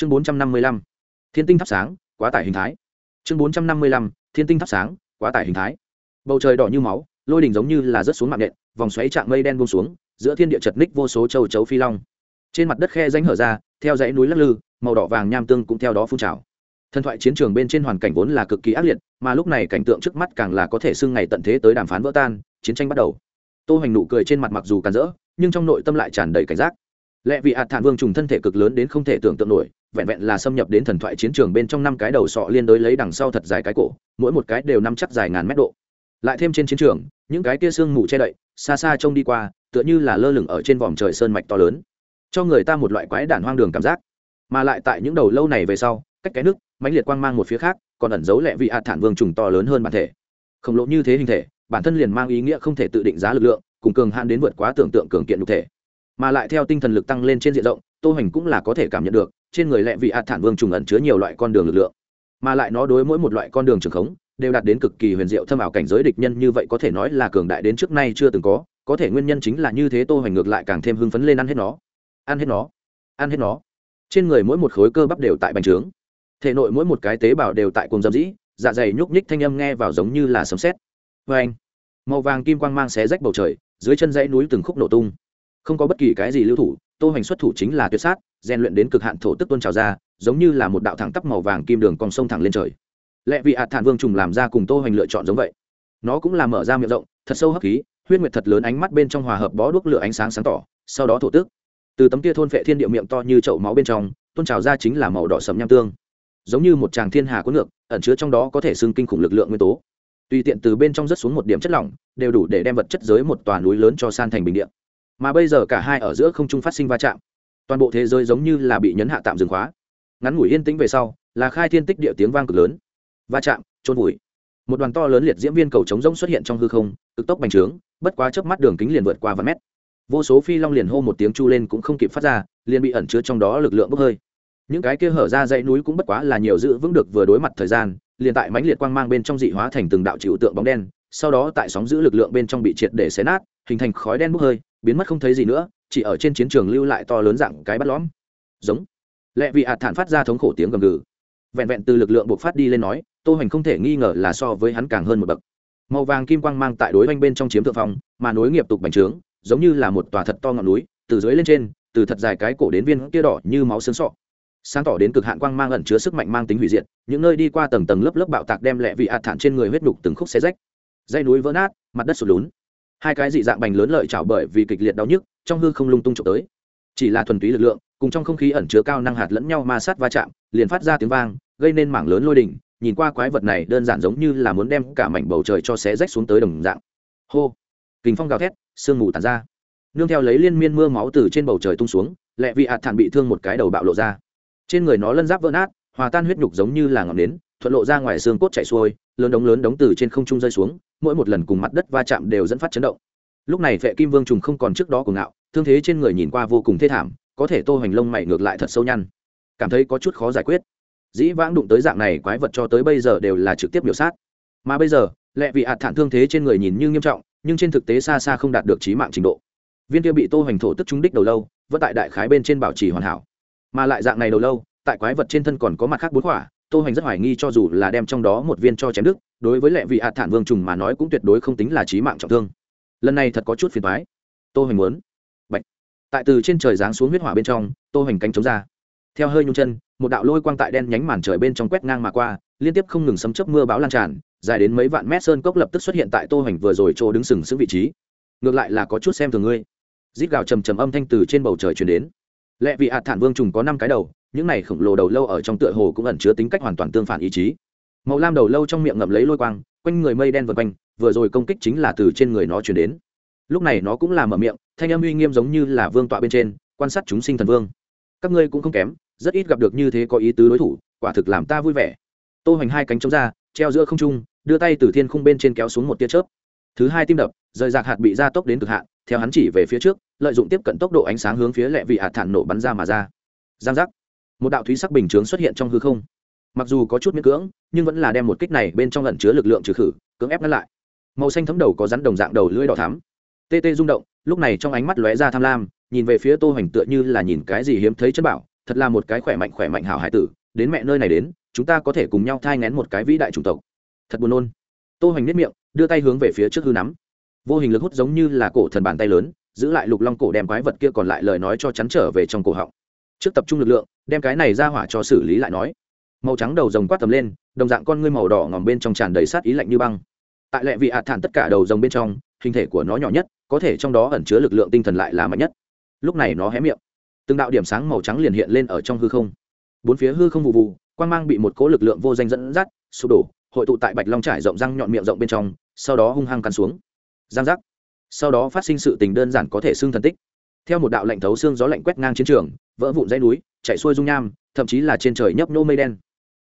chương bốn trăm năm mươi lăm. Thiên tinh thắp sáng, quá tải hình thái. Chương bốn trăm năm mươi lăm. Thiên tinh thắp sáng, quá tải hình thái. Bầu trời đỏ như máu, lôi đỉnh giống như là rớt xuống mạng nện, vòng xoáy trạng mây đen buông xuống, giữa thiên địa chật ních vô số châu chấu phi long. Trên mặt đất khe rãnh hở ra, theo dãy núi lắc lư, màu đỏ vàng nham tương cũng theo đó phun trào. Thần thoại chiến trường bên trên hoàn cảnh vốn là cực kỳ ác liệt, mà lúc này cảnh tượng trước mắt càng là có thể xưng ngày tận thế tới đàm phán vỡ tan, chiến tranh bắt đầu. Tô hoành nụ cười trên mặt mặc dù càn rỡ, nhưng trong nội tâm lại tràn đầy cảnh giác. Lẽ vì hạt thản vương trùng thân thể cực lớn đến không thể tưởng tượng nổi vẹn vẹn là xâm nhập đến thần thoại chiến trường bên trong năm cái đầu sọ liên đối lấy đằng sau thật dài cái cổ, mỗi một cái đều năm chắc dài ngàn mét độ. Lại thêm trên chiến trường, những cái kia xương mù che đậy, xa xa trông đi qua, tựa như là lơ lửng ở trên vòm trời sơn mạch to lớn, cho người ta một loại quái đản hoang đường cảm giác. Mà lại tại những đầu lâu này về sau, cách cái nước, mãnh liệt quang mang một phía khác, còn ẩn giấu lẹ vị hạt thản vương trùng to lớn hơn bản thể. Không lộ như thế hình thể, bản thân liền mang ý nghĩa không thể tự định giá lực lượng, cùng cường hạn đến vượt quá tưởng tượng cường kiện cụ thể. Mà lại theo tinh thần lực tăng lên trên diện rộng, tô hoành cũng là có thể cảm nhận được trên người lẹ vị hạt thản vương trùng ẩn chứa nhiều loại con đường lực lượng, mà lại nó đối mỗi một loại con đường trường khống, đều đạt đến cực kỳ huyền diệu thâm ảo cảnh giới địch nhân như vậy có thể nói là cường đại đến trước nay chưa từng có có thể nguyên nhân chính là như thế tô hoành ngược lại càng thêm hưng phấn lên ăn hết nó. Ăn hết nó. Ăn hết nó. Trên người mỗi một khối cơ bắp đều tại bành trướng. Thể nội mỗi một cái tế bào đều tại cùng dâm dĩ dạ dày nhúc nhích thanh âm nghe vào giống như là sấm sét. Vê anh màu vàng kim quang mang xé rách bầu trời, dưới chân dãy núi từng khúc nổ tung không có bất kỳ cái gì lưu thủ, tô hoành xuất thủ chính là tuyệt sát, rèn luyện đến cực hạn thổ tức tôn trào ra, giống như là một đạo thẳng tắp màu vàng kim đường cong sông thẳng lên trời. Lẽ vì hạt thản vương trùng làm ra cùng tô hoành lựa chọn giống vậy. Nó cũng là mở ra miệng rộng, thật sâu hấp khí, huyết nguyệt thật lớn ánh mắt bên trong hòa hợp bó đuốc lửa ánh sáng sáng tỏ, sau đó thổ tức. Từ tấm kia thôn phệ thiên địa miệng to như chậu máu bên trong, tôn trào ra chính là màu đỏ sẫm nham tương. Giống như một tràng thiên hà cuốn ngược, ẩn chứa trong đó có thể xưng kinh khủng lực lượng nguyên tố. Tùy tiện từ bên trong rớt xuống một điểm chất lỏng, đều đủ để đem vật chất giới một tòa núi lớn cho san thành bình địa mà bây giờ cả hai ở giữa không trung phát sinh va chạm. Toàn bộ thế giới giống như là bị nhấn hạ tạm dừng khóa. Ngắn ngủi yên tĩnh về sau, là khai thiên tích địa tiếng vang cực lớn. Va chạm trôn vùi. Một đoàn to lớn liệt diễm viên cầu trống rỗng xuất hiện trong hư không, cực tốc bành trướng, bất quá chớp mắt đường kính liền vượt qua vài mét. Vô số phi long liền hô một tiếng chu lên cũng không kịp phát ra, liền bị ẩn chứa trong đó lực lượng bốc hơi. Những cái kia hở ra dãy núi cũng bất quá là nhiều giữ vững được vừa đối mặt thời gian, liền tại mãnh liệt quang mang bên trong dị hóa thành từng đạo chịu tượng bóng đen, sau đó tại sóng giữ lực lượng bên trong bị triệt để xé nát, hình thành khói đen bốc hơi biến mất không thấy gì nữa, chỉ ở trên chiến trường lưu lại to lớn dạng cái bắt lõm. Giống. Lệ vị hạt thản phát ra thống khổ tiếng gầm gừ. Vẹn vẹn từ lực lượng buộc phát đi lên nói, tô hành không thể nghi ngờ là so với hắn càng hơn một bậc. Màu vàng kim quang mang tại đối oanh bên trong chiếm thượng phong, mà nối nghiệp tục bành trướng, giống như là một tòa thật to ngọn núi, từ dưới lên trên, từ thật dài cái cổ đến viên kia đỏ như máu sướng sọ. Sáng tỏ đến cực hạn quang mang ẩn chứa sức mạnh mang tính hủy diệt, những nơi đi qua tầng tầng lớp lớp bạo tạc đem lệ vị ạt thản trên người huyết nhục từng khúc xé rách. Dây núi vỡ nát, mặt đất sụt lún hai cái dị dạng bành lớn lợi chảo bởi vì kịch liệt đau nhức, trong hư không lung tung trộm tới. Chỉ là thuần túy lực lượng, cùng trong không khí ẩn chứa cao năng hạt lẫn nhau ma sát va chạm, liền phát ra tiếng vang, gây nên mảng lớn lôi đỉnh nhìn qua quái vật này đơn giản giống như là muốn đem cả mảnh bầu trời cho xé rách xuống tới đồng dạng. Hô! Kình phong gào thét, sương mù tàn ra. Nương theo lấy liên miên mưa máu từ trên bầu trời tung xuống, lẹ vị hạt thản bị thương một cái đầu bạo lộ ra. Trên người nó lân giáp vỡ nát, hòa tan huyết nhục giống như là ngọn nến, thuận lộ ra ngoài xương cốt chảy xuôi, lớn đống lớn đống từ trên không trung rơi xuống mỗi một lần cùng mặt đất va chạm đều dẫn phát chấn động. Lúc này vệ kim vương trùng không còn trước đó của ngạo, thương thế trên người nhìn qua vô cùng thê thảm, có thể tô hoành lông mày ngược lại thật sâu nhăn. Cảm thấy có chút khó giải quyết. Dĩ vãng đụng tới dạng này quái vật cho tới bây giờ đều là trực tiếp biểu sát. Mà bây giờ lẹ vì hạt thản thương thế trên người nhìn như nghiêm trọng, nhưng trên thực tế xa xa không đạt được trí mạng trình độ. Viên kia bị tô hoành thổ tức trúng đích đầu lâu, vẫn tại đại khái bên trên bảo trì hoàn hảo. Mà lại dạng này đầu lâu, tại quái vật trên thân còn có mặt khác bốn quả, tô hoành rất hoài nghi cho dù là đem trong đó một viên cho chém đức đối với lệ vị hạ thản vương trùng mà nói cũng tuyệt đối không tính là trí mạng trọng thương. Lần này thật có chút phiền thoái tô hoành muốn. Bạch. tại từ trên trời giáng xuống huyết hỏa bên trong, tô hoành cánh chống ra. Theo hơi nhung chân, một đạo lôi quang tại đen nhánh màn trời bên trong quét ngang mà qua, liên tiếp không ngừng sấm chớp mưa bão lan tràn, dài đến mấy vạn mét sơn cốc lập tức xuất hiện tại tô hoành vừa rồi chỗ đứng sừng sững vị trí. Ngược lại là có chút xem thường ngươi. Rít gào trầm trầm âm thanh từ trên bầu trời truyền đến. Lệ vị hạ thản vương trùng có năm cái đầu, những này khổng lồ đầu lâu ở trong tựa hồ cũng ẩn chứa tính cách hoàn toàn tương phản ý chí màu lam đầu lâu trong miệng ngậm lấy lôi quang, quanh người mây đen vượt quanh, vừa rồi công kích chính là từ trên người nó chuyển đến. Lúc này nó cũng làm ở miệng, thanh âm uy nghiêm giống như là vương tọa bên trên, quan sát chúng sinh thần vương. Các ngươi cũng không kém, rất ít gặp được như thế có ý tứ đối thủ, quả thực làm ta vui vẻ. Tô hoành hai cánh chống ra, treo giữa không trung, đưa tay từ thiên khung bên trên kéo xuống một tia chớp. Thứ hai tim đập, rời rạc hạt bị ra tốc đến cực hạn, theo hắn chỉ về phía trước, lợi dụng tiếp cận tốc độ ánh sáng hướng phía lệ vị hạt thản nổ bắn ra mà ra. Giang giác. Một đạo thúy sắc bình chướng xuất hiện trong hư không mặc dù có chút miễn cưỡng, nhưng vẫn là đem một kích này bên trong lẩn chứa lực lượng trừ khử, cưỡng ép ngăn lại. Màu xanh thấm đầu có rắn đồng dạng đầu lưỡi đỏ thắm. Tê tê rung động, lúc này trong ánh mắt lóe ra tham lam, nhìn về phía tô hoành tựa như là nhìn cái gì hiếm thấy chân bảo, thật là một cái khỏe mạnh khỏe mạnh hảo hải tử, đến mẹ nơi này đến, chúng ta có thể cùng nhau thai ngén một cái vĩ đại chủng tộc. Thật buồn nôn. Tô hoành nếp miệng, đưa tay hướng về phía trước hư nắm. Vô hình lực hút giống như là cổ thần bàn tay lớn, giữ lại lục long cổ đem quái vật kia còn lại lời nói cho chắn trở về trong cổ họng. Trước tập trung lực lượng, đem cái này ra hỏa cho xử lý lại nói màu trắng đầu rồng quát tầm lên, đồng dạng con ngươi màu đỏ ngòm bên trong tràn đầy sát ý lạnh như băng. Tại lệ vị ạ thản tất cả đầu rồng bên trong, hình thể của nó nhỏ nhất, có thể trong đó ẩn chứa lực lượng tinh thần lại là mạnh nhất. Lúc này nó hé miệng. Từng đạo điểm sáng màu trắng liền hiện lên ở trong hư không. Bốn phía hư không vụ vụ quan g mang bị một cố lực lượng vô danh dẫn dắt, sụp đổ, hội tụ tại bạch long trải rộng răng nhọn miệng rộng bên trong, sau đó hung hăng cắn xuống. Giang giác. Sau đó phát sinh sự tình đơn giản có thể xưng thần tích. Theo một đạo lạnh thấu xương gió lạnh quét ngang chiến trường, vỡ vụn dây núi chạy xuôi dung nham, thậm chí là trên trời nhấp nhô mây đen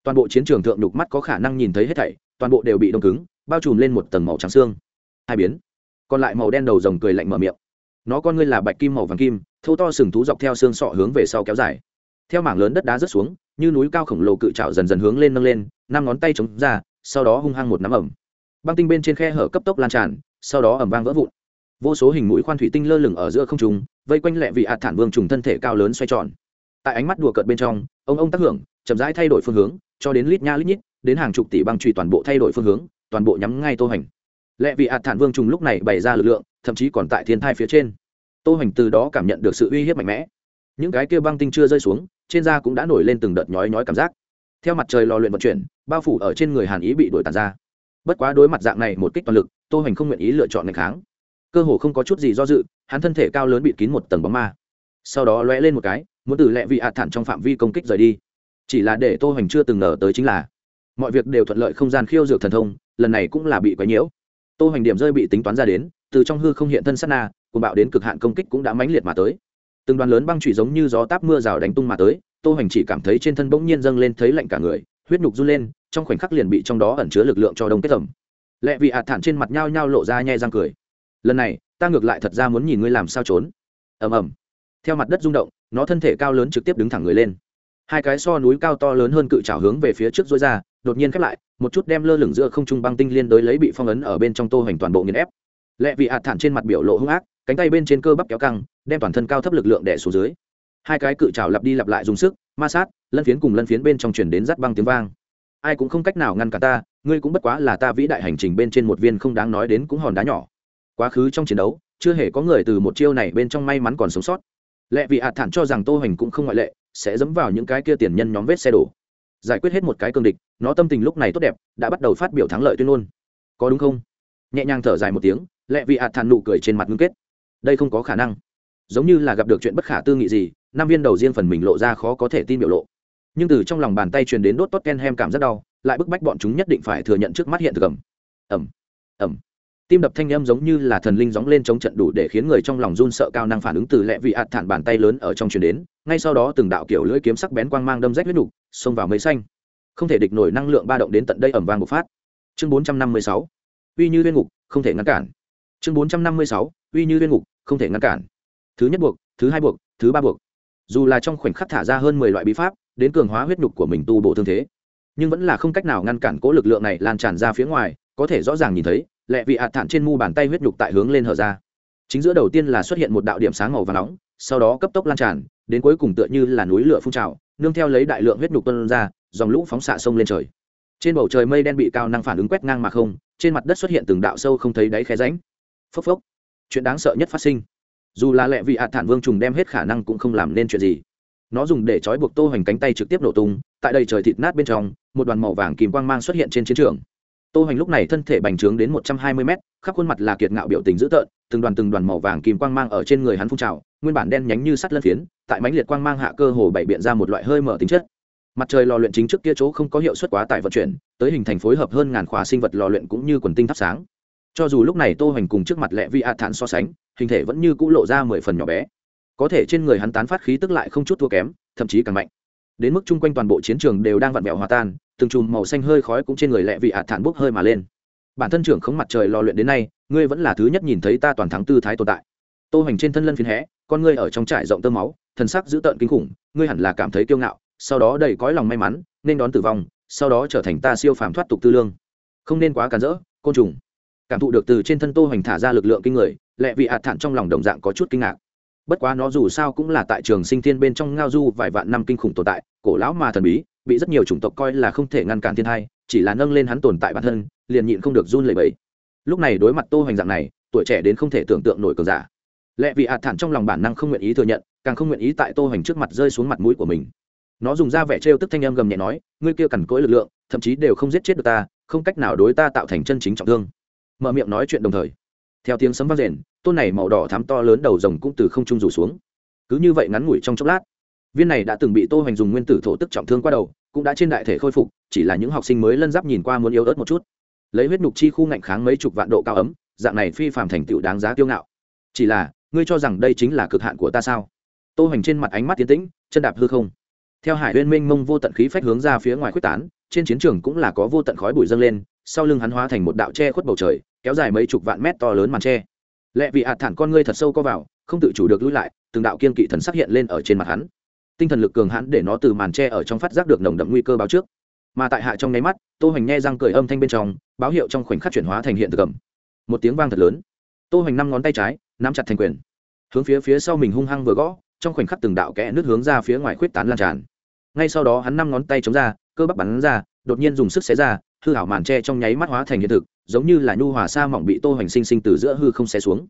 toàn bộ chiến trường thượng đục mắt có khả năng nhìn thấy hết thảy, toàn bộ đều bị đông cứng, bao trùm lên một tầng màu trắng xương. Hai biến. Còn lại màu đen đầu rồng cười lạnh mở miệng. Nó con ngươi là bạch kim màu vàng kim thâu to sừng thú dọc theo xương sọ hướng về sau kéo dài. Theo mảng lớn đất đá rớt xuống, như núi cao khổng lồ cự trạo dần dần hướng lên nâng lên, năm ngón tay chống ra, sau đó hung hăng một nắm ẩm. Băng tinh bên trên khe hở cấp tốc lan tràn, sau đó ẩm vang vỡ vụn. Vô số hình mũi khoan thủy tinh lơ lửng ở giữa không trung, vây quanh lẹ vị hạt thản vương trùng thân thể cao lớn xoay tròn. Tại ánh mắt đùa cợt bên trong, ông ông tác hưởng, chậm rãi thay đổi phương hướng cho đến lít nha lít nhít, đến hàng chục tỷ băng truy toàn bộ thay đổi phương hướng, toàn bộ nhắm ngay tô hành. Lẽ vì ạt thản vương trùng lúc này bày ra lực lượng, thậm chí còn tại thiên thai phía trên. Tô hành từ đó cảm nhận được sự uy hiếp mạnh mẽ. Những cái kia băng tinh chưa rơi xuống, trên da cũng đã nổi lên từng đợt nhói nhói cảm giác. Theo mặt trời lò luyện vận chuyển, bao phủ ở trên người hàn ý bị đuổi tàn ra. Bất quá đối mặt dạng này một kích toàn lực, tô hành không nguyện ý lựa chọn ngày kháng. Cơ hồ không có chút gì do dự, hắn thân thể cao lớn bị kín một tầng bóng ma. Sau đó lóe lên một cái, muốn từ lẹ vị ạt thản trong phạm vi công kích rời đi chỉ là để tô hoành chưa từng ngờ tới chính là mọi việc đều thuận lợi không gian khiêu dược thần thông, lần này cũng là bị quấy nhiễu. Tô hoành điểm rơi bị tính toán ra đến, từ trong hư không hiện thân sát na cùng bạo đến cực hạn công kích cũng đã mãnh liệt mà tới. Từng đoàn lớn băng trụy giống như gió táp mưa rào đánh tung mà tới, tô hoành chỉ cảm thấy trên thân bỗng nhiên dâng lên thấy lạnh cả người, huyết nhục run lên, trong khoảnh khắc liền bị trong đó ẩn chứa lực lượng cho đông kết tầm. Lẹ vị hạt thản trên mặt nhao nhao lộ ra nhai răng cười. Lần này, ta ngược lại thật ra muốn nhìn ngươi làm sao trốn. Ầm ầm. Theo mặt đất rung động, nó thân thể cao lớn trực tiếp đứng thẳng người lên hai cái so núi cao to lớn hơn cự trảo hướng về phía trước dối ra, đột nhiên khép lại, một chút đem lơ lửng giữa không trung băng tinh liên đới lấy bị phong ấn ở bên trong tô hoành toàn bộ nghiền ép. Lẹ vị hạt thản trên mặt biểu lộ hung ác, cánh tay bên trên cơ bắp kéo căng, đem toàn thân cao thấp lực lượng đẻ xuống dưới. Hai cái cự trào lặp đi lặp lại dùng sức, ma sát, lân phiến cùng lân phiến bên trong chuyển đến rắt băng tiếng vang. Ai cũng không cách nào ngăn cả ta, ngươi cũng bất quá là ta vĩ đại hành trình bên trên một viên không đáng nói đến cũng hòn đá nhỏ. Quá khứ trong chiến đấu, chưa hề có người từ một chiêu này bên trong may mắn còn sống sót. Lẽ vị hạt thản cho rằng tô hoành cũng không ngoại lệ sẽ dẫm vào những cái kia tiền nhân nhóm vết xe đổ. Giải quyết hết một cái cương địch, nó tâm tình lúc này tốt đẹp, đã bắt đầu phát biểu thắng lợi tuyên ngôn. Có đúng không? Nhẹ nhàng thở dài một tiếng lẹ vị hạt thàn nụ cười trên mặt ngưng kết. Đây không có khả năng. Giống như là gặp được chuyện bất khả tư nghị gì năm viên đầu riêng phần mình lộ ra khó có thể tin biểu lộ. Nhưng từ trong lòng bàn tay truyền đến đốt tốt ken hem cảm rất đau, lại bức bách bọn chúng nhất định phải thừa nhận trước mắt hiện thực ẩm ẩm ẩm tim đập thanh âm giống như là thần linh gióng lên chống trận đủ để khiến người trong lòng run sợ cao năng phản ứng từ lẹ vị ạt thản bàn tay lớn ở trong truyền đến, ngay sau đó từng đạo kiểu lưỡi kiếm sắc bén quang mang đâm rách huyết nục, xông vào mây xanh. Không thể địch nổi năng lượng ba động đến tận đây ẩm vang bộc phát. Chương 456 uy như viên ngục, không thể ngăn cản. Chương 456 uy như viên ngục, không thể ngăn cản. Thứ nhất buộc, thứ hai buộc, thứ ba buộc. Dù là trong khoảnh khắc thả ra hơn mười loại bí pháp, đến cường hóa huyết nhục của mình tu bổ thương thế, nhưng vẫn là không cách nào ngăn cản cố lực lượng này lan tràn ra phía ngoài, có thể rõ ràng nhìn thấy lẹ vị hạt thản trên mu bàn tay huyết nhục tại hướng lên hở ra. Chính giữa đầu tiên là xuất hiện một đạo điểm sáng màu và nóng, sau đó cấp tốc lan tràn, đến cuối cùng tựa như là núi lửa phun trào, nương theo lấy đại lượng huyết nhục tuân ra, dòng lũ phóng xạ sông lên trời. Trên bầu trời mây đen bị cao năng phản ứng quét ngang mà không, trên mặt đất xuất hiện từng đạo sâu không thấy đáy khe ránh phốc phốc. Chuyện đáng sợ nhất phát sinh. Dù là lẹ vị hạt thản vương trùng đem hết khả năng cũng không làm nên chuyện gì. Nó dùng để trói buộc tô hoành cánh tay trực tiếp nổ tung, tại đây trời thịt nát bên trong, một đoàn màu vàng kìm quang mang xuất hiện trên chiến trường tô hoành lúc này thân thể bành trướng đến một trăm hai mươi mét, khắp khuôn mặt là kiệt ngạo biểu tình dữ tợn, từng đoàn từng đoàn màu vàng kim quang mang ở trên người hắn phun trào, nguyên bản đen nhánh như sắt lân phiến, tại mãnh liệt quang mang hạ cơ hồ bảy biện ra một loại hơi mở tính chất. Mặt trời lò luyện chính trước kia chỗ không có hiệu suất quá tải vận chuyển, tới hình thành phối hợp hơn ngàn khóa sinh vật lò luyện cũng như quần tinh thắp sáng. Cho dù lúc này tô hoành cùng trước mặt lẹ vi a thản so sánh, hình thể vẫn như cũ lộ ra mười phần nhỏ bé. Có thể trên người hắn tán phát khí tức lại không chút thua kém, thậm chí càng mạnh đến mức chung quanh toàn bộ chiến trường đều đang vặn vẹo hòa tan, từng chùm màu xanh hơi khói cũng trên người lẹ vị hạt thản bốc hơi mà lên. Bản thân trưởng không mặt trời lò luyện đến nay, ngươi vẫn là thứ nhất nhìn thấy ta toàn thắng tư thái tồn tại. Tô hành trên thân lân phiến hẽ con ngươi ở trong trại rộng tơ máu, thần sắc dữ tợn kinh khủng, ngươi hẳn là cảm thấy kiêu ngạo, sau đó đầy cõi lòng may mắn, nên đón tử vong, sau đó trở thành ta siêu phàm thoát tục tư lương. Không nên quá cản rỡ, côn trùng. Cảm thụ được từ trên thân tô hành thả ra lực lượng kinh người, lẹ vị hạt thản trong lòng đồng dạng có chút kinh ngạc bất quá nó dù sao cũng là tại trường sinh thiên bên trong ngao du vài vạn năm kinh khủng tồn tại, cổ lão mà thần bí, bị rất nhiều chủng tộc coi là không thể ngăn cản thiên thai chỉ là nâng lên hắn tồn tại bản thân, liền nhịn không được run lẩy bẩy. Lúc này đối mặt tô hoành dạng này, tuổi trẻ đến không thể tưởng tượng nổi cờ giả. Lẽ vì ạ thản trong lòng bản năng không nguyện ý thừa nhận, càng không nguyện ý tại tô hoành trước mặt rơi xuống mặt mũi của mình. Nó dùng ra vẻ trêu tức thanh âm gầm nhẹ nói, ngươi kia cằn cỗi lực lượng, thậm chí đều không giết chết được ta, không cách nào đối ta tạo thành chân chính trọng thương. Mở miệng nói chuyện đồng thời theo tiếng sấm vang rền, tôn này màu đỏ thám to lớn đầu rồng cũng từ không trung rủ xuống. Cứ như vậy ngắn ngủi trong chốc lát, viên này đã từng bị tô hoành dùng nguyên tử thổ tức trọng thương qua đầu, cũng đã trên đại thể khôi phục, chỉ là những học sinh mới lân giáp nhìn qua muốn yếu ớt một chút. Lấy huyết nhục chi khu ngạnh kháng mấy chục vạn độ cao ấm, dạng này phi phàm thành tựu đáng giá kiêu ngạo. Chỉ là, ngươi cho rằng đây chính là cực hạn của ta sao? Tô hoành trên mặt ánh mắt tiến tĩnh, chân đạp hư không. Theo hải uyên minh mông vô tận khí phách hướng ra phía ngoài quyết tán, trên chiến trường cũng là có vô tận khói bụi dâng lên, sau lưng hắn hóa thành một đạo che khuất bầu trời kéo dài mấy chục vạn mét to lớn màn tre. Lẽ vì hạt thản con ngươi thật sâu co vào, không tự chủ được lui lại, từng đạo kiên kỵ thần sắc hiện lên ở trên mặt hắn. Tinh thần lực cường hắn để nó từ màn tre ở trong phát giác được nồng đậm nguy cơ báo trước. Mà tại hạ trong nháy mắt, tô hoành nghe răng cười âm thanh bên trong, báo hiệu trong khoảnh khắc chuyển hóa thành hiện thực cầm một tiếng vang thật lớn. Tô hoành năm ngón tay trái, nắm chặt thành quyền. Hướng phía phía sau mình hung hăng vừa gõ, trong khoảnh khắc từng đạo kẽ nước hướng ra phía ngoài khuyết tán lan tràn. Ngay sau đó hắn năm ngón tay chống ra, cơ bắp bắn ra, đột nhiên dùng sức xé ra, hư hảo màn tre trong nháy mắt hóa thành hiện thực giống như là nhu hòa sa mỏng bị tô hoành sinh sinh từ giữa hư không xé xuống.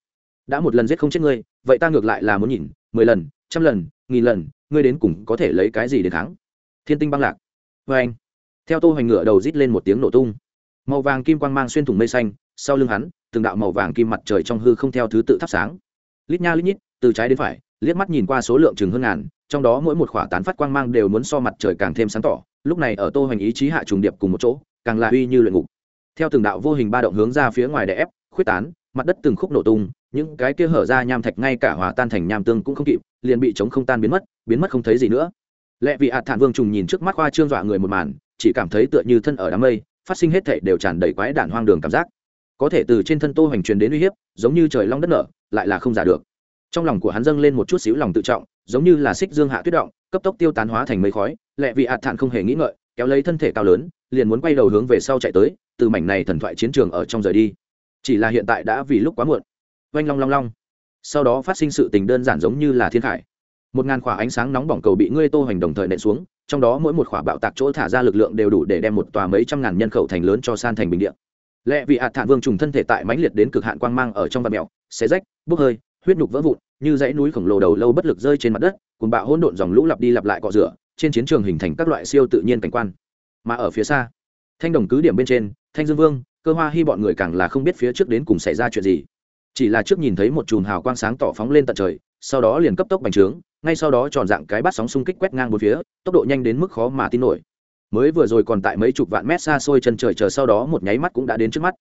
Đã một lần giết không chết ngươi, vậy ta ngược lại là muốn nhìn, mười lần, trăm lần, nghìn lần, ngươi đến cùng có thể lấy cái gì để thắng thiên tinh băng lạc. Vê anh, theo tô hoành ngựa đầu rít lên một tiếng nổ tung. Màu vàng kim quang mang xuyên thủng mây xanh, sau lưng hắn, từng đạo màu vàng kim mặt trời trong hư không theo thứ tự thắp sáng. Lít nha lít nhít, từ trái đến phải, liếc mắt nhìn qua số lượng chừng hơn ngàn, trong đó mỗi một khỏa tán phát quang mang đều muốn so mặt trời càng thêm sáng tỏ. Lúc này ở tô hoành ý chí hạ trùng điệp cùng một chỗ, càng là uy như luyện ngục theo từng đạo vô hình ba động hướng ra phía ngoài để ép, khuyết tán, mặt đất từng khúc nổ tung, những cái kia hở ra nham thạch ngay cả hòa tan thành nham tương cũng không kịp, liền bị chống không tan biến mất biến mất không thấy gì nữa. Lẽ vì hạt thản vương trùng nhìn trước mắt khoa trương dọa người một màn, chỉ cảm thấy tựa như thân ở đám mây, phát sinh hết thể đều tràn đầy quái đản hoang đường cảm giác. Có thể từ trên thân tô hoành truyền đến uy hiếp, giống như trời long đất nở, lại là không giả được. Trong lòng của hắn dâng lên một chút xíu lòng tự trọng, giống như là xích dương hạ tuyết động, cấp tốc tiêu tán hóa thành mây khói. Lẹ vị hạt thản không hề nghĩ ngợi, kéo lấy thân thể cao lớn, liền muốn quay đầu hướng về sau chạy tới từ mảnh này thần thoại chiến trường ở trong rời đi. Chỉ là hiện tại đã vì lúc quá muộn. Oanh long long long. Sau đó phát sinh sự tình đơn giản giống như là thiên khải. Một ngàn khỏa ánh sáng nóng bỏng cầu bị ngươi tô hoành đồng thời nện xuống, trong đó mỗi một khỏa bạo tạc chỗ thả ra lực lượng đều đủ để đem một tòa mấy trăm ngàn nhân khẩu thành lớn cho san thành bình địa. Lẽ vì hạt thản vương trùng thân thể tại mãnh liệt đến cực hạn quang mang ở trong vạt mèo xé rách, bốc hơi, huyết nục vỡ vụn, như dãy núi khổng lồ đầu lâu bất lực rơi trên mặt đất, cùng bạo hỗn độn dòng lũ lặp đi lặp lại cọ rửa, trên chiến trường hình thành các loại siêu tự nhiên cảnh quan. Mà ở phía xa, thanh đồng cứ điểm bên trên thanh dương vương, cơ hoa hy bọn người càng là không biết phía trước đến cùng xảy ra chuyện gì. Chỉ là trước nhìn thấy một chùm hào quang sáng tỏ phóng lên tận trời, sau đó liền cấp tốc bành trướng, ngay sau đó tròn dạng cái bát sóng xung kích quét ngang một phía, tốc độ nhanh đến mức khó mà tin nổi. Mới vừa rồi còn tại mấy chục vạn mét xa xôi chân trời chờ sau đó một nháy mắt cũng đã đến trước mắt.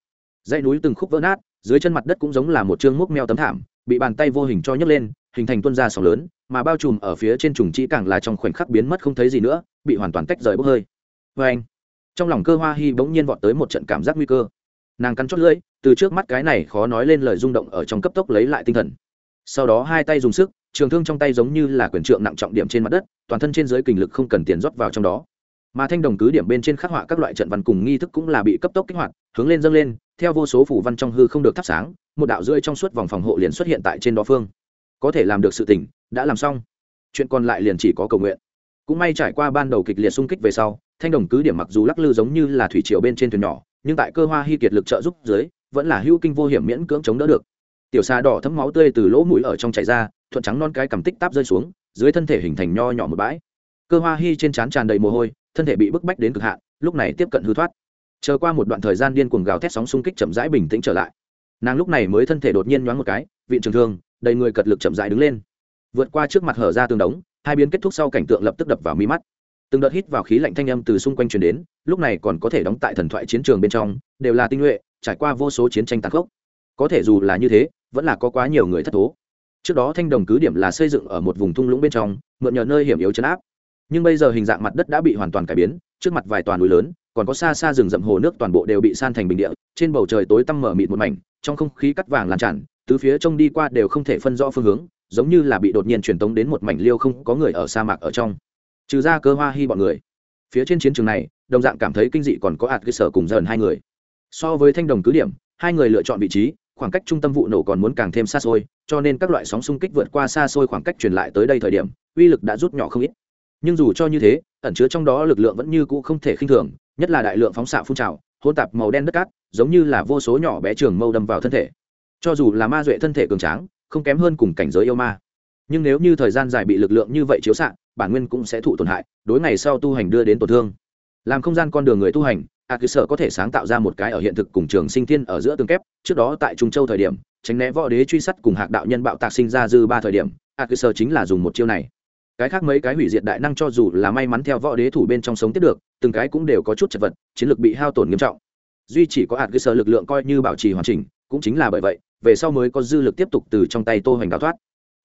Dãy núi từng khúc vỡ nát, dưới chân mặt đất cũng giống là một chương múc meo tấm thảm, bị bàn tay vô hình cho nhấc lên, hình thành tuân ra sóng lớn, mà bao trùm ở phía trên trùng chỉ càng là trong khoảnh khắc biến mất không thấy gì nữa, bị hoàn toàn tách rời bốc hơi. Vê anh trong lòng cơ hoa hy bỗng nhiên vọt tới một trận cảm giác nguy cơ. Nàng cắn chót lưỡi, từ trước mắt cái này khó nói lên lời rung động ở trong cấp tốc lấy lại tinh thần. Sau đó hai tay dùng sức, trường thương trong tay giống như là quyền trượng nặng trọng điểm trên mặt đất, toàn thân trên dưới kình lực không cần tiền rót vào trong đó. Mà thanh đồng cứ điểm bên trên khắc họa các loại trận văn cùng nghi thức cũng là bị cấp tốc kích hoạt, hướng lên dâng lên, theo vô số phủ văn trong hư không được thắp sáng, một đạo rưỡi trong suốt vòng phòng hộ liền xuất hiện tại trên đó phương. Có thể làm được sự tỉnh đã làm xong. Chuyện còn lại liền chỉ có cầu nguyện cũng may trải qua ban đầu kịch liệt xung kích về sau, thanh đồng cứ điểm mặc dù lắc lư giống như là thủy triều bên trên thuyền nhỏ, nhưng tại cơ hoa hy kiệt lực trợ giúp dưới, vẫn là hữu kinh vô hiểm miễn cưỡng chống đỡ được. Tiểu xà đỏ thấm máu tươi từ lỗ mũi ở trong chảy ra, thuận trắng non cái cầm tích táp rơi xuống, dưới thân thể hình thành nho nhỏ một bãi. Cơ hoa hy trên trán tràn đầy mồ hôi, thân thể bị bức bách đến cực hạn, lúc này tiếp cận hư thoát. Chờ qua một đoạn thời gian điên cuồng gào thét sóng xung kích chậm rãi bình tĩnh trở lại. Nàng lúc này mới thân thể đột nhiên nhoáng một cái, vịn trường thường đầy người cật lực chậm rãi đứng lên. Vượt qua trước mặt hở ra tường đống hai biến kết thúc sau cảnh tượng lập tức đập vào mi mắt. Từng đợt hít vào khí lạnh thanh âm từ xung quanh truyền đến, lúc này còn có thể đóng tại thần thoại chiến trường bên trong, đều là tinh nhuệ, trải qua vô số chiến tranh tàn khốc. Có thể dù là như thế, vẫn là có quá nhiều người thất thố. Trước đó thanh đồng cứ điểm là xây dựng ở một vùng thung lũng bên trong, mượn nhờ nơi hiểm yếu chấn áp. Nhưng bây giờ hình dạng mặt đất đã bị hoàn toàn cải biến, trước mặt vài toàn núi lớn, còn có xa xa rừng rậm hồ nước toàn bộ đều bị san thành bình địa, trên bầu trời tối tăm mở mịt một mảnh, trong không khí cắt vàng lan tràn, tứ phía trông đi qua đều không thể phân rõ phương hướng giống như là bị đột nhiên truyền tống đến một mảnh liêu không có người ở sa mạc ở trong. Trừ ra cơ hoa hy bọn người. Phía trên chiến trường này, đồng dạng cảm thấy kinh dị còn có ạt cơ sở cùng dần hai người. So với thanh đồng cứ điểm, hai người lựa chọn vị trí, khoảng cách trung tâm vụ nổ còn muốn càng thêm xa xôi, cho nên các loại sóng xung kích vượt qua xa xôi khoảng cách truyền lại tới đây thời điểm, uy lực đã rút nhỏ không ít. Nhưng dù cho như thế, ẩn chứa trong đó lực lượng vẫn như cũ không thể khinh thường, nhất là đại lượng phóng xạ phun trào hôn tạp màu đen đất cát, giống như là vô số nhỏ bé trường mâu đâm vào thân thể. Cho dù là ma duệ thân thể cường tráng không kém hơn cùng cảnh giới yêu ma. Nhưng nếu như thời gian dài bị lực lượng như vậy chiếu xạ, bản nguyên cũng sẽ thụ tổn hại, đối ngày sau tu hành đưa đến tổn thương. Làm không gian con đường người tu hành, a cứ sở có thể sáng tạo ra một cái ở hiện thực cùng trường sinh thiên ở giữa tương kép. Trước đó tại trung châu thời điểm, tránh né võ đế truy sát cùng hạc đạo nhân bạo tạc sinh ra dư ba thời điểm, a cứ sở chính là dùng một chiêu này. Cái khác mấy cái hủy diệt đại năng cho dù là may mắn theo võ đế thủ bên trong sống tiếp được, từng cái cũng đều có chút chật vật, chiến lược bị hao tổn nghiêm trọng. Duy chỉ có hạt cơ sở lực lượng coi như bảo trì hoàn chỉnh, cũng chính là bởi vậy về sau mới có dư lực tiếp tục từ trong tay tô hoành đào thoát.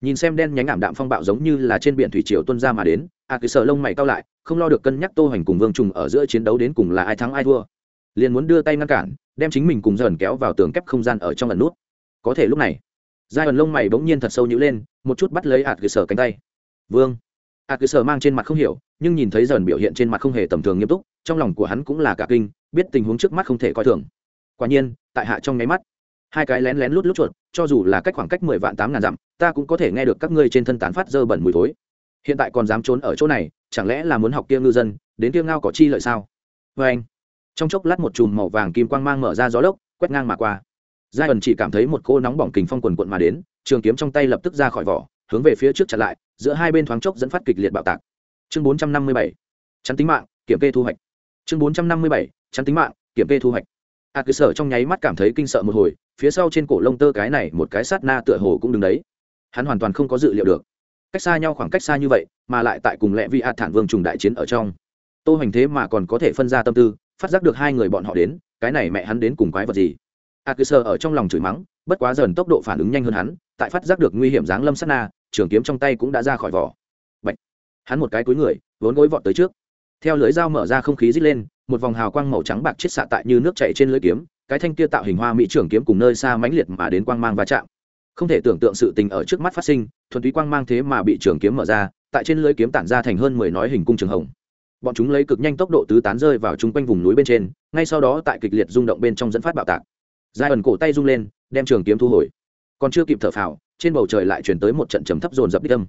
Nhìn xem đen nhánh ảm đạm phong bạo giống như là trên biển thủy triều tuân ra mà đến, a à cứ sợ lông mày cao lại, không lo được cân nhắc tô hoành cùng vương trùng ở giữa chiến đấu đến cùng là ai thắng ai thua. Liền muốn đưa tay ngăn cản, đem chính mình cùng dần kéo vào tường kép không gian ở trong lần nút. Có thể lúc này, giai ẩn lông mày bỗng nhiên thật sâu nhữ lên, một chút bắt lấy a cơ sở cánh tay. Vương. A cơ sở mang trên mặt không hiểu, nhưng nhìn thấy dần biểu hiện trên mặt không hề tầm thường nghiêm túc, trong lòng của hắn cũng là cả kinh, biết tình huống trước mắt không thể coi thường. Quả nhiên, tại hạ trong nháy mắt hai cái lén lén lút lút chuột cho dù là cách khoảng cách mười vạn tám ngàn dặm ta cũng có thể nghe được các ngươi trên thân tán phát dơ bẩn mùi thối. Hiện tại còn dám trốn ở chỗ này chẳng lẽ là muốn học kia ngư dân đến kia ngao có chi lợi sao? Vê anh trong chốc lát một chùm màu vàng kim quang mang mở ra gió lốc quét ngang mà qua. Giai ẩn chỉ cảm thấy một cô nóng bỏng kình phong quần quận mà đến trường kiếm trong tay lập tức ra khỏi vỏ hướng về phía trước chặn lại giữa hai bên thoáng chốc dẫn phát kịch liệt bạo tạc. Chương bốn trăm năm mươi bảy chắn tính mạng kiểm kê thu hoạch. Chương bốn trăm năm mươi bảy chắn tính mạng kiểm kê thu hoạch. A à, cơ sở trong nháy mắt cảm thấy kinh sợ một hồi phía sau trên cổ lông tơ cái này một cái sát na tựa hồ cũng đứng đấy. Hắn hoàn toàn không có dự liệu được. Cách xa nhau khoảng cách xa như vậy, mà lại tại cùng lẹ vi a thản vương trùng đại chiến ở trong. Tô hành thế mà còn có thể phân ra tâm tư, phát giác được hai người bọn họ đến, cái này mẹ hắn đến cùng quái vật gì? A cứ sơ ở trong lòng chửi mắng, bất quá dần tốc độ phản ứng nhanh hơn hắn, tại phát giác được nguy hiểm dáng lâm sát na, trường kiếm trong tay cũng đã ra khỏi vỏ. Bạch. hắn một cái cuối người, vốn gối vọt tới trước. Theo lưới dao mở ra không khí rít lên, một vòng hào quang màu trắng bạc chết xạ tại như nước chảy trên lưỡi kiếm cái thanh kia tạo hình hoa mỹ trưởng kiếm cùng nơi xa mãnh liệt mà đến quang mang va chạm. Không thể tưởng tượng sự tình ở trước mắt phát sinh, thuần túy quang mang thế mà bị trưởng kiếm mở ra, tại trên lưới kiếm tản ra thành hơn mười nói hình cung trường hồng. Bọn chúng lấy cực nhanh tốc độ tứ tán rơi vào trung quanh vùng núi bên trên, ngay sau đó tại kịch liệt rung động bên trong dẫn phát bạo tạc. Giai ẩn cổ tay rung lên, đem trường kiếm thu hồi. Còn chưa kịp thở phào, trên bầu trời lại truyền tới một trận trầm thấp dồn dập đích âm.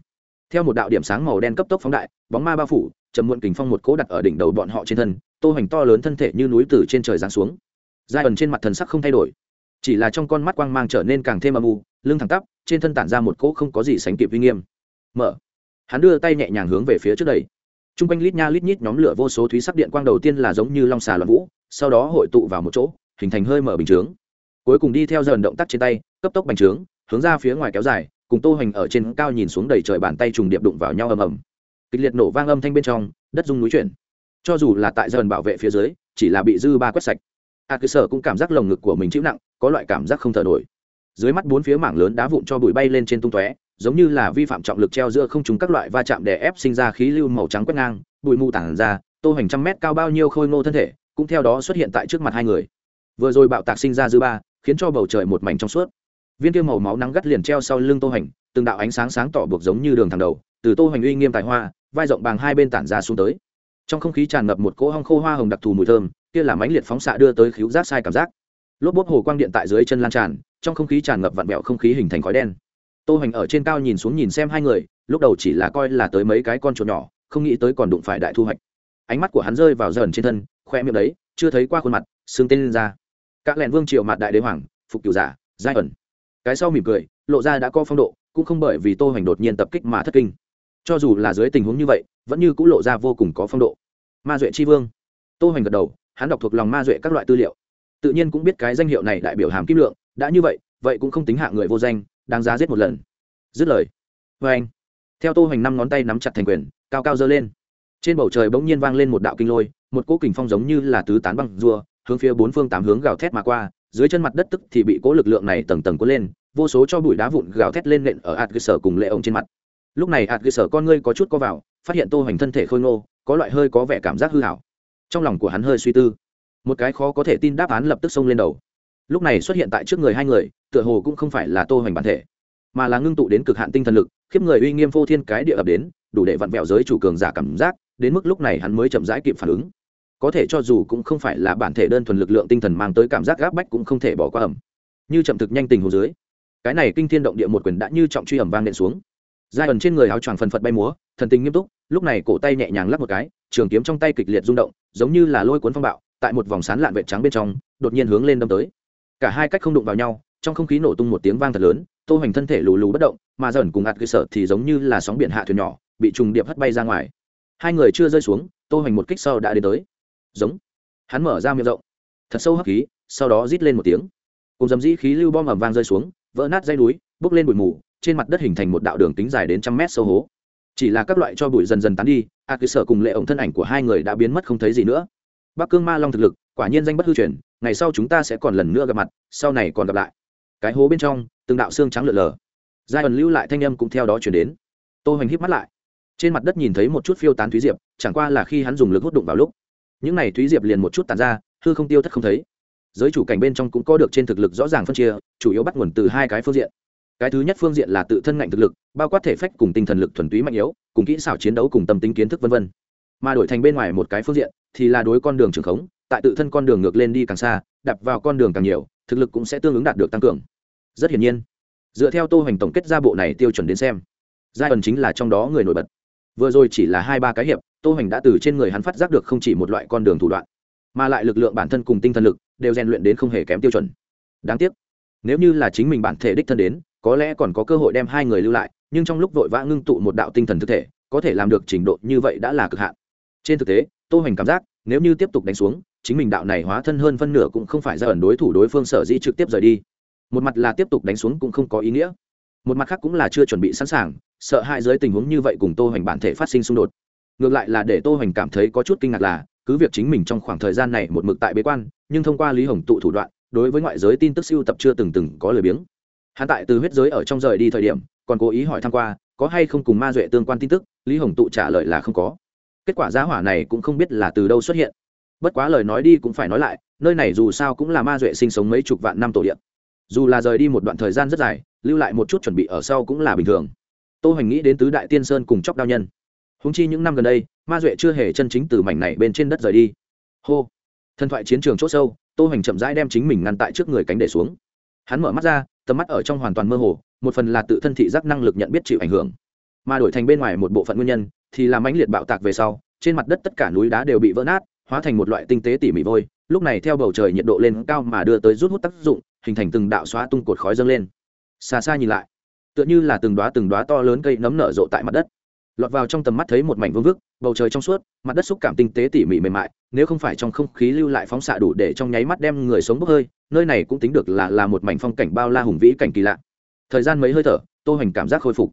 Theo một đạo điểm sáng màu đen cấp tốc phóng đại, bóng ma ba phủ chầm muộn kình phong một cố đặt ở đỉnh đầu bọn họ trên thân, tô hoành to lớn thân thể như núi từ trên trời giáng xuống giai ẩn trên mặt thần sắc không thay đổi. Chỉ là trong con mắt quang mang trở nên càng thêm âm u, lưng thẳng tắp, trên thân tản ra một cỗ không có gì sánh kịp uy nghiêm. Mở. Hắn đưa tay nhẹ nhàng hướng về phía trước đây t r u n g quanh lít nha lít nhít nhóm lửa vô số thúy sắc điện quang đầu tiên là giống như long xà loạn vũ, sau đó hội tụ vào một chỗ, hình thành hơi mở bình chướng. Cuối cùng đi theo dần động tác trên tay, cấp tốc bành trướng, hướng ra phía ngoài kéo dài, cùng tô hoành ở trên cao nhìn xuống đầy trời bàn tay trùng điệp đụng vào nhau ầm ầm. Kịch liệt nổ vang âm thanh bên trong, đất rung núi chuyển. Cho dù là tại dần bảo vệ phía dưới, chỉ là bị dư ba quét sạch a cơ sở cũng cảm giác lồng ngực của mình chịu nặng, có loại cảm giác không thở nổi. Dưới mắt bốn phía mảng lớn đá vụn cho bụi bay lên trên tung tóe, giống như là vi phạm trọng lực treo giữa không chúng các loại va chạm đè ép sinh ra khí lưu màu trắng quét ngang, bụi mù tản ra, tô hoành trăm mét cao bao nhiêu khôi ngô thân thể, cũng theo đó xuất hiện tại trước mặt hai người. Vừa rồi bạo tạc sinh ra dư ba, khiến cho bầu trời một mảnh trong suốt. Viên tiêu màu máu nắng gắt liền treo sau lưng tô hoành từng đạo ánh sáng sáng tỏ buộc giống như đường thẳng đầu, từ tô hoành uy nghiêm tài hoa, vai rộng bằng hai bên tản ra xuống tới. Trong không khí tràn ngập một cỗ hong khô hoa hồng đặc thù mùi thơm kia là mãnh liệt phóng xạ đưa tới khíu giác sai cảm giác. Lốp bốp hồ quang điện tại dưới chân lan tràn, trong không khí tràn ngập vặn vẹo không khí hình thành khói đen. Tô hoành ở trên cao nhìn xuống nhìn xem hai người, lúc đầu chỉ là coi là tới mấy cái con chuột nhỏ, không nghĩ tới còn đụng phải đại thu hoạch. Ánh mắt của hắn rơi vào dần trên thân, khoe miệng đấy, chưa thấy qua khuôn mặt, xương tên lên ra các lẹn vương triều mặt đại đế hoàng, phục cửu giả, giai ẩn. Cái sau mỉm cười, lộ ra đã có phong độ, cũng không bởi vì tô hoành đột nhiên tập kích mà thất kinh. Cho dù là dưới tình huống như vậy, vẫn như cũng lộ ra vô cùng có phong độ. Ma duệ chi vương. Tô hoành gật đầu hắn đọc thuộc lòng ma duệ các loại tư liệu. Tự nhiên cũng biết cái danh hiệu này đại biểu hàm kim lượng, đã như vậy vậy cũng không tính hạ người vô danh, đáng giá giết một lần. Dứt lời. Vê anh, theo tô hoành năm ngón tay nắm chặt thành quyền, cao cao dơ lên. Trên bầu trời bỗng nhiên vang lên một đạo kinh lôi, một cỗ kình phong giống như là tứ tán băng rùa, hướng phía bốn phương tám hướng gào thét mà qua, dưới chân mặt đất tức thì bị cỗ lực lượng này tầng tầng cuốn lên, vô số cho bụi đá vụn gào thét lên nện ở ạt cơ sở cùng lệ ông trên mặt. Lúc này ạt cơ sở con ngươi có chút co vào, phát hiện tô hoành thân thể khôi ngô, có loại hơi có vẻ cảm giác hư hảo trong lòng của hắn hơi suy tư. Một cái khó có thể tin đáp án lập tức xông lên đầu. Lúc này xuất hiện tại trước người hai người, tựa hồ cũng không phải là tô hoành bản thể, mà là ngưng tụ đến cực hạn tinh thần lực, khiếp người uy nghiêm vô thiên cái địa ập đến, đủ để vặn vẹo giới chủ cường giả cảm giác, đến mức lúc này hắn mới chậm rãi kịp phản ứng. Có thể cho dù cũng không phải là bản thể đơn thuần lực lượng tinh thần mang tới cảm giác gáp bách cũng không thể bỏ qua ẩm. Như chậm thực nhanh tình hồ dưới, cái này kinh thiên động địa một quyền đã như trọng truy ẩm vang nện xuống. Giai ẩn trên người áo choàng phần phật bay múa, thần tình nghiêm túc, lúc này cổ tay nhẹ nhàng lắp một cái trường kiếm trong tay kịch liệt rung động, giống như là lôi cuốn phong bạo, tại một vòng sán lạn vệ trắng bên trong, đột nhiên hướng lên đâm tới. Cả hai cách không đụng vào nhau, trong không khí nổ tung một tiếng vang thật lớn, tô hoành thân thể lù lù bất động, mà dần cùng ạt cơ sở thì giống như là sóng biển hạ thuyền nhỏ, bị trùng điệp hất bay ra ngoài. Hai người chưa rơi xuống, tô hoành một kích sau đã đến tới. Giống. Hắn mở ra miệng rộng. Thật sâu hấp khí, sau đó rít lên một tiếng. Cùng dầm dĩ khí lưu bom ầm vang rơi xuống, vỡ nát dây núi, bốc lên bụi mù, trên mặt đất hình thành một đạo đường tính dài đến trăm mét sâu hố chỉ là các loại cho bụi dần dần tán đi, a cơ sở cùng lệ ổng thân ảnh của hai người đã biến mất không thấy gì nữa. Bắc cương ma long thực lực, quả nhiên danh bất hư truyền, ngày sau chúng ta sẽ còn lần nữa gặp mặt, sau này còn gặp lại. Cái hố bên trong, từng đạo xương trắng lượn lờ. Giai ẩn lưu lại thanh âm cũng theo đó chuyển đến. Tô hoành híp mắt lại. Trên mặt đất nhìn thấy một chút phiêu tán thúy diệp, chẳng qua là khi hắn dùng lực hút đụng vào lúc. Những này thúy diệp liền một chút tàn ra, hư không tiêu thất không thấy. Giới chủ cảnh bên trong cũng có được trên thực lực rõ ràng phân chia, chủ yếu bắt nguồn từ hai cái phương diện cái thứ nhất phương diện là tự thân ngạnh thực lực, bao quát thể phách cùng tinh thần lực thuần túy mạnh yếu, cùng kỹ xảo chiến đấu cùng tâm tính kiến thức v v mà đổi thành bên ngoài một cái phương diện thì là đối con đường trường khống, tại tự thân con đường ngược lên đi càng xa, đạp vào con đường càng nhiều, thực lực cũng sẽ tương ứng đạt được tăng cường. Rất hiển nhiên, dựa theo tô hoành tổng kết ra bộ này tiêu chuẩn đến xem, giai ẩn chính là trong đó người nổi bật. Vừa rồi chỉ là hai ba cái hiệp, tô hoành đã từ trên người hắn phát giác được không chỉ một loại con đường thủ đoạn, mà lại lực lượng bản thân cùng tinh thần lực đều rèn luyện đến không hề kém tiêu chuẩn. Đáng tiếc, nếu như là chính mình bản thể đích thân đến có lẽ còn có cơ hội đem hai người lưu lại, nhưng trong lúc vội vã ngưng tụ một đạo tinh thần thực thể, có thể làm được trình độ như vậy đã là cực hạn. Trên thực tế, tô hoành cảm giác, nếu như tiếp tục đánh xuống, chính mình đạo này hóa thân hơn phân nửa cũng không phải ra ẩn đối thủ đối phương sở di trực tiếp rời đi. Một mặt là tiếp tục đánh xuống cũng không có ý nghĩa. Một mặt khác cũng là chưa chuẩn bị sẵn sàng, sợ hãi dưới tình huống như vậy cùng tô hoành bản thể phát sinh xung đột. Ngược lại là để tô hoành cảm thấy có chút kinh ngạc là, cứ việc chính mình trong khoảng thời gian này một mực tại bế quan, nhưng thông qua lý hồng tụ thủ đoạn, đối với ngoại giới tin tức siêu tập chưa từng từng có lời biếng hắn tại từ huyết giới ở trong rời đi thời điểm, còn cố ý hỏi tham q u a có hay không cùng ma duệ tương quan tin tức, lý hồng tụ trả lời là không có. Kết quả giá hỏa này cũng không biết là từ đâu xuất hiện. Bất quá lời nói đi cũng phải nói lại, nơi này dù sao cũng là ma duệ sinh sống mấy chục vạn năm tổ điện dù là rời đi một đoạn thời gian rất dài, lưu lại một chút chuẩn bị ở sau cũng là bình thường. Tô hoành nghĩ đến tứ đại tiên sơn cùng chóc đao nhân. Húng chi những năm gần đây, ma duệ chưa hề chân chính từ mảnh này bên trên đất rời đi. Hô. Thần thoại chiến trường c h ỗ sâu, tô hoành chậm rãi đem chính mình ngăn tại trước người cánh để xuống hắn mở mắt ra, tầm mắt ở trong hoàn toàn mơ hồ, một phần là tự thân thị giác năng lực nhận biết chịu ảnh hưởng. Mà đổi thành bên ngoài một bộ phận nguyên nhân, thì làm ánh liệt bạo tạc về sau, trên mặt đất tất cả núi đá đều bị vỡ nát, hóa thành một loại tinh tế tỉ mỉ vôi, lúc này theo bầu trời nhiệt độ lên cao mà đưa tới rút hút tác dụng, hình thành từng đạo xóa tung cột khói dâng lên. Xa xa nhìn lại, tựa như là từng đoá từng đoá to lớn cây nấm nở rộ tại mặt đất lọt vào trong tầm mắt thấy một mảnh vương vức, bầu trời trong suốt, mặt đất xúc cảm tinh tế tỉ mỉ mềm mại, nếu không phải trong không khí lưu lại phóng xạ đủ để trong nháy mắt đem người sống bốc hơi, nơi này cũng tính được là là một mảnh phong cảnh bao la hùng vĩ cảnh kỳ lạ. Thời gian mấy hơi thở, tô hoành cảm giác khôi phục.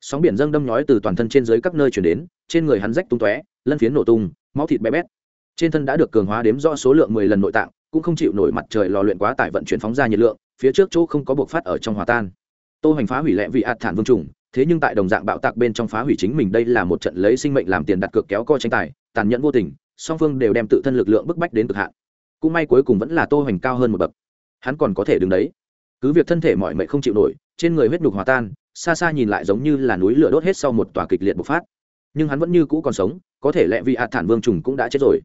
Sóng biển dâng đâm nhói từ toàn thân trên dưới các nơi chuyển đến, trên người hắn rách tung tóe, lân phiến nổ tung, máu thịt bé bét. Trên thân đã được cường hóa đếm rõ số lượng mười lần nội tạng, cũng không chịu nổi mặt trời lò luyện quá tải vận chuyển phóng ra nhiệt lượng, phía trước chỗ không có buộc phát ở trong hòa tan. Tô hoành phá hủy lẹ vị ạt thản vương trùng thế nhưng tại đồng dạng bạo tạc bên trong phá hủy chính mình đây là một trận lấy sinh mệnh làm tiền đặt cược kéo co tranh tài, tàn nhẫn vô tình, song phương đều đem tự thân lực lượng bức bách đến cực hạn. Cũng may cuối cùng vẫn là tô hoành cao hơn một bậc. Hắn còn có thể đứng đấy. Cứ việc thân thể mọi mệnh không chịu nổi, trên người huyết nhục hòa tan, xa xa nhìn lại giống như là núi lửa đốt hết sau một tòa kịch liệt bộc phát. Nhưng hắn vẫn như cũ còn sống, có thể lẽ vì hạ thản vương trùng cũng đã chết rồi.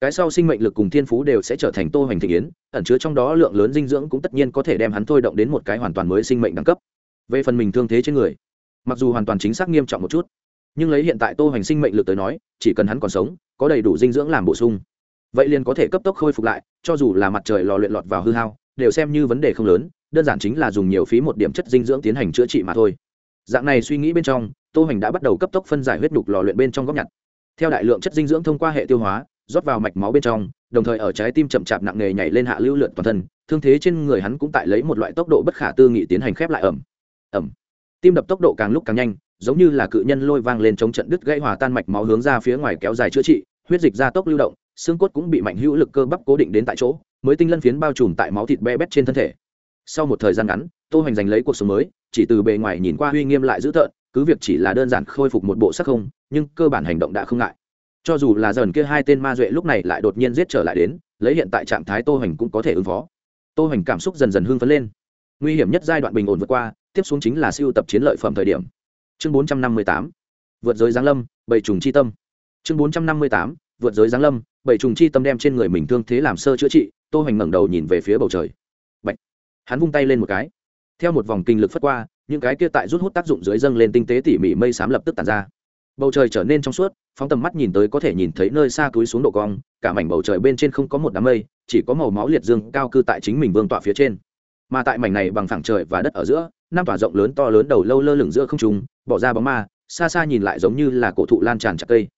Cái sau sinh mệnh lực cùng thiên phú đều sẽ trở thành tô hoành thịnh yến, ẩn chứa trong đó lượng lớn dinh dưỡng cũng tất nhiên có thể đem hắn thôi động đến một cái hoàn toàn mới sinh mệnh đẳng cấp. Về phần mình thương thế trên người mặc dù hoàn toàn chính xác nghiêm trọng một chút, nhưng lấy hiện tại tô hành sinh mệnh lực tới nói, chỉ cần hắn còn sống, có đầy đủ dinh dưỡng làm bổ sung, vậy liền có thể cấp tốc khôi phục lại, cho dù là mặt trời lò luyện lọt vào hư hao, đều xem như vấn đề không lớn, đơn giản chính là dùng nhiều phí một điểm chất dinh dưỡng tiến hành chữa trị mà thôi. Dạng này suy nghĩ bên trong, tô hành đã bắt đầu cấp tốc phân giải huyết đục lò luyện bên trong góc nhặt. Theo đại lượng chất dinh dưỡng thông qua hệ tiêu hóa, rót vào mạch máu bên trong, đồng thời ở trái tim chậm chạp nặng nề nhảy lên hạ lưu lượn toàn thân, thương thế trên người hắn cũng tại lấy một loại tốc độ bất khả tư nghị tiến hành khép lại ẩm. Ẩm tim đập tốc độ càng lúc càng nhanh, giống như là cự nhân lôi vang lên chống trận đứt gãy hòa tan mạch máu hướng ra phía ngoài kéo dài chữa trị, huyết dịch gia tốc lưu động, xương cốt cũng bị mạnh hữu lực cơ bắp cố định đến tại chỗ, mới tinh lân phiến bao trùm tại máu thịt be bét trên thân thể. Sau một thời gian ngắn, tô hoành giành lấy cuộc sống mới, chỉ từ bề ngoài nhìn qua uy nghiêm lại dữ tợn, cứ việc chỉ là đơn giản khôi phục một bộ sắc không, nhưng cơ bản hành động đã không ngại. Cho dù là dần kia hai tên ma duệ lúc này lại đột nhiên giết trở lại đến, lấy hiện tại trạng thái tô hoành cũng có thể ứng phó. Tô hoành cảm xúc dần dần hưng phấn lên. Nguy hiểm nhất giai đoạn bình ổn vượt qua tiếp xuống chính là siêu tập chiến lợi phẩm thời điểm. Chương bốn trăm năm mươi tám, vượt giới giáng lâm, bảy trùng chi tâm. Chương bốn trăm năm mươi tám, vượt giới giáng lâm, bảy trùng chi tâm đem trên người mình thương thế làm sơ chữa trị, tô hoành ngẩng đầu nhìn về phía bầu trời. Bạch! hắn vung tay lên một cái. Theo một vòng kinh lực phát qua, những cái kia tại rút hút tác dụng dưới dâng lên tinh tế tỉ mỉ mây xám lập tức tàn ra. Bầu trời trở nên trong suốt, phóng tầm mắt nhìn tới có thể nhìn thấy nơi xa túi xuống độ cong, cả mảnh bầu trời bên trên không có một đám mây, chỉ có màu máu liệt dương cao cư tại chính mình vương tọa phía trên. Mà tại mảnh này bằng phẳng trời và đất ở giữa năm tòa rộng lớn to lớn đầu lâu lơ lửng giữa không trung, bỏ ra bóng ma, xa xa nhìn lại giống như là cổ thụ lan tràn chặt cây.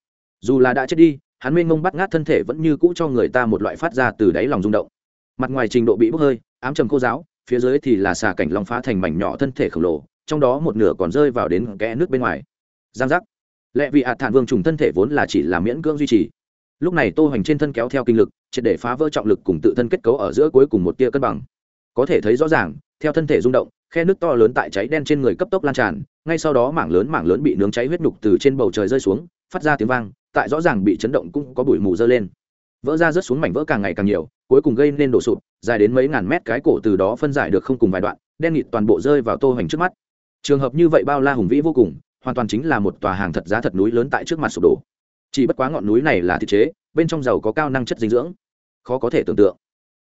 Dù là đã chết đi, hắn mênh mông bắt ngát thân thể vẫn như cũ cho người ta một loại phát ra từ đáy lòng rung động. Mặt ngoài trình độ bị bốc hơi, ám trầm cô giáo, phía dưới thì là xà cảnh long phá thành mảnh nhỏ thân thể khổng lồ, trong đó một nửa còn rơi vào đến kẽ nước bên ngoài. Giang giác. Lệ vị hạt thản vương trùng thân thể vốn là chỉ là miễn cưỡng duy trì. Lúc này tô hoành trên thân kéo theo kinh lực, triệt để phá vỡ trọng lực cùng tự thân kết cấu ở giữa cuối cùng một tia cân bằng. Có thể thấy rõ ràng, theo thân thể rung động khe nước to lớn tại cháy đen trên người cấp tốc lan tràn, ngay sau đó mảng lớn mảng lớn bị nướng cháy huyết nhục từ trên bầu trời rơi xuống, phát ra tiếng vang, tại rõ ràng bị chấn động cũng có bụi mù dơ lên. Vỡ ra rớt xuống mảnh vỡ càng ngày càng nhiều, cuối cùng gây nên đổ sụp, dài đến mấy ngàn mét cái cổ từ đó phân giải được không cùng vài đoạn, đen nghịt toàn bộ rơi vào tô hoành trước mắt. Trường hợp như vậy bao la hùng vĩ vô cùng, hoàn toàn chính là một tòa hàng thật giá thật núi lớn tại trước mặt sụp đổ. Chỉ bất quá ngọn núi này là thiết chế, bên trong giàu có cao năng chất dinh dưỡng. Khó có thể tưởng tượng.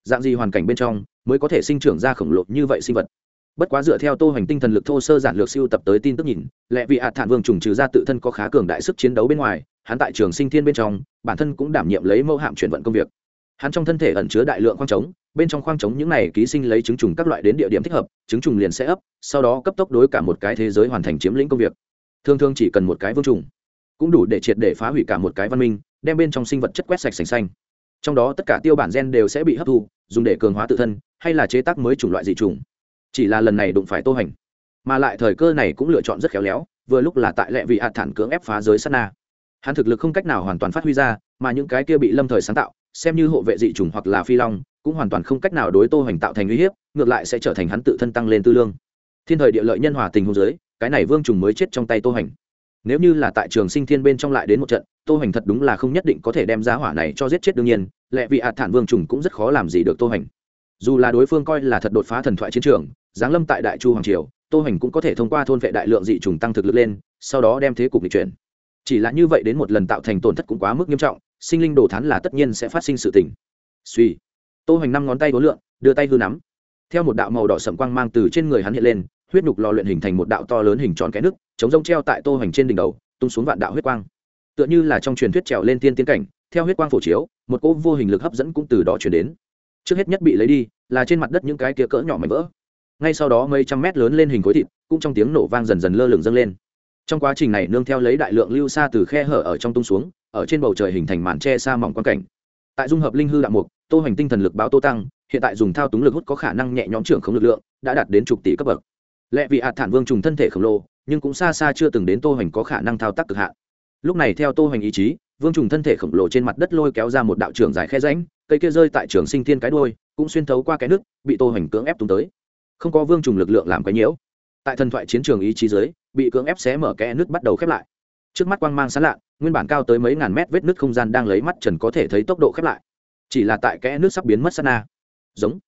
Dạng gì hoàn cảnh bên trong mới có thể sinh trưởng ra khổng lồ như vậy sinh vật? bất quá dựa theo tô hoành tinh thần lực thô sơ giản lược siêu tập tới tin tức nhìn lẽ vì hạt thản vương trùng trừ ra tự thân có khá cường đại sức chiến đấu bên ngoài, hắn tại trường sinh thiên bên trong, bản thân cũng đảm nhiệm lấy mẫu hạm chuyển vận công việc. Hắn trong thân thể ẩn chứa đại lượng khoang trống, bên trong khoang trống những này ký sinh lấy trứng trùng các loại đến địa điểm thích hợp, trứng trùng liền sẽ ấp, sau đó cấp tốc đối cả một cái thế giới hoàn thành chiếm lĩnh công việc. Thường thường chỉ cần một cái vương trùng, cũng đủ để triệt để phá hủy cả một cái văn minh, đem bên trong sinh vật chất quét sạch sành xanh. Trong đó tất cả tiêu bản gen đều sẽ bị hấp thu, dùng để cường hóa tự thân, hay là chế tác mới chủng loại dị trùng chỉ là lần này đụng phải tô hành, mà lại thời cơ này cũng lựa chọn rất khéo léo, vừa lúc là tại lệ vị hạt thản cưỡng ép phá giới sát na hắn thực lực không cách nào hoàn toàn phát huy ra, mà những cái kia bị lâm thời sáng tạo, xem như hộ vệ dị chủng hoặc là phi long, cũng hoàn toàn không cách nào đối tô hành tạo thành uy hiếp, ngược lại sẽ trở thành hắn tự thân tăng lên tư lương thiên thời địa lợi nhân hòa tình hôn giới, cái này vương trùng mới chết trong tay tô hành. nếu như là tại trường sinh thiên bên trong lại đến một trận, tô hành thật đúng là không nhất định có thể đem giá hỏa này cho giết chết đương nhiên, lệ vị hạt thản vương trùng cũng rất khó làm gì được tô hành. dù là đối phương coi là thật đột phá thần thoại chiến trường giáng lâm tại đại chu hoàng triều, tô hoành cũng có thể thông qua thôn vệ đại lượng dị trùng tăng thực lực lên, sau đó đem thế cục n g chuyển. Chỉ là như vậy đến một lần tạo thành tổn thất cũng quá mức nghiêm trọng, sinh linh đồ thán là tất nhiên sẽ phát sinh sự tình. Suy. Tô hoành năm ngón tay vốn lượng đưa tay hư nắm. Theo một đạo màu đỏ sậm quang mang từ trên người hắn hiện lên, huyết nhục lò luyện hình thành một đạo to lớn hình tròn cái nước chống rông treo tại tô hoành trên đỉnh đầu, tung xuống vạn đạo huyết quang. Tựa như là trong truyền thuyết trèo lên tiên tiến cảnh, theo huyết quang phổ chiếu, một cỗ vô hình lực hấp dẫn cũng từ đó chuyển đến. Trước hết nhất bị lấy đi, là trên mặt đất những cái kia cỡ nhỏ mảnh vỡ ngay sau đó mấy trăm mét lớn lên hình khối thịt, cũng trong tiếng nổ vang dần dần lơ lửng dâng lên. Trong quá trình này, nương theo lấy đại lượng lưu xa từ khe hở ở trong tung xuống, ở trên bầu trời hình thành màn tre xa mỏng quan cảnh. Tại dung hợp linh hư đạo mục, tô hành tinh thần lực báo tô tăng, hiện tại dùng thao túng lực hút có khả năng nhẹ nhõm trưởng không lực lượng, đã đạt đến chục tỷ cấp bậc. Lẽ vì hạt thản vương trùng thân thể khổng lồ, nhưng cũng xa xa chưa từng đến tô hành có khả năng thao tác cực hạn. Lúc này theo tô hành ý chí, vương trùng thân thể khổng lồ trên mặt đất lôi kéo ra một đạo trường dài khe rãnh, cây kia rơi tại trường sinh thiên cái đuôi, cũng xuyên thấu qua cái nước, bị tô hành cưỡng ép tung tới không có vương trùng lực lượng làm cái nhiễu. Tại thần thoại chiến trường ý chí giới bị cưỡng ép xé mở kẽ nước bắt đầu khép lại. Trước mắt quang mang sán lạ nguyên bản cao tới mấy ngàn mét vết nước không gian đang lấy mắt trần có thể thấy tốc độ khép lại. Chỉ là tại kẽ nước sắp biến mất sana giống.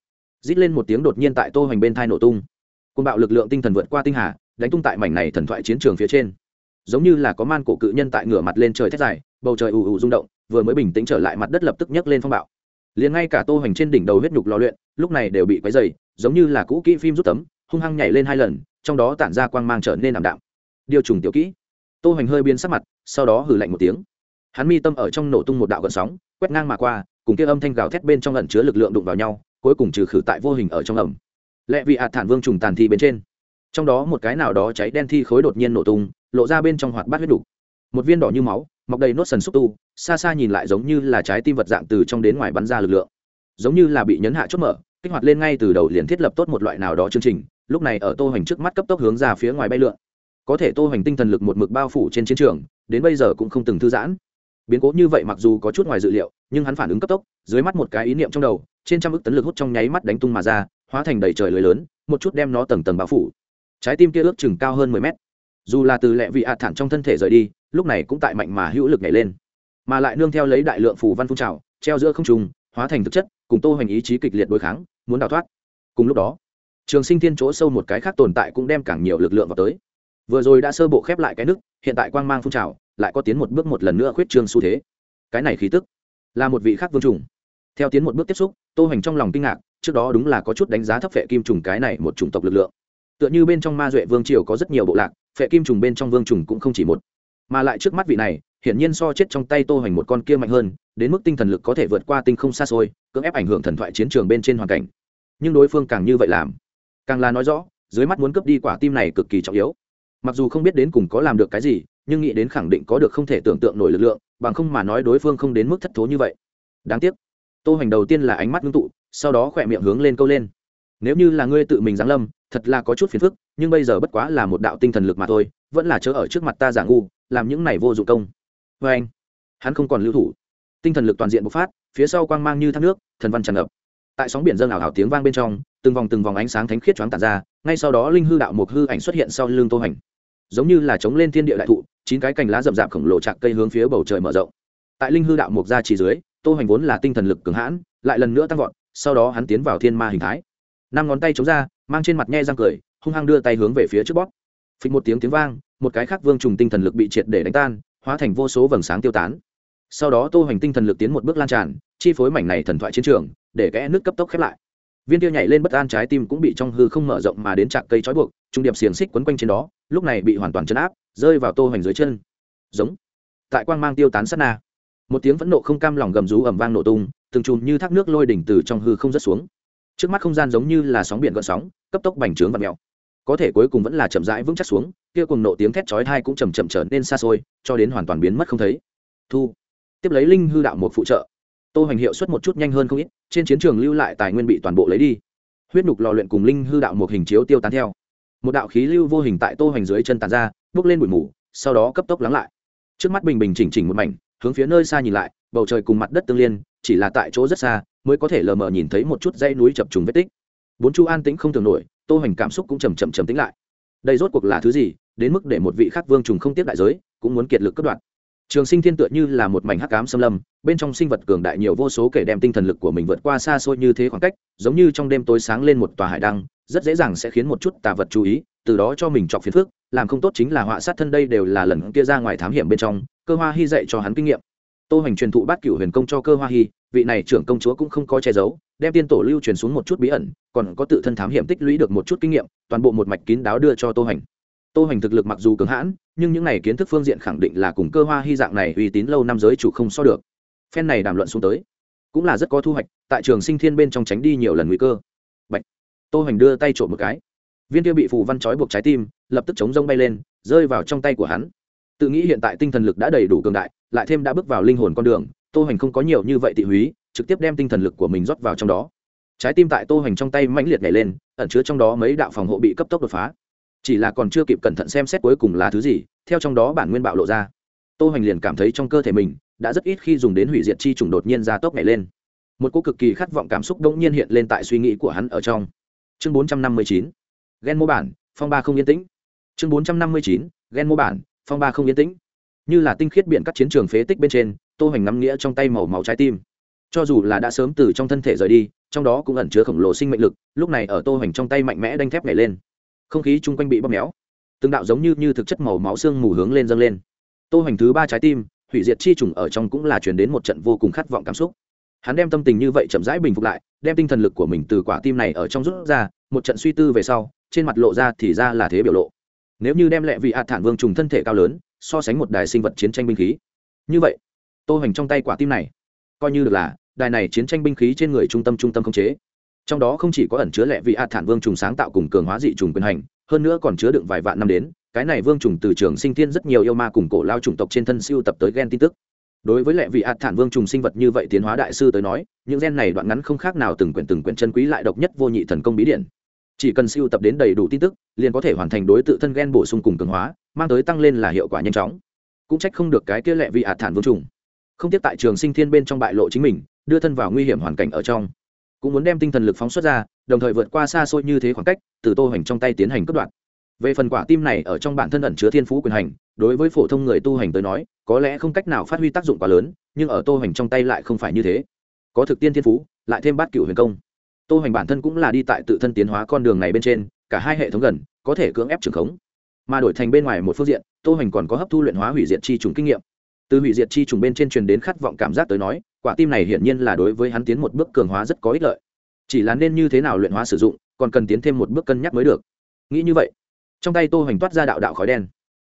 Rít lên một tiếng đột nhiên tại tô hoành bên thai nổ tung. Côn bạo lực lượng tinh thần vượt qua tinh hà, đánh tung tại mảnh này thần thoại chiến trường phía trên. Giống như là có man cổ cự nhân tại ngửa mặt lên trời thét dài, bầu trời ù ù rung động, vừa mới bình tĩnh trở lại mặt đất lập tức nhấc lên phong bạo. Liền ngay cả tô hoành trên đỉnh đầu huyết nhục lò luyện, lúc này đều bị quấy dày giống như là cũ kỹ phim rút tấm, hung hăng nhảy lên hai lần, trong đó tản ra quang mang trở nên ảm đạm. Điều trùng tiểu kỹ. Tô hoành hơi biến sắc mặt, sau đó hừ lạnh một tiếng. Hắn mi tâm ở trong nổ tung một đạo gợn sóng, quét ngang mà qua, cùng kia âm thanh gào thét bên trong ẩn chứa lực lượng đụng vào nhau, cuối cùng trừ khử tại vô hình ở trong ẩm. Lẽ vì hạt thản vương trùng tàn thi bên trên. Trong đó một cái nào đó cháy đen thi khối đột nhiên nổ tung, lộ ra bên trong hoạt bát huyết đủ. một viên đỏ như máu, mọc đầy nốt sần xúc tu, xa xa nhìn lại giống như là trái tim vật dạng từ trong đến ngoài bắn ra lực lượng. Giống như là bị nhấn hạ chốt mở kích hoạt lên ngay từ đầu liền thiết lập tốt một loại nào đó chương trình, lúc này ở tô hoành trước mắt cấp tốc hướng ra phía ngoài bay lượn. Có thể tô hoành tinh thần lực một mực bao phủ trên chiến trường, đến bây giờ cũng không từng thư giãn. Biến cố như vậy mặc dù có chút ngoài dự liệu, nhưng hắn phản ứng cấp tốc, dưới mắt một cái ý niệm trong đầu, trên trăm ức tấn lực hút trong nháy mắt đánh tung mà ra, hóa thành đầy trời lưới lớn, một chút đem nó tầng tầng bao phủ. Trái tim kia ước chừng cao hơn mười mét. Dù là từ lẹ vị hạ thẳng trong thân thể rời đi, lúc này cũng tại mạnh mà hữu lực nhảy lên. Mà lại nương theo lấy đại lượng phủ văn phun trào, treo giữa không trùng hóa thành thực chất, cùng tô hoành ý chí kịch liệt đối kháng, muốn đào thoát. Cùng lúc đó, trường sinh thiên chỗ sâu một cái khác tồn tại cũng đem càng nhiều lực lượng vào tới. Vừa rồi đã sơ bộ khép lại cái nước, hiện tại quang mang phun trào, lại có tiến một bước một lần nữa khuyết trương xu thế. Cái này khí tức là một vị khác vương trùng. Theo tiến một bước tiếp xúc, tô hoành trong lòng kinh ngạc, trước đó đúng là có chút đánh giá thấp phệ kim trùng cái này một chủng tộc lực lượng. Tựa như bên trong ma duệ vương triều có rất nhiều bộ lạc, phệ kim trùng bên trong vương trùng cũng không chỉ một. Mà lại trước mắt vị này hiển nhiên so chết trong tay tô hoành một con kia mạnh hơn, đến mức tinh thần lực có thể vượt qua tinh không xa xôi, cưỡng ép ảnh hưởng thần thoại chiến trường bên trên hoàn cảnh. Nhưng đối phương càng như vậy làm, càng là nói rõ, dưới mắt muốn cướp đi quả tim này cực kỳ trọng yếu. Mặc dù không biết đến cùng có làm được cái gì, nhưng nghĩ đến khẳng định có được không thể tưởng tượng nổi lực lượng, bằng không mà nói đối phương không đến mức thất thố như vậy. Đáng tiếc, tô hoành đầu tiên là ánh mắt ngưng tụ, sau đó khỏe miệng hướng lên câu lên. Nếu như là ngươi tự mình giáng lâm, thật là có chút phiền phức, nhưng bây giờ bất quá là một đạo tinh thần lực mà thôi, vẫn là chớ ở trước mặt ta giả ngu, làm những này vô dụng công vê anh hắn không còn lưu thủ. Tinh thần lực toàn diện bộc phát phía sau quang mang như thác nước thần văn tràn ngập. Tại sóng biển dâng ảo hảo tiếng vang bên trong từng vòng từng vòng ánh sáng thánh khiết choáng tàn ra ngay sau đó linh hư đạo một hư ảnh xuất hiện sau lưng tô hành. Giống như là chống lên thiên địa đại thụ chín cái cành lá rậm rạp khổng lồ chạc cây hướng phía bầu trời mở rộng. Tại linh hư đạo mục ra chỉ dưới tô hành vốn là tinh thần lực cường hãn lại lần nữa tăng vọt sau đó hắn tiến vào thiên ma hình thái. Năm ngón tay chống ra mang trên mặt nhe răng cười hung hăng đưa tay hướng về phía trước bót, phịch một tiếng tiếng vang một cái khác vương trùng tinh thần lực bị triệt để đánh tan hóa thành vô số vầng sáng tiêu tán. Sau đó tô hoành tinh thần lực tiến một bước lan tràn, chi phối mảnh này thần thoại chiến trường, để kẽ nước cấp tốc khép lại. Viên tiêu nhảy lên bất an trái tim cũng bị trong hư không mở rộng mà đến chạc cây trói buộc, trung điệp xiềng xích quấn quanh trên đó, lúc này bị hoàn toàn chấn áp, rơi vào tô hoành dưới chân. Giống. Tại quang mang tiêu tán sát na. Một tiếng phẫn nộ không cam lòng gầm rú ầm vang nổ tung, từng chùm như thác nước lôi đỉnh từ trong hư không rớt xuống. Trước mắt không gian giống như là sóng biển gợn sóng, cấp tốc bành trướng và mèo có thể cuối cùng vẫn là chậm rãi vững chắc xuống, kia cùng nộ tiếng thét chói thai cũng chầm chậm trở nên xa xôi, cho đến hoàn toàn biến mất không thấy. Thu. Tiếp lấy linh hư đạo một phụ trợ. Tô hoành hiệu suất một chút nhanh hơn không ít, trên chiến trường lưu lại tài nguyên bị toàn bộ lấy đi. Huyết nhục lò luyện cùng linh hư đạo một hình chiếu tiêu tán theo. Một đạo khí lưu vô hình tại tô hoành dưới chân tàn ra bước lên bụi mù, sau đó cấp tốc lắng lại. Trước mắt bình bình chỉnh chỉnh một mảnh, hướng phía nơi xa nhìn lại, bầu trời cùng mặt đất tương liên, chỉ là tại chỗ rất xa, mới có thể lờ mờ nhìn thấy một chút dãy núi chập trùng vết tích. Bốn chu an tĩnh không tưởng nổi tô hoành cảm xúc cũng chầm chậm chầm tính lại đây rốt cuộc là thứ gì, đến mức để một vị khác vương trùng không tiếp đại giới, cũng muốn kiệt lực cất đoạn. trường sinh thiên tựa như là một mảnh hắc cám xâm lâm, bên trong sinh vật cường đại nhiều vô số kể đem tinh thần lực của mình vượt qua xa xôi như thế khoảng cách, giống như trong đêm tối sáng lên một tòa hải đăng, rất dễ dàng sẽ khiến một chút tà vật chú ý, từ đó cho mình chọc phiền phức làm không tốt chính là họa sát thân đây đều là lần kia ra ngoài thám hiểm bên trong, cơ hoa hy dạy cho hắn kinh nghiệm tô hoành truyền thụ bát cửu huyền công cho cơ hoa hy, vị này trưởng công chúa cũng không có che giấu đem tiên tổ lưu truyền xuống một chút bí ẩn, còn có tự thân thám hiểm tích lũy được một chút kinh nghiệm, toàn bộ một mạch kín đáo đưa cho tô hành. Tô hành thực lực mặc dù cứng hãn, nhưng những này kiến thức phương diện khẳng định là cùng cơ hoa hy dạng này uy tín lâu năm giới chủ không so được. Phen này đàm luận xuống tới, cũng là rất có thu hoạch, tại trường sinh thiên bên trong tránh đi nhiều lần nguy cơ. Bạch. tô hành đưa tay trộm một cái. Viên kia bị phù văn trói buộc trái tim, lập tức chống rông bay lên, rơi vào trong tay của hắn. Tự nghĩ hiện tại tinh thần lực đã đầy đủ cường đại, lại thêm đã bước vào linh hồn con đường, tô hành không có nhiều như vậy thị húy trực tiếp đem tinh thần lực của mình rót vào trong đó. Trái tim tại tô hoành trong tay mãnh liệt nhảy lên, ẩn chứa trong đó mấy đạo phòng hộ bị cấp tốc đột phá. Chỉ là còn chưa kịp cẩn thận xem xét cuối cùng là thứ gì, theo trong đó bản nguyên bạo lộ ra. Tô hoành liền cảm thấy trong cơ thể mình đã rất ít khi dùng đến hủy diệt chi trùng đột nhiên ra tốc nhảy lên. Một cô cực kỳ khát vọng cảm xúc đống nhiên hiện lên tại suy nghĩ của hắn ở trong. Chương 459 gen mô bản, phong ba không yên tĩnh. Chương 459 gen mô bản, phong ba không yên tĩnh. Như là tinh khiết biển các chiến trường phế tích bên trên, tô hoành ngắm nghĩa trong tay màu màu trái tim cho dù là đã sớm từ trong thân thể rời đi, trong đó cũng ẩn chứa khổng lồ sinh mệnh lực, lúc này ở tô hoành trong tay mạnh mẽ đanh thép nhảy lên. Không khí chung quanh bị bóp méo. Từng đạo giống như như thực chất màu máu xương mù hướng lên dâng lên. Tô hoành thứ ba trái tim, hủy diệt chi trùng ở trong cũng là chuyển đến một trận vô cùng khát vọng cảm xúc. Hắn đem tâm tình như vậy chậm rãi bình phục lại, đem tinh thần lực của mình từ quả tim này ở trong rút ra, một trận suy tư về sau, trên mặt lộ ra thì ra là thế biểu lộ. Nếu như đem lệ vị hạt thản vương trùng thân thể cao lớn, so sánh một đài sinh vật chiến tranh binh khí. Như vậy, tô hoành trong tay quả tim này coi như được là, đài này chiến tranh binh khí trên người trung tâm trung tâm không chế. Trong đó không chỉ có ẩn chứa lệ vị hạt thản vương trùng sáng tạo cùng cường hóa dị trùng quyền hành, hơn nữa còn chứa đựng vài vạn năm đến, cái này vương trùng từ trường sinh thiên rất nhiều yêu ma cùng cổ lao chủng tộc trên thân siêu tập tới gen tin tức. Đối với lệ vị hạt thản vương trùng sinh vật như vậy tiến hóa đại sư tới nói, những gen này đoạn ngắn không khác nào từng quyển từng quyển chân quý lại độc nhất vô nhị thần công bí điển. Chỉ cần siêu tập đến đầy đủ tin tức, liền có thể hoàn thành đối tự thân gen bổ sung cùng cường hóa, mang tới tăng lên là hiệu quả nhanh chóng. Cũng trách không được cái kia lệ vị hạt thản vương trùng không tiếp tại trường sinh thiên bên trong bại lộ chính mình, đưa thân vào nguy hiểm hoàn cảnh ở trong. Cũng muốn đem tinh thần lực phóng xuất ra, đồng thời vượt qua xa xôi như thế khoảng cách, từ tô hành trong tay tiến hành cướp đoạn. về phần quả tim này ở trong bản thân ẩn chứa thiên phú quyền hành, đối với phổ thông người tu hành tới nói, có lẽ không cách nào phát huy tác dụng quá lớn, nhưng ở tô hành trong tay lại không phải như thế. Có thực tiên thiên phú, lại thêm bát cựu huyền công. Tô hành bản thân cũng là đi tại tự thân tiến hóa con đường này bên trên, cả hai hệ thống gần, có thể cưỡng ép trường khống. Mà đổi thành bên ngoài một phương diện, tô hành còn có hấp thu luyện hóa hủy diệt chi trùng kinh nghiệm từ hủy diệt chi trùng bên trên truyền đến khát vọng cảm giác tới nói, quả tim này hiển nhiên là đối với hắn tiến một bước cường hóa rất có ích lợi. Chỉ là nên như thế nào luyện hóa sử dụng, còn cần tiến thêm một bước cân nhắc mới được. Nghĩ như vậy, trong tay tô hoành toát ra đạo đạo khói đen.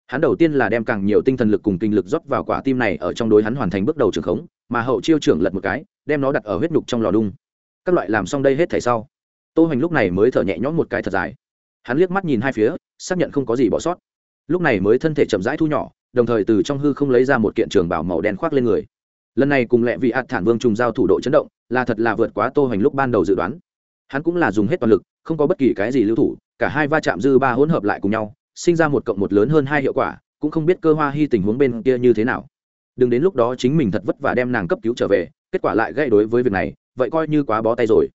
Hắn đầu tiên là đem càng nhiều tinh thần lực cùng kinh lực rót vào quả tim này ở trong đối hắn hoàn thành bước đầu trường khống, mà hậu chiêu trưởng lật một cái, đem nó đặt ở huyết nhục trong lò đung. Các loại làm xong đây hết thảy sau, tô hoành lúc này mới thở nhẹ nhõm một cái thật dài. Hắn liếc mắt nhìn hai phía, xác nhận không có gì bỏ sót. Lúc này mới thân thể chậm rãi thu nhỏ đồng thời từ trong hư không lấy ra một kiện trường bảo màu đen khoác lên người. Lần này cùng lẹ vị hạt thản vương trùng giao thủ độ chấn động, là thật là vượt quá tô hoành lúc ban đầu dự đoán. Hắn cũng là dùng hết toàn lực, không có bất kỳ cái gì lưu thủ, cả hai va chạm dư ba hỗn hợp lại cùng nhau, sinh ra một cộng một lớn hơn hai hiệu quả, cũng không biết cơ hoa hy tình huống bên kia như thế nào. Đừng đến lúc đó chính mình thật vất vả đem nàng cấp cứu trở về, kết quả lại gây đối với việc này, vậy coi như quá bó tay rồi.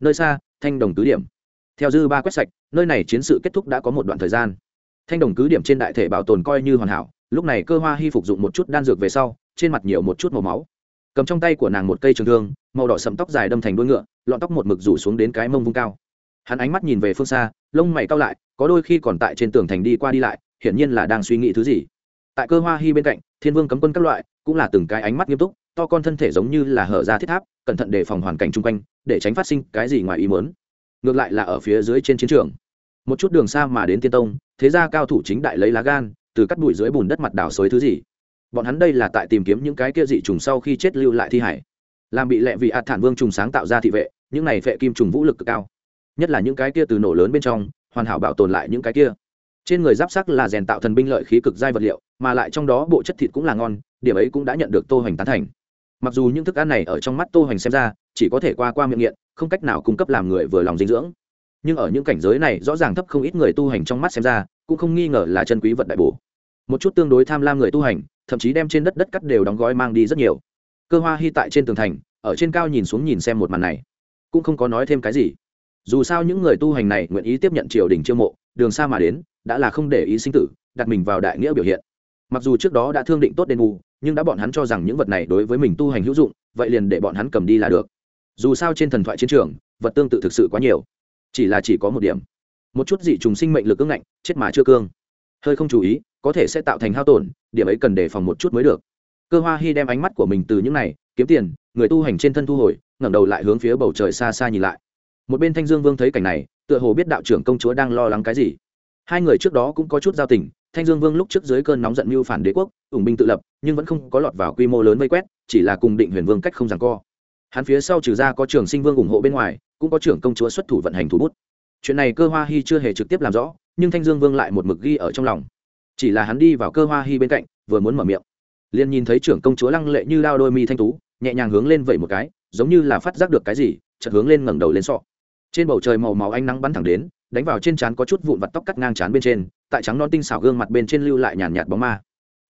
Nơi xa, thanh đồng tứ điểm. Theo dư ba quét sạch, nơi này chiến sự kết thúc đã có một đoạn thời gian. Thanh đồng cứ điểm trên đại thể bảo tồn coi như hoàn hảo lúc này cơ hoa hy phục dụng một chút đan dược về sau, trên mặt nhiều một chút màu máu. Cầm trong tay của nàng một cây trường thương, màu đỏ sầm tóc dài đâm thành đuôi ngựa, lọn tóc một mực rủ xuống đến cái mông vung cao. Hắn ánh mắt nhìn về phương xa, lông mày cao lại, có đôi khi còn tại trên tường thành đi qua đi lại, hiển nhiên là đang suy nghĩ thứ gì. Tại cơ hoa hy bên cạnh, thiên vương cấm quân các loại, cũng là từng cái ánh mắt nghiêm túc, to con thân thể giống như là hở ra thiết tháp, cẩn thận đề phòng hoàn cảnh chung quanh, để tránh phát sinh cái gì ngoài ý muốn. Ngược lại là ở phía dưới trên chiến trường. Một chút đường xa mà đến tiên tông, thế gia cao thủ chính đại lấy lá gan từ cắt bụi dưới bùn đất mặt đào xới thứ gì. Bọn hắn đây là tại tìm kiếm những cái kia dị trùng sau khi chết lưu lại thi hải. Làm bị lệ vì ạt thản vương trùng sáng tạo ra thị vệ, những này vệ kim trùng vũ lực cực cao. Nhất là những cái kia từ nổ lớn bên trong, hoàn hảo bảo tồn lại những cái kia. Trên người giáp sắc là rèn tạo thần binh lợi khí cực dai vật liệu, mà lại trong đó bộ chất thịt cũng là ngon, điểm ấy cũng đã nhận được tô hoành tán thành. Mặc dù những thức ăn này ở trong mắt tô hoành xem ra, chỉ có thể qua qua miệng nghiện, không cách nào cung cấp làm người vừa lòng dinh dưỡng. Nhưng ở những cảnh giới này rõ ràng thấp không ít người tu hành trong mắt xem ra, cũng không nghi ngờ là chân quý vật đại bổ một chút tương đối tham lam người tu hành, thậm chí đem trên đất đất cắt đều đóng gói mang đi rất nhiều. Cơ hoa hy tại trên tường thành, ở trên cao nhìn xuống nhìn xem một màn này, cũng không có nói thêm cái gì. Dù sao những người tu hành này nguyện ý tiếp nhận triều đình chiêu mộ, đường xa mà đến, đã là không để ý sinh tử, đặt mình vào đại nghĩa biểu hiện. Mặc dù trước đó đã thương định tốt đền bù, nhưng đã bọn hắn cho rằng những vật này đối với mình tu hành hữu dụng, vậy liền để bọn hắn cầm đi là được. Dù sao trên thần thoại chiến trường, vật tương tự thực sự quá nhiều, chỉ là chỉ có một điểm. Một chút dị trùng sinh mệnh lực ưng ngạnh, chết mà chưa cương hơi không chú ý, có thể sẽ tạo thành hao tổn, điểm ấy cần đề phòng một chút mới được. Cơ hoa hy đem ánh mắt của mình từ những này, kiếm tiền, người tu hành trên thân thu hồi, ngẩng đầu lại hướng phía bầu trời xa xa nhìn lại. Một bên thanh dương vương thấy cảnh này, tựa hồ biết đạo trưởng công chúa đang lo lắng cái gì. Hai người trước đó cũng có chút giao tình, thanh dương vương lúc trước dưới cơn nóng giận mưu phản đế quốc, ủng binh tự lập, nhưng vẫn không có lọt vào quy mô lớn vây quét, chỉ là cùng định huyền vương cách không ràng co. Hắn phía sau trừ ra có trường sinh vương ủng hộ bên ngoài, cũng có trưởng công chúa xuất thủ vận hành thủ bút. Chuyện này cơ hoa hy chưa hề trực tiếp làm rõ nhưng thanh dương vương lại một mực ghi ở trong lòng. Chỉ là hắn đi vào cơ hoa hy bên cạnh, vừa muốn mở miệng. Liền nhìn thấy trưởng công chúa lăng lệ như lao đôi mi thanh tú, nhẹ nhàng hướng lên vẩy một cái, giống như là phát giác được cái gì, chợt hướng lên ngẩng đầu lên sọ. Trên bầu trời màu máu ánh nắng bắn thẳng đến, đánh vào trên trán có chút vụn vặt tóc cắt ngang trán bên trên, tại trắng non tinh xảo gương mặt bên trên lưu lại nhàn nhạt bóng ma.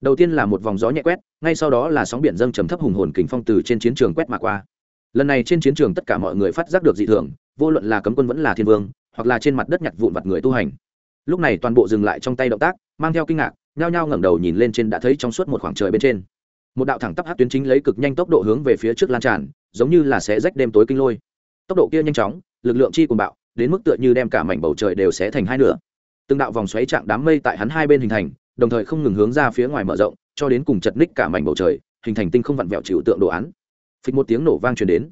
Đầu tiên là một vòng gió nhẹ quét, ngay sau đó là sóng biển dâng trầm thấp hùng hồn kình phong từ trên chiến trường quét mà qua. Lần này trên chiến trường tất cả mọi người phát giác được dị thường, vô luận là cấm quân vẫn là thiên vương, hoặc là trên mặt đất nhặt vụn vặt người tu hành lúc này toàn bộ dừng lại trong tay động tác, mang theo kinh ngạc, nhao nhao ngẩng đầu nhìn lên trên đã thấy trong suốt một khoảng trời bên trên. Một đạo thẳng tắp hát tuyến chính lấy cực nhanh tốc độ hướng về phía trước lan tràn, giống như là sẽ rách đêm tối kinh lôi. Tốc độ kia nhanh chóng, lực lượng chi cùng bạo, đến mức tựa như đem cả mảnh bầu trời đều sẽ thành hai nửa. Từng đạo vòng xoáy chạm đám mây tại hắn hai bên hình thành, đồng thời không ngừng hướng ra phía ngoài mở rộng, cho đến cùng chật ních cả mảnh bầu trời, hình thành tinh không vặn vẹo chịu tượng đồ án. Phịch một tiếng nổ vang truyền đến.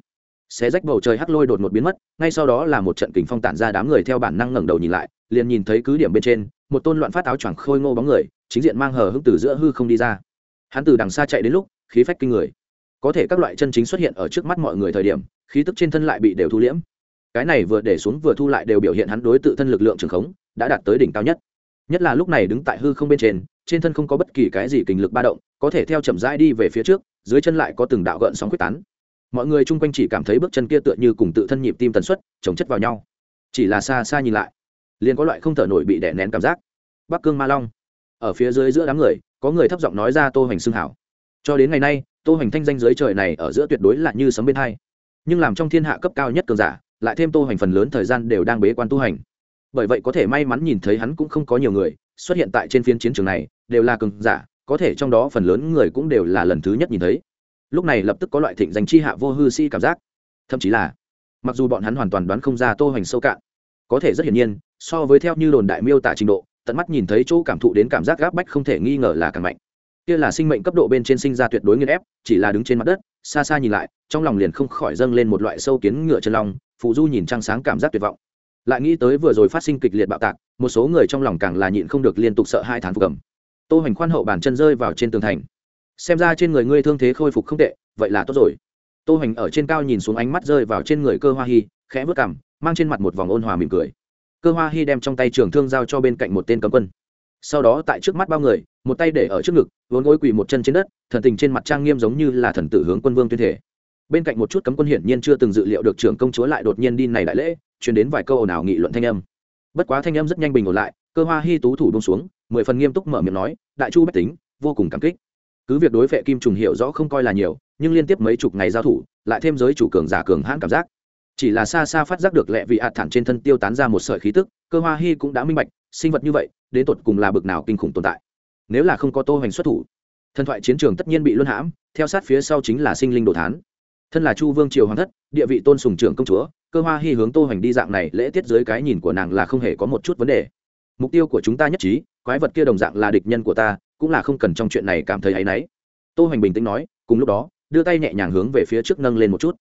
Xé rách bầu trời hắc lôi đột ngột biến mất, ngay sau đó là một trận kình phong tản ra đám người theo bản năng ngẩng đầu nhìn lại liền nhìn thấy cứ điểm bên trên, một tôn loạn phát áo choàng khôi ngô bóng người, chính diện mang hờ hững từ giữa hư không đi ra. Hắn từ đằng xa chạy đến lúc, khí phách kinh người. Có thể các loại chân chính xuất hiện ở trước mắt mọi người thời điểm, khí tức trên thân lại bị đều thu liễm. Cái này vừa để xuống vừa thu lại đều biểu hiện hắn đối tự thân lực lượng trường khống, đã đạt tới đỉnh cao nhất. Nhất là lúc này đứng tại hư không bên trên trên thân không có bất kỳ cái gì kình lực ba động, có thể theo chậm rãi đi về phía trước, dưới chân lại có từng đạo gợn sóng quyết tán. Mọi người chung quanh chỉ cảm thấy bước chân kia tựa như cùng tự thân nhịp tim tần suất, chồng chất vào nhau. Chỉ là xa xa nhìn lại liền có loại không thở nổi bị đè nén cảm giác. Bắc cương ma long. Ở phía dưới giữa đám người, có người thấp giọng nói ra tô hoành xưng hảo. Cho đến ngày nay, tô hoành thanh danh giới trời này ở giữa tuyệt đối là như sấm bên hai. Nhưng làm trong thiên hạ cấp cao nhất cường giả, lại thêm tô hoành phần lớn thời gian đều đang bế quan tu hành. Bởi vậy có thể may mắn nhìn thấy hắn cũng không có nhiều người, xuất hiện tại trên phiên chiến trường này, đều là cường giả, có thể trong đó phần lớn người cũng đều là lần thứ nhất nhìn thấy. Lúc này lập tức có loại thịnh danh chi hạ vô hư si cảm giác. Thậm chí là, mặc dù bọn hắn hoàn toàn đoán không ra tô hoành sâu cạn, có thể rất hiển nhiên so với theo như đồn đại miêu tả trình độ, tận mắt nhìn thấy chỗ cảm thụ đến cảm giác gáp bách không thể nghi ngờ là càng mạnh. Kia là sinh mệnh cấp độ bên trên sinh ra tuyệt đối nghiên ép, chỉ là đứng trên mặt đất, xa xa nhìn lại, trong lòng liền không khỏi dâng lên một loại sâu kiến ngựa chân lòng phụ du nhìn trăng sáng cảm giác tuyệt vọng. Lại nghĩ tới vừa rồi phát sinh kịch liệt bạo tạc, một số người trong lòng càng là nhịn không được liên tục sợ hai tháng phục cầm tô hoành khoan hậu bàn chân rơi vào trên tường thành. Xem ra trên người ngươi thương thế khôi phục không tệ, vậy là tốt rồi. Tô hoành ở trên cao nhìn xuống ánh mắt rơi vào trên người cơ hoa hy khẽ vớt cằm, mang trên mặt một vòng ôn hòa mỉm cười cơ hoa hy đem trong tay trường thương giao cho bên cạnh một tên cấm quân. Sau đó tại trước mắt bao người, một tay để ở trước ngực, vốn gối quỳ một chân trên đất, thần tình trên mặt trang nghiêm giống như là thần tử hướng quân vương tuyên thể bên cạnh một chút cấm quân hiển nhiên chưa từng dự liệu được trưởng công chúa lại đột nhiên đi này đại lễ chuyển đến vài câu ồn ào nghị luận thanh âm. Bất quá thanh âm rất nhanh bình ổn lại, cơ hoa hy tú thủ bông xuống, mười phần nghiêm túc mở miệng nói, đại chu bách tính, vô cùng cảm kích. Cứ việc đối vệ kim trùng hiểu rõ không coi là nhiều, nhưng liên tiếp mấy chục ngày giao thủ, lại thêm giới chủ cường giả cường hãn cảm giác chỉ là xa xa phát giác được lẹ vị hạt thản trên thân tiêu tán ra một sợi khí tức, cơ hoa hy cũng đã minh bạch, sinh vật như vậy, đến tột cùng là bực nào kinh khủng tồn tại. Nếu là không có tô hoành xuất thủ, thần thoại chiến trường tất nhiên bị luân hãm, theo sát phía sau chính là sinh linh đồ thán. Thân là chu vương triều hoàng thất, địa vị tôn sùng trưởng công chúa, cơ hoa hy hướng tô hoành đi dạng này lễ tiết dưới cái nhìn của nàng là không hề có một chút vấn đề. Mục tiêu của chúng ta nhất trí, quái vật kia đồng dạng là địch nhân của ta, cũng là không cần trong chuyện này cảm thấy áy náy. Tô hoành bình tĩnh nói, cùng lúc đó, đưa tay nhẹ nhàng hướng về phía trước nâng lên một chút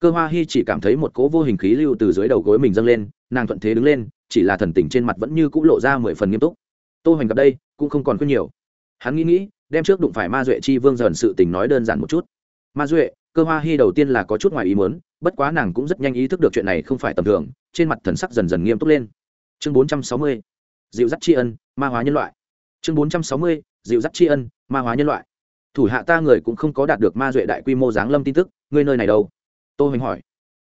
cơ hoa hi chỉ cảm thấy một cỗ vô hình khí lưu từ dưới đầu gối mình dâng lên, nàng thuận thế đứng lên, chỉ là thần tình trên mặt vẫn như c ũ lộ ra mười phần nghiêm túc. Tô hoành gặp đây, cũng không còn khuyên nhiều. Hắn nghĩ nghĩ, đem trước đụng phải ma duệ chi vương dần sự tình nói đơn giản một chút. Ma duệ, cơ hoa hi đầu tiên là có chút ngoài ý muốn, bất quá nàng cũng rất nhanh ý thức được chuyện này không phải tầm thường, trên mặt thần sắc dần dần nghiêm túc lên. Chương bốn trăm sáu mươi, dịu dắt tri ân, ma hóa nhân loại. Chương bốn trăm sáu mươi, dịu dắt tri ân, ma hóa nhân loại. Thủ hạ ta người cũng không có đạt được ma duệ đại quy mô giáng lâm tin tức, ngươi nơi này đâu? tô hoành hỏi.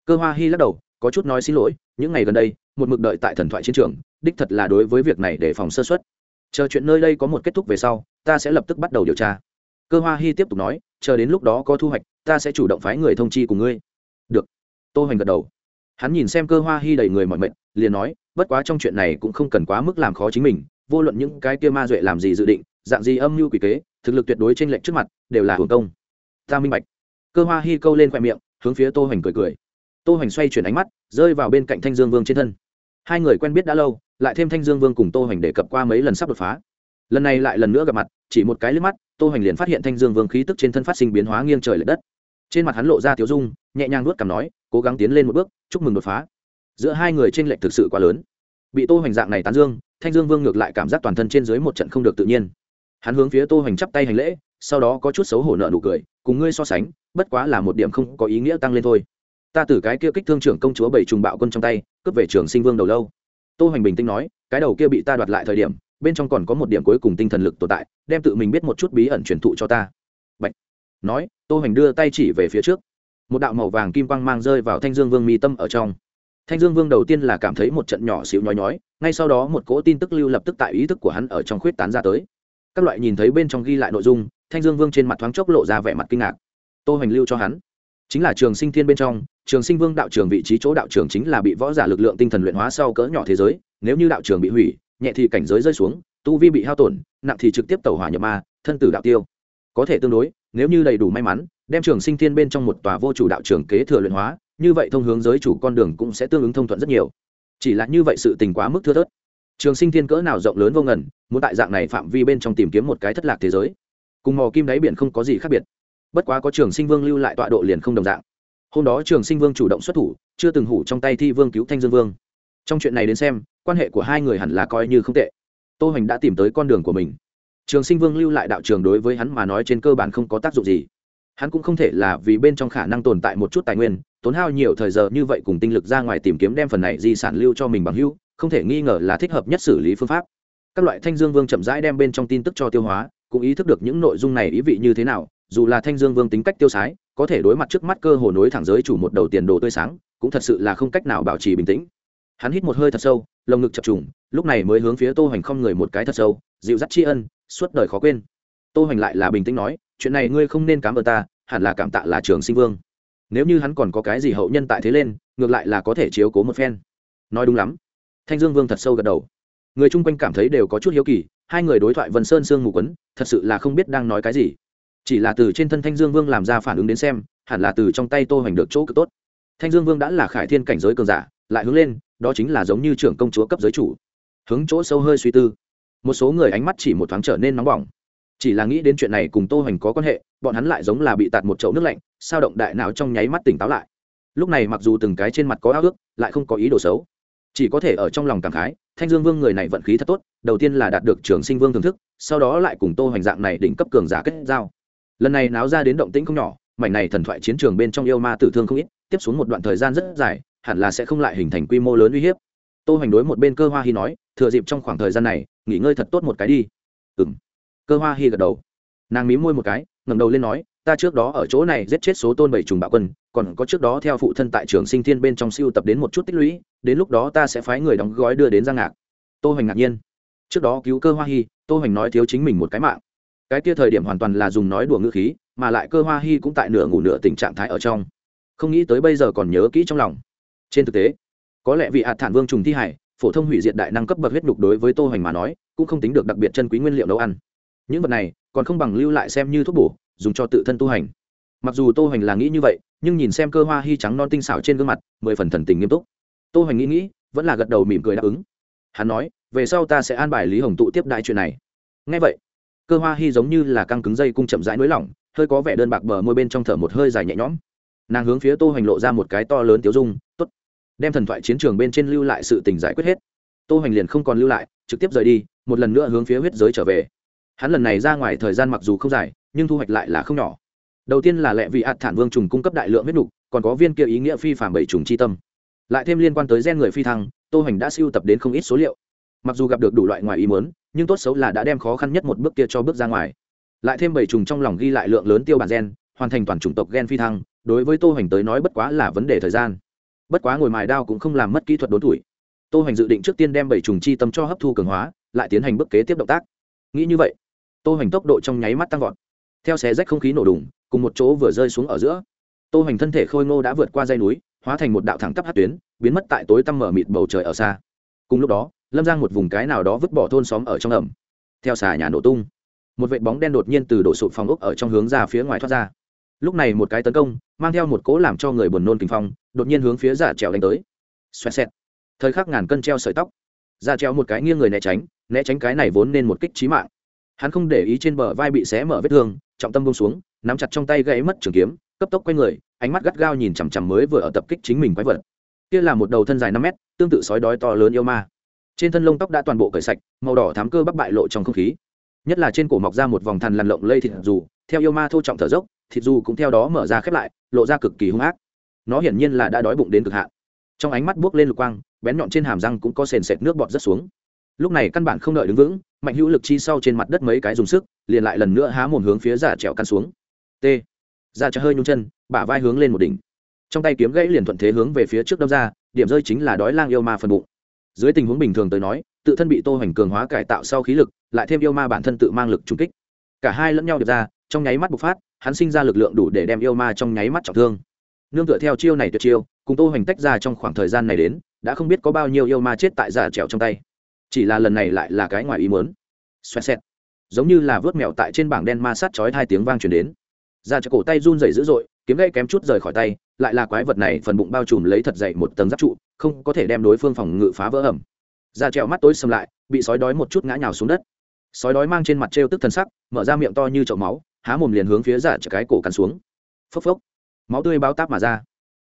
Cơ hoa Hi lắc đầu có chút nói xin lỗi những ngày gần đây một mực đợi tại thần thoại chiến trường đích thật là đối với việc này để phòng sơ xuất chờ chuyện nơi đây có một kết thúc về sau ta sẽ lập tức bắt đầu điều tra. Cơ hoa Hi tiếp tục nói chờ đến lúc đó có thu hoạch ta sẽ chủ động phái người thông chi cùng ngươi. Được. Tô hoành gật đầu. Hắn nhìn xem cơ hoa Hi đầy người mọi mệnh, liền nói bất quá trong chuyện này cũng không cần quá mức làm khó chính mình vô luận những cái kia ma duệ làm gì dự định dạng gì âm mưu quỷ kế thực lực tuyệt đối trên lệnh trước mặt đều là hưởng công. Ta minh bạch. Cơ hoa Hi câu lên khoe miệng hướng phía tô hoành cười cười. Tô hoành xoay chuyển ánh mắt, rơi vào bên cạnh thanh dương vương trên thân. Hai người quen biết đã lâu, lại thêm thanh dương vương cùng tô hoành đề cập qua mấy lần sắp đột phá. Lần này lại lần nữa gặp mặt, chỉ một cái liếc mắt, tô hoành liền phát hiện thanh dương vương khí tức trên thân phát sinh biến hóa nghiêng trời l ệ đất. Trên mặt hắn lộ ra tiếu dung, nhẹ nhàng nuốt cằm nói, cố gắng tiến lên một bước, chúc mừng đột phá. Giữa hai người t r ê n lệch thực sự quá lớn. Bị tô hoành dạng này tán dương, thanh dương vương ngược lại cảm giác toàn thân trên dưới một trận không được tự nhiên. Hắn hướng phía tô hoành chắp tay hành lễ sau đó có chút xấu hổ nợ nụ cười, cùng ngươi so sánh, bất quá là một điểm không có ý nghĩa tăng lên thôi. Ta từ cái kia kích thương trưởng công chúa bảy trùng bạo quân trong tay, cướp về trường sinh vương đầu lâu. Tô hoành bình tĩnh nói, cái đầu kia bị ta đoạt lại thời điểm, bên trong còn có một điểm cuối cùng tinh thần lực tồn tại, đem tự mình biết một chút bí ẩn truyền thụ cho ta. Bạch. nói, tô hoành đưa tay chỉ về phía trước. Một đạo màu vàng kim quang mang rơi vào thanh dương vương mi tâm ở trong. Thanh dương vương đầu tiên là cảm thấy một trận nhỏ xíu nhói nhói, ngay sau đó một cỗ tin tức lưu lập tức tại ý thức của hắn ở trong khuyết tán ra tới. Các loại nhìn thấy bên trong ghi lại nội dung thanh dương vương trên mặt thoáng chốc lộ ra vẻ mặt kinh ngạc. Tô hoành lưu cho hắn. Chính là trường sinh thiên bên trong, trường sinh vương đạo trường vị trí chỗ đạo trường chính là bị võ giả lực lượng tinh thần luyện hóa sau cỡ nhỏ thế giới, nếu như đạo trường bị hủy, nhẹ thì cảnh giới rơi xuống, tu vi bị hao tổn, nặng thì trực tiếp tẩu hỏa nhập ma, thân tử đạo tiêu. Có thể tương đối, nếu như đầy đủ may mắn, đem trường sinh thiên bên trong một tòa vô chủ đạo trường kế thừa luyện hóa, như vậy thông hướng giới chủ con đường cũng sẽ tương ứng thông thuận rất nhiều. Chỉ là như vậy sự tình quá mức thưa thớt. Trường sinh thiên cỡ nào rộng lớn vô ngần, muốn tại dạng này phạm vi bên trong tìm kiếm một cái thất lạc thế giới cùng mò kim đáy biển không có gì khác biệt. Bất quá có trường sinh vương lưu lại tọa độ liền không đồng dạng. Hôm đó trường sinh vương chủ động xuất thủ, chưa từng hủ trong tay thi vương cứu thanh dương vương. Trong chuyện này đến xem, quan hệ của hai người hẳn là coi như không tệ. Tô hoành đã tìm tới con đường của mình. Trường sinh vương lưu lại đạo trường đối với hắn mà nói trên cơ bản không có tác dụng gì. Hắn cũng không thể là vì bên trong khả năng tồn tại một chút tài nguyên, tốn hao nhiều thời giờ như vậy cùng tinh lực ra ngoài tìm kiếm đem phần này di sản lưu cho mình bằng hữu, không thể nghi ngờ là thích hợp nhất xử lý phương pháp. Các loại thanh dương vương chậm rãi đem bên trong tin tức cho tiêu hóa cũng ý thức được những nội dung này ý vị như thế nào, dù là thanh dương vương tính cách tiêu sái, có thể đối mặt trước mắt cơ hồ nối thẳng giới chủ một đầu tiền đồ tươi sáng, cũng thật sự là không cách nào bảo trì bình tĩnh. Hắn hít một hơi thật sâu, lồng ngực chập trùng, lúc này mới hướng phía tô hoành không người một cái thật sâu, dịu dắt tri ân, suốt đời khó quên. Tô hoành lại là bình tĩnh nói, chuyện này ngươi không nên cám ơn ta, hẳn là cảm tạ là trường sinh vương. Nếu như hắn còn có cái gì hậu nhân tại thế lên, ngược lại là có thể chiếu cố một phen. Nói đúng lắm. Thanh dương vương thật sâu gật đầu người chung quanh cảm thấy đều có chút hiếu kỳ, hai người đối thoại vân sơn sương mù quấn, thật sự là không biết đang nói cái gì. Chỉ là từ trên thân thanh dương vương làm ra phản ứng đến xem, hẳn là từ trong tay tô hoành được chỗ cực tốt. Thanh dương vương đã là khải thiên cảnh giới cường giả, lại hướng lên, đó chính là giống như trưởng công chúa cấp giới chủ. Hướng chỗ sâu hơi suy tư. Một số người ánh mắt chỉ một thoáng trở nên nóng bỏng. Chỉ là nghĩ đến chuyện này cùng tô hoành có quan hệ, bọn hắn lại giống là bị tạt một chậu nước lạnh, sao động đại não trong nháy mắt tỉnh táo lại. Lúc này mặc dù từng cái trên mặt có ao ước, lại không có ý đồ xấu chỉ có thể ở trong lòng cảm khái, thanh dương vương người này vận khí thật tốt, đầu tiên là đạt được trường sinh vương thưởng thức, sau đó lại cùng tô hoành dạng này đỉnh cấp cường giả kết giao. Lần này náo ra đến động tĩnh không nhỏ, mảnh này thần thoại chiến trường bên trong yêu ma tử thương không ít, tiếp xuống một đoạn thời gian rất dài, hẳn là sẽ không lại hình thành quy mô lớn uy hiếp. Tô hoành đối một bên cơ hoa Hi nói, thừa dịp trong khoảng thời gian này, nghỉ ngơi thật tốt một cái đi. Ừ m cơ hoa Hi gật đầu. Nàng mí môi một cái, ngẩng đầu lên nói, ta trước đó ở chỗ này giết chết số tôn bảy trùng bạo quân còn có trước đó theo phụ thân tại trường sinh thiên bên trong siêu tập đến một chút tích lũy, đến lúc đó ta sẽ phái người đóng gói đưa đến giang ngạc. Tô hoành ngạc nhiên. Trước đó cứu cơ hoa hy tô hoành nói thiếu chính mình một cái mạng. Cái kia thời điểm hoàn toàn là dùng nói đùa ngữ khí, mà lại cơ hoa hy cũng tại nửa ngủ nửa tình trạng thái ở trong. Không nghĩ tới bây giờ còn nhớ kỹ trong lòng. Trên thực tế, có lẽ vị hạt thản vương trùng thi hải, phổ thông hủy diệt đại năng cấp bậc huyết nhục đối với tô hoành mà nói, cũng không tính được đặc biệt chân quý nguyên liệu nấu ăn. Những vật này còn không bằng lưu lại xem như thuốc bổ, dùng cho tự thân tu hành mặc dù tô hoành là nghĩ như vậy, nhưng nhìn xem cơ hoa hy trắng non tinh xảo trên gương mặt, mười phần thần tình nghiêm túc. Tô hoành nghĩ nghĩ, vẫn là gật đầu mỉm cười đáp ứng. Hắn nói, về sau ta sẽ an bài lý hồng tụ tiếp đại chuyện này. Ngay vậy, cơ hoa hy giống như là căng cứng dây cung chậm rãi nới lỏng, hơi có vẻ đơn bạc bờ môi bên trong thở một hơi dài nhẹ nhõm. Nàng hướng phía tô hoành lộ ra một cái to lớn tiếu dung t ố t đem thần thoại chiến trường bên trên lưu lại sự tình giải quyết hết. Tô hoành liền không còn lưu lại, trực tiếp rời đi, một lần nữa hướng phía huyết giới trở về. Hắn lần này ra ngoài thời gian mặc dù không dài, nhưng thu hoạch lại là không nhỏ đầu tiên là lệ vị hạt thản vương trùng cung cấp đại lượng huyết nục, còn có viên kia ý nghĩa phi phạm bảy trùng c h i tâm. Lại thêm liên quan tới gen người phi thăng, tô hoành đã siêu tập đến không ít số liệu. Mặc dù gặp được đủ loại ngoài ý mớn nhưng tốt xấu là đã đem khó khăn nhất một bước kia cho bước ra ngoài. Lại thêm bảy trùng trong lòng ghi lại lượng lớn tiêu bản gen, hoàn thành toàn chủng tộc gen phi thăng, đối với tô hoành tới nói bất quá là vấn đề thời gian. Bất quá ngồi mài đao cũng không làm mất kỹ thuật đốn tuổi. Tô hoành dự định trước tiên đem bảy trùng chi tâm cho hấp thu cường hóa, lại tiến hành bước kế tiếp động tác. Nghĩ như vậy, tô hoành tốc độ trong nháy mắt tăng vọt. Theo xé rách không khí nổ đùng cùng một chỗ vừa rơi xuống ở giữa. Tô hoành thân thể khôi ngô đã vượt qua dây núi, hóa thành một đạo thẳng tắp hát tuyến, biến mất tại tối tăm mở mịt bầu trời ở xa. Cùng lúc đó, lâm giang một vùng cái nào đó vứt bỏ thôn xóm ở trong ẩm. Theo xà nhà nổ tung, một vệ bóng đen đột nhiên từ đổ sụt phòng ốc ở trong hướng ra phía ngoài thoát ra. Lúc này một cái tấn công, mang theo một cỗ làm cho người buồn nôn kinh phong, đột nhiên hướng phía giả trèo đánh tới. Xoẹt xẹt. Thời khắc ngàn cân treo sợi tóc. Giả trèo một cái nghiêng người né tránh né tránh cái này vốn nên một kích trí mạng. Hắn không để ý trên bờ vai bị xé mở vết thương, trọng tâm bông xuống nắm chặt trong tay gãy mất trường kiếm, cấp tốc quay người, ánh mắt gắt gao nhìn chằm chằm mới vừa ở tập kích chính mình quái vật. Kia là một đầu thân dài năm mét, tương tự sói đói to lớn yêu ma. Trên thân lông tóc đã toàn bộ cởi sạch, màu đỏ thám cơ bắp bại lộ trong không khí. Nhất là trên cổ mọc ra một vòng thằn lằn lộng lây thịt dù, theo yêu ma thô trọng thở dốc, thịt dù cũng theo đó mở ra khép lại, lộ ra cực kỳ hung ác. Nó hiển nhiên là đã đói bụng đến cực hạn. Trong ánh mắt buốc lên lục quang, bén nhọn trên hàm răng cũng có sền sệt nước bọt rất xuống. Lúc này căn bản không đợi đứng vững, mạnh hữu lực chi sau trên mặt đất mấy cái dùng sức, liền lại lần nữa há mồm hướng phía giả trèo căn xuống t. Ra chợ hơi nhung chân, bả vai hướng lên một đỉnh. Trong tay kiếm gãy liền thuận thế hướng về phía trước đâm ra, điểm rơi chính là đói lang yêu ma phần bụng. Dưới tình huống bình thường tới nói, tự thân bị tô hoành cường hóa cải tạo sau khí lực, lại thêm yêu ma bản thân tự mang lực trung kích. Cả hai lẫn nhau điệp ra, trong nháy mắt bộc phát, hắn sinh ra lực lượng đủ để đem yêu ma trong nháy mắt trọng thương. Nương tựa theo chiêu này tuyệt chiêu, cùng tô hoành tách ra trong khoảng thời gian này đến, đã không biết có bao nhiêu yêu ma chết tại giả trèo trong tay. Chỉ là lần này lại là cái ngoài ý muốn. Xoẹt xẹt. Giống như là vớt mèo tại trên bảng đen ma sát chói hai tiếng vang truyền đến ra cho cổ tay run rẩy dữ dội, kiếm gậy kém chút rời khỏi tay, lại là quái vật này phần bụng bao trùm lấy thật dậy một tầng giáp trụ, không có thể đem đối phương phòng ngự phá vỡ ẩm. Ra treo mắt tối xâm lại, bị sói đói một chút ngã nhào xuống đất. Sói đói mang trên mặt trêu tức thân sắc, mở ra miệng to như chậu máu, há mồm liền hướng phía giả chợ cái cổ cắn xuống. Phốc phốc. Máu tươi bao táp mà ra.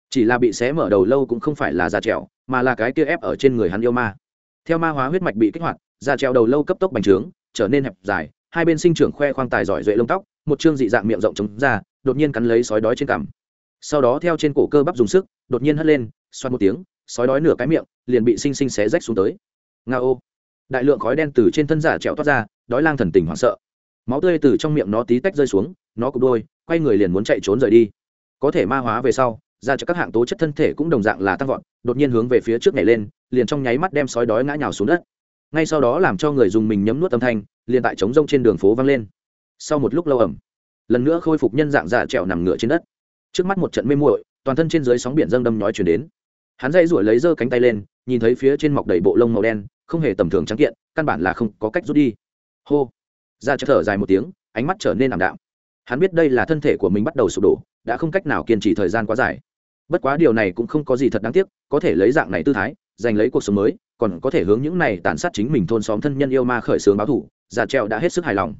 Chỉ là bị xé mở đầu lâu cũng không phải là da trèo mà là cái kia ép ở trên người hắn yêu ma. Theo ma hóa huyết mạch bị kích hoạt da trèo đầu lâu cấp tốc bành trướng, trở nên hẹp dài, hai bên sinh trưởng khoe khoang tài giỏi duệ lông tóc một chương dị dạng miệng rộng trống ra đột nhiên cắn lấy sói đói trên cằm. Sau đó theo trên cổ cơ bắp dùng sức đột nhiên hất lên xoát một tiếng sói đói nửa cái miệng liền bị sinh sinh xé rách xuống tới. Ngao, đại lượng khói đen từ trên thân giả trèo thoát ra đói lang thần tình hoảng sợ. Máu tươi từ trong miệng nó tí tách rơi xuống nó cụp đôi quay người liền muốn chạy trốn rời đi. Có thể ma hóa về sau ra cho các hạng tố chất thân thể cũng đồng dạng là tăng vọt đột nhiên hướng về phía trước nhảy lên liền trong nháy mắt đem sói đói ngã nhào xuống đất. Ngay sau đó làm cho người dùng mình nhấm nuốt âm thanh liền tại trống rông trên đường phố vang lên sau một lúc lâu ẩm, lần nữa khôi phục nhân dạng dạ trèo nằm ngửa trên đất. Trước mắt một trận mê muội, toàn thân trên dưới sóng biển dâng đâm nhói chuyển đến. Hắn dây ruổi lấy giơ cánh tay lên, nhìn thấy phía trên mọc đầy bộ lông màu đen, không hề tầm thường trắng kiện, căn bản là không có cách rút đi. Hô! Dạ Ra chợ thở dài một tiếng, ánh mắt trở nên ảm đạm. Hắn biết đây là thân thể của mình bắt đầu sụp đổ, đã không cách nào kiên trì thời gian quá dài. Bất quá điều này cũng không có gì thật đáng tiếc, có thể lấy dạng này tư thái, giành lấy cuộc sống mới, còn có thể hướng những này tàn sát chính mình thôn xóm thân nhân yêu ma khởi sướng báo thủ dạ già treo đã hết sức hài lòng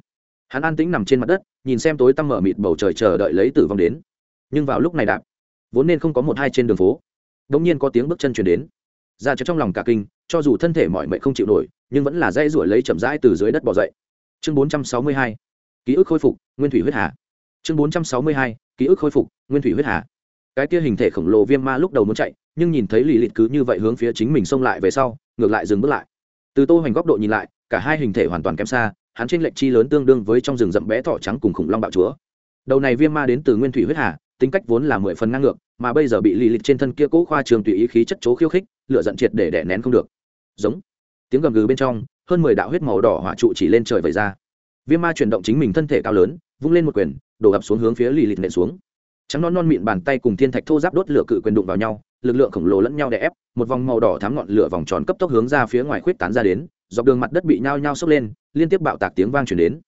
hắn an tĩnh nằm trên mặt đất, nhìn xem tối tăm mở mịt bầu trời chờ đợi lấy tử vong đến. Nhưng vào lúc này đạp, vốn nên không có một hai trên đường phố đ ỗ n g nhiên có tiếng bước chân chuyển đến. Ra chợ trong lòng cả kinh, cho dù thân thể mọi mệnh không chịu nổi, nhưng vẫn là dây ruổi lấy chậm rãi từ dưới đất bỏ dậy. Chương bốn trăm sáu mươi hai, ký ức khôi phục, nguyên thủy huyết hà. Chương bốn trăm sáu mươi hai, ký ức khôi phục, nguyên thủy huyết hà. Cái kia hình thể khổng lồ viêm ma lúc đầu muốn chạy, nhưng nhìn thấy lì lịt cứ như vậy hướng phía chính mình xông lại về sau, ngược lại dừng bước lại. Từ tô hoành góc độ nhìn lại, cả hai hình thể hoàn toàn kém xa hắn trên lệnh chi lớn tương đương với trong rừng rậm bé thỏ trắng cùng khủng long bạo chúa. Đầu này viêm ma đến từ nguyên thủy huyết hà, tính cách vốn là mười phần ngang ngược, mà bây giờ bị lì lịch trên thân kia cố khoa trường tùy ý khí chất chố khiêu khích, lửa giận triệt để đè nén không được. Giống. Tiếng gầm gừ bên trong, hơn mười đạo huyết màu đỏ hỏa trụ chỉ lên trời vẩy ra. Viêm ma chuyển động chính mình thân thể cao lớn, vung lên một quyền, đổ ập xuống hướng phía lì lịch nện xuống. Trắng non non miệng bàn tay cùng thiên thạch thô giáp đốt lửa cự quyền đụng vào nhau, lực lượng khổng lồ lẫn nhau đè ép, một vòng màu đỏ thắm ngọn lửa vòng tròn cấp tốc hướng ra phía ngoài khuyết tán ra đến dọc đường mặt đất bị nhao nhao sốc lên, liên tiếp bạo tạc tiếng vang chuyển đến.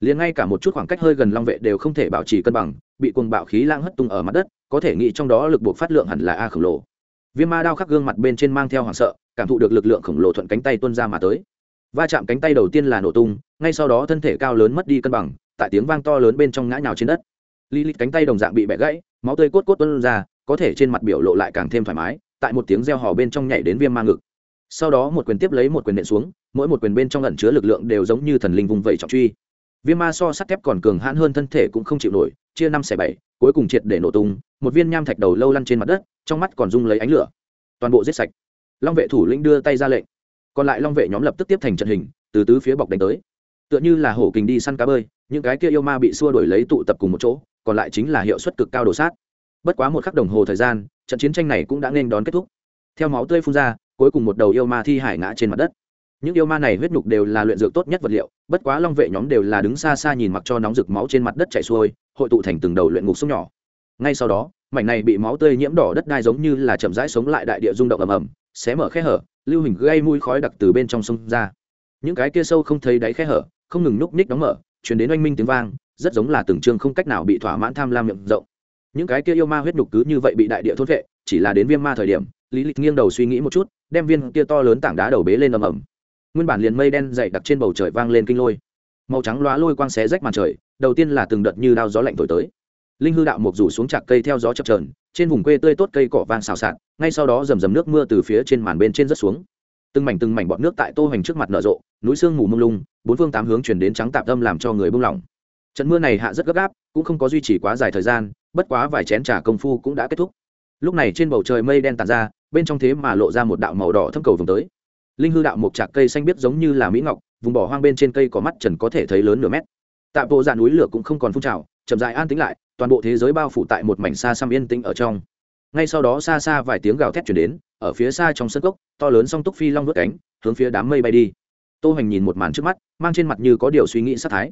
Liền ngay cả một chút khoảng cách hơi gần long vệ đều không thể bảo trì cân bằng, bị cuồng bạo khí lang hất tung ở mặt đất, có thể nghĩ trong đó lực buộc phát lượng hẳn là a khổng lồ. Viêm ma đao khắc gương mặt bên trên mang theo hoảng sợ, cảm thụ được lực lượng khổng lồ thuận cánh tay tuân ra mà tới. Va chạm cánh tay đầu tiên là nổ tung, ngay sau đó thân thể cao lớn mất đi cân bằng, tại tiếng vang to lớn bên trong ngã nhào trên đất. Li lít cánh tay đồng dạng bị bẻ gãy, máu tươi cốt cốt tuân ra, có thể trên mặt biểu lộ lại càng thêm thoải mái, tại một tiếng reo hò bên trong nhảy đến viêm ma ngực sau đó một quyền tiếp lấy một quyền nện xuống, mỗi một quyền bên trong lẩn chứa lực lượng đều giống như thần linh vùng vẩy trọng truy. Viêm ma so sắt thép còn cường hãn hơn thân thể cũng không chịu nổi, chia năm xẻ bảy, cuối cùng triệt để nổ tung, một viên nham thạch đầu lâu lăn trên mặt đất, trong mắt còn rung lấy ánh lửa. Toàn bộ giết sạch. Long vệ thủ lĩnh đưa tay ra lệnh. Còn lại long vệ nhóm lập tức tiếp thành trận hình, từ tứ phía bọc đánh tới. Tựa như là hổ kình đi săn cá bơi, những cái kia yêu ma bị xua đổi lấy tụ tập cùng một chỗ, còn lại chính là hiệu suất cực cao đồ sát. Bất quá một khắc đồng hồ thời gian, trận chiến tranh này cũng đã nên đón kết thúc. Theo máu tươi phun ra cuối cùng một đầu yêu ma thi hải ngã trên mặt đất. Những yêu ma này huyết nhục đều là luyện dược tốt nhất vật liệu, bất quá long vệ nhóm đều là đứng xa xa nhìn mặc cho nóng rực máu trên mặt đất chảy xuôi, hội tụ thành từng đầu luyện ngục sông nhỏ. Ngay sau đó, mảnh này bị máu tươi nhiễm đỏ đất đai giống như là chậm rãi sống lại đại địa rung động ầm ầm, xé mở khe hở, lưu hình gây mùi khói đặc từ bên trong sông ra. Những cái kia sâu không thấy đáy khe hở, không ngừng núp ních đóng mở chuyển đến oanh minh tiếng vang, rất giống là từng trường không cách nào bị thỏa mãn tham lam miệng rộng. Những cái kia yêu ma huyết nhục cứ như vậy bị đại địa thôn vệ, chỉ là đến viêm ma thời điểm lý lịch nghiêng đầu suy nghĩ một chút, đem viên kia to lớn tảng đá đầu bế lên ầm ầm. Nguyên bản liền mây đen dày đặc trên bầu trời vang lên kinh lôi. Màu trắng loá lôi quang xé rách màn trời, đầu tiên là từng đợt như đao gió lạnh thổi tới. Linh hư đạo mục rủ xuống chạc cây theo gió chập trờn trên vùng quê tươi tốt cây cỏ vang xào xạc, ngay sau đó rầm rầm nước mưa từ phía trên màn bên trên rớt xuống. Từng mảnh từng mảnh bọt nước tại tô hoành trước mặt nở rộ, núi sương mù mông lung, bốn phương tám hướng chuyển đến trắng tạp âm làm cho người buông lỏng. Trận mưa này hạ rất gấp gáp, cũng không có duy trì quá dài thời gian, bất quá vài chén trà công phu cũng đã kết thúc lúc này trên bầu trời mây đen tàn ra, bên trong thế mà lộ ra một đạo màu đỏ thâm cầu vùng tới. Linh hư đạo một trạc cây xanh biếc giống như là mỹ ngọc, vùng bỏ hoang bên trên cây có mắt trần có thể thấy lớn nửa mét. Tạ bộ dạ núi lửa cũng không còn phun trào, chậm dại an tính lại, toàn bộ thế giới bao phủ tại một mảnh xa xăm yên tĩnh ở trong. Ngay sau đó xa xa vài tiếng gào thét chuyển đến, ở phía xa trong sân cốc, to lớn song túc phi long vớt cánh, hướng phía đám mây bay đi. Tô hoành nhìn một màn trước mắt, mang trên mặt như có điều suy nghĩ sát thái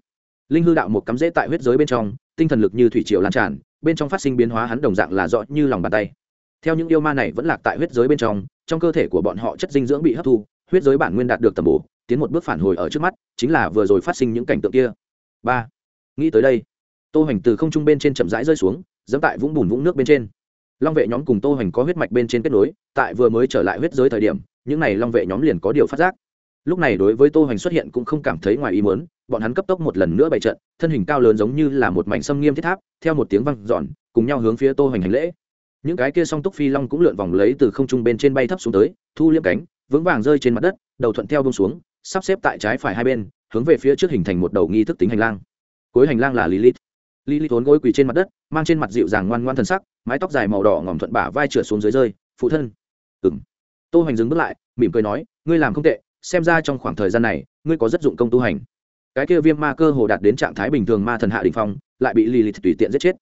linh hư đạo một cắm rễ tại huyết giới bên trong, tinh thần lực như thủy triều lan tràn, bên trong phát sinh biến hóa hắn đồng dạng là rõ như lòng bàn tay. Theo những yêu ma này vẫn lạc tại huyết giới bên trong trong cơ thể của bọn họ chất dinh dưỡng bị hấp thu, huyết giới bản nguyên đạt được tầm bổ, tiến một bước phản hồi ở trước mắt, chính là vừa rồi phát sinh những cảnh tượng kia. Ba. Nghĩ tới đây, tô hoành từ không trung bên trên chậm rãi rơi xuống dẫm tại vũng bùn vũng nước bên trên. Long vệ nhóm cùng tô hoành có huyết mạch bên trên kết nối, tại vừa mới trở lại huyết giới thời điểm, những n à y long vệ nhóm liền có điều phát giác lúc này đối với tô hoành xuất hiện cũng không cảm thấy ngoài ý muốn, bọn hắn cấp tốc một lần nữa bày trận, thân hình cao lớn giống như là một mảnh sâm nghiêm thiết tháp, theo một tiếng văng dọn, cùng nhau hướng phía tô hoành hành lễ. Những cái kia song túc phi long cũng lượn vòng lấy từ không trung bên trên bay thấp xuống tới, thu liếm cánh, vững vàng rơi trên mặt đất, đầu thuận theo bông xuống, sắp xếp tại trái phải hai bên, hướng về phía trước hình thành một đầu nghi thức tính hành lang. Cuối hành lang là lilith. Lilith vốn gối quỳ trên mặt đất, mang trên mặt dịu dàng ngoan ngoan thần sắc, mái tóc dài màu đỏ ngòm thuận bả vai trượt xuống dưới rơi. Phụ thân. Ừng tô hoành dừng bước lại, mỉm cười nói, ngươi làm không tệ xem ra trong khoảng thời gian này, ngươi có rất dụng công tu hành. Cái kia viêm ma cơ hồ đạt đến trạng thái bình thường ma thần hạ đình phong, lại bị lì lìt tùy tiện giết chết.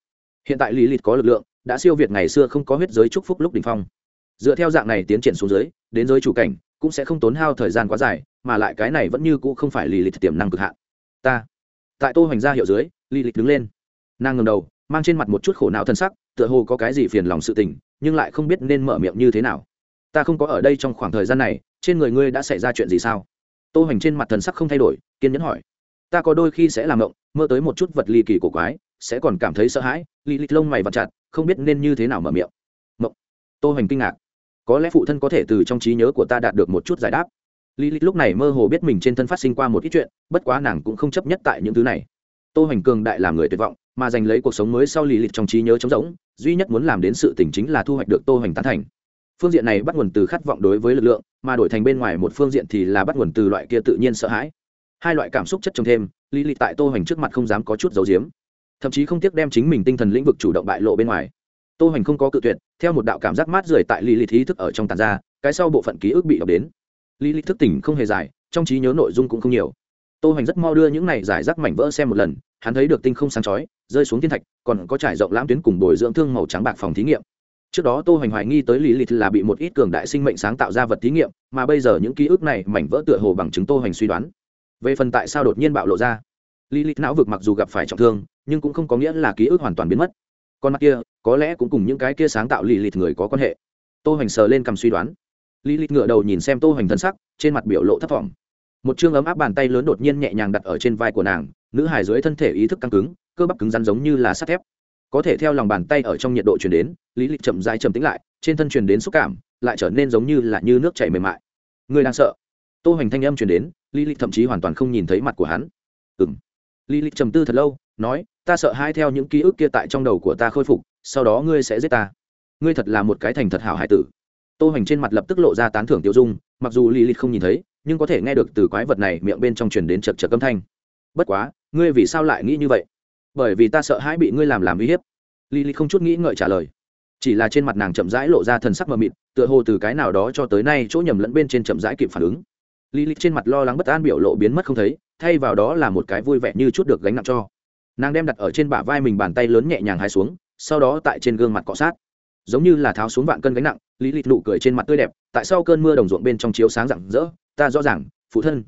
Hiện tại lì lìt có lực lượng, đã siêu việt ngày xưa không có huyết giới chúc phúc lúc đình phong. Dựa theo dạng này tiến triển xuống dưới, đến giới chủ cảnh, cũng sẽ không tốn hao thời gian quá dài, mà lại cái này vẫn như cũ không phải lì lìt tiềm năng cực hạn. Ta, tại tô hoành ra hiệu dưới lì lìt đứng lên. Nàng ngầm đầu, mang trên mặt một chút khổ não thân sắc, tựa hồ có cái gì phiền lòng sự tình, nhưng lại không biết nên mở miệng như thế nào. Ta không có ở đây trong khoảng thời gian này trên người ngươi đã xảy ra chuyện gì sao? Tô hoành trên mặt thần sắc không thay đổi, kiên nhẫn hỏi. Ta có đôi khi sẽ làm mộng mơ tới một chút vật ly kỳ của quái, sẽ còn cảm thấy sợ hãi, lì lịch lông mày vặt chặt, không biết nên như thế nào mở miệng. Mộng tô hoành kinh ngạc. Có lẽ phụ thân có thể từ trong trí nhớ của ta đạt được một chút giải đáp. Lì lịch lúc này mơ hồ biết mình trên thân phát sinh qua một ít chuyện, bất quá nàng cũng không chấp nhất tại những thứ này. Tô hoành cường đại làm người tuyệt vọng, mà giành lấy cuộc sống mới sau lì lịch trong trí nhớ trống rỗng, duy nhất muốn làm đến sự tỉnh chính là thu hoạch được tô hoành tán thành. Phương diện này bắt nguồn từ khát vọng đối với lực lượng mà đổi thành bên ngoài một phương diện thì là bắt nguồn từ loại kia tự nhiên sợ hãi. Hai loại cảm xúc chất chồng thêm, lý lịch tại tô hoành trước mặt không dám có chút giấu giếm. Thậm chí không tiếc đem chính mình tinh thần lĩnh vực chủ động bại lộ bên ngoài. Tô hoành không có cự tuyệt, theo một đạo cảm giác mát rượi tại lý lịch ý thức ở trong tàn ra, cái sau bộ phận ký ức bị đọc đến. Lý lịch thức tỉnh không hề dài, trong trí nhớ nội dung cũng không nhiều. Tô hoành rất mau đưa những này giải rác mảnh vỡ xem một lần, hắn thấy được tinh không sáng chói, rơi xuống thiên thạch, còn có trải rộng lãm tuyến cùng bồi dưỡng thương màu trắng bạc phòng thí nghiệm trước đó tô hoành hoài nghi tới lý lịch là bị một ít cường đại sinh mệnh sáng tạo ra vật thí nghiệm, mà bây giờ những ký ức này mảnh vỡ tựa hồ bằng chứng tô hoành suy đoán. Về phần tại sao đột nhiên bạo lộ ra, lý lịch não vực mặc dù gặp phải trọng thương, nhưng cũng không có nghĩa là ký ức hoàn toàn biến mất. Con mắt kia, có lẽ cũng cùng những cái kia sáng tạo lý lịch người có quan hệ. Tô hoành sờ lên cầm suy đoán. Lý lịch ngựa đầu nhìn xem tô hoành thân sắc, trên mặt biểu lộ thất vọng một chương ấm áp bàn tay lớn đột nhiên nhẹ nhàng đặt ở trên vai của nàng, nữ hải dưới thân thể ý thức căng cứng, cơ bắp cứng rắn giống như là sắt thép có thể theo lòng bàn tay ở trong nhiệt độ chuyển đến, lý lịch chậm rãi chậm tính lại, trên thân chuyển đến xúc cảm, lại trở nên giống như là như nước chảy mềm mại. Người đang sợ. Tô hoành thanh âm chuyển đến, lý lịch thậm chí hoàn toàn không nhìn thấy mặt của hắn. Ừng lý lịch trầm tư thật lâu, nói, ta sợ hai theo những ký ức kia tại trong đầu của ta khôi phục, sau đó ngươi sẽ giết ta. Ngươi thật là một cái thành thật hảo hải tử. Tô hoành trên mặt lập tức lộ ra tán thưởng tiêu dung, mặc dù lý lịch không nhìn thấy, nhưng có thể nghe được từ quái vật này miệng bên trong truyền đến chật chật âm thanh. Bất quá, ngươi vì sao lại nghĩ như vậy? bởi vì ta sợ hãi bị ngươi làm làm uy hiếp. Lý lý không chút nghĩ ngợi trả lời. Chỉ là trên mặt nàng chậm rãi lộ ra thần sắc mờ mịt, tựa hồ từ cái nào đó cho tới nay chỗ nhầm lẫn bên trên chậm rãi kịp phản ứng. Lý lý trên mặt lo lắng bất an biểu lộ biến mất không thấy, thay vào đó là một cái vui vẻ như chút được gánh nặng cho. Nàng đem đặt ở trên bả vai mình bàn tay lớn nhẹ nhàng hai xuống, sau đó tại trên gương mặt cọ sát. Giống như là tháo xuống vạn cân gánh nặng lý lịch nụ cười trên mặt tươi đẹp, tại sao cơn mưa đồng ruộng bên trong chiếu sáng rạng rỡ, ta rõ ràng, phụ thân.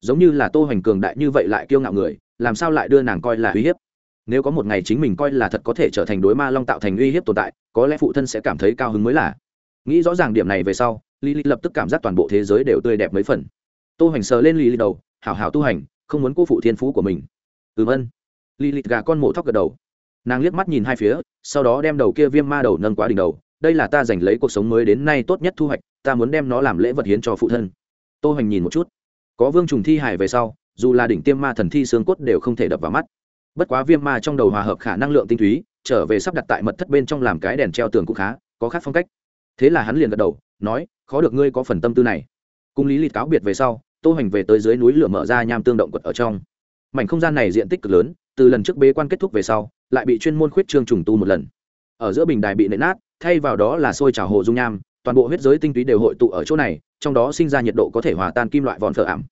Giống như là tô hoành cường đại như vậy lại kiêu ngạo người, làm sao lại đưa nàng coi là uy hiếp? nếu có một ngày chính mình coi là thật có thể trở thành đối ma long tạo thành uy hiếp tồn tại, có lẽ phụ thân sẽ cảm thấy cao hứng mới là. Nghĩ rõ ràng điểm này về sau lý lịch lập tức cảm giác toàn bộ thế giới đều tươi đẹp mấy phần. Tô Hành sờ lên lý lịch đầu, hảo hảo tu hành, không muốn cô phụ thiên phú của mình. Ừm ân. Lý lịch gà con mổ thóc gật đầu. Nàng liếc mắt nhìn hai phía, sau đó đem đầu kia viêm ma đầu nâng quá đỉnh đầu. Đây là ta giành lấy cuộc sống mới đến nay tốt nhất thu hoạch, ta muốn đem nó làm lễ vật hiến cho phụ thân. Tô Hành nhìn một chút. Có vương trùng thi Hải về sau, dù là đỉnh tiêm ma thần thi xương cốt đều không thể đập vào mắt bất quá viêm ma trong đầu hòa hợp khả năng lượng tinh túy, trở về sắp đặt tại mật thất bên trong làm cái đèn treo tường cũng khá, có khác phong cách. Thế là hắn liền gật đầu, nói, khó được ngươi có phần tâm tư này. Cung lý lịch cáo biệt về sau, tô hành về tới dưới núi lửa mở ra nham tương động quật ở trong. Mảnh không gian này diện tích cực lớn, từ lần trước bế quan kết thúc về sau, lại bị chuyên môn khuyết trương trùng tu một lần. Ở giữa bình đài bị nện nát, thay vào đó là sôi trào hồ dung nham, toàn bộ huyết giới tinh túy đều hội tụ ở chỗ này, trong đó sinh ra nhiệt độ có thể hòa tan kim loại vòn phở ảm.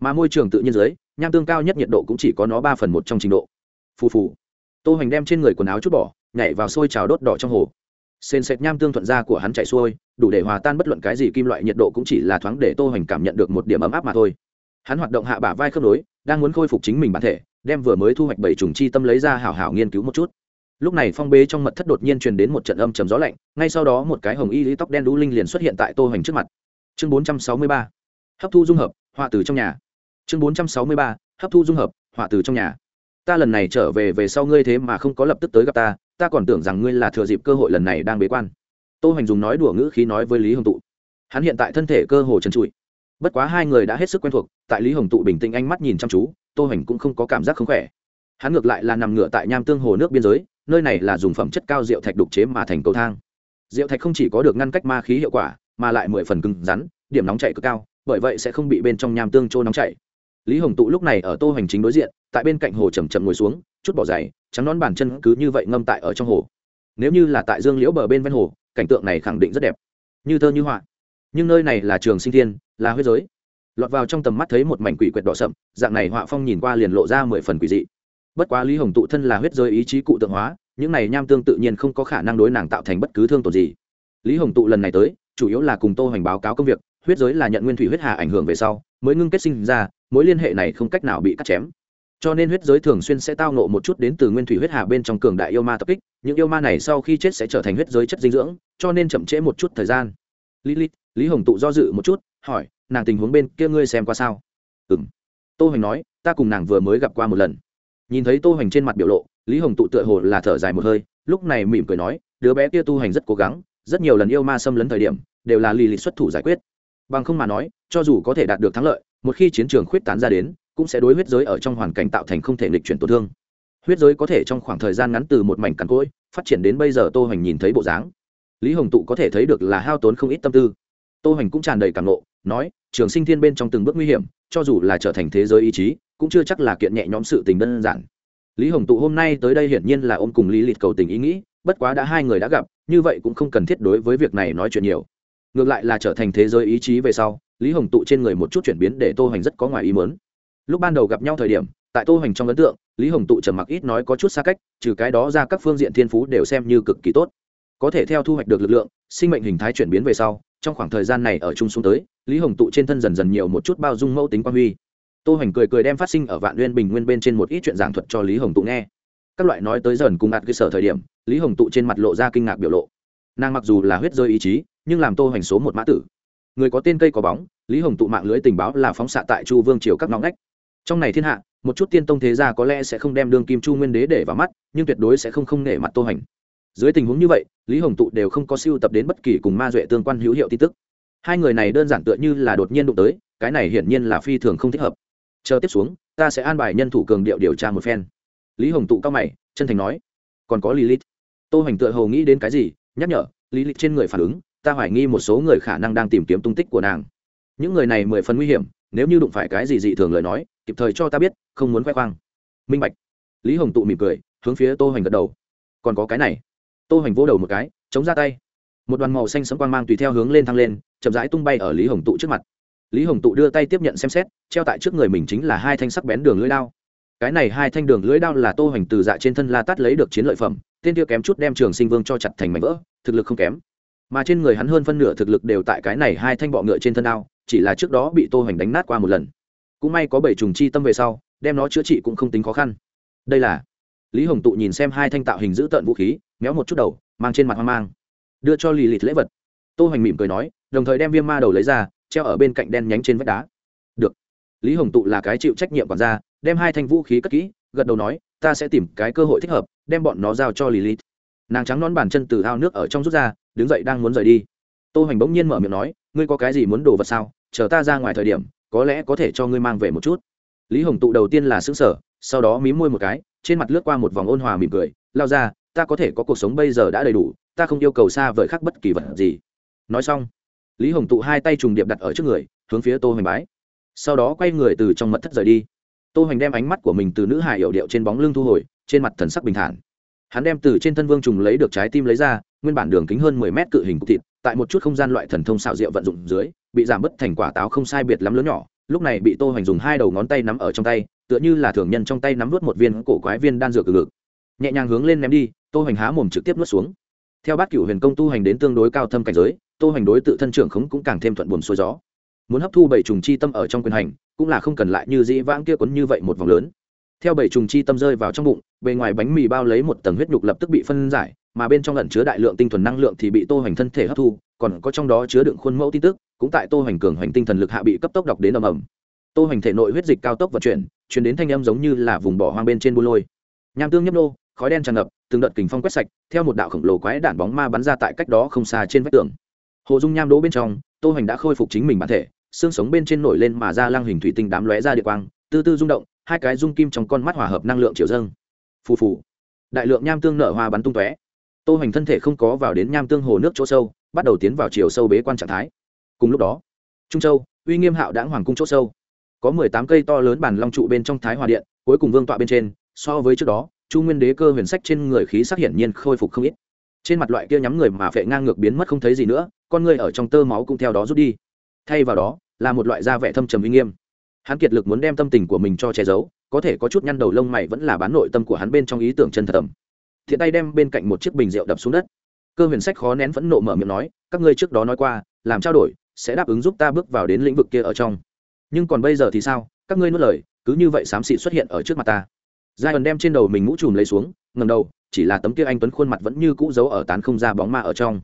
Mà môi trường tự nhiên giới nham tương cao nhất nhiệt độ cũng chỉ có nó ba phần một trong trình độ phù phù. Tô hoành đem trên người quần áo chút bỏ, nhảy vào sôi trào đốt đỏ trong hồ. Sền sệt nham tương thuận ra của hắn chạy xuôi, đủ để hòa tan bất luận cái gì kim loại nhiệt độ cũng chỉ là thoáng để tô hoành cảm nhận được một điểm ấm áp mà thôi. Hắn hoạt động hạ bả vai khớp nối, đang muốn khôi phục chính mình bản thể, đem vừa mới thu hoạch bảy trùng chi tâm lấy ra hảo hảo nghiên cứu một chút. Lúc này phong bế trong mật thất đột nhiên truyền đến một trận âm chầm gió lạnh, ngay sau đó một cái hồng y lý tóc đen đũ linh liền xuất hiện tại tô hoành trước mặt. Chương bốn trăm sáu mươi ba, hấp thu dung hợp, họa từ trong nhà. Chương bốn trăm sáu mươi ba, hấp thu dung hợp, họa từ trong nhà ta lần này trở về về sau ngươi thế mà không có lập tức tới gặp ta ta còn tưởng rằng ngươi là thừa dịp cơ hội lần này đang bế quan. Tô hoành dùng nói đùa ngữ khí nói với lý hồng tụ. Hắn hiện tại thân thể cơ hồ trần trụi. Bất quá hai người đã hết sức quen thuộc, tại lý hồng tụ bình tĩnh ánh mắt nhìn chăm chú, tô hoành cũng không có cảm giác không khỏe. Hắn ngược lại là nằm ngửa tại nham tương hồ nước biên giới, nơi này là dùng phẩm chất cao rượu thạch đục chế mà thành cầu thang. Rượu thạch không chỉ có được ngăn cách ma khí hiệu quả, mà lại mười phần cứng rắn, điểm nóng chảy cực cao, bởi vậy sẽ không bị bên trong nham tương trô nóng chảy lý hồng tụ lúc này ở tô hành chính đối diện, tại bên cạnh hồ chầm chậm ngồi xuống, chút bỏ dày trắng nón bàn chân cứ như vậy ngâm tại ở trong hồ. Nếu như là tại dương liễu bờ bên ven hồ, cảnh tượng này khẳng định rất đẹp. Như thơ như họa. Nhưng nơi này là trường sinh thiên, là huyết giới. Lọt vào trong tầm mắt thấy một mảnh quỷ quyệt đỏ sậm, dạng này họa phong nhìn qua liền lộ ra mười phần quỷ dị. Bất quá lý hồng tụ thân là huyết giới ý chí cụ tượng hóa, những này nham tương tự nhiên không có khả năng đối nàng tạo thành bất cứ thương tổn gì. Lý hồng tụ lần này tới, chủ yếu là cùng tô hoành báo cáo công việc, huyết giới là nhận nguyên thủy huyết hạ ảnh hưởng về sau, mới ngưng kết sinh ra mối liên hệ này không cách nào bị cắt chém. Cho nên huyết giới thường xuyên sẽ tao nộ một chút đến từ nguyên thủy huyết hà bên trong cường đại yêu ma tập kích, những yêu ma này sau khi chết sẽ trở thành huyết giới chất dinh dưỡng, cho nên chậm trễ một chút thời gian. Lý lilith, lý hồng tụ do dự một chút, hỏi, nàng tình huống bên kia ngươi xem qua sao? Ừ m tô hoành nói, ta cùng nàng vừa mới gặp qua một lần. Nhìn thấy tô hoành trên mặt biểu lộ, lý hồng tụ tựa hồ là thở dài một hơi, lúc này mỉm cười nói, đứa bé kia tu hành rất cố gắng, rất nhiều lần yêu ma xâm lấn thời điểm, đều là lì lì xuất thủ giải quyết. Bằng không mà nói, cho dù có thể đạt được thắng lợi một khi chiến trường khuyết tán ra đến, cũng sẽ đối huyết giới ở trong hoàn cảnh tạo thành không thể nghịch chuyển tổn thương. Huyết giới có thể trong khoảng thời gian ngắn từ một mảnh cằn cỗi, phát triển đến bây giờ tô hoành nhìn thấy bộ dáng. Lý hồng tụ có thể thấy được là hao tốn không ít tâm tư. Tô hoành cũng tràn đầy cảm nộ, nói, trường sinh thiên bên trong từng bước nguy hiểm, cho dù là trở thành thế giới ý chí, cũng chưa chắc là kiện nhẹ nhõm sự tình đơn giản. Lý hồng tụ hôm nay tới đây hiển nhiên là ôm cùng lý lịch cầu tình ý nghĩ, bất quá đã hai người đã gặp, như vậy cũng không cần thiết đối với việc này nói chuyện nhiều. Ngược lại là trở thành thế giới ý chí về sau lý hồng tụ trên người một chút chuyển biến để tô hoành rất có ngoài ý mớn lúc ban đầu gặp nhau thời điểm, tại tô hoành trong ấn tượng, lý hồng tụ trầm mặc ít nói có chút xa cách, trừ cái đó ra các phương diện thiên phú đều xem như cực kỳ tốt. Có thể theo thu hoạch được lực lượng, sinh mệnh hình thái chuyển biến về sau, trong khoảng thời gian này ở chung xuống tới, lý hồng tụ trên thân dần dần nhiều một chút bao dung mẫu tính quan huy. Tô hoành cười cười đem phát sinh ở vạn uyên bình nguyên bên trên một ít chuyện giảng thuật cho lý hồng tụ nghe. Các loại nói tới dần cùng ạt cơ sở thời điểm, lý hồng tụ trên mặt lộ ra kinh ngạc biểu lộ. Nàng mặc dù là huyết rơi ý chí, nhưng làm tô hoành số một mã tử người có tên cây có bóng, lý hồng tụ mạng lưới tình báo là phóng xạ tại chu vương triều các ngõ ngách. Trong này thiên hạ, một chút tiên tông thế gia có lẽ sẽ không đem đương kim chu nguyên đế để vào mắt, nhưng tuyệt đối sẽ không không nể mặt tô hành. Dưới tình huống như vậy, lý hồng tụ đều không có siêu tập đến bất kỳ cùng ma duệ tương quan hữu hiệu tin tức. Hai người này đơn giản tựa như là đột nhiên đụng tới, cái này hiển nhiên là phi thường không thích hợp. Chờ tiếp xuống, ta sẽ an bài nhân thủ cường điệu điều tra một phen. Lý hồng tụ cao mày, chân thành nói. Còn có lilith tô Hành tựa hồ nghĩ đến cái gì, nhắc nhở, lý lịch trên người phản ứng ta hoài nghi một số người khả năng đang tìm kiếm tung tích của nàng. Những người này mười phần nguy hiểm, nếu như đụng phải cái gì dị thường lời nói, kịp thời cho ta biết, không muốn khoe khoang. Minh bạch. Lý hồng tụ mỉm cười, hướng phía tô hoành gật đầu. Còn có cái này. Tô hoành vỗ đầu một cái, chống ra tay. Một đoàn màu xanh sấm quang mang tùy theo hướng lên thăng lên, chậm rãi tung bay ở lý hồng tụ trước mặt. Lý hồng tụ đưa tay tiếp nhận xem xét, treo tại trước người mình chính là hai thanh sắc bén đường lưỡi đao. Cái này hai thanh đường lưỡi đao là tô hoành từ dạ trên thân la tát lấy được chiến lợi phẩm, tên tiêu kém chút đem trường sinh vương cho chặt thành mảnh vỡ, thực lực không kém mà trên người hắn hơn phân nửa thực lực đều tại cái này hai thanh bọ ngựa trên thân ao chỉ là trước đó bị tô hoành đánh nát qua một lần. Cũng may có bảy trùng chi tâm về sau, đem nó chữa trị cũng không tính khó khăn. Đây là lý hồng tụ nhìn xem hai thanh tạo hình giữ tợn vũ khí, méo một chút đầu, mang trên mặt hoang mang. Đưa cho lì lìt lễ vật. Tô hoành mỉm cười nói, đồng thời đem viêm ma đầu lấy ra, treo ở bên cạnh đen nhánh trên vách đá. Được. Lý hồng tụ là cái chịu trách nhiệm quản gia, đem hai thanh vũ khí cất kỹ, gật đầu nói, ta sẽ tìm cái cơ hội thích hợp, đem bọn nó giao cho lì lìt nàng trắng nón bàn chân từ ao nước ở trong rút ra đứng dậy đang muốn rời đi. Tô hoành bỗng nhiên mở miệng nói, ngươi có cái gì muốn đồ vật sao? Chờ ta ra ngoài thời điểm, có lẽ có thể cho ngươi mang về một chút. Lý hồng tụ đầu tiên là xứng sở sau đó mím môi một cái, trên mặt lướt qua một vòng ôn hòa mỉm cười, lao ra, ta có thể có cuộc sống bây giờ đã đầy đủ, ta không yêu cầu xa vời khác bất kỳ vật gì. Nói xong, lý hồng tụ hai tay trùng điệp đặt ở trước người, hướng phía tô hoành bái. Sau đó quay người từ trong mật thất rời đi. Tô hoành đem ánh mắt của mình từ nữ hải hiểu điệu trên bóng lưng thu hồi, trên mặt thần sắc bình thản hắn đem từ trên thân vương trùng lấy được trái tim lấy ra, nguyên bản đường kính hơn mười mét cự hình cục thịt, tại một chút không gian loại thần thông xảo diệu vận dụng dưới, bị giảm bớt thành quả táo không sai biệt lắm lớn nhỏ, lúc này bị tô hoành dùng hai đầu ngón tay nắm ở trong tay, tựa như là thường nhân trong tay nắm vớt một viên cổ quái viên đan dược ngực nhẹ nhàng hướng lên ném đi, tô hoành há mồm trực tiếp nuốt xuống. Theo bát cửu huyền công tu hành đến tương đối cao thâm cảnh giới, tô hoành đối tự thân trưởng khống cũng càng thêm thuận buồm xuôi gió. Muốn hấp thu bảy trùng chi tâm ở trong quyền hành, cũng là không cần lại như dĩ vãng kia quấn như vậy một vòng lớn theo bảy trùng chi tâm rơi vào trong bụng, bề ngoài bánh mì bao lấy một tầng huyết nhục lập tức bị phân giải, mà bên trong lẩn chứa đại lượng tinh thuần năng lượng thì bị tô hoành thân thể hấp thu, còn có trong đó chứa đựng khuôn mẫu tin tức, cũng tại tô hoành cường hoành tinh thần lực hạ bị cấp tốc đọc đến ầm ầm. Tô hoành thể nội huyết dịch cao tốc vận chuyển chuyển đến thanh âm giống như là vùng bỏ hoang bên trên bu lôi. Nham tương nhấp nô, khói đen tràn ngập, từng đợt kình phong quét sạch, theo một đạo khổng lồ quái đạn bóng ma bắn ra tại cách đó không xa trên vách tường. Hồ dung nham đỗ bên trong, tô hoành đã khôi phục chính mình bản thể, xương sống bên trên nổi lên mà ra lang hình thủy tinh đám lóe ra địa quang tư tư rung động hai cái dung kim trong con mắt hòa hợp năng lượng chiều dâng. Phù phù. Đại lượng nham tương nở hoa bắn tung tóe. Tô hoành thân thể không có vào đến nham tương hồ nước chỗ sâu, bắt đầu tiến vào chiều sâu bế quan trạng thái. Cùng lúc đó, trung châu, uy nghiêm hạo đãng hoàng cung chỗ sâu. Có mười tám cây to lớn bàn long trụ bên trong thái hòa điện, cuối cùng vương tọa bên trên, so với trước đó, chu nguyên đế cơ huyền sách trên người khí sắc hiển nhiên khôi phục không ít. Trên mặt loại kia nhắm người mà phệ ngang ngược biến mất không thấy gì nữa, con người ở trong tơ máu cũng theo đó rút đi. Thay vào đó, là một loại da vẻ thâm trầm uy nghiêm hắn kiệt lực muốn đem tâm tình của mình cho che giấu, có thể có chút nhăn đầu lông mày vẫn là bán nội tâm của hắn bên trong ý tưởng chân thật tầm thiện tay đem bên cạnh một chiếc bình rượu đập xuống đất. Cơ huyền sách khó nén phẫn nộ mở miệng nói, các ngươi trước đó nói qua, làm trao đổi, sẽ đáp ứng giúp ta bước vào đến lĩnh vực kia ở trong. Nhưng còn bây giờ thì sao, các ngươi nuốt lời, cứ như vậy xám xị xuất hiện ở trước mặt ta. Giai ẩn đem trên đầu mình mũ trùm lấy xuống ngầm đầu, chỉ là tấm kia anh tuấn khuôn mặt vẫn như cũ giấu ở tán không ra bóng ma ở trong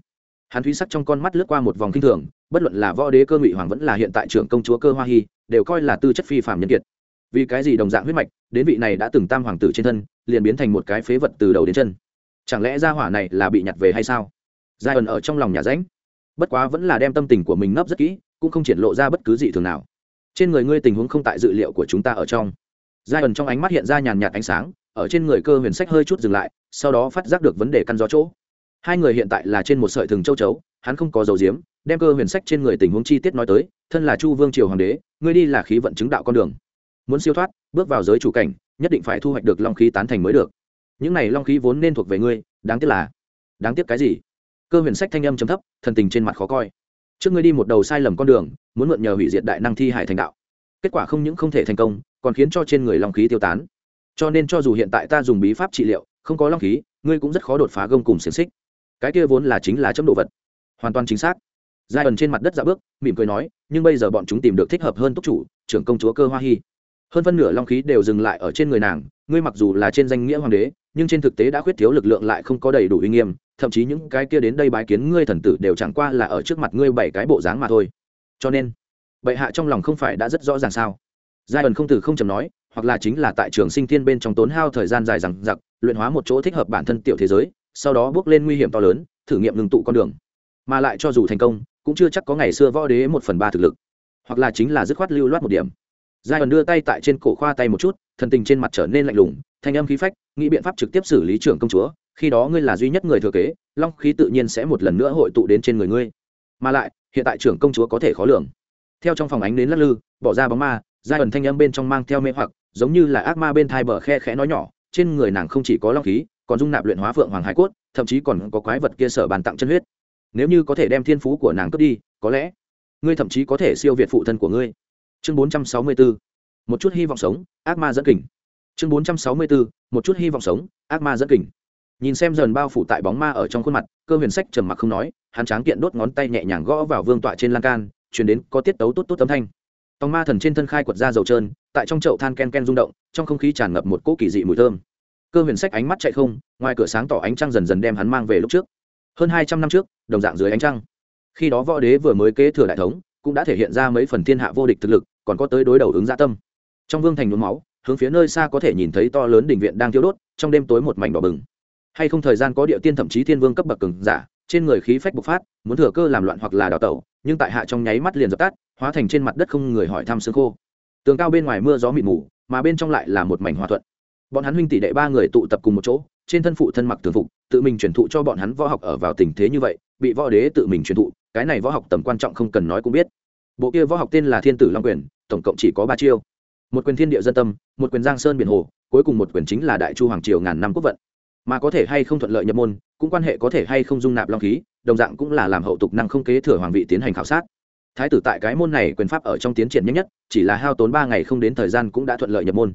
hắn thúy sắc trong con mắt lướt qua một vòng kinh thường, bất luận là võ đế cơ ngụy hoàng vẫn là hiện tại trưởng công chúa cơ hoa hy đều coi là tư chất phi phạm nhân kiệt. Vì cái gì đồng dạng huyết mạch, đến vị này đã từng tam hoàng tử trên thân, liền biến thành một cái phế vật từ đầu đến chân. Chẳng lẽ gia hỏa này là bị nhặt về hay sao? Giai ẩn ở trong lòng nhà ránh bất quá vẫn là đem tâm tình của mình ngấp rất kỹ, cũng không triển lộ ra bất cứ gì thường nào. Trên người ngươi tình huống không tại dự liệu của chúng ta ở trong. Giai ẩn trong ánh mắt hiện ra nhàn nhạt ánh sáng, ở trên người cơ huyền sách hơi chút dừng lại, sau đó phát giác được vấn đề căn gió chỗ hai người hiện tại là trên một sợi thừng châu chấu, hắn không có dầu diếm đem cơ huyền sách trên người tình huống chi tiết nói tới, thân là chu vương triều hoàng đế, ngươi đi là khí vận chứng đạo con đường. Muốn siêu thoát, bước vào giới chủ cảnh, nhất định phải thu hoạch được long khí tán thành mới được. Những này long khí vốn nên thuộc về ngươi, đáng tiếc là, đáng tiếc cái gì? Cơ huyền sách thanh âm chấm thấp, thần tình trên mặt khó coi. Trước ngươi đi một đầu sai lầm con đường, muốn mượn nhờ hủy diệt đại năng thi hải thành đạo. Kết quả không những không thể thành công, còn khiến cho trên người long khí tiêu tán. Cho nên cho dù hiện tại ta dùng bí pháp trị liệu, không có long khí, ngươi cũng rất khó đột phá gông cùng xiềng xích cái kia vốn là chính là chấm đồ vật. Hoàn toàn chính xác. Giai ẩn trên mặt đất ra bước, mỉm cười nói, nhưng bây giờ bọn chúng tìm được thích hợp hơn túc chủ, trưởng công chúa cơ hoa hy hơn phân nửa long khí đều dừng lại ở trên người nàng, ngươi mặc dù là trên danh nghĩa hoàng đế, nhưng trên thực tế đã khuyết thiếu lực lượng lại không có đầy đủ uy nghiêm, thậm chí những cái kia đến đây bái kiến ngươi thần tử đều chẳng qua là ở trước mặt ngươi bảy cái bộ dáng mà thôi. Cho nên, bệ hạ trong lòng không phải đã rất rõ ràng sao? Giai ẩn không từ không chầm nói, hoặc là chính là tại trường sinh thiên bên trong tốn hao thời gian dài rằng giặc luyện hóa một chỗ thích hợp bản thân tiểu thế giới sau đó bước lên nguy hiểm to lớn, thử nghiệm ngừng tụ con đường. Mà lại cho dù thành công, cũng chưa chắc có ngày xưa võ đế một phần ba thực lực, hoặc là chính là dứt khoát lưu loát một điểm. Giai đoạn đưa tay tại trên cổ khoa tay một chút, thần tình trên mặt trở nên lạnh lùng, thanh âm khí phách, nghĩ biện pháp trực tiếp xử lý trưởng công chúa, khi đó ngươi là duy nhất người thừa kế, long khí tự nhiên sẽ một lần nữa hội tụ đến trên người ngươi. Mà lại, hiện tại trưởng công chúa có thể khó lường. Theo trong phòng ánh đến lắc lư, bỏ ra bóng ma giai đoạn thanh âm bên trong mang theo mê hoặc, giống như là ác ma bên thai bờ khe khẽ nói nhỏ, trên người nàng không chỉ có long khí còn dung nạp luyện hóa phượng hoàng hải cốt, thậm chí còn có quái vật kia sở bàn tặng chân huyết. Nếu như có thể đem thiên phú của nàng cướp đi, có lẽ ngươi thậm chí có thể siêu việt phụ thân của ngươi. Chương bốn trăm sáu mươi bốn một chút hy vọng sống, ác ma dẫn kình. Chương bốn trăm sáu mươi bốn một chút hy vọng sống, ác ma dẫn kình. Nhìn xem dần bao phủ tại bóng ma ở trong khuôn mặt, cơ huyền sách trầm mặc không nói, hắn tráng kiện đốt ngón tay nhẹ nhàng gõ vào vương tọa trên lan can chuyển đến có tiết tấu tốt tốt tấm thanh. Tòng ma thần trên thân khai quật ra dầu trơn, tại trong chậu than ken ken rung động, trong không khí tràn ngập một cỗ kỳ dị mùi thơm cơ huyền sách ánh mắt chạy không, ngoài cửa sáng tỏ ánh trăng dần dần đem hắn mang về lúc trước. Hơn hai trăm năm trước, đồng dạng dưới ánh trăng. Khi đó võ đế vừa mới kế thừa đại thống, cũng đã thể hiện ra mấy phần thiên hạ vô địch thực lực, còn có tới đối đầu ứng gia tâm. Trong vương thành nhuốm máu, hướng phía nơi xa có thể nhìn thấy to lớn đỉnh viện đang thiếu đốt, trong đêm tối một mảnh đỏ bừng. Hay không thời gian có địa tiên thậm chí thiên vương cấp bậc cường giả, trên người khí phách bộc phát, muốn thừa cơ làm loạn hoặc là đào tẩu, nhưng tại hạ trong nháy mắt liền dập tắt, hóa thành trên mặt đất không người hỏi thăm xương khô. Tường cao bên ngoài mưa gió mịt mù, mà bên trong lại là một mảnh hòa thuận bọn hắn huynh tỷ đệ ba người tụ tập cùng một chỗ, trên thân phụ thân mặc thường phục, tự mình truyền thụ cho bọn hắn võ học ở vào tình thế như vậy, bị võ đế tự mình truyền thụ, cái này võ học tầm quan trọng không cần nói cũng biết. Bộ kia võ học tên là thiên tử long quyền, tổng cộng chỉ có ba chiêu. Một quyền thiên địa dân tâm, một quyền giang sơn biển hồ, cuối cùng một quyền chính là đại chu hoàng triều ngàn năm quốc vận. Mà có thể hay không thuận lợi nhập môn, cũng quan hệ có thể hay không dung nạp long khí, đồng dạng cũng là làm hậu tục năng không kế thừa hoàng vị tiến hành khảo sát. Thái tử tại cái môn này quyền pháp ở trong tiến triển nhanh nhất, chỉ là hao tốn ba ngày không đến thời gian cũng đã thuận lợi nhập môn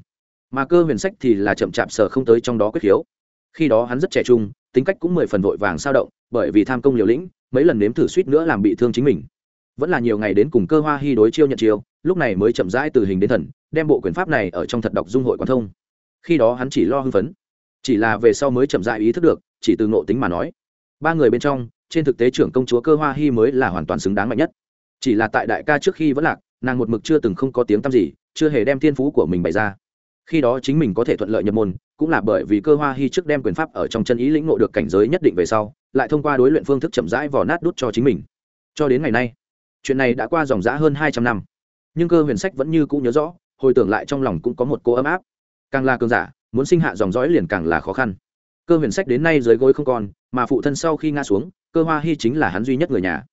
mà cơ huyền sách thì là chậm chạp sở không tới trong đó quyết khiếu. Khi đó hắn rất trẻ trung, tính cách cũng mười phần vội vàng sao động, bởi vì tham công liều lĩnh, mấy lần nếm thử suýt nữa làm bị thương chính mình. Vẫn là nhiều ngày đến cùng cơ hoa hy đối chiêu nhận chiêu, lúc này mới chậm rãi từ hình đến thần, đem bộ quyền pháp này ở trong thật đọc dung hội quan thông. Khi đó hắn chỉ lo hưng phấn. Chỉ là về sau mới chậm rãi ý thức được, chỉ từ ngộ tính mà nói. Ba người bên trong, trên thực tế trưởng công chúa cơ hoa hy mới là hoàn toàn xứng đáng mạnh nhất. Chỉ là tại đại ca trước khi vẫn lạc, nàng một mực chưa từng không có tiếng tăm gì, chưa hề đem thiên phú của mình bày ra khi đó chính mình có thể thuận lợi nhập môn, cũng là bởi vì cơ hoa hy trước đem quyền pháp ở trong chân ý lĩnh ngộ được cảnh giới nhất định về sau, lại thông qua đối luyện phương thức chậm rãi vò nát đút cho chính mình. Cho đến ngày nay, chuyện này đã qua dòng giã hơn hai trăm năm. Nhưng cơ huyền sách vẫn như cũ nhớ rõ, hồi tưởng lại trong lòng cũng có một cô ấm áp. Càng là cường giả, muốn sinh hạ dòng dõi liền càng là khó khăn. Cơ huyền sách đến nay dưới gối không còn, mà phụ thân sau khi nga xuống, cơ hoa hy chính là hắn duy nhất người nhà.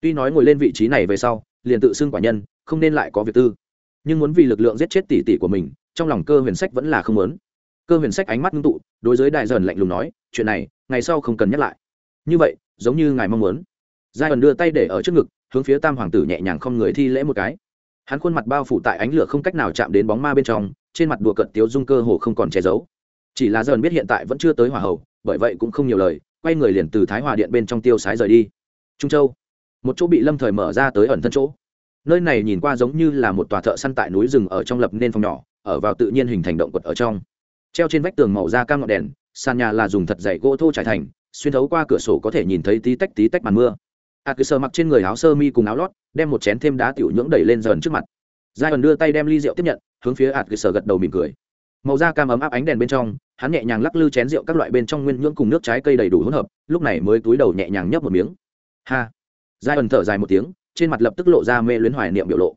Tuy nói ngồi lên vị trí này về sau, liền tự xưng quả nhân, không nên lại có việc tư. Nhưng muốn vì lực lượng giết chết tỷ tỷ của mình trong lòng cơ huyền sách vẫn là không lớn cơ huyền sách ánh mắt ngưng tụ, đối với đại dần lạnh lùng nói, chuyện này, ngày sau không cần nhắc lại. Như vậy, giống như ngài mong muốn. Giai ẩn đưa tay để ở trước ngực, hướng phía tam hoàng tử nhẹ nhàng không người thi lễ một cái. Hắn khuôn mặt bao phủ tại ánh lửa không cách nào chạm đến bóng ma bên trong, trên mặt đùa cận tiếu dung cơ hồ không còn che giấu. Chỉ là dần biết hiện tại vẫn chưa tới hỏa hầu, bởi vậy cũng không nhiều lời, quay người liền từ thái hòa điện bên trong tiêu sái rời đi. Trung châu. Một chỗ bị lâm thời mở ra tới ẩn thân chỗ. Nơi này nhìn qua giống như là một tòa thợ săn tại núi rừng ở trong lập nên phòng nhỏ ở vào tự nhiên hình thành động quật ở trong. Treo trên vách tường màu da cam ngọn đèn, sàn nhà là dùng thật dày gỗ thô trải thành, xuyên thấu qua cửa sổ có thể nhìn thấy tí tách tí tách màn mưa. A cứ sờ mặc trên người áo sơ mi cùng áo lót, đem một chén thêm đá tiểu nhưỡng đẩy lên dần trước mặt. Giai ẩn đưa tay đem ly rượu tiếp nhận, hướng phía ạt cứ sờ gật đầu mỉm cười. Màu da cam ấm áp ánh đèn bên trong, hắn nhẹ nhàng lắc lư chén rượu các loại bên trong nguyên nhưỡng cùng nước trái cây đầy đủ hỗn hợp, lúc này mới túi đầu nhẹ nhàng nhấp một miếng. Ha! Giai ẩn thở dài một tiếng, trên mặt lập tức lộ ra mê luyến hoài niệm biểu lộ.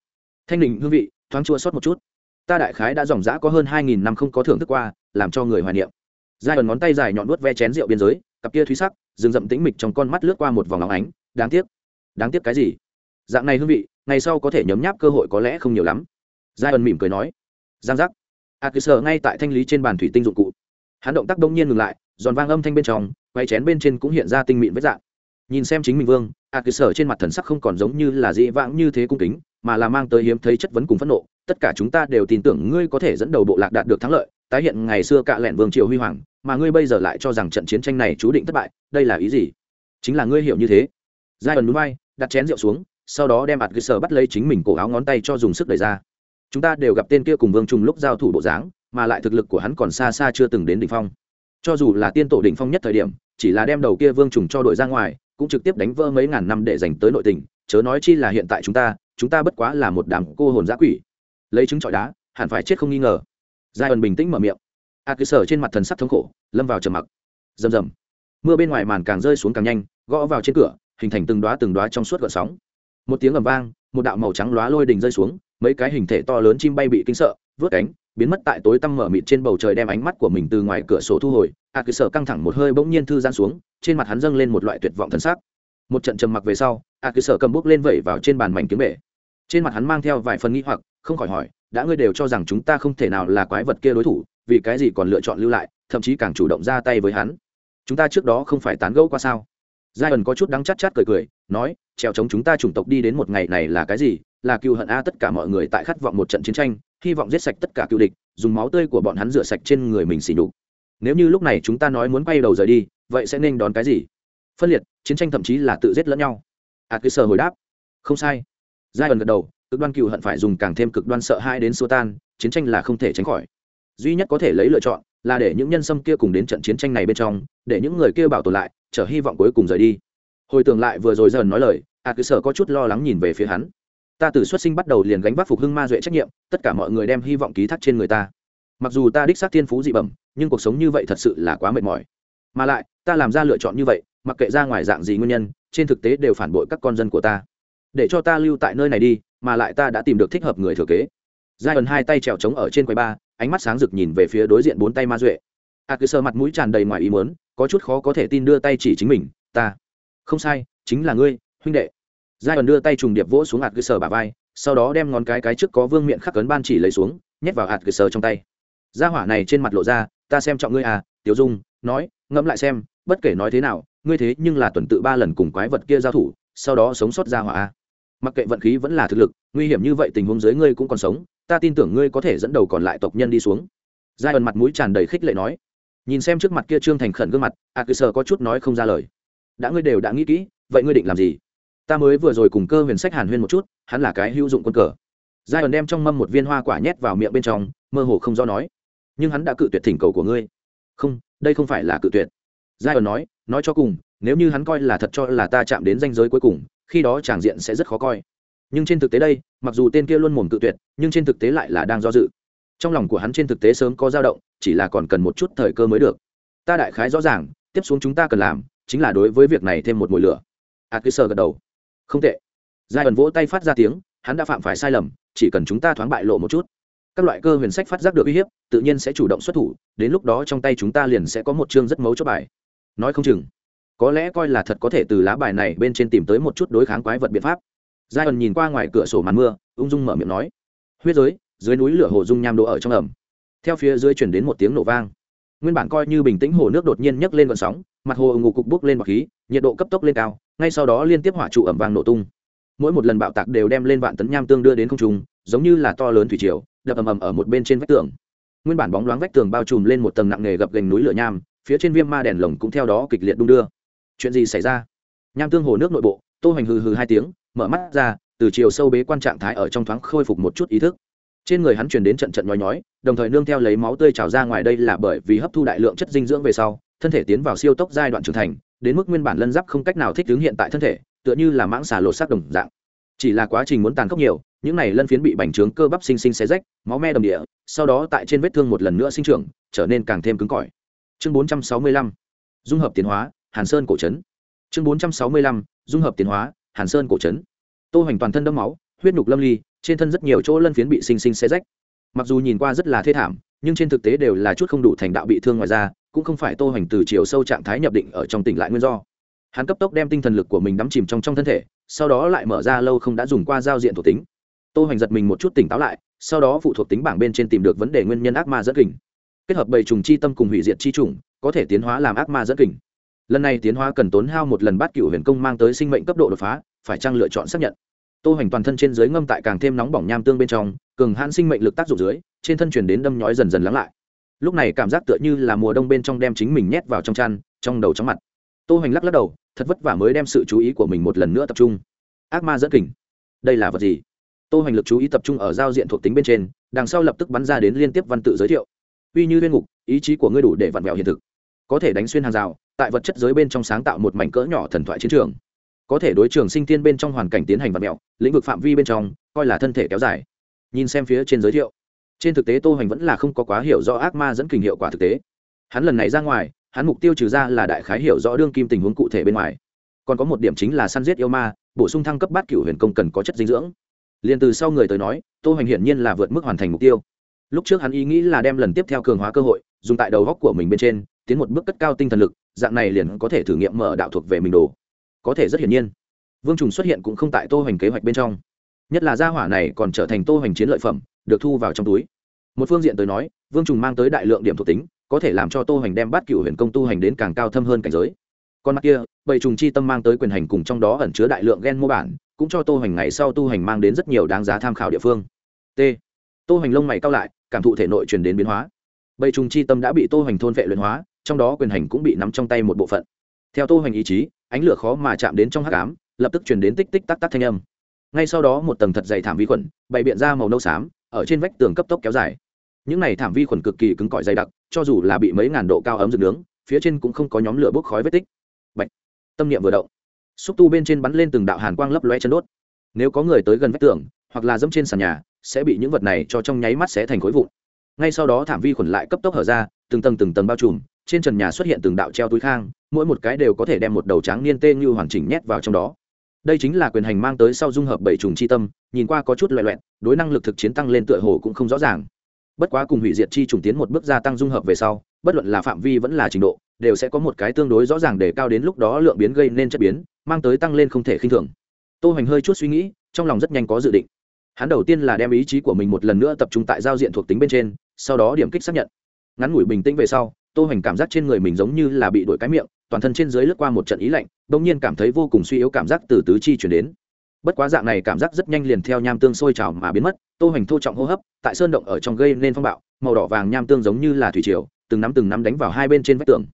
Thanh đình hương vị, thoáng chua xót một chút ta đại khái đã dòng dã có hơn hai nghìn năm không có thưởng thức qua, làm cho người hoài niệm. Giai ẩn ngón tay dài nhọn nuốt ve chén rượu biên giới, cặp kia thúy sắc, rừng rậm tĩnh mịch trong con mắt lướt qua một vòng óng ánh, đáng tiếc. Đáng tiếc cái gì? Dạng này hương vị, ngày sau có thể nhấm nháp cơ hội có lẽ không nhiều lắm. Giai ẩn mỉm cười nói. Giang giác. A ngay tại thanh lý trên bàn thủy tinh dụng cụ. Hắn động tác đông nhiên ngừng lại, giòn vang âm thanh bên trong, quay chén bên trên cũng hiện ra tinh mịn với dạng. Nhìn xem chính mình vương, a trên mặt thần sắc không còn giống như là dị vãng như thế cung kính, mà là mang tới hiếm thấy chất vấn cùng phẫn nộ tất cả chúng ta đều tin tưởng ngươi có thể dẫn đầu bộ lạc đạt được thắng lợi, tái hiện ngày xưa cạ lẹn vương triều huy hoàng, mà ngươi bây giờ lại cho rằng trận chiến tranh này chú định thất bại, đây là ý gì? Chính là ngươi hiểu như thế. Giai ẩn núi bay, đặt chén rượu xuống, sau đó đem ạt cơ sở bắt lấy chính mình cổ áo ngón tay cho dùng sức đẩy ra. Chúng ta đều gặp tên kia cùng vương trùng lúc giao thủ bộ dáng, mà lại thực lực của hắn còn xa xa chưa từng đến đ ỉ n h phong. Cho dù là tiên tổ đ ỉ n h phong nhất thời điểm, chỉ là đem đầu kia vương trùng cho đội ra ngoài, cũng trực tiếp đánh vỡ mấy ngàn năm để giành tới nội tình, chớ nói chi là hiện tại chúng ta chúng ta bất quá là một đám cô hồn giã quỷ lấy trứng trọi đá, hẳn phải chết không nghi ngờ. Giai ẩn bình tĩnh mở miệng. A cơ sở trên mặt thần sắc thống khổ, lâm vào trầm mặc. Rầm rầm. Mưa bên ngoài màn càng rơi xuống càng nhanh, gõ vào trên cửa, hình thành từng đoá từng đoá trong suốt gợn sóng. Một tiếng ầm vang, một đạo màu trắng lóa lôi đình rơi xuống, mấy cái hình thể to lớn chim bay bị kinh sợ, vớt cánh, biến mất tại tối tăm mở mịt trên bầu trời đem ánh mắt của mình từ ngoài cửa sổ thu hồi. A cơ sở căng thẳng một hơi bỗng nhiên thư giãn xuống, trên mặt hắn dâng lên một loại tuyệt vọng thần sắc. Một trận trầm mặc về sau, a cơ sở cầm bút lên vẩy vào trên bàn mảnh kiếm bể. Trên mặt hắn mang theo vài phần nghi hoặc không khỏi hỏi đã ngươi đều cho rằng chúng ta không thể nào là quái vật kia đối thủ vì cái gì còn lựa chọn lưu lại thậm chí càng chủ động ra tay với hắn? Chúng ta trước đó không phải tán gẫu qua sao? Giai ẩn có chút đắng chát chát cười cười nói trèo chống chúng ta chủng tộc đi đến một ngày này là cái gì? Là cựu hận a tất cả mọi người tại khát vọng một trận chiến tranh hy vọng giết sạch tất cả cựu địch dùng máu tươi của bọn hắn rửa sạch trên người mình xỉ nhục. Nếu như lúc này chúng ta nói muốn quay đầu rời đi vậy sẽ nên đón cái gì? Phân liệt chiến tranh thậm chí là tự giết lẫn nhau. A à, cơ sở hồi đáp không sai. Giai ẩn gật đầu cực đoan cừu hận phải dùng càng thêm cực đoan sợ hãi đến xua tan, chiến tranh là không thể tránh khỏi. Duy nhất có thể lấy lựa chọn là để những nhân sâm kia cùng đến trận chiến tranh này bên trong, để những người kia bảo tồn lại, chờ hy vọng cuối cùng rời đi. Hồi tưởng lại vừa rồi dần nói lời, A à Cự Sở có chút lo lắng nhìn về phía hắn. Ta từ xuất sinh bắt đầu liền gánh vác phục hưng ma duệ trách nhiệm, tất cả mọi người đem hy vọng ký thác trên người ta. Mặc dù ta đích xác thiên phú dị bẩm, nhưng cuộc sống như vậy thật sự là quá mệt mỏi. Mà lại, ta làm ra lựa chọn như vậy, mặc kệ ra ngoài dạng gì nguyên nhân, trên thực tế đều phản bội các con dân của ta. Để cho ta lưu tại nơi này đi, mà lại ta đã tìm được thích hợp người thừa kế. Giai ẩn hai tay trèo trống ở trên quầy ba ánh mắt sáng rực nhìn về phía đối diện bốn tay ma duệ. A à cứ sờ mặt mũi tràn đầy ngoài ý muốn, có chút khó có thể tin đưa tay chỉ chính mình ta không sai chính là ngươi huynh đệ. Giai ẩn đưa tay trùng điệp vỗ xuống ạt cơ sở bà vai sau đó đem ngón cái cái trước có vương miệng khắc cấn ban chỉ lấy xuống nhét vào ạt cơ sở trong tay. Ra hỏa này trên mặt lộ ra ta xem trọng ngươi à tiểu dung nói ngẫm lại xem bất kể nói thế nào ngươi thế nhưng là tuần tự ba lần cùng quái vật kia giao thủ sau đó sống sót ra hỏa à mặc kệ vận khí vẫn là thực lực, nguy hiểm như vậy tình huống dưới ngươi cũng còn sống, ta tin tưởng ngươi có thể dẫn đầu còn lại tộc nhân đi xuống. Giai ẩn mặt mũi tràn đầy khích lệ nói. Nhìn xem trước mặt kia trương thành khẩn gương mặt, a cứ sờ có chút nói không ra lời. Đã ngươi đều đã nghĩ kỹ, vậy ngươi định làm gì? Ta mới vừa rồi cùng cơ huyền sách hàn huyên một chút, hắn là cái hữu dụng quân cờ. Giai ẩn đem trong mâm một viên hoa quả nhét vào miệng bên trong, mơ hồ không rõ nói. Nhưng hắn đã cự tuyệt thỉnh cầu của ngươi. Không, đây không phải là cự tuyệt. Giai ẩn nói nói cho cùng, nếu như hắn coi là thật cho là ta chạm đến danh giới cuối cùng khi đó tràng diện sẽ rất khó coi. Nhưng trên thực tế đây, mặc dù tên kia luôn mồm tự tuyệt, nhưng trên thực tế lại là đang do dự. Trong lòng của hắn trên thực tế sớm có dao động, chỉ là còn cần một chút thời cơ mới được. Ta đại khái rõ ràng, tiếp xuống chúng ta cần làm, chính là đối với việc này thêm một mùi lửa. Ạt cứ sờ gật đầu. Không tệ. Giai ẩn vỗ tay phát ra tiếng, hắn đã phạm phải sai lầm, chỉ cần chúng ta thoáng bại lộ một chút. Các loại cơ huyền sách phát giác được uy hiếp, tự nhiên sẽ chủ động xuất thủ, đến lúc đó trong tay chúng ta liền sẽ có một chương rất mấu cho bài. Nói không chừng có lẽ coi là thật có thể từ lá bài này bên trên tìm tới một chút đối kháng quái vật biện pháp. Giai ẩn nhìn qua ngoài cửa sổ màn mưa, ung dung mở miệng nói, huyết giới, dưới núi lửa hồ dung nham đỗ ở trong ẩm. Theo phía dưới chuyển đến một tiếng nổ vang. Nguyên bản coi như bình tĩnh hồ nước đột nhiên nhấc lên vận sóng, mặt hồ ngủ cục bốc lên bọc khí, nhiệt độ cấp tốc lên cao, ngay sau đó liên tiếp hỏa trụ ẩm vàng nổ tung. Mỗi một lần bạo tạc đều đem lên vạn tấn nham tương đưa đến không trung, giống như là to lớn thủy triều, đập ầm ầm ở một bên trên vách tường. Nguyên bản bóng loáng vách tường bao trùm lên một tầng nặng nề gập gành núi lửa nham, phía trên viêm ma đèn lồng cũng theo đó kịch liệt đung đưa chuyện gì xảy ra? Nham tương hồ nước nội bộ, tô hoành hừ hừ hai tiếng, mở mắt ra, từ chiều sâu bế quan trạng thái ở trong thoáng khôi phục một chút ý thức. Trên người hắn truyền đến trận trận nhói nhói, đồng thời nương theo lấy máu tươi trào ra ngoài đây là bởi vì hấp thu đại lượng chất dinh dưỡng về sau, thân thể tiến vào siêu tốc giai đoạn trưởng thành, đến mức nguyên bản lân giáp không cách nào thích ứng hiện tại thân thể, tựa như là mãng xà lột xác đồng dạng. Chỉ là quá trình muốn tàn khốc nhiều, những này lân phiến bị bành trướng cơ bắp sinh sinh xé rách, máu me đầm địa, sau đó tại trên vết thương một lần nữa sinh trưởng, trở nên càng thêm cứng cỏi. Chương bốn trăm sáu mươi lăm. Dung hợp tiến hóa hàn sơn cổ trấn. Chương bốn trăm sáu mươi lăm, dung hợp tiến hóa, hàn sơn cổ trấn. Tô hoành toàn thân đẫm máu, huyết nhục lâm ly, trên thân rất nhiều chỗ lân phiến bị sinh sinh xé rách. Mặc dù nhìn qua rất là thê thảm, nhưng trên thực tế đều là chút không đủ thành đạo bị thương ngoài ra cũng không phải tô hoành từ chiều sâu trạng thái nhập định ở trong tỉnh lại nguyên do. Hắn cấp tốc đem tinh thần lực của mình đắm chìm trong trong thân thể, sau đó lại mở ra lâu không đã dùng qua giao diện thuộc tính. Tô hoành giật mình một chút tỉnh táo lại, sau đó phụ thuộc tính bảng bên trên tìm được vấn đề nguyên nhân ác ma dẫn kình. Kết hợp bầy trùng chi tâm cùng hủy diệt chi trùng, có thể tiến hóa làm ác ma dẫn kình lần này tiến hóa cần tốn hao một lần bát cựu huyền công mang tới sinh mệnh cấp độ đột phá, phải trang lựa chọn xác nhận? Tô hoành toàn thân trên dưới ngâm tại càng thêm nóng bỏng nham tương bên trong, cường hãn sinh mệnh lực tác dụng dưới, trên thân truyền đến đâm nhói dần dần lắng lại. Lúc này cảm giác tựa như là mùa đông bên trong đem chính mình nhét vào trong chăn, trong đầu trong mặt. Tô hoành lắc lắc đầu, thật vất vả mới đem sự chú ý của mình một lần nữa tập trung. Ác ma dẫn kình. Đây là vật gì? Tô hoành lực chú ý tập trung ở giao diện thuộc tính bên trên, đằng sau lập tức bắn ra đến liên tiếp văn tự giới thiệu. Uy như liên ngục, ý chí của ngươi đủ để vặn vẹo hiện thực có thể đánh xuyên hàng rào, tại vật chất giới bên trong sáng tạo một mảnh cỡ nhỏ thần thoại chiến trường. Có thể đối trường sinh tiên bên trong hoàn cảnh tiến hành vật mẹo, lĩnh vực phạm vi bên trong, coi là thân thể kéo dài. Nhìn xem phía trên giới thiệu, trên thực tế tô hoành vẫn là không có quá hiểu rõ ác ma dẫn kình hiệu quả thực tế. Hắn lần này ra ngoài, hắn mục tiêu trừ ra là đại khái hiểu rõ đương kim tình huống cụ thể bên ngoài. Còn có một điểm chính là săn giết yêu ma, bổ sung thăng cấp bát cửu huyền công cần có chất dinh dưỡng. Liền từ sau người tới nói, tô hoành hiển nhiên là vượt mức hoàn thành mục tiêu. Lúc trước hắn ý nghĩ là đem lần tiếp theo cường hóa cơ hội, dùng tại đầu góc của mình bên trên tiến một bước cất cao tinh thần lực, dạng này liền có thể thử nghiệm mở đạo thuộc về mình đồ. Có thể rất hiển nhiên, vương trùng xuất hiện cũng không tại tô hoành kế hoạch bên trong. Nhất là gia hỏa này còn trở thành tô hoành chiến lợi phẩm, được thu vào trong túi. Một phương diện tới nói, vương trùng mang tới đại lượng điểm thuộc tính, có thể làm cho tô hoành đem bát cựu huyền công tu hành đến càng cao thâm hơn cảnh giới. Còn mặt kia, bầy trùng chi tâm mang tới quyền hành cùng trong đó ẩn chứa đại lượng gen mô bản, cũng cho tô hoành ngày sau tu hành mang đến rất nhiều đáng giá tham khảo địa phương. T. Tô hoành lông mày cao lại, cảm thụ thể nội truyền đến biến hóa. Bầy trùng chi tâm đã bị tô hoành thôn vệ luyện hóa trong đó quyền hành cũng bị nắm trong tay một bộ phận. Theo tô hoành ý chí, ánh lửa khó mà chạm đến trong hắc ám, lập tức truyền đến tích tích tắc tắc thanh âm. Ngay sau đó một tầng thật dày thảm vi khuẩn bày biện ra màu nâu xám, ở trên vách tường cấp tốc kéo dài. Những này thảm vi khuẩn cực kỳ cứng cỏi dày đặc, cho dù là bị mấy ngàn độ cao ấm rực nướng, phía trên cũng không có nhóm lửa bốc khói vết tích. Bạch. tâm niệm vừa động. Xúc tu bên trên bắn lên từng đạo hàn quang lấp loe chân đốt. Nếu có người tới gần vách tường, hoặc là dẫm trên sàn nhà, sẽ bị những vật này cho trong nháy mắt sẽ thành khối vụn. Ngay sau đó thảm vi khuẩn lại cấp tốc hở ra, từng tầng từng tầng bao trùm trên trần nhà xuất hiện từng đạo treo túi khang, mỗi một cái đều có thể đem một đầu tráng niên tê như hoàn chỉnh nhét vào trong đó. Đây chính là quyền hành mang tới sau dung hợp bảy trùng c h i tâm, nhìn qua có chút loại loẹn đối năng lực thực chiến tăng lên tựa hồ cũng không rõ ràng. Bất quá cùng hủy diệt chi trùng tiến một bước gia tăng dung hợp về sau, bất luận là phạm vi vẫn là trình độ, đều sẽ có một cái tương đối rõ ràng để cao đến lúc đó lượng biến gây nên chất biến, mang tới tăng lên không thể khinh thường. Tô hoành hơi chút suy nghĩ, trong lòng rất nhanh có dự định. Hắn đầu tiên là đem ý chí của mình một lần nữa tập trung tại giao diện thuộc tính bên trên, sau đó điểm kích xác nhận. Ngắn ngủi bình tĩnh về sau tô hoành cảm giác trên người mình giống như là bị đổi cái miệng, toàn thân trên dưới lướt qua một trận ý lạnh đông nhiên cảm thấy vô cùng suy yếu cảm giác từ tứ chi chuyển đến. Bất quá dạng này cảm giác rất nhanh liền theo nham tương sôi trào mà biến mất, tô hoành thô trọng hô hấp, tại sơn động ở trong gây nên phong bạo, màu đỏ vàng nham tương giống như là thủy triều, từng nắm từng nắm đánh vào hai bên trên vách tường.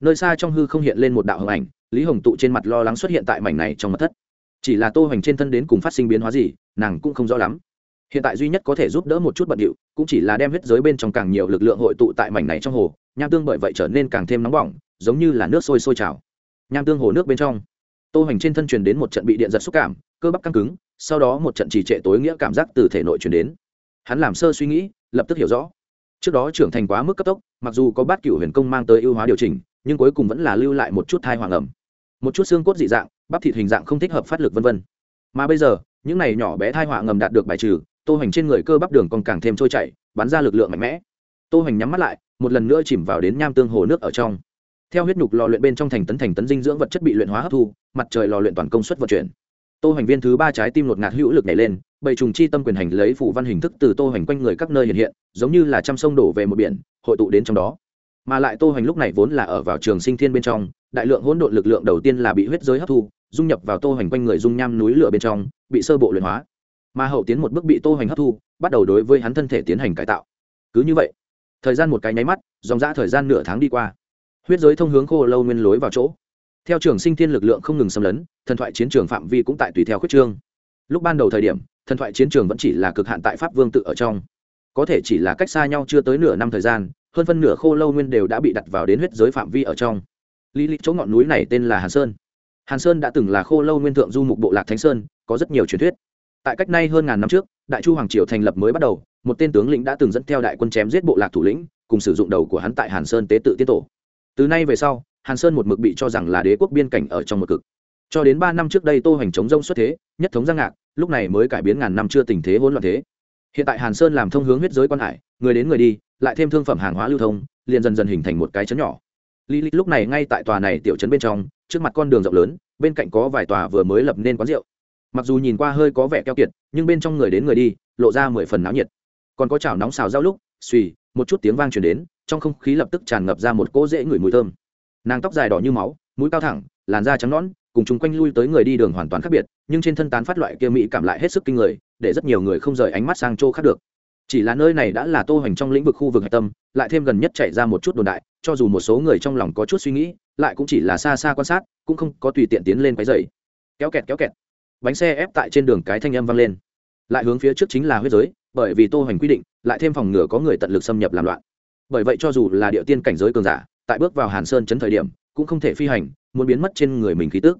Nơi xa trong hư không hiện lên một đạo hồng ảnh, lý hồng tụ trên mặt lo lắng xuất hiện tại mảnh này trong mặt thất. Chỉ là tô hoành trên thân đến cùng phát sinh biến hóa gì, nàng cũng không rõ lắm. Hiện tại duy nhất có thể giúp đỡ một chút bận điệu, cũng chỉ là đem huyết giới bên trong càng nhiều lực lượng hội tụ tại mảnh này trong hồ nham tương bởi vậy trở nên càng thêm nóng bỏng, giống như là nước sôi sôi trào. Nham tương hồ nước bên trong, tô hoành trên thân truyền đến một trận bị điện giật xúc cảm, cơ bắp căng cứng, sau đó một trận trì trệ tối nghĩa cảm giác từ thể nội truyền đến. Hắn làm sơ suy nghĩ, lập tức hiểu rõ. Trước đó trưởng thành quá mức cấp tốc, mặc dù có bát cửu huyền công mang tới ưu hóa điều chỉnh, nhưng cuối cùng vẫn là lưu lại một chút thai hoàng ẩm. Một chút xương cốt dị dạng, bắp thịt hình dạng không thích hợp phát lực vân vân. Mà bây giờ, những này nhỏ bé thai họa ngầm đạt được bài trừ, tô hoành trên người cơ bắp đường còn càng thêm trôi chảy, bắn ra lực lượng mạnh mẽ tô hoành nhắm mắt lại, một lần nữa chìm vào đến nham tương hồ nước ở trong. Theo huyết nhục lò luyện bên trong thành tấn thành tấn dinh dưỡng vật chất bị luyện hóa hấp thu, mặt trời lò luyện toàn công suất vận chuyển. Tô hoành viên thứ ba trái tim lột ngạt hữu lực nhảy lên, bầy trùng chi tâm quyền hành lấy phủ văn hình thức từ tô hoành quanh người các nơi hiện hiện, giống như là trăm sông đổ về một biển, hội tụ đến trong đó. Mà lại tô hoành lúc này vốn là ở vào trường sinh thiên bên trong, đại lượng hỗn độn lực lượng đầu tiên là bị huyết giới hấp thu, dung nhập vào tô hoành quanh người dung nham núi lửa bên trong, bị sơ bộ luyện hóa. Mà hậu tiến một bước bị tô hoành hấp thu, bắt đầu đối với hắn thân thể tiến hành cải tạo. Cứ như vậy thời gian một cái nháy mắt, dòng dã thời gian nửa tháng đi qua. Huyết giới thông hướng khô lâu nguyên lối vào chỗ. Theo trường sinh thiên lực lượng không ngừng xâm lấn, thần thoại chiến trường phạm vi cũng tại tùy theo khuyết trương. Lúc ban đầu thời điểm, thần thoại chiến trường vẫn chỉ là cực hạn tại pháp vương tự ở trong. Có thể chỉ là cách xa nhau chưa tới nửa năm thời gian, hơn phân nửa khô lâu nguyên đều đã bị đặt vào đến huyết giới phạm vi ở trong. Lý lịch chỗ ngọn núi này tên là hàn sơn. Hàn sơn đã từng là khô lâu nguyên thượng du mục bộ lạc thánh sơn, có rất nhiều truyền thuyết. Tại cách nay hơn ngàn năm trước, đại chu hoàng triều thành lập mới bắt đầu một tên tướng lĩnh đã từng dẫn theo đại quân chém giết bộ lạc thủ lĩnh, cùng sử dụng đầu của hắn tại hàn sơn tế tự tiết tổ. Từ nay về sau, hàn sơn một mực bị cho rằng là đế quốc biên cảnh ở trong một cực. Cho đến ba năm trước đây tô hoành chống rông xuất thế, nhất thống giang ngạc, lúc này mới cải biến ngàn năm chưa tình thế hỗn loạn thế. Hiện tại hàn sơn làm thông hướng huyết giới quan hải, người đến người đi, lại thêm thương phẩm hàng hóa lưu thông, liền dần dần hình thành một cái chấn nhỏ. Lý lịch lúc này ngay tại tòa này tiểu trấn bên trong, trước mặt con đường rộng lớn, bên cạnh có vài tòa vừa mới lập nên quán rượu. Mặc dù nhìn qua hơi có vẻ keo kiệt, nhưng bên trong người đến người đi, lộ ra mười phần náo nhiệt còn có chảo nóng xào rau lúc suy một chút tiếng vang truyền đến, trong không khí lập tức tràn ngập ra một cỗ dễ ngửi mùi thơm. Nàng tóc dài đỏ như máu, mũi cao thẳng, làn da trắng nõn, cùng chúng quanh lui tới người đi đường hoàn toàn khác biệt, nhưng trên thân tán phát loại kia mỹ cảm lại hết sức kinh người, để rất nhiều người không rời ánh mắt sang chỗ khác được. Chỉ là nơi này đã là tô hoành trong lĩnh vực khu vực hạch tâm, lại thêm gần nhất chạy ra một chút đồn đại, cho dù một số người trong lòng có chút suy nghĩ, lại cũng chỉ là xa xa quan sát, cũng không có tùy tiện tiến lên quái dày kéo kẹt kéo kẹt. Bánh xe ép tại trên đường cái thanh âm vang lên. Lại hướng phía trước chính là huyết giới bởi vì tô hoành quy định, lại thêm phòng ngừa có người tận lực xâm nhập làm loạn. Bởi vậy cho dù là địa tiên cảnh giới cường giả, tại bước vào hàn sơn chấn thời điểm, cũng không thể phi hành, muốn biến mất trên người mình khí tức.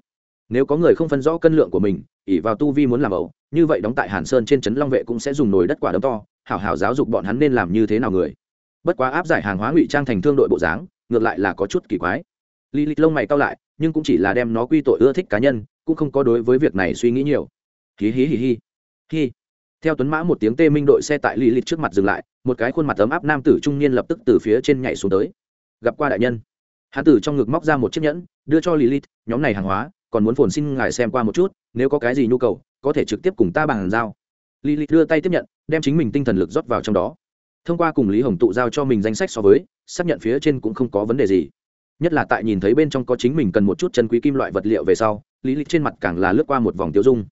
Nếu có người không phân rõ cân lượng của mình ỉ vào tu vi muốn làm ẩu, như vậy đóng tại hàn sơn trên trấn long vệ cũng sẽ dùng nồi đất quả đấm to, hảo hảo giáo dục bọn hắn nên làm như thế nào người. Bất quá áp giải hàng hóa ngụy trang thành thương đội bộ dáng, ngược lại là có chút kỳ quái. Lý lịch lông mày cao lại, nhưng cũng chỉ là đem nó quy tội ưa thích cá nhân, cũng không có đối với việc này suy nghĩ nhiều. Hí hí hí hí. Hí theo tuấn mã một tiếng tê minh đội xe tại lì lịt trước mặt dừng lại, một cái khuôn mặt ấm áp nam tử trung niên lập tức từ phía trên nhảy xuống tới. Gặp qua đại nhân. Hán tử trong ngực móc ra một chiếc nhẫn, đưa cho lì lịt, nhóm này hàng hóa, còn muốn phồn xin ngài xem qua một chút, nếu có cái gì nhu cầu, có thể trực tiếp cùng ta bằng giao. Lì lịt đưa tay tiếp nhận, đem chính mình tinh thần lực rót vào trong đó. Thông qua cùng lý hồng tụ giao cho mình danh sách so với, xác nhận phía trên cũng không có vấn đề gì. Nhất là tại nhìn thấy bên trong có chính mình cần một chút chân quý kim loại vật liệu về sau lý lịch trên mặt càng là lướt qua một vòng tiêu dung.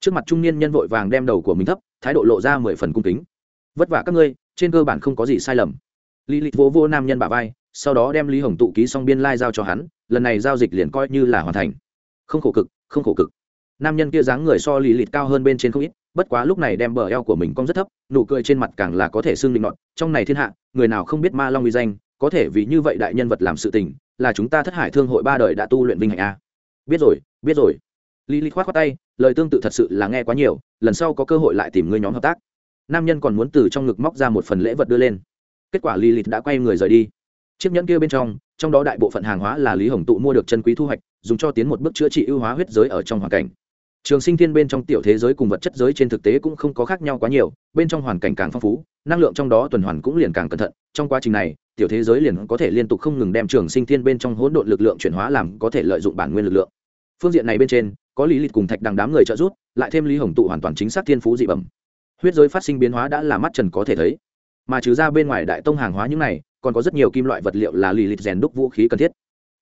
Trước mặt trung niên nhân vội vàng đem đầu của mình thấp thái độ lộ ra mười phần cung kính. Vất vả các ngươi, trên cơ bản không có gì sai lầm. Lý lịch vỗ vô nam nhân bà vai, sau đó đem lý hồng tụ ký xong biên lai、like、giao cho hắn, lần này giao dịch liền coi như là hoàn thành. Không khổ cực, không khổ cực. Nam nhân kia dáng người so lì lịt cao hơn bên trên không ít, bất quá lúc này đem bờ eo của mình cong rất thấp, nụ cười trên mặt càng là có thể xương định nọt, trong này thiên hạ, người nào không biết ma long uy danh, có thể vì như vậy đại nhân vật làm sự tình, là chúng ta thất hải thương hội ba đời đã tu luyện vinh hạnh a. Biết rồi biết rồi lý lý khoát khoát tay, lời tương tự thật sự là nghe quá nhiều, lần sau có cơ hội lại tìm ngươi nhóm hợp tác. Nam nhân còn muốn từ trong ngực móc ra một phần lễ vật đưa lên. Kết quả lý lý đã quay người rời đi. Chiếc nhẫn kia bên trong trong đó đại bộ phận hàng hóa là lý hồng tụ mua được chân quý thu hoạch, dùng cho tiến một bước chữa trị ưu hóa huyết giới ở trong hoàn cảnh. Trường sinh thiên bên trong tiểu thế giới cùng vật chất giới trên thực tế cũng không có khác nhau quá nhiều, bên trong hoàn cảnh càng phong phú, năng lượng trong đó tuần hoàn cũng liền càng cẩn thận. Trong quá trình này, tiểu thế giới liền có thể liên tục không ngừng đem trường sinh thiên bên trong hỗn độn lực lượng chuyển hóa làm có thể lợi dụng bản nguyên lực lượng phương diện này bên trên, có lý lịch cùng thạch đằng đám người trợ giúp, lại thêm lý hồng tụ hoàn toàn chính xác thiên phú dị bẩm. Huyết giới phát sinh biến hóa đã là mắt trần có thể thấy. Mà trừ ra bên ngoài đại tông hàng hóa như này, còn có rất nhiều kim loại vật liệu là lì lịch rèn đúc vũ khí cần thiết.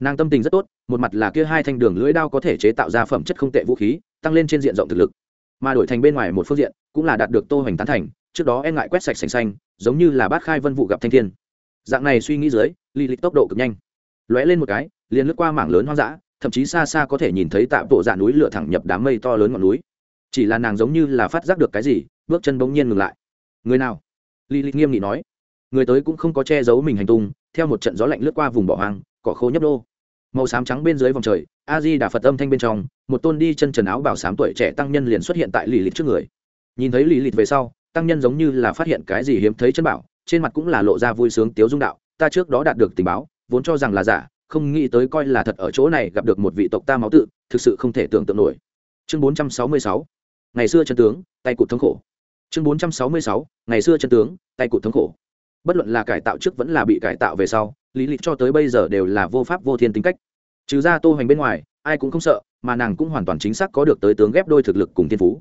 Nàng tâm tình rất tốt, một mặt là kia hai thanh đường lưỡi đao có thể chế tạo ra phẩm chất không tệ vũ khí, tăng lên trên diện rộng thực lực. Mà đổi thành bên ngoài một phương diện, cũng là đạt được tô hoành tán thành, trước đó e ngại quét sạch sành xanh, giống như là bát khai vân vụ gặp thanh thiên. Dạng này suy nghĩ dưới lì lịch tốc độ cực nhanh. Lóe lên một cái, liền lướt qua mảng lớn hoang dã thậm chí xa xa có thể nhìn thấy tạ bộ dạ núi lửa thẳng nhập đám mây to lớn ngọn núi. Chỉ là nàng giống như là phát giác được cái gì, bước chân bỗng nhiên ngừng lại. Người nào? Lý lịch nghiêm nghị nói. Người tới cũng không có che giấu mình hành tung, theo một trận gió lạnh lướt qua vùng bỏ hoang, cỏ khô nhấp đô màu xám trắng bên dưới vòng trời, a di đà phật âm thanh bên trong, một tôn đi chân trần áo bảo xám tuổi trẻ tăng nhân liền xuất hiện tại lì lịch trước người. Nhìn thấy lì lịch về sau, tăng nhân giống như là phát hiện cái gì hiếm thấy chân bảo, trên mặt cũng là lộ ra vui sướng tiếu dung đạo, ta trước đó đạt được tình báo, vốn cho rằng là giả không nghĩ tới coi là thật ở chỗ này gặp được một vị tộc ta máu tự, thực sự không thể tưởng tượng nổi. Chương bốn trăm sáu mươi sáu, ngày xưa chân tướng, tay cụt thống khổ. Chương bốn trăm sáu mươi sáu, ngày xưa chân tướng, tay cụt thống khổ. Bất luận là cải tạo trước vẫn là bị cải tạo về sau, lý lịch cho tới bây giờ đều là vô pháp vô thiên tính cách. Trừ ra tô hoành bên ngoài, ai cũng không sợ, mà nàng cũng hoàn toàn chính xác có được tới tướng ghép đôi thực lực cùng thiên phú.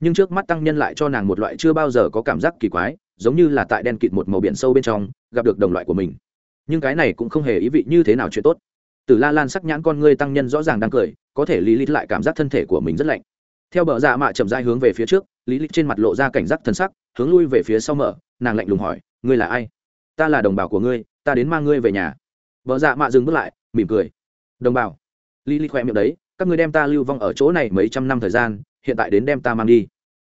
Nhưng trước mắt tăng nhân lại cho nàng một loại chưa bao giờ có cảm giác kỳ quái, giống như là tại đen kịt một màu biển sâu bên trong, gặp được đồng loại của mình nhưng cái này cũng không hề ý vị như thế nào chuyện tốt. Từ la lan sắc nhãn con ngươi tăng nhân rõ ràng đang cười, có thể lý lịch lại cảm giác thân thể của mình rất lạnh. Theo bờ dạ mạ chậm dai hướng về phía trước, lý lịch trên mặt lộ ra cảnh giác thân sắc, hướng lui về phía sau mở, nàng lạnh lùng hỏi, ngươi là ai? Ta là đồng bào của ngươi, ta đến mang ngươi về nhà. Vợ dạ mạ dừng bước lại, mỉm cười. Đồng bào. Lý lịch khoe miệng đấy, các ngươi đem ta lưu vong ở chỗ này mấy trăm năm thời gian, hiện tại đến đem ta mang đi.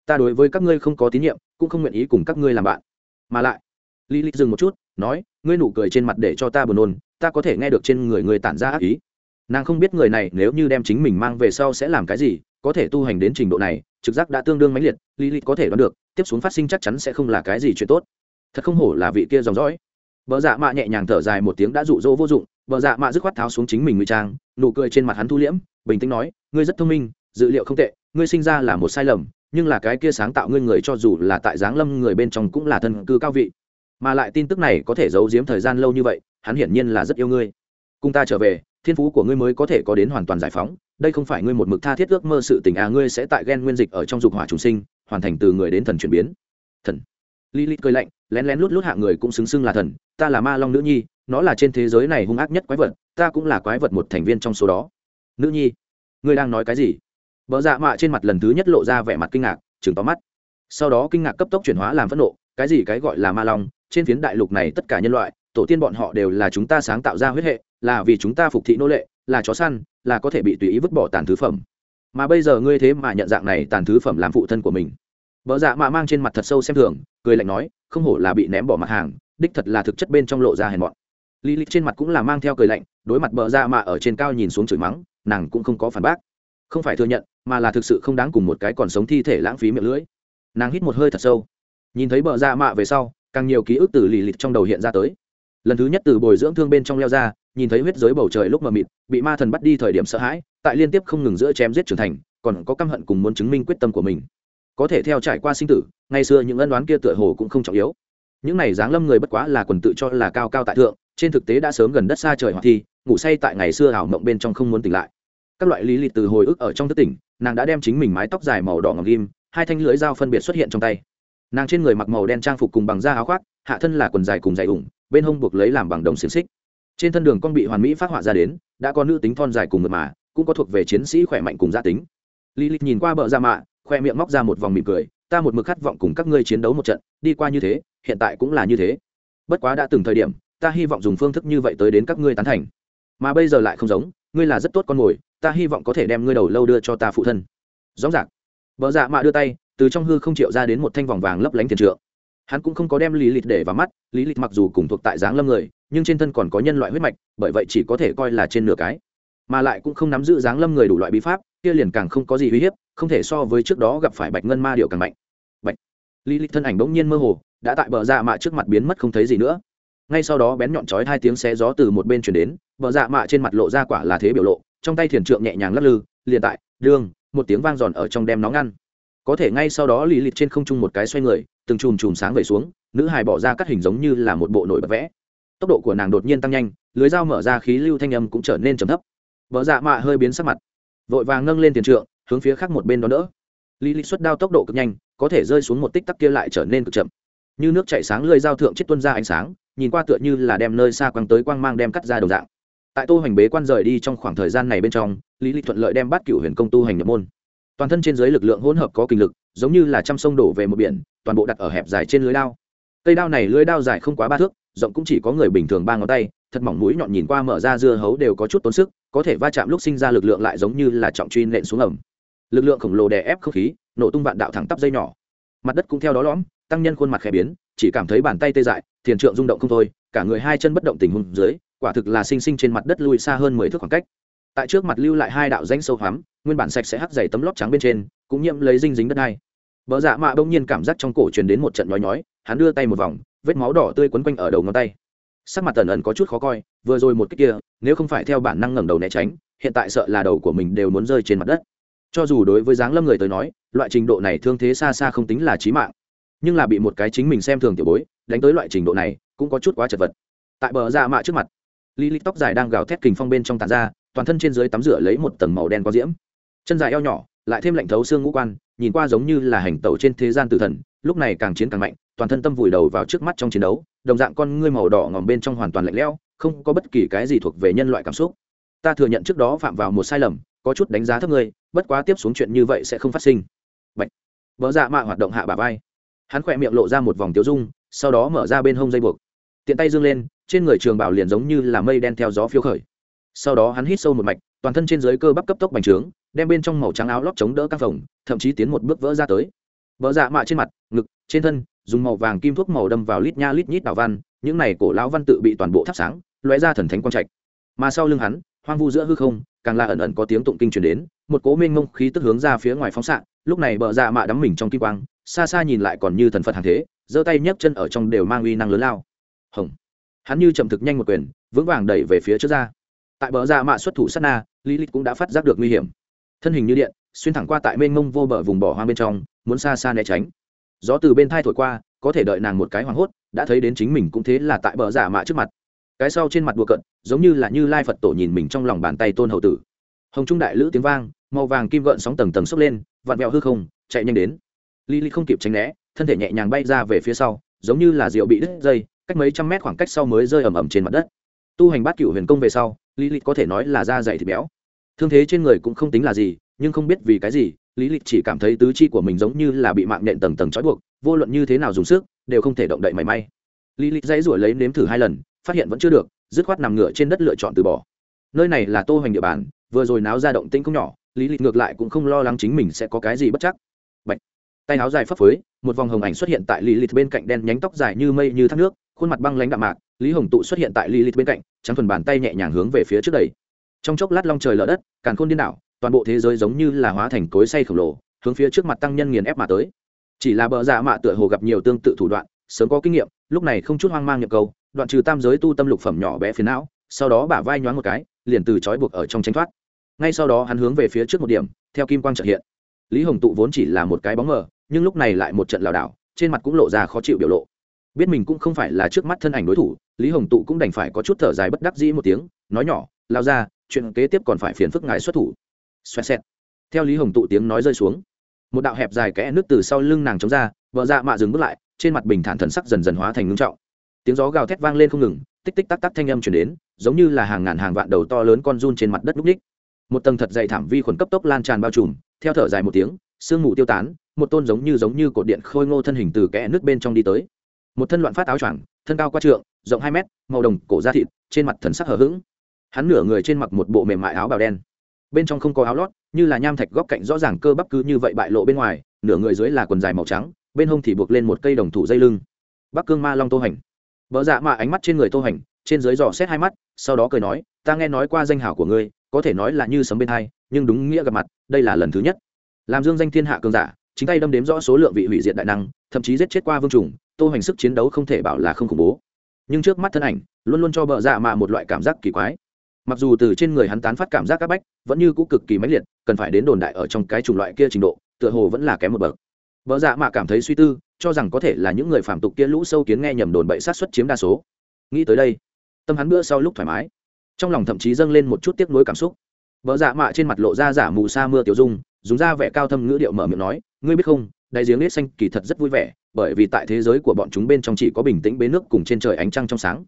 Ta đối với các ngươi không có tín nhiệm, cũng không nguyện ý cùng các ngươi làm bạn. Mà lại, lý lịch dừng một chút nói, ngươi nụ cười trên mặt để cho ta buồn nôn, ta có thể nghe được trên người ngươi tản ra ác ý. Nàng không biết người này nếu như đem chính mình mang về sau sẽ làm cái gì, có thể tu hành đến trình độ này, trực giác đã tương đương mãnh liệt lý lịch có thể đoán được, tiếp xuống phát sinh chắc chắn sẽ không là cái gì chuyện tốt. Thật không hổ là vị kia dòng dõi. Vợ dạ mạ nhẹ nhàng thở dài một tiếng đã rụ rỗ vô dụng vợ dạ mạ dứt khoát tháo xuống chính mình ngụy trang, nụ cười trên mặt hắn thu liễm, bình tĩnh nói, ngươi rất thông minh dữ liệu không tệ, ngươi sinh ra là một sai lầm, nhưng là cái kia sáng tạo ngươi người cho dù là tại giáng lâm người bên trong cũng là thân cư cao vị mà lại tin tức này có thể giấu giếm thời gian lâu như vậy, hắn hiển nhiên là rất yêu ngươi. Cùng ta trở về, thiên phú của ngươi mới có thể có đến hoàn toàn giải phóng, đây không phải ngươi một mực tha thiết ước mơ sự tình à ngươi sẽ tại ghen nguyên dịch ở trong dục hỏa trùng sinh, hoàn thành từ người đến thần chuyển biến. Thần. Lý lilith cười lạnh, lén lén lút lút hạ người cũng xứng xưng là thần, ta là ma long nữ nhi, nó là trên thế giới này hung ác nhất quái vật, ta cũng là quái vật một thành viên trong số đó. Nữ nhi, ngươi đang nói cái gì? Vợ dạ mạ trên mặt lần thứ nhất lộ ra vẻ mặt kinh ngạc chừng tóm mắt. Sau đó kinh ngạc cấp tốc chuyển hóa làm phẫn nộ, cái gì cái gọi là ma long trên phiến đại lục này tất cả nhân loại, tổ tiên bọn họ đều là chúng ta sáng tạo ra huyết hệ, là vì chúng ta phục thị nô lệ, là chó săn, là có thể bị tùy ý vứt bỏ tàn thứ phẩm. Mà bây giờ ngươi thế mà nhận dạng này tàn thứ phẩm làm phụ thân của mình. Vợ dạ mạ mang trên mặt thật sâu xem thường, cười lạnh nói, không hổ là bị ném bỏ mặt hàng, đích thật là thực chất bên trong lộ ra hèn mọn. Lý lịch trên mặt cũng là mang theo cười lạnh, đối mặt vợ dạ mạ ở trên cao nhìn xuống chửi mắng, nàng cũng không có phản bác. Không phải thừa nhận, mà là thực sự không đáng cùng một cái còn sống thi thể lãng phí miệng lưỡi. Nàng hít một hơi thật sâu. Nhìn thấy bờ dạ mạ về sau càng nhiều ký ức từ lì lịt trong đầu hiện ra tới. Lần thứ nhất từ bồi dưỡng thương bên trong leo ra, nhìn thấy huyết giới bầu trời lúc mờ mịt, bị ma thần bắt đi thời điểm sợ hãi, tại liên tiếp không ngừng giữa chém giết trưởng thành, còn có căm hận cùng muốn chứng minh quyết tâm của mình. Có thể theo trải qua sinh tử, ngày xưa những ân đoán kia tựa hồ cũng không trọng yếu. Những này dáng lâm người bất quá là quần tự cho là cao cao tại thượng, trên thực tế đã sớm gần đất xa trời hoặc thi, ngủ say tại ngày xưa ảo mộng bên trong không muốn tỉnh lại. Các loại lý lịch từ hồi ức ở trong thức tỉnh, nàng đã đem chính mình mái tóc dài màu đỏ ngọc ghim, hai thanh lưỡi dao phân biệt xuất hiện trong tay nàng trên người mặc màu đen trang phục cùng bằng da áo khoác, hạ thân là quần dài cùng dày ủng, bên hông buộc lấy làm bằng đồng xiềng xích. Trên thân đường con bị hoàn mỹ phát họa ra đến, đã có nữ tính thon dài cùng mật mà, cũng có thuộc về chiến sĩ khỏe mạnh cùng gia tính. Lý lịch nhìn qua bờ da mạ, khoe miệng móc ra một vòng mỉm cười, ta một mực khát vọng cùng các ngươi chiến đấu một trận, đi qua như thế, hiện tại cũng là như thế. Bất quá đã từng thời điểm, ta hy vọng dùng phương thức như vậy tới đến các ngươi tán thành. Mà bây giờ lại không giống, ngươi là rất tốt con mồi, ta hy vọng có thể đem ngươi đầu lâu đưa cho ta phụ thân. Rõ ràng vợ dạ mạ đưa tay từ trong hư không triệu ra đến một thanh vòng vàng lấp lánh tiền trượng. Hắn cũng không có đem lý lịch để vào mắt, lý lịch mặc dù cùng thuộc tại dáng lâm người, nhưng trên thân còn có nhân loại huyết mạch, bởi vậy chỉ có thể coi là trên nửa cái. Mà lại cũng không nắm giữ dáng lâm người đủ loại bí pháp, kia liền càng không có gì uy hiếp, không thể so với trước đó gặp phải bạch ngân ma điệu càng mạnh. Bạch. Lý lịch thân ảnh bỗng nhiên mơ hồ, đã tại bờ dạ mạ trước mặt biến mất không thấy gì nữa. Ngay sau đó bén nhọn chói hai tiếng xé gió từ một bên chuyển đến, bờ dạ mạ trên mặt lộ ra quả là thế biểu lộ, trong tay thiền trượng nhẹ nhàng lắc lư, liền tại đương một tiếng vang giòn ở trong đem nó ngăn có thể ngay sau đó lì lịt trên không trung một cái xoay người từng chùm chùm sáng về xuống nữ hài bỏ ra các hình giống như là một bộ nổi bật vẽ. Tốc độ của nàng đột nhiên tăng nhanh lưới dao mở ra khí lưu thanh âm cũng trở nên trầm thấp. Vợ dạ mạ hơi biến sắc mặt vội vàng nâng lên tiền trượng hướng phía khác một bên đó nữa, lý lịch xuất đao tốc độ cực nhanh có thể rơi xuống một tích tắc kia lại trở nên cực chậm. Như nước chảy sáng lưới dao thượng chết tuân ra ánh sáng nhìn qua tựa như là đem nơi xa quăng tới quang mang đem cắt ra đầu dạng. Tại tô hành bế quan rời đi trong khoảng thời gian này bên trong lý lịch thuận lợi đem bắt cựu huyền công tu hành nhập môn toàn thân trên dưới lực lượng hỗn hợp có kinh lực, giống như là trăm sông đổ về một biển, toàn bộ đặt ở hẹp dài trên lưới đao. Cây đao này lưới đao dài không quá ba thước, rộng cũng chỉ có người bình thường ba ngón tay, thật mỏng mũi nhọn nhìn qua mở ra dưa hấu đều có chút tốn sức, có thể va chạm lúc sinh ra lực lượng lại giống như là trọng truy nện xuống ẩm. Lực lượng khổng lồ đè ép không khí, nổ tung vạn đạo thẳng tắp dây nhỏ. Mặt đất cũng theo đó lõm, tăng nhân khuôn mặt khẽ biến, chỉ cảm thấy bàn tay tê dại, thiền trượng rung động không thôi, cả người hai chân bất động tình hôn dưới, quả thực là sinh sinh trên mặt đất lùi xa hơn mười thước khoảng cách tại trước mặt lưu lại hai đạo danh sâu hoắm, nguyên bản sạch sẽ hắt dày tấm lót trắng bên trên, cũng nhiễm lấy dinh dính đất đai. Vợ dạ mạ bỗng nhiên cảm giác trong cổ truyền đến một trận nhói nhói, hắn đưa tay một vòng, vết máu đỏ tươi quấn quanh ở đầu ngón tay. Sắc mặt tần ẩn có chút khó coi, vừa rồi một cái kia, nếu không phải theo bản năng ngẩng đầu né tránh, hiện tại sợ là đầu của mình đều muốn rơi trên mặt đất. Cho dù đối với dáng lâm người tới nói, loại trình độ này thương thế xa xa không tính là trí mạng. Nhưng là bị một cái chính mình xem thường tiểu bối, đánh tới loại trình độ này, cũng có chút quá chật vật. Tại bờ dạ mạ trước mặt lì lì tóc dài đang gào thét kình phong bên trong tàn ra toàn thân trên dưới tắm rửa lấy một tầng màu đen có diễm. Chân dài eo nhỏ, lại thêm lạnh thấu xương ngũ quan, nhìn qua giống như là hành tẩu trên thế gian tử thần, lúc này càng chiến càng mạnh, toàn thân tâm vùi đầu vào trước mắt trong chiến đấu, đồng dạng con ngươi màu đỏ ngòm bên trong hoàn toàn lạnh lẽo, không có bất kỳ cái gì thuộc về nhân loại cảm xúc. Ta thừa nhận trước đó phạm vào một sai lầm, có chút đánh giá thấp ngươi, bất quá tiếp xuống chuyện như vậy sẽ không phát sinh. Bạch. vợ dạ mạ hoạt động hạ bà vai. Hắn khỏe miệng lộ ra một vòng tiêu dung, sau đó mở ra bên hông dây buộc. Tiện tay dương lên, trên người trường bảo liền giống như là mây đen theo gió phiêu khởi sau đó hắn hít sâu một mạch, toàn thân trên dưới cơ bắp cấp tốc bành trướng, đem bên trong màu trắng áo lót chống đỡ các phòng thậm chí tiến một bước vỡ ra tới. Vỡ dạ mạ trên mặt, ngực, trên thân, dùng màu vàng kim thuốc màu đâm vào lít nha lít nhít đào văn, những này cổ lão văn tự bị toàn bộ thắp sáng, lóe ra thần thánh quang trạch. Mà sau lưng hắn, hoang vu giữa hư không, càng là ẩn ẩn có tiếng tụng kinh truyền đến, một cố mênh mông khí tức hướng ra phía ngoài phóng xạ, lúc này bờ dạ mạ đắm mình trong kim quang, xa xa nhìn lại còn như thần phật hàng thế, giơ tay nhấc chân ở trong đều mang uy năng lớn lao. Hồng. Hắn như chậm thực nhanh một quyền, vững vàng đẩy về phía trước ra tại bờ ra mạ xuất thủ sát na lý lịch cũng đã phát giác được nguy hiểm. Thân hình như điện, xuyên thẳng qua tại mênh mông vô bờ vùng bỏ hoang bên trong, muốn xa xa né tránh. Gió từ bên thai thổi qua, có thể đợi nàng một cái hoảng hốt, đã thấy đến chính mình cũng thế là tại bờ giả mạ trước mặt. Cái sau trên mặt đùa cận giống như là như lai phật tổ nhìn mình trong lòng bàn tay tôn hậu tử. Hồng trung đại lữ tiếng vang, màu vàng kim gợn sóng tầng tầng sốc lên, vặn vẹo hư không, chạy nhanh đến. Lý Lý không kịp tránh né, thân thể nhẹ nhàng bay ra về phía sau, giống như là rượu bị đứt dây, cách mấy trăm mét khoảng cách sau mới rơi ầm ầm trên mặt đất. Tu hành bát cựu huyền công về sau lý lịch có thể nói là da dày thịt béo. Thương thế trên người cũng không tính là gì, nhưng không biết vì cái gì, lý lịch chỉ cảm thấy tứ chi của mình giống như là bị mạng nện tầng tầng trói buộc, vô luận như thế nào dùng sức, đều không thể động đậy mảy may. Lý lịch dãy ruổi lấy nếm thử hai lần, phát hiện vẫn chưa được, dứt khoát nằm ngửa trên đất lựa chọn từ bỏ. Nơi này là tô hoành địa bàn, vừa rồi náo ra động tĩnh không nhỏ, lý lịch ngược lại cũng không lo lắng chính mình sẽ có cái gì bất chắc. Bạch. tay áo dài phấp phới, một vòng hồng ảnh xuất hiện tại lý lịch bên cạnh đen nhánh tóc dài như mây như thác nước khuôn mặt băng lãnh đạm mạc, lý hồng tụ xuất hiện tại lilith bên cạnh, trắng thuần bàn tay nhẹ nhàng hướng về phía trước đầy trong chốc lát long trời lở đất, càn khôn điên đảo, toàn bộ thế giới giống như là hóa thành cối xay khổng lồ, hướng phía trước mặt tăng nhân nghiền ép mà tới. Chỉ là bờ dạ mạ tựa hồ gặp nhiều tương tự thủ đoạn, sớm có kinh nghiệm, lúc này không chút hoang mang nhập câu, đoạn trừ tam giới tu tâm lục phẩm nhỏ bé phía não, sau đó bả vai nhoáng một cái, liền từ trói buộc ở trong tránh thoát. Ngay sau đó hắn hướng về phía trước một điểm, theo kim quang chợt hiện. Lý hồng tụ vốn chỉ là một cái bóng mờ, nhưng lúc này lại một trận lảo đảo, trên mặt cũng lộ ra khó chịu biểu lộ biết mình cũng không phải là trước mắt thân ảnh đối thủ, lý hồng tụ cũng đành phải có chút thở dài bất đắc dĩ một tiếng, nói nhỏ, lao ra, chuyện kế tiếp còn phải phiền phức ngài xuất thủ. Xoẹt xẹt. Theo lý hồng tụ tiếng nói rơi xuống, một đạo hẹp dài kẽ nước từ sau lưng nàng chống ra, vợ dạ mạ dừng bước lại, trên mặt bình thản thần sắc dần dần hóa thành ngưng trọng. Tiếng gió gào thét vang lên không ngừng, tích tích tắc tắc thanh âm chuyển đến, giống như là hàng ngàn hàng vạn đầu to lớn con run trên mặt đất núc ních. Một tầng thật dày thảm vi khuẩn cấp tốc lan tràn bao trùm, theo thở dài một tiếng, sương mù tiêu tán, một tôn giống như giống như cột điện khôi ngô thân hình từ kẽ nước bên trong đi tới một thân loạn phát áo choàng, thân cao qua trượng, rộng hai mét, màu đồng cổ da thịt, trên mặt thần sắc hở h ữ g hắn nửa người trên mặc một bộ mềm mại áo bào đen. Bên trong không có áo lót, như là nham thạch góc cạnh rõ ràng cơ bắp cứ như vậy bại lộ bên ngoài, nửa người dưới là quần dài màu trắng, bên hông thì buộc lên một cây đồng thủ dây lưng. Bắc cương ma long tô hành. Vợ dạ mạ ánh mắt trên người tô hành, trên dưới dò xét hai mắt, sau đó cười nói, ta nghe nói qua danh hảo của ngươi, có thể nói là như sấm bên hai, nhưng đúng nghĩa gặp mặt, đây là lần thứ nhất. Làm dương danh thiên hạ cường giả, chính tay đâm đếm rõ số lượng vị hủy diệt đại năng, thậm chí giết chết qua vương trùng tô hành sức chiến đấu không thể bảo là không khủng bố. Nhưng trước mắt thân ảnh, luôn luôn cho bợ dạ mạ một loại cảm giác kỳ quái. Mặc dù từ trên người hắn tán phát cảm giác c áp bách, vẫn như cũ cực kỳ mãnh liệt, cần phải đến đồn đại ở trong cái chủng loại kia trình độ, tựa hồ vẫn là kém một bậc. Vợ dạ mạ cảm thấy suy tư, cho rằng có thể là những người phạm tục kia lũ sâu kiến nghe nhầm đồn bậy sát xuất chiếm đa số. Nghĩ tới đây, tâm hắn bữa sau lúc thoải mái. Trong lòng thậm chí dâng lên một chút tiếc nuối cảm xúc. Vợ dạ mạ trên mặt lộ ra giả mù sa mưa tiểu dung, dùng ra vẻ cao thâm ngữ điệu mở miệng nói, ngươi biết không, đại giếng nết xanh kỳ thật rất vui vẻ bởi vì tại thế giới của bọn chúng bên trong chỉ có bình tĩnh bế nước cùng trên trời ánh trăng trong sáng.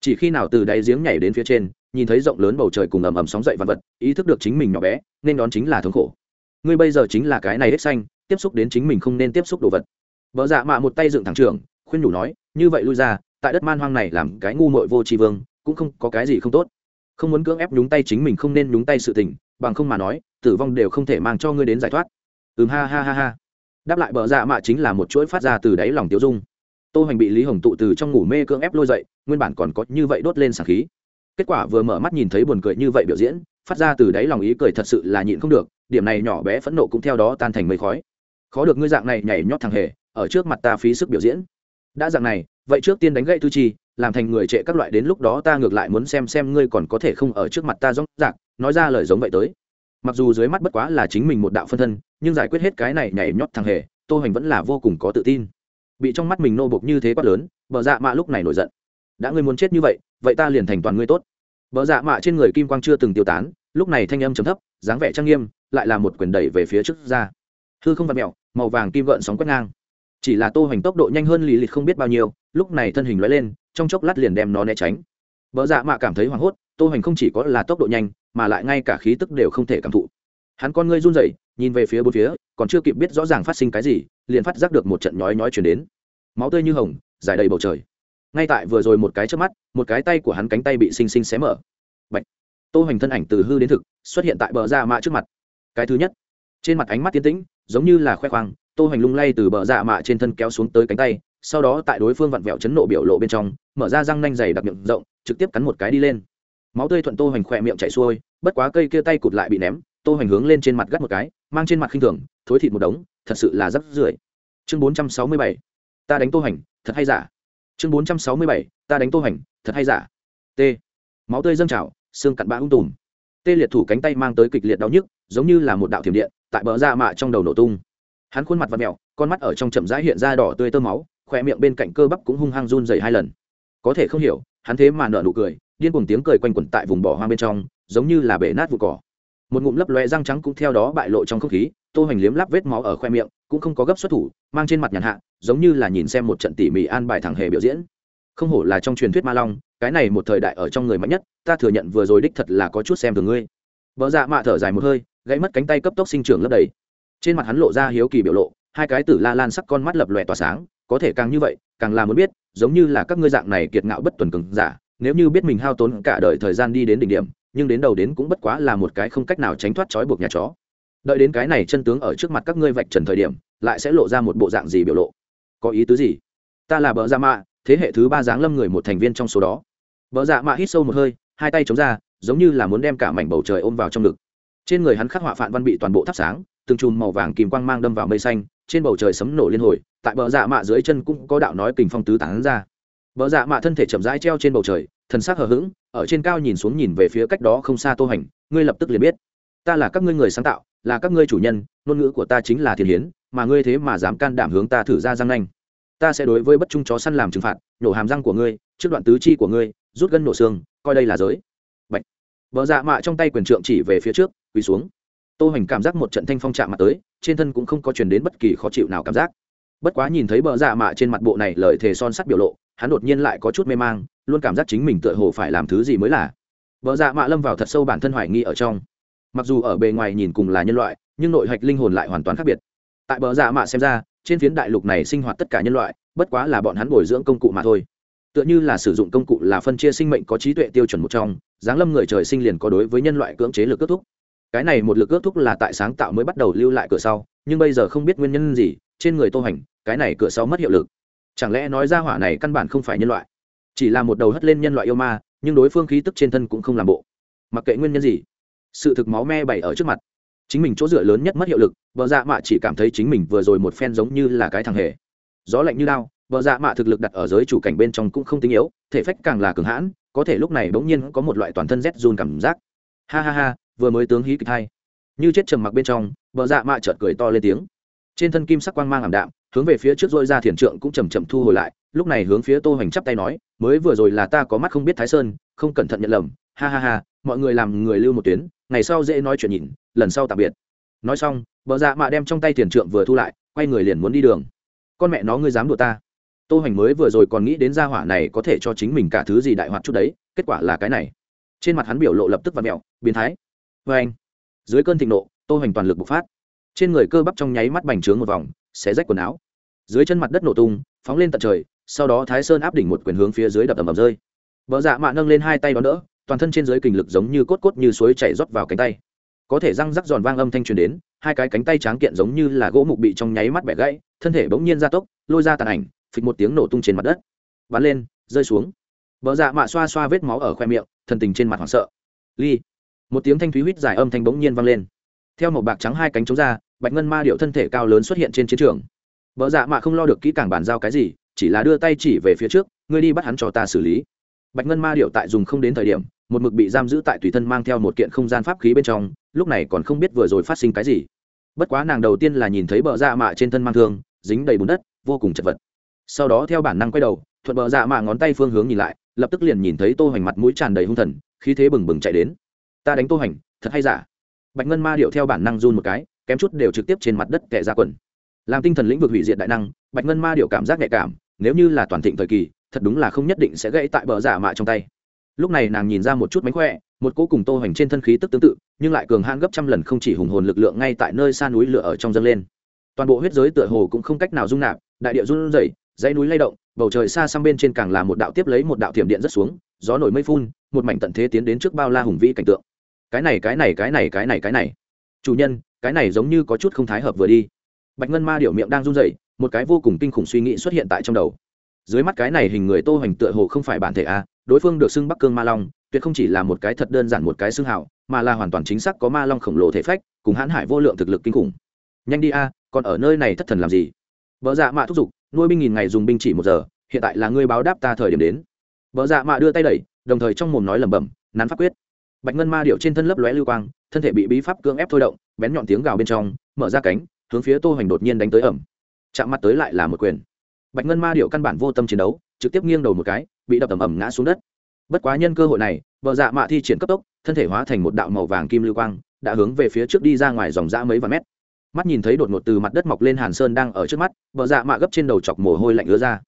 Chỉ khi nào từ đáy giếng nhảy đến phía trên, nhìn thấy rộng lớn bầu trời cùng ầm ầm sóng dậy vật vật, ý thức được chính mình nhỏ bé, nên đón chính là thống khổ. Ngươi bây giờ chính là cái này hết xanh, tiếp xúc đến chính mình không nên tiếp xúc đồ vật. Vợ dạ mạ một tay dựng thẳng trường, khuyên đủ nói, như vậy lui ra, tại đất man hoang này làm cái ngu mội vô tri vương, cũng không có cái gì không tốt. Không muốn cưỡng ép nhúng tay chính mình không nên nhúng tay sự tình, bằng không mà nói, tử vong đều không thể mang cho ngươi đến giải thoát. Ừm ha ha ha ha đáp lại bờ dạ mạ chính là một chuỗi phát ra từ đáy lòng tiêu dung. Tô hoành bị lý hồng tụ từ trong ngủ mê cưỡng ép lôi dậy, nguyên bản còn có như vậy đốt lên sảng khí. Kết quả vừa mở mắt nhìn thấy buồn cười như vậy biểu diễn, phát ra từ đáy lòng ý cười thật sự là nhịn không được, điểm này nhỏ bé phẫn nộ cũng theo đó tan thành mây khói. Khó được ngươi dạng này nhảy nhót thằng hề, ở trước mặt ta phí sức biểu diễn. Đã dạng này, vậy trước tiên đánh gậy tư chi, làm thành người trệ các loại đến lúc đó ta ngược lại muốn xem xem ngươi còn có thể không ở trước mặt ta rong rạc, nói ra lời giống vậy tới mặc dù dưới mắt bất quá là chính mình một đạo phân thân, nhưng giải quyết hết cái này nhảy nhót thằng hề, tô hoành vẫn là vô cùng có tự tin. Bị trong mắt mình nô bộc như thế quát lớn, bờ dạ mạ lúc này nổi giận. Đã ngươi muốn chết như vậy vậy ta liền thành toàn ngươi tốt. Bờ dạ mạ trên người kim quang chưa từng tiêu tán, lúc này thanh âm chấm thấp, dáng vẻ trang nghiêm, lại là một quyền đẩy về phía trước ra. Hư không vặt mẹo màu vàng kim gợn sóng quét ngang. Chỉ là tô hoành tốc độ nhanh hơn lì lịch không biết bao nhiêu, lúc này thân hình lóe lên, trong chốc lát liền đem nó né tránh vợ dạ mạ cảm thấy hoảng hốt, tô hoành không chỉ có là tốc độ nhanh, mà lại ngay cả khí tức đều không thể cảm thụ. Hắn con ngươi run rẩy, nhìn về phía bốn phía, còn chưa kịp biết rõ ràng phát sinh cái gì, liền phát giác được một trận nhói nhói truyền đến. Máu tươi như hồng giải đầy bầu trời. Ngay tại vừa rồi một cái chớp mắt, một cái tay của hắn cánh tay bị sinh sinh xé mở. Bạch. tô hoành thân ảnh từ hư đến thực, xuất hiện tại bờ dạ mạ trước mặt. Cái thứ nhất, trên mặt ánh mắt tiến tĩnh, giống như là khoe khoang, tô hoành lung lay từ bờ dạ mạ trên thân kéo xuống tới cánh tay, sau đó tại đối phương vặn vẹo chấn nộ biểu lộ bên trong, mở ra răng nanh dày đặc miệng rộng trực tiếp cắn một cái đi lên. Máu tươi thuận tô hoành khỏe miệng chảy xuôi, bất quá cây kia tay cụt lại bị ném, tô hoành hướng lên trên mặt gắt một cái, mang trên mặt khinh thường, thối thịt một đống, thật sự là rắc rưởi. Chương bốn trăm sáu mươi bảy, ta đánh tô hoành, thật hay giả? Chương bốn trăm sáu mươi bảy, ta đánh tô hoành, thật hay giả? T. Máu tươi dâng trào, xương cặn bã ung tùm. Tê liệt thủ cánh tay mang tới kịch liệt đau nhức, giống như là một đạo thiểm điện, tại bờ da mạ trong đầu nổ tung. Hắn khuôn mặt và mẹo con mắt ở trong chậm rãi hiện ra đỏ tươi tơ máu khỏe miệng bên cạnh cơ bắp cũng hung hăng run dày hai lần. Có thể không hiểu hắn thế mà nở nụ cười, điên cuồng tiếng cười quanh quẩn tại vùng bỏ hoang bên trong, giống như là bể nát vụ cỏ. Một ngụm lấp loe răng trắng cũng theo đó bại lộ trong không khí, tô hoành liếm lắp vết máu ở khoe miệng, cũng không có gấp xuất thủ, mang trên mặt nhàn hạ, giống như là nhìn xem một trận tỉ mỉ an bài thẳng hề biểu diễn. Không hổ là trong truyền thuyết ma long, cái này một thời đại ở trong người mạnh nhất, ta thừa nhận vừa rồi đích thật là có chút xem thường ngươi. Vợ dạ mạ thở dài một hơi, gãy mất cánh tay cấp tốc sinh trưởng lấp đầy. Trên mặt hắn lộ ra hiếu kỳ biểu lộ, hai cái tử la lan sắc con mắt lập lòe tỏa sáng, có thể càng như vậy, càng là muốn biết giống như là các ngươi dạng này kiệt ngạo bất tuần cường giả, nếu như biết mình hao tốn cả đời thời gian đi đến đỉnh điểm, nhưng đến đầu đến cũng bất quá là một cái không cách nào tránh thoát trói buộc nhà chó. Đợi đến cái này chân tướng ở trước mặt các ngươi vạch trần thời điểm, lại sẽ lộ ra một bộ dạng gì biểu lộ? Có ý tứ gì? Ta là bờ dạ mạ, thế hệ thứ ba dáng lâm người một thành viên trong số đó. Bờ dạ mạ hít sâu một hơi, hai tay chống ra, giống như là muốn đem cả mảnh bầu trời ôm vào trong ngực. Trên người hắn khắc họa phạn văn bị toàn bộ thắp sáng, từng chùm màu vàng kim quang mang đâm vào mây xanh, trên bầu trời sấm nổ liên hồi tại bờ dạ mạ dưới chân cũng có đạo nói kình phong tứ tán ra. Bờ dạ mạ thân thể chậm rãi treo trên bầu trời, thần sắc hờ hững, ở trên cao nhìn xuống nhìn về phía cách đó không xa tô hành, ngươi lập tức liền biết. Ta là các ngươi người sáng tạo, là các ngươi chủ nhân, ngôn ngữ của ta chính là thiên hiến, mà ngươi thế mà dám can đảm hướng ta thử ra răng nanh. Ta sẽ đối với bất trung chó săn làm trừng phạt, nổ hàm răng của ngươi, trước đoạn tứ chi của ngươi, rút gân nổ xương, coi đây là giới. Bệnh bờ dạ mạ trong tay quyền trượng chỉ về phía trước, quỳ xuống. Tô hành cảm giác một trận thanh phong chạm mặt tới, trên thân cũng không có truyền đến bất kỳ khó chịu nào cảm giác bất quá nhìn thấy bờ dạ mạ trên mặt bộ này lời thề son sắt biểu lộ, hắn đột nhiên lại có chút mê mang, luôn cảm giác chính mình tựa hồ phải làm thứ gì mới là. Bờ dạ mạ lâm vào thật sâu bản thân hoài nghi ở trong. Mặc dù ở bề ngoài nhìn cùng là nhân loại, nhưng nội hạch linh hồn lại hoàn toàn khác biệt. Tại bờ dạ mạ xem ra, trên phiến đại lục này sinh hoạt tất cả nhân loại, bất quá là bọn hắn bồi dưỡng công cụ mà thôi. Tựa như là sử dụng công cụ là phân chia sinh mệnh có trí tuệ tiêu chuẩn một trong giáng lâm người trời sinh liền có đối với nhân loại cưỡng chế lực kết thúc. Cái này một lực ước thúc là tại sáng tạo mới bắt đầu lưu lại cửa sau, nhưng bây giờ không biết nguyên nhân gì trên người tô hành, cái này cửa sau mất hiệu lực. Chẳng lẽ nói ra hỏa này căn bản không phải nhân loại? Chỉ là một đầu hất lên nhân loại yêu ma, nhưng đối phương khí tức trên thân cũng không làm bộ. Mặc kệ nguyên nhân gì, sự thực máu me bày ở trước mặt. Chính mình chỗ dựa lớn nhất mất hiệu lực, vợ dạ mạ chỉ cảm thấy chính mình vừa rồi một phen giống như là cái thằng hề. Gió lạnh như lao vợ dạ mạ thực lực đặt ở giới chủ cảnh bên trong cũng không tinh yếu, thể phách càng là cường hãn, có thể lúc này bỗng nhiên có một loại toàn thân rét run cảm giác. Ha ha ha, vừa mới tướng hí kịch hay. Như chết trầm mặc bên trong, vợ dạ mạ chợt cười to lên tiếng trên thân kim sắc quang mang ảm đạm, hướng về phía trước dôi ra thiền trượng cũng chầm chậm thu hồi lại, lúc này hướng phía tô hoành chắp tay nói, mới vừa rồi là ta có mắt không biết thái sơn, không cẩn thận nhận lầm, ha ha ha, mọi người làm người lưu một tuyến, ngày sau dễ nói chuyện nhìn, lần sau tạm biệt. Nói xong, bờ dạ mạ đem trong tay thiền trượng vừa thu lại, quay người liền muốn đi đường. Con mẹ nó ngươi dám đùa ta. Tô hoành mới vừa rồi còn nghĩ đến gia hỏa này có thể cho chính mình cả thứ gì đại hoạt chút đấy, kết quả là cái này. Trên mặt hắn biểu lộ lập tức và mẹo, biến thái. Vê anh dưới cơn thịnh nộ, tô hoành toàn lực bộc phát trên người cơ bắp trong nháy mắt bành trướng một vòng, xé rách quần áo. Dưới chân mặt đất nổ tung, phóng lên tận trời, sau đó thái sơn áp đỉnh một quyền hướng phía dưới đập ầm ầm rơi. Vợ dạ mạ nâng lên hai tay đón đỡ, toàn thân trên dưới kình lực giống như cốt cốt như suối chảy rót vào cánh tay. Có thể răng rắc giòn vang âm thanh truyền đến, hai cái cánh tay tráng kiện giống như là gỗ mục bị trong nháy mắt bẻ gãy, thân thể bỗng nhiên ra tốc, lôi ra tàn ảnh, phịch một tiếng nổ tung trên mặt đất. Bắn lên, rơi xuống. Vợ dạ mạ xoa xoa vết máu ở khoe miệng, thần tình trên mặt hoảng sợ. Ly. Một tiếng thanh thúy huýt dài âm thanh bỗng nhiên vang lên. Theo một bạc trắng hai cánh chống ra bạch ngân ma điệu thân thể cao lớn xuất hiện trên chiến trường. Vợ dạ mạ không lo được kỹ càng bàn giao cái gì, chỉ là đưa tay chỉ về phía trước, ngươi đi bắt hắn cho ta xử lý. Bạch ngân ma điệu tại dùng không đến thời điểm, một mực bị giam giữ tại tùy thân mang theo một kiện không gian pháp khí bên trong, lúc này còn không biết vừa rồi phát sinh cái gì. Bất quá nàng đầu tiên là nhìn thấy bờ dạ mạ trên thân mang thương, dính đầy bùn đất, vô cùng chật vật. Sau đó theo bản năng quay đầu, thuận bờ dạ mạ ngón tay phương hướng nhìn lại, lập tức liền nhìn thấy tô hoành mặt mũi tràn đầy hung thần, khí thế bừng bừng chạy đến. Ta đánh tô hoành, thật hay giả? Bạch ngân ma điệu theo bản năng run một cái kém chút đều trực tiếp trên mặt đất tệ ra quần. Làm tinh thần lĩnh vực hủy diệt đại năng, bạch ngân ma điệu cảm giác nhạy cảm, nếu như là toàn thịnh thời kỳ, thật đúng là không nhất định sẽ gãy tại bờ giả mạ trong tay. Lúc này nàng nhìn ra một chút mánh khỏe, một cố cùng tô hoành trên thân khí tức tương tự, nhưng lại cường hãn gấp trăm lần không chỉ hùng hồn lực lượng ngay tại nơi xa núi lửa ở trong dâng lên. Toàn bộ huyết giới tựa hồ cũng không cách nào dung nạp, đại địa run rẩy, dãy núi lay động, bầu trời xa sang bên trên càng là một đạo tiếp lấy một đạo thiểm điện rất xuống, gió nổi mây phun, một mảnh tận thế tiến đến trước bao la hùng vĩ cảnh tượng. Cái này cái này cái này cái này cái này. Chủ nhân cái này giống như có chút không thái hợp vừa đi. Bạch ngân ma điểu miệng đang run rẩy, một cái vô cùng kinh khủng suy nghĩ xuất hiện tại trong đầu. Dưới mắt cái này hình người tô hoành tựa hồ không phải bản thể a, đối phương được xưng bắc cương ma long, tuyệt không chỉ là một cái thật đơn giản một cái xưng hào, mà là hoàn toàn chính xác có ma long khổng lồ thể phách, cùng hãn hải vô lượng thực lực kinh khủng. Nhanh đi a, còn ở nơi này thất thần làm gì? Vợ dạ mạ thúc giục, nuôi binh nghìn ngày dùng binh chỉ một giờ, hiện tại là ngươi báo đáp ta thời điểm đến. Vợ dạ mạ đưa tay đẩy, đồng thời trong mồm nói lẩm bẩm, nắn pháp quyết. Bạch ngân ma điệu trên thân lấp lóe lưu quang, thân thể bị bí pháp cưỡng ép thôi động bén nhọn tiếng gào bên trong, mở ra cánh, hướng phía tô hoành đột nhiên đánh tới ẩm. Chạm mặt tới lại là một quyền. Bạch ngân ma điệu căn bản vô tâm chiến đấu, trực tiếp nghiêng đầu một cái, bị đập ầm ẩm ngã xuống đất. Bất quá nhân cơ hội này, vợ dạ mạ thi triển cấp tốc, thân thể hóa thành một đạo màu vàng kim lưu quang, đã hướng về phía trước đi ra ngoài dòng dã mấy vạn mét. Mắt nhìn thấy đột ngột từ mặt đất mọc lên hàn sơn đang ở trước mắt, vợ dạ mạ gấp trên đầu chọc mồ hôi lạnh ứa ra.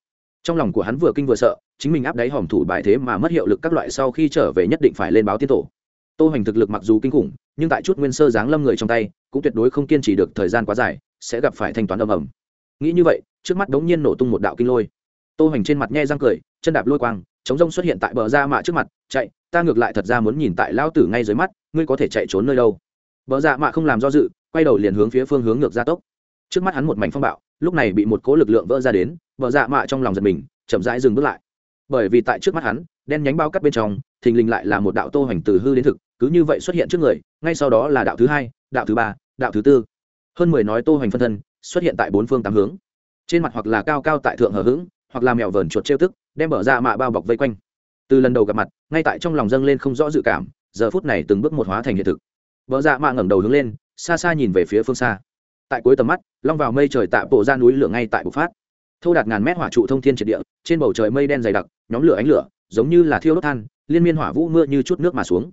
Trong lòng của hắn vừa kinh vừa sợ, chính mình áp đáy hòm thủ bại thế mà mất hiệu lực các loại sau khi trở về nhất định phải lên báo tiên tổ. Tô hành thực lực mặc dù kinh khủng nhưng tại chút nguyên sơ dáng lâm người trong tay, cũng tuyệt đối không kiên trì được thời gian quá dài, sẽ gặp phải thanh toán âm ầm. Nghĩ như vậy, trước mắt đống nhiên nổ tung một đạo kinh lôi. Tô hành trên mặt nhe răng cười, chân đạp lôi quang, chống rông xuất hiện tại bờ ra mạ trước mặt, chạy, ta ngược lại thật ra muốn nhìn tại lao tử ngay dưới mắt, ngươi có thể chạy trốn nơi đâu? Bờ ra mạ không làm do dự, quay đầu liền hướng phía phương hướng ngược ra tốc. Trước mắt hắn một mảnh phong bạo, lúc này bị một cỗ lực lượng vỡ ra đến, bờ dạ mạ trong lòng giật mình, chậm rãi dừng bước lại. Bởi vì tại trước mắt hắn, đen nhánh bao cắt bên trong, thình lình lại là một đạo tô hành từ hư đến thực, cứ như vậy xuất hiện trước người ngay sau đó là đạo thứ hai, đạo thứ ba, đạo thứ tư. Hơn mười nói tô hoành phân thân xuất hiện tại bốn phương tám hướng. Trên mặt hoặc là cao cao tại thượng hở h hoặc là mèo vờn chuột trêu tức, đem bở ra mạ bao bọc vây quanh. Từ lần đầu gặp mặt, ngay tại trong lòng dâng lên không rõ dự cảm, giờ phút này từng bước một hóa thành hiện thực. Vợ dạ mạ ngẩng đầu hướng lên, xa xa nhìn về phía phương xa. Tại cuối tầm mắt, long vào mây trời tạ bộ ra núi lửa ngay tại bục phát. Thâu đạt ngàn mét hỏa trụ thông thiên triệt địa, trên bầu trời mây đen dày đặc, nhóm lửa ánh lửa, giống như là thiêu đốt than, liên miên hỏa vũ mưa như chút nước mà xuống.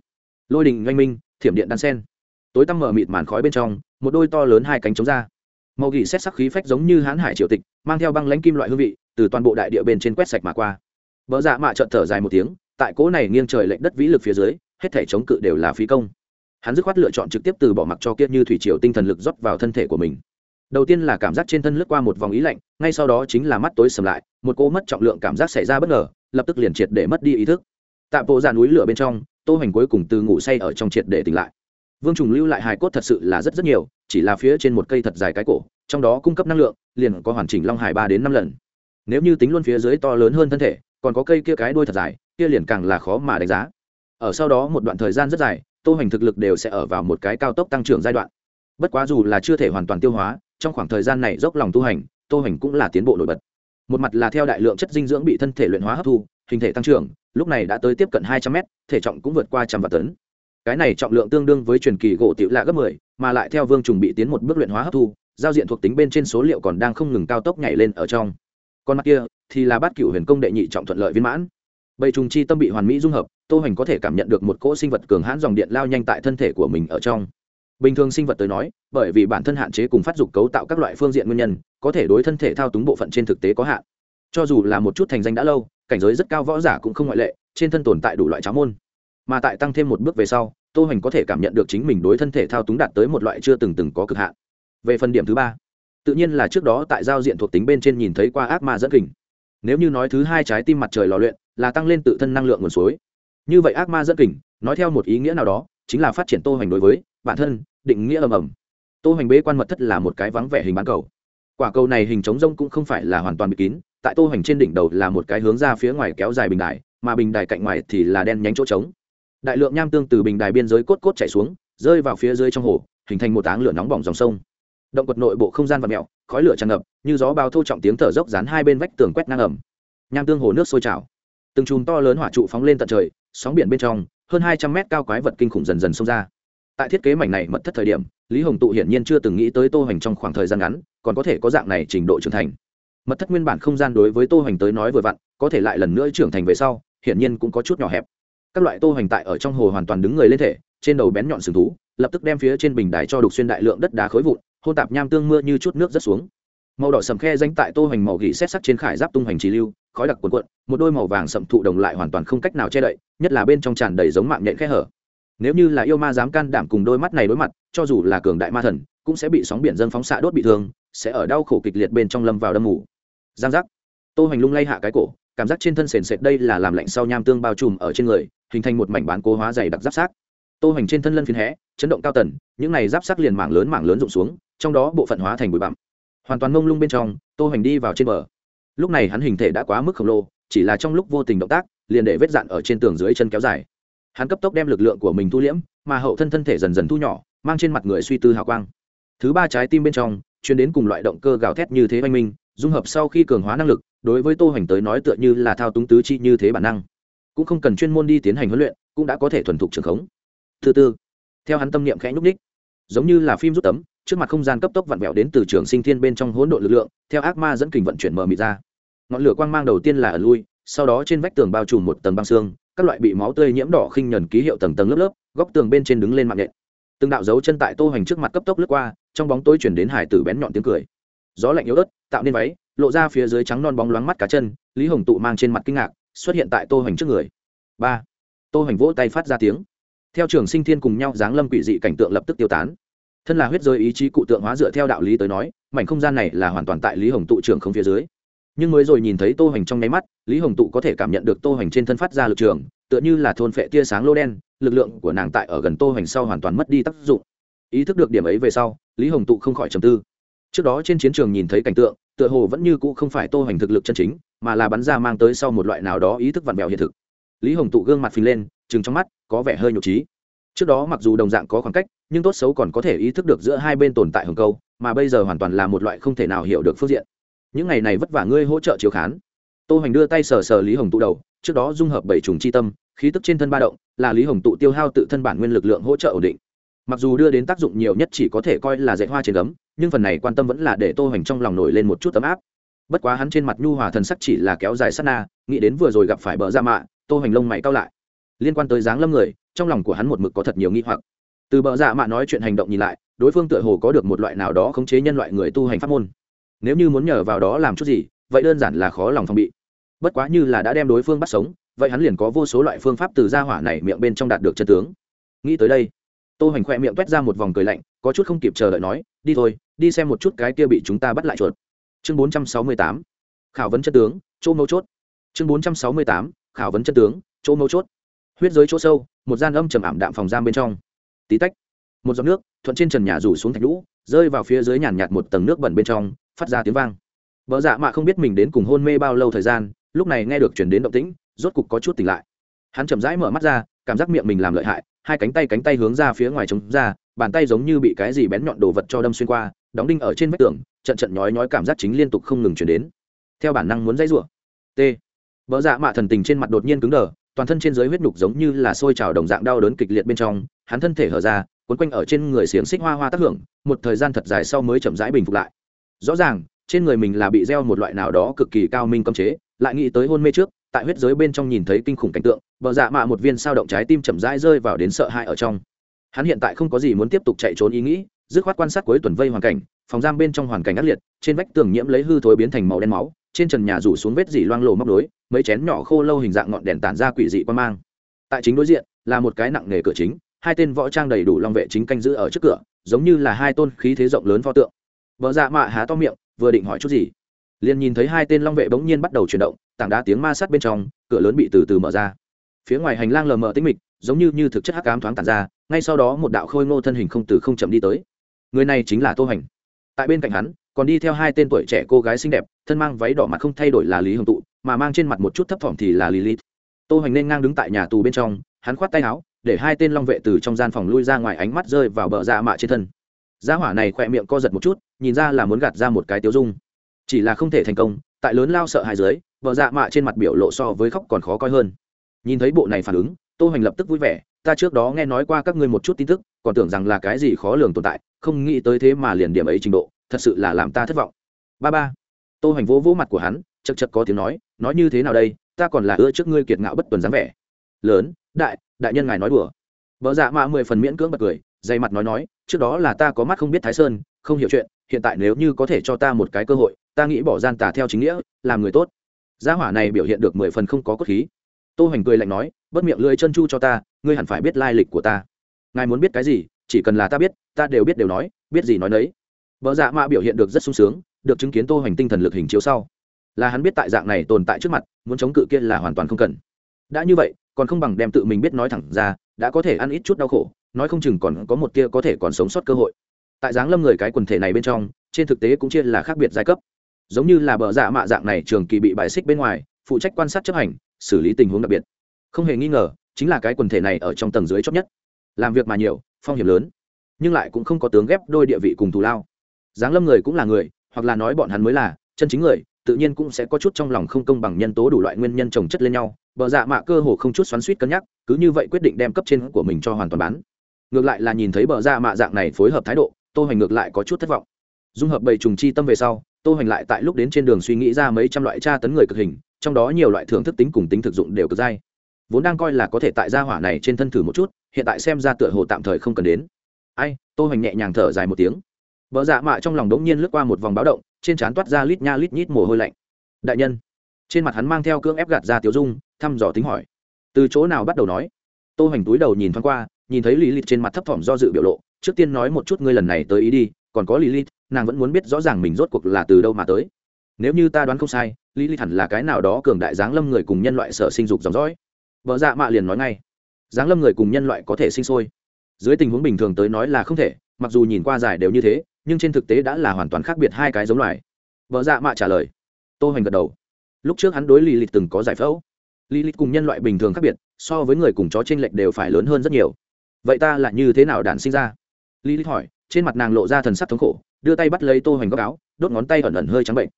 Lôi đình oanh minh thiểm điện đan sen. Tối tăm mở mịt màn khói bên trong, một đôi to lớn hai cánh chống ra. Màu gỉ xét sắc khí phách giống như hãn hải triều tịch, mang theo băng lãnh kim loại hương vị, từ toàn bộ đại địa bên trên quét sạch mà qua. Vợ dạ mạ trợn thở dài một tiếng, tại cỗ này nghiêng trời lệnh đất vĩ lực phía dưới, hết thể chống cự đều là phí công. Hắn dứt khoát lựa chọn trực tiếp từ bỏ mặc cho kiết như thủy triều tinh thần lực rót vào thân thể của mình. Đầu tiên là cảm giác trên thân lướt qua một vòng ý lạnh, ngay sau đó chính là mắt tối sầm lại, một cô mất trọng lượng cảm giác xảy ra bất ngờ, lập tức liền triệt để mất đi ý thức. Tạm bộ ra núi lửa bên trong tô hoành cuối cùng từ ngủ say ở trong triệt để tỉnh lại. Vương trùng lưu lại hài cốt thật sự là rất rất nhiều, chỉ là phía trên một cây thật dài cái cổ, trong đó cung cấp năng lượng, liền có hoàn chỉnh long hải ba đến năm lần. Nếu như tính luôn phía dưới to lớn hơn thân thể, còn có cây kia cái đuôi thật dài, kia liền càng là khó mà đánh giá. Ở sau đó một đoạn thời gian rất dài, tô hoành thực lực đều sẽ ở vào một cái cao tốc tăng trưởng giai đoạn. Bất quá dù là chưa thể hoàn toàn tiêu hóa, trong khoảng thời gian này dốc lòng tu hành, tô hoành cũng là tiến bộ nổi bật. Một mặt là theo đại lượng chất dinh dưỡng bị thân thể luyện hóa hấp thu, hình thể tăng trưởng lúc này đã tới tiếp cận hai trăm mét thể trọng cũng vượt qua trăm vạn tấn cái này trọng lượng tương đương với truyền kỳ gỗ tiểu lạ gấp mười, mà lại theo Vương Trùng bị tiến một bước luyện hóa hấp thu, giao diện thuộc tính bên trên số liệu còn đang không ngừng cao tốc nhảy lên ở trong. con mắt kia thì là bát cửu huyền công đệ nhị trọng thuận lợi viên mãn. Bầy trùng chi tâm bị hoàn mỹ dung hợp, Tô Hoành có thể cảm nhận được một cỗ sinh vật cường hãn dòng điện lao nhanh tại thân thể của mình ở trong. Bình thường sinh vật tới nói, bởi vì bản thân hạn chế cùng phát dục cấu tạo các loại phương diện nguyên nhân, có thể đối thân thể thao túng bộ phận trên thực tế có hạn. Cho dù là một chút thành danh đã lâu, cảnh giới rất cao võ giả cũng không ngoại lệ, trên thân tồn tại đủ loại cháo môn. Mà tại tăng thêm một bước về sau, tô hoành có thể cảm nhận được chính mình đối thân thể thao túng đạt tới một loại chưa từng từng có cực hạn. Về phần điểm thứ ba, tự nhiên là trước đó tại giao diện thuộc tính bên trên nhìn thấy qua ác ma dẫn kình. Nếu như nói thứ hai trái tim mặt trời lò luyện, là tăng lên tự thân năng lượng nguồn suối. Như vậy ác ma dẫn kình, nói theo một ý nghĩa nào đó, chính là phát triển tô hoành đối với bản thân, định nghĩa ầm ầm. Tô hoành bế quan mật thất là một cái vắng vẻ hình bán cầu. Quả cầu này hình trống rông cũng không phải là hoàn toàn bị kín tại tô hoành trên đỉnh đầu là một cái hướng ra phía ngoài kéo dài bình đài, mà bình đài cạnh ngoài thì là đen nhánh chỗ trống. Đại lượng nham tương từ bình đài biên giới cốt cốt chảy xuống, rơi vào phía dưới trong hồ, hình thành một áng lửa nóng bỏng dòng sông. Động quật nội bộ không gian và mẹo, khói lửa tràn ngập, như gió bao thô trọng tiếng thở dốc dán hai bên vách tường quét ngang ẩm nham tương hồ nước sôi trào. Từng chùm to lớn hỏa trụ phóng lên tận trời, sóng biển bên trong, hơn hai trăm mét cao quái vật kinh khủng dần dần xông ra. Tại thiết kế mảnh này mật thất thời điểm, lý hồng tụ hiển nhiên chưa từng nghĩ tới tô hoành trong khoảng thời gian ngắn, còn có thể có dạng này trình độ trưởng thành mật thất nguyên bản không gian đối với tô hoành tới nói vừa vặn, có thể lại lần nữa trưởng thành về sau, hiển nhiên cũng có chút nhỏ hẹp. Các loại tô hoành tại ở trong hồ hoàn toàn đứng người lên thể, trên đầu bén nhọn sừng thú, lập tức đem phía trên bình đài cho đục xuyên đại lượng đất đá khối vụn hô tạp nham tương mưa như chút nước rất xuống. Màu đỏ sầm khe danh tại tô hoành màu gỉ xét sắc trên khải giáp tung hoành trì lưu, khói đặc cuồn cuộn, một đôi màu vàng sậm thụ đồng lại hoàn toàn không cách nào che đậy, nhất là bên trong tràn đầy giống mạng nhện khe hở. Nếu như là yêu ma dám can đảm cùng đôi mắt này đối mặt, cho dù là cường đại ma thần, cũng sẽ bị sóng biển dâng phóng xạ đốt bị thương, sẽ ở đau khổ kịch liệt bên trong lâm vào đâm ngủ giang giác. Tô hoành lung lay hạ cái cổ, cảm giác trên thân sền sệt đây là làm lạnh sau nham tương bao trùm ở trên người, hình thành một mảnh bán cố hóa dày đặc giáp sát tô hoành trên thân lân phiên hé, chấn động cao tần, những này giáp sát liền mảng lớn mảng lớn rụng xuống, trong đó bộ phận hóa thành bụi bặm. Hoàn toàn mông lung bên trong, tô hoành đi vào trên bờ. Lúc này hắn hình thể đã quá mức khổng lồ, chỉ là trong lúc vô tình động tác, liền để vết dạn ở trên tường dưới chân kéo dài. Hắn cấp tốc đem lực lượng của mình thu liễm, mà hậu thân thân thể dần dần thu nhỏ, mang trên mặt người suy tư hào quang. Thứ ba trái tim bên trong chuyến đến cùng loại động cơ gào thét như thế oanh minh dung hợp sau khi cường hóa năng lực, đối với tô hoành tới nói tựa như là thao túng tứ chi như thế bản năng. Cũng không cần chuyên môn đi tiến hành huấn luyện, cũng đã có thể thuần thục trường khống. Thứ tư, theo hắn tâm niệm khẽ nhúc ních giống như là phim rút tấm, trước mặt không gian cấp tốc vặn vẹo đến từ trường sinh thiên bên trong hỗn độn lực lượng, theo ác ma dẫn kình vận chuyển mờ mịt ra. Ngọn lửa quang mang đầu tiên là ở lui, sau đó trên vách tường bao trùm một tầng băng xương, các loại bị máu tươi nhiễm đỏ khinh nhờn ký hiệu tầng tầng lớp lớp, góc tường bên trên đứng lên mạng nhện. Từng đạo dấu chân tại tô hoành trước mặt cấp tốc lướt qua, trong bóng tối chuyển đến hải tử bén nhọn tiếng cười gió lạnh yếu ớt, tạo nên váy, lộ ra phía dưới trắng non bóng loáng mắt cá chân, lý hồng tụ mang trên mặt kinh ngạc, xuất hiện tại tô hoành trước người. Ba, tô hoành vỗ tay phát ra tiếng. Theo trường sinh thiên cùng nhau giáng lâm quỷ dị cảnh tượng lập tức tiêu tán. Thân là huyết giới ý chí cụ tượng hóa dựa theo đạo lý tới nói, mảnh không gian này là hoàn toàn tại lý hồng tụ trưởng không phía dưới. Nhưng mới rồi nhìn thấy tô hoành trong nháy mắt, lý hồng tụ có thể cảm nhận được tô hoành trên thân phát ra lực trường, tựa như là thôn phệ tia sáng lô đen, lực lượng của nàng tại ở gần tô hoành sau hoàn toàn mất đi tác dụng. Ý thức được điểm ấy về sau, lý hồng tụ không khỏi trầm tư trước đó trên chiến trường nhìn thấy cảnh tượng, tựa hồ vẫn như cũ không phải tô hoành thực lực chân chính, mà là bắn ra mang tới sau một loại nào đó ý thức vặn vẹo hiện thực. Lý hồng tụ gương mặt phình lên chừng trong mắt, có vẻ hơi nhục trí. Trước đó mặc dù đồng dạng có khoảng cách, nhưng tốt xấu còn có thể ý thức được giữa hai bên tồn tại hồng câu, mà bây giờ hoàn toàn là một loại không thể nào hiểu được phương diện. Những ngày này vất vả ngươi hỗ trợ chiếu khán. Tô hoành đưa tay sờ sờ lý hồng tụ đầu, trước đó dung hợp bảy trùng chi tâm, khí tức trên thân ba động, là lý hồng tụ tiêu hao tự thân bản nguyên lực lượng hỗ trợ ổn định mặc dù đưa đến tác dụng nhiều nhất chỉ có thể coi là dạy hoa trên gấm, nhưng phần này quan tâm vẫn là để tô hoành trong lòng nổi lên một chút tấm áp. Bất quá hắn trên mặt nhu hòa thần sắc chỉ là kéo dài sát na, nghĩ đến vừa rồi gặp phải bờ da mạ, tô hoành lông mày cao lại. Liên quan tới dáng lâm người, trong lòng của hắn một mực có thật nhiều nghi hoặc. Từ bờ da mạ nói chuyện hành động nhìn lại, đối phương tựa hồ có được một loại nào đó khống chế nhân loại người tu hành pháp môn. Nếu như muốn nhờ vào đó làm chút gì, vậy đơn giản là khó lòng phòng bị. Bất quá như là đã đem đối phương bắt sống, vậy hắn liền có vô số loại phương pháp từ gia hỏa này miệng bên trong đạt được chân tướng. Nghĩ tới đây tô hoành khoe miệng t ra một vòng cười lạnh, có chút không kịp chờ đợi nói, đi thôi, đi xem một chút cái kia bị chúng ta bắt lại chuột. Chương bốn trăm sáu mươi tám, khảo vấn chất tướng, chỗ mấu chốt. Chương bốn trăm sáu mươi tám, khảo vấn chất tướng, chỗ mấu chốt. Huyết giới chỗ sâu, một gian âm trầm ảm đạm phòng giam bên trong. Tí tách, một giọt nước, thuận trên trần nhà rủ xuống thạch lũ rơi vào phía dưới nhàn nhạt một tầng nước bẩn bên trong, phát ra tiếng vang. Vợ dạ mạ không biết mình đến cùng hôn mê bao lâu thời gian, lúc này nghe được chuyển đến động tĩnh, rốt cục có chút tỉnh lại. Hắn chậm rãi mở mắt ra, cảm giác miệng mình làm lợi hại hai cánh tay cánh tay hướng ra phía ngoài chống ra, bàn tay giống như bị cái gì bén nhọn đồ vật cho đâm xuyên qua, đóng đinh ở trên vách tường, trận trận nhói nhói cảm giác chính liên tục không ngừng chuyển đến. Theo bản năng muốn dãy rủa. T. Vợ dạ mạ thần tình trên mặt đột nhiên cứng đờ, toàn thân trên dưới huyết nhục giống như là sôi trào đồng dạng đau đớn kịch liệt bên trong, hắn thân thể hở ra quấn quanh ở trên người xiềng xích hoa hoa tác hưởng, một thời gian thật dài sau mới chậm rãi bình phục lại. Rõ ràng, trên người mình là bị gieo một loại nào đó cực kỳ cao minh cấm chế, lại nghĩ tới hôn mê trước tại huyết giới bên trong nhìn thấy kinh khủng cảnh tượng vợ dạ mạ một viên sao động trái tim chậm rãi rơi vào đến sợ hãi ở trong. Hắn hiện tại không có gì muốn tiếp tục chạy trốn ý nghĩ, dứt khoát quan sát cuối tuần vây hoàn cảnh, phòng giam bên trong hoàn cảnh ác liệt, trên vách tường nhiễm lấy hư thối biến thành màu đen máu, trên trần nhà rủ xuống vết dỉ loang lổ móc đối, mấy chén nhỏ khô lâu hình dạng ngọn đèn tản ra quỷ dị quan mang. Tại chính đối diện, là một cái nặng nghề cửa chính, hai tên võ trang đầy đủ long vệ chính canh giữ ở trước cửa, giống như là hai tôn khí thế rộng lớn pho tượng. Vợ dạ mạ há to miệng, vừa định hỏi chút gì liền nhìn thấy hai tên long vệ bỗng nhiên bắt đầu chuyển động, tảng đá tiếng ma sát bên trong, cửa lớn bị từ từ mở ra. Phía ngoài hành lang lờ mờ tĩnh mịch, giống như như thực chất hắc ám thoáng tàn ra, ngay sau đó một đạo khôi ngô thân hình không từ không chậm đi tới. Người này chính là tô hành. Tại bên cạnh hắn, còn đi theo hai tên tuổi trẻ cô gái xinh đẹp, thân mang váy đỏ mặt không thay đổi là lý hồng tụ, mà mang trên mặt một chút thấp thỏm thì là Lý lilith tô Hành nên ngang đứng tại nhà tù bên trong, hắn khoát tay áo, để hai tên long vệ từ trong gian phòng lui ra ngoài ánh mắt rơi vào bờ dạ mạ trên thân. Gia hỏa này khỏe miệng co giật một chút, nhìn ra là muốn gạt ra một cái tiêu dung chỉ là không thể thành công, tại lớn lao sợ hai dưới, vợ dạ mạ trên mặt biểu lộ so với khóc còn khó coi hơn. Nhìn thấy bộ này phản ứng, tô hoành lập tức vui vẻ, ta trước đó nghe nói qua các ngươi một chút tin tức, còn tưởng rằng là cái gì khó lường tồn tại, không nghĩ tới thế mà liền điểm ấy trình độ, thật sự là làm ta thất vọng. Ba ba. Tô hoành vỗ vỗ mặt của hắn chật chật có tiếng nói nói như thế nào đây, ta còn là ưa trước ngươi kiệt ngạo bất tuần dáng vẻ. Lớn, đại đại nhân ngài nói đùa. Vợ dạ mạ mười phần miễn cưỡng bật cười dày mặt nói nói, trước đó là ta có mắt không biết thái sơn, không hiểu chuyện, hiện tại nếu như có thể cho ta một cái cơ hội, ta nghĩ bỏ gian tà theo chính nghĩa, làm người tốt. Gia hỏa này biểu hiện được mười phần không có cốt khí. Tô hoành cười lạnh nói bất miệng lưỡi chân chu cho ta, ngươi hẳn phải biết lai lịch của ta. Ngài muốn biết cái gì, chỉ cần là ta biết, ta đều biết đều nói, biết gì nói nấy. Vợ dạ mạ biểu hiện được rất sung sướng, được chứng kiến tô hoành tinh thần lực hình chiếu sau. Là hắn biết tại dạng này tồn tại trước mặt, muốn chống cự kia là hoàn toàn không cần. Đã như vậy, còn không bằng đem tự mình biết nói thẳng ra, đã có thể ăn ít chút đau khổ nói không chừng còn có một kia có thể còn sống sót cơ hội. Tại giáng lâm người cái quần thể này bên trong, trên thực tế cũng chia là khác biệt giai cấp. Giống như là bờ dạ mạ dạng này trường kỳ bị bài xích bên ngoài, phụ trách quan sát chấp hành, xử lý tình huống đặc biệt. Không hề nghi ngờ, chính là cái quần thể này ở trong tầng dưới chót nhất. Làm việc mà nhiều, phong hiểm lớn, nhưng lại cũng không có tướng ghép đôi địa vị cùng thù lao. Giáng lâm người cũng là người, hoặc là nói bọn hắn mới là, chân chính người, tự nhiên cũng sẽ có chút trong lòng không công bằng nhân tố đủ loại nguyên nhân trồng chất lên nhau, bờ dạ mạ cơ hồ không chút xoắn suýt cân nhắc, cứ như vậy quyết định đem cấp trên của mình cho hoàn toàn bán ngược lại là nhìn thấy bờ ra mạ dạng này phối hợp thái độ, tô hoành ngược lại có chút thất vọng. Dung hợp bầy trùng chi tâm về sau, tô hoành lại tại lúc đến trên đường suy nghĩ ra mấy trăm loại tra tấn người cực hình, trong đó nhiều loại thưởng thức tính cùng tính thực dụng đều cực dai. Vốn đang coi là có thể tại gia hỏa này trên thân thử một chút, hiện tại xem ra tựa hồ tạm thời không cần đến. Ai, tô hoành nhẹ nhàng thở dài một tiếng. Vợ dạ mạ trong lòng đống nhiên lướt qua một vòng báo động, trên trán toát ra lít nha lít nhít mồ hôi lạnh. Đại nhân, trên mặt hắn mang theo cưỡng ép gạt ra tiểu dung, thăm dò tính hỏi. Từ chỗ nào bắt đầu nói? Tô hoành túi đầu nhìn thoáng qua nhìn thấy lý lịch trên mặt thấp thỏm do dự biểu lộ, trước tiên nói một chút ngươi lần này tới ý đi, còn có lý lịch nàng vẫn muốn biết rõ ràng mình rốt cuộc là từ đâu mà tới. Nếu như ta đoán không sai lý lịch hẳn là cái nào đó cường đại giáng lâm người cùng nhân loại sở sinh dục dòng dõi. Vợ dạ mạ liền nói ngay. Giáng lâm người cùng nhân loại có thể sinh sôi. Dưới tình huống bình thường tới nói là không thể, mặc dù nhìn qua giải đều như thế, nhưng trên thực tế đã là hoàn toàn khác biệt hai cái giống loài. Vợ dạ mạ trả lời. Tô hoành gật đầu. Lúc trước hắn đối lý lịch từng có giải phẫu. Lý lịch cùng nhân loại bình thường khác biệt, so với người cùng chó t r ê n lệch đều phải lớn hơn rất nhiều vậy ta là như thế nào đản sinh ra? Lý lịch hỏi, trên mặt nàng lộ ra thần sắc thống khổ, đưa tay bắt lấy tô hoành góc áo, đốt ngón tay ẩn ẩn hơi trắng bệnh.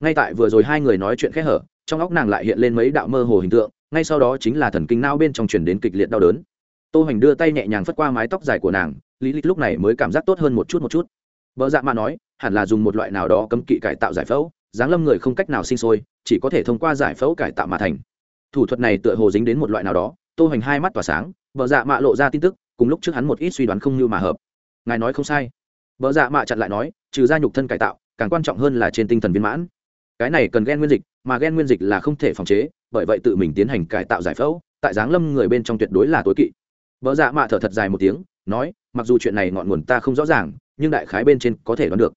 Ngay tại vừa rồi hai người nói chuyện khẽ hở, trong óc nàng lại hiện lên mấy đạo mơ hồ hình tượng, ngay sau đó chính là thần kinh nao bên trong chuyển đến kịch liệt đau đớn. Tô hoành đưa tay nhẹ nhàng phất qua mái tóc dài của nàng lý lịch lúc này mới cảm giác tốt hơn một chút một chút. Vợ dạ mạ nói, hẳn là dùng một loại nào đó cấm kỵ cải tạo giải phẫu giáng lâm người không cách nào sinh sôi, chỉ có thể thông qua giải phẫu cải tạo mà thành. Thủ thuật này tựa hồ dính đến một loại nào đó, tô hoành hai mắt tỏa sáng vợ dạ mạ lộ ra tin tức cùng lúc trước hắn một ít suy đoán không như mà hợp. Ngài nói không sai. Vợ dạ mạ chặn lại nói, trừ ra nhục thân cải tạo, càng quan trọng hơn là trên tinh thần viên mãn. Cái này cần ghen nguyên dịch, mà ghen nguyên dịch là không thể phòng chế, bởi vậy tự mình tiến hành cải tạo giải phẫu, tại giáng lâm người bên trong tuyệt đối là tối kỵ. Vợ dạ mạ thở thật dài một tiếng, nói, mặc dù chuyện này ngọn nguồn ta không rõ ràng, nhưng đại khái bên trên có thể đoán được.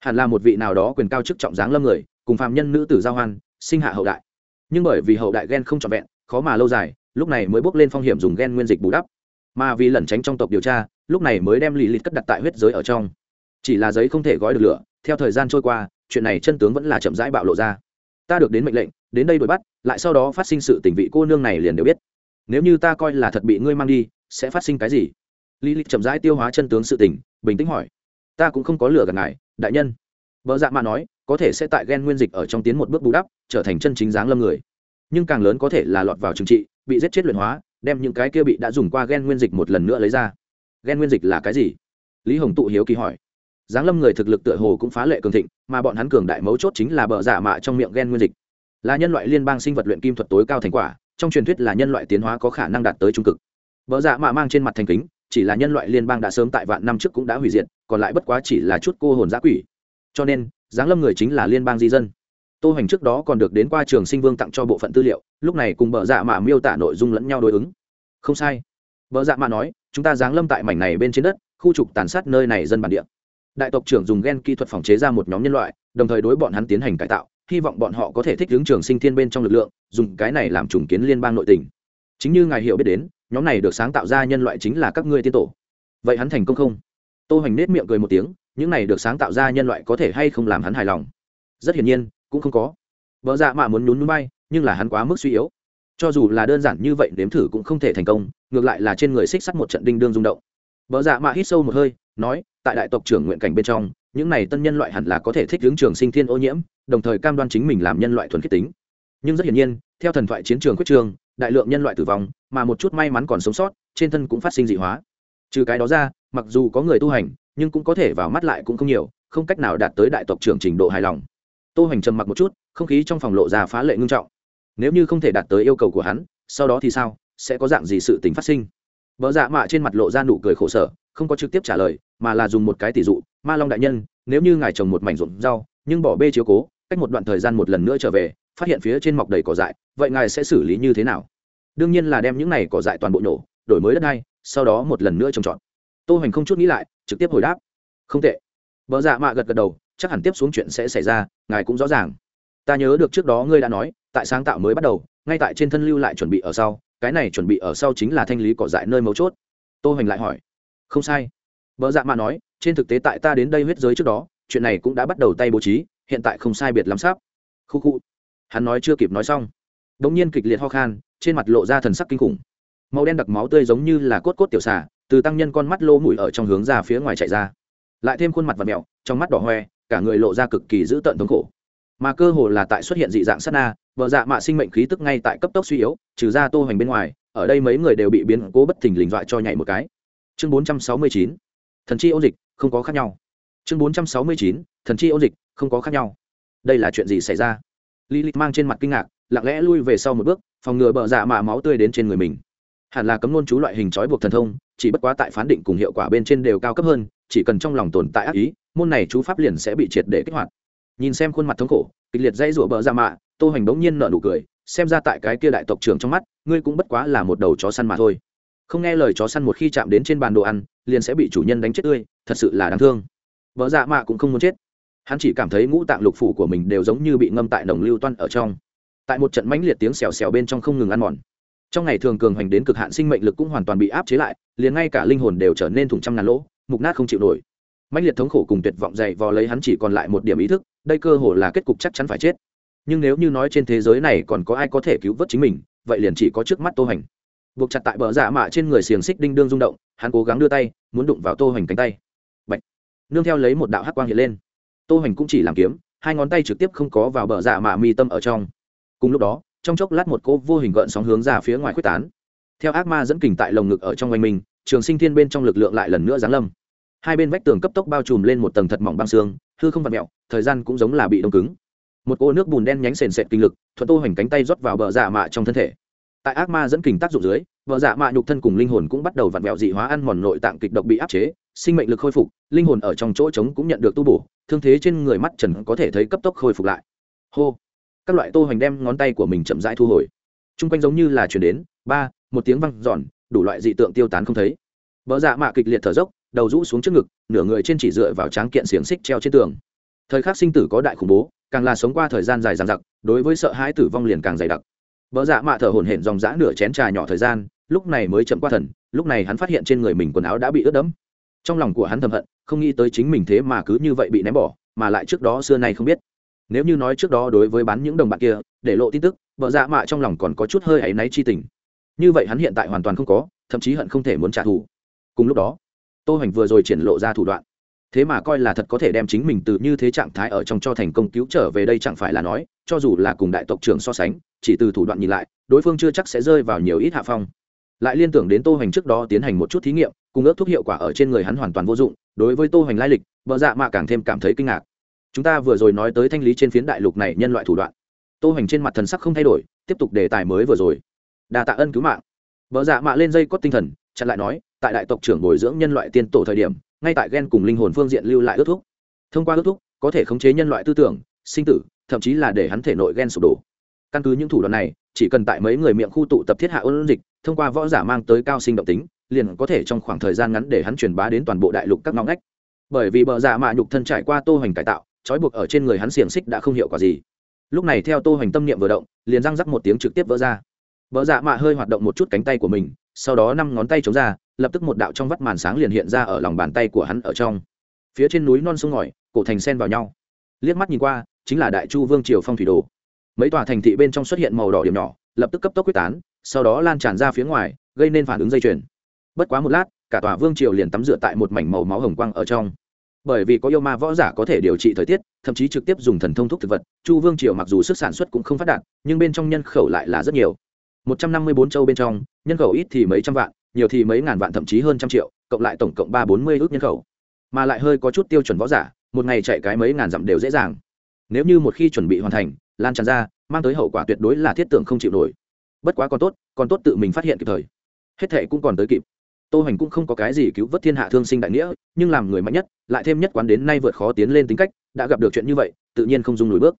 Hẳn là một vị nào đó quyền cao chức trọng giáng lâm người, cùng phạm nhân nữ tử giao hoan, sinh hạ hậu đại. Nhưng bởi vì hậu đại ghen không trọn vẹn, khó mà lâu dài, lúc này mới bước lên phong hiểm dùng ghen nguyên dịch bù đắp mà vì lẩn tránh trong tộc điều tra, lúc này mới đem lì lịt cất đặt tại huyết giới ở trong. Chỉ là giấy không thể gói được lửa, theo thời gian trôi qua, chuyện này chân tướng vẫn là chậm rãi bạo lộ ra. Ta được đến mệnh lệnh, đến đây đuổi bắt, lại sau đó phát sinh sự tình vị cô nương này liền đều biết. Nếu như ta coi là thật bị ngươi mang đi, sẽ phát sinh cái gì? Lý lịch chậm rãi tiêu hóa chân tướng sự tình, bình tĩnh hỏi. Ta cũng không có lửa gần ngài, đại nhân. Vợ dạ mà nói, có thể sẽ tại gen nguyên dịch ở trong tiến một bước bù đắp, trở thành chân chính dáng lâm người. Nhưng càng lớn có thể là lọt vào trừng trị, bị giết chết luyện hóa đem những cái kia bị đã dùng qua gen nguyên dịch một lần nữa lấy ra. Gen nguyên dịch là cái gì? Lý hồng tụ hiếu kỳ hỏi. Giáng lâm người thực lực tựa hồ cũng phá lệ cường thịnh, mà bọn hắn cường đại mấu chốt chính là bờ dạ mạ trong miệng gen nguyên dịch. Là nhân loại liên bang sinh vật luyện kim thuật tối cao thành quả, trong truyền thuyết là nhân loại tiến hóa có khả năng đạt tới trung cực. Bờ dạ mạ mang trên mặt thành kính, chỉ là nhân loại liên bang đã sớm tại vạn năm trước cũng đã hủy diệt, còn lại bất quá chỉ là chút cô hồn giã quỷ. Cho nên, giáng lâm người chính là liên bang di dân tô hoành trước đó còn được đến qua trường sinh vương tặng cho bộ phận tư liệu, lúc này cùng bờ dạ mạ miêu tả nội dung lẫn nhau đối ứng. Không sai. Bờ dạ mạ nói, chúng ta giáng lâm tại mảnh này bên trên đất, khu trục tàn sát nơi này dân bản địa. Đại tộc trưởng dùng gen kỹ thuật phòng chế ra một nhóm nhân loại, đồng thời đối bọn hắn tiến hành cải tạo, hy vọng bọn họ có thể thích ứng trường sinh thiên bên trong lực lượng, dùng cái này làm trùng kiến liên bang nội tỉnh chính như ngài hiểu biết đến, nhóm này được sáng tạo ra nhân loại chính là các ngươi tiên tổ. Vậy hắn thành công không? Tô hoành nết miệng cười một tiếng, những này được sáng tạo ra nhân loại có thể hay không làm hắn hài lòng? Rất hiển nhiên cũng không có. Vợ dạ mạ muốn nhún núi bay nhưng là hắn quá mức suy yếu. Cho dù là đơn giản như vậy, nếm thử cũng không thể thành công, ngược lại là trên người xích sắt một trận đinh đương rung động. Vợ dạ mạ hít sâu một hơi, nói, tại đại tộc trưởng nguyện cảnh bên trong, những này tân nhân loại hẳn là có thể thích hướng trường sinh thiên ô nhiễm, đồng thời cam đoan chính mình làm nhân loại thuần khiết tính. Nhưng rất hiển nhiên, theo thần thoại chiến trường quyết trường, đại lượng nhân loại tử vong, mà một chút may mắn còn sống sót, trên thân cũng phát sinh dị hóa. Trừ cái đó ra, mặc dù có người tu hành, nhưng cũng có thể vào mắt lại cũng không nhiều, không cách nào đạt tới đại tộc trưởng trình độ hài lòng tô hoành trầm mặc một chút, không khí trong phòng lộ ra phá lệ ngưng trọng. Nếu như không thể đạt tới yêu cầu của hắn, sau đó thì sao? Sẽ có dạng gì sự tình phát sinh? Vợ dạ mạ trên mặt lộ ra nụ cười khổ sở, không có trực tiếp trả lời, mà là dùng một cái tỷ dụ, ma long đại nhân, nếu như ngài trồng một mảnh ruộng rau, nhưng bỏ bê chiếu cố, cách một đoạn thời gian một lần nữa trở về, phát hiện phía trên mọc đầy cỏ dại, vậy ngài sẽ xử lý như thế nào? Đương nhiên là đem những này cỏ dại toàn bộ nổ đổi mới đất đai sau đó một lần nữa trồng trọt. Tô hoành không chút nghĩ lại, trực tiếp hồi đáp, không tệ. Vợ dạ mạ gật gật đầu chắc hẳn tiếp xuống chuyện sẽ xảy ra, ngài cũng rõ ràng. Ta nhớ được trước đó ngươi đã nói, tại sáng tạo mới bắt đầu, ngay tại trên thân lưu lại chuẩn bị ở sau, cái này chuẩn bị ở sau chính là thanh lý cỏ dại nơi mấu chốt. Tô hoành lại hỏi. Không sai. Vợ dạ mạ nói, trên thực tế tại ta đến đây huyết giới trước đó, chuyện này cũng đã bắt đầu tay bố trí, hiện tại không sai biệt lắm sắp. Khu khu. Hắn nói chưa kịp nói xong. Đ nhiên kịch liệt ho khan, trên mặt lộ ra thần sắc kinh khủng. Màu đen đặc máu tươi giống như là cốt cốt tiểu xà, từ tăng nhân con mắt lô mũi ở trong hướng ra phía ngoài chạy ra. Lại thêm khuôn mặt và mèo trong mắt đỏ hoe cả người lộ ra cực kỳ dữ tợn thống khổ. Mà cơ hồ là tại xuất hiện dị dạng sát na, vợ dạ mạ sinh mệnh khí tức ngay tại cấp tốc suy yếu, trừ ra tô hoành bên ngoài, ở đây mấy người đều bị biến cố bất thình lình dọa cho nhảy một cái. Chương bốn trăm sáu mươi chín, thần chi ô dịch, không có khác nhau. Chương bốn trăm sáu mươi chín, thần chi ô dịch, không có khác nhau. Đây là chuyện gì xảy ra? Lý mang trên mặt kinh ngạc, lặng lẽ lui về sau một bước, phòng ngừa bờ dạ mạ máu tươi đến trên người mình. Hẳn là cấm ngôn chú loại hình trói buộc thần thông, chỉ bất quá tại phán định cùng hiệu quả bên trên đều cao cấp hơn, chỉ cần trong lòng tồn tại ác ý môn này chú pháp liền sẽ bị triệt để kích hoạt. Nhìn xem khuôn mặt thống khổ, kịch liệt dây rủa bờ ra dạ mạ, tô hoành bỗng nhiên nở nụ cười, xem ra tại cái kia đại tộc trưởng trong mắt, ngươi cũng bất quá là một đầu chó săn mà thôi. Không nghe lời chó săn một khi chạm đến trên bàn đồ ăn, liền sẽ bị chủ nhân đánh chết tươi, thật sự là đáng thương. Vợ dạ mạ cũng không muốn chết. Hắn chỉ cảm thấy ngũ tạng lục phủ của mình đều giống như bị ngâm tại nồng lưu toan ở trong. Tại một trận mãnh liệt tiếng xèo xèo bên trong không ngừng ăn mòn. Trong ngày thường cường hoành đến cực hạn sinh mệnh lực cũng hoàn toàn bị áp chế lại, liền ngay cả linh hồn đều trở nên thủng trăm ngàn lỗ, mục nát không chịu nổi mạnh liệt thống khổ cùng tuyệt vọng dày vò lấy hắn chỉ còn lại một điểm ý thức, đây cơ hồ là kết cục chắc chắn phải chết. Nhưng nếu như nói trên thế giới này còn có ai có thể cứu vớt chính mình, vậy liền chỉ có trước mắt tô hành buộc chặt tại bờ dạ mạ trên người xiềng xích đinh đương rung động, hắn cố gắng đưa tay, muốn đụng vào tô hành cánh tay. Bạch. nương theo lấy một đạo hắc quang hiện lên. Tô hành cũng chỉ làm kiếm, hai ngón tay trực tiếp không có vào bờ dạ mạ mi tâm ở trong. Cùng lúc đó, trong chốc lát một cô vô hình gợn sóng hướng ra phía ngoài quyết tán. Theo ác ma dẫn kình tại lồng ngực ở trong oanh mình, trường sinh thiên bên trong lực lượng lại lần nữa giáng lâm hai bên vách tường cấp tốc bao trùm lên một tầng thật mỏng băng xương, hư không vặt mẹo thời gian cũng giống là bị đông cứng. Một cô nước bùn đen nhánh sền sệt kinh lực, thuận tô hoành cánh tay rót vào bờ dạ mạ trong thân thể. Tại ác ma dẫn kình tác dụng dưới, bờ dạ mạ nhục thân cùng linh hồn cũng bắt đầu vặn vẹo dị hóa ăn mòn nội tạng kịch độc bị áp chế, sinh mệnh lực khôi phục, linh hồn ở trong chỗ trống cũng nhận được tu bổ, thương thế trên người mắt trần có thể thấy cấp tốc khôi phục lại. Hô! Các loại tô hoành đem ngón tay của mình chậm rãi thu hồi. Chung quanh giống như là chuyển đến, ba, một tiếng văng giòn đủ loại dị tượng tiêu tán không thấy. Bỡ dạ mạ kịch liệt thở dốc đầu rũ xuống trước ngực, nửa người trên chỉ dựa vào tráng kiện xiềng xích treo trên tường. Thời khắc sinh tử có đại khủng bố, càng là sống qua thời gian dài dằng dặc, đối với sợ hãi tử vong liền càng dày đặc. Vợ dạ mạ thở hổn hển dòng dã nửa chén trà nhỏ thời gian, lúc này mới chậm qua thần, lúc này hắn phát hiện trên người mình quần áo đã bị ướt đẫm. Trong lòng của hắn thầm hận, không nghĩ tới chính mình thế mà cứ như vậy bị ném bỏ, mà lại trước đó xưa nay không biết. Nếu như nói trước đó đối với bán những đồng bạn kia, để lộ tin tức vợ dạ mạ trong lòng còn có chút hơi áy náy chi tình. Như vậy hắn hiện tại hoàn toàn không có, thậm chí hận không thể muốn trả thù. Cùng lúc đó tô hoành vừa rồi triển lộ ra thủ đoạn. Thế mà coi là thật có thể đem chính mình từ như thế trạng thái ở trong cho thành công cứu trở về đây chẳng phải là nói, cho dù là cùng đại tộc trưởng so sánh, chỉ từ thủ đoạn nhìn lại, đối phương chưa chắc sẽ rơi vào nhiều ít hạ phong. Lại liên tưởng đến tô hoành trước đó tiến hành một chút thí nghiệm cung ước thuốc hiệu quả ở trên người hắn hoàn toàn vô dụng, đối với tô hoành lai lịch, vợ dạ mạ càng thêm cảm thấy kinh ngạc. Chúng ta vừa rồi nói tới thanh lý trên phiến đại lục này nhân loại thủ đoạn. Tô hoành trên mặt thần sắc không thay đổi, tiếp tục đề tài mới vừa rồi. Đà tạ ân cứu mạng. Vợ dạ mạ lên dây cót tinh thần chặn lại nói, tại đại tộc trưởng bồi dưỡng nhân loại tiên tổ thời điểm, ngay tại gen cùng linh hồn phương diện lưu lại ước thúc. Thông qua ước thúc, có thể khống chế nhân loại tư tưởng, sinh tử, thậm chí là để hắn thể nội gen sụp đổ. Căn cứ những thủ đoạn này, chỉ cần tại mấy người miệng khu tụ tập thiết hạ ôn dịch, thông qua võ giả mang tới cao sinh động tính, liền có thể trong khoảng thời gian ngắn để hắn truyền bá đến toàn bộ đại lục các ngõ ngách. Bởi vì bờ giả mạ nhục thân trải qua tô hoành cải tạo, trói buộc ở trên người hắn xiềng xích đã không hiệu quả gì. Lúc này theo tô hoành tâm niệm vừa động, liền răng rắc một tiếng trực tiếp vỡ ra. Bờ giả mạ hơi hoạt động một chút cánh tay của mình sau đó năm ngón tay chống ra, lập tức một đạo trong vắt màn sáng liền hiện ra ở lòng bàn tay của hắn ở trong. Phía trên núi non sông ngòi, cổ thành sen vào nhau. Liếc mắt nhìn qua, chính là đại chu vương triều phong thủy đồ. Mấy tòa thành thị bên trong xuất hiện màu đỏ điểm nhỏ, lập tức cấp tốc quyết tán, sau đó lan tràn ra phía ngoài, gây nên phản ứng dây chuyền. Bất quá một lát, cả tòa vương triều liền tắm rửa tại một mảnh màu máu hồng quang ở trong. Bởi vì có yêu ma võ giả có thể điều trị thời tiết, thậm chí trực tiếp dùng thần thông thuốc thực vật, chu vương triều mặc dù sức sản xuất cũng không phát đạt, nhưng bên trong nhân khẩu lại là rất nhiều một trăm năm mươi bốn châu bên trong, nhân khẩu ít thì mấy trăm vạn, nhiều thì mấy ngàn vạn, thậm chí hơn trăm triệu, cộng lại tổng cộng ba bốn mươi ước nhân khẩu. Mà lại hơi có chút tiêu chuẩn võ giả, một ngày chạy cái mấy ngàn dặm đều dễ dàng. Nếu như một khi chuẩn bị hoàn thành, lan tràn ra, mang tới hậu quả tuyệt đối là thiết tưởng không chịu nổi. Bất quá còn tốt còn tốt tự mình phát hiện kịp thời. Hết thệ cũng còn tới kịp. Tô hoành cũng không có cái gì cứu vớt thiên hạ thương sinh đại nghĩa, nhưng làm người mạnh nhất, lại thêm nhất quán đến nay vượt khó tiến lên tính cách, đã gặp được chuyện như vậy, tự nhiên không dung lùi bước.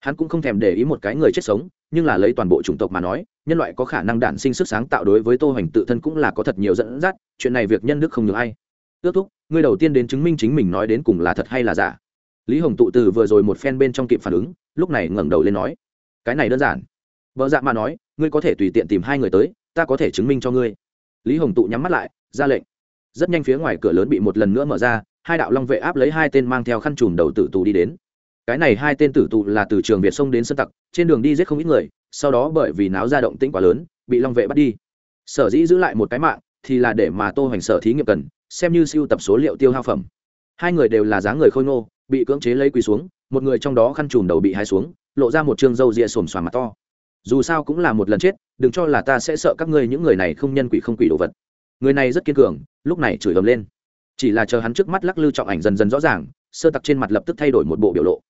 Hắn cũng không thèm để ý một cái người chết sống nhưng là lấy toàn bộ chủng tộc mà nói, nhân loại có khả năng đản sinh sức sáng tạo đối với tô hoành tự thân cũng là có thật nhiều dẫn dắt, chuyện này việc nhân đức không được ai. Tước thúc, ngươi đầu tiên đến chứng minh chính mình nói đến cùng là thật hay là giả. Lý hồng tụ từ vừa rồi một phen bên trong kịp phản ứng, lúc này ngẩng đầu lên nói, cái này đơn giản. Vợ dạ mà nói, ngươi có thể tùy tiện tìm hai người tới, ta có thể chứng minh cho ngươi. Lý hồng tụ nhắm mắt lại, ra lệnh. Rất nhanh phía ngoài cửa lớn bị một lần nữa mở ra, hai đạo long vệ áp lấy hai tên mang theo khăn trùm đầu tử tù đi đến cái này hai tên tử tù là từ trường việt sông đến sân tặc, trên đường đi giết không ít người, sau đó bởi vì náo ra động tĩnh quá lớn, bị long vệ bắt đi. Sở dĩ giữ lại một cái mạng thì là để mà tô hoành sở thí nghiệm cần, xem như siêu tập số liệu tiêu hao phẩm. Hai người đều là dáng người khôi ngô, bị cưỡng chế lấy quỳ xuống, một người trong đó khăn chùm đầu bị hai xuống, lộ ra một chương râu ria xồm xoàm mặt to. Dù sao cũng là một lần chết, đừng cho là ta sẽ sợ các ngươi những người này không nhân quỷ không quỷ đồ vật. Người này rất kiên cường, lúc này chửi ầm lên. Chỉ là chờ hắn trước mắt lắc lư trọng ảnh dần dần rõ ràng, sơ tặc trên mặt lập tức thay đổi một bộ biểu lộ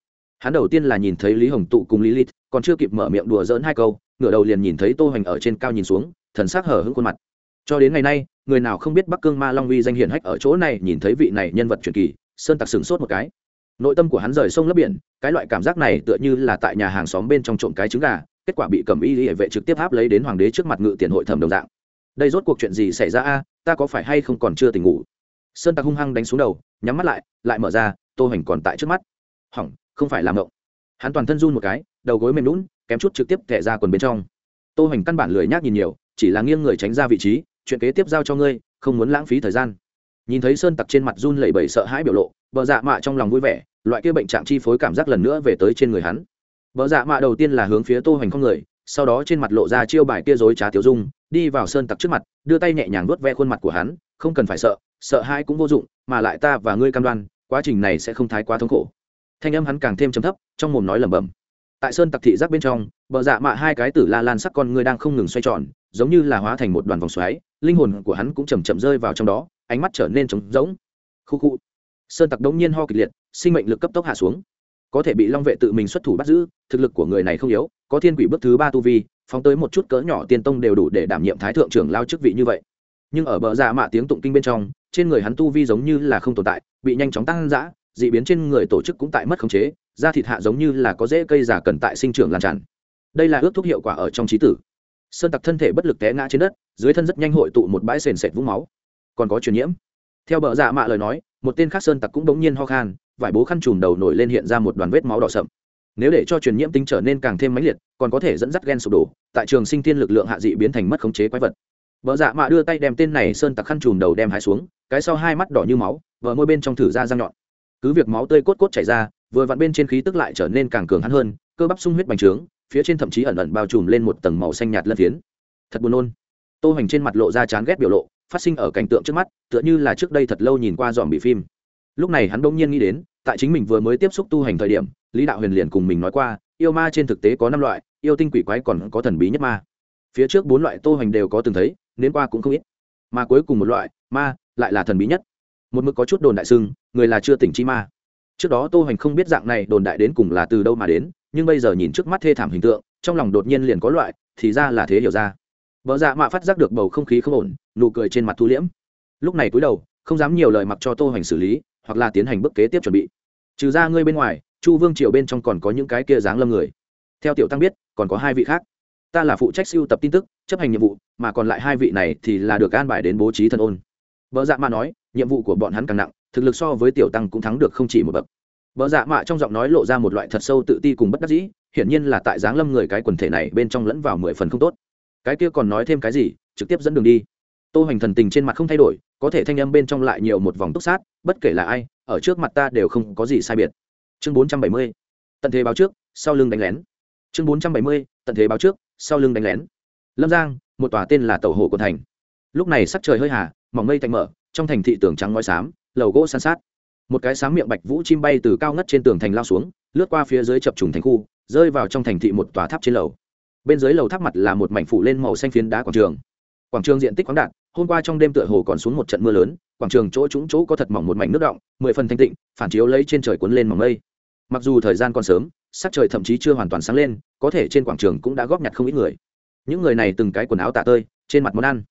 hắn đầu tiên là nhìn thấy lý hồng tụ cùng lý lít còn chưa kịp mở miệng đùa dỡn hai câu, ngửa đầu liền nhìn thấy tô hoành ở trên cao nhìn xuống, thần s ắ c hở hững khuôn mặt. Cho đến ngày nay, người nào không biết bắc cương ma long uy danh hiển hách ở chỗ này nhìn thấy vị này nhân vật truyền kỳ, sơn tặc sửng sốt một cái. Nội tâm của hắn rời sông lấp biển, cái loại cảm giác này tựa như là tại nhà hàng xóm bên trong trộm cái trứng gà, kết quả bị cầm y hệ vệ trực tiếp áp lấy đến hoàng đế trước mặt ngự tiền hội thẩm đồng dạng. Đây rốt cuộc chuyện gì xảy ra a? Ta có phải hay không còn chưa tỉnh ngủ? Sơn tặc hung hăng đánh xuống đầu, nhắm mắt lại lại mở ra, tô hoành còn tại trước mắt. Hỏng không phải làm động hắn toàn thân run một cái, đầu gối mềm lún kém chút trực tiếp tệ ra quần bên trong. Tô hoành căn bản lười nhác nhìn nhiều, chỉ là nghiêng người tránh ra vị trí, chuyện kế tiếp giao cho ngươi, không muốn lãng phí thời gian. Nhìn thấy sơn tặc trên mặt run lẩy bẩy sợ hãi biểu lộ, bờ dạ mạ trong lòng vui vẻ, loại kia bệnh trạng chi phối cảm giác lần nữa về tới trên người hắn. Bờ dạ mạ đầu tiên là hướng phía tô hoành không người, sau đó trên mặt lộ ra chiêu bài kia dối trá tiêu dung, đi vào sơn tặc trước mặt, đưa tay nhẹ nhàng vuốt ve khuôn mặt của hắn, không cần phải sợ sợ hãi cũng vô dụng, mà lại ta và ngươi cam đoan, quá trình này sẽ không thái quá thống khổ thanh âm hắn càng thêm trầm thấp, trong mồm nói lẩm bẩm. Tại sơn tặc thị giác bên trong, bờ dạ mạ hai cái tử la lan sắc con người đang không ngừng xoay tròn, giống như là hóa thành một đoàn vòng xoáy, linh hồn của hắn cũng chầm chậm rơi vào trong đó, ánh mắt trở nên trống rỗng. Khu khu. Sơn tặc đống nhiên ho kịch liệt, sinh mệnh lực cấp tốc hạ xuống. Có thể bị long vệ tự mình xuất thủ bắt giữ, thực lực của người này không yếu, có thiên quỷ bước thứ ba tu vi, phóng tới một chút cỡ nhỏ tiên tông đều đủ để đảm nhiệm thái thượng trưởng lao chức vị như vậy. Nhưng ở bờ dạ mạ tiếng tụng kinh bên trong, trên người hắn tu vi giống như là không tồn tại, bị nhanh chóng tăng giã dị biến trên người tổ chức cũng tại mất khống chế, da thịt hạ giống như là có rễ cây già cần tại sinh trưởng lan tràn. Đây là ước thuốc hiệu quả ở trong trí tử. Sơn tặc thân thể bất lực té ngã trên đất, dưới thân rất nhanh hội tụ một bãi sền sệt vũng máu. Còn có truyền nhiễm. Theo bờ dạ mạ lời nói, một tên khác sơn tặc cũng đống nhiên ho khan, vải bố khăn trùm đầu nổi lên hiện ra một đoàn vết máu đỏ sậm. Nếu để cho truyền nhiễm tính trở nên càng thêm mãnh liệt, còn có thể dẫn dắt gen sụp đổ, tại trường sinh tiên lực lượng hạ dị biến thành mất khống chế quái vật. Vợ dạ mạ đưa tay đem tên này sơn tặc khăn trùm đầu đem hai xuống, cái sau hai mắt đỏ như máu vợ môi bên trong thử ra răng nhọn cứ việc máu tươi cốt cốt chảy ra, vừa vặn bên trên khí tức lại trở nên càng cường hắn hơn, cơ bắp sung huyết bành trướng, phía trên thậm chí ẩn ẩn bao trùm lên một tầng màu xanh nhạt lân phiến. Thật buồn nôn. Tô hành trên mặt lộ ra chán ghét biểu lộ, phát sinh ở cảnh tượng trước mắt, tựa như là trước đây thật lâu nhìn qua dòm bị phim. Lúc này hắn đông nhiên nghĩ đến, tại chính mình vừa mới tiếp xúc tu hành thời điểm, lý đạo huyền liền cùng mình nói qua, yêu ma trên thực tế có năm loại, yêu tinh quỷ quái còn có thần bí nhất ma. Phía trước bốn loại tô hành đều có từng thấy nên qua cũng không ít. Mà cuối cùng một loại, ma, lại là thần bí nhất một mực có chút đồn đại sưng, người là chưa tỉnh chi ma. Trước đó tô hoành không biết dạng này đồn đại đến cùng là từ đâu mà đến, nhưng bây giờ nhìn trước mắt thê thảm hình tượng, trong lòng đột nhiên liền có loại, thì ra là thế hiểu ra. Vợ dạ mạ phát giác được bầu không khí không ổn, nụ cười trên mặt thu liễm. Lúc này cúi đầu, không dám nhiều lời mặc cho tô hoành xử lý, hoặc là tiến hành bước kế tiếp chuẩn bị. Trừ ra ngươi bên ngoài, chu vương triều bên trong còn có những cái kia dáng lâm người. Theo tiểu tăng biết, còn có hai vị khác. Ta là phụ trách siêu tập tin tức, chấp hành nhiệm vụ, mà còn lại hai vị này thì là được an bài đến bố trí thân ôn. Vợ dạ mạ nói nhiệm vụ của bọn hắn càng nặng, thực lực so với tiểu tăng cũng thắng được không chỉ một bậc. Vợ dạ mạ trong giọng nói lộ ra một loại thật sâu tự ti cùng bất đắc dĩ, hiển nhiên là tại giáng lâm người cái quần thể này bên trong lẫn vào mười phần không tốt. Cái kia còn nói thêm cái gì, trực tiếp dẫn đường đi. Tô hoành thần tình trên mặt không thay đổi, có thể thanh âm bên trong lại nhiều một vòng túc sát, bất kể là ai, ở trước mặt ta đều không có gì sai biệt. Chương 470 trăm bảy mươi thế báo trước, sau lưng đánh lén. Chương 470 trăm bảy mươi thế báo trước, sau lưng đánh lén. Lâm giang, một tòa tên là tàu hồ của thành. Lúc này sắc trời hơi hà, mỏng mây thành mở trong thành thị tường trắng ngói xám, lầu gỗ san sát. Một cái sáng miệng bạch vũ chim bay từ cao ngất trên tường thành lao xuống, lướt qua phía dưới chập trùng thành khu, rơi vào trong thành thị một tòa tháp trên lầu. Bên dưới lầu tháp mặt là một mảnh phủ lên màu xanh phiến đá quảng trường. Quảng trường diện tích khoáng đạt, hôm qua trong đêm tựa hồ còn xuống một trận mưa lớn, quảng trường chỗ trúng chỗ có thật mỏng một mảnh nước động, mười phần thanh tịnh, phản chiếu lấy trên trời cuốn lên mỏng mây. Mặc dù thời gian còn sớm, sắc trời thậm chí chưa hoàn toàn sáng lên, có thể trên quảng trường cũng đã góp nhặt không ít người. Những người này từng cái quần áo tả tơi, trên mặt món ăn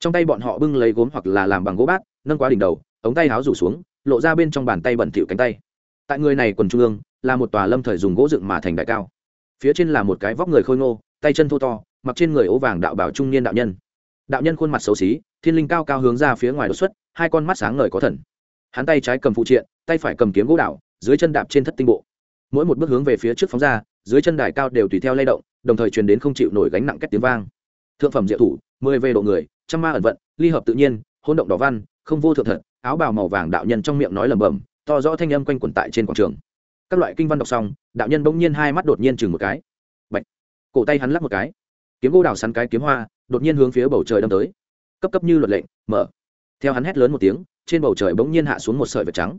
trong tay bọn họ bưng lấy gốm hoặc là làm bằng gỗ bát, nâng qua đỉnh đầu, ống tay áo rủ xuống, lộ ra bên trong bàn tay bẩn thỉu cánh tay. Tại người này quần trung ương, là một tòa lâm thời dùng gỗ dựng mà thành đại cao. Phía trên là một cái vóc người khôi ngô, tay chân thô to, mặc trên người ố vàng đạo bảo trung niên đạo nhân. Đạo nhân khuôn mặt xấu xí, thiên linh cao cao hướng ra phía ngoài đột xuất, hai con mắt sáng ngời có thần. Hắn tay trái cầm phụ triện, tay phải cầm kiếm gỗ đạo dưới chân đạp trên thất tinh bộ. Mỗi một bước hướng về phía trước phóng ra, dưới chân đài cao đều tùy theo lay động, đồng thời truyền đến không chịu nổi gánh nặng cách tiếng vang. Thượng phẩm diệu thủ, mười về độ người trăm ma ẩn vận, ly hợp tự nhiên hôn động đỏ văn, không vô thượng thật, áo bào màu vàng đạo nhân trong miệng nói lẩm bẩm, to rõ thanh âm quanh quẩn tại trên quảng trường. Các loại kinh văn đọc xong, đạo nhân bỗng nhiên hai mắt đột nhiên chừng một cái. Bạch. cổ tay hắn lắc một cái. Kiếm gỗ đào sắn cái kiếm hoa, đột nhiên hướng phía bầu trời đâm tới. Cấp cấp như luật lệnh, mở. Theo hắn hét lớn một tiếng, trên bầu trời bỗng nhiên hạ xuống một sợi vệt trắng.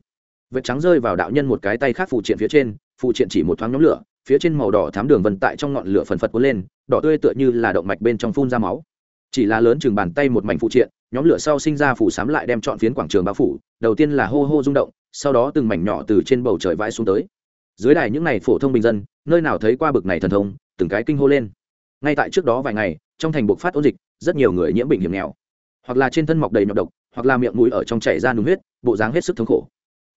Vệt trắng rơi vào đạo nhân một cái tay khác phụ triện phía trên, phụ triện chỉ một thoáng nhóm lửa, phía trên màu đỏ thám đường vần tại trong ngọn lửa phần phật cuốn lên, đỏ tươi tựa như là động mạch bên trong phun ra máu chỉ là lớn chừng bàn tay một mảnh phụ triện, nhóm lửa sau sinh ra phủ sám lại đem chọn phiến quảng trường bao phủ, đầu tiên là hô hô rung động, sau đó từng mảnh nhỏ từ trên bầu trời vãi xuống tới. Dưới đài những này phổ thông bình dân, nơi nào thấy qua bực này thần thông, từng cái kinh hô lên. Ngay tại trước đó vài ngày, trong thành buộc phát ôn dịch, rất nhiều người nhiễm bệnh hiểm nghèo. Hoặc là trên thân mọc đầy nhọc độc, hoặc là miệng mũi ở trong chảy ra nung huyết, bộ dáng hết sức thống khổ.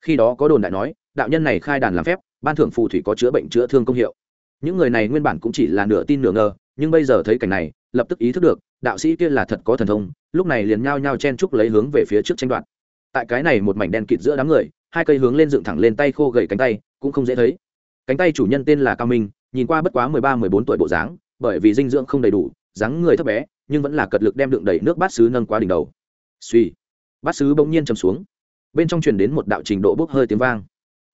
Khi đó có đồn đại nói, đạo nhân này khai đàn làm phép, ban thưởng phù thủy có chữa bệnh chữa thương công hiệu. Những người này nguyên bản cũng chỉ là nửa tin nửa ngờ nhưng bây giờ thấy cảnh này, lập tức ý thức được, đạo sĩ kia là thật có thần thông, lúc này liền nhao nhao chen trúc lấy hướng về phía trước tranh đoạt. Tại cái này một mảnh đen kịt giữa đám người, hai cây hướng lên dựng thẳng lên tay khô gầy cánh tay, cũng không dễ thấy. Cánh tay chủ nhân tên là cao minh, nhìn qua bất quá mười ba, mười bốn tuổi bộ dáng, bởi vì dinh dưỡng không đầy đủ, dáng người thấp bé, nhưng vẫn là cật lực đem đựng đầy nước bát sứ nâng qua đỉnh đầu. Suy bát sứ bỗng nhiên chầm xuống. Bên trong truyền đến một đạo trình độ bốc hơi tiếng vang.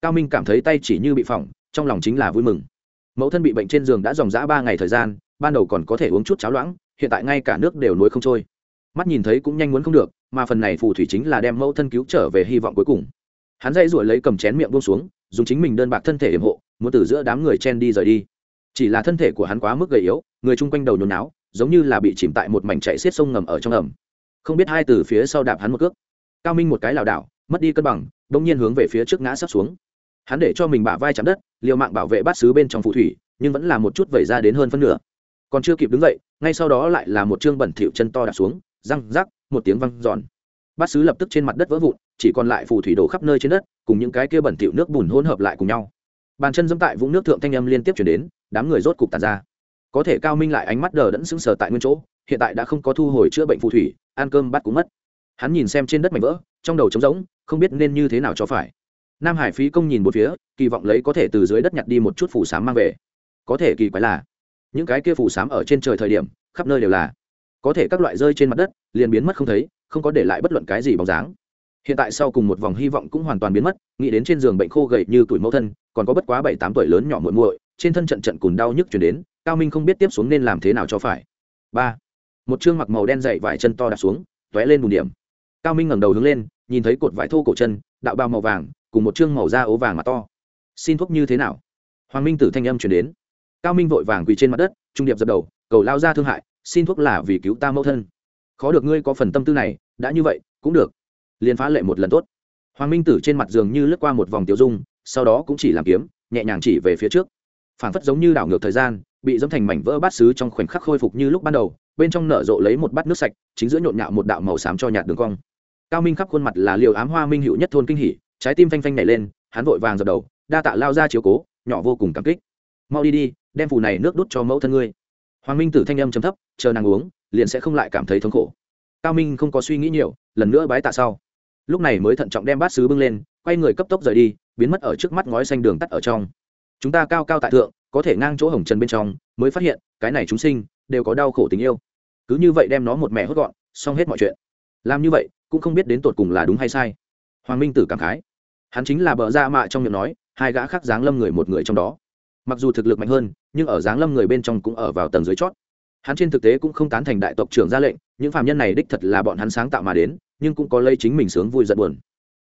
Cao minh cảm thấy tay chỉ như bị phỏng, trong lòng chính là vui mừng. Mẫu thân bị bệnh trên giường đã dòng dã ba ngày thời gian ban đầu còn có thể uống chút cháo loãng, hiện tại ngay cả nước đều nuối không trôi. Mắt nhìn thấy cũng nhanh muốn không được, mà phần này phù thủy chính là đem mẫu thân cứu trở về hy vọng cuối cùng. Hắn dây ruổi lấy cầm chén miệng buông xuống, dùng chính mình đơn bạc thân thể hiểm hộ, muốn từ giữa đám người chen đi rời đi. Chỉ là thân thể của hắn quá mức gầy yếu, người chung quanh đầu nhốn náo giống như là bị chìm tại một mảnh chạy xiết sông ngầm ở trong ẩm. Không biết hai từ phía sau đạp hắn một cước. Cao minh một cái lảo đảo, mất đi cân bằng bỗng nhiên hướng về phía trước ngã sắp xuống. Hắn để cho mình bả vai chạm đất, liều mạng bảo vệ bát xứ bên trong phù thủy, nhưng vẫn là một chút vẩy ra đến hơn phân nửa còn chưa kịp đứng dậy ngay sau đó lại là một chương bẩn thịu chân to đạp xuống răng rắc, một tiếng văng giòn bát sứ lập tức trên mặt đất vỡ vụn chỉ còn lại phù thủy đổ khắp nơi trên đất cùng những cái kia bẩn thịu nước bùn hỗn hợp lại cùng nhau. Bàn chân dẫm tại vũng nước thượng thanh âm liên tiếp chuyển đến đám người rốt cục tàn ra. Có thể cao minh lại ánh mắt đờ đẫn sững sờ tại nguyên chỗ hiện tại đã không có thu hồi chữa bệnh phù thủy ăn cơm bắt cũng mất. Hắn nhìn xem trên đất mảnh vỡ trong đầu trống rỗng không biết nên như thế nào cho phải. Nam hải phí công nhìn một phía kỳ vọng lấy có thể từ dưới đất nhặt đi một chút phủ sáng mang về. Có thể kỳ quái là những cái kia phủ sám ở trên trời thời điểm, khắp nơi đều là. Có thể các loại rơi trên mặt đất, liền biến mất không thấy, không có để lại bất luận cái gì bóng dáng. Hiện tại sau cùng một vòng hy vọng cũng hoàn toàn biến mất, nghĩ đến trên giường bệnh khô gậy như tuổi mẫu thân, còn có bất quá bảy tám tuổi lớn nhỏ muội muội, trên thân trận trận cùn đau nhức chuyển đến, cao minh không biết tiếp xuống nên làm thế nào cho phải. Ba. Một chương mặc màu đen dày vải chân to đặt xuống, tóe lên bùn điểm. Cao minh ngẩng đầu hướng lên, nhìn thấy cột vải thô cổ chân, đạo bao màu vàng, cùng một chương màu da ố vàng mà to. Xin thuốc như thế nào? Hoàng minh tử thanh âm chuyển đến cao minh vội vàng quỳ trên mặt đất, trung điệp dập đầu, cầu lao ra thương hại, xin thuốc là vì cứu ta mẫu thân. Khó được ngươi có phần tâm tư này, đã như vậy, cũng được. Liền phá lệ một lần tốt. Hoàng minh tử trên mặt giường như lướt qua một vòng tiểu dung, sau đó cũng chỉ làm kiếm, nhẹ nhàng chỉ về phía trước. Phản phất giống như đảo ngược thời gian, bị dẫm thành mảnh vỡ bát xứ trong khoảnh khắc khôi phục như lúc ban đầu, bên trong nở rộ lấy một bát nước sạch, chính giữa nhộn nhạo một đạo màu xám cho nhạt đường cong. Cao minh khắp khuôn mặt là liều ám hoa minh hữu nhất thôn kinh hỉ, trái tim phanh phanh nhảy lên, hắn vội vàng dập đầu, đa tạ lao ra chiếu cố, nhỏ vô cùng cảm kích. Mau đi đi đem phù này nước đút cho mẫu thân ngươi. Hoàng minh tử thanh âm chấm thấp, chờ nàng uống, liền sẽ không lại cảm thấy thống khổ. Cao minh không có suy nghĩ nhiều, lần nữa bái tạ sau. Lúc này mới thận trọng đem bát sứ bưng lên, quay người cấp tốc rời đi, biến mất ở trước mắt ngói xanh đường tắt ở trong. Chúng ta cao cao tại thượng, có thể ngang chỗ hồng trần bên trong, mới phát hiện, cái này chúng sinh, đều có đau khổ tình yêu. Cứ như vậy đem nó một mẹ hốt gọn, xong hết mọi chuyện. Làm như vậy, cũng không biết đến tột cùng là đúng hay sai. Hoàng minh tử cảm khái. Hắn chính là bờ ra mạ trong miệng nói, hai gã khác dáng lâm người một người trong đó mặc dù thực lực mạnh hơn, nhưng ở giáng lâm người bên trong cũng ở vào tầng dưới chót. Hắn trên thực tế cũng không tán thành đại tộc trưởng ra lệnh, những phạm nhân này đích thật là bọn hắn sáng tạo mà đến, nhưng cũng có lây chính mình sướng vui giận buồn.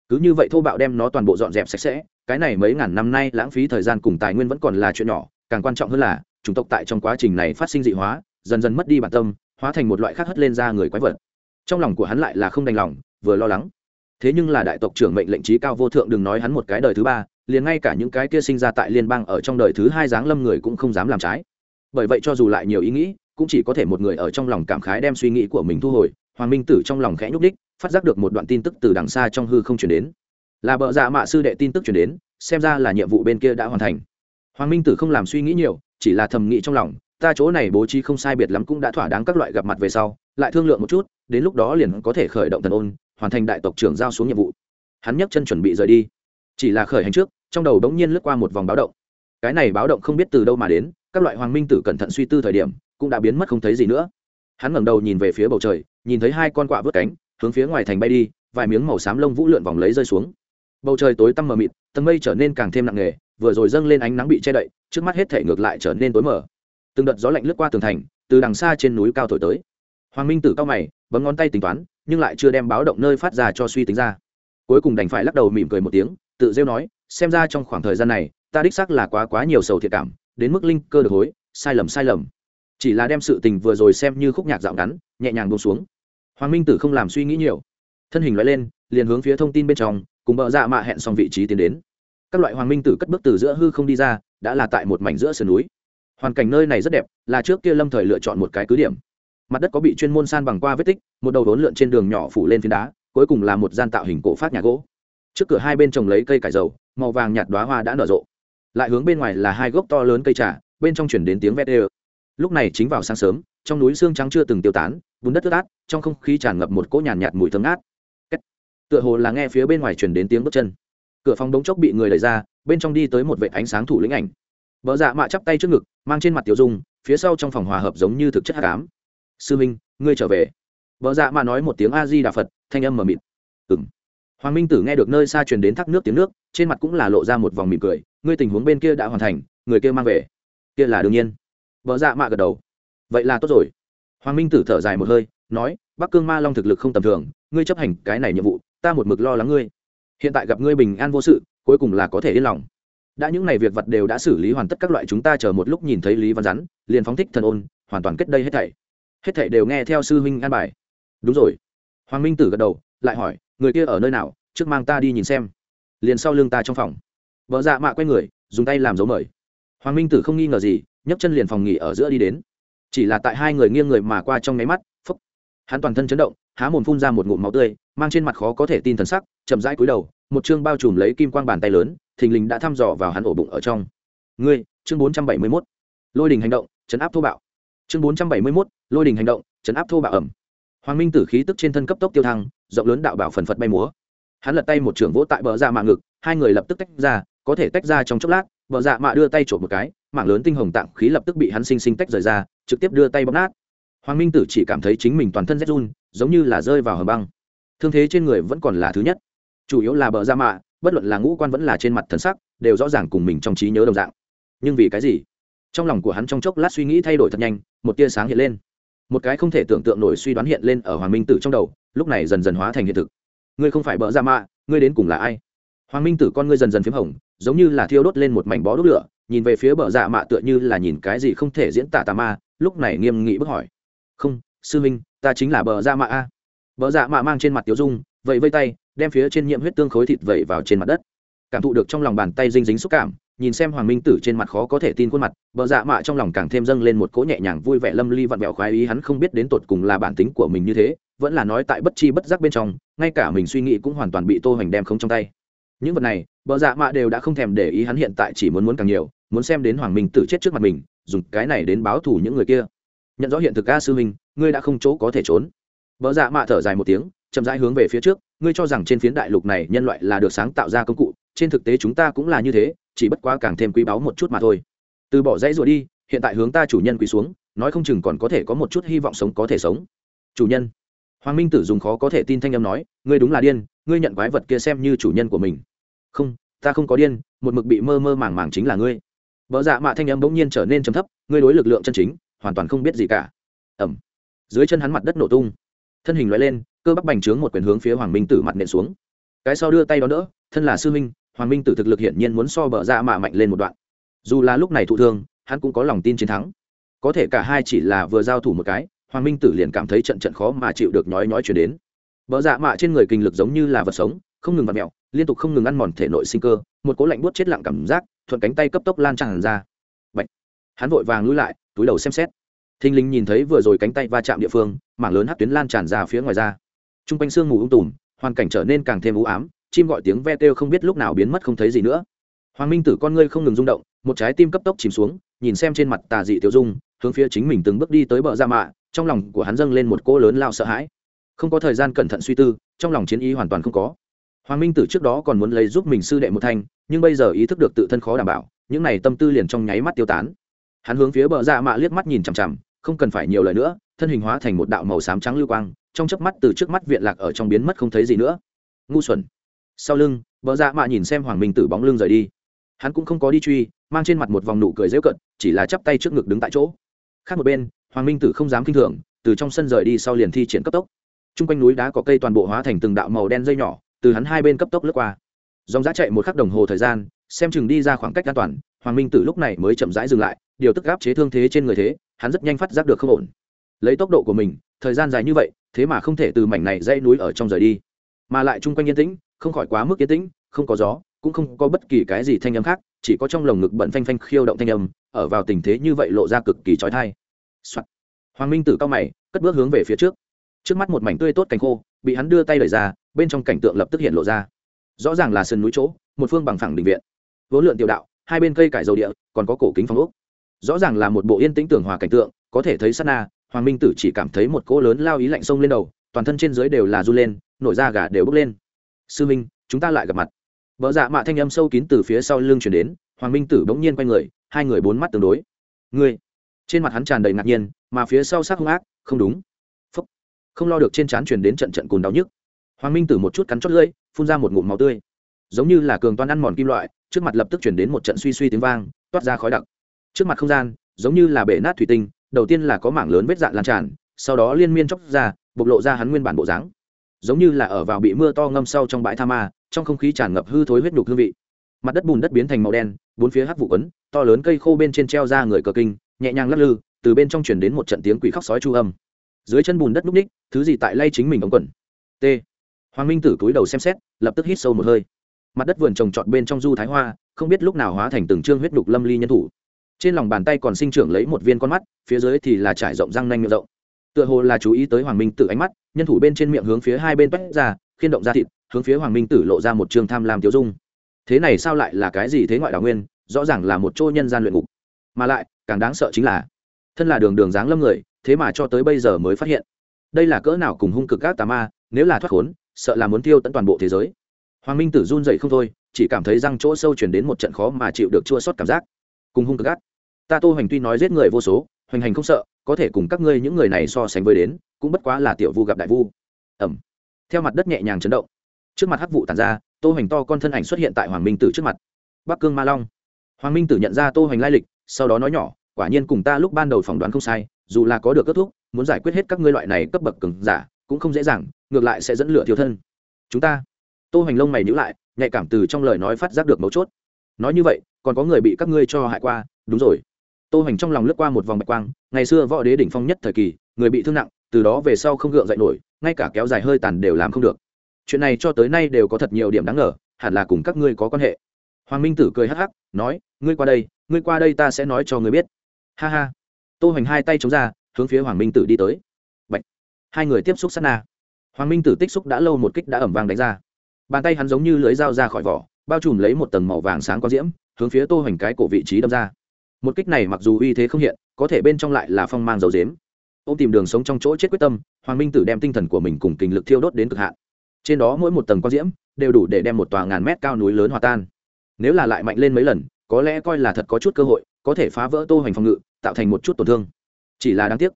Cứ như vậy thô bạo đem nó toàn bộ dọn dẹp sạch sẽ, cái này mấy ngàn năm nay lãng phí thời gian cùng tài nguyên vẫn còn là chuyện nhỏ, càng quan trọng hơn là, chủng tộc tại trong quá trình này phát sinh dị hóa, dần dần mất đi bản tâm, hóa thành một loại khác hất lên ra người quái vật. Trong lòng của hắn lại là không đành lòng, vừa lo lắng. Thế nhưng là đại tộc trưởng mệnh lệnh trí cao vô thượng đừng nói hắn một cái đời thứ ba liền ngay cả những cái kia sinh ra tại liên bang ở trong đời thứ hai giáng lâm người cũng không dám làm trái. Bởi vậy cho dù lại nhiều ý nghĩ, cũng chỉ có thể một người ở trong lòng cảm khái đem suy nghĩ của mình thu hồi. Hoàng minh tử trong lòng khẽ nhúc đích phát giác được một đoạn tin tức từ đằng xa trong hư không chuyển đến. Là bợ dạ mạ sư đệ tin tức chuyển đến, xem ra là nhiệm vụ bên kia đã hoàn thành. Hoàng minh tử không làm suy nghĩ nhiều, chỉ là thầm nghĩ trong lòng, ta chỗ này bố trí không sai biệt lắm cũng đã thỏa đáng các loại gặp mặt về sau, lại thương lượng một chút, đến lúc đó liền có thể khởi động thần ôn, hoàn thành đại tộc trưởng giao xuống nhiệm vụ. Hắn nhấc chân chuẩn bị rời đi. Chỉ là khởi hành trước trong đầu đống nhiên lướt qua một vòng báo động. Cái này báo động không biết từ đâu mà đến, các loại hoàng minh tử cẩn thận suy tư thời điểm, cũng đã biến mất không thấy gì nữa. Hắn ngẩng đầu nhìn về phía bầu trời, nhìn thấy hai con quạ vớt cánh, hướng phía ngoài thành bay đi, vài miếng màu xám lông vũ lượn vòng lấy rơi xuống. Bầu trời tối tăm mờ mịt, tầng mây trở nên càng thêm nặng nề, vừa rồi dâng lên ánh nắng bị che đậy, trước mắt hết thảy ngược lại trở nên tối mờ. Từng đợt gió lạnh lướt qua tường thành, từ đằng xa trên núi cao thổi tới. Hoàng minh tử cao mày, bấm ngón tay tính toán, nhưng lại chưa đem báo động nơi phát ra cho suy tính ra. Cuối cùng đành phải lắc đầu mỉm cười một tiếng, tự rêu nói xem ra trong khoảng thời gian này, ta đích xác là quá quá nhiều sầu thiệt cảm, đến mức linh cơ được hối, sai lầm sai lầm. Chỉ là đem sự tình vừa rồi xem như khúc nhạc dạo ngắn, nhẹ nhàng buông xuống. Hoàng minh tử không làm suy nghĩ nhiều. Thân hình loại lên, liền hướng phía thông tin bên trong, cùng bợ dạ mạ hẹn xong vị trí tiến đến. Các loại hoàng minh tử cất bước từ giữa hư không đi ra, đã là tại một mảnh giữa sườn núi. Hoàn cảnh nơi này rất đẹp, là trước kia lâm thời lựa chọn một cái cứ điểm. Mặt đất có bị chuyên môn san bằng qua vết tích, một đầu đốn lượn trên đường nhỏ phủ lên phiến đá, cuối cùng là một gian tạo hình cổ phát nhà gỗ. Trước cửa hai bên trồng lấy cây cải dầu màu vàng nhạt đóa hoa đã nở rộ. Lại hướng bên ngoài là hai gốc to lớn cây trà bên trong truyền đến tiếng vét đê lúc này chính vào sáng sớm trong núi xương trắng chưa từng tiêu tán bùn đất ướt át trong không khí tràn ngập một cỗ nhàn nhạt, nhạt mùi thơm ngát. tựa hồ là nghe phía bên ngoài truyền đến tiếng bước chân. Cửa phòng đống chốc bị người đẩy ra bên trong đi tới một vệ ánh sáng thủ lĩnh ảnh. Vợ dạ mạ chắp tay trước ngực mang trên mặt tiểu dung phía sau trong phòng hòa hợp giống như thực chất hám. cám sư minh ngươi trở về. Vợ dạ mạ nói một tiếng a di đà phật thanh âm mờ mịt. Ừng hoàng minh tử nghe được nơi xa truyền đến thác nước tiếng nước trên mặt cũng là lộ ra một vòng mỉm cười ngươi tình huống bên kia đã hoàn thành người kia mang về. Kia là đương nhiên. Vợ dạ mạ gật đầu. Vậy là tốt rồi. Hoàng minh tử thở dài một hơi nói bắc cương ma long thực lực không tầm thường ngươi chấp hành cái này nhiệm vụ ta một mực lo lắng ngươi. Hiện tại gặp ngươi bình an vô sự cuối cùng là có thể yên lòng. Đã những này việc vật đều đã xử lý hoàn tất các loại chúng ta chờ một lúc nhìn thấy lý văn Dẫn, liền phóng thích thần ôn hoàn toàn kết đây hết thảy. Hết thảy đều nghe theo sư huynh an bài. Đúng rồi. Hoàng minh tử gật đầu lại hỏi người kia ở nơi nào, trước mang ta đi nhìn xem. Liền sau lưng ta trong phòng. Vợ dạ mạ quay người, dùng tay làm dấu mời. Hoàng minh tử không nghi ngờ gì, nhấc chân liền phòng nghỉ ở giữa đi đến. Chỉ là tại hai người nghiêng người mà qua trong nháy mắt, phúc. Hắn toàn thân chấn động, há mồm phun ra một ngụm máu tươi, mang trên mặt khó có thể tin thần sắc, chậm rãi cúi đầu, một chương bao trùm lấy kim quang bàn tay lớn, thình lình đã thăm dò vào hắn ổ bụng ở trong. Ngươi, chương bốn trăm bảy mươi mốt. Lôi đình hành động, chấn áp thô bạo. Chương bốn trăm bảy mươi mốt, lôi đình hành động, chấn áp thô bạo ẩm. Hoàng minh tử khí tức trên thân cấp tốc tiêu thăng rộng lớn đạo bảo phần phật bay múa. Hắn lật tay một trưởng vỗ tại bờ dạ mạ ngực, hai người lập tức tách ra, có thể tách ra trong chốc lát, bờ dạ mạ đưa tay trộm một cái, mảng lớn tinh hồng tạng khí lập tức bị hắn sinh sinh tách rời ra, trực tiếp đưa tay bóp nát. Hoàng minh tử chỉ cảm thấy chính mình toàn thân rét run, giống như là rơi vào hầm băng. Thương thế trên người vẫn còn là thứ nhất. Chủ yếu là bờ da mạ, bất luận là ngũ quan vẫn là trên mặt thần sắc, đều rõ ràng cùng mình trong trí nhớ đồng dạng. Nhưng vì cái gì? Trong lòng của hắn trong chốc lát suy nghĩ thay đổi thật nhanh, một tia sáng hiện lên. Một cái không thể tưởng tượng nổi suy đoán hiện lên ở hoàng minh tử trong đầu lúc này dần dần hóa thành hiện thực. Ngươi không phải bợ ra mạ, ngươi đến cùng là ai? Hoàng minh tử con ngươi dần dần p h í m hồng, giống như là thiêu đốt lên một mảnh bó đốt lửa, nhìn về phía bờ dạ mạ tựa như là nhìn cái gì không thể diễn tả tà ma, lúc này nghiêm nghị bức hỏi. Không, sư minh, ta chính là bờ dạ mạ a. Bờ dạ mạ mang trên mặt tiểu dung vậy vây tay, đem phía trên nhiễm huyết tương khối thịt vẩy vào trên mặt đất. Cảm thụ được trong lòng bàn tay dinh dính xúc cảm nhìn xem hoàng minh tử trên mặt khó có thể tin khuôn mặt, bờ dạ mạ trong lòng càng thêm dâng lên một cỗ nhẹ nhàng vui vẻ lâm ly vặn vẹo khoái ý, hắn không biết đến tột cùng là bản tính của mình như thế, vẫn là nói tại bất chi bất giác bên trong, ngay cả mình suy nghĩ cũng hoàn toàn bị tô hoành đem không trong tay. Những vật này, bờ dạ mạ đều đã không thèm để ý, hắn hiện tại chỉ muốn muốn càng nhiều, muốn xem đến hoàng minh tử chết trước mặt mình, dùng cái này đến báo thù những người kia. Nhận rõ hiện thực ca sư huynh ngươi đã không chỗ có thể trốn. Bờ dạ mạ thở dài một tiếng, chậm rãi hướng về phía trước, ngươi cho rằng trên phiến đại lục này nhân loại là được sáng tạo ra công cụ trên thực tế chúng ta cũng là như thế, chỉ bất quá càng thêm quý báu một chút mà thôi. Từ bỏ dãy rồi đi, hiện tại hướng ta chủ nhân quý xuống, nói không chừng còn có thể có một chút hy vọng sống có thể sống. Chủ nhân. Hoàng minh tử dùng khó có thể tin thanh âm nói, ngươi đúng là điên, ngươi nhận quái vật kia xem như chủ nhân của mình. Không, ta không có điên, một mực bị mơ mơ màng màng chính là ngươi. Vợ dạ mạ thanh âm bỗng nhiên trở nên trầm thấp, ngươi đối lực lượng chân chính, hoàn toàn không biết gì cả. Ẩm dưới chân hắn mặt đất nổ tung. Thân hình loại lên, cơ bắp bành trướng một quyền hướng phía hoàng minh tử mặt nện xuống. Cái sau đưa tay đó đỡ, thân là sư minh hoàng minh tử thực lực hiển nhiên muốn so bờ ra mà mạnh lên một đoạn. Dù là lúc này thụ thương, hắn cũng có lòng tin chiến thắng. Có thể cả hai chỉ là vừa giao thủ một cái, hoàng minh tử liền cảm thấy trận trận khó mà chịu được nhói nhói chuyển đến. Bờ dạ mạ trên người kinh lực giống như là vật sống, không ngừng vặt mẹo, liên tục không ngừng ăn mòn thể nội sinh cơ, một cố lạnh buốt chết lặng cảm giác, thuận cánh tay cấp tốc lan tràn ra. Bạch. hắn vội vàng lui lại, túi đầu xem xét. Thình lình nhìn thấy vừa rồi cánh tay va chạm địa phương, mảng lớn hát tuyến lan tràn ra phía ngoài ra. T r u n g quanh sương mù ung tùm, hoàn cảnh trở nên càng thêm u ám chim gọi tiếng ve kêu không biết lúc nào biến mất không thấy gì nữa. Hoàng minh tử con ngươi không ngừng rung động, một trái tim cấp tốc chìm xuống, nhìn xem trên mặt tà dị tiêu dung, hướng phía chính mình từng bước đi tới bờ ra mạ, trong lòng của hắn dâng lên một cô lớn lao sợ hãi. Không có thời gian cẩn thận suy tư, trong lòng chiến ý hoàn toàn không có. Hoàng minh tử trước đó còn muốn lấy giúp mình sư đệ một thanh, nhưng bây giờ ý thức được tự thân khó đảm bảo, những này tâm tư liền trong nháy mắt tiêu tán. Hắn hướng phía bờ ra mạ liếc mắt nhìn chằm chằm, không cần phải nhiều lời nữa, thân hình hóa thành một đạo màu xám trắng lưu quang, trong chớp mắt từ trước mắt viện lạc ở trong biến mất không thấy gì nữa. Ngu xuẩn sau lưng vợ dạ mạ nhìn xem hoàng minh tử bóng lưng rời đi. Hắn cũng không có đi truy, mang trên mặt một vòng nụ cười dễu cận chỉ là chắp tay trước ngực đứng tại chỗ. Khác một bên, hoàng minh tử không dám k i n h thường, từ trong sân rời đi sau liền thi triển cấp tốc. T r u n g quanh núi đá có cây toàn bộ hóa thành từng đạo màu đen dây nhỏ, từ hắn hai bên cấp tốc lướt qua. Dòng giá chạy một khắc đồng hồ thời gian, xem chừng đi ra khoảng cách an toàn, hoàng minh tử lúc này mới chậm rãi dừng lại, điều tức gáp chế thương thế trên người thế, hắn rất nhanh phát giác được không ổn. Lấy tốc độ của mình, thời gian dài như vậy, thế mà không thể từ mảnh này dây núi ở trong rời đi, mà lại chung quanh yên tĩnh không khỏi quá mức yên tĩnh, không có gió, cũng không có bất kỳ cái gì thanh âm khác, chỉ có trong lồng ngực bận phanh phanh khiêu động thanh âm, ở vào tình thế như vậy lộ ra cực kỳ trói thai hoàng minh tử cao mày, cất bước hướng về phía trước. Trước mắt một mảnh tươi tốt cánh khô, bị hắn đưa tay đẩy ra, bên trong cảnh tượng lập tức hiện lộ ra. Rõ ràng là sườn núi chỗ, một phương bằng phẳng định viện. Vốn lượn tiểu đạo, hai bên cây cải dầu địa, còn có cổ kính phong ốc. Rõ ràng là một bộ yên tĩnh tưởng hòa cảnh tượng, có thể thấy sát na, hoàng minh tử chỉ cảm thấy một cỗ lớn lao ý lạnh sông lên đầu, toàn thân trên dưới đều là r u lên, nổi da gà đều bước lên sư minh, chúng ta lại gặp mặt. Vợ dạ mạ thanh âm sâu kín từ phía sau lưng chuyển đến, hoàng minh tử bỗng nhiên quay người, hai người bốn mắt tương đối. Ngươi? Trên mặt hắn tràn đầy ngạc nhiên, mà phía sau sắc hung ác, không đúng. Không lo được trên trán chuyển đến trận trận cồn đau nhức. Hoàng minh tử một chút cắn chót lưỡi, phun ra một ngụm máu tươi. Giống như là cường toan ăn mòn kim loại, trước mặt lập tức chuyển đến một trận suy suy tiếng vang, toát ra khói đặc. Trước mặt không gian, giống như là bể nát thủy tinh, đầu tiên là có mảng lớn vết dạn lan tràn, sau đó liên miên chóc ra, bộc lộ ra hắn nguyên bản bộ dáng giống như là ở vào bị mưa to ngâm sâu trong bãi tha ma, trong không khí tràn ngập hư thối huyết nhục hương vị. Mặt đất bùn đất biến thành màu đen, bốn phía hắc vụ quấn, to lớn cây khô bên trên treo ra người cờ kinh, nhẹ nhàng lắc lư, từ bên trong chuyển đến một trận tiếng quỷ khóc sói chu âm. Dưới chân bùn đất núp ních, thứ gì tại lay chính mình ống quần. T. Hoàng minh tử cúi đầu xem xét, lập tức hít sâu một hơi. Mặt đất vườn trồng trọt bên trong du thái hoa, không biết lúc nào hóa thành từng trương huyết đục lâm ly nhân thủ. Trên lòng bàn tay còn sinh trưởng lấy một viên con mắt, phía dưới thì là trải rộng răng nanh miệng rộng tựa hồ là chú ý tới hoàng minh tử ánh mắt, nhân thủ bên trên miệng hướng phía hai bên tách ra, khiên động ra thịt, hướng phía hoàng minh tử lộ ra một trường tham lam tiêu dung. Thế này sao lại là cái gì thế ngoại đào nguyên, rõ ràng là một chỗ nhân gian luyện ngục. Mà lại, càng đáng sợ chính là, thân là đường đường dáng lâm người, thế mà cho tới bây giờ mới phát hiện, đây là cỡ nào cùng hung cực các tà ma, nếu là thoát khốn, sợ là muốn tiêu tận toàn bộ thế giới. Hoàng minh tử run dậy không thôi, chỉ cảm thấy răng chỗ sâu chuyển đến một trận khó mà chịu được chua sót cảm giác. Cùng hung cực ác. Ta tô hoành tuy nói giết người vô số hoành hành không sợ, có thể cùng các ngươi những người này so sánh với đến, cũng bất quá là tiểu vu gặp đại vu. Ẩm theo mặt đất nhẹ nhàng chấn động, trước mặt hắc vụ tàn ra, tô hoành to con thân ảnh xuất hiện tại hoàng minh tử trước mặt. Bắc cương ma long. Hoàng minh tử nhận ra tô hoành lai lịch, sau đó nói nhỏ, quả nhiên cùng ta lúc ban đầu phỏng đoán không sai, dù là có được kết thúc, muốn giải quyết hết các ngươi loại này cấp bậc cường giả, cũng không dễ dàng, ngược lại sẽ dẫn lửa thiếu thân. Chúng ta. Tô hoành lông mày nhíu lại, nhạy cảm từ trong lời nói phát giác được mấu chốt. Nói như vậy, còn có người bị các ngươi cho hại qua, đúng rồi tô Hành trong lòng lướt qua một vòng bạch quang, ngày xưa võ đế đỉnh phong nhất thời kỳ, người bị thương nặng, từ đó về sau không gượng dậy nổi, ngay cả kéo dài hơi tàn đều làm không được. Chuyện này cho tới nay đều có thật nhiều điểm đáng ngờ, hẳn là cùng các ngươi có quan hệ. Hoàng minh tử cười hắc hắc, nói, ngươi qua đây, ngươi qua đây ta sẽ nói cho ngươi biết. Ha ha. Tô Hành hai tay chống ra, hướng phía hoàng minh tử đi tới. Bạch. hai người tiếp xúc sát na. Hoàng minh tử tích xúc đã lâu một kích đã ẩm vàng đánh ra. Bàn tay hắn giống như lưới dao ra khỏi vỏ, bao trùm lấy một tầng màu vàng sáng có diễm, hướng phía tô Hành cái cổ vị trí đâm ra một kích này mặc dù uy thế không hiện, có thể bên trong lại là phong mang dầu dếm ô tìm đường sống trong chỗ chết quyết tâm, hoàng minh tử đem tinh thần của mình cùng kình lực thiêu đốt đến cực hạn. Trên đó mỗi một tầng quang diễm, đều đủ để đem một tòa ngàn mét cao núi lớn hòa tan. Nếu là lại mạnh lên mấy lần, có lẽ coi là thật có chút cơ hội, có thể phá vỡ tô hoành phòng ngự, tạo thành một chút tổn thương. Chỉ là đáng tiếc,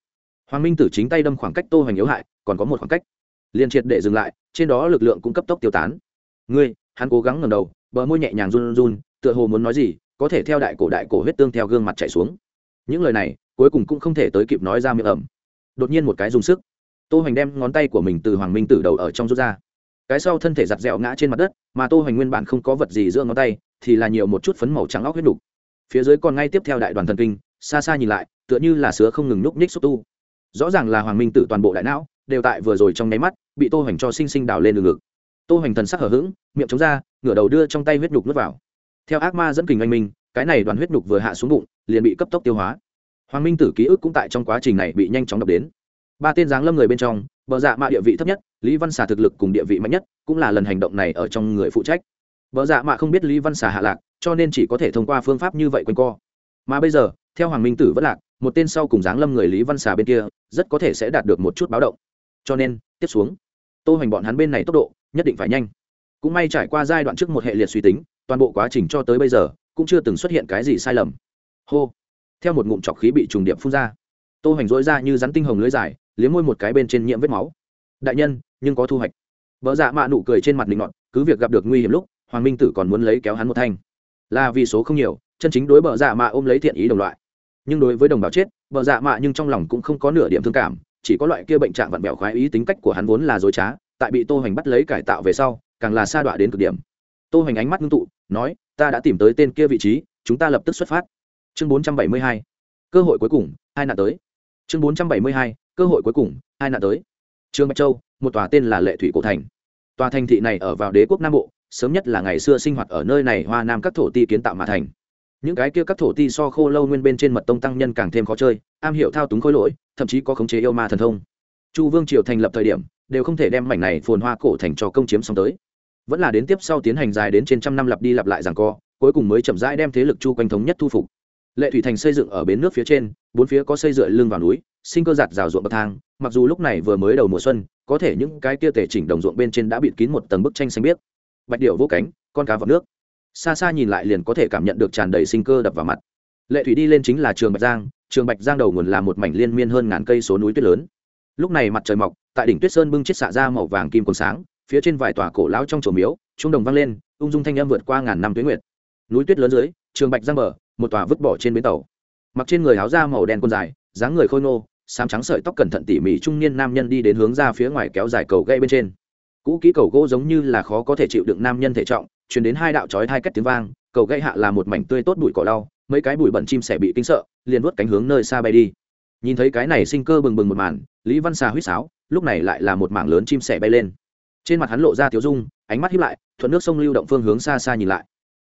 hoàng minh tử chính tay đâm khoảng cách tô hoành yếu hại, còn có một khoảng cách. Liên triệt để dừng lại, trên đó lực lượng cũng cấp tốc tiêu tán. Ngươi, hắn cố gắng ngầm đầu, bờ môi nhẹ nhàng run run, tựa hồ muốn nói gì có thể theo đại cổ đại cổ huyết tương theo gương mặt chảy xuống. Những lời này, cuối cùng cũng không thể tới kịp nói ra miệng ẩm. Đột nhiên một cái dùng sức, tô hoành đem ngón tay của mình từ hoàng minh tử đầu ở trong rút ra. Cái sau thân thể giặt dẻo ngã trên mặt đất, mà tô hoành nguyên bản không có vật gì giữa ngón tay, thì là nhiều một chút phấn màu trắng óc huyết đục. Phía dưới còn ngay tiếp theo đại đoàn thần kinh, xa xa nhìn lại, tựa như là sứa không ngừng nhúc ních xúc tu. Rõ ràng là hoàng minh tử toàn bộ đại não, đều tại vừa rồi trong nháy mắt, bị tô hoành cho sinh sinh đào lên đường ngực. Tô hoành thần sắc hở h ữ miệng chống ra, ngửa đầu đưa trong tay huyết nhục n vào theo ác ma dẫn kình anh minh, cái này đoàn huyết nhục vừa hạ xuống bụng, liền bị cấp tốc tiêu hóa. Hoàng minh tử ký ức cũng tại trong quá trình này bị nhanh chóng đọc đến. Ba tên giáng lâm người bên trong, bờ dạ mạ địa vị thấp nhất, lý văn xà thực lực cùng địa vị mạnh nhất, cũng là lần hành động này ở trong người phụ trách. Bờ dạ mạ không biết lý văn xà hạ lạc, cho nên chỉ có thể thông qua phương pháp như vậy quanh co. Mà bây giờ, theo hoàng minh tử vẫn lạc, một tên sau cùng giáng lâm người lý văn xà bên kia, rất có thể sẽ đạt được một chút báo động. Cho nên, tiếp xuống, tô hoành bọn hắn bên này tốc độ nhất định phải nhanh. Cũng may trải qua giai đoạn trước một hệ liệt suy tính toàn bộ quá trình cho tới bây giờ cũng chưa từng xuất hiện cái gì sai lầm. Hô. Theo một ngụm trọc khí bị trùng điệp phun ra tô hoành dỗi ra như rắn tinh hồng lưới dài liếm môi một cái bên trên nhiễm vết máu. Đại nhân nhưng có thu hoạch. Vợ dạ mạ nụ cười trên mặt linh ngọn, cứ việc gặp được nguy hiểm lúc hoàng minh tử còn muốn lấy kéo hắn một thanh. Là vì số không nhiều chân chính đối bờ dạ mạ ôm lấy thiện ý đồng loại. Nhưng đối với đồng bào chết bờ dạ mạ nhưng trong lòng cũng không có nửa điểm thương cảm chỉ có loại kia bệnh trạng vặn vẹo khoái ý tính cách của hắn vốn là dối trá tại bị tô hoành bắt lấy cải tạo về sau càng là sa đọa đến cực điểm tô hoành ánh mắt ngưng tụ, nói, ta đã tìm tới tên kia vị trí, chúng ta lập tức xuất phát. Chương bốn trăm bảy mươi hai. Cơ hội cuối cùng, hai nạn tới. Chương bốn trăm bảy mươi hai. Cơ hội cuối cùng, hai nạn tới. Trương bạch châu, một tòa tên là lệ thủy cổ thành. Tòa thành thị này ở vào đế quốc nam bộ, sớm nhất là ngày xưa sinh hoạt ở nơi này hoa nam các thổ ti kiến tạo mà thành. Những cái kia các thổ ti so khô lâu nguyên bên trên mật tông tăng nhân càng thêm khó chơi, am hiểu thao túng khối lỗi, thậm chí có khống chế yêu ma thần thông. Chu vương triều thành lập thời điểm, đều không thể đem mảnh này phồn hoa cổ thành cho công chiếm xong tới vẫn là đến tiếp sau tiến hành dài đến trên trăm năm lặp đi lặp lại rằng co, cuối cùng mới chậm rãi đem thế lực chu quanh thống nhất thu phục. Lệ thủy thành xây dựng ở bến nước phía trên, bốn phía có xây dựa lưng vào núi, sinh cơ giạt rào ruộng bậc thang, mặc dù lúc này vừa mới đầu mùa xuân, có thể những cái kia thể chỉnh đồng ruộng bên trên đã bịt kín một tầng bức tranh xanh biếc. Bạch điệu vô cánh, con cá vào nước. Xa xa nhìn lại liền có thể cảm nhận được tràn đầy sinh cơ đập vào mặt. Lệ thủy đi lên chính là trường bạch giang, trường bạch giang đầu nguồn là một mảnh liên miên hơn ngàn cây số núi tuyết lớn. Lúc này mặt trời mọc, tại đỉnh tuyết sơn bưng chiết xạ ra màu vàng kim còn sáng phía trên vài tòa cổ lão trong chùa miếu trung đồng vang lên ung dung thanh âm vượt qua ngàn năm tuyến nguyệt. Núi tuyết lớn dưới trường bạch giang bờ một tòa vứt bỏ trên bến tàu. Mặc trên người áo da màu đen quần dài dáng người khôi nô, sám trắng sợi tóc cẩn thận tỉ mỉ trung niên nam nhân đi đến hướng ra phía ngoài kéo dài cầu gây bên trên. Cũ kỹ cầu gỗ giống như là khó có thể chịu đựng nam nhân thể trọng chuyển đến hai đạo chói hai cách tiếng vang cầu gây hạ là một mảnh tươi tốt bụi cỏ lau mấy cái bụi bẩn chim sẻ bị kinh sợ liền vuốt cánh hướng nơi xa bay đi. Nhìn thấy cái này sinh cơ bừng bừng một màn lý văn xà huýt sáo lúc này lại là một mảng lớn chim sẻ bay lên trên mặt hắn lộ ra thiếu dung, ánh mắt hiếp lại, thuận nước sông lưu động phương hướng xa xa nhìn lại.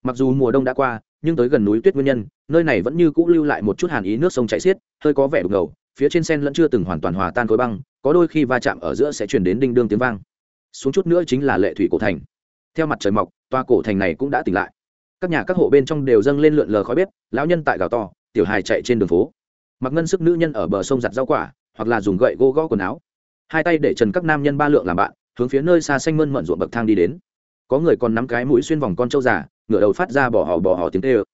Mặc dù mùa đông đã qua, nhưng tới gần núi tuyết nguyên nhân, nơi này vẫn như cũ lưu lại một chút hàn ý nước sông chảy xiết, hơi có vẻ đục ngầu, phía trên sen lẫn chưa từng hoàn toàn hòa tan khối băng, có đôi khi va chạm ở giữa sẽ chuyển đến đinh đương tiếng vang. Xuống chút nữa chính là lệ thủy cổ thành. Theo mặt trời mọc toa cổ thành này cũng đã tỉnh lại. Các nhà các hộ bên trong đều dâng lên lượn lờ khói bếp, lão nhân tại gào to, tiểu hài chạy trên đường phố. Mặc ngân sức nữ nhân ở bờ sông giặt rau quả, hoặc là dùng gậy gô gõ quần áo. Hai tay để trần các nam nhân ba lượng làm bạn hướng phía nơi xa xanh mơn mận ruộng bậc thang đi đến. Có người còn nắm cái mũi xuyên vòng con trâu già, ngửa đầu phát ra bỏ họ bỏ họ tiếng tê ơ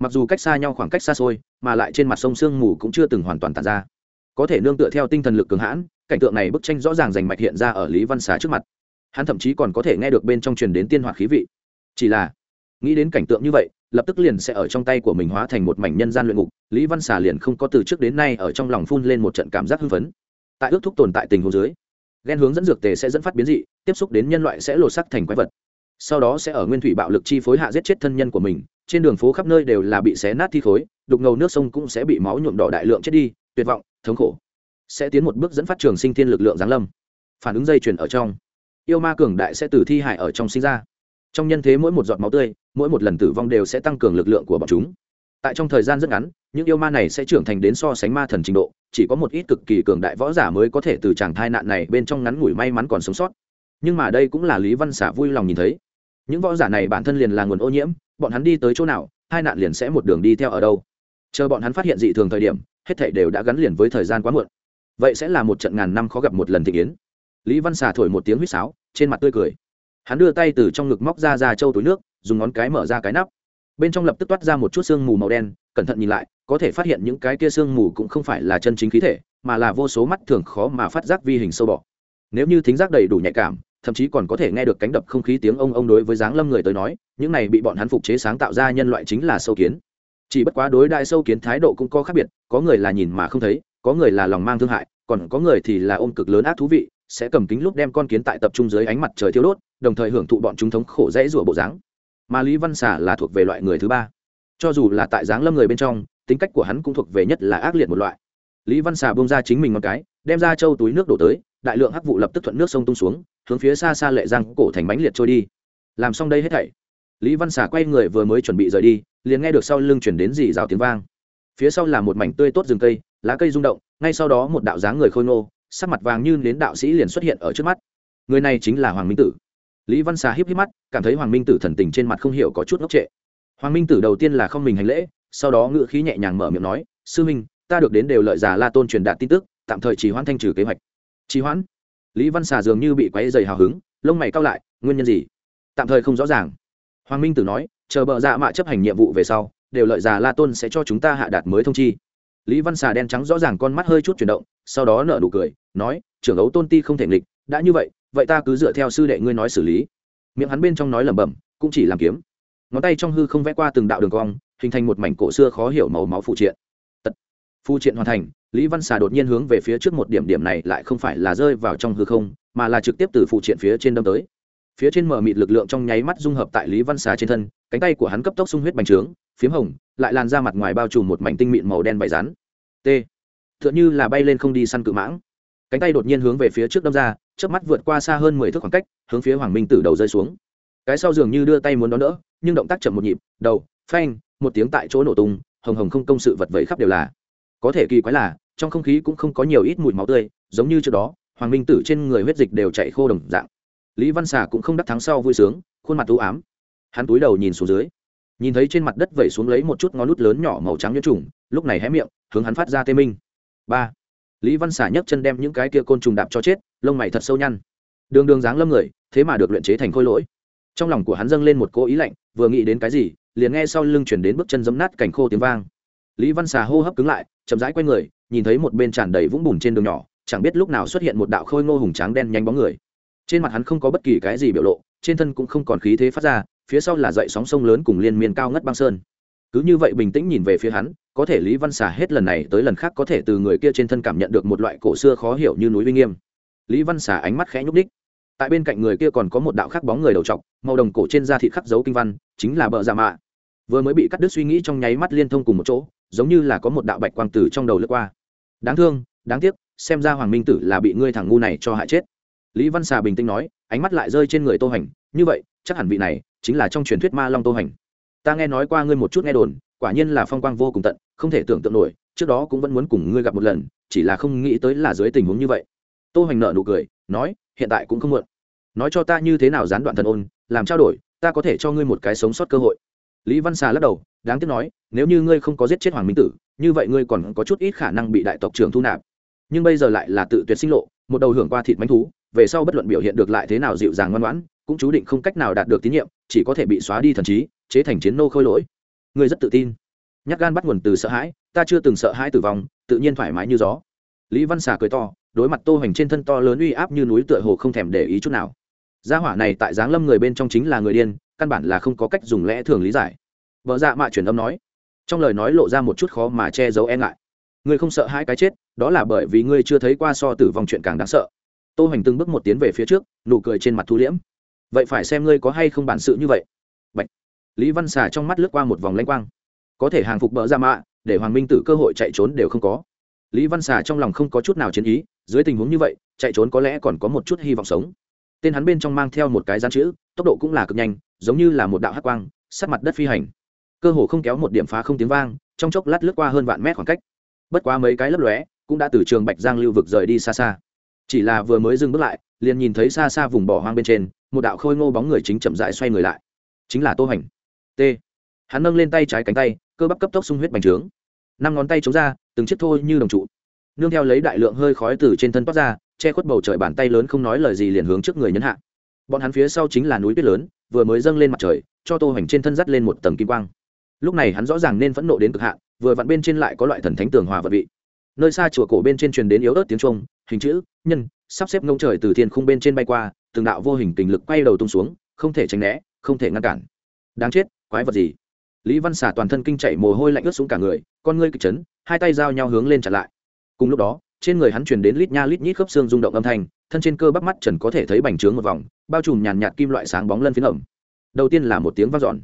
mặc dù cách xa nhau khoảng cách xa xôi, mà lại trên mặt sông sương mù cũng chưa từng hoàn toàn tàn ra. Có thể nương tựa theo tinh thần lực cường hãn, cảnh tượng này bức tranh rõ ràng rành mạch hiện ra ở lý văn xá trước mặt. Hắn thậm chí còn có thể nghe được bên trong truyền đến tiên hoạt khí vị. Chỉ là, nghĩ đến cảnh tượng như vậy, lập tức liền sẽ ở trong tay của mình hóa thành một mảnh nhân gian luyện ngục, lý văn xà liền không có từ trước đến nay ở trong lòng phun lên một trận cảm giác hưng phấn. Tại ước thúc tồn tại tình hồ dưới ghen hướng dẫn dược tề sẽ dẫn phát biến dị, tiếp xúc đến nhân loại sẽ lột sắc thành quái vật. Sau đó sẽ ở nguyên thủy bạo lực chi phối hạ giết chết thân nhân của mình, trên đường phố khắp nơi đều là bị xé nát thi khối, đục ngầu nước sông cũng sẽ bị máu nhuộm đỏ đại lượng chết đi, tuyệt vọng, thống khổ. Sẽ tiến một bước dẫn phát trường sinh thiên lực lượng giáng lâm. Phản ứng dây chuyển ở trong. Yêu ma cường đại sẽ từ thi hại ở trong sinh ra. Trong nhân thế mỗi một giọt máu tươi, mỗi một lần tử vong đều sẽ tăng cường lực lượng của bọn chúng tại trong thời gian rất ngắn, những yêu ma này sẽ trưởng thành đến so sánh ma thần trình độ, chỉ có một ít cực kỳ cường đại võ giả mới có thể từ tràng thai nạn này bên trong ngắn ngủi may mắn còn sống sót. Nhưng mà đây cũng là lý văn xả vui lòng nhìn thấy. Những võ giả này bản thân liền là nguồn ô nhiễm, bọn hắn đi tới chỗ nào, hai nạn liền sẽ một đường đi theo ở đâu. Chờ bọn hắn phát hiện dị thường thời điểm, hết thảy đều đã gắn liền với thời gian quá muộn. Vậy sẽ là một trận ngàn năm khó gặp một lần thị yến. Lý văn xà thổi một tiếng huýt sáo, trên mặt tươi cười. Hắn đưa tay từ trong ngực móc ra ra châu túi nước, dùng ngón cái mở ra cái nắp bên trong lập tức toát ra một chút sương mù màu đen, cẩn thận nhìn lại, có thể phát hiện những cái kia sương mù cũng không phải là chân chính khí thể, mà là vô số mắt thường khó mà phát giác vi hình sâu bọ. Nếu như thính giác đầy đủ nhạy cảm, thậm chí còn có thể nghe được cánh đập không khí tiếng ông ông đối với dáng lâm người tới nói, những này bị bọn hắn phục chế sáng tạo ra nhân loại chính là sâu kiến. Chỉ bất quá đối đại sâu kiến thái độ cũng có khác biệt, có người là nhìn mà không thấy, có người là lòng mang thương hại, còn có người thì là ôm cực lớn ác thú vị, sẽ cầm kính lúc đem con kiến tại tập trung dưới ánh mặt trời thiếu đốt, đồng thời hưởng thụ bọn chúng thống khổ dễ rủa bộ dáng mà lý văn xả là thuộc về loại người thứ ba. Cho dù là tại giáng lâm người bên trong, tính cách của hắn cũng thuộc về nhất là ác liệt một loại. Lý văn xà bông ra chính mình một cái, đem ra châu túi nước đổ tới, đại lượng hắc vụ lập tức thuận nước sông tung xuống, hướng phía xa xa lệ giang cổ thành bánh liệt trôi đi. Làm xong đây hết thảy, lý văn xà quay người vừa mới chuẩn bị rời đi, liền nghe được sau lưng chuyển đến dì rào tiếng vang. Phía sau là một mảnh tươi tốt rừng cây, lá cây rung động, ngay sau đó một đạo dáng người khôi ngô, sắc mặt vàng như nến đạo sĩ liền xuất hiện ở trước mắt. Người này chính là hoàng minh tử lý văn xà híp híp mắt, cảm thấy hoàng minh tử thần tình trên mặt không hiểu có chút ngốc trệ. Hoàng minh tử đầu tiên là không mình hành lễ, sau đó ngựa khí nhẹ nhàng mở miệng nói, sư minh, ta được đến đều lợi già la tôn truyền đạt tin tức, tạm thời chỉ hoãn thanh trừ kế hoạch. Trì hoãn? Lý văn xà dường như bị quấy dày hào hứng, lông mày cao lại, nguyên nhân gì? Tạm thời không rõ ràng. Hoàng minh tử nói, chờ bợ dạ mạ chấp hành nhiệm vụ về sau, đều lợi già la tôn sẽ cho chúng ta hạ đạt mới thông chi. Lý văn xà đen trắng rõ ràng con mắt hơi chút chuyển động, sau đó nở nụ cười, nói, trưởng ấu tôn ti không thể nghịch, đã như vậy vậy ta cứ dựa theo sư đệ ngươi nói xử lý. Miệng hắn bên trong nói lẩm bẩm, cũng chỉ làm kiếm. Ngón tay trong hư không vẽ qua từng đạo đường cong, hình thành một mảnh cổ xưa khó hiểu màu máu phụ triện. Tật. Phụ triện hoàn thành, lý văn xà đột nhiên hướng về phía trước một điểm điểm này lại không phải là rơi vào trong hư không, mà là trực tiếp từ phụ triện phía trên đâm tới. Phía trên mở mịt lực lượng trong nháy mắt dung hợp tại lý văn xà trên thân, cánh tay của hắn cấp tốc sung huyết bành trướng, phiếm hồng, lại lan ra mặt ngoài bao trùm một mảnh tinh mịn màu đen bày rắn. T. T h ư ợ n h là bay lên không đi săn cự mãng. Cánh tay đột nhiên hướng về phía trước đâm ra chớp mắt vượt qua xa hơn mười thước khoảng cách, hướng phía hoàng minh tử đầu rơi xuống. Cái sau dường như đưa tay muốn đón đỡ, nhưng động tác chậm một nhịp, đầu, phanh, một tiếng tại chỗ nổ tung, hồng hồng không công sự vật vẩy khắp đều là. Có thể kỳ quái là, trong không khí cũng không có nhiều ít mùi máu tươi, giống như trước đó, hoàng minh tử trên người huyết dịch đều chảy khô đồng dạng. Lý văn xà cũng không đắc thắng sau vui sướng, khuôn mặt t ám. Hắn túi đầu nhìn xuống dưới, nhìn thấy trên mặt đất vẩy xuống lấy một chút ngón nút lớn nhỏ màu trắng như trùng, lúc này hé miệng, hướng hắn phát ra tê minh. Ba. Lý văn xả nhấc chân đem những cái kia côn trùng đạp cho chết lông mày thật sâu nhăn. Đường đường dáng lâm người, thế mà được luyện chế thành khôi lỗi. Trong lòng của hắn dâng lên một cố ý lạnh, vừa nghĩ đến cái gì, liền nghe sau lưng chuyển đến bước chân giấm nát cảnh khô tiếng vang. Lý văn xà hô hấp cứng lại, chậm rãi q u a y người, nhìn thấy một bên tràn đầy vũng bùn trên đường nhỏ, chẳng biết lúc nào xuất hiện một đạo khôi ngô hùng tráng đen nhanh bóng người. Trên mặt hắn không có bất kỳ cái gì biểu lộ, trên thân cũng không còn khí thế phát ra, phía sau là dậy sóng sông lớn cùng liên miên cao ngất băng sơn. Cứ như vậy bình tĩnh nhìn về phía hắn, có thể lý văn xà hết lần này tới lần khác có thể từ người kia trên thân cảm nhận được một loại cổ xưa khó hiểu như núi uy nghiêm lý văn xà ánh mắt khẽ nhúc nhích. tại bên cạnh người kia còn có một đạo khắc bóng người đầu trọc, màu đồng cổ trên da thịt khắc dấu kinh văn chính là bợ già mạ. Vừa mới bị cắt đứt suy nghĩ trong nháy mắt liên thông cùng một chỗ giống như là có một đạo bạch quang tử trong đầu lướt qua. Đáng thương đáng tiếc xem ra hoàng minh tử là bị ngươi thằng ngu này cho hại chết. Lý văn xà bình tĩnh nói ánh mắt lại rơi trên người tô hành như vậy chắc hẳn vị này chính là trong truyền thuyết ma long tô hành. Ta nghe nói qua ngươi một chút nghe đồn quả nhiên là phong quang vô cùng tận không thể tưởng tượng nổi trước đó cũng vẫn muốn cùng ngươi gặp một lần chỉ là không nghĩ tới là dưới tình huống như vậy tô hoành nợ nụ cười, nói, hiện tại cũng không muộn. Nói cho ta như thế nào gián đoạn thần ôn, làm trao đổi, ta có thể cho ngươi một cái sống sót cơ hội. Lý văn xà lắc đầu, đáng tiếc nói, nếu như ngươi không có giết chết hoàng minh tử, như vậy ngươi còn có chút ít khả năng bị đại tộc trưởng thu nạp. Nhưng bây giờ lại là tự tuyệt sinh lộ, một đầu hưởng qua thịt mánh thú, về sau bất luận biểu hiện được lại thế nào dịu dàng ngoan ngoãn, cũng chú định không cách nào đạt được tín nhiệm, chỉ có thể bị xóa đi thần trí, chế thành chiến nô khôi lỗi. Ngươi rất tự tin. Nhắc gan bắt nguồn từ sợ hãi, ta chưa từng sợ hãi tử vong, tự nhiên thoải mái như gió. Lý văn xà cười to đối mặt tô hoành trên thân to lớn uy áp như núi tựa hồ không thèm để ý chút nào. Gia hỏa này tại giáng lâm người bên trong chính là người điên, căn bản là không có cách dùng lẽ thường lý giải. Vợ dạ mạ truyền âm nói. Trong lời nói lộ ra một chút khó mà che giấu e ngại. Ngươi không sợ hai cái chết, đó là bởi vì ngươi chưa thấy qua so tử vong chuyện càng đáng sợ. Tô hoành từng bước một tiến về phía trước, nụ cười trên mặt thu liễm. Vậy phải xem ngươi có hay không bản sự như vậy. Bạch. lý văn xà trong mắt lướt qua một vòng lanh quang. Có thể hàng phục bờ ra dạ mạ, để hoàng minh tử cơ hội chạy trốn đều không có lý văn xà trong lòng không có chút nào chiến ý, dưới tình huống như vậy, chạy trốn có lẽ còn có một chút hy vọng sống. Tên hắn bên trong mang theo một cái gian chữ, tốc độ cũng là cực nhanh, giống như là một đạo hát quang sát mặt đất phi hành. Cơ hồ không kéo một điểm phá không tiếng vang, trong chốc lát lướt qua hơn vạn mét khoảng cách. Bất quá mấy cái lấp lóe, cũng đã từ trường bạch giang lưu vực rời đi xa xa. Chỉ là vừa mới dừng bước lại, liền nhìn thấy xa xa vùng bỏ hoang bên trên, một đạo khôi ngô bóng người chính chậm rãi xoay người lại. Chính là tô hành. T. Hắn nâng lên tay trái cánh tay, cơ bắp cấp tốc sung huyết bành trướng năm ngón tay chống ra, từng chiếc thô như đồng trụ. Nương theo lấy đại lượng hơi khói từ trên thân toát ra, che khuất bầu trời bàn tay lớn không nói lời gì liền hướng trước người nhấn hạ. Bọn hắn phía sau chính là núi tuyết lớn, vừa mới dâng lên mặt trời, cho tô hoành trên thân dắt lên một tầng kim quang. Lúc này hắn rõ ràng nên phẫn nộ đến cực hạn, vừa vặn bên trên lại có loại thần thánh tường hòa vật vị. Nơi xa chùa cổ bên trên truyền đến yếu ớt tiếng trung hình chữ, nhân, sắp xếp ngông trời từ thiên khung bên trên bay qua, từng đạo vô hình tình lực quay đầu tung xuống, không thể tránh né, không thể ngăn cản. Đáng chết, quái vật gì? lý văn xả toàn thân kinh chảy mồ hôi lạnh ướt xuống cả người, con ngươi kịch chấn, hai tay giao nhau hướng lên chặn lại. Cùng lúc đó, trên người hắn truyền đến lít nha lít nhít khớp xương rung động âm thanh, thân trên cơ bắp mắt trần có thể thấy bành trướng một vòng, bao trùm nhàn nhạt kim loại sáng bóng lân phiến ẩm. Đầu tiên là một tiếng vang dọn.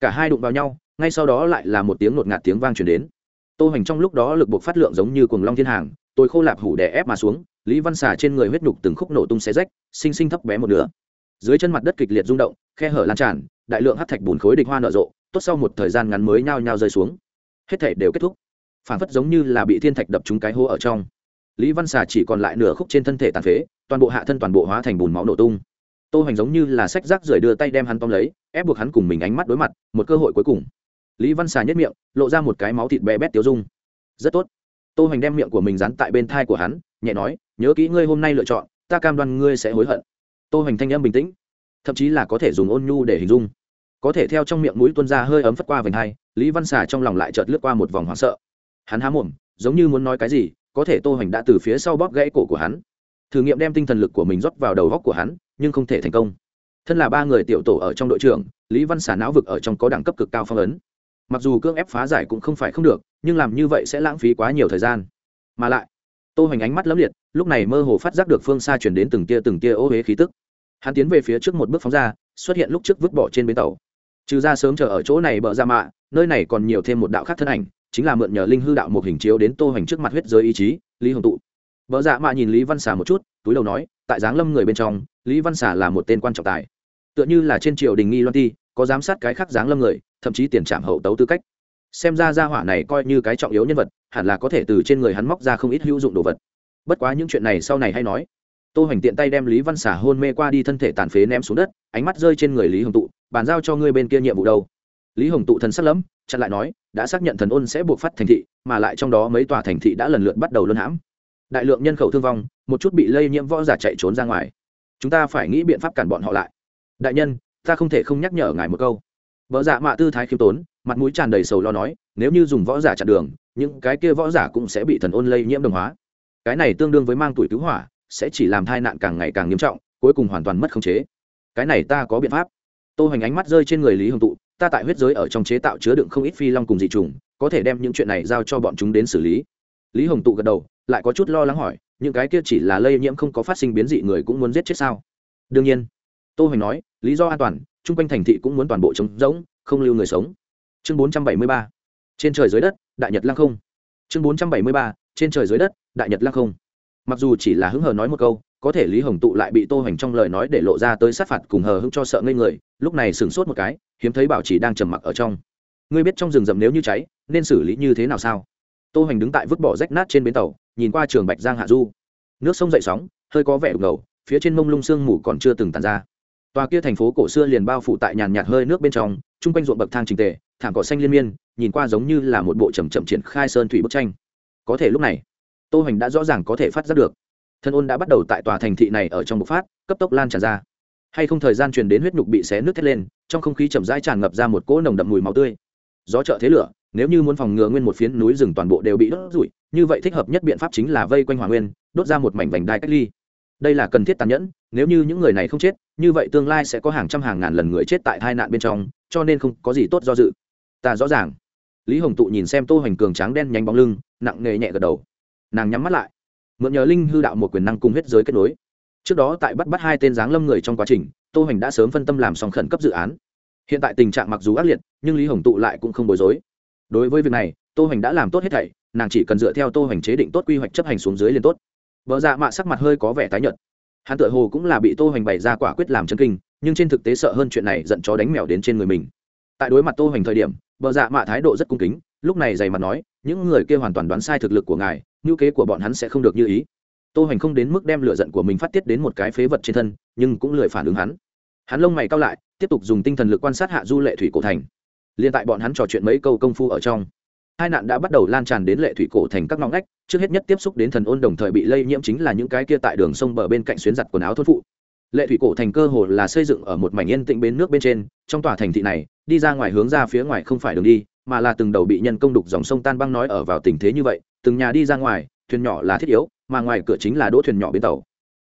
Cả hai đụng vào nhau, ngay sau đó lại là một tiếng ngột ngạt tiếng vang truyền đến. Tô Hành trong lúc đó lực buộc phát lượng giống như cuồng long thiên hàng, tôi khô lạp hủ đè ép mà xuống, lý văn xả trên người huyết nhục từng khúc nổ tung xé rách sinh sinh thấp bé một nửa. Dưới chân mặt đất kịch liệt rung động, khe hở lan tràn, đại lượng hắc thạch bùn khối địch hoa nở rộ tốt sau một thời gian ngắn mới nhao nhao rơi xuống. Hết thể đều kết thúc. Phản phất giống như là bị thiên thạch đập trúng cái hố ở trong. Lý văn xà chỉ còn lại nửa khúc trên thân thể tàn phế, toàn bộ hạ thân toàn bộ hóa thành bùn máu nổ tung. Tô hoành giống như là sách rác rưởi đưa tay đem hắn tóm lấy, ép buộc hắn cùng mình ánh mắt đối mặt, một cơ hội cuối cùng. Lý văn xà nhất miệng, lộ ra một cái máu thịt bé bét tiêu dung. Rất tốt. Tô hoành đem miệng của mình dán tại bên thai của hắn, nhẹ nói, nhớ kỹ ngươi hôm nay lựa chọn, ta cam đoan ngươi sẽ hối hận. Tô hoành thanh âm bình tĩnh, thậm chí là có thể dùng ôn nhu để hình dung có thể theo trong miệng mũi tuôn ra hơi ấm phất qua vành hai, lý văn xà trong lòng lại chợt lướt qua một vòng hoảng sợ. Hắn há mồm, giống như muốn nói cái gì, có thể tô hoành đã từ phía sau bóp gãy cổ của hắn. Thử nghiệm đem tinh thần lực của mình rót vào đầu góc của hắn, nhưng không thể thành công. Thân là ba người tiểu tổ ở trong đội trưởng, lý văn xà não vực ở trong có đẳng cấp cực cao phong ấn. Mặc dù cưỡng ép phá giải cũng không phải không được, nhưng làm như vậy sẽ lãng phí quá nhiều thời gian. Mà lại, tô hoành ánh mắt lấm liệt, lúc này mơ hồ phát giác được phương xa chuyển đến từng tia từng tia ô huế khí tức. Hắn tiến về phía trước một bước phóng ra, xuất hiện lúc trước vứt bỏ trên bến tàu trừ ra sớm chờ ở chỗ này bờ ra mạ, nơi này còn nhiều thêm một đạo khác thân ảnh, chính là mượn nhờ linh hư đạo một hình chiếu đến tô hoành trước mặt huyết giới ý chí, lý hồng tụ. Bợ dạ mạ nhìn lý văn xà một chút, túi đầu nói, tại giáng lâm người bên trong, lý văn xà là một tên quan trọng tài. Tựa như là trên triều đình nghi loan ti, có giám sát cái khác giáng lâm người, thậm chí tiền trảm hậu tấu tư cách. Xem ra gia hỏa này coi như cái trọng yếu nhân vật, hẳn là có thể từ trên người hắn móc ra không ít hữu dụng đồ vật. Bất quá những chuyện này sau này hay nói tô hoành tiện tay đem lý văn xả hôn mê qua đi thân thể tàn phế ném xuống đất, ánh mắt rơi trên người lý hồng tụ, bàn giao cho ngươi bên kia nhiệm vụ đâu? Lý hồng tụ thần sắc lẫm, chặn lại nói, đã xác nhận thần ôn sẽ buộc phát thành thị, mà lại trong đó mấy tòa thành thị đã lần lượt bắt đầu luân hãm. Đại lượng nhân khẩu thương vong, một chút bị lây nhiễm võ giả chạy trốn ra ngoài. Chúng ta phải nghĩ biện pháp cản bọn họ lại. Đại nhân, ta không thể không nhắc nhở ngài một câu. Vợ giả mạ tư thái khiêm tốn, mặt mũi tràn đầy sầu lo nói, nếu như dùng võ giả chặn đường, những cái kia võ giả cũng sẽ bị thần ôn lây nhiễm đồng hóa. Cái này tương đương với mang tuổi cứu hỏa sẽ chỉ làm tai nạn càng ngày càng nghiêm trọng, cuối cùng hoàn toàn mất khống chế. Cái này ta có biện pháp. Tô hoành ánh mắt rơi trên người lý hồng tụ, ta tại huyết giới ở trong chế tạo chứa đựng không ít phi long cùng dị trùng, có thể đem những chuyện này giao cho bọn chúng đến xử lý. Lý hồng tụ gật đầu, lại có chút lo lắng hỏi, những cái kia chỉ là lây nhiễm không có phát sinh biến dị người cũng muốn giết chết sao? Đương nhiên. Tô hoành nói, lý do an toàn, chung quanh thành thị cũng muốn toàn bộ trống rỗng, không lưu người sống. Chương bốn trăm bảy mươi ba. Trên trời dưới đất, đại nhật lăng không. Chương bốn trăm bảy mươi ba. Trên trời dưới đất, đại nhật lăng không mặc dù chỉ là hứng hờ nói một câu, có thể lý hồng tụ lại bị tô hoành trong lời nói để lộ ra tới sát phạt cùng hờ hững cho sợ ngây người, lúc này sửng sốt một cái, hiếm thấy bảo chỉ đang trầm mặc ở trong. Ngươi biết trong rừng rậm nếu như cháy, nên xử lý như thế nào sao? Tô hoành đứng tại vứt bỏ rách nát trên bến tàu, nhìn qua trường bạch giang hạ du. Nước sông dậy sóng, hơi có vẻ đục ngầu, phía trên mông lung sương mù còn chưa từng tàn ra. Tòa kia thành phố cổ xưa liền bao phủ tại nhàn nhạt hơi nước bên trong, chung quanh ruộng bậc thang trình tề, thảm cỏ xanh liên miên, nhìn qua giống như là một bộ chầm chậm triển khai sơn thủy bức tranh. Có thể lúc này tô hoành đã rõ ràng có thể phát giác được. Thân ôn đã bắt đầu tại tòa thành thị này ở trong bộc phát cấp tốc lan tràn ra. Hay không thời gian truyền đến huyết nhục bị xé nước thét lên trong không khí chậm rãi tràn ngập ra một cỗ nồng đậm mùi máu tươi. Gió trợ thế lửa nếu như muốn phòng ngừa nguyên một phiến núi rừng toàn bộ đều bị đốt rụi, như vậy thích hợp nhất biện pháp chính là vây quanh hỏa nguyên đốt ra một mảnh vành đai cách ly. Đây là cần thiết tàn nhẫn nếu như những người này không chết như vậy tương lai sẽ có hàng trăm hàng ngàn lần người chết tại hai nạn bên trong cho nên không có gì tốt do dự. Ta rõ ràng. Lý hồng tụ nhìn xem tô hoành cường tráng đen nhanh bóng lưng nặng nề nhẹ gật đầu nàng nhắm mắt lại. Mượn nhờ linh hư đạo một quyền năng cùng huyết giới kết nối. Trước đó tại bắt bắt hai tên giáng lâm người trong quá trình, tô hoành đã sớm phân tâm làm xong khẩn cấp dự án. Hiện tại tình trạng mặc dù ác liệt, nhưng lý hồng tụ lại cũng không bối rối. Đối với việc này, tô hoành đã làm tốt hết thảy, nàng chỉ cần dựa theo tô hoành chế định tốt quy hoạch chấp hành xuống dưới liền tốt. Vợ dạ mạ sắc mặt hơi có vẻ tái nhợt. Hắn tựa hồ cũng là bị tô hoành bày ra quả quyết làm chân kinh, nhưng trên thực tế sợ hơn chuyện này giận chó đánh mèo đến trên người mình. Tại đối mặt tô hoành thời điểm, vợ dạ mạ thái độ rất cung kính lúc này dày mặt nói, những người kia hoàn toàn đoán sai thực lực của ngài ngữ kế của bọn hắn sẽ không được như ý. Tô hoành không đến mức đem lửa giận của mình phát tiết đến một cái phế vật trên thân, nhưng cũng lười phản ứng hắn. Hắn lông mày cao lại, tiếp tục dùng tinh thần lực quan sát hạ du lệ thủy cổ thành. Liên tại bọn hắn trò chuyện mấy câu công phu ở trong, hai nạn đã bắt đầu lan tràn đến lệ thủy cổ thành các ngõ ngách, trước hết nhất tiếp xúc đến thần ôn đồng thời bị lây nhiễm chính là những cái kia tại đường sông bờ bên cạnh xuyến giặt quần áo thôn phụ. Lệ thủy cổ thành cơ hồ là xây dựng ở một mảnh yên tĩnh bến nước bên trên, trong tòa thành thị này, đi ra ngoài hướng ra phía ngoài không phải đường đi mà là từng đầu bị nhân công đục dòng sông tan băng nói ở vào tình thế như vậy, từng nhà đi ra ngoài, thuyền nhỏ là thiết yếu, mà ngoài cửa chính là đỗ thuyền nhỏ bến tàu.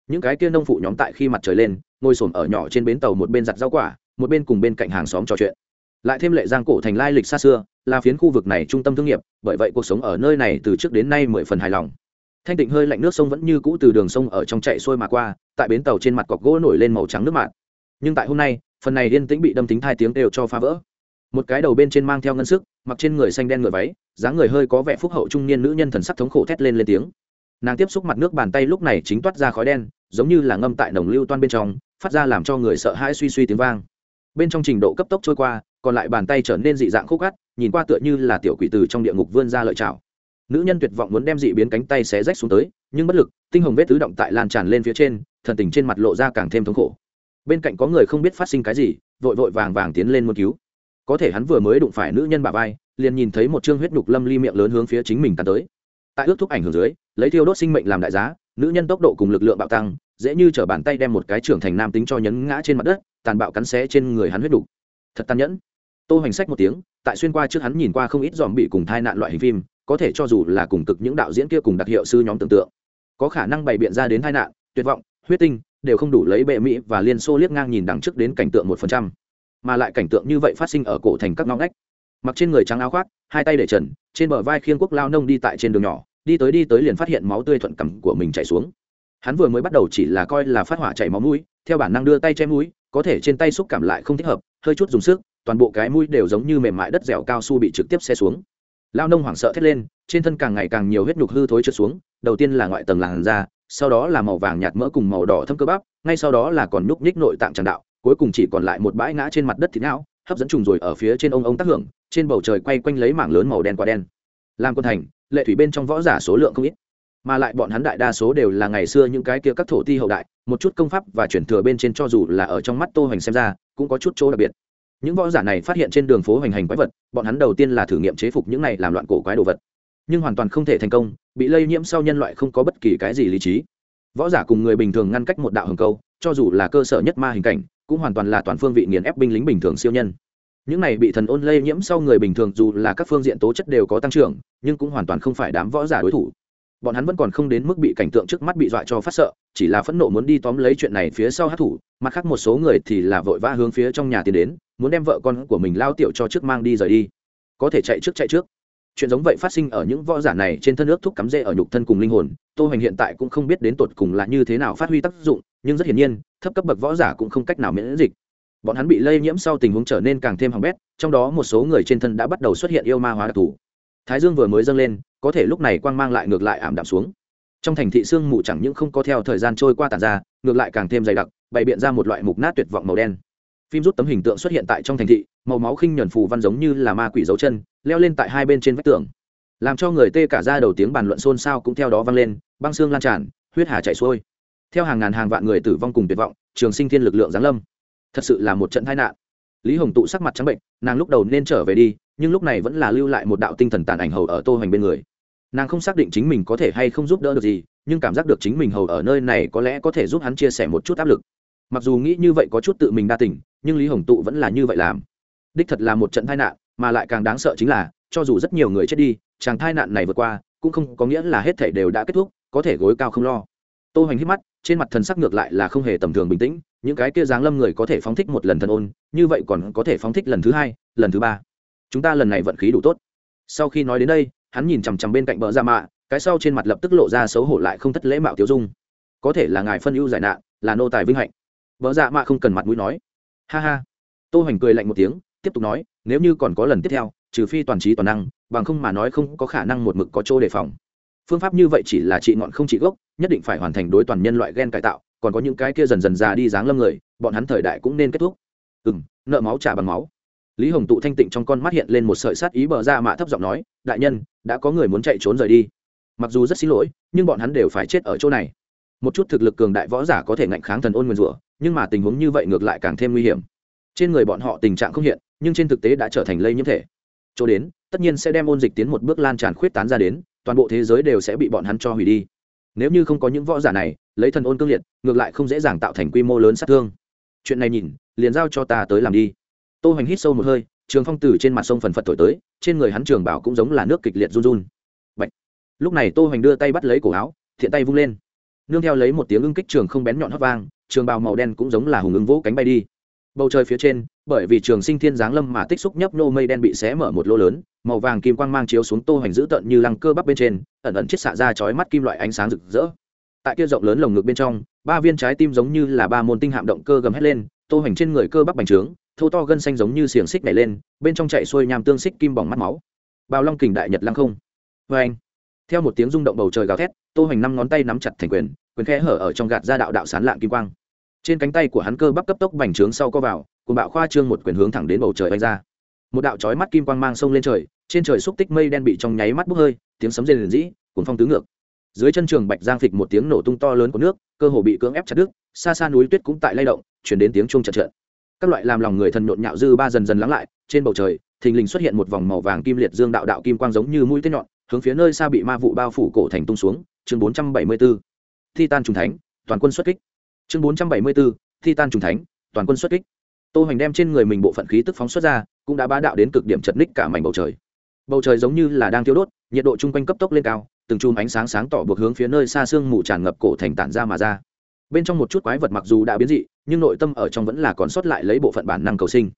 Những cái kia nông phụ nhóm tại khi mặt trời lên, ngồi xổm ở nhỏ trên bến tàu một bên giặt rau quả, một bên cùng bên cạnh hàng xóm trò chuyện. Lại thêm lệ giang cổ thành lai lịch xa xưa, là phiến khu vực này trung tâm thương nghiệp, bởi vậy cuộc sống ở nơi này từ trước đến nay mười phần hài lòng. Thanh tịnh hơi lạnh nước sông vẫn như cũ từ đường sông ở trong chạy xuôi mà qua, tại bến tàu trên mặt cọc gỗ nổi lên màu trắng nước mặn nhưng tại hôm nay, phần này yên tĩnh bị đâm tính thai tiếng đều cho phá vỡ một cái đầu bên trên mang theo ngân sức, mặc trên người xanh đen ngựa váy, dáng người hơi có vẻ phúc hậu trung niên nữ nhân thần sắc thống khổ thét lên lên tiếng. Nàng tiếp xúc mặt nước bàn tay lúc này chính toát ra khói đen, giống như là ngâm tại nồng lưu toan bên trong, phát ra làm cho người sợ hãi suy suy tiếng vang. Bên trong trình độ cấp tốc trôi qua, còn lại bàn tay trở nên dị dạng khúc gắt nhìn qua tựa như là tiểu quỷ từ trong địa ngục vươn ra lợi chảo nữ nhân tuyệt vọng muốn đem dị biến cánh tay xé rách xuống tới, nhưng bất lực, tinh hồng vết tứ động tại lan tràn lên phía trên, thần tình trên mặt lộ ra càng thêm thống khổ. Bên cạnh có người không biết phát sinh cái gì, vội vội vàng vàng tiến lên muốn cứu có thể hắn vừa mới đụng phải nữ nhân bà vai, liền nhìn thấy một chương huyết nhục lâm ly miệng lớn hướng phía chính mình tàn tới. Tại ước thúc ảnh hưởng dưới, lấy thiêu đốt sinh mệnh làm đại giá, nữ nhân tốc độ cùng lực lượng bạo tăng, dễ như t bàn tay đem một cái trưởng thành nam tính cho nhấn ngã trên mặt đất, tàn bạo cắn xé trên người hắn huyết đục thật tàn nhẫn. Tô hoành sách một tiếng, tại xuyên qua trước hắn nhìn qua không ít dòm bị cùng thai nạn loại hình phim, có thể cho dù là cùng cực những đạo diễn kia cùng đặc hiệu sư nhóm tưởng tượng, có khả năng bày biện ra đến tai nạn, tuyệt vọng, huyết tinh, đều không đủ lấy bệ mỹ và liên xô liếc ngang nhìn đằng trước đến cảnh tượng một phần trăm mà lại cảnh tượng như vậy phát sinh ở cổ thành các ngõ ngách. Mặc trên người trắng áo khoác, hai tay để trần, trên bờ vai khiêng quốc lao nông đi tại trên đường nhỏ, đi tới đi tới liền phát hiện máu tươi thuận cằm của mình chảy xuống. Hắn vừa mới bắt đầu chỉ là coi là phát hỏa chảy máu mũi, theo bản năng đưa tay che mũi, có thể trên tay xúc cảm lại không thích hợp, hơi chút dùng sức, toàn bộ cái mũi đều giống như mềm mại đất dẻo cao su bị trực tiếp xe xuống. Lao nông hoảng sợ thét lên, trên thân càng ngày càng nhiều huyết nhục hư thối trượt xuống, đầu tiên là ngoại tầng làn da, sau đó là màu vàng nhạt mỡ cùng màu đỏ thâm cơ bắp, ngay sau đó là còn nhúc nhích nội tạng tràn đạo cuối cùng chỉ còn lại một bãi ngã trên mặt đất thịt não, hấp dẫn trùng rồi ở phía trên ông ông tác hưởng, trên bầu trời quay quanh lấy mảng lớn màu đen quả đen. Làm quân thành, lệ thủy bên trong võ giả số lượng không ít, mà lại bọn hắn đại đa số đều là ngày xưa những cái kia các thổ ti hậu đại, một chút công pháp và chuyển thừa bên trên cho dù là ở trong mắt tô hoành xem ra, cũng có chút chỗ đặc biệt. Những võ giả này phát hiện trên đường phố hoành hành quái vật, bọn hắn đầu tiên là thử nghiệm chế phục những này làm loạn cổ quái đồ vật. Nhưng hoàn toàn không thể thành công, bị lây nhiễm sau nhân loại không có bất kỳ cái gì lý trí. Võ giả cùng người bình thường ngăn cách một đạo hầm câu, cho dù là cơ sở nhất ma hình cảnh cũng hoàn toàn là toàn phương vị nghiền ép binh lính bình thường siêu nhân. Những này bị thần ôn lây nhiễm sau người bình thường dù là các phương diện tố chất đều có tăng trưởng, nhưng cũng hoàn toàn không phải đám võ giả đối thủ. Bọn hắn vẫn còn không đến mức bị cảnh tượng trước mắt bị dọa cho phát sợ, chỉ là phẫn nộ muốn đi tóm lấy chuyện này phía sau hát thủ, mặt khác một số người thì là vội vã hướng phía trong nhà tiến đến, muốn đem vợ con của mình lao tiểu cho trước mang đi rời đi. Có thể chạy trước chạy trước chuyện giống vậy phát sinh ở những võ giả này trên thân nước thúc cắm rễ ở nhục thân cùng linh hồn, tô hành hiện tại cũng không biết đến tột cùng là như thế nào phát huy tác dụng, nhưng rất hiển nhiên, thấp cấp bậc võ giả cũng không cách nào miễn dịch. Bọn hắn bị lây nhiễm sau tình huống trở nên càng thêm hỏng bét, trong đó một số người trên thân đã bắt đầu xuất hiện yêu ma hóa đặc thù. Thái dương vừa mới dâng lên, có thể lúc này quang mang lại ngược lại ảm đạm xuống. Trong thành thị sương mù chẳng những không có theo thời gian trôi qua tàn ra, ngược lại càng thêm dày đặc, bày biện ra một loại mục nát tuyệt vọng màu đen. Phim rút tấm hình tượng xuất hiện tại trong thành thị màu máu khinh nhuần phù văn giống như là ma quỷ dấu chân, leo lên tại hai bên trên vách tường. Làm cho người tê cả ra đầu tiếng bàn luận xôn xao cũng theo đó vang lên, băng xương lan tràn, huyết hà chảy xuôi. Theo hàng ngàn hàng vạn người tử vong cùng tuyệt vọng, trường sinh thiên lực lượng giáng lâm. Thật sự là một trận tai nạn. Lý hồng tụ sắc mặt trắng bệnh, nàng lúc đầu nên trở về đi, nhưng lúc này vẫn là lưu lại một đạo tinh thần tàn ảnh hầu ở tô hoành bên người. Nàng không xác định chính mình có thể hay không giúp đỡ được gì, nhưng cảm giác được chính mình hầu ở nơi này có lẽ có thể giúp hắn chia sẻ một chút áp lực. Mặc dù nghĩ như vậy có chút tự mình đa tình, nhưng lý hồng tụ vẫn là như vậy làm đích thật là một trận tai nạn, mà lại càng đáng sợ chính là, cho dù rất nhiều người chết đi, chàng tai nạn này vượt qua, cũng không có nghĩa là hết thể đều đã kết thúc, có thể gối cao không lo. Tô hoành hít mắt, trên mặt thần sắc ngược lại là không hề tầm thường bình tĩnh, những cái kia giáng lâm người có thể phóng thích một lần thần ôn, như vậy còn có thể phóng thích lần thứ hai, lần thứ ba. Chúng ta lần này vận khí đủ tốt. Sau khi nói đến đây, hắn nhìn chằm chằm bên cạnh bờ ra mạ, cái sau trên mặt lập tức lộ ra xấu hổ lại không thất lễ mạo tiêu dung. Có thể là ngài phân ưu giải nạn, là nô tài vinh hạnh. Vợ dạ mạ không cần mặt mũi nói. Ha ha. Tô hoành cười lạnh một tiếng tiếp tục nói, nếu như còn có lần tiếp theo, trừ phi toàn trí toàn năng, bằng không mà nói không có khả năng một mực có chỗ đề phòng. Phương pháp như vậy chỉ là trị ngọn không trị gốc, nhất định phải hoàn thành đối toàn nhân loại gen cải tạo, còn có những cái kia dần dần già đi dáng lâm người, bọn hắn thời đại cũng nên kết thúc. Ừ m nợ máu trả bằng máu. Lý hồng tụ thanh tịnh trong con mắt hiện lên một sợi sắt ý bờ ra mạ thấp giọng nói, đại nhân, đã có người muốn chạy trốn rời đi. Mặc dù rất xin lỗi, nhưng bọn hắn đều phải chết ở chỗ này. Một chút thực lực cường đại võ giả có thể ngạnh kháng thần ôn nguyên rủa, nhưng mà tình huống như vậy ngược lại càng thêm nguy hiểm. Trên người bọn họ tình trạng không hiện nhưng trên thực tế đã trở thành lây nhiễm thể. Chỗ đến, tất nhiên sẽ đem ôn dịch tiến một bước lan tràn khuyết tán ra đến, toàn bộ thế giới đều sẽ bị bọn hắn cho hủy đi. Nếu như không có những võ giả này, lấy thần ôn cương liệt, ngược lại không dễ dàng tạo thành quy mô lớn sát thương. Chuyện này nhìn, liền giao cho ta tới làm đi. Tô hoành hít sâu một hơi, trường phong Tử trên mặt sông phần phật thổi tới, trên người hắn trường bảo cũng giống là nước kịch liệt run run. Bạch. lúc này tô hoành đưa tay bắt lấy cổ áo, thiện tay vung lên. Nương theo lấy một tiếng ưng kích trường không bén nhọn hót vang, trường bào màu đen cũng giống là hùng ứng vỗ cánh bay đi. Bầu trời phía trên bởi vì trường sinh thiên giáng lâm mà tích xúc nhấp nô mây đen bị xé mở một lô lớn, màu vàng kim quang mang chiếu xuống tô hoành dữ tợn như lăng cơ bắp bên trên, ẩn ẩn chiết xạ ra chói mắt kim loại ánh sáng rực rỡ. Tại kia rộng lớn lồng ngực bên trong, ba viên trái tim giống như là ba môn tinh hạm động cơ gầm hét lên, tô hoành trên người cơ bắp bành trướng, thô to gân xanh giống như xiềng xích nhảy lên, bên trong chạy xuôi nham tương xích kim bỏng mắt máu. Bào long kình đại nhật lăng không. Vê anh, theo một tiếng rung động bầu trời gào thét, tô hoành năm ngón tay nắm chặt thành quyền quyền khẽ hở ở trong gạt ra đạo đạo sán lạng kim quang. Trên cánh tay của hắn cơ bắp cấp tốc bành trướng sau co vào cùng bạo khoa trương một quyền hướng thẳng đến bầu trời anh ra. Một đạo chói mắt kim quang mang sông lên trời, trên trời xúc tích mây đen bị trong nháy mắt bốc hơi, tiếng sấm rền rĩ cuốn phong tứ ngược. Dưới chân trường bạch giang phịch một tiếng nổ tung to lớn của nước, cơ hồ bị cưỡng ép chặt đứt, xa xa núi tuyết cũng tại lay động, chuyển đến tiếng chuông chật trợn các loại làm lòng người thần nhộn nhạo dư ba dần dần lắng lại, trên bầu trời, thình lình xuất hiện một vòng màu vàng kim liệt dương đạo đạo kim quang giống như mũi tên nhọn, hướng phía nơi xa bị ma vụ bao phủ cổ thành tung xuống, chương 474 thi tan trùng thánh, toàn quân xuất kích. Chương 474 thi tan trùng thánh, toàn quân xuất kích tô hoành đem trên người mình bộ phận khí tức phóng xuất ra, cũng đã bá đạo đến cực điểm chật ních cả mảnh bầu trời. Bầu trời giống như là đang thiếu đốt, nhiệt độ chung quanh cấp tốc lên cao, từng chùm ánh sáng sáng tỏ buộc hướng phía nơi xa sương mù tràn ngập cổ thành tản ra mà ra. Bên trong một chút quái vật mặc dù đã biến dị, nhưng nội tâm ở trong vẫn là còn sót lại lấy bộ phận bản năng cầu sinh.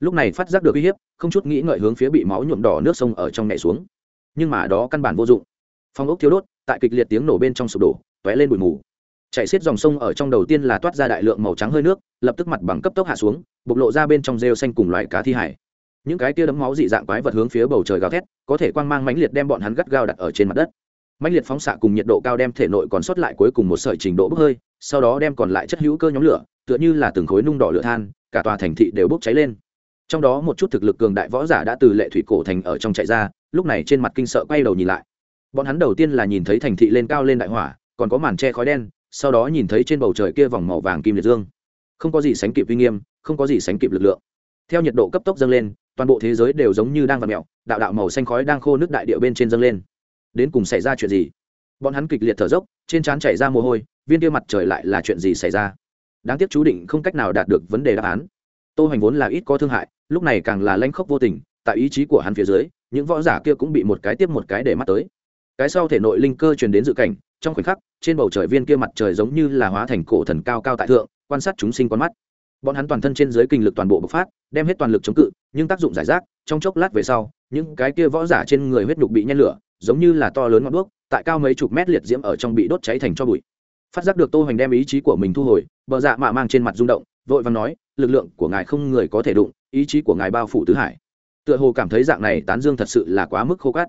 Lúc này phát giác được uy hiếp, không chút nghĩ ngợi hướng phía bị máu nhuộm đỏ nước sông ở trong nhảy xuống. Nhưng mà đó căn bản vô dụng. Phong ốc thiếu đốt, tại kịch liệt tiếng nổ bên trong sụp đổ t lên bụi mù chạy xiết dòng sông ở trong đầu tiên là toát ra đại lượng màu trắng hơi nước, lập tức mặt bằng cấp tốc hạ xuống, bộc lộ ra bên trong rêu xanh cùng loại cá thi hải. Những cái tia đấm máu dị dạng quái vật hướng phía bầu trời gào thét, có thể quang mang mãnh liệt đem bọn hắn gắt gao đặt ở trên mặt đất. Mãnh liệt phóng xạ cùng nhiệt độ cao đem thể nội còn sót lại cuối cùng một sợi trình độ bốc hơi, sau đó đem còn lại chất hữu cơ nhóm lửa, tựa như là từng khối nung đỏ lửa than, cả tòa thành thị đều bốc cháy lên. Trong đó một chút thực lực cường đại võ giả đã từ lệ thủy cổ thành ở trong chạy ra, lúc này trên mặt kinh sợ quay đầu nhìn lại. Bọn hắn đầu tiên là nhìn thấy thành thị lên cao lên đại hỏa, còn có màn che khói đen sau đó nhìn thấy trên bầu trời kia vòng màu vàng kim liệt dương. Không có gì sánh kịp uy nghiêm, không có gì sánh kịp lực lượng. Theo nhiệt độ cấp tốc dâng lên, toàn bộ thế giới đều giống như đang vặt mẹo đạo đạo màu xanh khói đang khô nước đại địa bên trên dâng lên. Đến cùng xảy ra chuyện gì? Bọn hắn kịch liệt thở dốc, trên trán chảy ra mồ hôi, viên kia mặt trời lại là chuyện gì xảy ra? Đáng tiếc chú định không cách nào đạt được vấn đề đáp án. Tô hoành vốn là ít có thương hại, lúc này càng là lanh khốc vô tình, tại ý chí của hắn phía dưới, những võ giả kia cũng bị một cái tiếp một cái để mắt tới. Cái sau thể nội linh cơ truyền đến dự cảnh trong khoảnh khắc, trên bầu trời viên kia mặt trời giống như là hóa thành cổ thần cao cao tại thượng, quan sát chúng sinh con mắt. Bọn hắn toàn thân trên dưới kinh lực toàn bộ bộc phát, đem hết toàn lực chống cự, nhưng tác dụng giải rác, trong chốc lát về sau, những cái kia võ giả trên người huyết nhục bị nhen lửa, giống như là to lớn ngọn đuốc, tại cao mấy chục mét liệt diễm ở trong bị đốt cháy thành cho bụi. Phát giác được tô hoành đem ý chí của mình thu hồi, bờ dạ mạ mang trên mặt rung động, vội vàng nói, lực lượng của ngài không người có thể đụng, ý chí của ngài bao phủ tứ hải. Tựa hồ cảm thấy dạng này tán dương thật sự là quá mức khô cát.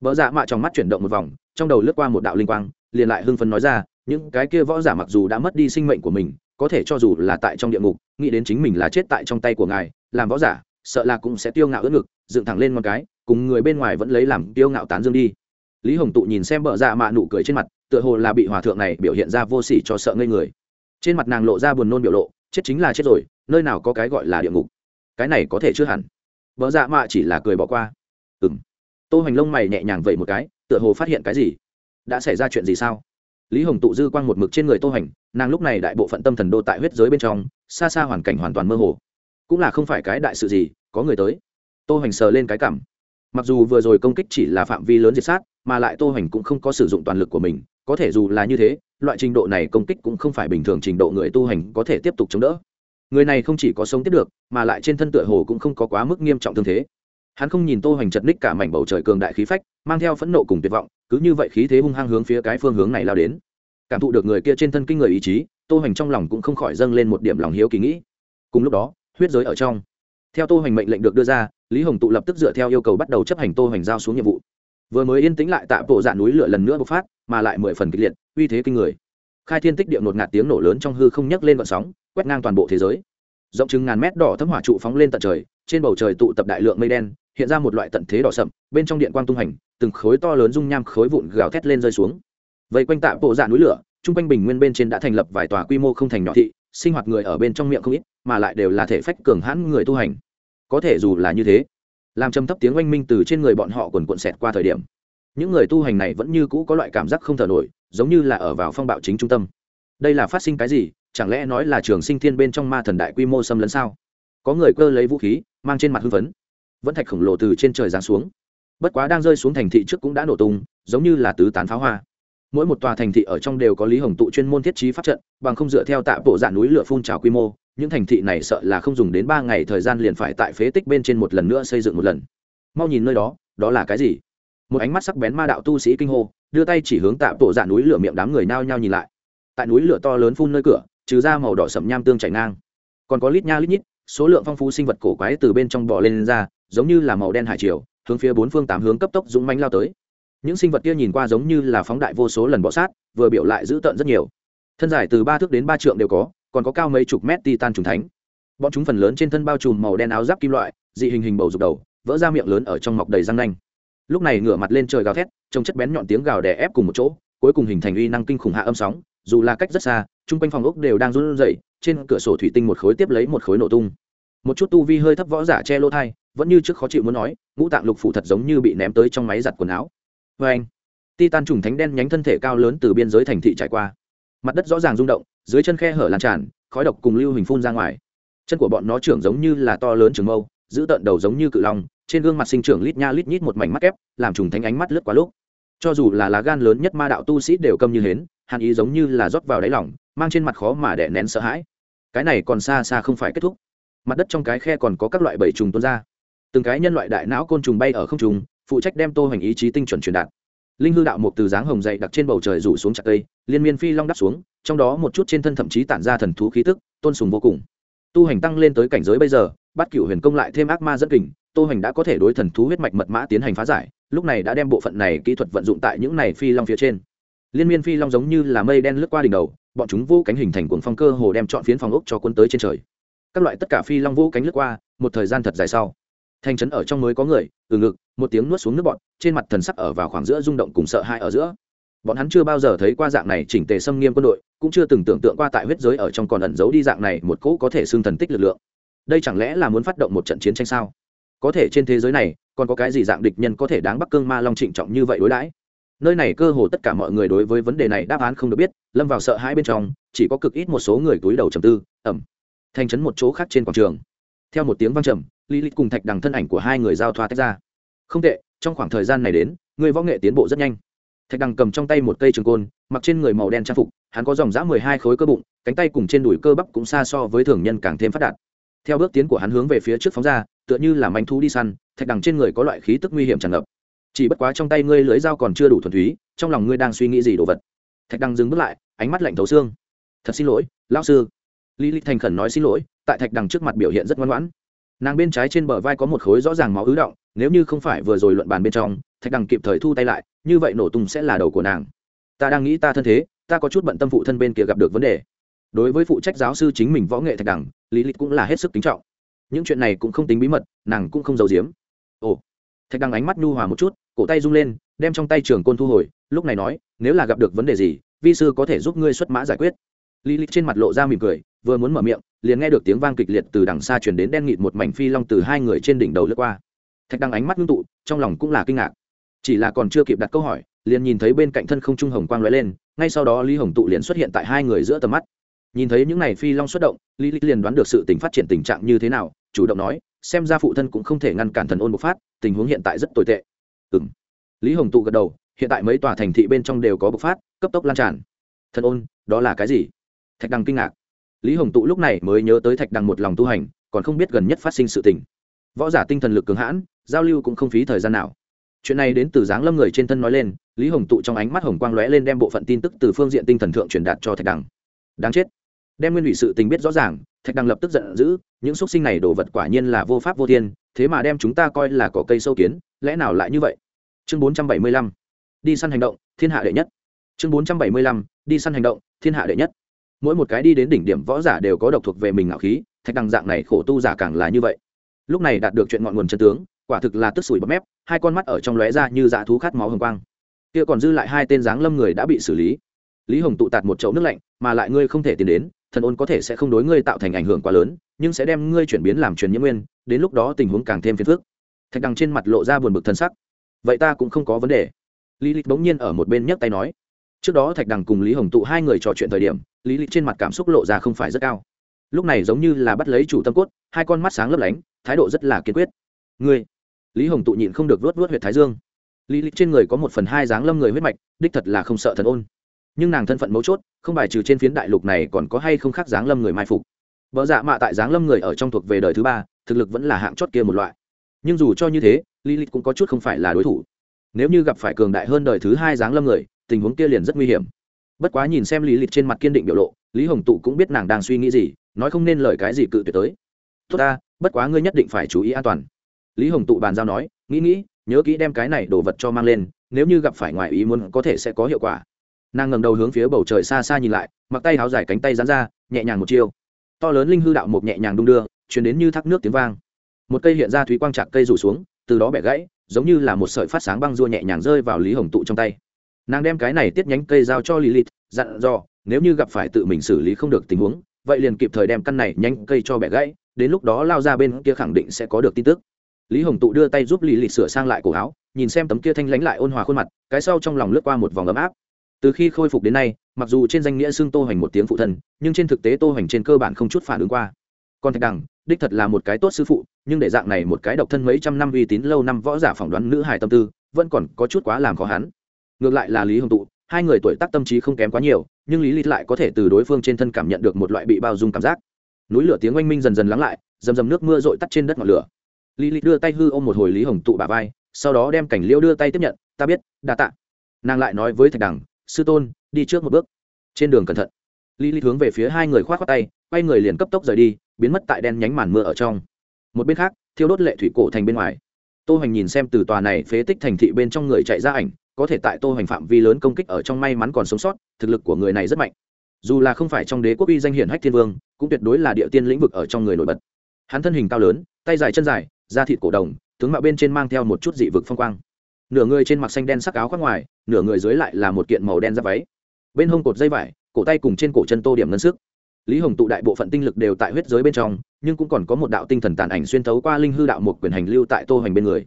Bờ dạ mạ trong mắt chuyển động một vòng, trong đầu lướt qua một đạo linh quang liền lại hưng phấn nói ra, những cái kia võ giả mặc dù đã mất đi sinh mệnh của mình, có thể cho dù là tại trong địa ngục, nghĩ đến chính mình là chết tại trong tay của ngài, làm võ giả, sợ là cũng sẽ tiêu ngạo ướt ngực, dựng thẳng lên một cái, cùng người bên ngoài vẫn lấy làm tiêu ngạo tán dương đi. Lý hồng tụ nhìn xem bợ dạ mạ nụ cười trên mặt, tựa hồ là bị hòa thượng này biểu hiện ra vô sỉ cho sợ ngây người. Trên mặt nàng lộ ra buồn nôn biểu lộ, chết chính là chết rồi, nơi nào có cái gọi là địa ngục. Cái này có thể chưa hẳn. Vợ dạ mạ chỉ là cười bỏ qua. Ừ m tô hoành lông mày nhẹ nhàng vậy một cái, tựa hồ phát hiện cái gì đã xảy ra chuyện gì sao? Lý hồng tụ dư quang một mực trên người tô hành, nàng lúc này đại bộ phận tâm thần đô tại huyết giới bên trong, xa xa hoàn cảnh hoàn toàn mơ hồ. Cũng là không phải cái đại sự gì, có người tới. Tô hành sờ lên cái cảm. Mặc dù vừa rồi công kích chỉ là phạm vi lớn diệt sát, mà lại tô hành cũng không có sử dụng toàn lực của mình, có thể dù là như thế, loại trình độ này công kích cũng không phải bình thường trình độ người tu hành có thể tiếp tục chống đỡ. Người này không chỉ có sống tiếp được, mà lại trên thân tựa hồ cũng không có quá mức nghiêm trọng thương thế. Hắn không nhìn tô hoành chật ních cả mảnh bầu trời cường đại khí phách, mang theo phẫn nộ cùng tuyệt vọng cứ như vậy khí thế hung hăng hướng phía cái phương hướng này lao đến. Cảm thụ được người kia trên thân kinh người ý chí, tô hoành trong lòng cũng không khỏi dâng lên một điểm lòng hiếu kỳ nghĩ. Cùng lúc đó, huyết giới ở trong. Theo tô hoành mệnh lệnh được đưa ra, lý hồng tụ lập tức dựa theo yêu cầu bắt đầu chấp hành tô hoành giao xuống nhiệm vụ. Vừa mới yên tĩnh lại tạ bộ dạ núi lửa lần nữa bộc phát, mà lại mười phần kịch liệt, uy thế kinh người. Khai thiên tích điệu nột ngạt tiếng nổ lớn trong hư không nhấc lên vận sóng, quét ngang toàn bộ thế giới. Rộng chừng ngàn mét đỏ thấm hỏa trụ phóng lên tận trời, trên bầu trời tụ tập đại lượng mây đen, hiện ra một loại tận thế đỏ sậm, bên trong điện quang tung hành từng khối to lớn dung nham khối vụn gào thét lên rơi xuống. Vây quanh tạ bộ dạ núi lửa chung quanh bình nguyên bên trên đã thành lập vài tòa quy mô không thành nhỏ thị, sinh hoạt người ở bên trong miệng không ít, mà lại đều là thể phách cường hãn người tu hành. Có thể dù là như thế, làm trầm thấp tiếng oanh minh từ trên người bọn họ quần cuộn xẹt qua thời điểm, những người tu hành này vẫn như cũ có loại cảm giác không thở nổi, giống như là ở vào phong bạo chính trung tâm. Đây là phát sinh cái gì? Chẳng lẽ nói là trường sinh thiên bên trong ma thần đại quy mô xâm lấn sao? Có người cơ lấy vũ khí, mang trên mặt hưng phấn, vẫn thạch khổng lồ từ trên trời giáng xuống bất quá đang rơi xuống thành thị trước cũng đã nổ tung giống như là tứ tán pháo hoa. Mỗi một tòa thành thị ở trong đều có lý hồng tụ chuyên môn thiết trí phát trận bằng không dựa theo tạ bộ dạng núi lửa phun trào quy mô những thành thị này sợ là không dùng đến ba ngày thời gian liền phải tại phế tích bên trên một lần nữa xây dựng một lần. Mau nhìn nơi đó đó là cái gì? Một ánh mắt sắc bén ma đạo tu sĩ kinh hô đưa tay chỉ hướng tạ bộ dạng núi lửa miệng đám người nao nhau nhìn lại. Tại núi lửa to lớn phun nơi cửa trừ ra màu đỏ sậm nham tương chảy ngang. Còn có lít nha lít nhít số lượng phong phú sinh vật cổ quái từ bên trong bò lên, lên ra giống như là màu đen hải triều, hướng phía bốn phương tám hướng cấp tốc dũng mánh lao tới. Những sinh vật kia nhìn qua giống như là phóng đại vô số lần bọ sát, vừa biểu lại dữ tợn rất nhiều. Thân dài từ ba thước đến ba trượng đều có, còn có cao mấy chục mét titan trùng thánh. Bọn chúng phần lớn trên thân bao trùm màu đen áo giáp kim loại, dị hình hình bầu dục đầu, vỡ ra miệng lớn ở trong mọc đầy răng nanh. Lúc này ngửa mặt lên trời gào thét, trông chất bén nhọn tiếng gào đè ép cùng một chỗ, cuối cùng hình thành uy năng kinh khủng hạ âm sóng, dù là cách rất xa trung quanh phòng ốc đều đang run rẩy, trên cửa sổ thủy tinh một khối tiếp lấy một khối nổ tung một chút tu vi hơi thấp võ giả che lỗ thai, vẫn như trước khó chịu muốn nói, ngũ tạng lục phủ thật giống như bị ném tới trong máy giặt quần áo. Vê anh, titan trùng thánh đen nhánh thân thể cao lớn từ biên giới thành thị trải qua. Mặt đất rõ ràng rung động, dưới chân khe hở lan tràn, khói độc cùng lưu hình phun ra ngoài. Chân của bọn nó trưởng giống như là to lớn trường mâu, giữ tợn đầu giống như cự long, trên gương mặt sinh trưởng lít nha lít nhít một mảnh mắt kép, làm trùng thánh ánh mắt lướt quá lúc. Cho dù là lá gan lớn nhất ma đạo tu sĩ đều câm như hến, hàn ý giống như là rót vào đáy lỏng mang trên mặt khó mà đẻ nén sợ hãi. Cái này còn xa xa không phải kết thúc mặt đất trong cái khe còn có các loại bảy trùng tuôn ra. Từng cái nhân loại đại não côn trùng bay ở không trùng phụ trách đem tô hành ý chí tinh chuẩn truyền đạt. Linh hư đạo một từ dáng hồng dậy đặc trên bầu trời rủ xuống chặt cây, liên miên phi long đắp xuống, trong đó một chút trên thân thậm chí tản ra thần thú khí tức, tôn sùng vô cùng. Tu hành tăng lên tới cảnh giới bây giờ, bắt cựu huyền công lại thêm ác ma dẫn kình, tô hành đã có thể đối thần thú huyết mạch mật mã tiến hành phá giải, lúc này đã đem bộ phận này kỹ thuật vận dụng tại những này phi long phía trên. Liên miên phi long giống như là mây đen lướt qua đỉnh đầu, bọn chúng vô cánh hình thành cuồng phong cơ hồ đem chọn phiến phòng ốc cho quân tới trên trời các loại tất cả phi long vũ cánh lướt qua, một thời gian thật dài sau. Thành trấn ở trong mới có người, từ ngực, một tiếng nuốt xuống nước bọn trên mặt thần sắc ở vào khoảng giữa rung động cùng sợ hãi ở giữa. Bọn hắn chưa bao giờ thấy qua dạng này chỉnh tề xâm nghiêm quân đội, cũng chưa từng tưởng tượng qua tại huyết giới ở trong còn ẩn giấu đi dạng này một cỗ có thể xưng thần tích lực lượng. Đây chẳng lẽ là muốn phát động một trận chiến tranh sao? Có thể trên thế giới này, còn có cái gì dạng địch nhân có thể đáng bắc cương ma long trịnh trọng như vậy đối đãi? Nơi này cơ hồ tất cả mọi người đối với vấn đề này đáp án không được biết, lâm vào sợ hãi bên trong, chỉ có cực ít một số người túi đầu trầm tư ẩm thành trấn một chỗ khác trên quảng trường. Theo một tiếng vang trầm lý lịch cùng thạch đằng thân ảnh của hai người giao thoa tách ra. Không tệ, trong khoảng thời gian này đến, người võ nghệ tiến bộ rất nhanh. Thạch đằng cầm trong tay một cây trường côn, mặc trên người màu đen trang phục, hắn có dòng dã mười hai khối cơ bụng, cánh tay cùng trên đùi cơ bắp cũng xa so với thường nhân càng thêm phát đạt. Theo bước tiến của hắn hướng về phía trước phóng ra, tựa như là manh thú đi săn, thạch đằng trên người có loại khí tức nguy hiểm tràn ngập. Chỉ bất quá trong tay ngươi lưới dao còn chưa đủ thuần túy, trong lòng ngươi đang suy nghĩ gì đồ vật? Thạch đằng dừng bước lại, ánh mắt lạnh thấu xương. Thật xin lỗi, lão sư lý lịch thành khẩn nói xin lỗi, tại thạch đằng trước mặt biểu hiện rất ngoan ngoãn. Nàng bên trái trên bờ vai có một khối rõ ràng máu ứ động, nếu như không phải vừa rồi luận bàn bên trong, thạch đằng kịp thời thu tay lại, như vậy nổ tung sẽ là đầu của nàng. Ta đang nghĩ ta thân thế, ta có chút bận tâm phụ thân bên kia gặp được vấn đề. Đối với phụ trách giáo sư chính mình võ nghệ thạch đằng, lý lịch cũng là hết sức kính trọng. Những chuyện này cũng không tính bí mật, nàng cũng không giấu giếm. Ồ, thạch đằng ánh mắt nhu hòa một chút, cổ tay rung lên, đem trong tay trường côn thu hồi, lúc này nói, nếu là gặp được vấn đề gì, vi sư có thể giúp ngươi xuất mã giải quyết. Lý lịch trên mặt lộ ra mỉm cười vừa muốn mở miệng, liền nghe được tiếng vang kịch liệt từ đằng xa chuyển đến đen nghịt một mảnh phi long từ hai người trên đỉnh đầu lướt qua. Thạch đăng ánh mắt ngưng tụ, trong lòng cũng là kinh ngạc. Chỉ là còn chưa kịp đặt câu hỏi, liền nhìn thấy bên cạnh thân không trung hồng quang lóe lên, ngay sau đó lý hồng tụ liền xuất hiện tại hai người giữa tầm mắt. Nhìn thấy những n à y phi long xuất động, lý lịch liền đoán được sự tình phát triển tình trạng như thế nào, chủ động nói, xem ra phụ thân cũng không thể ngăn cản thần ôn bộc phát, tình huống hiện tại rất tồi tệ. Ừ m lý hồng tụ gật đầu, hiện tại mấy tòa thành thị bên trong đều có bộc phát, cấp tốc lan tràn. Thần ôn, đó là cái gì? Thạch đăng kinh ngạc lý hồng tụ lúc này mới nhớ tới thạch đằng một lòng tu hành, còn không biết gần nhất phát sinh sự tình. Võ giả tinh thần lực cường hãn, giao lưu cũng không phí thời gian nào. Chuyện này đến từ dáng lâm người trên thân nói lên, lý hồng tụ trong ánh mắt hồng quang lóe lên đem bộ phận tin tức từ phương diện tinh thần thượng truyền đạt cho thạch đằng. Đáng chết. Đem nguyên ủy sự tình biết rõ ràng, thạch đằng lập tức giận dữ, những xúc sinh này đổ vật quả nhiên là vô pháp vô thiên, thế mà đem chúng ta coi là cỏ cây sâu kiến, lẽ nào lại như vậy? Chương bốn trăm bảy mươi lăm. Đi săn hành động, thiên hạ đệ nhất. Chương bốn trăm bảy mươi lăm. Đi săn hành động, thiên hạ đệ nhất mỗi một cái đi đến đỉnh điểm võ giả đều có độc thuộc về mình ngạo khí, thạch đằng dạng này khổ tu giả càng là như vậy. Lúc này đạt được chuyện ngọn nguồn chân tướng, quả thực là tức sủi bọt mép, hai con mắt ở trong lóe ra như dạ thú khát máu hồng quang. Kia còn dư lại hai tên dáng lâm người đã bị xử lý. Lý hồng tụ tạt một chậu nước lạnh, mà lại ngươi không thể tìm đến, thần ôn có thể sẽ không đối ngươi tạo thành ảnh hưởng quá lớn, nhưng sẽ đem ngươi chuyển biến làm truyền nhiễm nguyên, đến lúc đó tình huống càng thêm phiền phức. Thạch đằng trên mặt lộ ra buồn bực thân sắc. Vậy ta cũng không có vấn đề. Lý lịch bỗng nhiên ở một bên nhấc tay nói. Trước đó thạch đằng cùng lý hồng tụ hai người trò chuyện thời điểm lý lịch trên mặt cảm xúc lộ ra không phải rất cao. Lúc này giống như là bắt lấy chủ tâm cốt, hai con mắt sáng lấp lánh, thái độ rất là kiên quyết. Người lý hồng tụ nhịn không được vớt vớt huyện thái dương. Lý lịch trên người có một phần hai dáng lâm người huyết mạch, đích thật là không sợ thần ôn. Nhưng nàng thân phận mấu chốt, không bài trừ trên phiến đại lục này còn có hay không khác dáng lâm người mai phục. Vợ dạ mạ tại dáng lâm người ở trong thuộc về đời thứ ba, thực lực vẫn là hạng chót kia một loại. Nhưng dù cho như thế, lý lịch cũng có chút không phải là đối thủ. Nếu như gặp phải cường đại hơn đời thứ hai dáng lâm người, tình huống kia liền rất nguy hiểm bất quá nhìn xem lý lịch trên mặt kiên định biểu lộ, lý hồng tụ cũng biết nàng đang suy nghĩ gì, nói không nên lời cái gì cự tuyệt tới. Tốt ta, bất quá ngươi nhất định phải chú ý an toàn. Lý hồng tụ bàn giao nói, nghĩ nghĩ, nhớ kỹ đem cái này đồ vật cho mang lên, nếu như gặp phải ngoài ý muốn có thể sẽ có hiệu quả. Nàng ngầm đầu hướng phía bầu trời xa xa nhìn lại, mặc tay háo dài cánh tay dán ra, nhẹ nhàng một chiêu. To lớn linh hư đạo một nhẹ nhàng đung đưa chuyển đến như thác nước tiếng vang. Một cây hiện ra thúy quang trạc cây rủ xuống, từ đó bẻ gãy, giống như là một sợi phát sáng băng rua nhẹ nhàng rơi vào lý hồng tụ trong tay nàng đem cái này tiết nhánh cây giao cho lilith, dặn dò, nếu như gặp phải tự mình xử lý không được tình huống, vậy liền kịp thời đem căn này nhánh cây cho bẻ gãy, đến lúc đó lao ra bên kia khẳng định sẽ có được tin tức. Lý hồng tụ đưa tay giúp lilith sửa sang lại cổ áo, nhìn xem tấm kia thanh lánh lại ôn hòa khuôn mặt, cái sau trong lòng lướt qua một vòng ấm áp. Từ khi khôi phục đến nay, mặc dù trên danh nghĩa xưng tô hoành một tiếng phụ thần nhưng trên thực tế tô hoành trên cơ bản không chút phản ứng qua. Còn thạch đằng, đích thật là một cái tốt sư phụ, nhưng để dạng này một cái độc thân mấy trăm năm uy tín lâu năm võ giả phỏng đoán nữ hài tâm tư, vẫn còn có chút quá làm khó hắn ngược lại là lý hồng tụ hai người tuổi tác tâm trí không kém quá nhiều nhưng lý lịch lại có thể từ đối phương trên thân cảm nhận được một loại bị bao dung cảm giác núi lửa tiếng oanh minh dần dần lắng lại dầm dầm nước mưa r ộ i tắt trên đất ngọn lửa lý lịch đưa tay hư ôm một hồi lý hồng tụ bà vai sau đó đem cảnh liêu đưa tay tiếp nhận ta biết đa t ạ nàng lại nói với thạch đằng sư tôn đi trước một bước trên đường cẩn thận lý lịch hướng về phía hai người k h o á t k tay quay người liền cấp tốc rời đi biến mất tại đen nhánh màn mưa ở trong một bên khác thiêu đốt lệ thủy cổ thành bên ngoài tô hoành nhìn xem từ tòa này phế tích thành thị bên trong người chạy ra ảnh có thể tại tô hoành phạm vi lớn công kích ở trong may mắn còn sống sót, thực lực của người này rất mạnh. Dù là không phải trong đế quốc uy danh hiển hách thiên vương, cũng tuyệt đối là địa tiên lĩnh vực ở trong người nổi bật. Hắn thân hình cao lớn, tay dài chân dài, da thịt cổ đồng, tướng mạo bên trên mang theo một chút dị vực phong quang. Nửa người trên mặc xanh đen sắc áo khoác ngoài, nửa người dưới lại là một kiện màu đen giáp váy. Bên hông cột dây vải, cổ tay cùng trên cổ chân tô điểm ngân sức. Lý hồng tụ đại bộ phận tinh lực đều tại huyết giới bên trong, nhưng cũng còn có một đạo tinh thần tàn ảnh xuyên thấu qua linh hư đạo một quyền hành lưu tại tô hoành bên người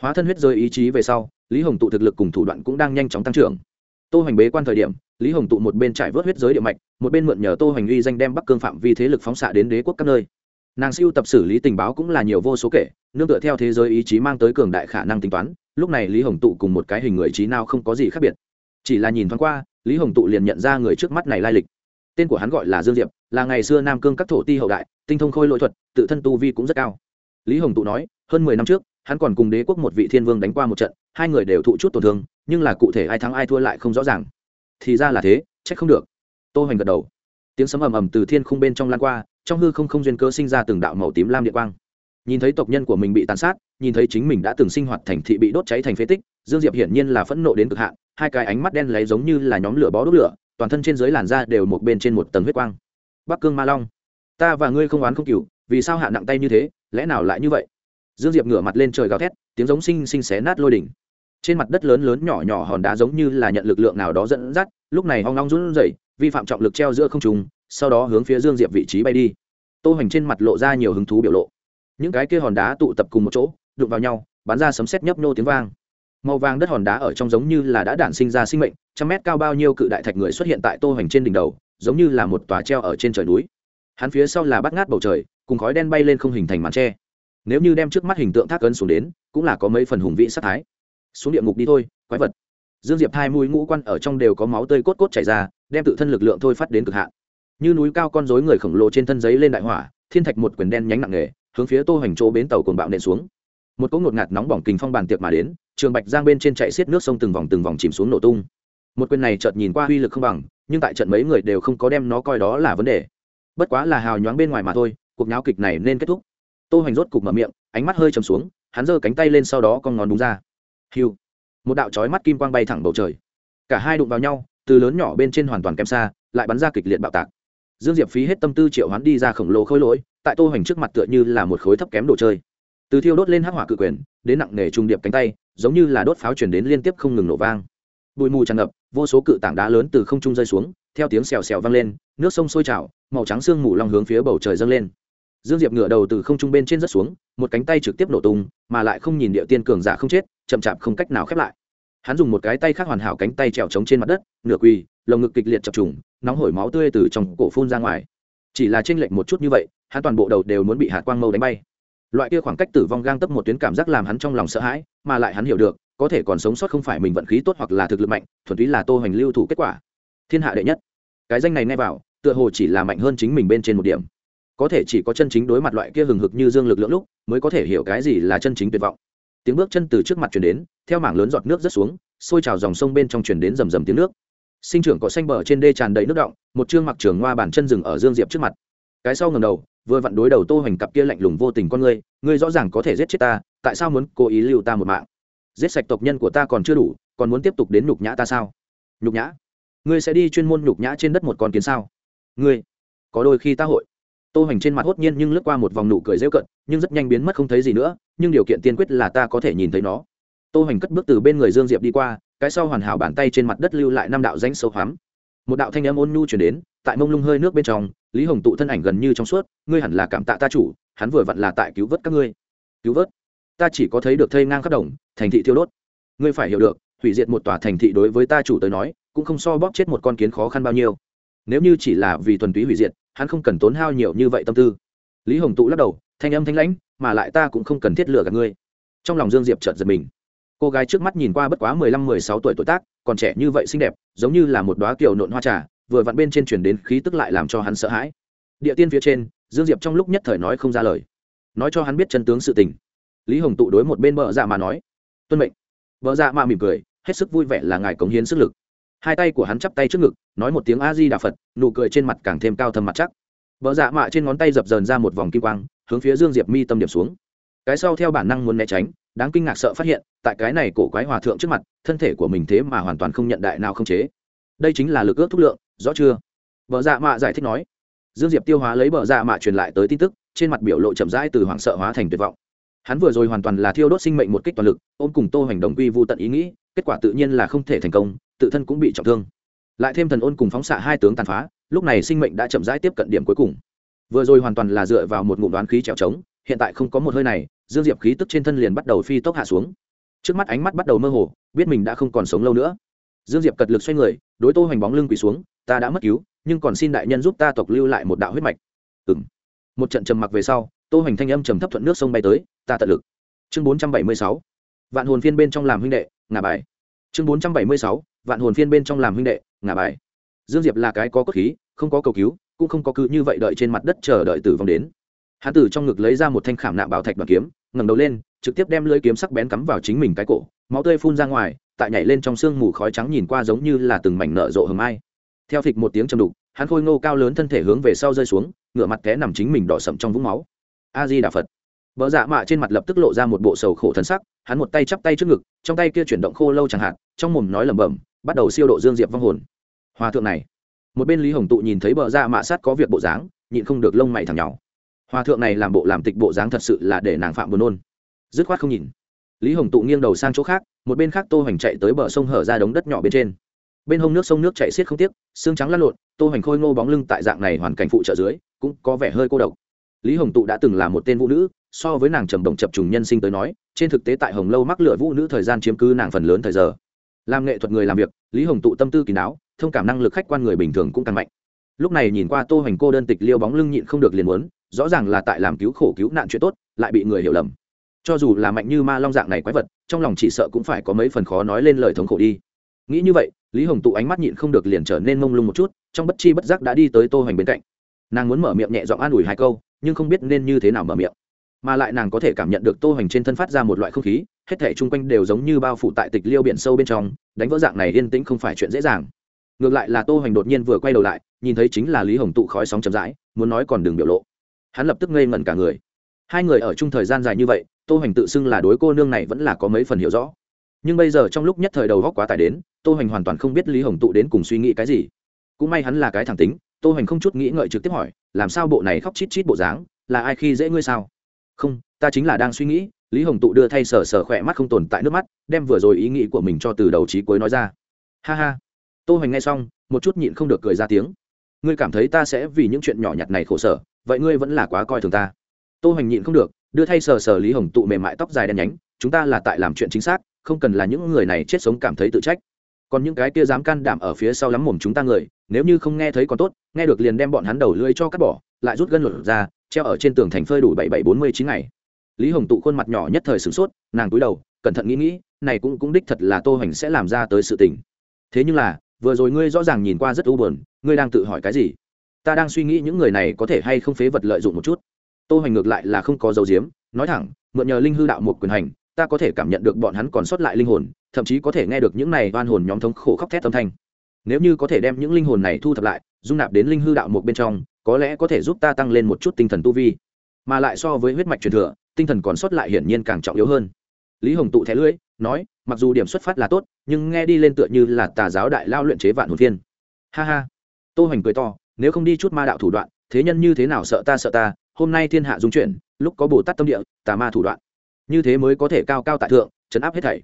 hóa thân huyết rơi ý chí về sau, lý hồng tụ thực lực cùng thủ đoạn cũng đang nhanh chóng tăng trưởng. Tô hoành bế quan thời điểm, lý hồng tụ một bên trải vớt huyết giới địa mạch, một bên mượn nhờ tô hoành uy danh đem bắc cương phạm vi thế lực phóng xạ đến đế quốc các nơi. Nàng siêu tập xử lý tình báo cũng là nhiều vô số kể, nương tựa theo thế giới ý chí mang tới cường đại khả năng tính toán, lúc này lý hồng tụ cùng một cái hình người trí nào không có gì khác biệt. Chỉ là nhìn thoáng qua, lý hồng tụ liền nhận ra người trước mắt này lai lịch. Tên của hắn gọi là dương diệp, là ngày xưa nam cương các thổ ti hậu đại, tinh thông khôi lỗi thuật, tự thân tu vi cũng rất cao. Lý hồng tụ nói, hơn mười năm trước hắn còn cùng đế quốc một vị thiên vương đánh qua một trận, hai người đều thụ chút tổn thương, nhưng là cụ thể ai thắng ai thua lại không rõ ràng. Thì ra là thế, trách không được. Tô hoành gật đầu. Tiếng sấm ầm ầm từ thiên khung bên trong lan qua, trong hư không không duyên cơ sinh ra từng đạo màu tím lam địa quang. Nhìn thấy tộc nhân của mình bị tàn sát, nhìn thấy chính mình đã từng sinh hoạt thành thị bị đốt cháy thành phế tích, dương diệp hiển nhiên là phẫn nộ đến cực hạn, hai cái ánh mắt đen lấy giống như là nhóm lửa bó đốt lửa, toàn thân trên dưới làn da đều một bên trên một tầng huyết quang. Bắc cương ma long, ta và ngươi không oán không cừu vì sao hạ nặng tay như thế, lẽ nào lại như vậy? dương diệp ngửa mặt lên trời gào thét, tiếng giống xinh xinh xé nát lôi đỉnh. Trên mặt đất lớn lớn nhỏ nhỏ hòn đá giống như là nhận lực lượng nào đó dẫn dắt, lúc này hoang long run rẩy, vi phạm trọng lực treo giữa không trùng sau đó hướng phía dương diệp vị trí bay đi. Tô hoành trên mặt lộ ra nhiều hứng thú biểu lộ. Những cái kia hòn đá tụ tập cùng một chỗ, đụng vào nhau, bắn ra sấm sét nhấp nô tiếng vang. Màu vàng đất hòn đá ở trong giống như là đã đản sinh ra sinh mệnh, trăm mét cao bao nhiêu cự đại thạch người xuất hiện tại tô hoành trên đỉnh đầu, giống như là một tòa treo ở trên trời núi. Hắn phía sau là bắt ngát bầu trời, cùng khói đen bay lên không hình thành màn tre nếu như đem trước mắt hình tượng thác ấn xuống đến, cũng là có mấy phần hùng vĩ sát thái. Xuống địa ngục đi thôi, quái vật. Dương diệp hai mũi ngũ quan ở trong đều có máu tơi cốt cốt chảy ra, đem tự thân lực lượng thôi phát đến cực hạn. Như núi cao con rối người khổng lồ trên thân giấy lên đại hỏa, thiên thạch một quyền đen nhánh nặng nghề hướng phía tô hoành chỗ bến tàu cồn bạo nện xuống. Một cỗ ngột ngạt nóng bỏng kình phong bàn tiệc mà đến, trường bạch giang bên trên chạy xiết nước sông từng vòng từng vòng chìm xuống nổ tung. Một quyền này chợt nhìn qua uy lực không bằng, nhưng tại trận mấy người đều không có đem nó coi đó là vấn đề. Bất quá là hào nhoáng bên ngoài mà thôi, cuộc nháo kịch này nên kết thúc tô hoành rốt cục mở miệng, ánh mắt hơi trầm xuống, hắn giơ cánh tay lên sau đó con ngón đúng ra. Hiu. Một đạo chói mắt kim quang bay thẳng bầu trời. Cả hai đụng vào nhau, từ lớn nhỏ bên trên hoàn toàn kém xa, lại bắn ra kịch liệt bạo tạc. Dương diệp phí hết tâm tư triệu hắn đi ra khổng lồ khôi lỗi, tại tô hoành trước mặt tựa như là một khối thấp kém đồ chơi. Từ thiêu đốt lên hắc hỏa cự quyền, đến nặng nề trung điệp cánh tay, giống như là đốt pháo chuyển đến liên tiếp không ngừng nổ vang. Bụi mù tràn ngập, vô số cự tảng đá lớn từ không trung rơi xuống, theo tiếng xèo xèo vang lên, nước sông sôi trào, màu trắng sương mù long hướng phía bầu trời dâng lên dương diệp ngựa đầu từ không trung bên trên rất xuống, một cánh tay trực tiếp nổ tung, mà lại không nhìn địa tiên cường giả không chết, chậm chạp không cách nào khép lại. Hắn dùng một cái tay khác hoàn hảo cánh tay trèo trống trên mặt đất, nửa quỳ, lồng ngực kịch liệt chập trùng, nóng hổi máu tươi từ trong cổ phun ra ngoài. Chỉ là tranh lệch một chút như vậy, hắn toàn bộ đầu đều muốn bị hạt quang mâu đánh bay. Loại kia khoảng cách tử vong gang tấp một tuyến cảm giác làm hắn trong lòng sợ hãi, mà lại hắn hiểu được, có thể còn sống sót không phải mình vận khí tốt hoặc là thực lực mạnh, thuần túy là tô hoành lưu thủ kết quả. Thiên hạ đệ nhất. Cái danh này nghe vào, tựa hồ chỉ là mạnh hơn chính mình bên trên một điểm có thể chỉ có chân chính đối mặt loại kia hừng hực như dương lực lưỡng lúc, mới có thể hiểu cái gì là chân chính tuyệt vọng. Tiếng bước chân từ trước mặt chuyển đến, theo mảng lớn giọt nước rớt xuống, sôi trào dòng sông bên trong chuyển đến rầm rầm tiếng nước. Sinh trưởng cỏ xanh bờ trên đê tràn đầy nước động, một chương mặc trường ngoa bản chân rừng ở dương diệp trước mặt. Cái sau ngầm đầu, vừa vặn đối đầu tô hoành cặp kia lạnh lùng vô tình con ngươi ngươi rõ ràng có thể giết chết ta, tại sao muốn cố ý lưu ta một mạng? Giết sạch tộc nhân của ta còn chưa đủ, còn muốn tiếp tục đến nhục nhã ta sao? Nhục nhã? Ngươi sẽ đi chuyên môn nhục nhã trên đất một con kiến sao? Ngươi, có đôi khi ta hội tô hoành trên mặt hốt nhiên nhưng lướt qua một vòng nụ cười rêu cận nhưng rất nhanh biến mất không thấy gì nữa, nhưng điều kiện tiên quyết là ta có thể nhìn thấy nó. Tô hoành cất bước từ bên người dương diệp đi qua, cái sau hoàn hảo bàn tay trên mặt đất lưu lại năm đạo danh sâu hoắm. Một đạo thanh âm ôn nhu truyền đến, tại mông lung hơi nước bên trong, lý hồng tụ thân ảnh gần như trong suốt, ngươi hẳn là cảm tạ ta chủ, hắn vừa vặn là tại cứu vớt các ngươi. Cứu vớt? Ta chỉ có thấy được thây ngang khắp đồng, thành thị thiêu đốt. Ngươi phải hiểu được, hủy diệt một tòa thành thị đối với ta chủ tới nói, cũng không so bóp chết một con kiến khó khăn bao nhiêu. Nếu như chỉ là vì thuần túy hủy diệt hắn không cần tốn hao nhiều như vậy tâm tư. Lý hồng tụ lắc đầu, thanh âm thanh lãnh, mà lại ta cũng không cần thiết lừa gạt ngươi. Trong lòng dương diệp chợt giật mình. Cô gái trước mắt nhìn qua bất quá mười lăm, mười sáu tuổi tuổi tác, còn trẻ như vậy xinh đẹp, giống như là một đoá kiểu nộn hoa trà, vừa vặn bên trên chuyển đến khí tức lại làm cho hắn sợ hãi. Địa tiên phía trên, dương diệp trong lúc nhất thời nói không ra lời. Nói cho hắn biết chân tướng sự tình. Lý hồng tụ đối một bên vợ dạ mà nói, tuân mệnh. Vợ dạ mà mỉm cười, hết sức vui vẻ là ngài cống hiến sức lực hai tay của hắn chắp tay trước ngực, nói một tiếng a di đà phật, nụ cười trên mặt càng thêm cao thâm mặt chắc. Vợ dạ mạ trên ngón tay dập dờn ra một vòng kim quang, hướng phía dương diệp mi tâm điểm xuống. Cái sau theo bản năng muốn né tránh, đáng kinh ngạc sợ phát hiện, tại cái này cổ quái hòa thượng trước mặt, thân thể của mình thế mà hoàn toàn không nhận đại nào không chế. Đây chính là lực ước thúc lượng, rõ chưa? Vợ dạ mạ giải thích nói. Dương diệp tiêu hóa lấy vợ dạ mạ truyền lại tới tin tức, trên mặt biểu lộ chậm rãi từ hoảng sợ hóa thành tuyệt vọng. Hắn vừa rồi hoàn toàn là thiêu đốt sinh mệnh một kích toàn lực, ôm cùng tô hành động quy vô tận ý nghĩ, kết quả tự nhiên là không thể thành công tự thân cũng bị trọng thương. Lại thêm thần ôn cùng phóng xạ hai tướng tàn phá, lúc này sinh mệnh đã chậm rãi tiếp cận điểm cuối cùng. Vừa rồi hoàn toàn là dựa vào một ngụm đoán khí trèo trống, hiện tại không có một hơi này, dương diệp khí tức trên thân liền bắt đầu phi tốc hạ xuống. Trước mắt ánh mắt bắt đầu mơ hồ, biết mình đã không còn sống lâu nữa. Dương diệp cật lực xoay người, đối tô hoành bóng lưng quỳ xuống, ta đã mất cứu, nhưng còn xin đại nhân giúp ta tộc lưu lại một đạo huyết mạch. Ừng một trận trầm mặc về sau, tô hoành thanh âm trầm thấp thuận nước sông bay tới, ta tận lực. Chương bốn trăm bảy mươi sáu. Vạn hồn phiên bên trong làm huynh đệ ngà bài. Chương bốn trăm bảy mươi sáu vạn hồn phiên bên trong làm huynh đệ, ngả bài. Dương diệp là cái có cốt khí, không có cầu cứu, cũng không có cứ như vậy đợi trên mặt đất chờ đợi tử vong đến. Hán tử trong ngực lấy ra một thanh khảm nạm bảo thạch bằng kiếm, ngẩng đầu lên, trực tiếp đem lưỡi kiếm sắc bén cắm vào chính mình cái cổ, máu tươi phun ra ngoài, tại nhảy lên trong sương mù khói trắng nhìn qua giống như là từng mảnh nợ rộ hầm ai. Theo phịch một tiếng chầm đục, hắn khôi ngô cao lớn thân thể hướng về sau rơi xuống ngựa mặt té nằm chính mình đỏ sậm trong vũng máu. A di đà phật. Vợ dạ mạ trên mặt lập tức lộ ra một bộ sầu khổ thân sắc, hắn một tay chắp tay trước ngực, trong tay kia chuyển động khô lâu chẳng hạn, trong mồm nói lẩm bẩm bắt đầu siêu độ dương diệp vong hồn. Hòa thượng này, một bên lý hồng tụ nhìn thấy bờ ra mạ sát có việc bộ dáng, nhịn không được lông mày thẳng nhau hòa thượng này làm bộ làm tịch bộ dáng thật sự là để nàng phạm buồn nôn. Dứt khoát không nhìn. Lý hồng tụ nghiêng đầu sang chỗ khác, một bên khác tô hoành chạy tới bờ sông hở ra đống đất nhỏ bên trên. Bên hông nước sông nước chảy xiết không tiếc, xương trắng lăn lộn, tô hoành khôi ngô bóng lưng tại dạng này hoàn cảnh phụ trợ dưới, cũng có vẻ hơi cô độc. Lý hồng tụ đã từng là một tên vũ nữ, so với nàng trầm đồng chập trùng nhân sinh tới nói, trên thực tế tại hồng lâu mắc lửa vũ nữ thời gian chiếm cứ nàng phần lớn thời giờ làm nghệ thuật người làm việc, lý hồng tụ tâm tư kín đáo, thông cảm năng lực khách quan người bình thường cũng càng mạnh. Lúc này nhìn qua tô hoành cô đơn tịch liêu bóng lưng nhịn không được liền muốn, rõ ràng là tại làm cứu khổ cứu nạn chuyện tốt, lại bị người hiểu lầm. Cho dù là mạnh như ma long dạng này quái vật, trong lòng chỉ sợ cũng phải có mấy phần khó nói lên lời thống khổ đi. Nghĩ như vậy, lý hồng tụ ánh mắt nhịn không được liền trở nên mông lung một chút, trong bất chi bất giác đã đi tới tô hoành bên cạnh. Nàng muốn mở miệng nhẹ giọng an ủi hai câu, nhưng không biết nên như thế nào mở miệng mà lại nàng có thể cảm nhận được tô hoành trên thân phát ra một loại không khí, hết thể chung quanh đều giống như bao phủ tại tịch liêu biển sâu bên trong, đánh vỡ dạng này yên tĩnh không phải chuyện dễ dàng. Ngược lại là tô hoành đột nhiên vừa quay đầu lại, nhìn thấy chính là lý hồng tụ khói sóng chậm rãi, muốn nói còn đừng biểu lộ. Hắn lập tức ngây ngẩn cả người. Hai người ở chung thời gian dài như vậy, tô hoành tự xưng là đối cô nương này vẫn là có mấy phần hiểu rõ. Nhưng bây giờ trong lúc nhất thời đầu góc quá tải đến, tô hoành hoàn toàn không biết lý hồng tụ đến cùng suy nghĩ cái gì. Cũng may hắn là cái thẳng tính, tô hoành không chút nghĩ ngợi trực tiếp hỏi, làm sao bộ này khóc chít chít bộ dáng, là ai khi dễ ngươi sao? không, ta chính là đang suy nghĩ, lý hồng tụ đưa thay sờ sờ khỏe mắt không tồn tại nước mắt, đem vừa rồi ý nghĩ của mình cho từ đầu trí cuối nói ra. Ha ha. Tô hoành nghe xong, một chút nhịn không được cười ra tiếng. Ngươi cảm thấy ta sẽ vì những chuyện nhỏ nhặt này khổ sở, vậy ngươi vẫn là quá coi thường ta. Tô hoành nhịn không được, đưa thay sờ sờ lý hồng tụ mềm mại tóc dài đen nhánh, chúng ta là tại làm chuyện chính xác, không cần là những người này chết sống cảm thấy tự trách. Còn những cái kia dám can đảm ở phía sau lắm mồm chúng ta người, nếu như không nghe thấy còn tốt, nghe được liền đem bọn hắn đầu lưỡi cho cắt bỏ, lại rút gân lột ra treo ở trên tường thành phơi đủ bảy bảy bốn mươi chín ngày. Lý hồng tụ khuôn mặt nhỏ nhất thời sửng sốt, nàng cúi đầu, cẩn thận nghĩ nghĩ, này cũng cũng đích thật là tô hoành sẽ làm ra tới sự tình. Thế nhưng là, vừa rồi ngươi rõ ràng nhìn qua rất u buồn, ngươi đang tự hỏi cái gì? Ta đang suy nghĩ những người này có thể hay không phế vật lợi dụng một chút. Tô hoành ngược lại là không có dấu diếm nói thẳng, mượn nhờ linh hư đạo một quyền hành, ta có thể cảm nhận được bọn hắn còn sót lại linh hồn, thậm chí có thể nghe được những này oan hồn nhóm thống khổ khóc thét âm thanh. Nếu như có thể đem những linh hồn này thu thập lại, dung nạp đến linh hư đạo một bên trong có lẽ có thể giúp ta tăng lên một chút tinh thần tu vi. Mà lại so với huyết mạch truyền thừa, tinh thần còn sót lại hiển nhiên càng trọng yếu hơn. Lý hồng tụ thẻ lưỡi, nói, mặc dù điểm xuất phát là tốt, nhưng nghe đi lên tựa như là tà giáo đại lao luyện chế vạn hồn viên ha ha. Tô hoành cười to, nếu không đi chút ma đạo thủ đoạn, thế nhân như thế nào sợ ta sợ ta, hôm nay thiên hạ dung chuyển, lúc có bồ tát tâm địa, tà ma thủ đoạn. Như thế mới có thể cao cao tại thượng chấn áp hết thảy.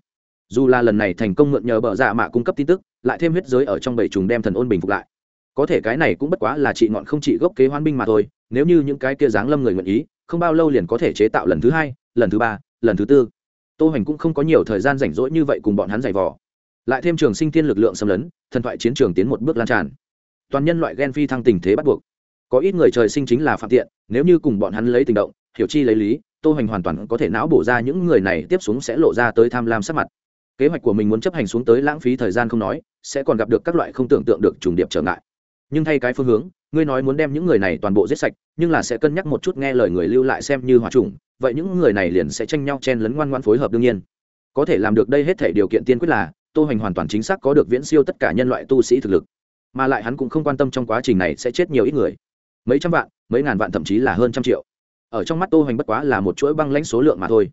Dù là lần này thành công mượn nhờ bờ dạ mạ cung cấp tin tức, lại thêm huyết giới ở trong bảy trùng đem thần ôn bình phục lại có thể cái này cũng bất quá là chị ngọn không chị gốc kế hoan binh mà thôi, nếu như những cái kia giáng lâm người nguyện ý, không bao lâu liền có thể chế tạo lần thứ hai, lần thứ ba, lần thứ tư. Tô hoành cũng không có nhiều thời gian rảnh rỗi như vậy cùng bọn hắn giày vò. Lại thêm trường sinh thiên lực lượng xâm lấn, thần thoại chiến trường tiến một bước lan tràn. Toàn nhân loại ghen phi thăng tình thế bắt buộc. Có ít người trời sinh chính là phạm tiện, nếu như cùng bọn hắn lấy tình động, hiểu chi lấy lý, tô hoành hoàn toàn có thể não bổ ra những người này tiếp xuống sẽ lộ ra tới tham lam sắc mặt. Kế hoạch của mình muốn chấp hành xuống tới lãng phí thời gian không nói, sẽ còn gặp được các loại không tưởng tượng được trùng điệp trở ngại nhưng thay cái phương hướng, ngươi nói muốn đem những người này toàn bộ giết sạch, nhưng là sẽ cân nhắc một chút nghe lời người lưu lại xem như hòa trùng vậy những người này liền sẽ tranh nhau chen lấn ngoan ngoan phối hợp đương nhiên. Có thể làm được đây hết thể điều kiện tiên quyết là, tô hành hoàn toàn chính xác có được viễn siêu tất cả nhân loại tu sĩ thực lực. Mà lại hắn cũng không quan tâm trong quá trình này sẽ chết nhiều ít người. Mấy trăm vạn, mấy ngàn vạn thậm chí là hơn trăm triệu. Ở trong mắt tô hành bất quá là một chuỗi băng lãnh số lượng mà thôi.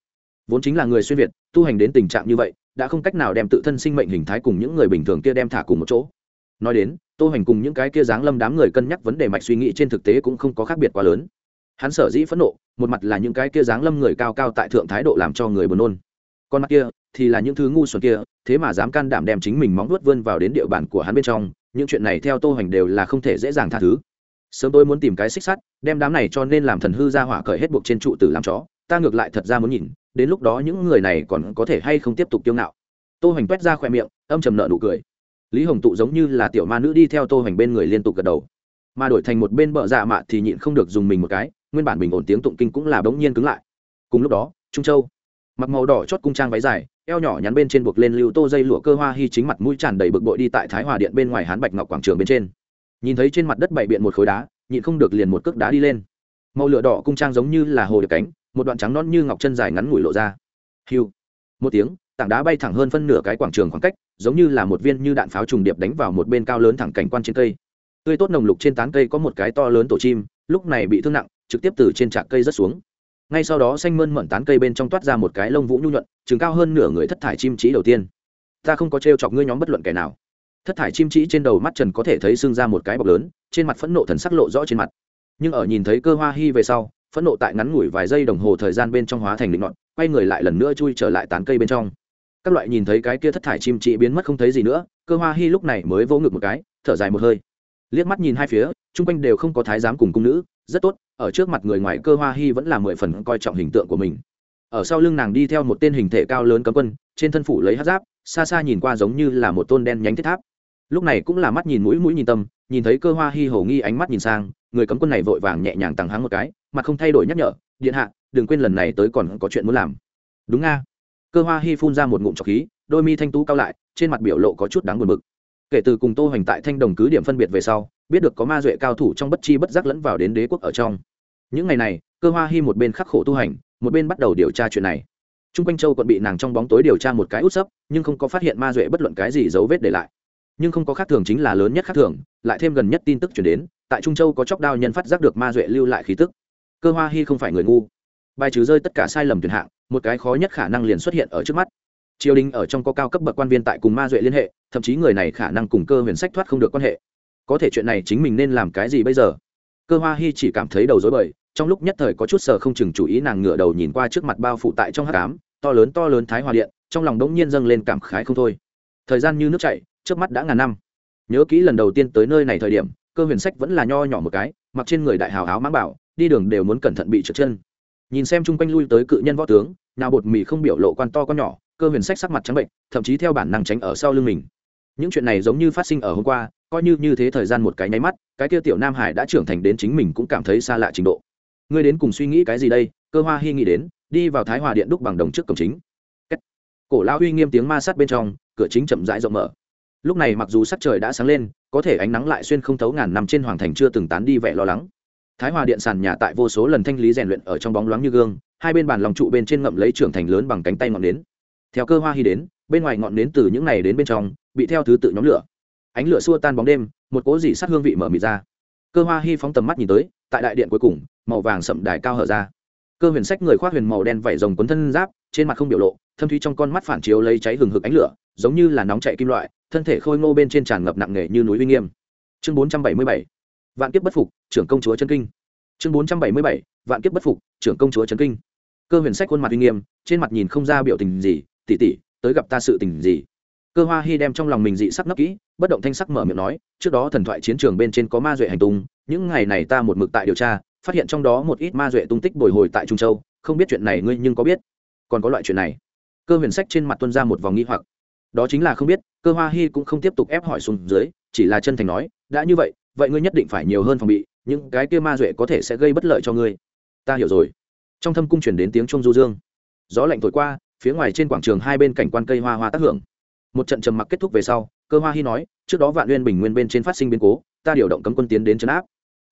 Vốn chính là người xuyên việt tu hành đến tình trạng như vậy, đã không cách nào đem tự thân sinh mệnh hình thái cùng những người bình thường kia đem thả cùng một chỗ. Nói đến tô hành cùng những cái kia dáng lâm đám người cân nhắc vấn đề mạch suy nghĩ trên thực tế cũng không có khác biệt quá lớn. Hắn sở dĩ phẫn nộ, một mặt là những cái kia dáng lâm người cao cao tại thượng thái độ làm cho người buồn nôn. Con mặt kia, thì là những thứ ngu xuẩn kia, thế mà dám can đảm đem chính mình móng vuốt vươn vào đến địa bàn của hắn bên trong, những chuyện này theo tô hành đều là không thể dễ dàng tha thứ. Sớm tôi muốn tìm cái xích sắt, đem đám này cho nên làm thần hư ra hỏa cởi hết buộc trên trụ tử làm chó, ta ngược lại thật ra muốn nhìn, đến lúc đó những người này còn có thể hay không tiếp tục kiêu ngạo. Tô hành quét ra khoe miệng, âm trầm nợ nụ cười lý hồng tụ giống như là tiểu ma nữ đi theo tô hoành bên người liên tục gật đầu. Mà đổi thành một bên bợ dạ mạ thì nhịn không được dùng mình một cái, nguyên bản bình ổn tiếng tụng kinh cũng là bỗng nhiên cứng lại. Cùng lúc đó, trung châu, mặc màu đỏ chót cung trang váy dài, eo nhỏ nhắn bên trên buộc lên lưu tô dây lụa cơ hoa hy chính mặt mũi tràn đầy bực bội đi tại thái hòa điện bên ngoài hán bạch ngọc quảng trường bên trên. Nhìn thấy trên mặt đất bày biện một khối đá, nhịn không được liền một cước đá đi lên. Màu lửa đỏ cung trang giống như là hồ được cánh, một đoạn trắng non như ngọc chân dài ngắn ngủi lộ ra. Hiu, một tiếng tảng đá bay thẳng hơn phân nửa cái quảng trường khoảng cách, giống như là một viên như đạn pháo trùng điệp đánh vào một bên cao lớn thẳng cảnh quan trên cây. Tươi tốt nồng lục trên tán cây có một cái to lớn tổ chim, lúc này bị thương nặng, trực tiếp từ trên trạc cây rớt xuống. Ngay sau đó xanh mơn mận tán cây bên trong toát ra một cái lông vũ nhu nhuận, chừng cao hơn nửa người thất thải chim trí đầu tiên. Ta không có t chọc ngươi nhóm bất luận kẻ nào. Thất thải chim trĩ trên đầu mắt trần có thể thấy xương ra một cái bọc lớn, trên mặt phẫn nộ thần sắc lộ rõ trên mặt. Nhưng ở nhìn thấy cơ hoa hy về sau, phẫn nộ tại ngắn ngủi vài giây đồng hồ thời gian bên trong hóa thành định ngọn quay người lại lần nữa chui trở lại tán cây bên trong các loại nhìn thấy cái kia thất thải chim chị biến mất không thấy gì nữa, cơ hoa hi lúc này mới vỗ ngực một cái, thở dài một hơi. Liếc mắt nhìn hai phía, chung quanh đều không có thái giám cùng cung nữ, rất tốt, ở trước mặt người ngoài cơ hoa hi vẫn là mười phần coi trọng hình tượng của mình. Ở sau lưng nàng đi theo một tên hình thể cao lớn cấm quân, trên thân phủ lấy hát giáp, xa xa nhìn qua giống như là một tôn đen nhánh thiết tháp. Lúc này cũng là mắt nhìn mũi mũi nhìn tâm, nhìn thấy cơ hoa hi hổ nghi ánh mắt nhìn sang, người cấm quân này vội vàng nhẹ nhàng tằng hắng một cái mà không thay đổi nhắc nhở, điện hạ, đừng quên lần này tới còn có chuyện muốn làm. Đúng nga? cơ hoa hy phun ra một ngụm trọc khí, đôi mi thanh tú cao lại, trên mặt biểu lộ có chút đáng buồn bực. Kể từ cùng tô hoành tại thanh đồng cứ điểm phân biệt về sau, biết được có ma duệ cao thủ trong bất chi bất giác lẫn vào đến đế quốc ở trong. Những ngày này, cơ hoa hy một bên khắc khổ tu hành, một bên bắt đầu điều tra chuyện này. T r u n g quanh châu còn bị nàng trong bóng tối điều tra một cái út sấp, nhưng không có phát hiện ma duệ bất luận cái gì dấu vết để lại. Nhưng không có khác thường chính là lớn nhất khác thường, lại thêm gần nhất tin tức chuyển đến, tại trung châu có chóc đao nhân phát giác được ma duệ lưu lại khí tức. Cơ hoa hy không phải người ngu. Bài trừ rơi tất cả sai lầm tuyển hạng một cái khó nhất khả năng liền xuất hiện ở trước mắt. Triều đình ở trong có cao cấp bậc quan viên tại cùng ma duệ liên hệ, thậm chí người này khả năng cùng cơ huyền sách thoát không được quan hệ. Có thể chuyện này chính mình nên làm cái gì bây giờ? Cơ hoa hi chỉ cảm thấy đầu rối bời, trong lúc nhất thời có chút sợ không chừng chủ ý nàng ngửa đầu nhìn qua trước mặt bao phủ tại trong hắc ám, to lớn to lớn thái hòa điện, trong lòng đống nhiên dâng lên cảm khái không thôi. Thời gian như nước chảy, trước mắt đã ngàn năm. Nhớ kỹ lần đầu tiên tới nơi này thời điểm, cơ huyền sách vẫn là nho nhỏ một cái, mặc trên người đại hào áo mãng bảo, đi đường đều muốn cẩn thận bị trượt chân nhìn xem chung quanh lui tới cự nhân võ tướng, nào bột mì không biểu lộ quan to con nhỏ, cơ huyền sách sắc mặt trắng bệnh, thậm chí theo bản năng tránh ở sau lưng mình. Những chuyện này giống như phát sinh ở hôm qua, coi như như thế thời gian một cái nháy mắt, cái kia tiểu nam hải đã trưởng thành đến chính mình cũng cảm thấy xa lạ trình độ. Ngươi đến cùng suy nghĩ cái gì đây? Cơ hoa hy nghĩ đến, đi vào thái hòa điện đúc bằng đồng trước cổng chính. Cổ lao uy nghiêm tiếng ma sát bên trong, cửa chính chậm rãi rộng mở. Lúc này mặc dù sắc trời đã sáng lên, có thể ánh nắng lại xuyên không thấu ngàn năm trên hoàng thành chưa từng tán đi vẻ lo lắng thái hòa điện sàn nhà tại vô số lần thanh lý rèn luyện ở trong bóng loáng như gương, hai bên bàn lòng trụ bên trên ngậm lấy trưởng thành lớn bằng cánh tay ngọn nến. Theo cơ hoa hy đến, bên ngoài ngọn nến từ những này đến bên trong, bị theo thứ tự nhóm lửa. Ánh lửa xua tan bóng đêm, một cố dỉ sát hương vị mở mịt ra. Cơ hoa hy phóng tầm mắt nhìn tới, tại đại điện cuối cùng, màu vàng sậm đài cao hở ra. Cơ huyền sách người khoác huyền màu đen vảy rồng cuốn thân giáp, trên mặt không biểu lộ, thâm thúy trong con mắt phản chiếu lấy cháy hừng hực ánh lửa, giống như là nóng chảy kim loại, thân thể khôi ngô bên trên tràn ngập nặng nề như núi uy nghiêm. Chương bốn trăm bảy mươi bảy. Vạn kiếp bất phục trưởng công chúa chân kinh. Chương bốn trăm bảy mươi bảy, vạn kiếp bất phục, trưởng công chúa chân kinh. Cơ huyền sách khuôn mặt uy nghiêm, trên mặt nhìn không ra biểu tình gì tỉ tỉ tới gặp ta sự tình gì? Cơ hoa hy đem trong lòng mình dị sắc nấp kỹ, bất động thanh sắc mở miệng nói, trước đó thần thoại chiến trường bên trên có ma duệ hành tung, những ngày này ta một mực tại điều tra, phát hiện trong đó một ít ma duệ tung tích bồi hồi tại trung châu, không biết chuyện này ngươi nhưng có biết? Còn có loại chuyện này. Cơ huyền sách trên mặt tuân ra một vòng nghi hoặc. Đó chính là không biết, cơ hoa hy cũng không tiếp tục ép hỏi xuống dưới, chỉ là chân thành nói, đã như vậy vậy ngươi nhất định phải nhiều hơn phòng bị những cái kia ma duệ có thể sẽ gây bất lợi cho ngươi. Ta hiểu rồi. Trong thâm cung chuyển đến tiếng trung du dương. Gió lạnh thổi qua, phía ngoài trên quảng trường hai bên cảnh quan cây hoa hoa tác hưởng. Một trận trầm mặc kết thúc về sau, cơ hoa hy nói, trước đó vạn nguyên bình nguyên bên trên phát sinh biến cố, ta điều động cấm quân tiến đến trấn áp.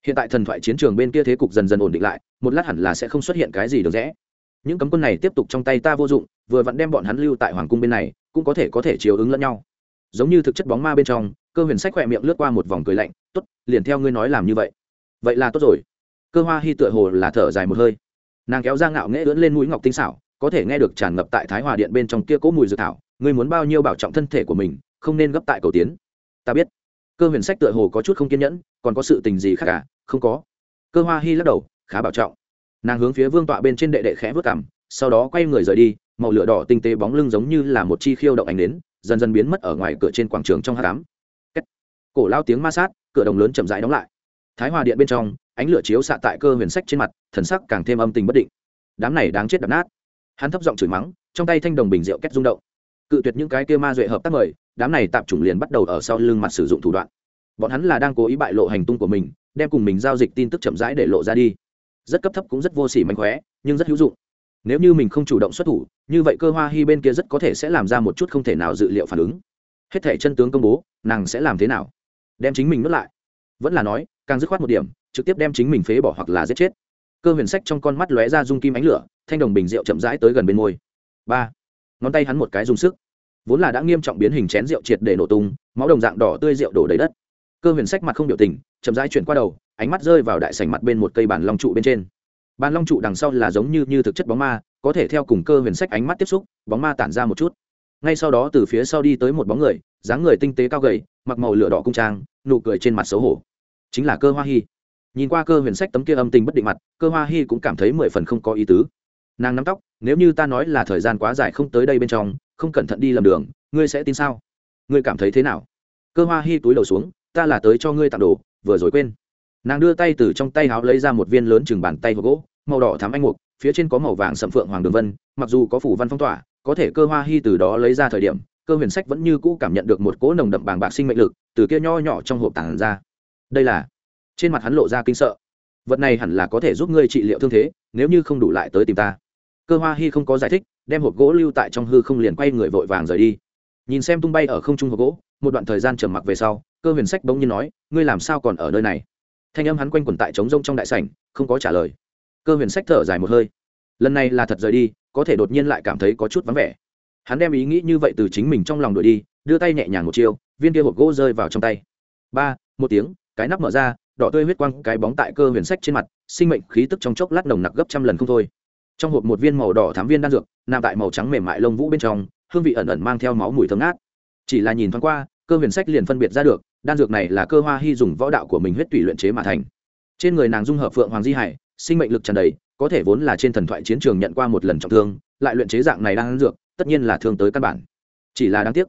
Hiện tại thần thoại chiến trường bên kia thế cục dần dần ổn định lại, một lát hẳn là sẽ không xuất hiện cái gì được rẽ. Những cấm quân này tiếp tục trong tay ta vô dụng, vừa vặn đem bọn hắn lưu tại hoàng cung bên này, cũng có thể có thể chiều ứng lẫn nhau. Giống như thực chất bóng ma bên trong, cơ huyền sách khỏe miệng lướt qua một vòng cười lạnh t ố t liền theo ngươi nói làm như vậy vậy là tốt rồi. Cơ hoa hy tựa hồ là thở dài một hơi. Nàng kéo ra ngạo nghễ ưỡn lên mũi ngọc tinh xảo, có thể nghe được tràn ngập tại thái hòa điện bên trong kia cỗ mùi dự thảo, ngươi muốn bao nhiêu bảo trọng thân thể của mình, không nên gấp tại cầu tiến. Ta biết. Cơ huyền sách tựa hồ có chút không kiên nhẫn, còn có sự tình gì khác cả không có. Cơ hoa hy lắc đầu, khá bảo trọng. Nàng hướng phía vương tọa bên trên đệ đệ khẽ vớt cảm sau đó quay người rời đi, màu lửa đỏ tinh tế bóng lưng giống như là một chi khiêu động ánh đến dần dần biến mất ở ngoài cửa trên quảng trường trong hát cám cổ lao tiếng ma sát, cửa đồng lớn chậm rãi đóng lại thái hòa điện bên trong, ánh lửa chiếu xạ tại cơ huyền sách trên mặt, thần sắc càng thêm âm tình bất định. Đám này đáng chết đập nát. Hắn thấp giọng chửi mắng, trong tay thanh đồng bình rượu kết rung động. Cự tuyệt những cái kia ma duệ hợp tác mời, đám này tạm chủng liền bắt đầu ở sau lưng mặt sử dụng thủ đoạn. Bọn hắn là đang cố ý bại lộ hành tung của mình, đem cùng mình giao dịch tin tức chậm rãi để lộ ra đi. Rất cấp thấp cũng rất vô sỉ mạnh khóe, nhưng rất hữu dụng. Nếu như mình không chủ động xuất thủ, như vậy cơ hoa hy bên kia rất có thể sẽ làm ra một chút không thể nào dự liệu phản ứng. Hết thể chân tướng công bố, nàng sẽ làm thế nào? Đem chính mình nuốt lại. Vẫn là nói càng dứt khoát một điểm, trực tiếp đem chính mình phế bỏ hoặc là giết chết. Cơ huyền sách trong con mắt lóe ra dung kim ánh lửa, thanh đồng bình rượu chậm rãi tới gần bên môi. Ba, ngón tay hắn một cái dùng sức. Vốn là đã nghiêm trọng biến hình chén rượu triệt để nổ tung, máu đồng dạng đỏ tươi rượu đổ đầy đất. Cơ huyền sách mặt không biểu tình, chậm rãi chuyển qua đầu, ánh mắt rơi vào đại sảnh mặt bên một cây bàn long trụ bên trên. Bàn long trụ đằng sau là giống như như thực chất bóng ma, có thể theo cùng cơ huyền sách ánh mắt tiếp xúc, bóng ma tản ra một chút. Ngay sau đó từ phía sau đi tới một bóng người, dáng người tinh tế cao gầy, mặc màu lửa đỏ cung trang, nụ cười trên mặt xấu hổ chính là cơ hoa hy nhìn qua cơ huyền sách tấm kia âm tình bất định mặt, cơ hoa hy cũng cảm thấy mười phần không có ý tứ. Nàng nắm tóc, nếu như ta nói là thời gian quá dài không tới đây bên trong, không cẩn thận đi lầm đường, ngươi sẽ tin sao? Ngươi cảm thấy thế nào? Cơ hoa hy túi đầu xuống, ta là tới cho ngươi tặng đồ, vừa rồi quên. Nàng đưa tay từ trong tay háo lấy ra một viên lớn chừng bàn tay gỗ, màu đỏ thám anh mục, phía trên có màu vàng sầm phượng hoàng đường vân, mặc dù có phủ văn phong tỏa, có thể cơ hoa hy từ đó lấy ra thời điểm, cơ huyền sách vẫn như cũ cảm nhận được một cỗ nồng đậm bàng bạc sinh mệnh lực từ kia nho nhỏ trong hộp tảng ra đây là, trên mặt hắn lộ ra kinh sợ. Vật này hẳn là có thể giúp ngươi trị liệu thương thế, nếu như không đủ lại tới tìm ta. Cơ hoa Hi không có giải thích, đem hộp gỗ lưu tại trong hư không liền quay người vội vàng rời đi. Nhìn xem tung bay ở không trung hộp gỗ, một đoạn thời gian trầm mặc về sau, cơ huyền sách bỗng nhiên nói, ngươi làm sao còn ở nơi này? Thanh âm hắn quanh quẩn tại trống rông trong đại sảnh, không có trả lời. Cơ huyền sách thở dài một hơi. Lần này là thật rời đi, có thể đột nhiên lại cảm thấy có chút vắng vẻ. Hắn đem ý nghĩ như vậy từ chính mình trong lòng đuổi đi, đưa tay nhẹ nhàng một chiêu, viên kia hộp gỗ rơi vào trong tay. Ba, một tiếng cái nắp mở ra, đỏ tươi huyết quang cái bóng tại cơ huyền sách trên mặt, sinh mệnh khí tức trong chốc lát nồng nặc gấp trăm lần không thôi. Trong hộp một viên màu đỏ thám viên đan dược, nằm tại màu trắng mềm mại lông vũ bên trong, hương vị ẩn ẩn mang theo máu mùi thơm ngát. Chỉ là nhìn thoáng qua, cơ huyền sách liền phân biệt ra được, đan dược này là cơ hoa hy dùng võ đạo của mình huyết tủy luyện chế mà thành. Trên người nàng dung hợp phượng hoàng di hải, sinh mệnh lực tràn đầy, có thể vốn là trên thần thoại chiến trường nhận qua một lần trọng thương, lại luyện chế dạng này đan dược, tất nhiên là thương tới căn bản. Chỉ là đáng tiếc,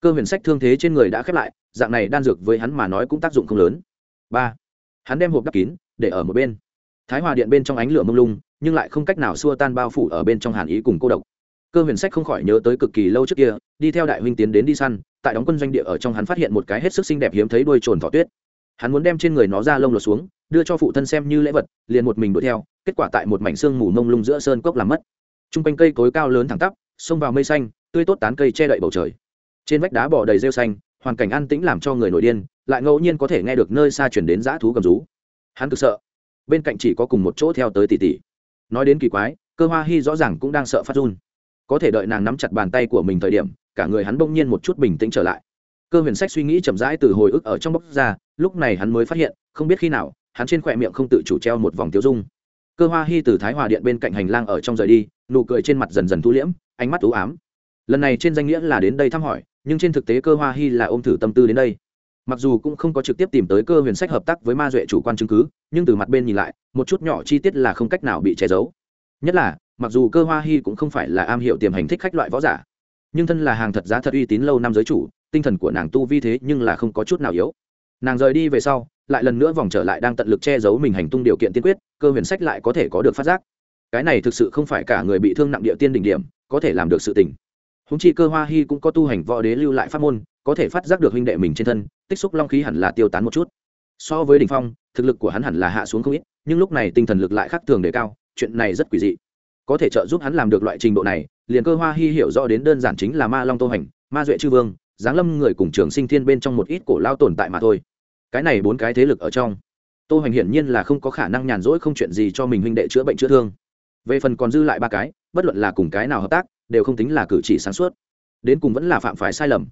cơ huyền sách thương thế trên người đã khép lại, dạng này đan dược với hắn mà nói cũng tác dụng không lớn ba. Hắn đem hộp đắp kín, để ở một bên. Thái hòa điện bên trong ánh lửa mông lung, nhưng lại không cách nào xua tan bao phủ ở bên trong hàn ý cùng cô độc. Cơ huyền sách không khỏi nhớ tới cực kỳ lâu trước kia, đi theo đại huynh tiến đến đi săn, tại đóng quân doanh địa ở trong hắn phát hiện một cái hết sức xinh đẹp hiếm thấy đuôi trồn thỏ tuyết. Hắn muốn đem trên người nó ra lông lột xuống, đưa cho phụ thân xem như lễ vật, liền một mình đuổi theo, kết quả tại một mảnh xương mù mông lung giữa sơn cốc làm mất. T r u n g quanh cây cối cao lớn thẳng tắp, xông vào mây xanh, tươi tốt tán cây che đậy bầu trời. Trên vách đá bỏ đầy rêu xanh, hoàn cảnh an tĩnh làm cho người nổi điên lại ngẫu nhiên có thể nghe được nơi xa chuyển đến dã thú cầm rú. Hắn cực sợ. Bên cạnh chỉ có cùng một chỗ theo tới tỷ tỷ nói đến kỳ quái, cơ hoa hy rõ ràng cũng đang sợ phát run. Có thể đợi nàng nắm chặt bàn tay của mình thời điểm, cả người hắn bỗng nhiên một chút bình tĩnh trở lại. Cơ huyền sách suy nghĩ chậm rãi từ hồi ức ở trong bóc ra, lúc này hắn mới phát hiện, không biết khi nào, hắn trên khỏe miệng không tự chủ treo một vòng tiêu dung. Cơ hoa hy từ thái hòa điện bên cạnh hành lang ở trong rời đi, nụ cười trên mặt dần dần thu liễm, ánh mắt ú ám. Lần này trên danh nghĩa là đến đây thăm hỏi, nhưng trên thực tế cơ hoa hy là ôm thử tâm tư đến đây mặc dù cũng không có trực tiếp tìm tới cơ huyền sách hợp tác với ma duệ chủ quan chứng cứ, nhưng từ mặt bên nhìn lại, một chút nhỏ chi tiết là không cách nào bị che giấu. Nhất là, mặc dù cơ hoa hy cũng không phải là am hiểu tiềm hành thích khách loại võ giả, nhưng thân là hàng thật giá thật uy tín lâu năm giới chủ, tinh thần của nàng tu vi thế nhưng là không có chút nào yếu. Nàng rời đi về sau, lại lần nữa vòng trở lại đang tận lực che giấu mình hành tung điều kiện tiên quyết, cơ huyền sách lại có thể có được phát giác. Cái này thực sự không phải cả người bị thương nặng địa tiên đỉnh điểm, có thể làm được sự tình. Húng chi cơ hoa hy cũng có tu hành võ đế lưu lại pháp môn có thể phát giác được huynh đệ mình trên thân, tích xúc long khí hẳn là tiêu tán một chút. So với đ ỉ n h phong, thực lực của hắn hẳn là hạ xuống không ít, nhưng lúc này tinh thần lực lại khác thường đề cao, chuyện này rất quỷ dị. Có thể trợ giúp hắn làm được loại trình độ này, liền cơ hoa hy hiểu rõ đến đơn giản chính là ma long tô hành, ma duệ chư vương, giáng lâm người cùng trường sinh thiên bên trong một ít cổ lao tồn tại mà thôi. Cái này bốn cái thế lực ở trong, tô hoành hiển nhiên là không có khả năng nhàn rỗi không chuyện gì cho mình huynh đệ chữa bệnh chữa thương. Về phần còn dư lại ba cái, bất luận là cùng cái nào hợp tác, đều không tính là cử chỉ sáng suốt. Đến cùng vẫn là phạm phải sai lầm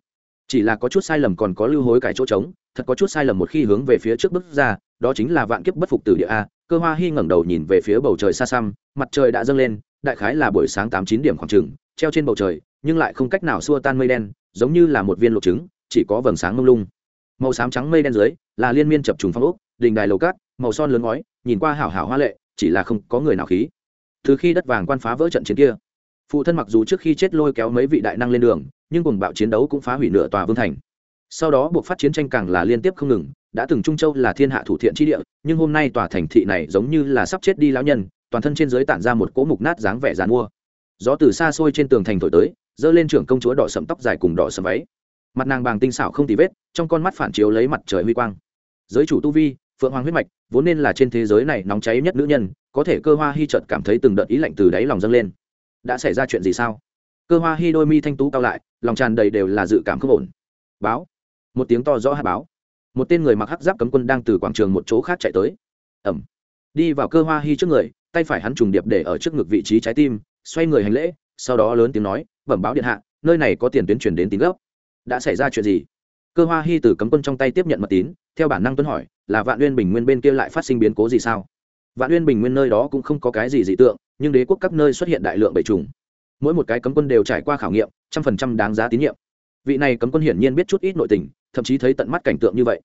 chỉ là có chút sai lầm còn có lưu hối cải chỗ trống, thật có chút sai lầm một khi hướng về phía trước bước ra, đó chính là vạn kiếp bất phục từ địa a, cơ hoa hy ngẩng đầu nhìn về phía bầu trời xa xăm, mặt trời đã dâng lên, đại khái là buổi sáng tám chín điểm khoảng trừng treo trên bầu trời, nhưng lại không cách nào xua tan mây đen, giống như là một viên lộ trứng, chỉ có vầng sáng mông lung. Màu xám trắng mây đen dưới, là liên miên chập trùng phong úc đình đài lầu cát, màu son lớn ngói, nhìn qua hảo hảo hoa lệ, chỉ là không có người nào khí. Từ khi đất vàng quan phá vỡ trận chiến kia, phụ thân mặc dù trước khi chết lôi kéo mấy vị đại năng lên đường nhưng cuồng bạo chiến đấu cũng phá hủy nửa tòa vương thành. Sau đó buộc phát chiến tranh càng là liên tiếp không ngừng, đã từng trung châu là thiên hạ thủ thiện chi địa, nhưng hôm nay tòa thành thị này giống như là sắp chết đi lão nhân, toàn thân trên dưới tản ra một cỗ mục nát dáng vẻ dàn mua. Gió từ xa xôi trên tường thành thổi tới, dơ lên trưởng công chúa đỏ sẫm tóc dài cùng đỏ sẫm váy. Mặt nàng bàng tinh xảo không tì vết, trong con mắt phản chiếu lấy mặt trời huy quang. Giới chủ tu vi, phượng hoàng huyết mạch, vốn nên là trên thế giới này nóng cháy nhất nữ nhân, có thể cơ hoa hi chợt cảm thấy từng đợt ý lạnh từ đáy lòng dâng lên. Đã xảy ra chuyện gì sao? cơ hoa hi đôi mi thanh tú cao lại, lòng tràn đầy đều là dự cảm không ổn. Báo. Một tiếng to rõ hát báo. Một tên người mặc hắc giáp cấm quân đang từ quảng trường một chỗ khác chạy tới. Ẩm. Đi vào cơ hoa hi trước người, tay phải hắn trùng điệp để ở trước ngực vị trí trái tim, xoay người hành lễ, sau đó lớn tiếng nói, bẩm báo điện hạ, nơi này có tiền tuyến truyền đến tín gốc. Đã xảy ra chuyện gì? Cơ hoa hi từ cấm quân trong tay tiếp nhận mật tín, theo bản năng tuấn hỏi, là vạn uyên bình nguyên bên kia lại phát sinh biến cố gì sao? Vạn uyên bình nguyên nơi đó cũng không có cái gì dị tượng, nhưng đế quốc các nơi xuất hiện đại lượng bệ trùng mỗi một cái cấm quân đều trải qua khảo nghiệm, trăm phần trăm đáng giá tín nhiệm. Vị này cấm quân hiển nhiên biết chút ít nội tình, thậm chí thấy tận mắt cảnh tượng như vậy.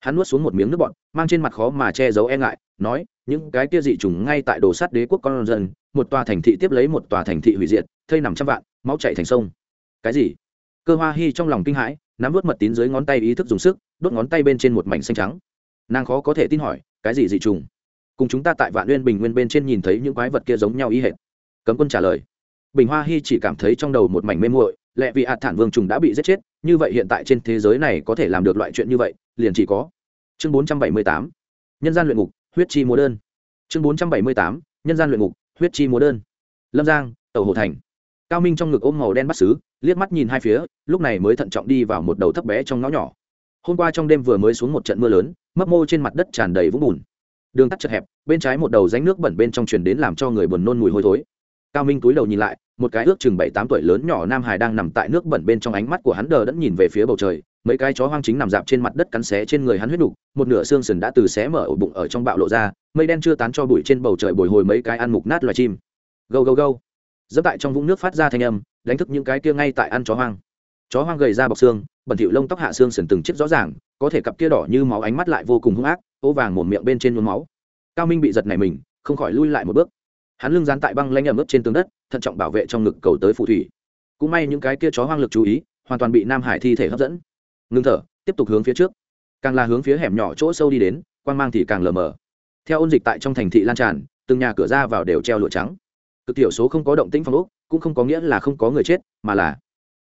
Hắn nuốt xuống một miếng nước bọn mang trên mặt khó mà che giấu e ngại, nói, những cái kia dị trùng ngay tại đồ sát đế quốc con dân, một tòa thành thị tiếp lấy một tòa thành thị hủy diệt, thây nằm trăm vạn, máu chạy thành sông. Cái gì? Cơ hoa hi trong lòng kinh hãi, nắm vớt mật tín dưới ngón tay ý thức dùng sức, đốt ngón tay bên trên một mảnh xanh trắng. Nàng khó có thể tin hỏi, cái gì dị trùng cùng chúng ta tại vạn uyên bình nguyên bên trên nhìn thấy những quái vật kia giống nhau ý hệt. Cấm quân trả lời bình hoa hy chỉ cảm thấy trong đầu một mảnh mê muội, lẽ vì hạt thản vương trùng đã bị giết chết, như vậy hiện tại trên thế giới này có thể làm được loại chuyện như vậy, liền chỉ có chương bốn trăm bảy mươi tám, nhân gian luyện ngục, huyết chi múa đơn. Chương bốn trăm bảy mươi tám, nhân gian luyện ngục, huyết chi múa đơn. Lâm giang, tàu hồ thành. Cao minh trong ngực ôm màu đen bắt xứ liếc mắt nhìn hai phía, lúc này mới thận trọng đi vào một đầu thấp bé trong ngõ nhỏ. Hôm qua trong đêm vừa mới xuống một trận mưa lớn, mấp mô trên mặt đất tràn đầy vũng bùn. Đường tắt chật hẹp, bên trái một đầu ránh nước bẩn bên trong truyền đến làm cho người buồn nôn mùi hôi thối cao minh túi đầu nhìn lại, một cái ước chừng bảy tám tuổi lớn nhỏ nam hải đang nằm tại nước bẩn bên trong ánh mắt của hắn đờ đẫn nhìn về phía bầu trời, mấy cái chó hoang chính nằm dạp trên mặt đất cắn xé trên người hắn huyết nục, một nửa xương sườn đã từ xé mở ổ bụng ở trong bạo lộ ra, mây đen chưa tán cho bụi trên bầu trời bồi hồi mấy cái ăn mục nát loài chim. Gâu gâu gâu. Dẫm tại trong vũng nước phát ra thanh âm, đánh thức những cái kia ngay tại ăn chó hoang. Chó hoang gầy ra bọc xương, bẩn thịu lông tóc hạ xương sườn từng chiếc rõ ràng, có thể cặp kia đỏ như máu ánh mắt lại vô cùng hung ác, ố vàng một miệng bên trên nhuốm máu. Cao minh bị giật này mình, không khỏi lui lại một bước hắn lưng dán tại băng lanh ẩm ướt trên tường đất, thận trọng bảo vệ trong ngực cầu tới phù thủy. Cũng may những cái kia chó hoang lực chú ý, hoàn toàn bị nam hải thi thể hấp dẫn. Ngưng thở, tiếp tục hướng phía trước. Càng là hướng phía hẻm nhỏ chỗ sâu đi đến quan mang thì càng lờ mờ. Theo ôn dịch tại trong thành thị lan tràn, từng nhà cửa ra vào đều treo lụa trắng. Cực tiểu số không có động tĩnh phòng ốc, cũng không có nghĩa là không có người chết, mà là,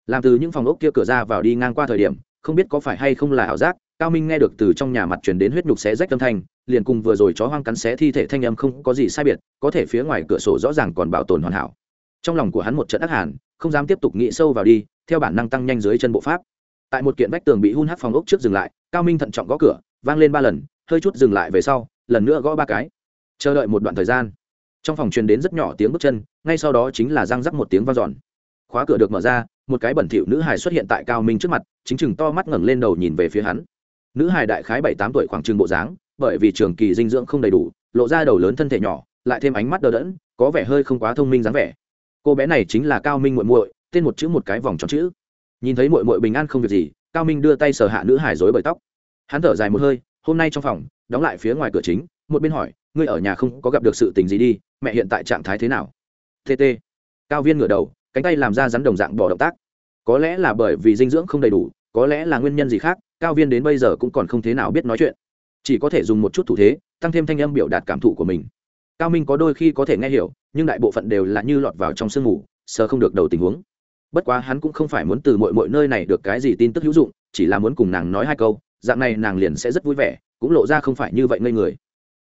làm từ những phòng ốc kia cửa ra vào đi ngang qua thời điểm, không biết có phải hay không là ảo giác cao minh nghe được từ trong nhà mặt chuyển đến huyết nhục xé rách âm thanh, liền cùng vừa rồi chó hoang cắn xé thi thể thanh âm không có gì sai biệt, có thể phía ngoài cửa sổ rõ ràng còn bảo tồn hoàn hảo. Trong lòng của hắn một trận ác hàn, không dám tiếp tục nghĩ sâu vào đi, theo bản năng tăng nhanh dưới chân bộ pháp. Tại một kiện vách tường bị hun hắc phòng ốc trước dừng lại, cao minh thận trọng gõ cửa, vang lên ba lần, hơi chút dừng lại về sau, lần nữa gõ ba cái. Chờ đợi một đoạn thời gian, trong phòng truyền đến rất nhỏ tiếng bước chân, ngay sau đó chính là răng rắc một tiếng vang giòn khóa cửa được mở ra, một cái bẩn thỉu nữ hài xuất hiện tại cao minh trước mặt, chính chừng to mắt ngẩng lên đầu nhìn về phía hắn nữ hài đại khái bảy tám tuổi khoảng trừng bộ dáng, bởi vì trường kỳ dinh dưỡng không đầy đủ, lộ ra đầu lớn thân thể nhỏ, lại thêm ánh mắt đờ đẫn, có vẻ hơi không quá thông minh dáng vẻ. Cô bé này chính là cao minh muội muội, tên một chữ một cái vòng tròn chữ. Nhìn thấy muội muội bình an không việc gì, cao minh đưa tay sờ hạ nữ hài dối bởi tóc. Hắn thở dài một hơi, hôm nay trong phòng, đóng lại phía ngoài cửa chính, một bên hỏi, ngươi ở nhà không có gặp được sự tình gì đi, mẹ hiện tại trạng thái thế nào? Tt cao viên ngửa đầu, cánh tay làm ra rắn đồng dạng bỏ động tác. Có lẽ là bởi vì dinh dưỡng không đầy đủ có lẽ là nguyên nhân gì khác, cao viên đến bây giờ cũng còn không thế nào biết nói chuyện. Chỉ có thể dùng một chút thủ thế, tăng thêm thanh âm biểu đạt cảm thụ của mình. Cao minh có đôi khi có thể nghe hiểu, nhưng đại bộ phận đều là như lọt vào trong sương mù, sờ không được đầu tình huống. Bất quá hắn cũng không phải muốn từ mọi mọi nơi này được cái gì tin tức hữu dụng, chỉ là muốn cùng nàng nói hai câu, dạng này nàng liền sẽ rất vui vẻ, cũng lộ ra không phải như vậy ngây người.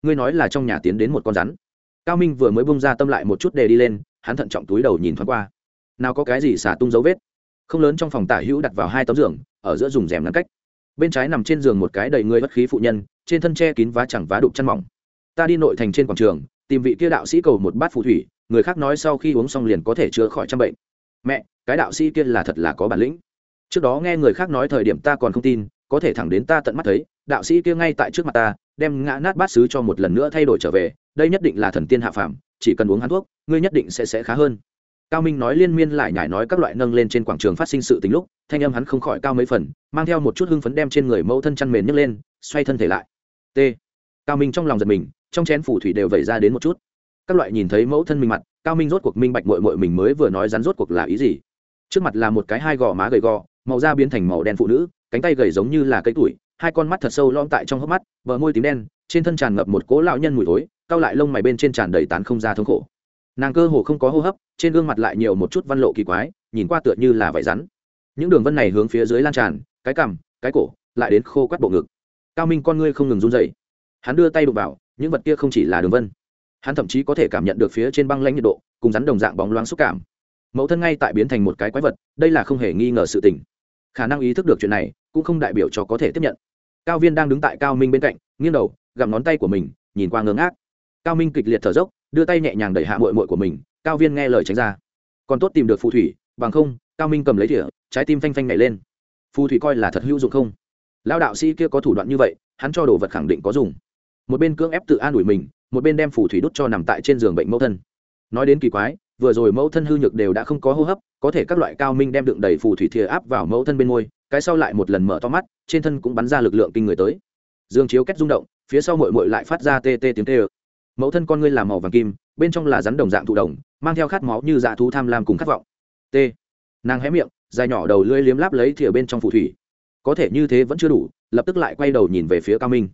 Ngươi nói là trong nhà tiến đến một con rắn. Cao minh vừa mới bung ra tâm lại một chút đề đi lên, hắn thận trọng túi đầu nhìn thoáng qua. Nào có cái gì xả tung dấu vết không lớn trong phòng tả hữu đặt vào hai tấm giường, ở giữa dùng rèm ngăn cách. Bên trái nằm trên giường một cái đầy người bất khí phụ nhân, trên thân tre kín vá chẳng vá đục chăn mỏng. Ta đi nội thành trên quảng trường, tìm vị kia đạo sĩ cầu một bát phù thủy, người khác nói sau khi uống xong liền có thể chữa khỏi trăm bệnh. Mẹ, cái đạo sĩ kia là thật là có bản lĩnh. Trước đó nghe người khác nói thời điểm ta còn không tin, có thể thẳng đến ta tận mắt thấy, đạo sĩ kia ngay tại trước mặt ta, đem ngã nát bát xứ cho một lần nữa thay đổi trở về, đây nhất định là thần tiên hạ phàm, chỉ cần uống hắn thuốc, ngươi nhất định sẽ sẽ khá hơn cao minh nói liên miên lại nhải nói các loại nâng lên trên quảng trường phát sinh sự t lúc, thanh âm hắn không khỏi cao mấy phần, mang theo một chút hưng phấn đem trên người mẫu thân chăn mền nhấc lên, xoay thân thể lại. T. Cao minh trong lòng giật mình, trong chén phủ thủy đều vẩy ra đến một chút. Các loại nhìn thấy mẫu thân mình mặt, cao minh rốt cuộc minh bạch mội mội mình mới vừa nói rắn rốt cuộc là ý gì. Trước mặt là một cái hai gò má gầy gò, màu da biến thành màu đen phụ nữ, cánh tay gầy giống như là cây tuổi, hai con mắt thật sâu lom tại trong hốc mắt, bờ môi tím đen, trên thân tràn ngập một cỗ lão nhân mùi thối, cao lại lông mày bên trên tràn đầy tán không ra thống khổ nàng cơ hồ không có hô hấp trên gương mặt lại nhiều một chút văn lộ kỳ quái nhìn qua tựa như là vải rắn những đường vân này hướng phía dưới lan tràn cái cằm cái cổ lại đến khô quắt bộ ngực cao minh con ngươi không ngừng run dậy hắn đưa tay đụng vào những vật kia không chỉ là đường vân hắn thậm chí có thể cảm nhận được phía trên băng lãnh nhiệt độ cùng rắn đồng dạng bóng loáng xúc cảm mẫu thân ngay tại biến thành một cái quái vật đây là không hề nghi ngờ sự tình khả năng ý thức được chuyện này cũng không đại biểu cho có thể tiếp nhận cao viên đang đứng tại cao minh bên cạnh nghiêng đầu gặm ngón tay của mình nhìn qua ngớ ngác cao minh kịch liệt thở dốc đưa tay nhẹ nhàng đẩy hạ muội muội của mình, cao viên nghe lời tránh ra. Còn tốt tìm được phù thủy, bằng không, cao minh cầm lấy thỉa trái tim phanh phanh nhảy lên. Phù thủy coi là thật hữu dụng không? Lão đạo sĩ kia có thủ đoạn như vậy, hắn cho đồ vật khẳng định có dùng. Một bên cưỡng ép tự an ủi mình, một bên đem phù thủy đút cho nằm tại trên giường bệnh mẫu thân. Nói đến kỳ quái, vừa rồi mẫu thân hư nhược đều đã không có hô hấp, có thể các loại cao minh đem đựng đầy phù thủy thìa áp vào mẫu thân bên môi, cái sau lại một lần mở to mắt, trên thân cũng bắn ra lực lượng kinh người tới. Dương chiếu kết rung động, phía sau muội muội lại phát ra tê tê tiếng tê mẫu thân con ngươi là màu vàng kim, bên trong là rắn đồng dạng thụ đồng, mang theo khát máu như dạ thú tham lam cùng khát vọng. T. Nàng hé miệng, dài nhỏ đầu lưỡi liếm láp lấy thìa bên trong phù thủy. Có thể như thế vẫn chưa đủ, lập tức lại quay đầu nhìn về phía cao minh.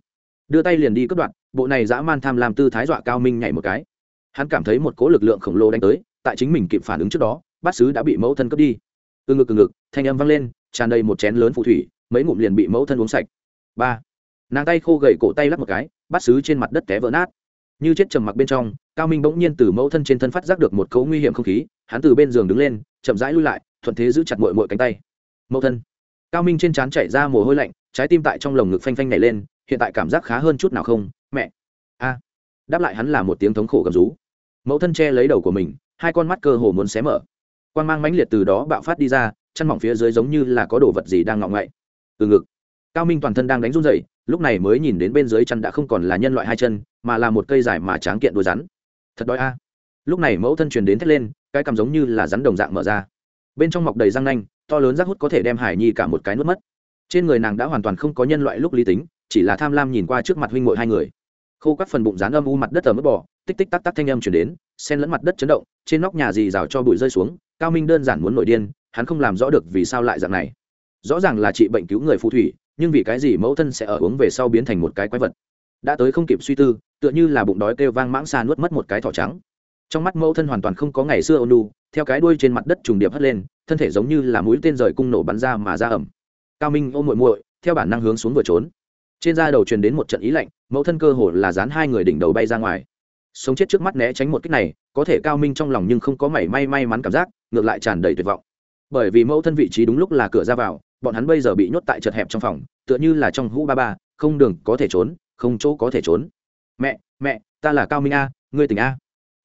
Đưa tay liền đi cướp đoạt, bộ này dã man tham lam tư thái dọa cao minh nhảy một cái. Hắn cảm thấy một cố lực lượng khổng lồ đánh tới, tại chính mình kịp phản ứng trước đó, bát sứ đã bị mẫu thân cướp đi. Từ ngực từ ngực, thanh âm vang lên, tràn đầy một chén lớn phù thủy, mấy ngụm liền bị mẫu thân uống sạch. Ba. Nàng tay khô gầy cổ tay lắp một cái, bát sứ trên mặt đất té vỡ nát như chết trầm mặc bên trong, cao minh bỗng nhiên từ mẫu thân trên thân phát giác được một cấu nguy hiểm không khí, hắn từ bên giường đứng lên, chậm rãi lui lại, thuận thế giữ chặt mội mội cánh tay. Mẫu thân. Cao minh trên trán chảy ra mồ hôi lạnh, trái tim tại trong lồng ngực phanh phanh nhảy lên, hiện tại cảm giác khá hơn chút nào không? Mẹ. A. Đáp lại hắn là một tiếng thống khổ gầm rú. Mẫu thân che lấy đầu của mình, hai con mắt cơ hồ muốn xé mở. Quan mang mãnh liệt từ đó bạo phát đi ra chăn mỏng phía dưới giống như là có đồ vật gì đang ngọng ngậy. Từ ngực cao minh toàn thân đang đánh run rẩy, lúc này mới nhìn đến bên dưới chân đã không còn là nhân loại hai chân, mà là một cây dài mà tráng kiện đôi rắn. Thật đói a. Lúc này mẫu thân truyền đến thét lên, cái cảm giống như là rắn đồng dạng mở ra. Bên trong mọc đầy răng nanh, to lớn rác hút có thể đem hải nhi cả một cái nuốt mất. Trên người nàng đã hoàn toàn không có nhân loại lúc lý tính, chỉ là tham lam nhìn qua trước mặt huynh mội hai người. Khô các phần bụng rán âm u mặt đất ở mức bỏ tích tích tắc tắc thanh âm chuyển đến sen lẫn mặt đất chấn động, trên nóc nhà dì rào cho bụi rơi xuống, cao minh đơn giản muốn nổi điên, hắn không làm rõ được vì sao lại dạng này. Rõ ràng là chị bệnh cứu người phù thủy nhưng vì cái gì mẫu thân sẽ ở uống về sau biến thành một cái quái vật? Đã tới không kịp suy tư, tựa như là bụng đói kêu vang mãng xa nuốt mất một cái thỏ trắng. Trong mắt mẫu thân hoàn toàn không có ngày xưa ônu theo cái đuôi trên mặt đất trùng điệp hất lên, thân thể giống như là mũi tên rời cung nổ bắn ra mà ra ẩm. Cao minh ôm muội muội, theo bản năng hướng xuống vừa trốn. Trên da đầu truyền đến một trận ý lạnh, mẫu thân cơ hồ là dán hai người đỉnh đầu bay ra ngoài. Sống chết trước mắt né tránh một cách này, có thể cao minh trong lòng nhưng không có mảy may may mắn cảm giác, ngược lại tràn đầy tuyệt vọng. Bởi vì mẫu thân vị trí đúng lúc là cửa ra vào bọn hắn bây giờ bị nhốt tại chật hẹp trong phòng, tựa như là trong hũ ba ba, không đường có thể trốn, không chỗ có thể trốn. Mẹ mẹ, ta là cao minh a, ngươi tỉnh a.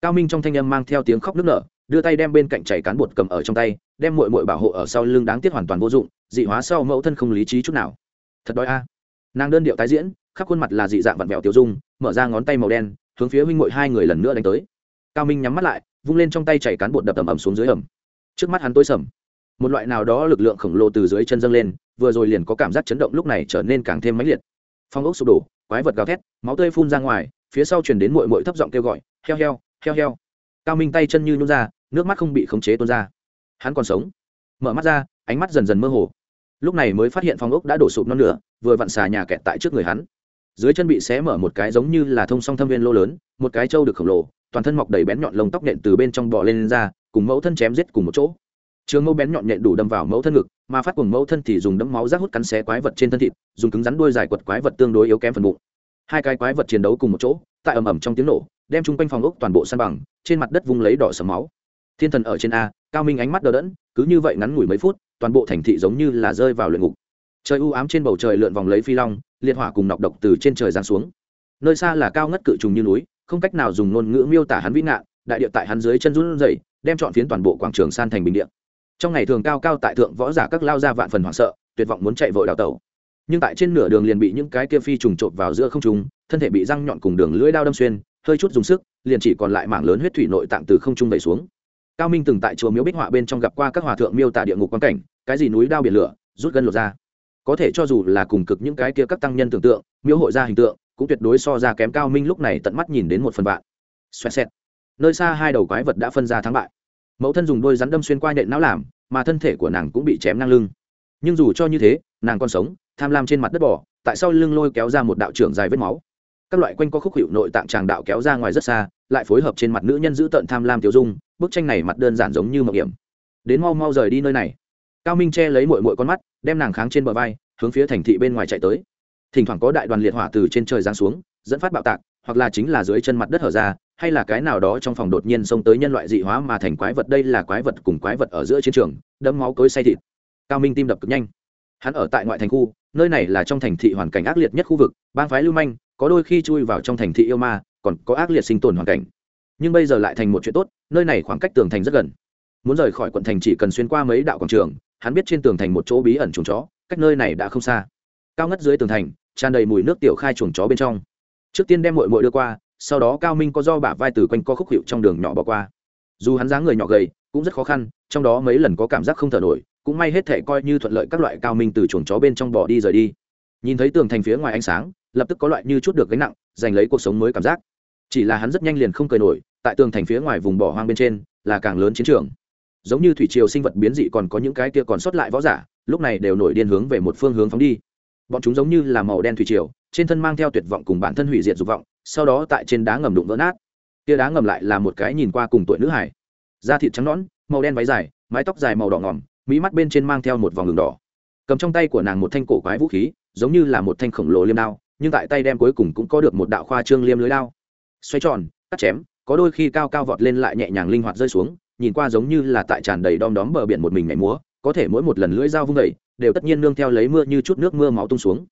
Cao minh trong thanh âm mang theo tiếng khóc nức nở, đưa tay đem bên cạnh chảy cán bột cầm ở trong tay, đem mội mội bảo hộ ở sau lưng đáng tiếc hoàn toàn vô dụng, dị hóa sau mẫu thân không lý trí chút nào. Thật đói a. Nàng đơn điệu tái diễn, khắp khuôn mặt là dị dạng vặn vẹo tiêu dung, mở ra ngón tay màu đen, hướng phía huynh mội hai người lần nữa đánh tới. Cao minh nhắm mắt lại, vung lên trong tay chảy cán bột đập ầm ầm xuống dưới ầm. Trước mắt hắn tối sầm một loại nào đó lực lượng khổng lồ từ dưới chân dâng lên vừa rồi liền có cảm giác chấn động lúc này trở nên càng thêm mãnh liệt. Phong ốc sụp đổ quái vật gào thét máu tươi phun ra ngoài phía sau truyền đến mội mội thấp giọng kêu gọi heo heo heo heo. Cao minh tay chân như nhún ra nước mắt không bị khống chế tuôn ra. Hắn còn sống. Mở mắt ra ánh mắt dần dần mơ hồ. Lúc này mới phát hiện phong ốc đã đổ sụp non nửa vừa vặn xà nhà kẹt tại trước người hắn. Dưới chân bị xé mở một cái giống như là thông song thâm viên lô lớn một cái trâu được khổng lồ toàn thân mọc đầy bén nhọn lông tóc nện từ bên trong bò lên, lên ra cùng mẫu thân chém giết cùng một chỗ trường mâu bén nhọn nhện đủ đâm vào mẫu thân ngực, mà phát cuồng mẫu thân thì dùng đấm máu rác hút cắn xé quái vật trên thân thịt, dùng cứng rắn đuôi dài quật quái vật tương đối yếu kém phần bụng. Hai cái quái vật chiến đấu cùng một chỗ, tại ầm ầm trong tiếng nổ, đem chung quanh phòng ốc toàn bộ san bằng, trên mặt đất vung lấy đỏ sầm máu. Thiên thần ở trên a, cao minh ánh mắt đờ đẫn, cứ như vậy ngắn ngủi mấy phút, toàn bộ thành thị giống như là rơi vào luyện ngục. Trời u ám trên bầu trời lượn vòng lấy phi long, liệt hỏa cùng nọc độc từ trên trời giáng xuống. Nơi xa là cao ngất cự trùng như núi, không cách nào dùng ngôn ngữ miêu tả hắn vĩ ngạn đại địa tại hắn dưới chân run rẩy, đem trọn phiến toàn bộ quảng trường san thành bình địa trong ngày thường cao cao tại thượng võ giả các lao ra vạn phần hoảng sợ, tuyệt vọng muốn chạy vội đào tẩu. Nhưng tại trên nửa đường liền bị những cái kia phi trùng trộm vào giữa không trung, thân thể bị răng nhọn cùng đường lưỡi đao đâm xuyên, hơi chút dùng sức, liền chỉ còn lại mảng lớn huyết thủy nội tạng từ không trung đẩy xuống. Cao minh từng tại chùa miếu bích họa bên trong gặp qua các hòa thượng miêu tả địa ngục quan cảnh, cái gì núi đao biển lửa, rút gân lột ra. Có thể cho dù là cùng cực những cái kia các tăng nhân tưởng tượng, miêu hội ra hình tượng, cũng tuyệt đối so ra kém cao minh lúc này tận mắt nhìn đến một phần vạn. Xoẹt xẹt. Nơi xa hai đầu quái vật đã phân ra thắng bại mẫu thân dùng đôi rắn đâm xuyên qua nhện não làm, mà thân thể của nàng cũng bị chém ngang lưng. Nhưng dù cho như thế, nàng còn sống, tham lam trên mặt đất bỏ tại sao lưng lôi kéo ra một đạo trưởng dài vết máu. Các loại quanh có khúc hiệu nội tạng tràng đạo kéo ra ngoài rất xa, lại phối hợp trên mặt nữ nhân giữ tận tham lam tiểu dung, bức tranh này mặt đơn giản giống như mậu hiểm. Đến mau mau rời đi nơi này. Cao minh che lấy mội mội con mắt, đem nàng kháng trên bờ vai, hướng phía thành thị bên ngoài chạy tới. Thỉnh thoảng có đại đoàn liệt hỏa từ trên trời giáng xuống, dẫn phát bạo tạc hoặc là chính là dưới chân mặt đất hở ra, hay là cái nào đó trong phòng đột nhiên xông tới nhân loại dị hóa mà thành quái vật, đây là quái vật cùng quái vật ở giữa chiến trường, đẫm máu cối say thịt. Cao minh tim đập cực nhanh. Hắn ở tại ngoại thành khu, nơi này là trong thành thị hoàn cảnh ác liệt nhất khu vực, bang phái lưu manh, có đôi khi chui vào trong thành thị yêu ma, còn có ác liệt sinh tồn hoàn cảnh. Nhưng bây giờ lại thành một chuyện tốt, nơi này khoảng cách tường thành rất gần. Muốn rời khỏi quận thành chỉ cần xuyên qua mấy đạo quảng trường, hắn biết trên tường thành một chỗ bí ẩn chuồng chó, cách nơi này đã không xa. Cao ngất dưới tường thành, tràn đầy mùi nước tiểu khai chuồng chó bên trong trước tiên đem mội mội đưa qua, sau đó cao minh có do bả vai từ quanh co khúc hiệu trong đường nhỏ bỏ qua. Dù hắn dáng người nhỏ gầy, cũng rất khó khăn, trong đó mấy lần có cảm giác không thở nổi, cũng may hết thể coi như thuận lợi các loại cao minh từ chuồng chó bên trong bỏ đi rời đi. Nhìn thấy tường thành phía ngoài ánh sáng, lập tức có loại như chút được gánh nặng, giành lấy cuộc sống mới cảm giác. Chỉ là hắn rất nhanh liền không cười nổi, tại tường thành phía ngoài vùng bỏ hoang bên trên, là càng lớn chiến trường. Giống như thủy triều sinh vật biến dị còn có những cái kia còn sót lại võ giả, lúc này đều nổi điên hướng về một phương hướng phóng đi bọn chúng giống như là màu đen thủy triều, trên thân mang theo tuyệt vọng cùng bản thân hủy diệt dục vọng, sau đó tại trên đá ngầm đụng vỡ nát. Tia đá ngầm lại là một cái nhìn qua cùng tuổi nữ hải da thịt trắng nõn, màu đen váy dài, mái tóc dài màu đỏ ngỏm mỹ mắt bên trên mang theo một vòng đường đỏ. Cầm trong tay của nàng một thanh cổ quái vũ khí, giống như là một thanh khổng lồ liêm đao, nhưng tại tay đem cuối cùng cũng có được một đạo khoa trương liêm lưới đao. Xoay tròn, cắt chém, có đôi khi cao cao vọt lên lại nhẹ nhàng linh hoạt rơi xuống, nhìn qua giống như là tại tràn đầy đom đóm bờ biển một mình nhảy múa có thể mỗi một lần lưỡi dao vung đẩy đều tất nhiên nương theo lấy mưa như chút nước mưa máu tung xuống.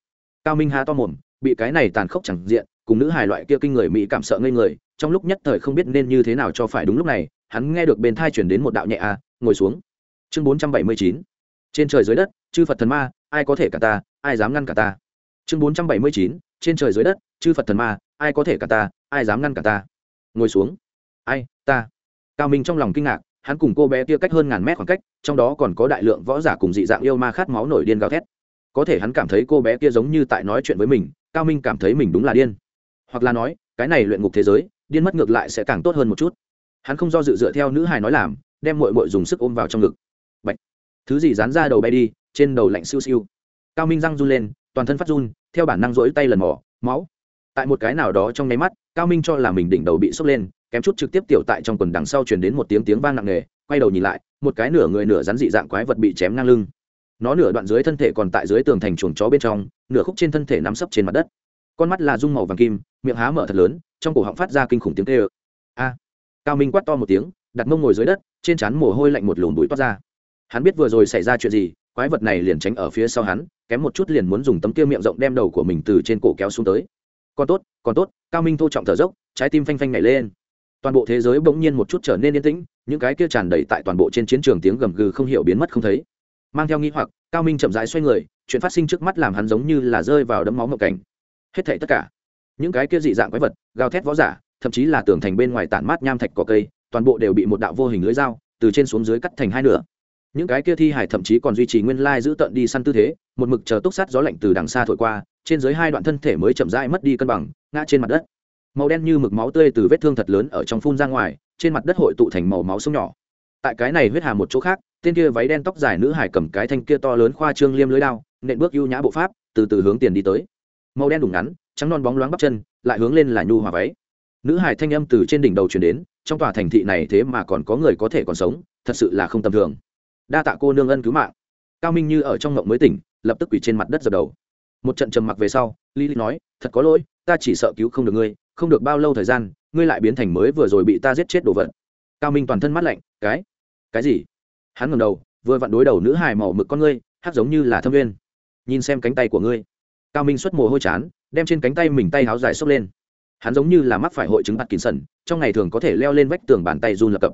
Cao minh há to mồm, bị cái này tàn khốc chẳng diện, cùng nữ hài loại kia kinh người mỹ cảm sợ ngây người, trong lúc nhất thời không biết nên như thế nào cho phải đúng lúc này, hắn nghe được bên thai chuyển đến một đạo nhẹ a ngồi xuống. Chương bốn trăm bảy mươi chín. Trên trời dưới đất, chư phật thần ma, ai có thể cả ta, ai dám ngăn cả ta? Chương bốn trăm bảy mươi chín. Trên trời dưới đất, chư phật thần ma, ai có thể cả ta, ai dám ngăn cả ta? Ngồi xuống. Ai, ta? Cao minh trong lòng kinh ngạc hắn cùng cô bé kia cách hơn ngàn mét khoảng cách, trong đó còn có đại lượng võ giả cùng dị dạng yêu ma khát máu nổi điên gào thét. Có thể hắn cảm thấy cô bé kia giống như tại nói chuyện với mình, cao minh cảm thấy mình đúng là điên. Hoặc là nói, cái này luyện ngục thế giới, điên mất ngược lại sẽ càng tốt hơn một chút. Hắn không do dự dựa theo nữ hài nói làm, đem mội mội dùng sức ôm vào trong ngực. Bạch. thứ gì dán ra đầu bay đi, trên đầu lạnh siêu siêu. Cao minh răng run lên, toàn thân phát run, theo bản năng rỗi tay lần mỏ máu. Tại một cái nào đó trong nháy mắt, cao minh cho là mình đỉnh đầu bị sốc lên kém chút trực tiếp tiểu tại trong quần đằng sau truyền đến một tiếng tiếng vang nặng nề, quay đầu nhìn lại, một cái nửa người nửa rắn dị dạng quái vật bị chém ngang lưng. Nó nửa đoạn dưới thân thể còn tại dưới tường thành chuồng chó bên trong, nửa khúc trên thân thể nắm sấp trên mặt đất. Con mắt là dung màu vàng kim, miệng há mở thật lớn, trong cổ họng phát ra kinh khủng tiếng tê ơ a! Cao minh quát to một tiếng, đặt mông ngồi dưới đất, trên trán mồ hôi lạnh một lùm bụi toát ra. Hắn biết vừa rồi xảy ra chuyện gì, quái vật này liền tránh ở phía sau hắn, kém một chút liền muốn dùng tấm kia miệng rộng đem đầu của mình từ trên cổ kéo xuống tới. Còn tốt còn tốt, cao minh thô trọng thở dốc, trái tim phanh phanh nhảy lên toàn bộ thế giới bỗng nhiên một chút trở nên yên tĩnh, những cái kia tràn đầy tại toàn bộ trên chiến trường tiếng gầm gừ không hiểu biến mất không thấy. Mang theo nghi hoặc, cao minh chậm rãi xoay người, chuyện phát sinh trước mắt làm hắn giống như là rơi vào đấm máu ngọc cảnh. Hết thảy tất cả, những cái kia dị dạng quái vật, gào thét võ giả, thậm chí là tường thành bên ngoài tản mát nham thạch cỏ cây, toàn bộ đều bị một đạo vô hình lưới dao từ trên xuống dưới cắt thành hai nửa. Những cái kia thi hải thậm chí còn duy trì nguyên lai giữ tận đi săn tư thế, một mực chờ túc sát gió lạnh từ đằng xa thổi qua, trên dưới hai đoạn thân thể mới chậm rãi mất đi cân bằng, ngã trên mặt đất màu đen như mực máu tươi từ vết thương thật lớn ở trong phun ra ngoài, trên mặt đất hội tụ thành màu máu sông nhỏ. Tại cái này huyết hà một chỗ khác, tên kia váy đen tóc dài nữ hải cầm cái thanh kia to lớn khoa trương liêm lưới đao, nện bước ưu nhã bộ pháp, từ từ hướng tiền đi tới. Màu đen đủ ngắn, trắng non bóng loáng bắp chân, lại hướng lên là nhu hòa váy. Nữ hải thanh âm từ trên đỉnh đầu chuyển đến, trong tòa thành thị này thế mà còn có người có thể còn sống, thật sự là không tầm thường. Đa tạ cô nương ân cứu mạng. Cao minh như ở trong ngộng mới tỉnh, lập tức quỳ trên mặt đất dập đầu. Một trận trầm mặc về sau, lý lý nói, thật có lỗi, ta chỉ sợ cứu không được ngươi không được bao lâu thời gian ngươi lại biến thành mới vừa rồi bị ta giết chết đồ vật. Cao minh toàn thân mắt lạnh cái? Cái gì? Hắn ngầm đầu vừa vặn đối đầu nữ hài màu mực con ngươi hát giống như là thâm viên nhìn xem cánh tay của ngươi. Cao minh xuất mồ hôi chán đem trên cánh tay mình tay háo dài xốc lên. Hắn giống như là mắc phải hội chứng mặt kín sần, trong ngày thường có thể leo lên vách tường bàn tay run lập cập.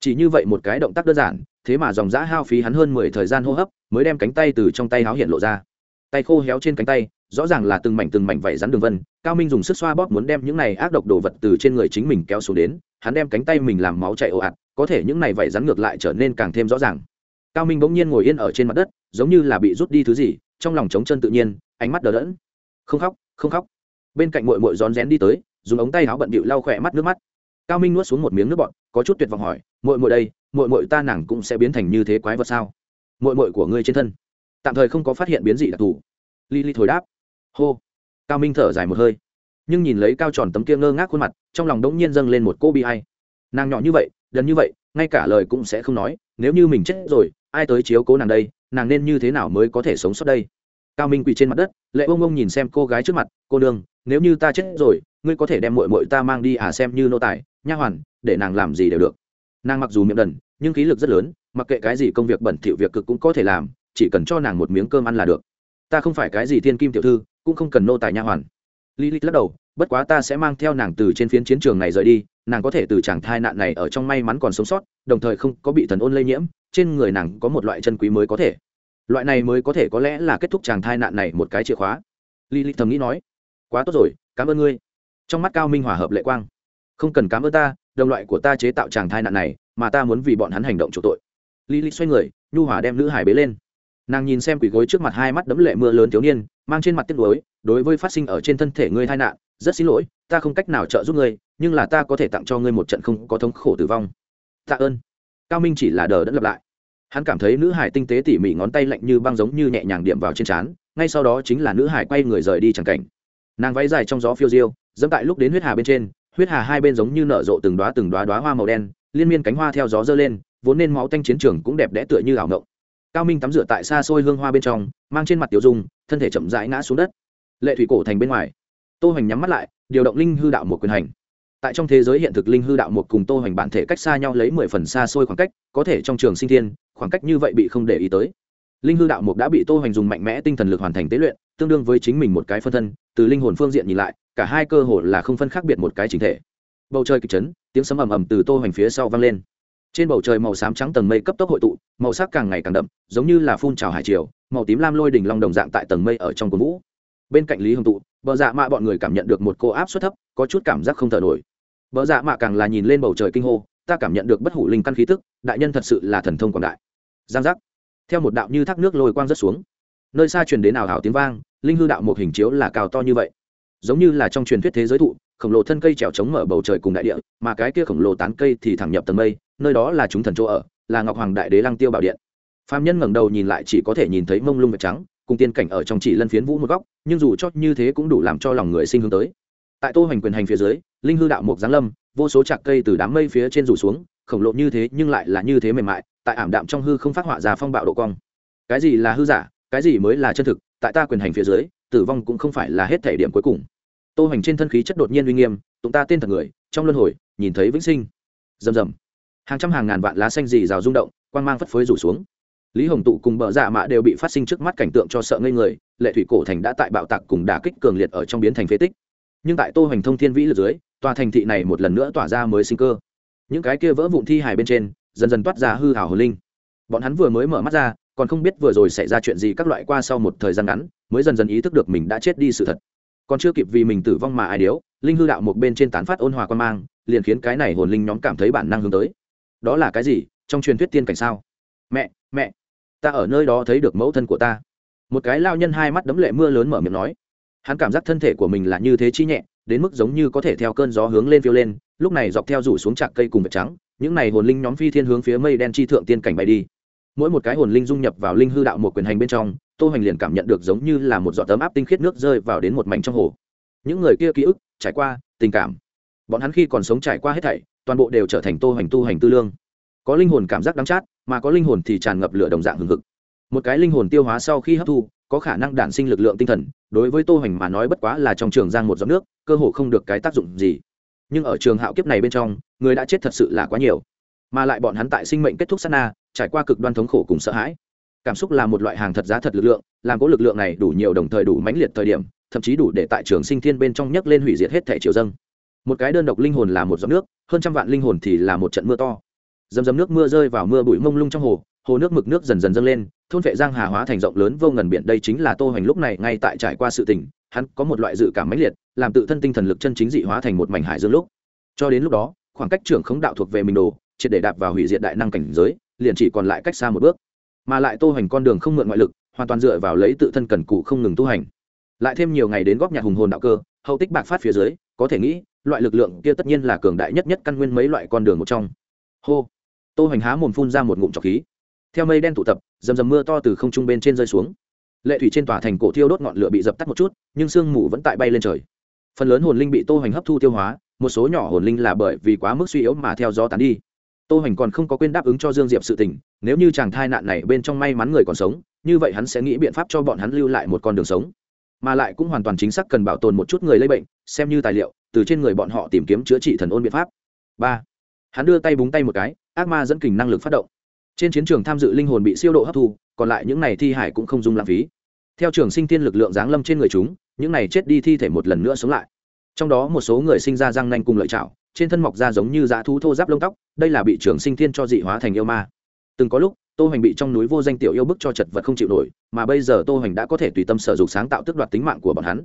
Chỉ như vậy một cái động tác đơn giản thế mà dòng giã hao phí hắn hơn mười thời gian hô hấp mới đem cánh tay từ trong tay háo hiện lộ ra. Tay khô héo trên cánh tay rõ ràng là từng mảnh từng mảnh vảy rắn đường vân, cao minh dùng sức xoa bóp muốn đem những này ác độc đồ vật từ trên người chính mình kéo xuống đến, hắn đem cánh tay mình làm máu chạy ồ ạt, có thể những này vảy rắn ngược lại trở nên càng thêm rõ ràng. Cao minh bỗng nhiên ngồi yên ở trên mặt đất, giống như là bị rút đi thứ gì, trong lòng trống chân tự nhiên, ánh mắt đờ đẫn. Không khóc không khóc. Bên cạnh mội mội rón rén đi tới, dùng ống tay áo bận bịu lau khỏe mắt nước mắt. Cao minh nuốt xuống một miếng nước bọt, có chút tuyệt vọng hỏi mội mội đây mội mội ta nàng cũng sẽ biến thành như thế quái vật sao? Mội mội của ngươi trên thân. Tạm thời không có phát hiện biến gì đặc thù. Li li thổi đáp hô. Cao minh thở dài một hơi, nhưng nhìn lấy cao tròn tấm kia ngơ ngác khuôn mặt, trong lòng đống nhiên dâng lên một cô bi hay nàng nhỏ như vậy, gần như vậy, ngay cả lời cũng sẽ không nói, nếu như mình chết rồi, ai tới chiếu cố nàng đây, nàng nên như thế nào mới có thể sống sót đây? Cao minh quỳ trên mặt đất, lệ ông ông nhìn xem cô gái trước mặt, cô nương, nếu như ta chết rồi, ngươi có thể đem mội mội ta mang đi à xem như nô tài, nha hoàn, để nàng làm gì đều được. Nàng mặc dù miệng đần, nhưng khí lực rất lớn, mặc kệ cái gì công việc bẩn thỉu việc cực cũng có thể làm, chỉ cần cho nàng một miếng cơm ăn là được. Ta không phải cái gì thiên kim tiểu thư cũng không cần nô tài nha hoàn. Lý lịch lắc đầu, bất quá ta sẽ mang theo nàng từ trên phiến chiến trường này rời đi, nàng có thể từ chàng thai nạn này ở trong may mắn còn sống sót, đồng thời không có bị thần ôn lây nhiễm, trên người nàng có một loại chân quý mới có thể. Loại này mới có thể có lẽ là kết thúc chàng thai nạn này một cái chìa khóa. Lý lịch thầm nghĩ nói, quá tốt rồi, cảm ơn ngươi. Trong mắt cao minh hòa hợp lệ quang, không cần cảm ơn ta, đồng loại của ta chế tạo chàng thai nạn này, mà ta muốn vì bọn hắn hành động chủ tội. Lý lịch xoay người, nhu hòa đem nữ hải bế lên. Nàng nhìn xem quỷ gối trước mặt hai mắt đấm lệ mưa lớn thiếu niên mang trên mặt tiếc nuối, đối với phát sinh ở trên thân thể ngươi tai nạn, rất xin lỗi, ta không cách nào trợ giúp ngươi, nhưng là ta có thể tặng cho ngươi một trận không có thống khổ tử vong. Tạ ơn. Cao minh chỉ là đờ đẫn lặp lại. Hắn cảm thấy nữ hải tinh tế tỉ mỉ ngón tay lạnh như băng giống như nhẹ nhàng điểm vào trên trán, ngay sau đó chính là nữ hải quay người rời đi chẳng cảnh. Nàng váy dài trong gió phiêu diêu, dẫm tại lúc đến huyết hà bên trên, huyết hà hai bên giống như nở rộ từng đóa từng đóa đóa hoa màu đen, liên miên cánh hoa theo gió dơ lên, vốn nên máu tanh chiến trường cũng đẹp đẽ tựa như ảo ngộng cao minh tắm rửa tại xa xôi hương hoa bên trong mang trên mặt tiểu dung thân thể chậm rãi ngã xuống đất. Lệ thủy cổ thành bên ngoài tô hoành nhắm mắt lại điều động linh hư đạo một quyền hành. Tại trong thế giới hiện thực linh hư đạo một cùng tô hoành bản thể cách xa nhau lấy mười phần xa xôi khoảng cách có thể trong trường sinh thiên khoảng cách như vậy bị không để ý tới. Linh hư đạo một đã bị tô hoành dùng mạnh mẽ tinh thần lực hoàn thành tế luyện tương đương với chính mình một cái phân thân từ linh hồn phương diện nhìn lại cả hai cơ hồ là không phân khác biệt một cái chính thể. Bầu trời kịch trấn, tiếng sấm ầm ầm từ tô hoành phía sau vang lên trên bầu trời màu xám trắng tầng mây cấp tốc hội tụ, màu sắc càng ngày càng đậm, giống như là phun trào hải triều, màu tím lam lôi đỉnh long đồng dạng tại tầng mây ở trong cổ vũ. Bên cạnh lý hồng tụ, bờ dạ mạ bọn người cảm nhận được một cô áp suất thấp, có chút cảm giác không thở nổi. Bờ dạ mạ càng là nhìn lên bầu trời kinh hô, ta cảm nhận được bất hủ linh căn khí tức, đại nhân thật sự là thần thông quảng đại. Giang giác. Theo một đạo như thác nước lôi quang rất xuống, nơi xa truyền đến ảo hảo tiếng vang, linh hư đạo một hình chiếu là cao to như vậy. Giống như là trong truyền thuyết thế giới thụ, khổng lồ thân cây trèo trống mở bầu trời cùng đại địa, mà cái kia khổng lồ tán cây thì thẳng nhập tầng mây nơi đó là chúng thần chỗ ở, là ngọc hoàng đại đế lăng tiêu bảo điện. Phạm nhân ngẩng đầu nhìn lại chỉ có thể nhìn thấy mông lung vật trắng, cùng tiên cảnh ở trong chỉ lân phiến vũ một góc, nhưng dù cho như thế cũng đủ làm cho lòng người sinh hướng tới. Tại tô hoành quyền hành phía dưới, linh hư đạo mục giáng lâm, vô số chạc cây từ đám mây phía trên rủ xuống, khổng lộ như thế nhưng lại là như thế mềm mại, tại ảm đạm trong hư không phát họa ra phong bạo độ cong. Cái gì là hư giả, cái gì mới là chân thực, tại ta quyền hành phía dưới, tử vong cũng không phải là hết thể điểm cuối cùng. Tô hoành trên thân khí chất đột nhiên uy nghiêm, tụng ta tên thật người, trong luân hồi, nhìn thấy vĩnh sinh. Rầm rầm hàng trăm hàng ngàn vạn lá xanh dì rào rung động quan g mang phất phới rủ xuống. Lý hồng tụ cùng bờ dạ mạ đều bị phát sinh trước mắt cảnh tượng cho sợ ngây người, lệ thủy cổ thành đã tại bạo tạc cùng đả kích cường liệt ở trong biến thành phế tích. Nhưng tại tô hoành thông thiên vĩ lượt dưới, tòa thành thị này một lần nữa tỏa ra mới sinh cơ. Những cái kia vỡ vụn thi hài bên trên, dần dần toát ra hư hào hồ linh. Bọn hắn vừa mới mở mắt ra, còn không biết vừa rồi xảy ra chuyện gì các loại qua sau một thời gian ngắn, mới dần dần ý thức được mình đã chết đi sự thật. Còn chưa kịp vì mình tử vong mà ai điếu, linh hư đạo một bên trên tán phát ôn hòa quan mang, liền khiến cái này hồn linh nhóm cảm thấy bản năng hướng tới đó là cái gì? Trong truyền thuyết tiên cảnh sao? Mẹ mẹ, ta ở nơi đó thấy được mẫu thân của ta. Một cái lao nhân hai mắt đấm lệ mưa lớn mở miệng nói. Hắn cảm giác thân thể của mình là như thế chi nhẹ, đến mức giống như có thể theo cơn gió hướng lên phiêu lên, lúc này dọc theo rủ xuống trạc cây cùng vật trắng, những này hồn linh nhóm phi thiên hướng phía mây đen chi thượng tiên cảnh bay đi. Mỗi một cái hồn linh dung nhập vào linh hư đạo một quyền hành bên trong, tô hoành liền cảm nhận được giống như là một giọt tấm áp tinh khiết nước rơi vào đến một mảnh trong hồ. Những người kia ký ức, trải qua, tình cảm. Bọn hắn khi còn sống trải qua hết thảy toàn bộ đều trở thành tô hành tu hành tư lương. Có linh hồn cảm giác đắng chát mà có linh hồn thì tràn ngập lửa đồng dạng hừng hực. Một cái linh hồn tiêu hóa sau khi hấp thu có khả năng đản sinh lực lượng tinh thần đối với tô hành mà nói bất quá là trong trường giang một giọt nước cơ hồ không được cái tác dụng gì. Nhưng ở trường hạo kiếp này bên trong người đã chết thật sự là quá nhiều. Mà lại bọn hắn tại sinh mệnh kết thúc sana, trải qua cực đoan thống khổ cùng sợ hãi. Cảm xúc là một loại hàng thật giá thật lực lượng làm có lực lượng này đủ nhiều đồng thời đủ mãnh liệt thời điểm thậm chí đủ để tại trường sinh thiên bên trong nhấc lên hủy diệt hết thể triều dâng một cái đơn độc linh hồn là một giọt nước hơn trăm vạn linh hồn thì là một trận mưa to. Dầm dầm nước mưa rơi vào mưa bụi mông lung trong hồ hồ nước mực nước dần dần dâng lên thôn vệ giang hà hóa thành rộng lớn vô ngần biển. Đây chính là tô hoành lúc này ngay tại trải qua sự tỉnh, hắn có một loại dự cảm mãnh liệt làm tự thân tinh thần lực chân chính dị hóa thành một mảnh hải dương lúc. Cho đến lúc đó khoảng cách trưởng không đạo thuộc về mình đồ triệt để đạp vào hủy diệt đại năng cảnh giới liền chỉ còn lại cách xa một bước. Mà lại tô hoành con đường không mượn ngoại lực hoàn toàn dựa vào lấy tự thân cần cụ không ngừng tu hành. Lại thêm nhiều ngày đến góp nhặt hùng hồn đạo cơ hậu tích bạc phát phía dưới, có thể nghĩ, loại lực lượng kia tất nhiên là cường đại nhất nhất căn nguyên mấy loại con đường một trong. Hô! Tô hoành há mồm phun ra một ngụm trọc khí. Theo mây đen tụ tập dầm dầm mưa to từ không trung bên trên rơi xuống. Lệ thủy trên tòa thành cổ thiêu đốt ngọn lửa bị dập tắt một chút, nhưng sương mù vẫn tại bay lên trời. Phần lớn hồn linh bị tô hoành hấp thu tiêu hóa, một số nhỏ hồn linh là bởi vì quá mức suy yếu mà theo gió tán đi. Tô hoành còn không có quên đáp ứng cho dương diệp sự tình, nếu như chàng thai nạn này bên trong may mắn người còn sống, như vậy hắn sẽ nghĩ biện pháp cho bọn hắn lưu lại một con đường sống mà lại cũng hoàn toàn chính xác cần bảo tồn một chút người lây bệnh, xem như tài liệu, từ trên người bọn họ tìm kiếm chữa trị thần ôn biện pháp. Ba, hắn đưa tay búng tay một cái, ác ma dẫn kình năng lực phát động. Trên chiến trường tham dự linh hồn bị siêu độ hấp thu, còn lại những này thi hải cũng không dùng lãng phí. Theo trường sinh tiên lực lượng giáng lâm trên người chúng, những này chết đi thi thể một lần nữa sống lại. Trong đó một số người sinh ra răng nanh cùng lợi chảo trên thân mọc da giống như dã thú thô giáp lông tóc, đây là bị trường sinh thiên cho dị hóa thành yêu ma. Từng có lúc tô hoành bị trong núi vô danh tiểu yêu bức cho chật vật không chịu nổi, mà bây giờ tô hoành đã có thể tùy tâm sở dục sáng tạo tức đoạt tính mạng của bọn hắn.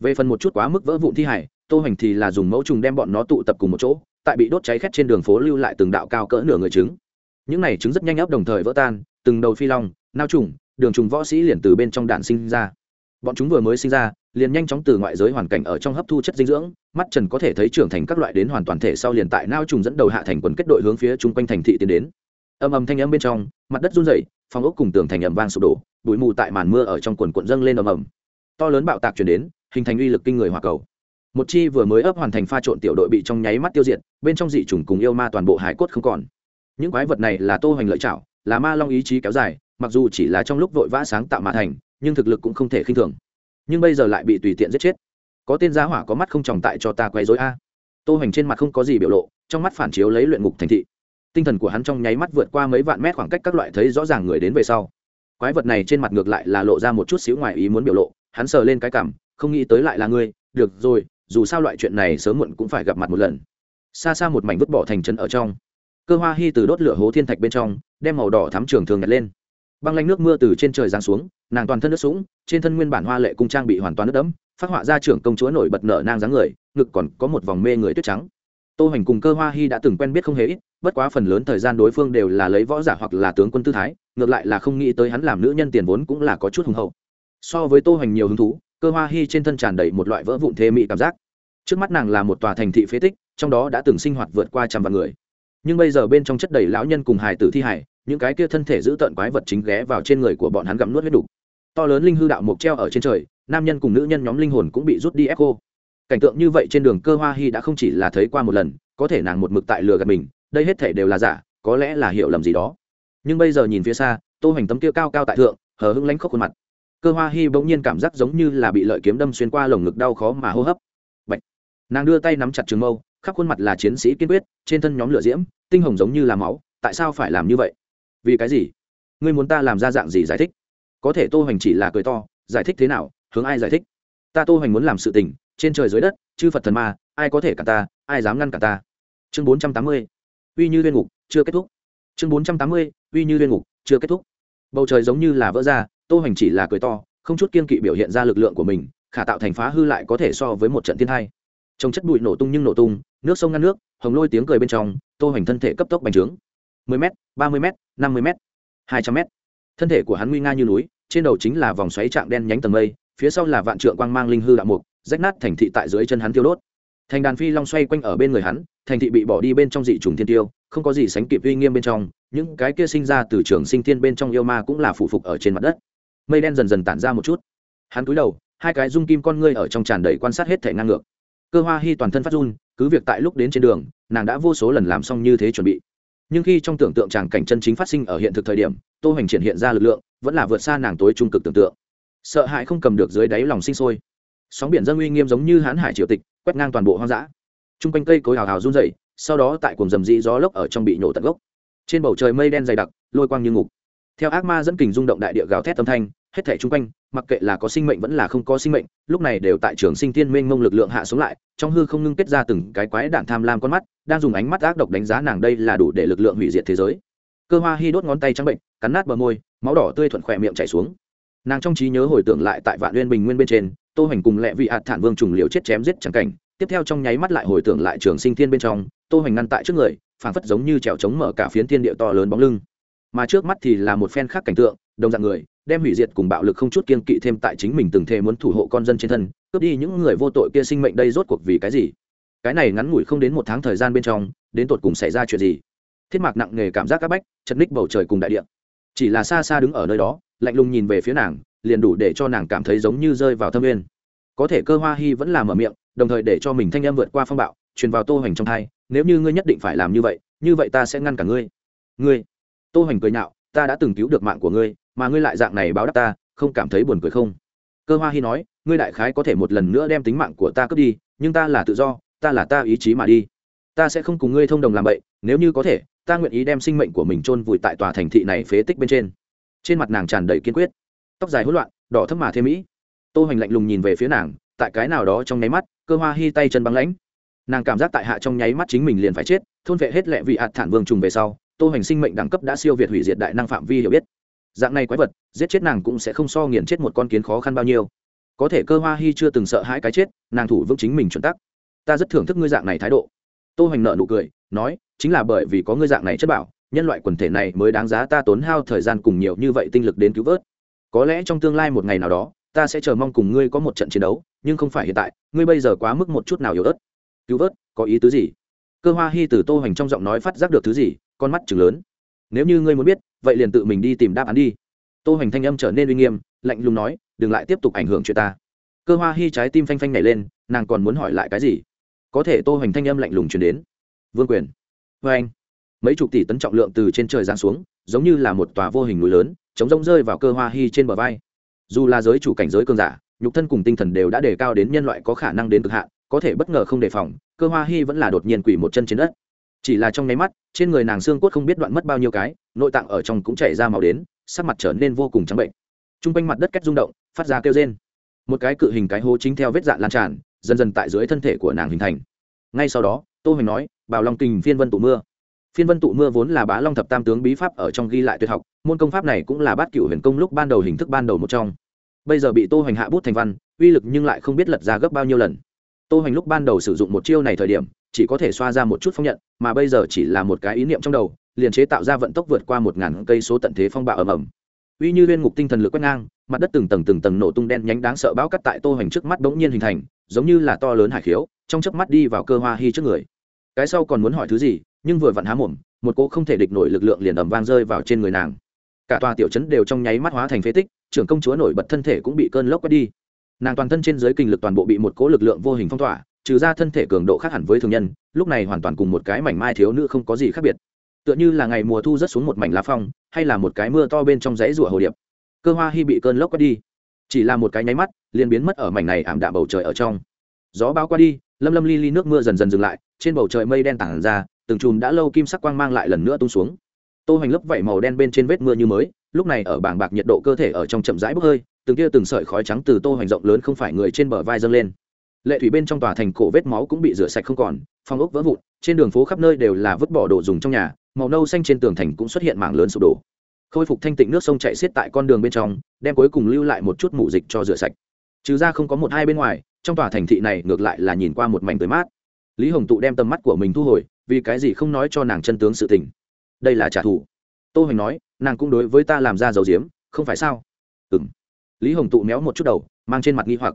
Về phần một chút quá mức vỡ vụn thi hải tô hoành thì là dùng mẫu trùng đem bọn nó tụ tập cùng một chỗ, tại bị đốt cháy khét trên đường phố lưu lại từng đạo cao cỡ nửa người trứng. Những này trứng rất nhanh ấp đồng thời vỡ tan, từng đầu phi long, nao trùng, đường trùng võ sĩ liền từ bên trong đạn sinh ra. Bọn chúng vừa mới sinh ra, liền nhanh chóng từ ngoại giới hoàn cảnh ở trong hấp thu chất dinh dưỡng, mắt trần có thể thấy trưởng thành các loại đến hoàn toàn thể sau liền tại nao trùng dẫn đầu hạ thành quần kết đội hướng phía chung quanh thành thị tiến đến âm âm thanh âm bên trong, mặt đất run rẩy, phòng ốc cùng tường thành ầm vang sụp đổ, bụi mù tại màn mưa ở trong quần cuộn dâng lên ầm ầm. To lớn bạo tạc chuyển đến, hình thành uy lực kinh người hòa cầu. Một chi vừa mới ấp hoàn thành pha trộn tiểu đội bị trong nháy mắt tiêu diệt, bên trong dị trùng cùng yêu ma toàn bộ hải cốt không còn. Những quái vật này là tô hoành lợi chảo là ma long ý chí kéo dài, mặc dù chỉ là trong lúc vội vã sáng tạo mà thành, nhưng thực lực cũng không thể khinh thường. Nhưng bây giờ lại bị tùy tiện giết chết. Có tên giá hỏa có mắt không tròng tại cho ta quay rối a. Tô hoành trên mặt không có gì biểu lộ, trong mắt phản chiếu lấy luyện ngục thành thị tinh thần của hắn trong nháy mắt vượt qua mấy vạn mét khoảng cách các loại thấy rõ ràng người đến về sau. Quái vật này trên mặt ngược lại là lộ ra một chút xíu ngoài ý muốn biểu lộ, hắn sờ lên cái cảm không nghĩ tới lại là ngươi, được rồi, dù sao loại chuyện này sớm muộn cũng phải gặp mặt một lần. Xa xa một mảnh vứt bỏ thành trấn ở trong. Cơ hoa hy từ đốt lửa hố thiên thạch bên trong, đem màu đỏ thắm trường thường nhặt lên. Băng lanh nước mưa từ trên trời giáng xuống, nàng toàn thân nước sũng, trên thân nguyên bản hoa lệ cung trang bị hoàn toàn nước đẫm, phát họa ra trưởng công chúa nổi bật nở nang dáng người, ngực còn có một vòng mê người tuyết trắng tô hoành cùng cơ hoa hy đã từng quen biết không hề ít, bất quá phần lớn thời gian đối phương đều là lấy võ giả hoặc là tướng quân tư thái, ngược lại là không nghĩ tới hắn làm nữ nhân tiền vốn cũng là có chút hùng hậu. So với tô hoành nhiều hứng thú, cơ hoa hy trên thân tràn đầy một loại vỡ vụn thê mị cảm giác. Trước mắt nàng là một tòa thành thị phế tích, trong đó đã từng sinh hoạt vượt qua trăm vạn người. Nhưng bây giờ bên trong chất đầy lão nhân cùng hài tử thi hài, những cái kia thân thể giữ tợn quái vật chính ghé vào trên người của bọn hắn gặm nuốt huyết đủ. to lớn linh hư đạo mục treo ở trên trời, nam nhân cùng nữ nhân nhóm linh hồn cũng bị rút đi ép cô cảnh tượng như vậy trên đường cơ hoa hy đã không chỉ là thấy qua một lần, có thể nàng một mực tại lừa gạt mình, đây hết thể đều là giả, có lẽ là hiểu lầm gì đó. Nhưng bây giờ nhìn phía xa, tô hoành tấm kia cao cao tại thượng, hờ hững lánh khóc khuôn mặt. Cơ hoa hy bỗng nhiên cảm giác giống như là bị lợi kiếm đâm xuyên qua lồng ngực đau khó mà hô hấp. Bệnh. nàng đưa tay nắm chặt trường mâu khắc khuôn mặt là chiến sĩ kiên quyết, trên thân nhóm lửa diễm, tinh hồng giống như là máu, tại sao phải làm như vậy? Vì cái gì? Ngươi muốn ta làm ra dạng gì giải thích? Có thể tô hoành chỉ là cười to, giải thích thế nào? Hướng ai giải thích? ta tô hoành muốn làm sự tình, trên trời dưới đất, chư phật thần ma, ai có thể cả ta, ai dám ngăn cả ta? Chương bốn trăm tám mươi, uy như liên ngục, chưa kết thúc. Chương bốn trăm tám mươi, uy như liên ngục, chưa kết thúc. Bầu trời giống như là vỡ ra, tô hoành chỉ là cười to, không chút kiên kỵ biểu hiện ra lực lượng của mình, khả tạo thành phá hư lại có thể so với một trận thiên hai. Trồng chất bụi nổ tung nhưng nổ tung, nước sông ngăn nước, hồng lôi tiếng cười bên trong, tô hoành thân thể cấp tốc bành trướng. mười m ba mươi m năm mươi m hai trăm m thân thể của hắn nguy nga như núi, trên đầu chính là vòng xoáy trạng đen nhánh tầng mây phía sau là vạn trượng quang mang linh hư đạo mục, rách nát thành thị tại dưới chân hắn tiêu đốt. Thành đàn phi long xoay quanh ở bên người hắn, thành thị bị bỏ đi bên trong dị trùng thiên tiêu, không có gì sánh kịp uy nghiêm bên trong, những cái kia sinh ra từ trường sinh thiên bên trong yêu ma cũng là phủ phục ở trên mặt đất. Mây đen dần dần tản ra một chút. Hắn cúi đầu, hai cái dung kim con ngươi ở trong tràn đầy quan sát hết thể ngang ngược. Cơ hoa hy toàn thân phát run, cứ việc tại lúc đến trên đường, nàng đã vô số lần làm xong như thế chuẩn bị. Nhưng khi trong tưởng tượng chàng cảnh chân chính phát sinh ở hiện thực thời điểm, tô hoành triển hiện ra lực lượng, vẫn là vượt xa nàng tối trung cực tưởng tượng sợ hãi không cầm được dưới đáy lòng sinh sôi. Sóng biển dâng uy nghiêm giống như hãn hải triều tịch, quét ngang toàn bộ hoang dã. T r u n g quanh cây cối hào hào run dày sau đó tại cuồng rầm dị gió lốc ở trong bị nhổ tận gốc. Trên bầu trời mây đen dày đặc, lôi quang như ngục. Theo ác ma dẫn kình rung động đại địa gào thét âm thanh, hết thể chung quanh, mặc kệ là có sinh mệnh vẫn là không có sinh mệnh, lúc này đều tại trường sinh thiên mênh mông lực lượng hạ xuống lại, trong hư không ngưng kết ra từng cái quái đạn tham lam con mắt, đang dùng ánh mắt ác độc đánh giá nàng đây là đủ để lực lượng hủy diệt thế giới. Cơ hoa hy đốt ngón tay trắng bệnh, cắn nát bờ môi, máu đỏ tươi thuận khỏe miệng chảy xuống nàng trong trí nhớ hồi tưởng lại tại vạn uyên bình nguyên bên trên, tô hoành cùng lẹ vị hạt thản vương trùng liều chết chém giết chẳng cảnh. Tiếp theo trong nháy mắt lại hồi tưởng lại trường sinh thiên bên trong, tô hoành ngăn tại trước người, phảng phất giống như trèo trống mở cả phiến thiên địa to lớn bóng lưng. Mà trước mắt thì là một phen khác cảnh tượng, đồng dạng người, đem hủy diệt cùng bạo lực không chút kiên kỵ thêm tại chính mình từng thề muốn thủ hộ con dân trên thân, cướp đi những người vô tội kia sinh mệnh đây rốt cuộc vì cái gì? Cái này ngắn ngủi không đến một tháng thời gian bên trong, đến tột cùng xảy ra chuyện gì? Thiết mạc nặng nề cảm giác áp bách, chật ních bầu trời cùng đại địa chỉ là xa xa đứng ở nơi đó, lạnh lùng nhìn về phía nàng, liền đủ để cho nàng cảm thấy giống như rơi vào thâm nguyên. Có thể cơ hoa hy vẫn làm ở miệng, đồng thời để cho mình thanh em vượt qua phong bạo, truyền vào tô hoành trong thai, nếu như ngươi nhất định phải làm như vậy như vậy ta sẽ ngăn cả ngươi. Ngươi. Tô hoành cười nhạo, ta đã từng cứu được mạng của ngươi, mà ngươi lại dạng này báo đáp ta, không cảm thấy buồn cười không? Cơ hoa hy nói, ngươi đại khái có thể một lần nữa đem tính mạng của ta cướp đi, nhưng ta là tự do, ta là ta ý chí mà đi ta sẽ không cùng ngươi thông đồng làm vậy, nếu như có thể, ta nguyện ý đem sinh mệnh của mình chôn vùi tại tòa thành thị này phế tích bên trên. Trên mặt nàng tràn đầy kiên quyết. Tóc dài hỗn loạn, đỏ thấp mà thêm mỹ. Tô hoành lạnh lùng nhìn về phía nàng, tại cái nào đó trong nháy mắt, cơ hoa hi tay chân băng lãnh. Nàng cảm giác tại hạ trong nháy mắt chính mình liền phải chết, thôn vệ hết lệ vị hạt thản vương trùng về sau, tô hoành sinh mệnh đẳng cấp đã siêu việt hủy diệt đại năng phạm vi hiểu biết. Dạng này quái vật, giết chết nàng cũng sẽ không so nghiền chết một con kiến khó khăn bao nhiêu. Có thể cơ hoa hi chưa từng sợ hãi cái chết, nàng thủ vững chính mình chuẩn tắc. Ta rất thưởng thức ngươi dạng này thái độ tô hoành nợ nụ cười, nói, chính là bởi vì có ngươi dạng này chất bảo, nhân loại quần thể này mới đáng giá ta tốn hao thời gian cùng nhiều như vậy tinh lực đến cứu vớt. Có lẽ trong tương lai một ngày nào đó, ta sẽ chờ mong cùng ngươi có một trận chiến đấu, nhưng không phải hiện tại, ngươi bây giờ quá mức một chút nào yếu ớt. Cứu vớt, có ý tứ gì? Cơ hoa Hi từ tô hoành trong giọng nói phát giác được thứ gì, con mắt chừng lớn. Nếu như ngươi muốn biết, vậy liền tự mình đi tìm đáp án đi. Tô hoành thanh âm trở nên uy nghiêm, lạnh lùng nói, đừng lại tiếp tục ảnh hưởng chuyện ta. Cơ hoa Hi trái tim phanh phanh nảy lên, nàng còn muốn hỏi lại cái gì? có thể tô hoành thanh âm lạnh lùng truyền đến. Vương quyền. Vê anh. Mấy chục tỷ tấn trọng lượng từ trên trời giáng xuống, giống như là một tòa vô hình núi lớn, chống rông rơi vào cơ hoa hy trên bờ vai. Dù là giới chủ cảnh giới cơn giả, nhục thân cùng tinh thần đều đã đề cao đến nhân loại có khả năng đến cực hạn, có thể bất ngờ không đề phòng, cơ hoa hy vẫn là đột nhiên quỷ một chân trên đất. Chỉ là trong nháy mắt, trên người nàng xương cốt không biết đoạn mất bao nhiêu cái, nội tạng ở trong cũng chảy ra màu đến, sắc mặt trở nên vô cùng trắng bệnh. T r u n g quanh mặt đất cách rung động, phát ra kêu rên. Một cái cự hình cái hố chính theo vết dạn lan tràn dần dần tại dưới thân thể của nàng hình thành. Ngay sau đó, tô hoành nói, bảo long kình phiên vân tụ mưa. Phiên vân tụ mưa vốn là bá long thập tam tướng bí pháp ở trong ghi lại tuyệt học, môn công pháp này cũng là bát cựu huyền công lúc ban đầu hình thức ban đầu một trong. Bây giờ bị tô hoành hạ bút thành văn, uy lực nhưng lại không biết lật ra gấp bao nhiêu lần. Tô hoành lúc ban đầu sử dụng một chiêu này thời điểm, chỉ có thể xoa ra một chút phong nhận, mà bây giờ chỉ là một cái ý niệm trong đầu, liền chế tạo ra vận tốc vượt qua một ngàn cây số tận thế phong bạo ầm ầm. Uy như liên ngục tinh thần lực quét ngang, mặt đất từng tầng từng tầng nổ tung đen nhánh đáng sợ bão cắt tại tô hoành trước mắt bỗng nhiên hình thành giống như là to lớn hải khiếu, trong chớp mắt đi vào cơ hoa hi trước người. Cái sau còn muốn hỏi thứ gì, nhưng vừa vặn há mồm, một cỗ không thể địch nổi lực lượng liền ầm vang rơi vào trên người nàng. Cả tòa tiểu trấn đều trong nháy mắt hóa thành phế tích, trưởng công chúa nổi bật thân thể cũng bị cơn lốc quét đi. Nàng toàn thân trên giới kinh lực toàn bộ bị một cỗ lực lượng vô hình phong tỏa, trừ ra thân thể cường độ khác hẳn với thường nhân, lúc này hoàn toàn cùng một cái mảnh mai thiếu nữ không có gì khác biệt. Tựa như là ngày mùa thu rớt xuống một mảnh lá phong, hay là một cái mưa to bên trong rẫy rủa hồ điệp. Cơ hoa hy bị cơn lốc quét đi chỉ là một cái nháy mắt, liền biến mất ở mảnh này ảm đạm bầu trời ở trong. Gió bão qua đi, lâm lâm ly ly nước mưa dần dần dừng lại, trên bầu trời mây đen tản ra, từng chùm đã lâu kim sắc quang mang lại lần nữa tung xuống. Tô hoành lớp vảy màu đen bên trên vết mưa như mới, lúc này ở bảng bạc nhiệt độ cơ thể ở trong chậm rãi bốc hơi, từng kia từng sợi khói trắng từ tô hoành rộng lớn không phải người trên bờ vai dâng lên. Lệ thủy bên trong tòa thành cổ vết máu cũng bị rửa sạch không còn phong ốc vỡ vụn, trên đường phố khắp nơi đều là vứt bỏ đồ dùng trong nhà, màu nâu xanh trên tường thành cũng xuất hiện mảng lớn sụp đổ khôi phục thanh tịnh nước sông chạy xiết tại con đường bên trong, đem cuối cùng lưu lại một chút mù dịch cho rửa sạch. Trừ ra không có một hai bên ngoài, trong tòa thành thị này ngược lại là nhìn qua một mảnh tới mát. Lý hồng tụ đem tầm mắt của mình thu hồi, vì cái gì không nói cho nàng chân tướng sự tình. Đây là trả thù. Tô hoành nói, nàng cũng đối với ta làm ra dầu diếm, không phải sao? Ừ m lý hồng tụ méo một chút đầu, mang trên mặt nghi hoặc.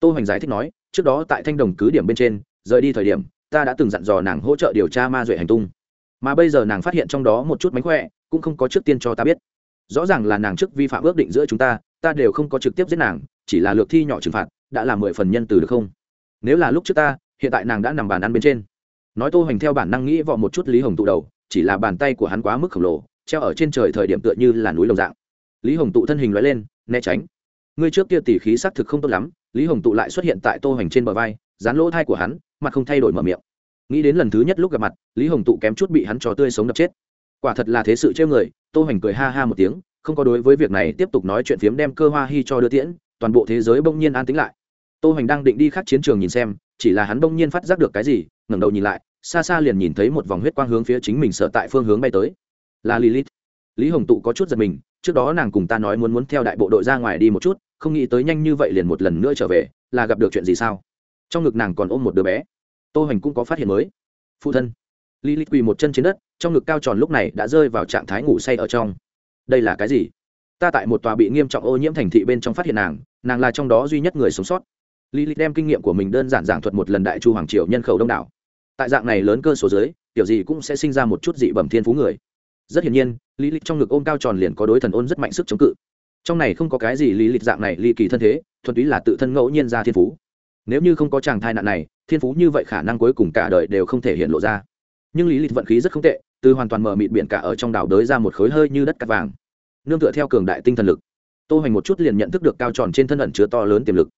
Tô hoành giải thích nói, trước đó tại thanh đồng cứ điểm bên trên, rời đi thời điểm, ta đã từng dặn dò nàng hỗ trợ điều tra ma duệ hành tung mà bây giờ nàng phát hiện trong đó một chút mánh khỏe, cũng không có trước tiên cho ta biết. Rõ ràng là nàng trước vi phạm ước định giữa chúng ta ta đều không có trực tiếp giết nàng, chỉ là lược thi nhỏ trừng phạt, đã là mười phần nhân từ được không? Nếu là lúc trước ta, hiện tại nàng đã nằm bàn ăn bên trên. Nói tô hoành theo bản năng nghĩ vọ một chút lý hồng tụ đầu, chỉ là bàn tay của hắn quá mức khổng lồ, treo ở trên trời thời điểm tựa như là núi lồng dạng. Lý hồng tụ thân hình loại lên, né tránh. Ngươi trước kia tỉ khí xác thực không tốt lắm, lý hồng tụ lại xuất hiện tại tô hoành trên bờ vai, dán lỗ thai của hắn, mặt không thay đổi mở miệng nghĩ đến lần thứ nhất lúc gặp mặt, lý hồng tụ kém chút bị hắn trò tươi sống đập chết. Quả thật là thế sự trêu người, tô hoành cười ha ha một tiếng, không có đối với việc này tiếp tục nói chuyện phiếm đem cơ hoa hi cho đưa tiễn, toàn bộ thế giới bỗng nhiên an tĩnh lại. Tô hoành đang định đi khắc chiến trường nhìn xem, chỉ là hắn bỗng nhiên phát giác được cái gì, ngẩng đầu nhìn lại, xa xa liền nhìn thấy một vòng huyết quang hướng phía chính mình sở tại phương hướng bay tới. Là lilith. Lý hồng tụ có chút giật mình, trước đó nàng cùng ta nói muốn muốn theo đại bộ đội ra ngoài đi một chút, không nghĩ tới nhanh như vậy liền một lần nữa trở về, là gặp được chuyện gì sao? Trong ngực nàng còn ôm một đứa bé tô hoành cũng có phát hiện mới. Phụ thân Lý lilith quỳ một chân trên đất, trong ngực cao tròn lúc này đã rơi vào trạng thái ngủ say ở trong. Đây là cái gì? Ta tại một tòa bị nghiêm trọng ô nhiễm thành thị bên trong phát hiện nàng nàng là trong đó duy nhất người sống sót. Lý lilith đem kinh nghiệm của mình đơn giản giảng thuật một lần đại chu hoàng triều nhân khẩu đông đảo. Tại dạng này lớn cơ số dưới, tiểu gì cũng sẽ sinh ra một chút dị bẩm thiên phú người. Rất hiển nhiên lý lịch trong ngực ôm cao tròn liền có đối thần ôn rất mạnh sức chống cự. Trong này không có cái gì lý lịch dạng này ly kỳ thân thế, thuần túy là tự thân ngẫu nhiên ra thiên phú. Nếu như không có chàng thai nạn này thiên phú như vậy khả năng cuối cùng cả đời đều không thể hiện lộ ra. Nhưng lý lịch vận khí rất không tệ, từ hoàn toàn mở mịt biển cả ở trong đảo đới ra một khối hơi như đất cắt vàng. Nương tựa theo cường đại tinh thần lực. Tô hoành một chút liền nhận thức được cao tròn trên thân ẩn chứa to lớn tiềm lực.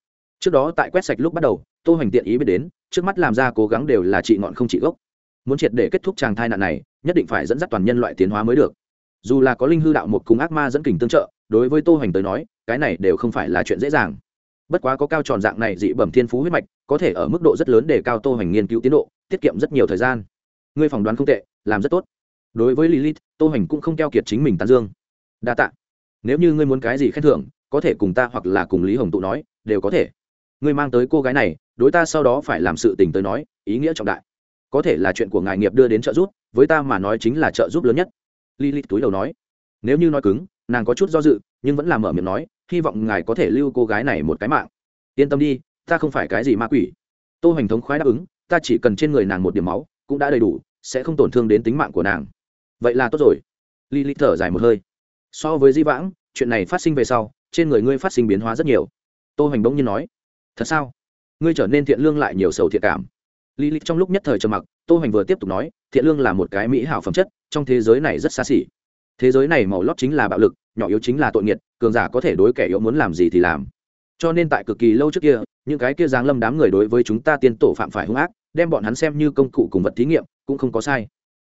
Trước đó tại quét sạch lúc bắt đầu, tô hoành tiện ý biết đến, trước mắt làm ra cố gắng đều là trị ngọn không trị gốc. Muốn triệt để kết thúc tràng thai nạn này, nhất định phải dẫn dắt toàn nhân loại tiến hóa mới được. Dù là có linh hư đạo một cùng ác ma dẫn kình tương trợ, đối với tô hoành tới nói, cái này đều không phải là chuyện dễ dàng bất quá có cao tròn dạng này dị bẩm thiên phú huyết mạch, có thể ở mức độ rất lớn để cao tô hành nghiên cứu tiến độ, tiết kiệm rất nhiều thời gian. Ngươi phỏng đoán không tệ, làm rất tốt. Đối với lilith, tô hành cũng không keo kiệt chính mình tán dương. Đa tạ. Nếu như ngươi muốn cái gì khen thưởng, có thể cùng ta hoặc là cùng lý hồng tụ nói, đều có thể. Ngươi mang tới cô gái này, đối ta sau đó phải làm sự tình tới nói, ý nghĩa trọng đại. Có thể là chuyện của ngài nghiệp đưa đến trợ giúp, với ta mà nói chính là trợ giúp lớn nhất. Lilith túi đầu nói. Nếu như nói cứng, nàng có chút do dự, nhưng vẫn làm mở miệng nói hy vọng ngài có thể lưu cô gái này một cái mạng. Yên tâm đi, ta không phải cái gì ma quỷ. Tô hoành thống khoái đáp ứng, ta chỉ cần trên người nàng một điểm máu, cũng đã đầy đủ, sẽ không tổn thương đến tính mạng của nàng. Vậy là tốt rồi. Li li thở dài một hơi. So với di vãng, chuyện này phát sinh về sau, trên người ngươi phát sinh biến hóa rất nhiều. Tô hoành bỗng nhiên nói, thật sao? Ngươi trở nên thiện lương lại nhiều sầu thiện cảm. Lý lịch trong lúc nhất thời trầm mặc, tô hoành vừa tiếp tục nói, thiện lương là một cái mỹ hảo phẩm chất, trong thế giới này rất xa xỉ thế giới này màu lót chính là bạo lực, nhỏ yếu chính là tội nghiệt, cường giả có thể đối kẻ yếu muốn làm gì thì làm. Cho nên tại cực kỳ lâu trước kia, những cái kia giáng lâm đám người đối với chúng ta tiên tổ phạm phải hung ác, đem bọn hắn xem như công cụ cùng vật thí nghiệm, cũng không có sai.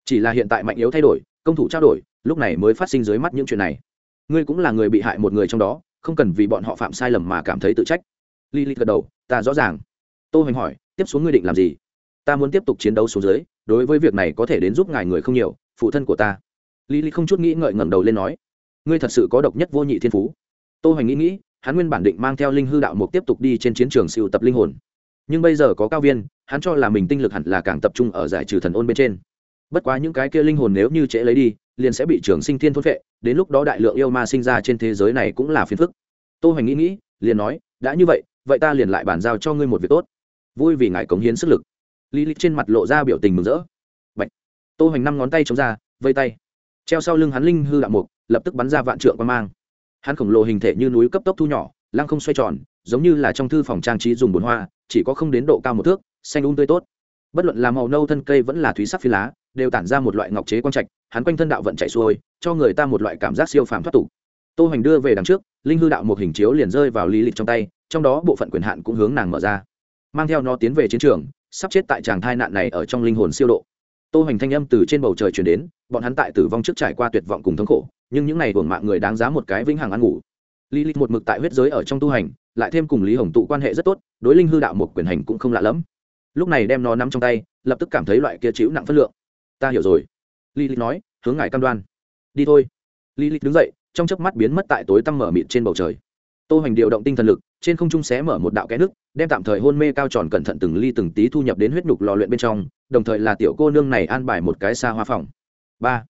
Chỉ là hiện tại mạnh yếu thay đổi, công thủ trao đổi, lúc này mới phát sinh dưới mắt những chuyện này. Ngươi cũng là người bị hại một người trong đó, không cần vì bọn họ phạm sai lầm mà cảm thấy tự trách. Li li gật đầu, ta rõ ràng. Tô hoành hỏi, tiếp xuống ngươi định làm gì? Ta muốn tiếp tục chiến đấu xuống dưới, đối với việc này có thể đến giúp ngài người không nhiều, phụ thân của ta lý lý không chút nghĩ ngợi ngẩng đầu lên nói, ngươi thật sự có độc nhất vô nhị thiên phú. Tô hoành nghĩ nghĩ, hắn nguyên bản định mang theo linh hư đạo mục tiếp tục đi trên chiến trường siêu tập linh hồn. Nhưng bây giờ có cao viên, hắn cho là mình tinh lực hẳn là càng tập trung ở giải trừ thần ôn bên trên. Bất quá những cái kia linh hồn nếu như trễ lấy đi, liền sẽ bị trường sinh thiên thôn vệ đến lúc đó đại lượng yêu ma sinh ra trên thế giới này cũng là phiền phức. Tô hoành nghĩ nghĩ, liền nói, đã như vậy vậy ta liền lại bàn giao cho ngươi một việc tốt. Vui vì ngài cống hiến sức lực. Lý lịch trên mặt lộ ra biểu tình mừng rỡ. Bạch. tô hoành năm ngón tay chống ra, vây tay treo sau lưng hắn linh hư đạo mục, lập tức bắn ra vạn trượng quan mang. Hắn khổng lồ hình thể như núi cấp tốc thu nhỏ, lăng không xoay tròn, giống như là trong thư phòng trang trí dùng bồn hoa, chỉ có không đến độ cao một thước, xanh un tươi tốt. Bất luận là màu nâu thân cây vẫn là thúy sắc phi lá, đều tản ra một loại ngọc chế quang trạch, hắn quanh thân đạo vận chạy xuôi, cho người ta một loại cảm giác siêu phàm thoát tục. Tô hoành đưa về đằng trước, linh hư đạo một hình chiếu liền rơi vào lý lịch trong tay, trong đó bộ phận quyền hạn cũng hướng nàng mở ra. Mang theo nó tiến về chiến trường, sắp chết tại tràng thai nạn này ở trong linh hồn siêu độ tô hoành thanh âm từ trên bầu trời chuyển đến, bọn hắn tại tử vong trước trải qua tuyệt vọng cùng thống khổ, nhưng những n à y hưởng mạng người đáng giá một cái vĩnh hằng ăn ngủ. Lý lịch một mực tại huyết giới ở trong tu hành, lại thêm cùng lý hồng tụ quan hệ rất tốt, đối linh hư đạo một quyền hành cũng không lạ lẫm. Lúc này đem nó nắm trong tay, lập tức cảm thấy loại kia chịu nặng phất lượng. Ta hiểu rồi lý lịch nói, hướng ngài cam đoan. Đi thôi. Lý lịch đứng dậy, trong chớp mắt biến mất tại tối tăm mở mịt trên bầu trời. Tô hoành điều động tinh thần lực trên không trung xé mở một đạo kẽ nước, đem tạm thời hôn mê cao tròn cẩn thận từng ly từng tí thu nhập đến huyết nhục lò luyện bên trong, đồng thời là tiểu cô nương này an bài một cái xa hoa phòng. Ba.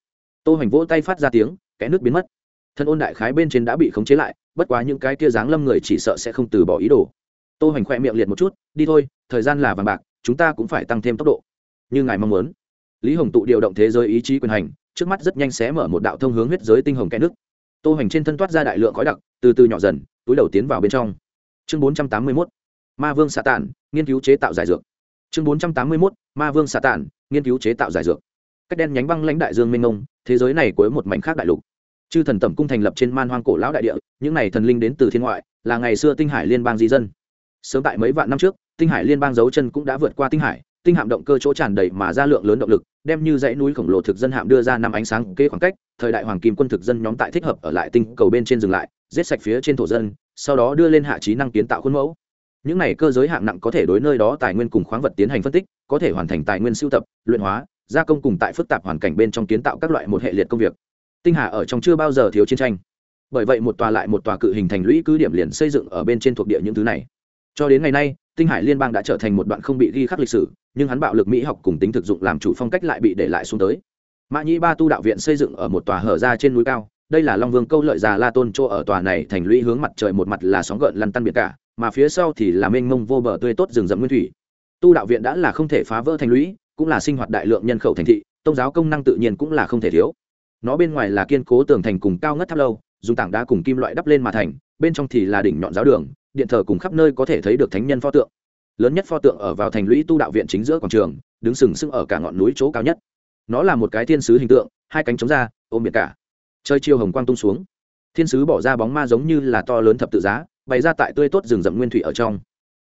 Tô hoành vỗ tay phát ra tiếng, kẽ nước biến mất. Thân ôn đại khái bên trên đã bị khống chế lại, bất quá những cái kia dáng lâm người chỉ sợ sẽ không từ bỏ ý đồ. Tô hoành khoe miệng liệt một chút, đi thôi, thời gian là vàng bạc, chúng ta cũng phải tăng thêm tốc độ. Như ngài mong muốn. Lý hồng tụ điều động thế giới ý chí quyền hành, trước mắt rất nhanh xé mở một đạo thông hướng huyết giới tinh hồng kẽ nước. Tô hoành trên thân toát ra đại lượng khói đặc, từ từ nhỏ dần, túi đầu tiến vào bên trong chương bốn trăm tám mươi mốt, ma vương xạ tản, nghiên cứu chế tạo giải dược. Chương bốn trăm tám mươi mốt, ma vương xạ tản, nghiên cứu chế tạo giải dược. Cách đen nhánh băng lãnh đại dương minh ông thế giới này cuối một mảnh khác đại lục. Chư thần tẩm cung thành lập trên man hoang cổ lão đại địa, những n à y thần linh đến từ thiên ngoại, là ngày xưa tinh hải liên bang di dân. Sớm tại mấy vạn năm trước, tinh hải liên bang dấu chân cũng đã vượt qua tinh hải, tinh hạm động cơ chỗ tràn đầy mà ra lượng lớn động lực, đem như dãy núi khổng lồ thực dân hạm đưa ra năm ánh sáng kế khoảng cách, thời đại hoàng kim quân thực dân nhóm tại thích hợp ở lại tinh cầu bên trên dừng lại, giết sạch phía trên thổ dân sau đó đưa lên hạ trí năng kiến tạo khuôn mẫu. Những này cơ giới hạng nặng có thể đối nơi đó tài nguyên cùng khoáng vật tiến hành phân tích, có thể hoàn thành tài nguyên sưu tập, luyện hóa, gia công cùng tại phức tạp hoàn cảnh bên trong kiến tạo các loại một hệ liệt công việc. Tinh hà ở trong chưa bao giờ thiếu chiến tranh. Bởi vậy một tòa lại một tòa cự hình thành lũy cứ điểm liền xây dựng ở bên trên thuộc địa những thứ này. Cho đến ngày nay, tinh hải liên bang đã trở thành một đoạn không bị ghi khắc lịch sử, nhưng hắn bạo lực mỹ học cùng tính thực dụng làm chủ phong cách lại bị để lại xuống tới. Mã nhĩ ba tu đạo viện xây dựng ở một tòa hở ra trên núi cao đây là long vương câu lợi già la tôn chỗ ở tòa này, thành lũy hướng mặt trời một mặt là sóng gợn lăn tăn biệt cả, mà phía sau thì là mênh mông vô bờ tươi tốt rừng rậm nguyên thủy. Tu đạo viện đã là không thể phá vỡ thành lũy, cũng là sinh hoạt đại lượng nhân khẩu thành thị tôn giáo công năng tự nhiên cũng là không thể thiếu. Nó bên ngoài là kiên cố tường thành cùng cao ngất tháp lâu, dùng tảng đá cùng kim loại đắp lên mà thành, bên trong thì là đỉnh nhọn giáo đường, điện thờ cùng khắp nơi có thể thấy được thánh nhân pho tượng. Lớn nhất pho tượng ở vào thành lũy tu đạo viện chính giữa quảng trường, đứng sừng sững ở cả ngọn núi chỗ cao nhất. Nó là một cái thiên sứ hình tượng, hai cánh chống ra, ôm biệt cả chơi chiêu hồng quang tung xuống. Thiên sứ bỏ ra bóng ma giống như là to lớn thập tự giá, bày ra tại tươi tốt rừng rậm nguyên thủy ở trong.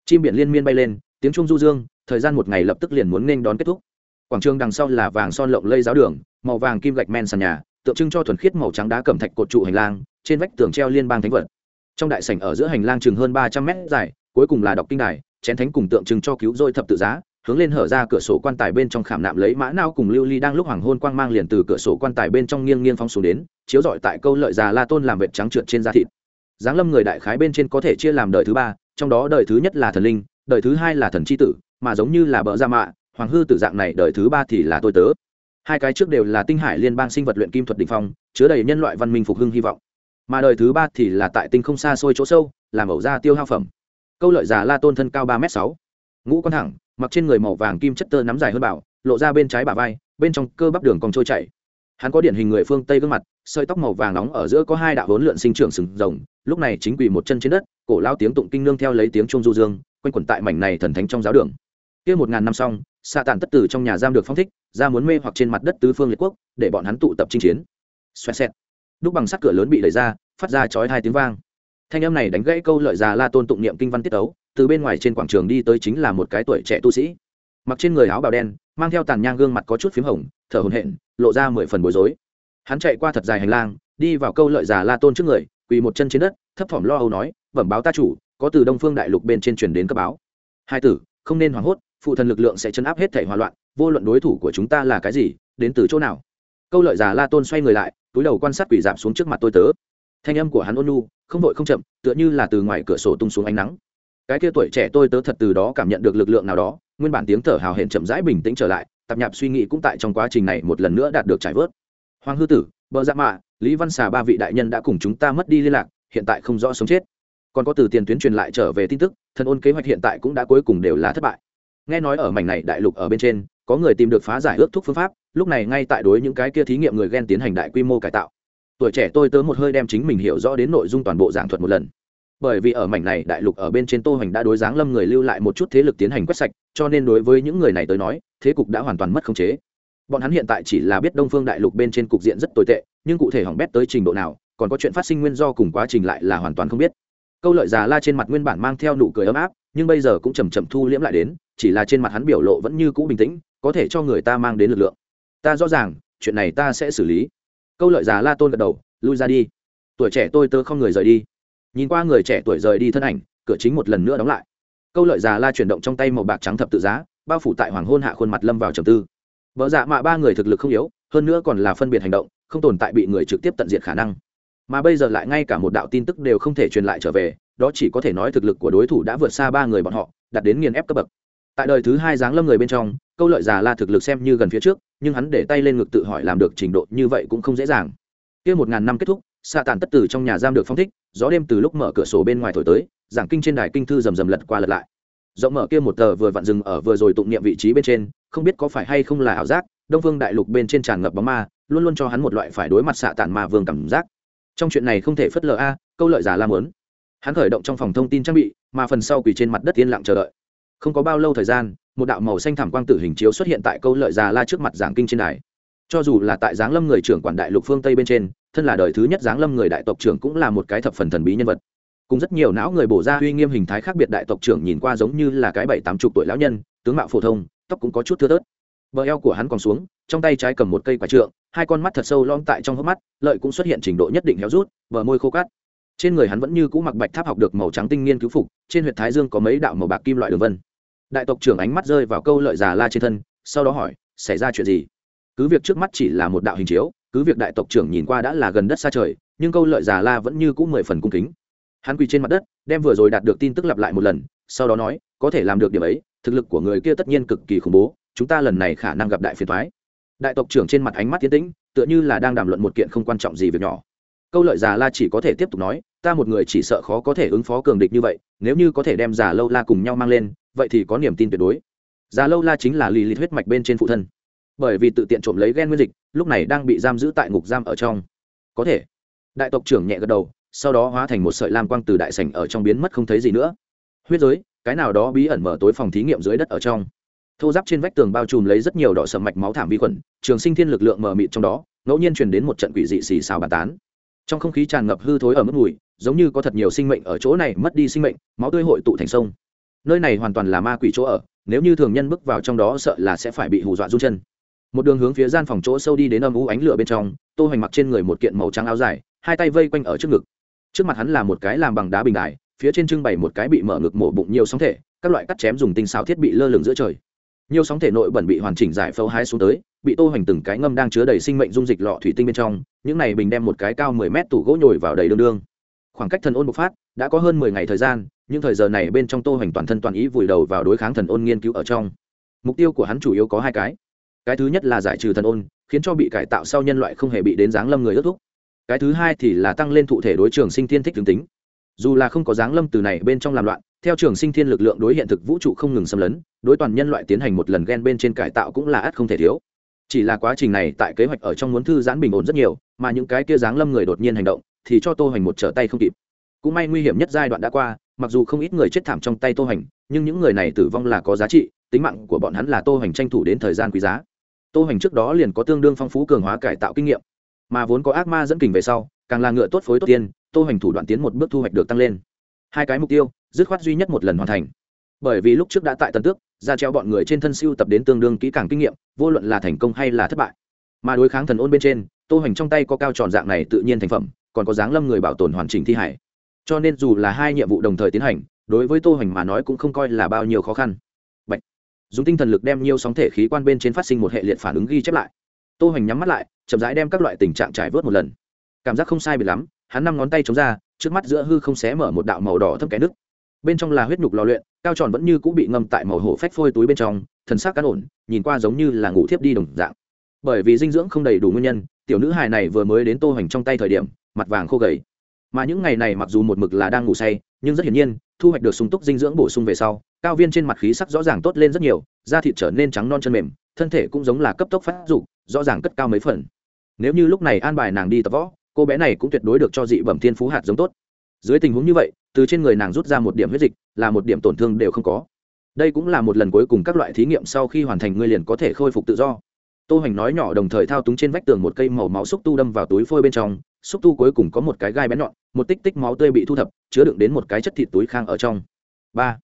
Chim biển liên miên bay lên, tiếng trung du dương, thời gian một ngày lập tức liền muốn nên đón kết thúc. Quảng trường đằng sau là vàng son lộng lây giáo đường, màu vàng kim gạch men sàn nhà, tượng trưng cho thuần khiết màu trắng đá cẩm thạch cột trụ hành lang, trên vách tường treo liên bang thánh vật. Trong đại sảnh ở giữa hành lang chừng hơn ba trăm mét dài, cuối cùng là đọc kinh đài, chén thánh cùng tượng trưng cho cứu rỗi thập tự giá hướng lên hở ra cửa sổ quan tài bên trong khảm nạm lấy mã nao cùng lưu ly đang lúc hoàng hôn quang mang liền từ cửa sổ quan tài bên trong nghiêng nghiêng phong xuống đến, chiếu dọi tại câu lợi già la tôn làm vệt trắng trượt trên da thịt. Giáng lâm người đại khái bên trên có thể chia làm đời thứ ba, trong đó đời thứ nhất là thần linh, đời thứ hai là thần c h i tử, mà giống như là bợ gia mạ, hoàng hư tử dạng này đời thứ ba thì là tôi tớ. Hai cái trước đều là tinh hải liên bang sinh vật luyện kim thuật đình phong, chứa đầy nhân loại văn minh phục hưng hy vọng. Mà đời thứ ba thì là tại tinh không xa xôi chỗ sâu làm ẩu da tiêu hao phẩm. Câu lợi già la tôn thân cao ba m sáu, ngũ con thẳng mặc trên người màu vàng kim chất tơ nắm dài hơn bảo, lộ ra bên trái bả vai, bên trong cơ bắp đường còn trôi chảy. Hắn có điển hình người phương tây gương mặt, sợi tóc màu vàng nóng ở giữa có hai đạo hỗn lượn sinh trưởng sừng rồng, lúc này chính quỳ một chân trên đất, cổ lao tiếng tụng kinh nương theo lấy tiếng trung du dương, quanh quẩn tại mảnh này thần thánh trong giáo đường. Kia một ngàn năm xong, xạ tàn tất tử trong nhà giam được phong thích, ra muốn mê hoặc trên mặt đất tứ phương liệt quốc, để bọn hắn tụ tập chinh chiến. Xoẹt xẹt. Đúc bằng sắt cửa lớn bị đẩy ra, phát ra chói hai tiếng vang. Thanh âm này đánh gãy câu lợi già la tôn tụng niệm kinh văn tiết tấu từ bên ngoài trên quảng trường đi tới chính là một cái tuổi trẻ tu sĩ. Mặc trên người áo bào đen, mang theo tàn nhang gương mặt có chút p h í m hồng, thở hồn hện lộ ra mười phần bối rối. Hắn chạy qua thật dài hành lang, đi vào câu lợi già la tôn trước người, quỳ một chân trên đất, thấp thỏm lo âu nói, bẩm báo ta chủ, có từ đông phương đại lục bên trên truyền đến cấp báo. Hai tử, không nên hoảng hốt, phụ thần lực lượng sẽ chấn áp hết thể hòa loạn, vô luận đối thủ của chúng ta là cái gì, đến từ chỗ nào? Câu lợi già la tôn xoay người lại, túi đầu quan sát quỷ giảm xuống trước mặt tôi tớ. Thanh âm của hắn ôn nhu, không vội không chậm, tựa như là từ ngoài cửa sổ tung xuống ánh nắng cái kia tuổi trẻ tôi tớ thật từ đó cảm nhận được lực lượng nào đó, nguyên bản tiếng thở hào hển chậm rãi bình tĩnh trở lại tạp nhạp suy nghĩ cũng tại trong quá trình này một lần nữa đạt được trải vớt. Hoàng hư tử, bờ dạ mạ, lý văn xà ba vị đại nhân đã cùng chúng ta mất đi liên lạc, hiện tại không rõ sống chết. Còn có từ tiền tuyến truyền lại trở về tin tức, thần ôn kế hoạch hiện tại cũng đã cuối cùng đều là thất bại. Nghe nói ở mảnh này đại lục ở bên trên, có người tìm được phá giải ước thuốc phương pháp, lúc này ngay tại đối những cái kia thí nghiệm người ghen tiến hành đại quy mô cải tạo. Tuổi trẻ tôi tớ một hơi đem chính mình hiểu rõ đến nội dung toàn bộ giảng thuật một lần bởi vì ở mảnh này đại lục ở bên trên tô hoành đã đối giáng lâm người lưu lại một chút thế lực tiến hành quét sạch, cho nên đối với những người này tới nói, thế cục đã hoàn toàn mất khống chế. Bọn hắn hiện tại chỉ là biết đông phương đại lục bên trên cục diện rất tồi tệ, nhưng cụ thể hỏng bét tới trình độ nào, còn có chuyện phát sinh nguyên do cùng quá trình lại là hoàn toàn không biết. Câu lợi già la trên mặt nguyên bản mang theo nụ cười ấm áp, nhưng bây giờ cũng chầm chậm thu liễm lại đến, chỉ là trên mặt hắn biểu lộ vẫn như cũ bình tĩnh, có thể cho người ta mang đến lực lượng. Ta rõ ràng, chuyện này ta sẽ xử lý. Câu lợi già la tôn gật đầu, lui ra đi. Tuổi trẻ tôi tớ không người rời đi nhìn qua người trẻ tuổi rời đi thân ảnh, cửa chính một lần nữa đóng lại. Câu lợi già la chuyển động trong tay màu bạc trắng thập tự giá, bao phủ tại hoàng hôn hạ khuôn mặt lâm vào trầm tư. Vợ dạ mạ ba người thực lực không yếu, hơn nữa còn là phân biệt hành động, không tồn tại bị người trực tiếp tận diệt khả năng. Mà bây giờ lại ngay cả một đạo tin tức đều không thể truyền lại trở về, đó chỉ có thể nói thực lực của đối thủ đã vượt xa ba người bọn họ đặt đến nghiền ép cấp bậc. Tại đời thứ hai dáng lâm người bên trong, câu lợi già la thực lực xem như gần phía trước, nhưng hắn để tay lên ngực tự hỏi làm được trình độ như vậy cũng không dễ dàng. Kia một ngàn năm kết thúc xạ tàn tất từ trong nhà giam được phong thích, gió đêm từ lúc mở cửa sổ bên ngoài thổi tới, giảng kinh trên đài kinh thư rầm rầm lật qua lật lại. Rộng mở kia một tờ vừa vặn dừng ở vừa rồi tụng niệm vị trí bên trên, không biết có phải hay không là ảo giác, đông vương đại lục bên trên tràn ngập bóng ma, luôn luôn cho hắn một loại phải đối mặt xạ tàn ma vương cảm giác. Trong chuyện này không thể phất lờ a, câu lợi giả la mớn. Hắn khởi động trong phòng thông tin trang bị, mà phần sau quỳ trên mặt đất yên lặng chờ đợi. Không có bao lâu thời gian, một đạo màu xanh thảm quang tử hình chiếu xuất hiện tại câu lợi già la trước mặt giảng kinh trên đài. Cho dù là tại giáng lâm người trưởng quản đại lục phương tây bên trên thân là đời thứ nhất giáng lâm người đại tộc trưởng cũng là một cái thập phần thần bí nhân vật. Cùng rất nhiều não người bổ ra uy nghiêm hình thái khác biệt đại tộc trưởng nhìn qua giống như là cái bảy tám chục tuổi lão nhân, tướng mạo phổ thông, tóc cũng có chút thưa tớt bờ eo của hắn còn xuống, trong tay trái cầm một cây quả trượng, hai con mắt thật sâu lom tại trong hốc mắt, lợi cũng xuất hiện trình độ nhất định héo rút, bờ môi khô cát. Trên người hắn vẫn như cũ mặc bạch tháp học được màu trắng tinh nghiên cứu phục, trên huyện thái dương có mấy đạo màu bạc kim loại đường vân. Đại tộc trưởng ánh mắt rơi vào câu lợi già la trên thân, sau đó hỏi, xảy ra chuyện gì? cứ việc trước mắt chỉ là một đạo hình chiếu, cứ việc đại tộc trưởng nhìn qua đã là gần đất xa trời, nhưng câu lợi già la vẫn như c mười phần cung kính. Hắn quỳ trên mặt đất, đem vừa rồi đạt được tin tức lặp lại một lần, sau đó nói, có thể làm được điểm ấy, thực lực của người kia tất nhiên cực kỳ khủng bố, chúng ta lần này khả năng gặp đại phiền thoái đại tộc trưởng trên mặt ánh mắt tiến tĩnh, tựa như là đang đàm luận một kiện không quan trọng gì việc nhỏ. Câu lợi già la chỉ có thể tiếp tục nói, ta một người chỉ sợ khó có thể ứng phó cường địch như vậy, nếu như có thể đem già lâu la cùng nhau mang lên, vậy thì có niềm tin tuyệt đối. Già lâu la chính là lì lì huyết mạch bên trên phụ thân bởi vì tự tiện trộm lấy gen nguyên dịch, lúc này đang bị giam giữ tại ngục giam ở trong. Có thể. Đại tộc trưởng nhẹ gật đầu, sau đó hóa thành một sợi lam quang từ đại sảnh ở trong biến mất không thấy gì nữa. Huyết giới, cái nào đó bí ẩn mở tối phòng thí nghiệm dưới đất ở trong. Thô giáp trên vách tường bao trùm lấy rất nhiều đỏ sầm mạch máu thảm vi khuẩn, trường sinh thiên lực lượng mờ mịt trong đó, ngẫu nhiên truyền đến một trận quỷ dị xì xào bàn tán. Trong không khí tràn ngập hư thối ở mức mùi, giống như có thật nhiều sinh mệnh ở chỗ này mất đi sinh mệnh, máu tươi hội tụ thành sông. Nơi này hoàn toàn là ma quỷ chỗ ở, nếu như thường nhân bước vào trong đó sợ là sẽ phải bị hù dọa run chân một đường hướng phía gian phòng chỗ sâu đi đến âm u ánh lửa bên trong, tô hoành mặc trên người một kiện màu trắng áo dài, hai tay vây quanh ở trước ngực. Trước mặt hắn là một cái làm bằng đá bình đài, phía trên trưng bày một cái bị mở ngực mổ bụng nhiều sóng thể, các loại cắt chém dùng tinh xào thiết bị lơ lửng giữa trời. Nhiều sóng thể nội bẩn bị hoàn chỉnh giải phẫu hai xuống tới, bị tô hoành từng cái ngâm đang chứa đầy sinh mệnh dung dịch lọ thủy tinh bên trong, những này bình đem một cái cao mười mét tủ gỗ nhồi vào đầy đương đương. Khoảng cách thần ôn bộc phát, đã có hơn mười ngày thời gian, nhưng thời giờ này bên trong tô hoành toàn thân toàn ý vùi đầu vào đối kháng thần ôn nghiên cứu ở trong. Mục tiêu của hắn chủ yếu có hai cái cái thứ nhất là giải trừ thần ôn, khiến cho bị cải tạo sau nhân loại không hề bị đến giáng lâm người ước thúc. Cái thứ hai thì là tăng lên thụ thể đối trường sinh thiên thích tướng tính. Dù là không có giáng lâm từ này bên trong làm loạn, theo trường sinh thiên lực lượng đối hiện thực vũ trụ không ngừng xâm lấn, đối toàn nhân loại tiến hành một lần ghen bên trên cải tạo cũng là ắt không thể thiếu. Chỉ là quá trình này tại kế hoạch ở trong muốn thư giãn bình ổn rất nhiều, mà những cái kia giáng lâm người đột nhiên hành động, thì cho tô hoành một trở tay không kịp. Cũng may nguy hiểm nhất giai đoạn đã qua, mặc dù không ít người chết thảm trong tay tô hoành, nhưng những người này tử vong là có giá trị, tính mạng của bọn hắn là tô hoành tranh thủ đến thời gian quý giá tô hoành trước đó liền có tương đương phong phú cường hóa cải tạo kinh nghiệm, mà vốn có ác ma dẫn kình về sau, càng là ngựa tốt phối tốt tiên, tô hoành thủ đoạn tiến một bước thu hoạch được tăng lên. Hai cái mục tiêu, dứt khoát duy nhất một lần hoàn thành. Bởi vì lúc trước đã tại tần tước, ra treo bọn người trên thân siêu tập đến tương đương kỹ càng kinh nghiệm, vô luận là thành công hay là thất bại. Mà đối kháng thần ôn bên trên, tô hoành trong tay có cao tròn dạng này tự nhiên thành phẩm, còn có dáng lâm người bảo tồn hoàn chỉnh thi hải. Cho nên dù là hai nhiệm vụ đồng thời tiến hành, đối với tô hoành mà nói cũng không coi là bao nhiêu khó khăn dùng tinh thần lực đem nhiều sóng thể khí quan bên trên phát sinh một hệ liệt phản ứng ghi chép lại. Tô hoành nhắm mắt lại, chậm rãi đem các loại tình trạng trải vớt một lần. Cảm giác không sai biệt lắm, hắn năm ngón tay chống ra, trước mắt giữa hư không xé mở một đạo màu đỏ thâm cái nước bên trong là huyết nhục lò luyện, cao tròn vẫn như cũng bị ngâm tại màu hổ phách phôi túi bên trong, thần sắc cán ổn, nhìn qua giống như là ngủ thiếp đi đồng dạng. Bởi vì dinh dưỡng không đầy đủ nguyên nhân, tiểu nữ hài này vừa mới đến tô hoành trong tay thời điểm, mặt vàng khô gầy. Mà những ngày này mặc dù một mực là đang ngủ say nhưng rất hiển nhiên, thu hoạch được sung túc dinh dưỡng bổ sung về sau, cao viên trên mặt khí sắc rõ ràng tốt lên rất nhiều, da thịt trở nên trắng non chân mềm, thân thể cũng giống là cấp tốc phát dục, rõ ràng cất cao mấy phần. Nếu như lúc này an bài nàng đi tập võ, cô bé này cũng tuyệt đối được cho dị bẩm thiên phú hạt giống tốt. Dưới tình huống như vậy, từ trên người nàng rút ra một điểm huyết dịch, là một điểm tổn thương đều không có. Đây cũng là một lần cuối cùng các loại thí nghiệm sau khi hoàn thành người liền có thể khôi phục tự do. Tô hoành nói nhỏ đồng thời thao túng trên vách tường một cây màu máu xúc tu đâm vào túi phôi bên trong xúc tu cuối cùng có một cái gai bén nhọn, một tích tích máu tươi bị thu thập, chứa đựng đến một cái chất thịt túi khang ở trong. Ba,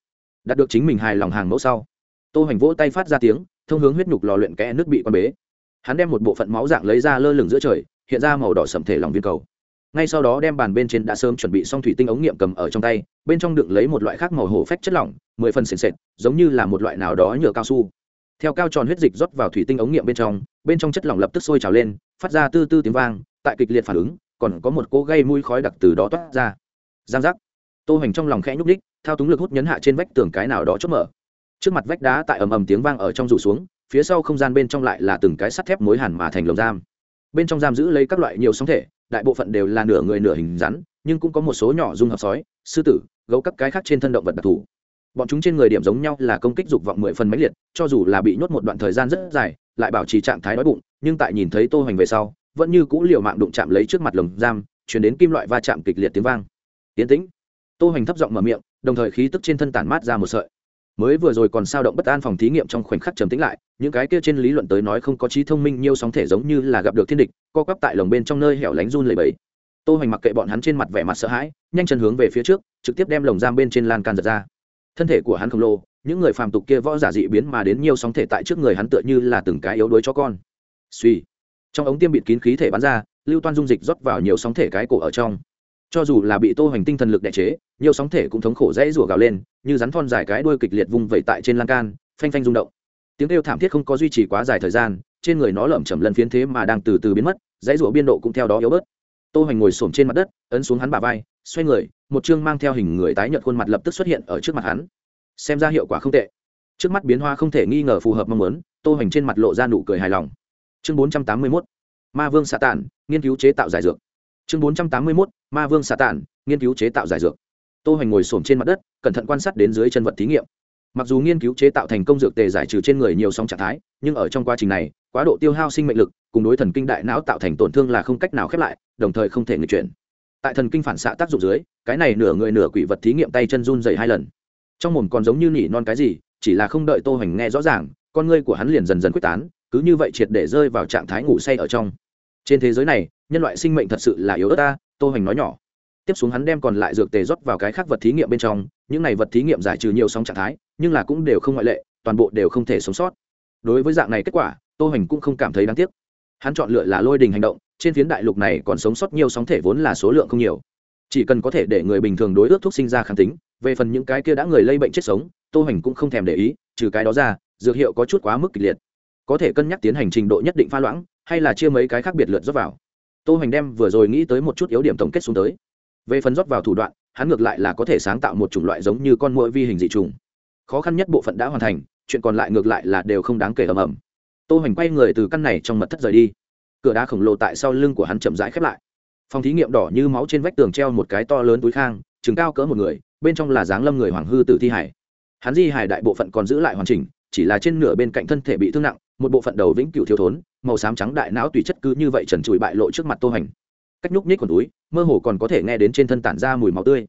đạt được chính mình hài lòng hàng mẫu sau, tô hoành vỗ tay phát ra tiếng, thông hướng huyết nhục lò luyện kẽ nước bị quan bế. Hắn đem một bộ phận máu dạng lấy ra lơ lửng giữa trời, hiện ra màu đỏ sầm thể lòng viên cầu. Ngay sau đó đem bàn bên trên đã sớm chuẩn bị xong thủy tinh ống nghiệm cầm ở trong tay, bên trong đựng lấy một loại khác màu hổ phách chất lỏng, mười phần sền sệt, giống như là một loại nào đó nhựa cao su. Theo cao tròn huyết dịch rót vào thủy tinh ống nghiệm bên trong bên trong chất lỏng lập tức sôi trào lên, phát ra tư tư tiếng vang, tại kịch liệt phản ứng còn có một cỗ gây mùi khói đặc từ đó toát ra. Giang giác. Tô hành trong lòng khẽ nhúc nhích, thao túng lực hút nhấn hạ trên vách tường cái nào đó chốt mở. Trước mặt vách đá tại ầm ầm tiếng vang ở trong rủ xuống phía sau không gian bên trong lại là từng cái sắt thép mối hàn mà thành lồng giam. Bên trong giam giữ lấy các loại nhiều sóng thể đại bộ phận đều là nửa người nửa hình rắn nhưng cũng có một số nhỏ dung hợp sói sư tử gấu các cái khác trên thân động vật đặc thủ bọn chúng trên người điểm giống nhau là công kích dục vọng mười phần mãnh liệt cho dù là bị nhốt một đoạn thời gian rất dài lại bảo trì trạng thái đói bụng nhưng tại nhìn thấy tô hành về sau vẫn như cũ liều mạng đụng chạm lấy trước mặt lồng giam truyền đến kim loại va chạm kịch liệt tiếng vang. Tiến tĩnh. Tô hoành thấp giọng mở miệng, đồng thời khí tức trên thân tản mát ra một sợi. Mới vừa rồi còn sao động bất an phòng thí nghiệm trong khoảnh khắc trầm tĩnh lại, những cái kia trên lý luận tới nói không có trí thông minh nhiều sóng thể giống như là gặp được thiên địch, co quắp tại lồng bên trong nơi hẻo lánh run lẩy bẩy tô hoành mặc kệ bọn hắn trên mặt vẻ mặt sợ hãi, nhanh chân hướng về phía trước, trực tiếp đem lồng giam bên trên lan can giật ra. Thân thể của hắn khổng lồ, những người phàm tục kia võ giả dị biến mà đến nhiều sóng thể tại trước người hắn tựa như là từng cái yếu đuối cho con. Suy trong ống tiêm bịt kín khí thể bắn ra, lưu toan dung dịch rót vào nhiều sóng thể cái cổ ở trong. Cho dù là bị tô hoành tinh thần lực đẻ chế, nhiều sóng thể cũng thống khổ rẽ rủa gào lên, như rắn thon dài cái đuôi kịch liệt vung vẩy tại trên lan can, phanh phanh rung động. Tiếng kêu thảm thiết không có duy trì quá dài thời gian, trên người nó lởm chầm lần phiến thế mà đang từ từ biến mất rẽ rủa biên độ cũng theo đó yếu bớt. Tô hoành ngồi xổm trên mặt đất, ấn xuống hắn bả vai, xoay người, một chương mang theo hình người tái nhợt khuôn mặt lập tức xuất hiện ở trước mặt hắn. Xem ra hiệu quả không tệ. Trước mắt biến hoa không thể nghi ngờ phù hợp mong muốn, tô hoành trên mặt lộ ra nụ cười hài lòng chương bốn trăm tám mươi mốt, ma vương xạ tản, nghiên cứu chế tạo giải dược. chương bốn trăm tám mươi mốt, ma vương xạ tản, nghiên cứu chế tạo giải dược. Tô hoành ngồi s trên mặt đất, cẩn thận quan sát đến dưới chân vật thí nghiệm. Mặc dù nghiên cứu chế tạo thành công dược tề giải trừ trên người nhiều song trạng thái, nhưng ở trong quá trình này, quá độ tiêu hao sinh mệnh lực cùng đối thần kinh đại não tạo thành tổn thương là không cách nào khép lại, đồng thời không thể người chuyển. Tại thần kinh phản xạ tác dụng dưới, cái này nửa người nửa quỷ vật thí nghiệm tay chân run dày hai lần. Trong mồm còn giống như nỉ non cái gì, chỉ là không đợi tô hoành nghe rõ ràng, con ngươi của hắn liền dần dần quyết tán cứ như vậy triệt để rơi vào trạng thái ngủ say ở trong. Trên thế giới này, nhân loại sinh mệnh thật sự là yếu ớt ta, tô hoành nói nhỏ. Tiếp xuống hắn đem còn lại dược tề rót vào cái khác vật thí nghiệm bên trong, những này vật thí nghiệm giải trừ nhiều sóng trạng thái, nhưng là cũng đều không ngoại lệ, toàn bộ đều không thể sống sót. Đối với dạng này kết quả, tô hoành cũng không cảm thấy đáng tiếc. Hắn chọn lựa là lôi đình hành động, trên phiến đại lục này còn sống sót nhiều sóng thể vốn là số lượng không nhiều. Chỉ cần có thể để người bình thường đối ước thuốc sinh ra kháng tính, về phần những cái kia đã người lây bệnh chết sống, tô hoành cũng không thèm để ý, trừ cái đó ra, dược hiệu có chút quá mức kịch liệt có thể cân nhắc tiến hành trình độ nhất định pha loãng, hay là chia mấy cái khác biệt lượt rót vào. Tô Hành đem vừa rồi nghĩ tới một chút yếu điểm tổng kết xuống tới. Về phần rót vào thủ đoạn, hắn ngược lại là có thể sáng tạo một chủng loại giống như con mũi vi hình dị trùng khó khăn nhất bộ phận đã hoàn thành, chuyện còn lại ngược lại là đều không đáng kể ầm ầm. Tô Hành quay người từ căn này trong mật thất rời đi. Cửa đá khổng lồ tại sau lưng của hắn chậm rãi khép lại. Phòng thí nghiệm đỏ như máu trên vách tường treo một cái to lớn túi khang chừng cao cỡ một người, bên trong là dáng lâm người hoàng hư tử thi hải. Hắn di hải đại bộ phận còn giữ lại hoàn chỉnh, chỉ là trên nửa bên cạnh thân thể bị thương nặng một bộ phận đầu vĩnh cửu thiếu thốn, màu xám trắng đại não tùy chất cứ như vậy trần trụi bại lộ trước mặt tô hành. Cách nhúc nhích quần túi, mơ hồ còn có thể nghe đến trên thân tản ra mùi máu tươi.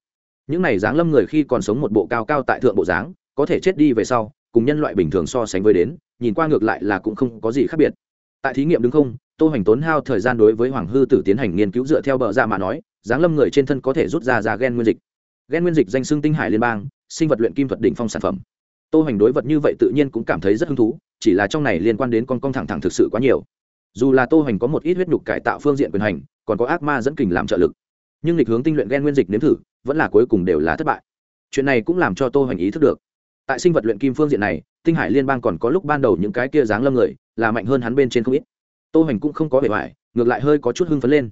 Những này dáng lâm người khi còn sống một bộ cao cao tại thượng bộ dáng, có thể chết đi về sau, cùng nhân loại bình thường so sánh với đến, nhìn qua ngược lại là cũng không có gì khác biệt. Tại thí nghiệm đứng không, tô hành tốn hao thời gian đối với hoàng hư tử tiến hành nghiên cứu dựa theo bờ dạ mà nói, dáng lâm người trên thân có thể rút ra ra gen nguyên dịch. Gen nguyên dịch danh xưng tinh hải liên bang, sinh vật luyện kim thuật đỉnh phong sản phẩm tô hoành đối vật như vậy tự nhiên cũng cảm thấy rất hứng thú, chỉ là trong này liên quan đến con con thẳng thẳng thực sự quá nhiều. Dù là tô hoành có một ít huyết nhục cải tạo phương diện quyền hành, còn có ác ma dẫn kình làm trợ lực. Nhưng lịch hướng tinh luyện gen nguyên dịch nếm thử, vẫn là cuối cùng đều là thất bại. Chuyện này cũng làm cho tô hoành ý thức được. Tại sinh vật luyện kim phương diện này, tinh hải liên bang còn có lúc ban đầu những cái kia dáng lâm người, là mạnh hơn hắn bên trên không ít. Tô hoành cũng không có vẻ vải ngược lại hơi có chút hưng phấn lên.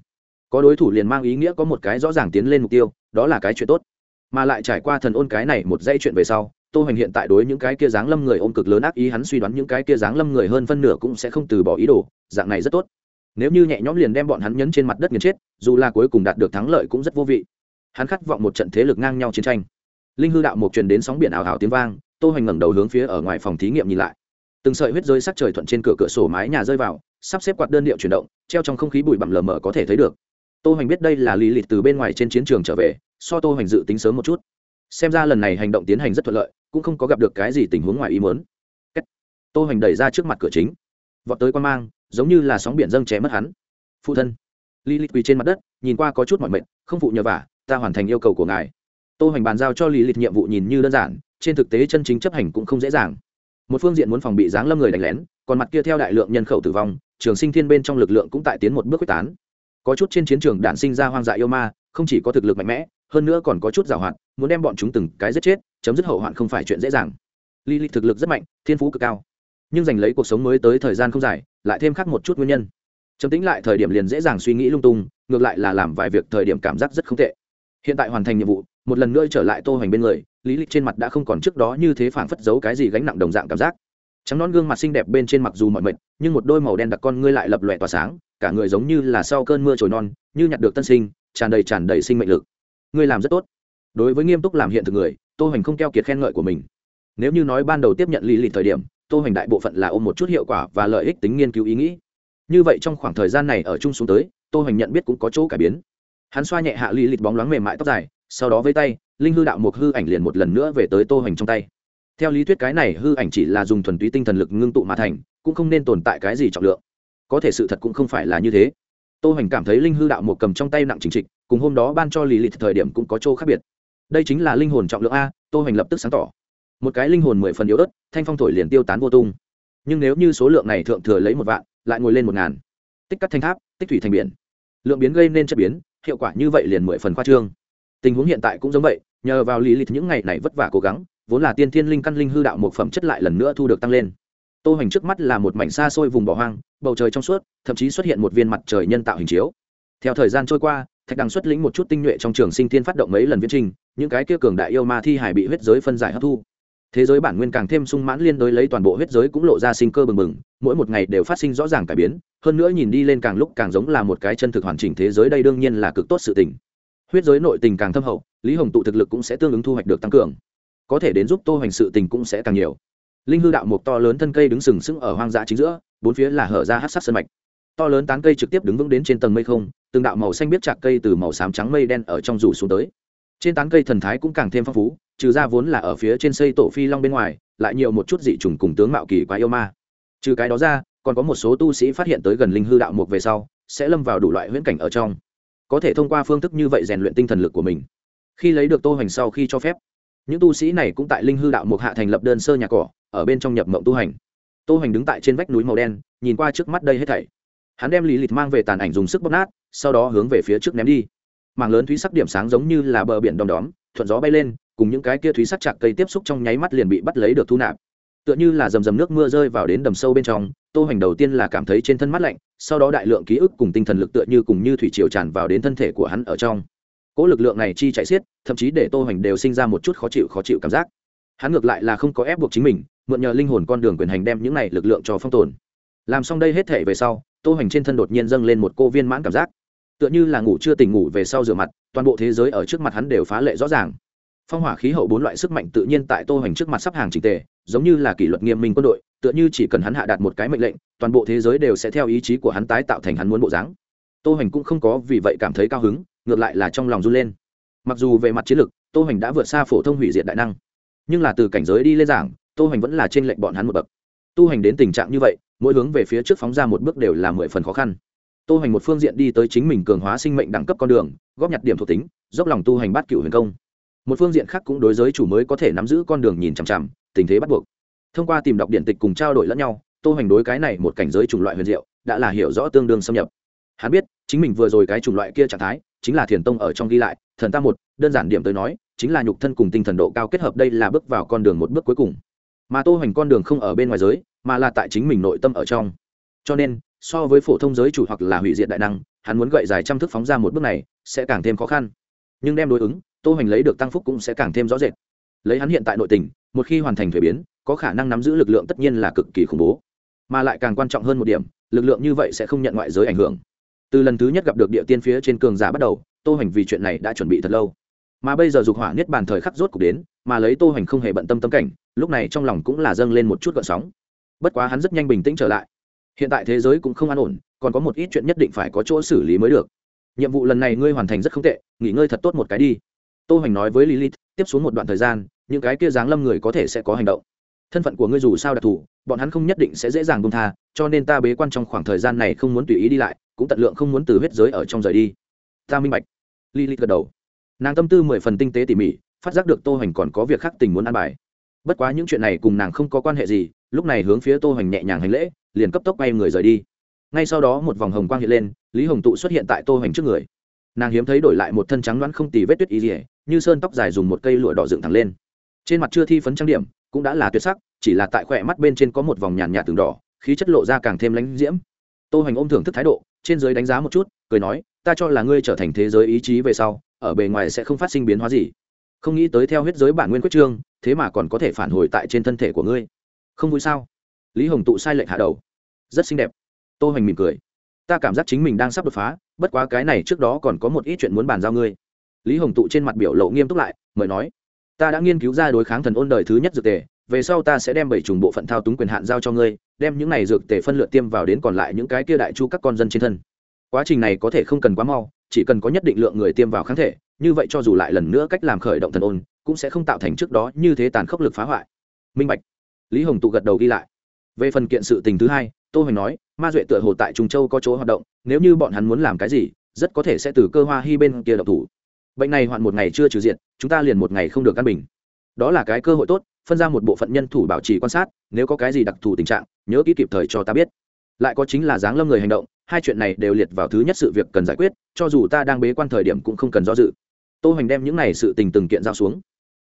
Có đối thủ liền mang ý nghĩa có một cái rõ ràng tiến lên mục tiêu, đó là cái chuyện tốt. Mà lại trải qua thần ôn cái này một dây chuyện về sau tô hoành hiện tại đối những cái kia dáng lâm người ôm cực lớn ác ý, hắn suy đoán những cái kia dáng lâm người hơn phân nửa cũng sẽ không từ bỏ ý đồ, dạng này rất tốt. Nếu như nhẹ nhõm liền đem bọn hắn nhấn trên mặt đất nghiền chết, dù là cuối cùng đạt được thắng lợi cũng rất vô vị. Hắn khát vọng một trận thế lực ngang nhau chiến tranh. Linh hư đạo một truyền đến sóng biển ảo ảo tiếng vang, tô hoành ngẩng đầu hướng phía ở ngoài phòng thí nghiệm nhìn lại. Từng sợi huyết rơi sắc trời thuận trên cửa cửa sổ mái nhà rơi vào, sắp xếp quạt đơn điệu chuyển động, treo trong không khí bụi bặm lờ mờ có thể thấy được. Tô hoành biết đây là lý lịt từ bên ngoài trên chiến trường trở về, so tô hoành dự tính sớm một chút. Xem ra lần này hành động tiến hành rất thuận lợi cũng không có gặp được cái gì tình huống ngoài ý muốn tô hoành đẩy ra trước mặt cửa chính vọt tới quan mang giống như là sóng biển dâng chém mất hắn Phu thân Lý Lịch quỳ trên mặt đất, nhìn qua có chút mỏi mệt, không phụ nhờ vả, ta hoàn thành yêu cầu của ngài. Tô Hoành bàn giao cho Lý Lịch nhiệm vụ nhìn như đơn giản, trên thực tế chân chính chấp hành cũng không dễ dàng. Một phương diện muốn phòng bị dáng lâm người đánh lén, còn mặt kia theo đại lượng nhân khẩu tử vong, trường sinh thiên bên trong lực lượng cũng tại tiến một bước quyết tán. Có chút trên chiến trường đản sinh ra hoang dại yêu ma, không chỉ có thực lực mạnh mẽ, hơn nữa còn có chút giàu hoạt, muốn đem bọn chúng từng cái giết chết, chấm dứt hậu hoạn không phải chuyện dễ dàng. Lý lịch thực lực rất mạnh, thiên phú cực cao. Nhưng giành lấy cuộc sống mới tới thời gian không dài, lại thêm khác một chút nguyên nhân. Chấm tính lại thời điểm liền dễ dàng suy nghĩ lung tung, ngược lại là làm vài việc thời điểm cảm giác rất không tệ. Hiện tại hoàn thành nhiệm vụ, một lần nữa trở lại tô hoành bên người, lý lịch trên mặt đã không còn trước đó như thế phảng phất giấu cái gì gánh nặng đồng dạng cảm giác. Trắng non gương mặt xinh đẹp bên trên mặc dù mọi mệt, nhưng một đôi màu đen đặc con ngươi lại lập lòe tỏa sáng, cả người giống như là sau cơn mưa trồi non, như nhặt được tân sinh, tràn đầy tràn đầy sinh mệnh lực. Ngươi làm rất tốt đối với nghiêm túc làm hiện thực người tô hoành không keo kiệt khen ngợi của mình. Nếu như nói ban đầu tiếp nhận lý lịch thời điểm tô hoành đại bộ phận là ôm một chút hiệu quả và lợi ích tính nghiên cứu ý nghĩ. Như vậy trong khoảng thời gian này ở chung xuống tới tô hoành nhận biết cũng có chỗ cải biến. Hắn xoa nhẹ hạ lý lịch bóng loáng mềm mại tóc dài sau đó với tay linh hư đạo một hư ảnh liền một lần nữa về tới tô hoành trong tay. Theo lý thuyết cái này hư ảnh chỉ là dùng thuần túy tinh thần lực ngưng tụ mà thành cũng không nên tồn tại cái gì trọng lượng. Có thể sự thật cũng không phải là như thế. Tô hoành cảm thấy linh hư đạo một cầm trong tay nặng chính trị, cùng hôm đó ban cho lý lịch thời điểm cũng có chỗ khác biệt đây chính là linh hồn trọng lượng a, tô hoành lập tức sáng tỏ. Một cái linh hồn mười phần yếu ớt, thanh phong thổi liền tiêu tán vô tung. Nhưng nếu như số lượng này thượng thừa lấy một vạn, lại ngồi lên một ngàn. Tích cắt thanh tháp, tích thủy thành biển. Lượng biến gây nên chất biến, hiệu quả như vậy liền mười phần khoa trương. Tình huống hiện tại cũng giống vậy, nhờ vào lý lịch những ngày này vất vả cố gắng, vốn là tiên thiên linh căn linh hư đạo một phẩm chất lại lần nữa thu được tăng lên. Tô hoành trước mắt là một mảnh xa xôi vùng bỏ hoang, bầu trời trong suốt, thậm chí xuất hiện một viên mặt trời nhân tạo hình chiếu. Theo thời gian trôi qua thạch đằng xuất lĩnh một chút tinh nhuệ trong trường sinh thiên phát động mấy lần viễn trình, những cái kia cường đại yêu ma thi hải bị huyết giới phân giải hấp thu. Thế giới bản nguyên càng thêm sung mãn liên đối lấy toàn bộ huyết giới cũng lộ ra sinh cơ bừng bừng, mỗi một ngày đều phát sinh rõ ràng cải biến, hơn nữa nhìn đi lên càng lúc càng giống là một cái chân thực hoàn chỉnh thế giới đây đương nhiên là cực tốt sự tình. Huyết giới nội tình càng thâm hậu, lý hồng tụ thực lực cũng sẽ tương ứng thu hoạch được tăng cường. Có thể đến giúp tô hành sự tình cũng sẽ càng nhiều. Linh hư đạo mục to lớn thân cây đứng sừng sững ở hoang dã chính giữa, bốn phía là hở ra hát sắc sân mạch. To lớn tán cây trực tiếp đứng vững đến trên tầng mây không từng đạo màu xanh biết chạc cây từ màu xám trắng mây đen ở trong rủ xuống tới. Trên tán cây thần thái cũng càng thêm phong phú, trừ ra vốn là ở phía trên xây tổ phi long bên ngoài, lại nhiều một chút dị trùng cùng tướng mạo kỳ quá yêu ma. Trừ cái đó ra, còn có một số tu sĩ phát hiện tới gần linh hư đạo mục về sau, sẽ lâm vào đủ loại huyễn cảnh ở trong. Có thể thông qua phương thức như vậy rèn luyện tinh thần lực của mình. Khi lấy được tô hành sau khi cho phép, những tu sĩ này cũng tại linh hư đạo mục hạ thành lập đơn sơ nhà cỏ, ở bên trong nhập mộng tu hành. Tô hành đứng tại trên vách núi màu đen, nhìn qua trước mắt đây hết thảy. Hắn đem lý lịch mang về tàn ảnh dùng sức bóp nát sau đó hướng về phía trước ném đi. Mảng lớn thúy sắc điểm sáng giống như là bờ biển đom đóm, thuận gió bay lên, cùng những cái kia thúy sắc chạc cây tiếp xúc trong nháy mắt liền bị bắt lấy được thu nạp. Tựa như là dầm dầm nước mưa rơi vào đến đầm sâu bên trong, tô hoành đầu tiên là cảm thấy trên thân mắt lạnh, sau đó đại lượng ký ức cùng tinh thần lực tựa như cùng như thủy triều tràn vào đến thân thể của hắn ở trong. Cỗ lực lượng này chi chạy xiết, thậm chí để tô hoành đều sinh ra một chút khó chịu khó chịu cảm giác. Hắn ngược lại là không có ép buộc chính mình, mượn nhờ linh hồn con đường quyền hành đem những này lực lượng cho phong tồn. Làm xong đây hết thể về sau, tô hoành trên thân đột nhiên dâng lên một cô viên mãn cảm giác tựa như là ngủ chưa tỉnh ngủ về sau rửa mặt, toàn bộ thế giới ở trước mặt hắn đều phá lệ rõ ràng. Phong hỏa khí hậu bốn loại sức mạnh tự nhiên tại tô hoành trước mặt sắp hàng trình tề, giống như là kỷ luật nghiêm minh quân đội, tựa như chỉ cần hắn hạ đạt một cái mệnh lệnh, toàn bộ thế giới đều sẽ theo ý chí của hắn tái tạo thành hắn muốn bộ dáng. Tô hoành cũng không có vì vậy cảm thấy cao hứng, ngược lại là trong lòng run lên. Mặc dù về mặt chiến lược, tô hoành đã vượt xa phổ thông hủy diệt đại năng, nhưng là từ cảnh giới đi lên giảng, tô hoành vẫn là trên lệnh bọn hắn một bậc. Tu hành đến tình trạng như vậy, mỗi hướng về phía trước phóng ra một bước đều là mười phần khó khăn tô hành một phương diện đi tới chính mình cường hóa sinh mệnh đẳng cấp con đường, góp nhặt điểm thuộc tính, dốc lòng tu hành bát cựu huyền công. Một phương diện khác cũng đối giới chủ mới có thể nắm giữ con đường nhìn chằm chằm, tình thế bắt buộc. Thông qua tìm đọc điện tịch cùng trao đổi lẫn nhau, tô hành đối cái này một cảnh giới chủng loại huyền diệu, đã là hiểu rõ tương đương xâm nhập. Hắn biết, chính mình vừa rồi cái chủng loại kia trạng thái, chính là thiền tông ở trong ghi lại, thần ta một, đơn giản điểm tới nói, chính là nhục thân cùng tinh thần độ cao kết hợp đây là bước vào con đường một bước cuối cùng. Mà tô hành con đường không ở bên ngoài giới, mà là tại chính mình nội tâm ở trong. Cho nên so với phổ thông giới chủ hoặc là hủy diệt đại năng, hắn muốn gậy dài trăm thức phóng ra một bước này sẽ càng thêm khó khăn. Nhưng đem đối ứng, tô hành lấy được tăng phúc cũng sẽ càng thêm rõ rệt. Lấy hắn hiện tại nội tình, một khi hoàn thành thuế biến, có khả năng nắm giữ lực lượng tất nhiên là cực kỳ khủng bố. Mà lại càng quan trọng hơn một điểm, lực lượng như vậy sẽ không nhận ngoại giới ảnh hưởng. Từ lần thứ nhất gặp được địa tiên phía trên cường giả bắt đầu, tô hành vì chuyện này đã chuẩn bị thật lâu. Mà bây giờ dục hỏa niết bàn thời khắc rốt cục đến, mà lấy tô hành không hề bận tâm tâm cảnh, lúc này trong lòng cũng là dâng lên một chút gợn sóng. Bất quá hắn rất nhanh bình tĩnh trở lại hiện tại thế giới cũng không an ổn, còn có một ít chuyện nhất định phải có chỗ xử lý mới được. Nhiệm vụ lần này ngươi hoàn thành rất không tệ, nghỉ ngơi thật tốt một cái đi. Tô hoành nói với lilith, tiếp xuống một đoạn thời gian, những cái kia giáng lâm người có thể sẽ có hành động. Thân phận của ngươi dù sao đặc thù, bọn hắn không nhất định sẽ dễ dàng bông tha, cho nên ta bế quan trong khoảng thời gian này không muốn tùy ý đi lại, cũng tận lượng không muốn từ huyết giới ở trong rời đi. Ta minh bạch. Lilith gật đầu. Nàng tâm tư mười phần tinh tế tỉ mỉ, phát giác được tô hoành còn có việc khác tình muốn ăn bài. Bất quá những chuyện này cùng nàng không có quan hệ gì, lúc này hướng phía tô hoành nhẹ nhàng hành lễ liền cấp tốc bay người rời đi. Ngay sau đó một vòng hồng quang hiện lên, lý hồng tụ xuất hiện tại tô hoành trước người. Nàng hiếm thấy đổi lại một thân trắng đoán không tì vết tuyết y dỉa như sơn tóc dài dùng một cây lụa đỏ dựng thẳng lên. Trên mặt chưa thi phấn trang điểm, cũng đã là tuyệt sắc, chỉ là tại khỏe mắt bên trên có một vòng nhàn nhạt từng đỏ, khí chất lộ ra càng thêm lánh diễm. Tô hoành ôm thưởng thức thái độ, trên dưới đánh giá một chút, cười nói, ta cho là ngươi trở thành thế giới ý chí về sau, ở bề ngoài sẽ không phát sinh biến hóa gì. Không nghĩ tới theo huyết giới bản nguyên quyết trương, thế mà còn có thể phản hồi tại trên thân thể của ngươi. Không vui sao? Lý hồng tụ sai lệnh hạ đầu rất xinh đẹp. Tô hoành mỉm cười. Ta cảm giác chính mình đang sắp đột phá, bất quá cái này trước đó còn có một ít chuyện muốn bàn giao ngươi. Lý hồng tụ trên mặt biểu lộ nghiêm túc lại, mời nói. Ta đã nghiên cứu ra đối kháng thần ôn đời thứ nhất dược tề, về sau ta sẽ đem bảy trùng bộ phận thao túng quyền hạn giao cho ngươi, đem những này dược tề phân lượt tiêm vào đến còn lại những cái kia đại chu các con dân trên thân. Quá trình này có thể không cần quá mau, chỉ cần có nhất định lượng người tiêm vào kháng thể, như vậy cho dù lại lần nữa cách làm khởi động thần ôn, cũng sẽ không tạo thành trước đó như thế tàn khốc lực phá hoại. Minh bạch. Lý hồng tụ gật đầu ghi lại. Về phần kiện sự tình thứ hai tô hoành nói, ma duệ tựa hồ tại trung châu có chỗ hoạt động, nếu như bọn hắn muốn làm cái gì, rất có thể sẽ từ cơ hoa hy bên kia độc thủ. Bệnh này hoạn một ngày chưa trừ diện chúng ta liền một ngày không được căn bình. Đó là cái cơ hội tốt, phân ra một bộ phận nhân thủ bảo trì quan sát, nếu có cái gì đặc thù tình trạng, nhớ kỹ kịp thời cho ta biết. Lại có chính là dáng lâm người hành động, hai chuyện này đều liệt vào thứ nhất sự việc cần giải quyết, cho dù ta đang bế quan thời điểm cũng không cần do dự. Tô hoành đem những này sự tình từng kiện giao xuống.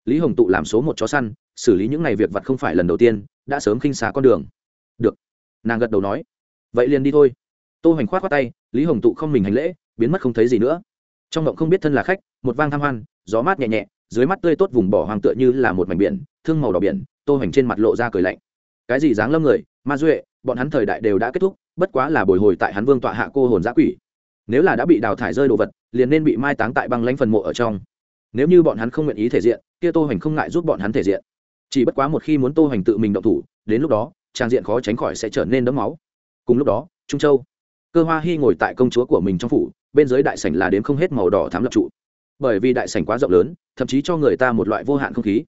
Lý hồng tụ làm số một chó săn, xử lý những này việc vặt không phải lần đầu tiên, đã sớm khinh xà con đường. Được nàng gật đầu nói, vậy liền đi thôi. Tô hoành khoát khoát tay, lý hồng tụ không mình hành lễ, biến mất không thấy gì nữa. Trong động không biết thân là khách, một vang tham hoan, gió mát nhẹ nhẹ, dưới mắt tươi tốt vùng bỏ hoang tựa như là một mảnh biển, thương màu đỏ biển, tô hoành trên mặt lộ ra cười lạnh. Cái gì dáng lâm người, ma duệ, bọn hắn thời đại đều đã kết thúc, bất quá là bồi hồi tại hắn vương tọa hạ cô hồn giã quỷ. Nếu là đã bị đào thải rơi đồ vật, liền nên bị mai táng tại băng lãnh phần mộ ở trong. Nếu như bọn hắn không nguyện ý thể diện, kia tô hoành không ngại giúp bọn hắn thể diện. Chỉ bất quá một khi muốn tô hoành tự mình động thủ, đến lúc đó trang diện khó tránh khỏi sẽ trở nên đẫm máu. Cùng lúc đó, trung châu, cơ hoa Hi ngồi tại công chúa của mình trong phủ, bên dưới đại sảnh là đến không hết màu đỏ thắm lập trụ. Bởi vì đại sảnh quá rộng lớn, thậm chí cho người ta một loại vô hạn không khí.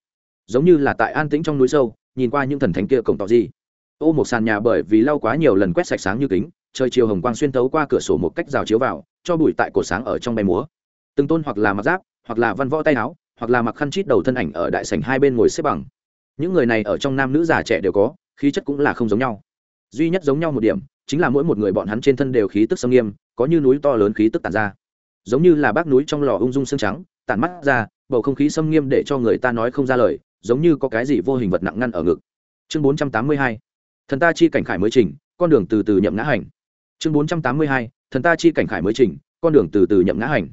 Giống như là tại an tĩnh trong núi sâu, nhìn qua những thần thánh kia cổng tỏ gì. Ô một sàn nhà bởi vì lau quá nhiều lần quét sạch sáng như kính, trời chiều hồng quang xuyên tấu qua cửa sổ một cách rào chiếu vào, cho bụi tại cổ sáng ở trong bay múa. Từng tôn hoặc là mặc giáp, hoặc là văn võ tay áo, hoặc là mặc khăn chít đầu thân ảnh ở đại sảnh hai bên ngồi xếp bằng. Những người này ở trong nam nữ già trẻ đều có khí chất cũng là không giống nhau. Duy nhất giống nhau một điểm, chính là mỗi một người bọn hắn trên thân đều khí tức sâm nghiêm, có như núi to lớn khí tức tàn ra. Giống như là bác núi trong lò ung dung xương trắng, tản mắt ra, bầu không khí sâm nghiêm để cho người ta nói không ra lời, giống như có cái gì vô hình vật nặng ngăn ở ngực. Chương bốn trăm tám mươi hai, thần ta chi cảnh khải mới trình, con đường từ từ nhậm ngã hành. Chương bốn trăm tám mươi hai, thần ta chi cảnh khải mới trình, con đường từ từ nhậm ngã hành.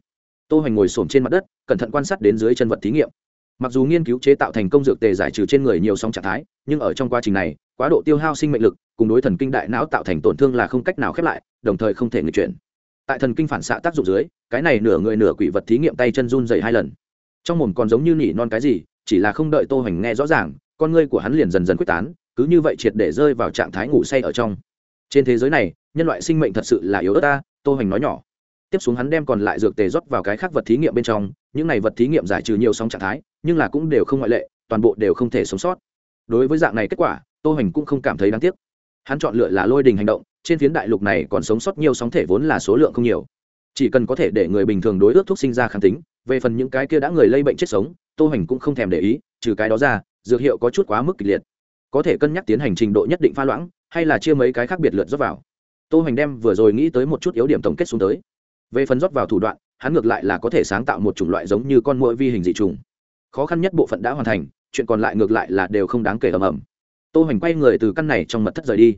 Tô hoành ngồi s trên mặt đất, cẩn thận quan sát đến dưới chân vật thí nghiệm. Mặc dù nghiên cứu chế tạo thành công dược tề giải trừ trên người nhiều sóng trạng thái, nhưng ở trong quá trình này quá độ tiêu hao sinh mệnh lực, cùng đối thần kinh đại não tạo thành tổn thương là không cách nào khép lại, đồng thời không thể người chuyển. Tại thần kinh phản xạ tác dụng dưới, cái này nửa người nửa quỷ vật thí nghiệm tay chân run dày hai lần. Trong mồm còn giống như nỉ non cái gì, chỉ là không đợi tô hoành nghe rõ ràng, con ngươi của hắn liền dần dần quyết tán, cứ như vậy triệt để rơi vào trạng thái ngủ say ở trong. Trên thế giới này, nhân loại sinh mệnh thật sự là yếu ớt ta, tô hoành nói nhỏ. Tiếp xuống hắn đem còn lại dược tề rót vào cái khác vật thí nghiệm bên trong, những này vật thí nghiệm giải trừ nhiều sóng trạng thái, nhưng là cũng đều không ngoại lệ, toàn bộ đều không thể sống sót. Đối với dạng này kết quả tô hoành cũng không cảm thấy đáng tiếc. Hắn chọn lựa là lôi đình hành động, trên phiến đại lục này còn sống sót nhiều sóng thể vốn là số lượng không nhiều. Chỉ cần có thể để người bình thường đối ước thuốc sinh ra kháng tính, về phần những cái kia đã người lây bệnh chết sống, tô hoành cũng không thèm để ý, trừ cái đó ra, dược hiệu có chút quá mức kịch liệt. Có thể cân nhắc tiến hành trình độ nhất định pha loãng, hay là chia mấy cái khác biệt lượt rót vào. Tô hoành đem vừa rồi nghĩ tới một chút yếu điểm tổng kết xuống tới. Về phần rót vào thủ đoạn, hắn ngược lại là có thể sáng tạo một chủng loại giống như con muỗi vi hình dị trùng. Khó khăn nhất bộ phận đã hoàn thành, chuyện còn lại ngược lại là đều không đáng kể ầm ầm tô hoành quay người từ căn này trong mật thất rời đi.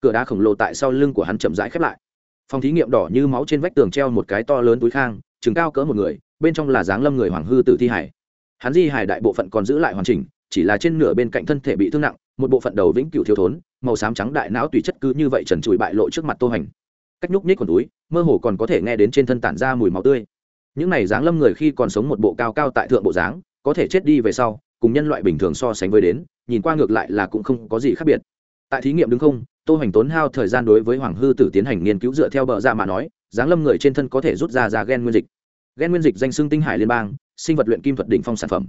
Cửa đá khổng lồ tại sau lưng của hắn chậm rãi khép lại. Phòng thí nghiệm đỏ như máu trên vách tường treo một cái to lớn túi khang chừng cao cỡ một người, bên trong là dáng lâm người hoàng hư tử thi hải. Hắn di hải đại bộ phận còn giữ lại hoàn chỉnh, chỉ là trên nửa bên cạnh thân thể bị thương nặng, một bộ phận đầu vĩnh cửu thiếu thốn, màu xám trắng đại não tùy chất cứ như vậy trần trụi bại lộ trước mặt tô hành cách nhúc nhích còn túi, mơ hồ còn có thể nghe đến trên thân tản ra mùi máu tươi. Những này dáng lâm người khi còn sống một bộ cao cao tại thượng bộ dáng, có thể chết đi về sau, cùng nhân loại bình thường so sánh với đến nhìn qua ngược lại là cũng không có gì khác biệt. Tại thí nghiệm đứng không, tô hoành tốn hao thời gian đối với hoàng hư tử tiến hành nghiên cứu dựa theo bờ dạ mà nói, giáng lâm người trên thân có thể rút ra ra gen nguyên dịch. Gen nguyên dịch danh xưng tinh hải liên bang, sinh vật luyện kim thuật đỉnh phong sản phẩm.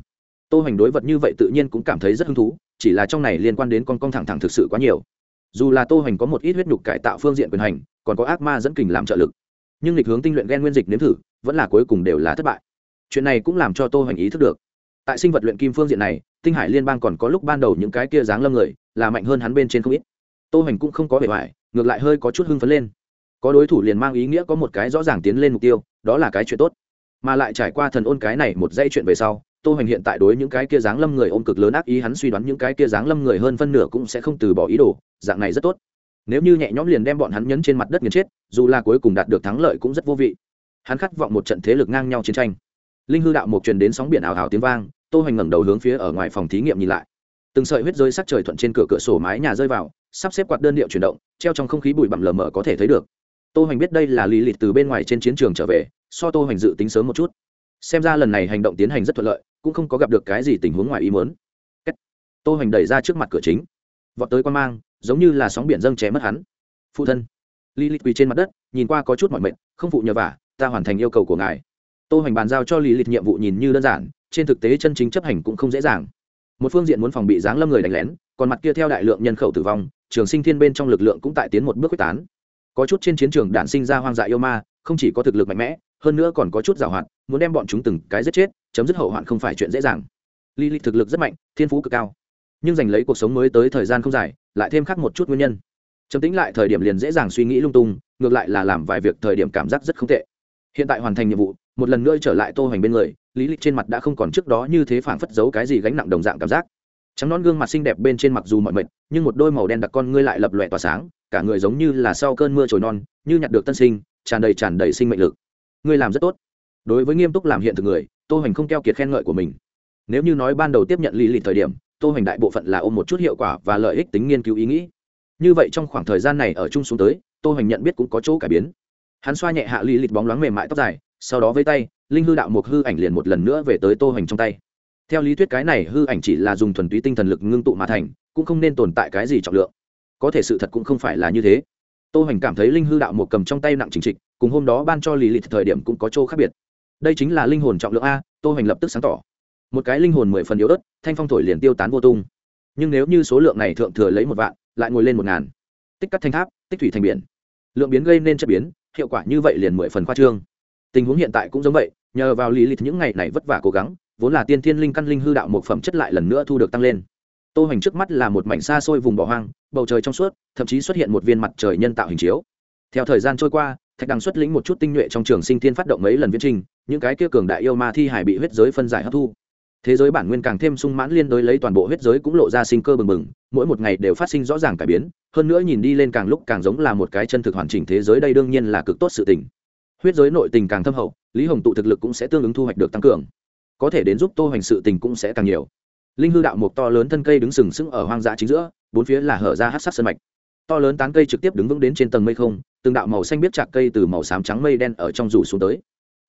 Tô hoành đối vật như vậy tự nhiên cũng cảm thấy rất hứng thú, chỉ là trong này liên quan đến con con thẳng thẳng thực sự quá nhiều. Dù là tô hoành có một ít huyết nhục cải tạo phương diện quyền hành, còn có ác ma dẫn kình làm trợ lực. Nhưng lịch hướng tinh luyện gen nguyên dịch nếm thử, vẫn là cuối cùng đều là thất bại. Chuyện này cũng làm cho tô hoành ý thức được. Tại sinh vật luyện kim phương diện này tinh hải liên bang còn có lúc ban đầu những cái kia dáng lâm người, là mạnh hơn hắn bên trên không ít. Tô Hành cũng không có vẻ vải ngược lại hơi có chút hưng phấn lên. Có đối thủ liền mang ý nghĩa có một cái rõ ràng tiến lên mục tiêu, đó là cái chuyện tốt. Mà lại trải qua thần ôn cái này một dây chuyện về sau, tô Hành hiện tại đối những cái kia dáng lâm người ôm cực lớn ác ý hắn suy đoán những cái kia dáng lâm người hơn phân nửa cũng sẽ không từ bỏ ý đồ, dạng này rất tốt. Nếu như nhẹ nhõm liền đem bọn hắn nhấn trên mặt đất nghiền chết, dù là cuối cùng đạt được thắng lợi cũng rất vô vị. Hắn khát vọng một trận thế lực ngang nhau chiến tranh. Linh hư đạo một truyền đến sóng biển ảo ảo tiếng vang tô hoành ngẩng đầu hướng phía ở ngoài phòng thí nghiệm nhìn lại. Từng sợi huyết rơi sắc trời thuận trên cửa cửa sổ mái nhà rơi vào, sắp xếp quạt đơn điệu chuyển động, treo trong không khí bụi bặm lờ mờ có thể thấy được. Tô hoành biết đây là lý lịch từ bên ngoài trên chiến trường trở về, so tô hoành dự tính sớm một chút. Xem ra lần này hành động tiến hành rất thuận lợi, cũng không có gặp được cái gì tình huống ngoài ý muốn. Tô hoành đẩy ra trước mặt cửa chính. Vọt tới quan mang, giống như là sóng biển dâng chém mất hắn. Phụ thân. Lý lịch quỳ trên mặt đất, nhìn qua có chút mọi mệt, không phụ nhờ vả, ta hoàn thành yêu cầu của ngài. Tô hoành bàn giao cho lý lịch nhiệm vụ nhìn như đơn giản trên thực tế chân chính chấp hành cũng không dễ dàng. Một phương diện muốn phòng bị giáng lâm người đánh lén, còn mặt kia theo đại lượng nhân khẩu tử vong, trường sinh thiên bên trong lực lượng cũng tại tiến một bước quyết tán. Có chút trên chiến trường đản sinh ra hoang dại yêu ma, không chỉ có thực lực mạnh mẽ, hơn nữa còn có chút giảo hoạt, muốn đem bọn chúng từng cái giết chết, chấm dứt hậu hoạn không phải chuyện dễ dàng. Lý lịch thực lực rất mạnh, thiên phú cực cao. Nhưng giành lấy cuộc sống mới tới thời gian không dài, lại thêm khác một chút nguyên nhân. Chấm tính lại thời điểm liền dễ dàng suy nghĩ lung tung, ngược lại là làm vài việc thời điểm cảm giác rất không tệ. Hiện tại hoàn thành nhiệm vụ một lần nữa trở lại tô hoành bên người, lý lịch trên mặt đã không còn trước đó như thế phảng phất giấu cái gì gánh nặng đồng dạng cảm giác. Trắng nón gương mặt xinh đẹp bên trên mặc dù mọi mệt, nhưng một đôi màu đen đặc con ngươi lại lập lòe tỏa sáng, cả người giống như là sau cơn mưa trồi non, như nhặt được tân sinh, tràn đầy tràn đầy sinh mệnh lực. Ngươi làm rất tốt. Đối với nghiêm túc làm hiện thực người, tô hoành không keo kiệt khen ngợi của mình. Nếu như nói ban đầu tiếp nhận lý lịch thời điểm, tô hoành đại bộ phận là ôm một chút hiệu quả và lợi ích tính nghiên cứu ý nghĩ. Như vậy trong khoảng thời gian này ở chung xuống tới, tô hoành nhận biết cũng có chỗ cải biến. Hắn xoa nhẹ hạ lý lịch bóng loáng mềm mại tóc dài sau đó với tay, linh hư đạo mục hư ảnh liền một lần nữa về tới tô hoành trong tay. Theo lý thuyết cái này hư ảnh chỉ là dùng thuần túy tinh thần lực ngưng tụ mà thành, cũng không nên tồn tại cái gì trọng lượng. Có thể sự thật cũng không phải là như thế. Tô hoành cảm thấy linh hư đạo mục cầm trong tay nặng chính trị. cùng hôm đó ban cho lì lịt thời điểm cũng có chỗ khác biệt. Đây chính là linh hồn trọng lượng a, tô hoành lập tức sáng tỏ. Một cái linh hồn mười phần yếu ớt, thanh phong thổi liền tiêu tán vô tung. Nhưng nếu như số lượng này thượng thừa lấy một vạn, lại ngồi lên một ngàn. Tích cắt thanh tháp, tích thủy thành biển. Lượng biến gây nên chất biến, hiệu quả như vậy liền mười phần khoa trương tình huống hiện tại cũng giống vậy, nhờ vào lý lịch những ngày này vất vả cố gắng, vốn là tiên thiên linh căn linh hư đạo một phẩm chất lại lần nữa thu được tăng lên. Tô Hành trước mắt là một mảnh xa xôi vùng bỏ hoang, bầu trời trong suốt, thậm chí xuất hiện một viên mặt trời nhân tạo hình chiếu. Theo thời gian trôi qua, thạch đằng xuất lĩnh một chút tinh nhuệ trong trường sinh thiên phát động mấy lần viễn trình, những cái kia cường đại yêu ma thi hải bị huyết giới phân giải hấp thu. Thế giới bản nguyên càng thêm sung mãn liên đối lấy toàn bộ huyết giới cũng lộ ra sinh cơ bừng bừng, mỗi một ngày đều phát sinh rõ ràng cải biến, hơn nữa nhìn đi lên càng lúc càng giống là một cái chân thực hoàn chỉnh thế giới, đây đương nhiên là cực tốt sự tình huyết giới nội tình càng thâm hậu, lý hồng tụ thực lực cũng sẽ tương ứng thu hoạch được tăng cường. Có thể đến giúp tô hoành sự tình cũng sẽ càng nhiều. Linh hư đạo mục to lớn thân cây đứng sừng sững ở hoang dã chính giữa, bốn phía là hở ra hát sắc sân mạch. To lớn tán cây trực tiếp đứng vững đến trên tầng mây không, từng đạo màu xanh biết chạc cây từ màu xám trắng mây đen ở trong rủ xuống tới.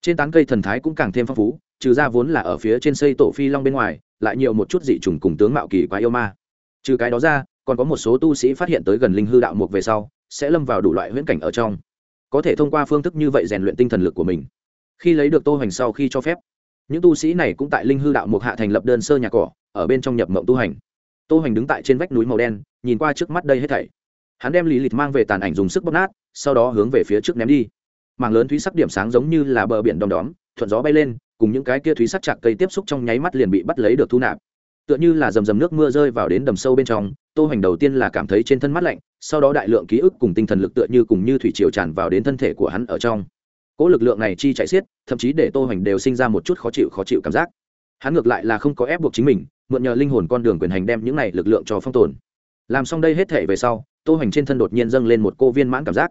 Trên tán cây thần thái cũng càng thêm phong phú, trừ ra vốn là ở phía trên xây tổ phi long bên ngoài, lại nhiều một chút dị trùng cùng tướng mạo kỳ quá yêu ma. Trừ cái đó ra, còn có một số tu sĩ phát hiện tới gần linh hư đạo mục về sau, sẽ lâm vào đủ loại huyễn cảnh ở trong có thể thông qua phương thức như vậy rèn luyện tinh thần lực của mình. Khi lấy được tô hoành sau khi cho phép, những tu sĩ này cũng tại linh hư đạo mục hạ thành lập đơn sơ nhà cỏ, ở bên trong nhập mộng tu hành. Tô hoành đứng tại trên vách núi màu đen, nhìn qua trước mắt đây hết thảy. Hắn đem lý lịt mang về tàn ảnh dùng sức bóp nát, sau đó hướng về phía trước ném đi. Mảng lớn thúy sắc điểm sáng giống như là bờ biển đom đóm, thuận gió bay lên, cùng những cái kia thúy sắc chạc cây tiếp xúc trong nháy mắt liền bị bắt lấy được thu nạp tựa như là dầm dầm nước mưa rơi vào đến đầm sâu bên trong, tô hoành đầu tiên là cảm thấy trên thân mát lạnh, sau đó đại lượng ký ức cùng tinh thần lực tựa như cùng như thủy triều tràn vào đến thân thể của hắn ở trong. Cỗ lực lượng này chi chạy xiết, thậm chí để tô hoành đều sinh ra một chút khó chịu khó chịu cảm giác. Hắn ngược lại là không có ép buộc chính mình, mượn nhờ linh hồn con đường quyền hành đem những này lực lượng cho phong tồn. Làm xong đây hết thể về sau, tô hoành trên thân đột nhiên dâng lên một cô viên mãn cảm giác.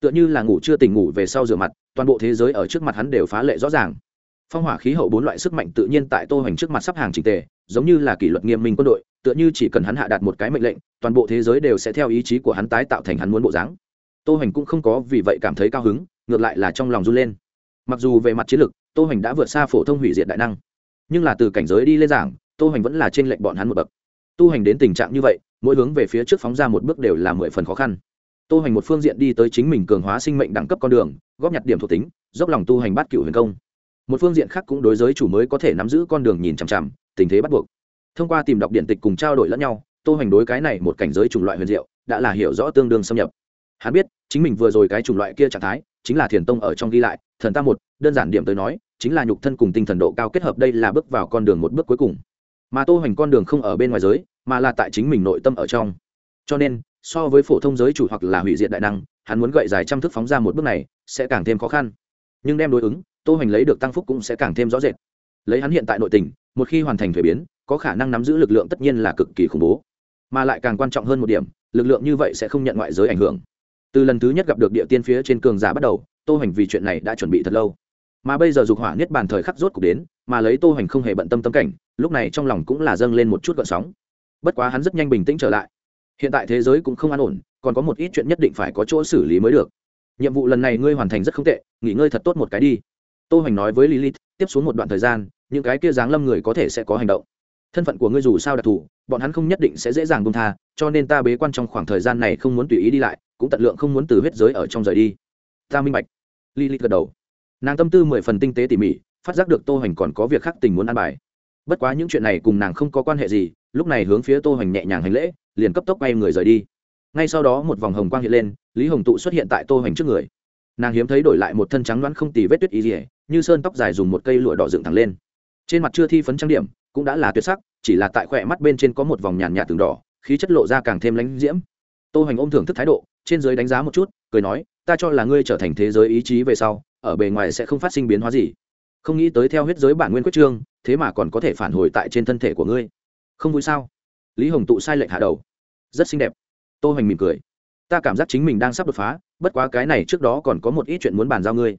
Tựa như là ngủ chưa tỉnh ngủ về sau rửa mặt, toàn bộ thế giới ở trước mặt hắn đều phá lệ rõ ràng. Phong hỏa khí hậu bốn loại sức mạnh tự nhiên tại tô hoành trước mặt sắp hàng trình tề giống như là kỷ luật nghiêm minh quân đội, tựa như chỉ cần hắn hạ đạt một cái mệnh lệnh, toàn bộ thế giới đều sẽ theo ý chí của hắn tái tạo thành hắn muốn bộ dáng. Tô hoành cũng không có vì vậy cảm thấy cao hứng, ngược lại là trong lòng run lên. Mặc dù về mặt chiến lược, tô hoành đã vượt xa phổ thông hủy diệt đại năng, nhưng là từ cảnh giới đi lên giảng, tô hoành vẫn là trên lệnh bọn hắn một bậc. Tu hành đến tình trạng như vậy, mỗi hướng về phía trước phóng ra một bước đều là mười phần khó khăn. Tô hoành một phương diện đi tới chính mình cường hóa sinh mệnh đẳng cấp con đường, góp nhặt điểm thuộc tính, dốc lòng tu hành bát cựu huyền công. Một phương diện khác cũng đối giới chủ mới có thể nắm giữ con đường nhìn chằm chằm tình thế bắt buộc. Thông qua tìm đọc điện tịch cùng trao đổi lẫn nhau, tô hoành đối cái này một cảnh giới chủng loại huyền diệu đã là hiểu rõ tương đương xâm nhập. Hắn biết, chính mình vừa rồi cái chủng loại kia trạng thái chính là thiền tông ở trong ghi lại, thần ta một, đơn giản điểm tới nói, chính là nhục thân cùng tinh thần độ cao kết hợp đây là bước vào con đường một bước cuối cùng. Mà tô hoành con đường không ở bên ngoài giới, mà là tại chính mình nội tâm ở trong. Cho nên, so với phổ thông giới chủ hoặc là hủy diệt đại năng, hắn muốn gậy dài trăm thước phóng ra một bước này sẽ càng thêm khó khăn. Nhưng đem đối ứng, tô hoành lấy được tăng phúc cũng sẽ càng thêm rõ rệt lấy hắn hiện tại nội tình, một khi hoàn thành thuế biến, có khả năng nắm giữ lực lượng tất nhiên là cực kỳ khủng bố. Mà lại càng quan trọng hơn một điểm, lực lượng như vậy sẽ không nhận ngoại giới ảnh hưởng. Từ lần thứ nhất gặp được địa tiên phía trên cường giả bắt đầu, tô hoành vì chuyện này đã chuẩn bị thật lâu. Mà bây giờ dục hỏa niết bàn thời khắc rốt cuộc đến, mà lấy tô hoành không hề bận tâm tâm cảnh, lúc này trong lòng cũng là dâng lên một chút gợn sóng. Bất quá hắn rất nhanh bình tĩnh trở lại. Hiện tại thế giới cũng không an ổn, còn có một ít chuyện nhất định phải có chỗ xử lý mới được. Nhiệm vụ lần này ngươi hoàn thành rất không tệ, nghỉ ngơi thật tốt một cái đi. Tô hoành nói với lilith, tiếp xuống một đoạn thời gian những cái kia giáng lâm người có thể sẽ có hành động. Thân phận của ngươi dù sao đặc thù, bọn hắn không nhất định sẽ dễ dàng bông tha, cho nên ta bế quan trong khoảng thời gian này không muốn tùy ý đi lại, cũng tận lượng không muốn từ huyết giới ở trong rời đi. Ta minh bạch. Li li gật đầu. Nàng tâm tư mười phần tinh tế tỉ mỉ, phát giác được tô hoành còn có việc khác tình muốn ăn bài. Bất quá những chuyện này cùng nàng không có quan hệ gì, lúc này hướng phía tô hoành nhẹ nhàng hành lễ, liền cấp tốc bay người rời đi. Ngay sau đó một vòng hồng quang hiện lên, lý hồng tụ xuất hiện tại tô hoành trước người. Nàng hiếm thấy đổi lại một thân trắng đoán không tì vết tuyết y dỉa như sơn tóc dài dùng một cây lụa đỏ dựng thẳng lên trên mặt chưa thi phấn trang điểm, cũng đã là tuyệt sắc, chỉ là tại khỏe mắt bên trên có một vòng nhàn nhạt từng đỏ, khí chất lộ ra càng thêm lánh diễm. Tô hoành ôm thưởng thức thái độ, trên giới đánh giá một chút, cười nói, ta cho là ngươi trở thành thế giới ý chí về sau, ở bề ngoài sẽ không phát sinh biến hóa gì. Không nghĩ tới theo huyết giới bản nguyên quyết trương, thế mà còn có thể phản hồi tại trên thân thể của ngươi. Không vui sao? Lý hồng tụ sai lệch hạ đầu. Rất xinh đẹp. Tô hoành mỉm cười. Ta cảm giác chính mình đang sắp đột phá, bất quá cái này trước đó còn có một ít chuyện muốn bàn giao ngươi.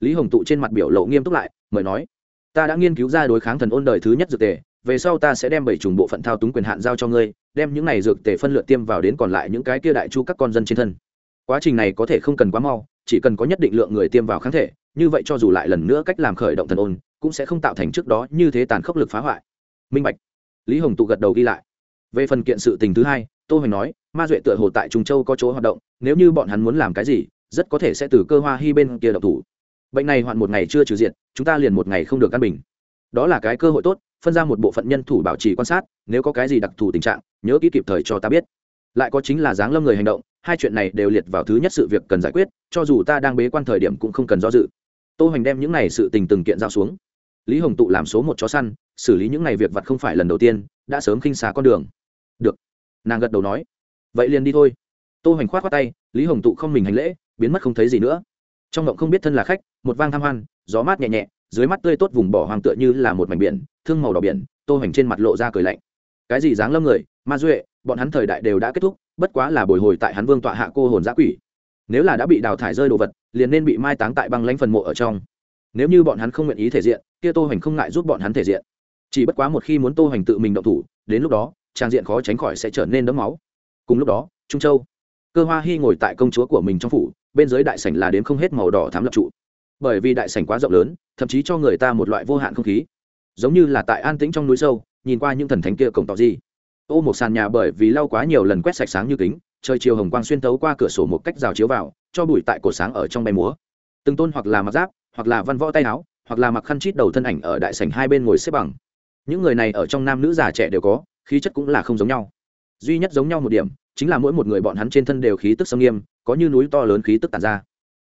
Lý hồng tụ trên mặt biểu lộ nghiêm túc lại, mời nói ta đã nghiên cứu ra đối kháng thần ôn đời thứ nhất dược tề, về sau ta sẽ đem bảy chủng bộ phận thao túng quyền hạn giao cho ngươi, đem những này dược tề phân lượt tiêm vào đến còn lại những cái kia đại chu các con dân trên thân. Quá trình này có thể không cần quá mau, chỉ cần có nhất định lượng người tiêm vào kháng thể, như vậy cho dù lại lần nữa cách làm khởi động thần ôn, cũng sẽ không tạo thành trước đó như thế tàn khốc lực phá hoại. Minh bạch. Lý hồng tụ gật đầu ghi lại. Về phần kiện sự tình thứ hai, tô hoành nói, ma duệ tựa hồ tại trung châu có chỗ hoạt động, nếu như bọn hắn muốn làm cái gì, rất có thể sẽ từ cơ hoa hy bên kia độc thủ bệnh này hoạn một ngày chưa trừ diện chúng ta liền một ngày không được căn bình. Đó là cái cơ hội tốt, phân ra một bộ phận nhân thủ bảo trì quan sát, nếu có cái gì đặc thù tình trạng, nhớ kỹ kịp thời cho ta biết. Lại có chính là dáng lâm người hành động, hai chuyện này đều liệt vào thứ nhất sự việc cần giải quyết, cho dù ta đang bế quan thời điểm cũng không cần do dự. Tô hoành đem những này sự tình từng kiện giao xuống. Lý hồng tụ làm số một chó săn, xử lý những này việc vặt không phải lần đầu tiên, đã sớm khinh xà con đường. Được. Nàng gật đầu nói. Vậy liền đi thôi. Tô hoành khoát khoát tay, lý hồng tụ không mình hành lễ, biến mất không thấy gì nữa trong ngộng không biết thân là khách, một vang tham hoan, gió mát nhẹ nhẹ, dưới mắt tươi tốt vùng bỏ hoang tựa như là một mảnh biển, thương màu đỏ biển, tô hoành trên mặt lộ ra cười lạnh. Cái gì dáng lâm người, ma duệ, bọn hắn thời đại đều đã kết thúc, bất quá là bồi hồi tại hắn vương tọa hạ cô hồn giã quỷ. Nếu là đã bị đào thải rơi đồ vật, liền nên bị mai táng tại băng lãnh phần mộ ở trong. Nếu như bọn hắn không nguyện ý thể diện, kia tô hoành không ngại giúp bọn hắn thể diện. Chỉ bất quá một khi muốn tô hoành tự mình động thủ, đến lúc đó, trang diện khó tránh khỏi sẽ trở nên đẫm máu. Cùng lúc đó, trung châu, cơ hoa Hi ngồi tại công chúa của mình trong phủ bên dưới đại sảnh là đến không hết màu đỏ thắm lập trụ. Bởi vì đại sảnh quá rộng lớn, thậm chí cho người ta một loại vô hạn không khí. Giống như là tại an tĩnh trong núi sâu, nhìn qua những thần thánh kia cổng tỏ gì. Ô một sàn nhà bởi vì lau quá nhiều lần quét sạch sáng như kính, trời chiều hồng quang xuyên tấu qua cửa sổ một cách rào chiếu vào, cho bụi tại cổ sáng ở trong bay múa. Từng tôn hoặc là mặc giáp, hoặc là văn võ tay áo, hoặc là mặc khăn chít đầu thân ảnh ở đại sảnh hai bên ngồi xếp bằng. Những người này ở trong nam nữ già trẻ đều có, khí chất cũng là không giống nhau. Duy nhất giống nhau một điểm chính là mỗi một người bọn hắn trên thân đều khí tức sâm nghiêm, có như núi to lớn khí tức tản ra.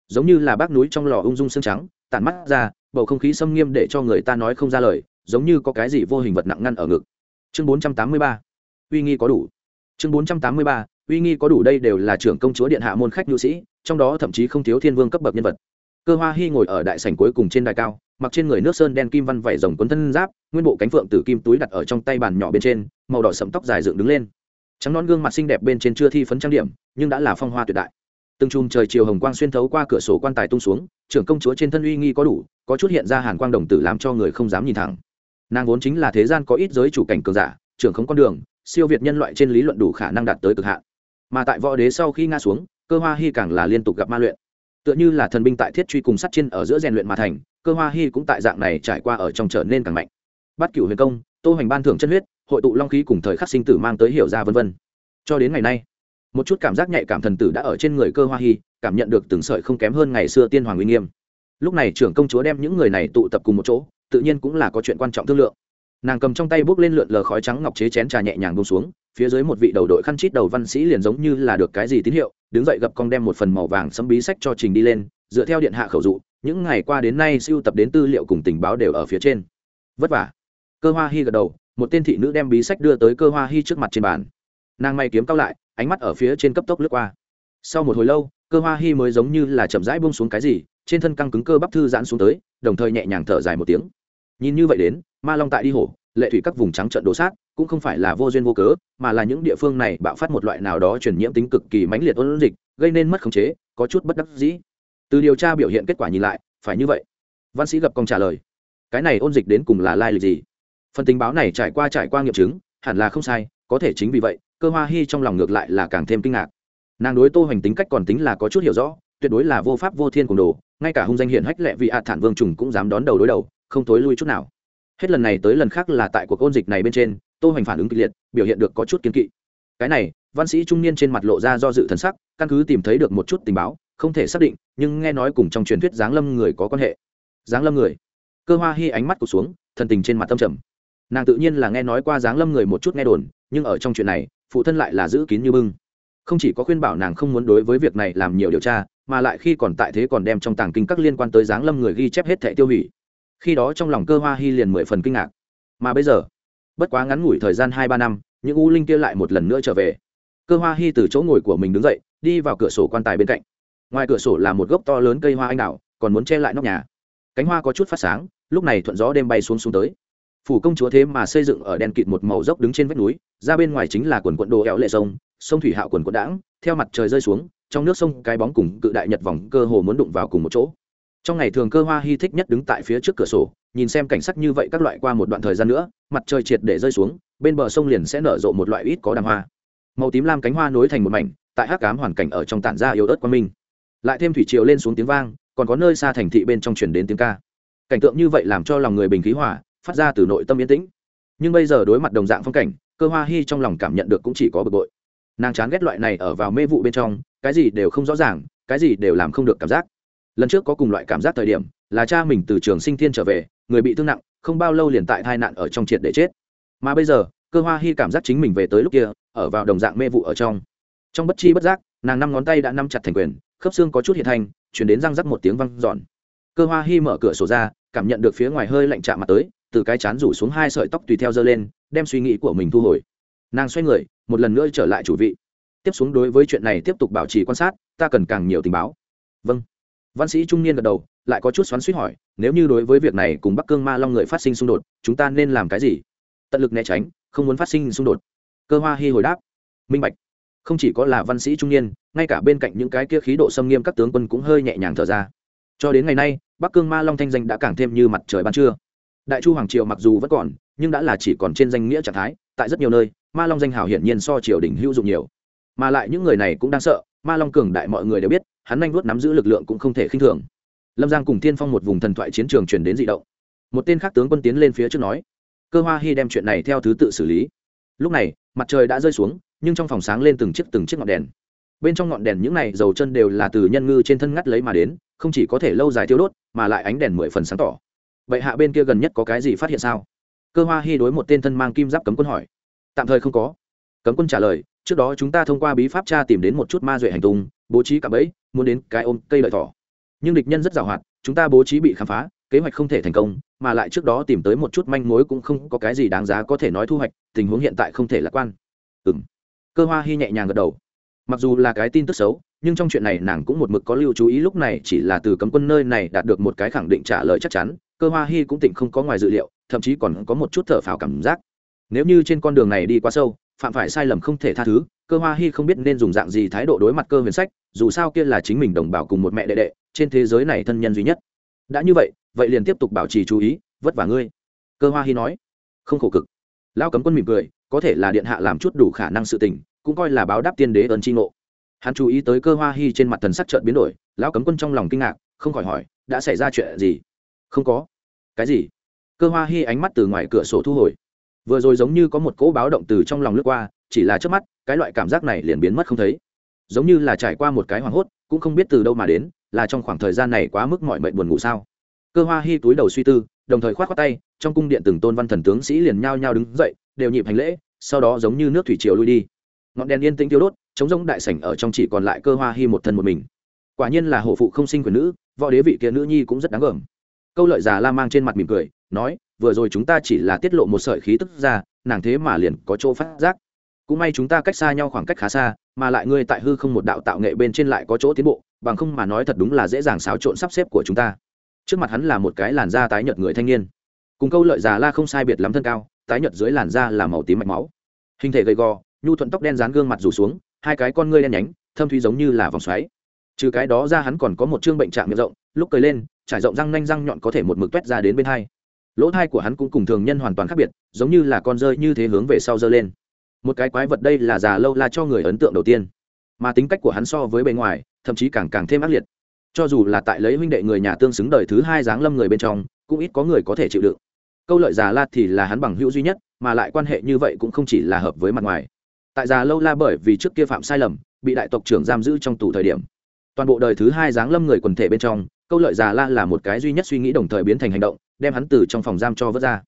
Giống như là bác núi trong lò ung dung xương trắng, tản mắt ra, bầu không khí sâm nghiêm để cho người ta nói không ra lời, giống như có cái gì vô hình vật nặng ngăn ở ngực. Chương bốn trăm tám mươi ba. Uy nghi có đủ. Chương bốn trăm tám mươi ba. Uy nghi có đủ đây đều là trưởng công chúa điện hạ môn khách nhu sĩ, trong đó thậm chí không thiếu thiên vương cấp bậc nhân vật. Cơ hoa hy ngồi ở đại sảnh cuối cùng trên đài cao, mặc trên người nước sơn đen kim văn vảy rồng quấn thân giáp, nguyên bộ cánh phượng tử kim túi đặt ở trong tay bàn nhỏ bên trên, màu đỏ sẫm tóc dài dựng đứng lên trắng non gương mặt xinh đẹp bên trên chưa thi phấn trang điểm, nhưng đã là phong hoa tuyệt đại. Từng chùm trời chiều hồng quang xuyên thấu qua cửa sổ quan tài tung xuống, trưởng công chúa trên thân uy nghi có đủ, có chút hiện ra hàn quang đồng tử làm cho người không dám nhìn thẳng. Nàng vốn chính là thế gian có ít giới chủ cảnh cường giả, trưởng không con đường, siêu việt nhân loại trên lý luận đủ khả năng đạt tới cực hạn. Mà tại võ đế sau khi nga xuống, cơ hoa hy càng là liên tục gặp ma luyện. Tựa như là thần binh tại thiết truy cùng sát trên ở giữa rèn luyện mà thành, cơ hoa hy cũng tại dạng này trải qua ở trong trở nên càng mạnh. Bắt cửu huyền công, tô hoành ban thưởng chân huyết hội tụ long khí cùng thời khắc sinh tử mang tới hiểu ra vân vân. Cho đến ngày nay một chút cảm giác nhạy cảm thần tử đã ở trên người cơ hoa Hi, cảm nhận được từng sợi không kém hơn ngày xưa tiên hoàng uy nghiêm. Lúc này trưởng công chúa đem những người này tụ tập cùng một chỗ tự nhiên cũng là có chuyện quan trọng thương lượng. Nàng cầm trong tay bước lên lượn lờ khói trắng ngọc chế chén trà nhẹ nhàng buông xuống phía dưới một vị đầu đội khăn chít đầu văn sĩ liền giống như là được cái gì tín hiệu đứng dậy gập con đem một phần màu vàng xâm bí sách cho trình đi lên dựa theo điện hạ khẩu dụ những ngày qua đến nay siêu tập đến tư liệu cùng tình báo đều ở phía trên. Vất vả. Cơ hoa Hi gật đầu một tên thị nữ đem bí sách đưa tới cơ hoa hi trước mặt trên bàn. Nàng may kiếm cao lại, ánh mắt ở phía trên cấp tốc lướt qua. Sau một hồi lâu, cơ hoa hi mới giống như là chậm rãi buông xuống cái gì, trên thân căng cứng cơ bắp thư giãn xuống tới, đồng thời nhẹ nhàng thở dài một tiếng. Nhìn như vậy đến, ma long tại đi hổ, lệ thủy các vùng trắng trận đổ sát, cũng không phải là vô duyên vô cớ, mà là những địa phương này bạo phát một loại nào đó truyền nhiễm tính cực kỳ mãnh liệt ôn dịch, gây nên mất khống chế, có chút bất đắc dĩ. Từ điều tra biểu hiện kết quả nhìn lại, phải như vậy. Văn sĩ gặp công trả lời. Cái này ôn dịch đến cùng là lai lịch gì? phần tình báo này trải qua trải qua nghiệm chứng, hẳn là không sai, có thể chính vì vậy, cơ hoa hy trong lòng ngược lại là càng thêm kinh ngạc. Nàng đối tô hoành tính cách còn tính là có chút hiểu rõ, tuyệt đối là vô pháp vô thiên cùng đồ, ngay cả hung danh hiển hách lệ vị hạ thản vương trùng cũng dám đón đầu đối đầu, không thối lui chút nào. Hết lần này tới lần khác là tại cuộc ôn dịch này bên trên, tô hoành phản ứng kịch liệt, biểu hiện được có chút kiến kỵ. Cái này, văn sĩ trung niên trên mặt lộ ra do dự thần sắc, căn cứ tìm thấy được một chút tình báo, không thể xác định, nhưng nghe nói cùng trong truyền thuyết giáng lâm người có quan hệ. Giáng lâm người? Cơ hoa hy ánh mắt cụt xuống, thần tình trên mặt tâm trầm nàng tự nhiên là nghe nói qua dáng lâm người một chút nghe đồn, nhưng ở trong chuyện này, phụ thân lại là giữ kín như bưng. Không chỉ có khuyên bảo nàng không muốn đối với việc này làm nhiều điều tra, mà lại khi còn tại thế còn đem trong tàng kinh các liên quan tới dáng lâm người ghi chép hết thẻ tiêu hủy. Khi đó trong lòng cơ hoa hy liền mười phần kinh ngạc. Mà bây giờ, bất quá ngắn ngủi thời gian hai ba năm, những u linh kia lại một lần nữa trở về. Cơ hoa hy từ chỗ ngồi của mình đứng dậy, đi vào cửa sổ quan tài bên cạnh. Ngoài cửa sổ là một gốc to lớn cây hoa anh đào, còn muốn che lại nóc nhà. Cánh hoa có chút phát sáng, lúc này thuận gió đêm bay xuống xuống tới phủ công chúa thế mà xây dựng ở đen kịt một màu dốc đứng trên vách núi, ra bên ngoài chính là quần quận đồ éo lệ sông sông thủy hạo quần quận đãng, theo mặt trời rơi xuống, trong nước sông cái bóng cùng cự đại nhật vòng cơ hồ muốn đụng vào cùng một chỗ. Trong ngày thường cơ hoa hy thích nhất đứng tại phía trước cửa sổ, nhìn xem cảnh sắc như vậy các loại qua một đoạn thời gian nữa, mặt trời triệt để rơi xuống, bên bờ sông liền sẽ nở rộ một loại ít có đàm hoa. Màu tím lam cánh hoa nối thành một mảnh, tại hát cám hoàn cảnh ở trong tản ra yếu ớt quang minh. Lại thêm thủy triều lên xuống tiếng vang, còn có nơi xa thành thị bên trong chuyển đến tiếng ca. Cảnh tượng như vậy làm cho lòng người bình khí hỏa phát ra từ nội tâm yên tĩnh. Nhưng bây giờ đối mặt đồng dạng phong cảnh, cơ hoa hi trong lòng cảm nhận được cũng chỉ có bực bội. Nàng chán ghét loại này ở vào mê vụ bên trong, cái gì đều không rõ ràng, cái gì đều làm không được cảm giác. Lần trước có cùng loại cảm giác thời điểm, là cha mình từ trường sinh thiên trở về, người bị thương nặng, không bao lâu liền tại tai nạn ở trong triệt để chết. Mà bây giờ, cơ hoa hi cảm giác chính mình về tới lúc kia, ở vào đồng dạng mê vụ ở trong. Trong bất chi bất giác, nàng năm ngón tay đã nắm chặt thành quyền, khớp xương có chút hiện thành, chuyển đến răng rắc một tiếng văng giòn cơ hoa hi mở cửa sổ ra, cảm nhận được phía ngoài hơi lạnh chạm mặt tới từ cái chán rủ xuống hai sợi tóc tùy theo giơ lên, đem suy nghĩ của mình thu hồi. Nàng xoay người, một lần nữa trở lại chủ vị. Tiếp xuống đối với chuyện này tiếp tục bảo trì quan sát, ta cần càng nhiều tình báo. Vâng. Văn sĩ trung niên gật đầu, lại có chút xoắn suýt hỏi, nếu như đối với việc này cùng bắc cương ma long người phát sinh xung đột, chúng ta nên làm cái gì? Tận lực né tránh, không muốn phát sinh xung đột. Cơ hoa hy hồi đáp. Minh bạch. Không chỉ có là văn sĩ trung niên, ngay cả bên cạnh những cái kia khí độ xâm nghiêm các tướng quân cũng hơi nhẹ nhàng thở ra. Cho đến ngày nay, bắc cương ma long thanh danh đã càng thêm như mặt trời ban trưa đại chu hoàng triều mặc dù vẫn còn, nhưng đã là chỉ còn trên danh nghĩa trạng thái, tại rất nhiều nơi, ma long danh hào hiển nhiên so triều đình hữu dụng nhiều. Mà lại những người này cũng đang sợ, ma long cường đại mọi người đều biết, hắn nhanh vuốt nắm giữ lực lượng cũng không thể khinh thường. Lâm giang cùng tiên phong một vùng thần thoại chiến trường chuyển đến dị động. Một tên khác tướng quân tiến lên phía trước nói, cơ hoa hy đem chuyện này theo thứ tự xử lý. Lúc này, mặt trời đã rơi xuống, nhưng trong phòng sáng lên từng chiếc từng chiếc ngọn đèn. Bên trong ngọn đèn những này dầu chân đều là từ nhân ngư trên thân ngắt lấy mà đến, không chỉ có thể lâu dài tiêu đốt, mà lại ánh đèn mười phần sáng tỏ vậy hạ bên kia gần nhất có cái gì phát hiện sao? Cơ hoa hy đối một tên thân mang kim giáp cấm quân hỏi. Tạm thời không có. Cấm quân trả lời, trước đó chúng ta thông qua bí pháp tra tìm đến một chút ma duệ hành tung, bố trí cả bẫy, muốn đến cái ôm cây lợi thỏ. Nhưng địch nhân rất giàu hoạt, chúng ta bố trí bị khám phá, kế hoạch không thể thành công, mà lại trước đó tìm tới một chút manh mối cũng không có cái gì đáng giá có thể nói thu hoạch, tình huống hiện tại không thể lạc quan. Ừ m cơ hoa hy nhẹ nhàng gật đầu. Mặc dù là cái tin tức xấu, nhưng trong chuyện này nàng cũng một mực có lưu chú ý, lúc này chỉ là từ cấm quân nơi này đạt được một cái khẳng định trả lời chắc chắn cơ hoa hy cũng tỉnh không có ngoài dự liệu, thậm chí còn có một chút thở phào cảm giác. Nếu như trên con đường này đi quá sâu, phạm phải sai lầm không thể tha thứ, cơ hoa hy không biết nên dùng dạng gì thái độ đối mặt cơ huyền sách, dù sao kia là chính mình đồng bào cùng một mẹ đệ đệ, trên thế giới này thân nhân duy nhất. Đã như vậy vậy liền tiếp tục bảo trì chú ý, vất vả ngươi. Cơ hoa hy nói. Không khổ cực. Lao cấm quân mỉm cười, có thể là điện hạ làm chút đủ khả năng sự tình, cũng coi là báo đáp tiên đế ơn tri ngộ. Hắn chú ý tới cơ hoa hy trên mặt thần sắc trợn biến đổi, lão cấm quân trong lòng kinh ngạc, không khỏi hỏi, đã xảy ra chuyện gì? Không có cái gì? Cơ hoa hi ánh mắt từ ngoài cửa sổ thu hồi. Vừa rồi giống như có một cỗ báo động từ trong lòng lướt qua, chỉ là trước mắt, cái loại cảm giác này liền biến mất không thấy. Giống như là trải qua một cái hoảng hốt, cũng không biết từ đâu mà đến, là trong khoảng thời gian này quá mức mọi mệnh buồn ngủ sao? Cơ hoa hi túi đầu suy tư, đồng thời khoát khoát tay, trong cung điện từng tôn văn thần tướng sĩ liền nhao nhao đứng dậy, đều nhịp hành lễ, sau đó giống như nước thủy triều lui đi. Ngọn đèn yên tĩnh tiêu đốt, chống rỗng đại sảnh ở trong chỉ còn lại cơ hoa hi một thân một mình. Quả nhiên là hổ phụ không sinh quyền nữ, võ đế vị kia nữ nhi cũng rất đáng gờm câu lợi già la mang trên mặt mỉm cười, nói, vừa rồi chúng ta chỉ là tiết lộ một sợi khí tức ra, nàng thế mà liền có chỗ phát giác. Cũng may chúng ta cách xa nhau khoảng cách khá xa, mà lại ngươi tại hư không một đạo tạo nghệ bên trên lại có chỗ tiến bộ, bằng không mà nói thật đúng là dễ dàng xáo trộn sắp xếp của chúng ta. Trước mặt hắn là một cái làn da tái nhợt người thanh niên. Cùng câu lợi già la không sai biệt lắm thân cao, tái nhợt dưới làn da là màu tím mạch máu. Hình thể gầy gò, nhu thuận tóc đen dán gương mặt rủ xuống, hai cái con ngươi đen nhánh, thâm thúy giống như là vòng xoáy. Trừ cái đó ra hắn còn có một chương bệnh trạng miệng rộng, lúc cười lên trải rộng răng nanh răng nhọn có thể một mực toét ra đến bên hai. Lỗ thai của hắn cũng cùng thường nhân hoàn toàn khác biệt, giống như là con rơi như thế hướng về sau giơ lên. Một cái quái vật đây là già lâu la cho người ấn tượng đầu tiên. Mà tính cách của hắn so với bề ngoài, thậm chí càng càng thêm ác liệt. Cho dù là tại lấy huynh đệ người nhà tương xứng đời thứ hai dáng lâm người bên trong, cũng ít có người có thể chịu đựng. Câu lợi già la thì là hắn bằng hữu duy nhất, mà lại quan hệ như vậy cũng không chỉ là hợp với mặt ngoài. Tại già lâu la bởi vì trước kia phạm sai lầm, bị đại tộc trưởng giam giữ trong tù thời điểm. Toàn bộ đời thứ hai dáng lâm người quần thể bên trong câu lợi già la là một cái duy nhất suy nghĩ đồng thời biến thành hành động, đem hắn từ trong phòng giam cho vớt ra.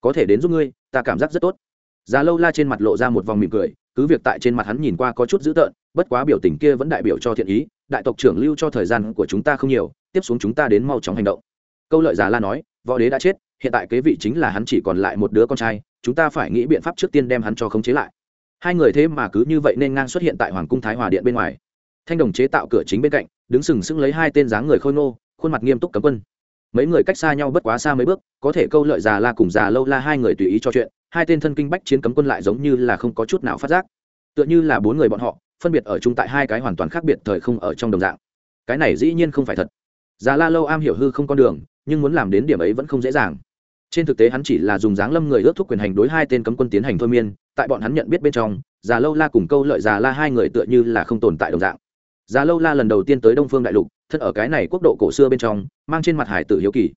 Có thể đến giúp ngươi, ta cảm giác rất tốt. Già lâu la trên mặt lộ ra một vòng mỉm cười, cứ việc tại trên mặt hắn nhìn qua có chút dữ tợn, bất quá biểu tình kia vẫn đại biểu cho thiện ý, đại tộc trưởng lưu cho thời gian của chúng ta không nhiều, tiếp xuống chúng ta đến mau chóng hành động. Câu lợi già la nói, võ đế đã chết, hiện tại kế vị chính là hắn chỉ còn lại một đứa con trai, chúng ta phải nghĩ biện pháp trước tiên đem hắn cho khống chế lại. Hai người thế mà cứ như vậy nên ngang xuất hiện tại hoàng cung thái hòa điện bên ngoài thanh đồng chế tạo cửa chính bên cạnh, đứng sừng sững lấy hai tên dáng người khôi nô khuôn mặt nghiêm túc cấm quân. Mấy người cách xa nhau bất quá xa mấy bước, có thể câu lợi già la cùng già lâu la hai người tùy ý cho chuyện, hai tên thân kinh bách chiến cấm quân lại giống như là không có chút nào phát giác. Tựa như là bốn người bọn họ, phân biệt ở chung tại hai cái hoàn toàn khác biệt thời không ở trong đồng dạng. Cái này dĩ nhiên không phải thật. Già la lâu am hiểu hư không con đường, nhưng muốn làm đến điểm ấy vẫn không dễ dàng. Trên thực tế hắn chỉ là dùng dáng lâm người ước thúc quyền hành đối hai tên cấm quân tiến hành thôi miên, tại bọn hắn nhận biết bên trong, già lâu la cùng câu lợi già la hai người tựa như là không tồn tại đồng dạng già lâu la lần đầu tiên tới đông phương đại lục, thân ở cái này quốc độ cổ xưa bên trong, mang trên mặt hài tử hiếu kỳ.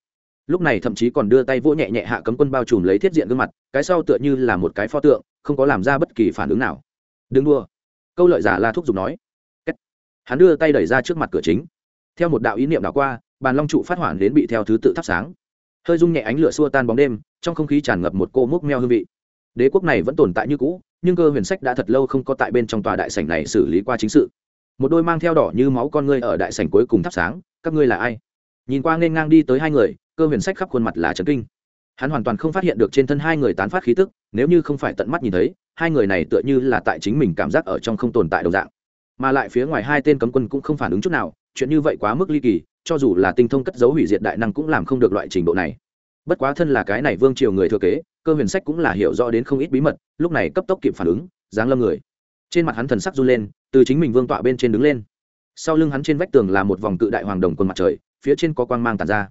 Lúc này thậm chí còn đưa tay vỗ nhẹ nhẹ hạ cấm quân bao trùm lấy thiết diện gương mặt, cái sau tựa như là một cái pho tượng, không có làm ra bất kỳ phản ứng nào. Đứng đua. Câu lợi giả la thúc giục nói. Hắn đưa tay đẩy ra trước mặt cửa chính. Theo một đạo ý niệm đảo qua, bàn long trụ phát hoảng đến bị theo thứ tự thắp sáng. Hơi rung nhẹ ánh lửa xua tan bóng đêm, trong không khí tràn ngập một cô múc meo hương vị. Đế quốc này vẫn tồn tại như cũ, nhưng cơ huyền sách đã thật lâu không có tại bên trong tòa đại sảnh này xử lý qua chính sự một đôi mang theo đỏ như máu con ngươi ở đại sảnh cuối cùng thắp sáng, các ngươi là ai? Nhìn qua nên ngang đi tới hai người, cơ huyền sách khắp khuôn mặt là trấn kinh. Hắn hoàn toàn không phát hiện được trên thân hai người tán phát khí tức, nếu như không phải tận mắt nhìn thấy, hai người này tựa như là tại chính mình cảm giác ở trong không tồn tại đồng dạng. Mà lại phía ngoài hai tên cấm quân cũng không phản ứng chút nào, chuyện như vậy quá mức ly kỳ, cho dù là tinh thông cất dấu hủy diệt đại năng cũng làm không được loại trình độ này. Bất quá thân là cái này vương triều người thừa kế, cơ huyền sách cũng là hiểu rõ đến không ít bí mật, lúc này cấp tốc kịp phản ứng giáng lâm người. Trên mặt hắn thần sắc run lên từ chính mình vương tọa bên trên đứng lên. Sau lưng hắn trên vách tường là một vòng cự đại hoàng đồng quần mặt trời phía trên có quang mang tàn ra.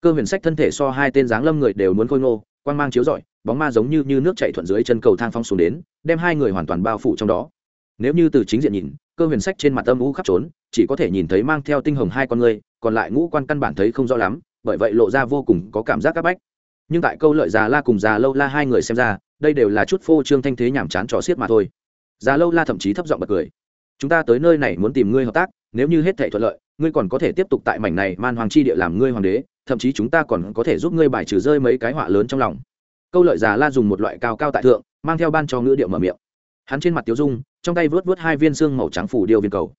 Cơ huyền sách thân thể so hai tên dáng lâm người đều muốn khôi ngô quang mang chiếu rọi bóng ma giống như, như nước chạy thuận dưới chân cầu thang phong xuống đến đem hai người hoàn toàn bao phủ trong đó. Nếu như từ chính diện nhìn cơ huyền sách trên mặt âm u khắp trốn chỉ có thể nhìn thấy mang theo tinh hồng hai con người còn lại ngũ quan căn bản thấy không rõ lắm bởi vậy lộ ra vô cùng có cảm giác áp bách. Nhưng tại câu lợi già la cùng già lâu la hai người xem ra đây đều là chút phô trương thanh thế nhảm chán trò xiết mà thôi. Già lâu la thậm chí thấp giọng bật cười chúng ta tới nơi này muốn tìm ngươi hợp tác, nếu như hết thể thuận lợi, ngươi còn có thể tiếp tục tại mảnh này man hoàng chi địa làm ngươi hoàng đế, thậm chí chúng ta còn có thể giúp ngươi bài trừ rơi mấy cái họa lớn trong lòng. Câu lợi già la dùng một loại cao cao tại thượng, mang theo ban cho ngữ điệu mở miệng. Hắn trên mặt tiếu dung, trong tay vớt vớt hai viên xương màu trắng phủ điêu viên cầu.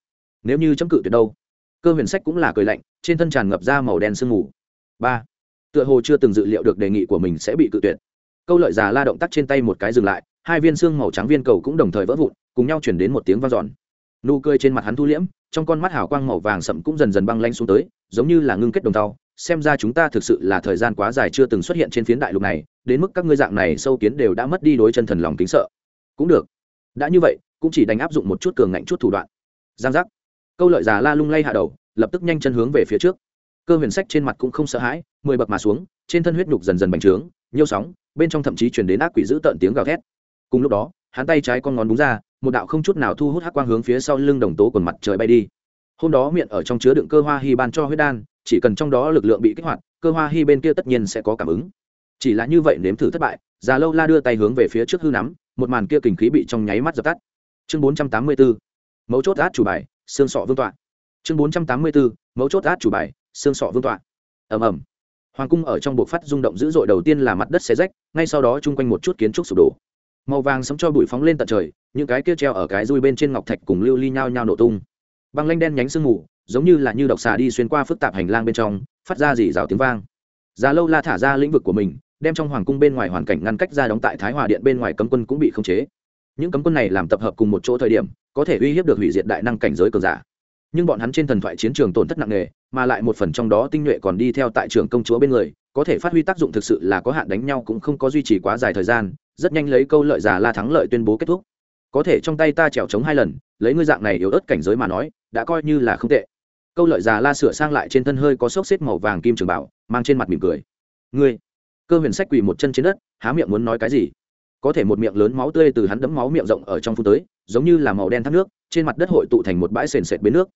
Nếu như chấm cự tuyệt đâu? Cơ huyền sách cũng là cười lạnh, trên thân tràn ngập ra màu đen sương mù. Ba. Tựa hồ chưa từng dự liệu được đề nghị của mình sẽ bị cự tuyệt. Câu lợi già la động tác trên tay một cái dừng lại, hai viên xương màu trắng viên cầu cũng đồng thời vỡ vụn, cùng nhau chuyển đến một tiếng vang giòn nụ cười trên mặt hắn thu liễm, trong con mắt hào quang màu vàng sậm cũng dần dần băng lanh xuống tới, giống như là ngưng kết đồng tàu. Xem ra chúng ta thực sự là thời gian quá dài chưa từng xuất hiện trên phiến đại lục này, đến mức các ngươi dạng này sâu kiến đều đã mất đi đối chân thần lòng kính sợ. Cũng được. Đã như vậy, cũng chỉ đánh áp dụng một chút cường ngạnh chút thủ đoạn. Giang giác. Câu lợi già la lung lay hạ đầu, lập tức nhanh chân hướng về phía trước. Cơ huyền sách trên mặt cũng không sợ hãi, mười bậc mà xuống, trên thân huyết nhục dần dần bành trướng nhiêu sóng, bên trong thậm chí chuyển đến ác quỷ dữ tợn tiếng gào thét. Cùng lúc đó, hắn tay trái con ngón đúng ra một đạo không chút nào thu hút hắc quang hướng phía sau lưng đồng tố quần mặt trời bay đi. Hôm đó miệng ở trong chứa đựng cơ hoa hy ban cho huyết đan, chỉ cần trong đó lực lượng bị kích hoạt, cơ hoa hy bên kia tất nhiên sẽ có cảm ứng. Chỉ là như vậy nếm thử thất bại, già lâu la đưa tay hướng về phía trước hư nắm, một màn kia kình khí bị trong nháy mắt dập tắt. Chương bốn trăm tám mươi bốn mấu chốt át chủ bài, xương sọ vương tọa. Chương bốn trăm tám mươi bốn mấu chốt át chủ bài, xương sọ vương tọa. Ầm ầm. Hoàng cung ở trong bộ phát rung động dữ dội đầu tiên là mặt đất xé rách, ngay sau đó chung quanh một chút kiến trúc sụp đổ màu vàng sấm cho bụi phóng lên tận trời, những cái kia treo ở cái dui bên trên ngọc thạch cùng lưu ly nhao nhao nổ tung. Băng lanh đen nhánh sương mù, giống như là như độc xà đi xuyên qua phức tạp hành lang bên trong, phát ra dì rào tiếng vang. Già lâu la thả ra lĩnh vực của mình, đem trong hoàng cung bên ngoài hoàn cảnh ngăn cách ra đóng tại thái hòa điện bên ngoài cấm quân cũng bị khống chế. Những cấm quân này làm tập hợp cùng một chỗ thời điểm, có thể uy hiếp được hủy diệt đại năng cảnh giới cường giả. Nhưng bọn hắn trên thần thoại chiến trường tổn thất nặng nề, mà lại một phần trong đó tinh nhuệ còn đi theo tại trường công chúa bên người có thể phát huy tác dụng thực sự là có hạn đánh nhau cũng không có duy trì quá dài thời gian, rất nhanh lấy câu lợi giả la thắng lợi tuyên bố kết thúc. Có thể trong tay ta trèo chống hai lần, lấy ngươi dạng này yếu ớt cảnh giới mà nói, đã coi như là không tệ. Câu lợi già la sửa sang lại trên thân hơi có xốc xếp màu vàng kim trường bảo, mang trên mặt mỉm cười. Ngươi, cơ huyền sách quỳ một chân trên đất, há miệng muốn nói cái gì? Có thể một miệng lớn máu tươi từ hắn đấm máu miệng rộng ở trong phút tới, giống như là màu đen thác nước, trên mặt đất hội tụ thành một bãi sền sệt bến nước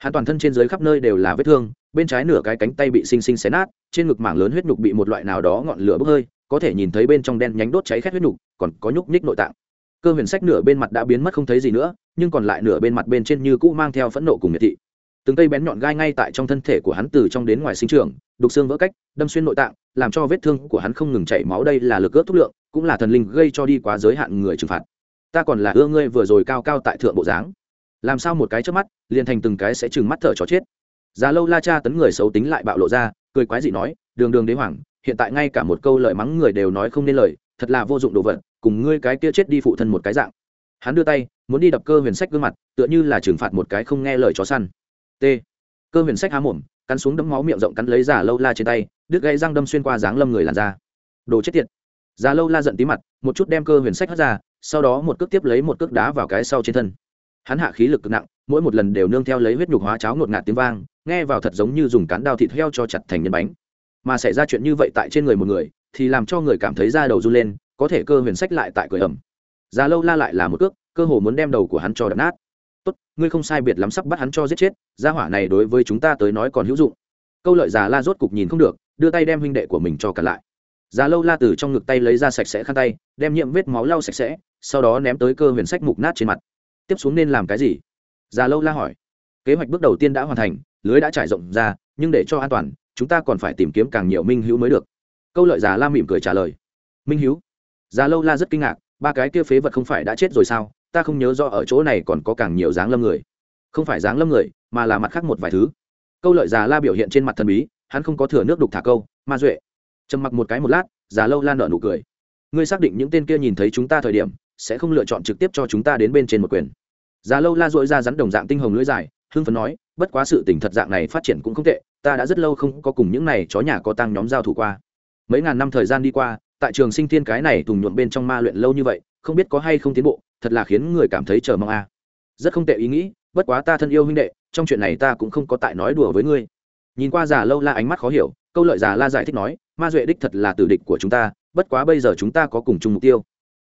hắn toàn thân trên dưới khắp nơi đều là vết thương, bên trái nửa cái cánh tay bị xinh xinh xé nát, trên ngực mảng lớn huyết nhục bị một loại nào đó ngọn lửa bốc hơi, có thể nhìn thấy bên trong đen nhánh đốt cháy khét huyết nhục, còn có nhúc nhích nội tạng. Cơ huyền sách nửa bên mặt đã biến mất không thấy gì nữa, nhưng còn lại nửa bên mặt bên trên như cũ mang theo phẫn nộ cùng miệt thị. Từng cây bén nhọn gai ngay tại trong thân thể của hắn từ trong đến ngoài sinh trường đục xương vỡ cách, đâm xuyên nội tạng, làm cho vết thương của hắn không ngừng chảy máu đây là lực ướt thúc lượng, cũng là thần linh gây cho đi quá giới hạn người trừng phạt. Ta còn là ưa ngươi vừa rồi cao cao tại thượng bộ dáng làm sao một cái trước mắt, liền thành từng cái sẽ chừng mắt thở chó chết. Già lâu la cha tấn người xấu tính lại bạo lộ ra, cười quái dị nói, đường đường đế hoàng, hiện tại ngay cả một câu lời mắng người đều nói không nên lời, thật là vô dụng đồ vật, cùng ngươi cái kia chết đi phụ thân một cái dạng. Hắn đưa tay, muốn đi đập cơ huyền sách gương mặt, tựa như là trừng phạt một cái không nghe lời chó săn. T. Cơ huyền sách há mồm, cắn xuống đấm máu miệng rộng cắn lấy giả lâu la trên tay, đứt gãy răng đâm xuyên qua dáng lâm người làn ra. đồ chết tiệt. Giả lâu la giận tí mặt, một chút đem cơ huyền sách hất ra, sau đó một cước tiếp lấy một cước đá vào cái sau trên thân hắn hạ khí lực cực nặng, mỗi một lần đều nương theo lấy huyết nhục hóa cháo ngột ngạt tiếng vang, nghe vào thật giống như dùng cán đao thịt heo cho chặt thành nhân bánh. Mà xảy ra chuyện như vậy tại trên người một người, thì làm cho người cảm thấy da đầu run lên, có thể cơ huyền sách lại tại cửa ẩm. Già lâu la lại là một cước, cơ hồ muốn đem đầu của hắn cho đập nát. Tốt, ngươi không sai biệt lắm sắp bắt hắn cho giết chết, gia hỏa này đối với chúng ta tới nói còn hữu dụng. Câu lợi già la rốt cục nhìn không được, đưa tay đem huynh đệ của mình cho cả lại. Già lâu la từ trong ngực tay lấy ra sạch sẽ khăn tay, đem nhiễm vết máu lau sạch sẽ, sau đó ném tới cơ huyền sách mục nát trên mặt tiếp xuống nên làm cái gì? Già lâu la hỏi. Kế hoạch bước đầu tiên đã hoàn thành, lưới đã trải rộng ra, nhưng để cho an toàn, chúng ta còn phải tìm kiếm càng nhiều minh hữu mới được. Câu lợi già la mỉm cười trả lời. Minh hữu? Già lâu la rất kinh ngạc, ba cái kia phế vật không phải đã chết rồi sao? Ta không nhớ do ở chỗ này còn có càng nhiều dáng lâm người. Không phải dáng lâm người, mà là mặt khác một vài thứ. Câu lợi già la biểu hiện trên mặt thần bí, hắn không có thừa nước đục thả câu, ma duệ. Trầm mặc một cái một lát, già lâu la nở nụ cười. Ngươi xác định những tên kia nhìn thấy chúng ta thời điểm, sẽ không lựa chọn trực tiếp cho chúng ta đến bên trên một quyền già lâu la dội ra rắn đồng dạng tinh hồng lưỡi dài, hưng phấn nói, bất quá sự tình thật dạng này phát triển cũng không tệ, ta đã rất lâu không có cùng những này chó nhà có tăng nhóm giao thủ qua. Mấy ngàn năm thời gian đi qua, tại trường sinh thiên cái này thùng nhuộm bên trong ma luyện lâu như vậy, không biết có hay không tiến bộ, thật là khiến người cảm thấy chờ mong a. À. rất không tệ ý nghĩ, bất quá ta thân yêu huynh đệ, trong chuyện này ta cũng không có tại nói đùa với ngươi. Nhìn qua già lâu la ánh mắt khó hiểu, câu lợi già la giải thích nói, ma duệ đích thật là tử địch của chúng ta, bất quá bây giờ chúng ta có cùng chung mục tiêu.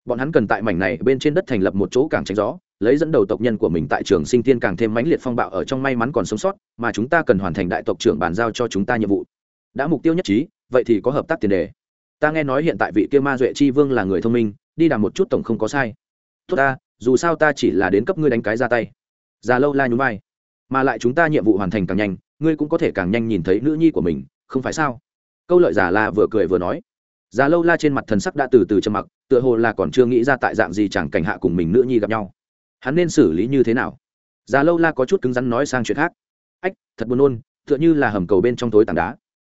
Bọn hắn cần tại mảnh này bên trên đất thành lập một chỗ cảng tránh gió lấy dẫn đầu tộc nhân của mình tại trường sinh tiên càng thêm mãnh liệt phong bạo ở trong may mắn còn sống sót, mà chúng ta cần hoàn thành đại tộc trưởng bàn giao cho chúng ta nhiệm vụ. Đã mục tiêu nhất trí, vậy thì có hợp tác tiền đề. Ta nghe nói hiện tại vị kia ma duệ chi vương là người thông minh, đi đàm một chút tổng không có sai. Tốt ta, dù sao ta chỉ là đến cấp ngươi đánh cái ra tay. Già lâu la nhún vai. Mà lại chúng ta nhiệm vụ hoàn thành càng nhanh, ngươi cũng có thể càng nhanh nhìn thấy nữ nhi của mình, không phải sao? Câu lợi giả la vừa cười vừa nói. Già lâu la trên mặt thần sắc đã từ từ trầm mặc, tựa hồ là còn chưa nghĩ ra tại dạng gì chẳng cảnh hạ cùng mình nữ nhi gặp nhau hắn nên xử lý như thế nào? Già lâu la có chút cứng rắn nói sang chuyện khác. Ách, thật buồn nôn, tựa như là hầm cầu bên trong tối tảng đá.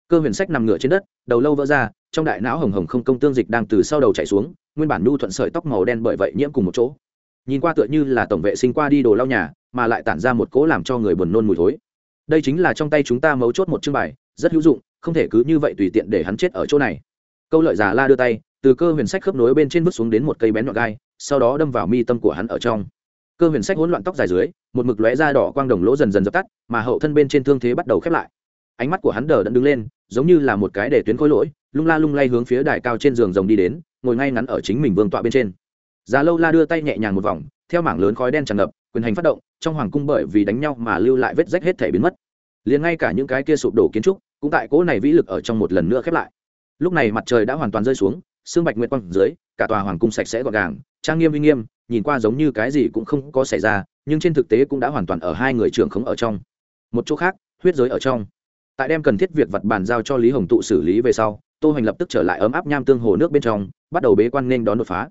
Cơ huyền sách nằm ngửa trên đất, đầu lâu vỡ ra, trong đại não hồng hồng không công tương dịch đang từ sau đầu chảy xuống, nguyên bản nhu thuận sợi tóc màu đen bởi vậy nhiễm cùng một chỗ. Nhìn qua tựa như là tổng vệ sinh qua đi đồ lau nhà, mà lại tản ra một cỗ làm cho người buồn nôn mùi thối. Đây chính là trong tay chúng ta mấu chốt một chương bài, rất hữu dụng, không thể cứ như vậy tùy tiện để hắn chết ở chỗ này. Câu lợi giả la đưa tay, từ cơ huyền sách khớp nối bên trên bước xuống đến một cây bén nhọn gai, sau đó đâm vào mi tâm của hắn ở trong cơ huyền sách hỗn loạn tóc dài dưới, một mực lóe da đỏ quang đồng lỗ dần dần dập tắt, mà hậu thân bên trên thương thế bắt đầu khép lại. Ánh mắt của hắn đờ đẫn đứng lên, giống như là một cái để tuyến khối lỗi, lung la lung lay hướng phía đài cao trên giường rồng đi đến, ngồi ngay ngắn ở chính mình vương tọa bên trên. Già lâu la đưa tay nhẹ nhàng một vòng, theo mảng lớn khói đen tràn ngập, quyền hành phát động, trong hoàng cung bởi vì đánh nhau mà lưu lại vết rách hết thể biến mất. Liền ngay cả những cái kia sụp đổ kiến trúc, cũng tại cỗ này vĩ lực ở trong một lần nữa khép lại. Lúc này mặt trời đã hoàn toàn rơi xuống, sương bạch nguyệt quang dưới, cả tòa hoàng cung sạch sẽ gọn gàng, trang nghiêm uy nghiêm nhìn qua giống như cái gì cũng không có xảy ra, nhưng trên thực tế cũng đã hoàn toàn ở hai người trưởng khống ở trong. Một chỗ khác, huyết giới ở trong. Tại đem cần thiết việc vật bàn giao cho lý hồng tụ xử lý về sau, tô hoành lập tức trở lại ấm áp nham tương hồ nước bên trong, bắt đầu bế quan nên đón đột phá.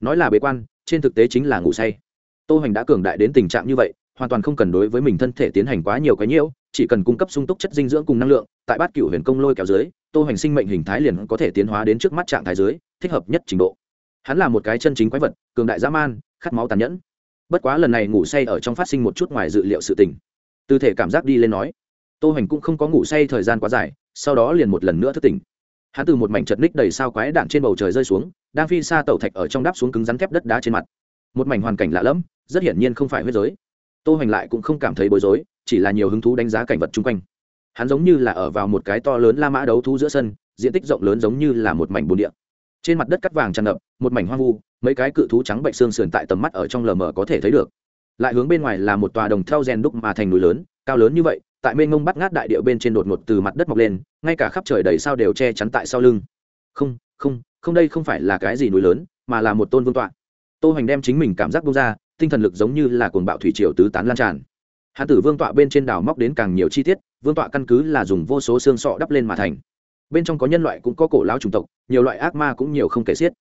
Nói là bế quan, trên thực tế chính là ngủ say. Tô hoành đã cường đại đến tình trạng như vậy, hoàn toàn không cần đối với mình thân thể tiến hành quá nhiều cái nhiễu, chỉ cần cung cấp sung túc chất dinh dưỡng cùng năng lượng, tại bát cựu huyền công lôi kéo dưới, tô hoành sinh mệnh hình thái liền có thể tiến hóa đến trước mắt trạng thái dưới, thích hợp nhất trình độ hắn là một cái chân chính quái vật, cường đại dã man, khát máu tàn nhẫn. Bất quá lần này ngủ say ở trong phát sinh một chút ngoài dự liệu sự tình. Tư thể cảm giác đi lên nói, tô hoành cũng không có ngủ say thời gian quá dài, sau đó liền một lần nữa thức tỉnh. Hắn từ một mảnh chật ních đầy sao quái đạn trên bầu trời rơi xuống, đang phi xa tẩu thạch ở trong đáp xuống cứng rắn thép đất đá trên mặt. Một mảnh hoàn cảnh lạ lẫm, rất hiển nhiên không phải huyết giới. Tô hoành lại cũng không cảm thấy bối rối, chỉ là nhiều hứng thú đánh giá cảnh vật chung quanh. Hắn giống như là ở vào một cái to lớn la mã đấu thú giữa sân, diện tích rộng lớn giống như là một mảnh bồn địa trên mặt đất cắt vàng tràn ngập, một mảnh hoang vu, mấy cái cự thú trắng bệnh xương sườn tại tầm mắt ở trong lờ mờ có thể thấy được. Lại hướng bên ngoài là một tòa đồng theo rèn đúc mà thành núi lớn, cao lớn như vậy, tại mênh mông bắt ngát đại địa bên trên đột ngột từ mặt đất mọc lên, ngay cả khắp trời đầy sao đều che chắn tại sau lưng. Không không không đây không phải là cái gì núi lớn, mà là một tôn vương tọa. Tô hoành đem chính mình cảm giác bông ra, tinh thần lực giống như là cuồng bạo thủy triều tứ tán lan tràn. Hạ tử vương tọa bên trên đảo móc đến càng nhiều chi tiết, vương tọa căn cứ là dùng vô số xương sọ đắp lên mà thành bên trong có nhân loại cũng có cổ lão chủng tộc, nhiều loại ác ma cũng nhiều không kể xiết.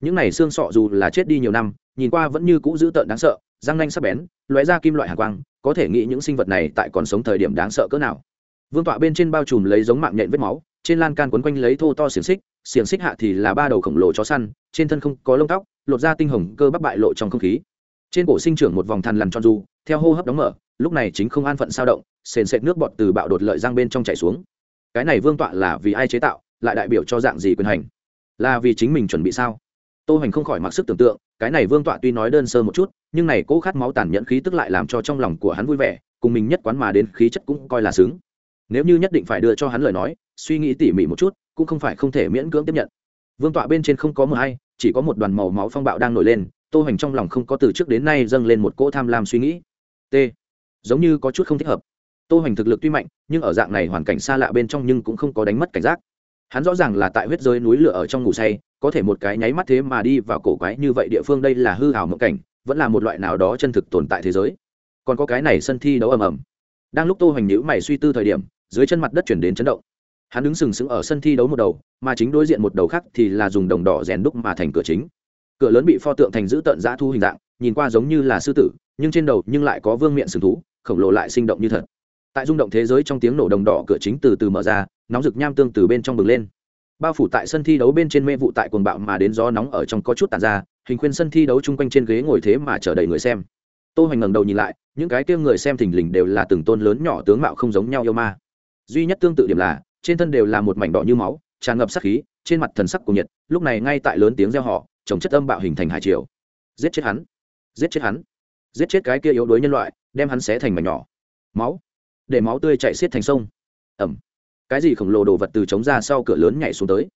Những này xương sọ dù là chết đi nhiều năm, nhìn qua vẫn như cũ dữ tợn đáng sợ, răng nanh sắp bén, lóe ra kim loại hàng quang, có thể nghĩ những sinh vật này tại còn sống thời điểm đáng sợ cỡ nào. Vương tọa bên trên bao trùm lấy giống mạng nhện vết máu, trên lan can quấn quanh lấy thô to xiềng xích xiềng xích hạ thì là ba đầu khổng lồ chó săn, trên thân không có lông tóc, lột ra tinh hồng cơ bắp bại lộ trong không khí. Trên cổ sinh trưởng một vòng thằn lằn tròn du theo hô hấp đóng mở, lúc này chính không an phận sao động, sền sệt nước bọt từ bạo đột lợi giang bên trong chảy xuống cái này vương tọa là vì ai chế tạo, lại đại biểu cho dạng gì quyền hành? Là vì chính mình chuẩn bị sao? Tô hành không khỏi mặc sức tưởng tượng, cái này vương tọa tuy nói đơn sơ một chút, nhưng này cố khát máu tàn nhẫn khí tức lại làm cho trong lòng của hắn vui vẻ, cùng mình nhất quán mà đến khí chất cũng coi là xứng. Nếu như nhất định phải đưa cho hắn lời nói, suy nghĩ tỉ mỉ một chút, cũng không phải không thể miễn cưỡng tiếp nhận. Vương tọa bên trên không có mờ hay, chỉ có một đoàn màu máu phong bạo đang nổi lên, tô hành trong lòng không có từ trước đến nay dâng lên một cỗ tham lam suy nghĩ. T. Giống như có chút không thích hợp tô hoành thực lực tuy mạnh, nhưng ở dạng này hoàn cảnh xa lạ bên trong nhưng cũng không có đánh mất cảnh giác. Hắn rõ ràng là tại huyết giới núi lửa ở trong ngủ say, có thể một cái nháy mắt thế mà đi vào cổ quái như vậy địa phương đây là hư hào mộng cảnh, vẫn là một loại nào đó chân thực tồn tại thế giới. Còn có cái này sân thi đấu ầm ầm. Đang lúc tô hoành nhữ mày suy tư thời điểm, dưới chân mặt đất chuyển đến chấn động. Hắn đứng sừng sững ở sân thi đấu một đầu, mà chính đối diện một đầu khác thì là dùng đồng đỏ rèn đúc mà thành cửa chính. Cửa lớn bị pho tượng thành giữ tận dã thu hình dạng, nhìn qua giống như là sư tử, nhưng trên đầu nhưng lại có vương miệng sừng thú, khổng lồ lại sinh động như thật tại rung động thế giới trong tiếng nổ đồng đỏ cửa chính từ từ mở ra, nóng rực nham tương từ bên trong bừng lên. Bao phủ tại sân thi đấu bên trên mê vụ tại cuồng bạo mà đến gió nóng ở trong có chút tàn ra, hình khuyên sân thi đấu chung quanh trên ghế ngồi thế mà chờ đầy người xem. Tô hoành ngẩng đầu nhìn lại, những cái kia người xem thình lình đều là từng tôn lớn nhỏ tướng mạo không giống nhau yêu ma. Duy nhất tương tự điểm là, trên thân đều là một mảnh đỏ như máu, tràn ngập sắc khí, trên mặt thần sắc của nhiệt, lúc này ngay tại lớn tiếng reo họ chống chất âm bạo hình thành hải triều. Giết chết hắn! Giết chết hắn! Giết chết cái kia yếu đuối nhân loại, đem hắn xé thành mảnh nhỏ. Máu! để máu tươi chảy xiết thành sông. Ẩm. Cái gì khổng lồ đồ vật từ trống ra sau cửa lớn nhảy xuống tới.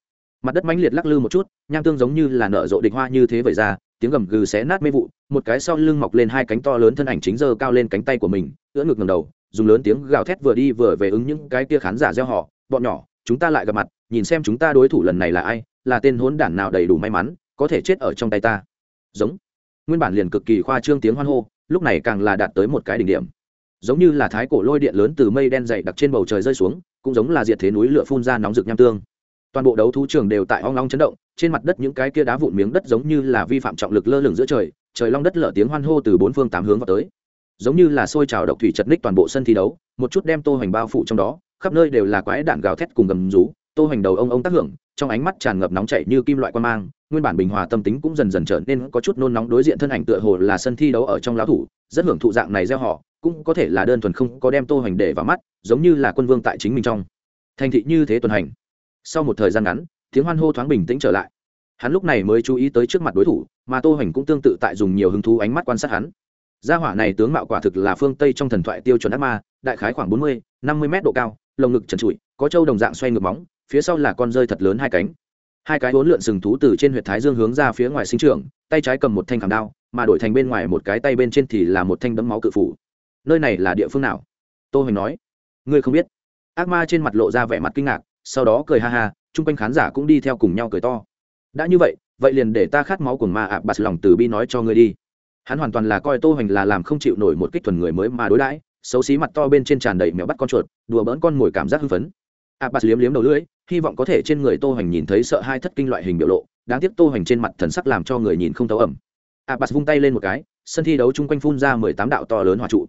Mặt đất mãnh liệt lắc lư một chút nham tương giống như là nở rộ địch hoa như thế vậy ra tiếng gầm gừ xé nát mê vụ một cái sau lưng mọc lên hai cánh to lớn thân ảnh chính giờ cao lên cánh tay của mình ưỡn ngực ngẩng đầu dùng lớn tiếng gào thét vừa đi vừa về ứng những cái kia khán giả reo hò, bọn nhỏ chúng ta lại gặp mặt nhìn xem chúng ta đối thủ lần này là ai là tên hốn đản nào đầy đủ may mắn có thể chết ở trong tay ta. Giống. Nguyên bản liền cực kỳ khoa trương tiếng hoan hô lúc này càng là đạt tới một cái đỉnh điểm giống như là thái cổ lôi điện lớn từ mây đen dày đặc trên bầu trời rơi xuống, cũng giống là diệt thế núi lửa phun ra nóng rực nham tương. Toàn bộ đấu thú trường đều tại hoang long chấn động, trên mặt đất những cái kia đá vụn miếng đất giống như là vi phạm trọng lực lơ lửng giữa trời trời long đất lở tiếng hoan hô từ bốn phương tám hướng vào tới. Giống như là sôi trào độc thủy chật ních toàn bộ sân thi đấu, một chút đem tô hoành bao phủ trong đó, khắp nơi đều là quái đạn gào thét cùng gầm rú, tô hoành đầu ông ông tác hưởng, trong ánh mắt tràn ngập nóng chảy như kim loại quan mang, nguyên bản bình hòa tâm tính cũng dần dần trở nên có chút nôn nóng đối diện thân ảnh tựa hồ là sân thi đấu ở trong lão thủ, rất hưởng thụ dạng này gieo họ cũng có thể là đơn thuần không có đem tô hoành để vào mắt, giống như là quân vương tại chính mình trong. Thành thị như thế tuần hành. Sau một thời gian ngắn, tiếng hoan hô thoáng bình tĩnh trở lại. Hắn lúc này mới chú ý tới trước mặt đối thủ, mà tô hoành cũng tương tự tại dùng nhiều hứng thú ánh mắt quan sát hắn. Gia hỏa này tướng mạo quả thực là phương tây trong thần thoại tiêu chuẩn ác ma, đại khái khoảng bốn mươi, năm mươi mét độ cao, lồng ngực trần trụi, có trâu đồng dạng xoay ngược móng, phía sau là con rơi thật lớn hai cánh. Hai cái hỗn lượn sừng thú từ trên huyệt thái dương hướng ra phía ngoài sinh trường tay trái cầm một thanh khảm đao, mà đổi thành bên ngoài một cái tay bên trên thì là một thanh đấm máu cự phủ nơi này là địa phương nào? Tô hoành nói. Ngươi không biết. Ác ma trên mặt lộ ra vẻ mặt kinh ngạc sau đó cười ha ha chung quanh khán giả cũng đi theo cùng nhau cười to. Đã như vậy vậy liền để ta khát máu của ma ạ à, bạt lòng từ bi nói cho ngươi đi. Hắn hoàn toàn là coi tô hoành là làm không chịu nổi một kích thuần người mới mà đối đãi xấu xí mặt to bên trên tràn đầy mèo bắt con chuột đùa bỡn con mồi cảm giác hưng phấn. Ạ à, liếm liếm đầu lưỡi hy vọng có thể trên người tô hoành nhìn thấy sợ hai thất kinh loại hình biểu lộ đáng tiếc tô hoành trên mặt thần sắc làm cho người nhìn không thấu ẩm. Ạ à, vung tay lên một cái sân thi đấu chung quanh phun ra mười tám đạo to lớn hỏa trụ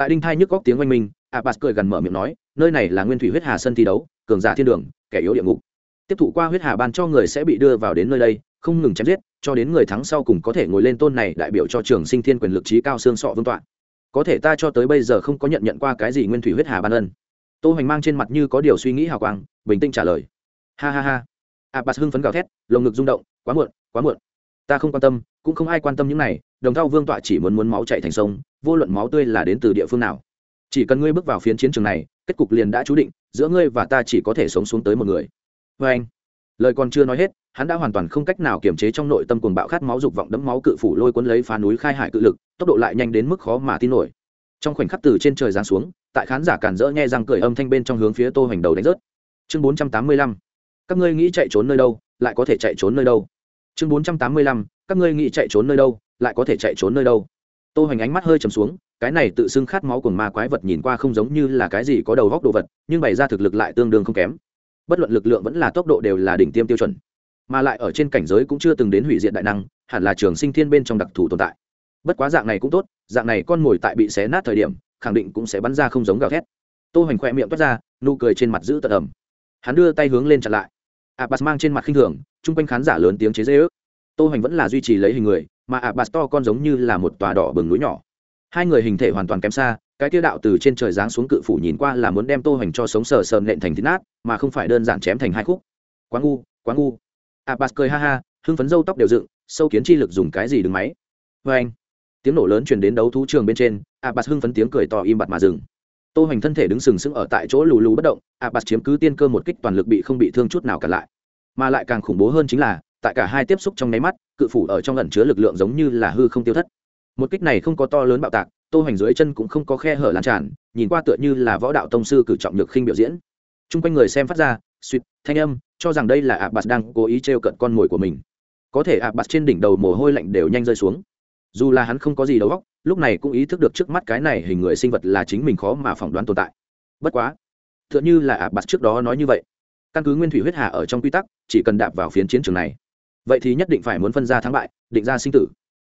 tại đinh thai nhức góc tiếng oanh minh, abbas cười gần mở miệng nói, nơi này là nguyên thủy huyết hà sân thi đấu, cường giả thiên đường, kẻ yếu địa ngục. Tiếp thụ qua huyết hà ban cho người sẽ bị đưa vào đến nơi đây, không ngừng chém giết, cho đến người thắng sau cùng có thể ngồi lên tôn này đại biểu cho trường sinh thiên quyền lực trí cao xương sọ vương tọa. Có thể ta cho tới bây giờ không có nhận nhận qua cái gì nguyên thủy huyết hà ban ân. Tô hoành mang trên mặt như có điều suy nghĩ hào quang, bình tĩnh trả lời. Ha ha ha. Abbas hưng phấn gào thét, lồng ngực rung động, quá muộn quá muộn. Ta không quan tâm, cũng không ai quan tâm những này, đồng thao vương tọa chỉ muốn muốn máu chạy thành sông vô luận máu tươi là đến từ địa phương nào. Chỉ cần ngươi bước vào phiến chiến trường này, kết cục liền đã chú định, giữa ngươi và ta chỉ có thể sống xuống tới một người. Vê anh, lời còn chưa nói hết, hắn đã hoàn toàn không cách nào kiềm chế trong nội tâm cuồng bạo khát máu dục vọng đẫm máu cự phủ lôi cuốn lấy phá núi khai hải cự lực, tốc độ lại nhanh đến mức khó mà tin nổi. Trong khoảnh khắc từ trên trời giáng xuống, tại khán giả cản rỡ nghe rằng cười âm thanh bên trong hướng phía tô hoành đầu đánh rớt. Chương bốn trăm tám mươi lăm, các ngươi nghĩ chạy trốn nơi đâu, lại có thể chạy trốn nơi đâu? Chương bốn trăm tám mươi lăm, các ngươi nghĩ chạy trốn nơi đâu, lại có thể chạy trốn nơi đâu? tô hoành ánh mắt hơi chầm xuống, cái này tự xưng khát máu của ma quái vật nhìn qua không giống như là cái gì có đầu góc đồ vật, nhưng bày ra thực lực lại tương đương không kém. Bất luận lực lượng vẫn là tốc độ đều là đỉnh tiêm tiêu chuẩn. Mà lại ở trên cảnh giới cũng chưa từng đến hủy diện đại năng, hẳn là trường sinh thiên bên trong đặc thù tồn tại. Bất quá dạng này cũng tốt, dạng này con mồi tại bị xé nát thời điểm, khẳng định cũng sẽ bắn ra không giống gào thét. Tô hoành khoe miệng toát ra, nụ cười trên mặt giữ tật ẩm. Hắn đưa tay hướng lên chặn lại. Abbas mang trên mặt khinh thường, chung quanh khán giả lớn tiếng chế dễ ước tô hoành vẫn là duy trì lấy hình người mà ạ bạt to con giống như là một tòa đỏ bừng núi nhỏ. Hai người hình thể hoàn toàn kém xa, cái tiêu đạo từ trên trời giáng xuống cự phủ nhìn qua là muốn đem tô hoành cho sống sờ sờ nện thành thít nát, mà không phải đơn giản chém thành hai khúc. Quá ngu quá ngu. Ạ bạt cười ha ha, hưng phấn râu tóc đều dựng, sâu kiến chi lực dùng cái gì đứng máy. Vê anh, tiếng nổ lớn truyền đến đấu thú trường bên trên, ạ bạt hưng phấn tiếng cười to im bặt mà dừng. Tô hoành thân thể đứng sừng sững ở tại chỗ lù lù bất động, ạ bạt chiếm cứ tiên cơ một kích toàn lực bị không bị thương chút nào cả lại. Mà lại càng khủng bố hơn chính là tại cả hai tiếp xúc trong nháy mắt, cự phủ ở trong lần chứa lực lượng giống như là hư không tiêu thất. Một kích này không có to lớn bạo tạc, tô hoành dưới chân cũng không có khe hở lan tràn, nhìn qua tựa như là võ đạo tông sư cử trọng nhược khinh biểu diễn. Trung quanh người xem phát ra, suýt, thanh âm, cho rằng đây là ạ bạt đang cố ý t r cận con mồi của mình. Có thể ạ bạt trên đỉnh đầu mồ hôi lạnh đều nhanh rơi xuống. Dù là hắn không có gì đầu óc, lúc này cũng ý thức được trước mắt cái này hình người sinh vật là chính mình khó mà phỏng đoán tồn tại. Bất quá, tựa như là ạ bạt trước đó nói như vậy, căn cứ nguyên thủy huyết hà ở trong quy tắc, chỉ cần đạp vào phiến chiến trường này vậy thì nhất định phải muốn phân ra thắng bại, định ra sinh tử.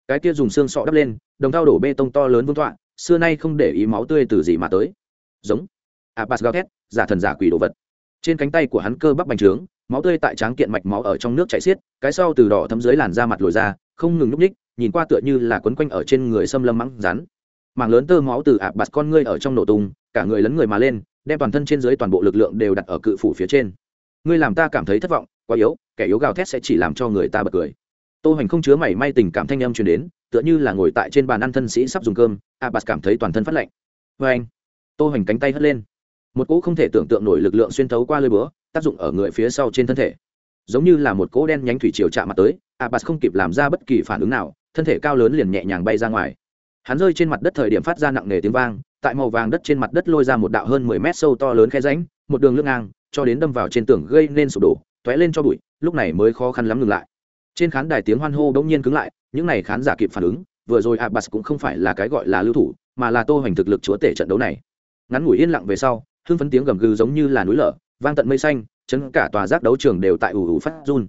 Cái kia dùng xương sọ đắp lên, đồng thao đổ bê tông to lớn vương tọa, xưa nay không để ý máu tươi từ gì mà tới. Giống. Abbas gào thét giả thần giả quỷ đồ vật. Trên cánh tay của hắn cơ bắp bành trướng, máu tươi tại tráng kiện mạch máu ở trong nước chảy xiết, cái sau từ đỏ thấm dưới làn da mặt lồi ra, không ngừng nhúc ních nhìn qua tựa như là quấn quanh ở trên người xâm lâm mắng rắn. Mảng lớn tơ máu từ abbas con ngươi ở trong nổ tung, cả người lấn người mà lên, đem toàn thân trên dưới toàn bộ lực lượng đều đặt ở cự phủ phía trên. Ngươi làm ta cảm thấy thất vọng quá yếu, kẻ yếu gào thét sẽ chỉ làm cho người ta bật cười. Tô hoành không chứa mảy may tình cảm thanh âm truyền đến, tựa như là ngồi tại trên bàn ăn thân sĩ sắp dùng cơm, abbas cảm thấy toàn thân phát lạnh. Vê anh, tô hoành cánh tay hất lên. Một cỗ không thể tưởng tượng nổi lực lượng xuyên thấu qua lơi búa, tác dụng ở người phía sau trên thân thể. Giống như là một cỗ đen nhánh thủy chiều chạm mặt tới, abbas không kịp làm ra bất kỳ phản ứng nào, thân thể cao lớn liền nhẹ nhàng bay ra ngoài. Hắn rơi trên mặt đất thời điểm phát ra nặng nề tiếng vang, tại màu vàng đất trên mặt đất lôi ra một đạo hơn mười mét sâu to lớn khe ránh một đường lưng ngang, cho đến đâm vào trên tường gây nên sụp đổ t lên cho bụi, lúc này mới khó khăn lắm ngừng lại. Trên khán đài tiếng hoan hô đông ỗ nhiên cứng lại, những này khán giả kịp phản ứng, vừa rồi abbas cũng không phải là cái gọi là lưu thủ, mà là tô hoành thực lực chúa tể trận đấu này. Ngắn ngủi yên lặng về sau, hưng phấn tiếng gầm gừ giống như là núi lở, vang tận mây xanh, chấn cả tòa giác đấu trường đều tại ủ ủ phát run.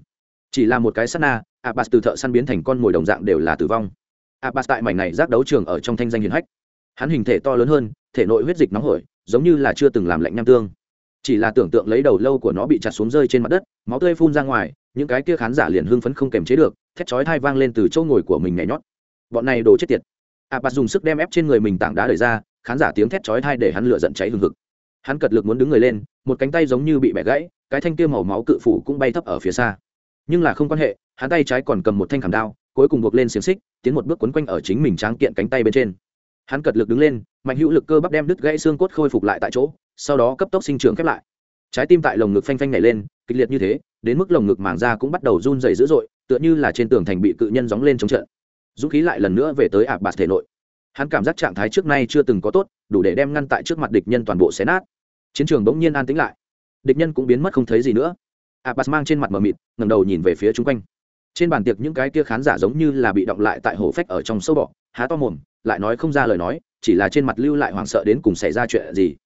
Chỉ là một cái sát na, abbas từ thợ săn biến thành con mồi đồng dạng đều là tử vong. Abbas tại mảnh này giác đấu trường ở trong thanh danh hiền hách. Hắn hình thể to lớn hơn, thể nội huyết dịch nóng hổi, giống như là chưa từng làm lạnh nham tương chỉ là tưởng tượng lấy đầu lâu của nó bị chặt xuống rơi trên mặt đất, máu tươi phun ra ngoài, những cái kia khán giả liền hưng phấn không kềm chế được, thét chói thai vang lên từ chỗ ngồi của mình nhảy nhót. Bọn này đồ chết tiệt. À, A bạt dùng sức đem ép trên người mình tảng đá đẩy ra, khán giả tiếng thét chói thai để hắn lửa giận cháy hừng hực. Hắn cật lực muốn đứng người lên, một cánh tay giống như bị bẻ gãy, cái thanh kia màu máu cự phủ cũng bay thấp ở phía xa. Nhưng là không quan hệ, hắn tay trái còn cầm một thanh khảm đao, cuối cùng buộc lên xiềng xích, tiến một bước quấn quanh ở chính mình tráng kiện cánh tay bên trên. Hắn cật lực đứng lên, mạnh hữu lực cơ bắp đem đứt gãy xương cốt khôi phục lại tại chỗ sau đó cấp tốc sinh trưởng khép lại. Trái tim tại lồng ngực phanh phanh nhảy lên, kịch liệt như thế, đến mức lồng ngực màng da cũng bắt đầu run rẩy dữ dội, tựa như là trên tường thành bị cự nhân gióng lên chống trận. Dũng khí lại lần nữa về tới ạp bạt thể nội. Hắn cảm giác trạng thái trước nay chưa từng có tốt, đủ để đem ngăn tại trước mặt địch nhân toàn bộ xé nát. Chiến trường bỗng nhiên an tĩnh lại. Địch nhân cũng biến mất không thấy gì nữa. Ạp bạt mang trên mặt mờ mịt, ngẩng đầu nhìn về phía chung quanh. Trên bàn tiệc những cái kia khán giả giống như là bị động lại tại hồ phách ở trong sâu bọ, há to mồm, lại nói không ra lời nói, chỉ là trên mặt lưu lại hoảng sợ đến cùng xảy ra chuyện gì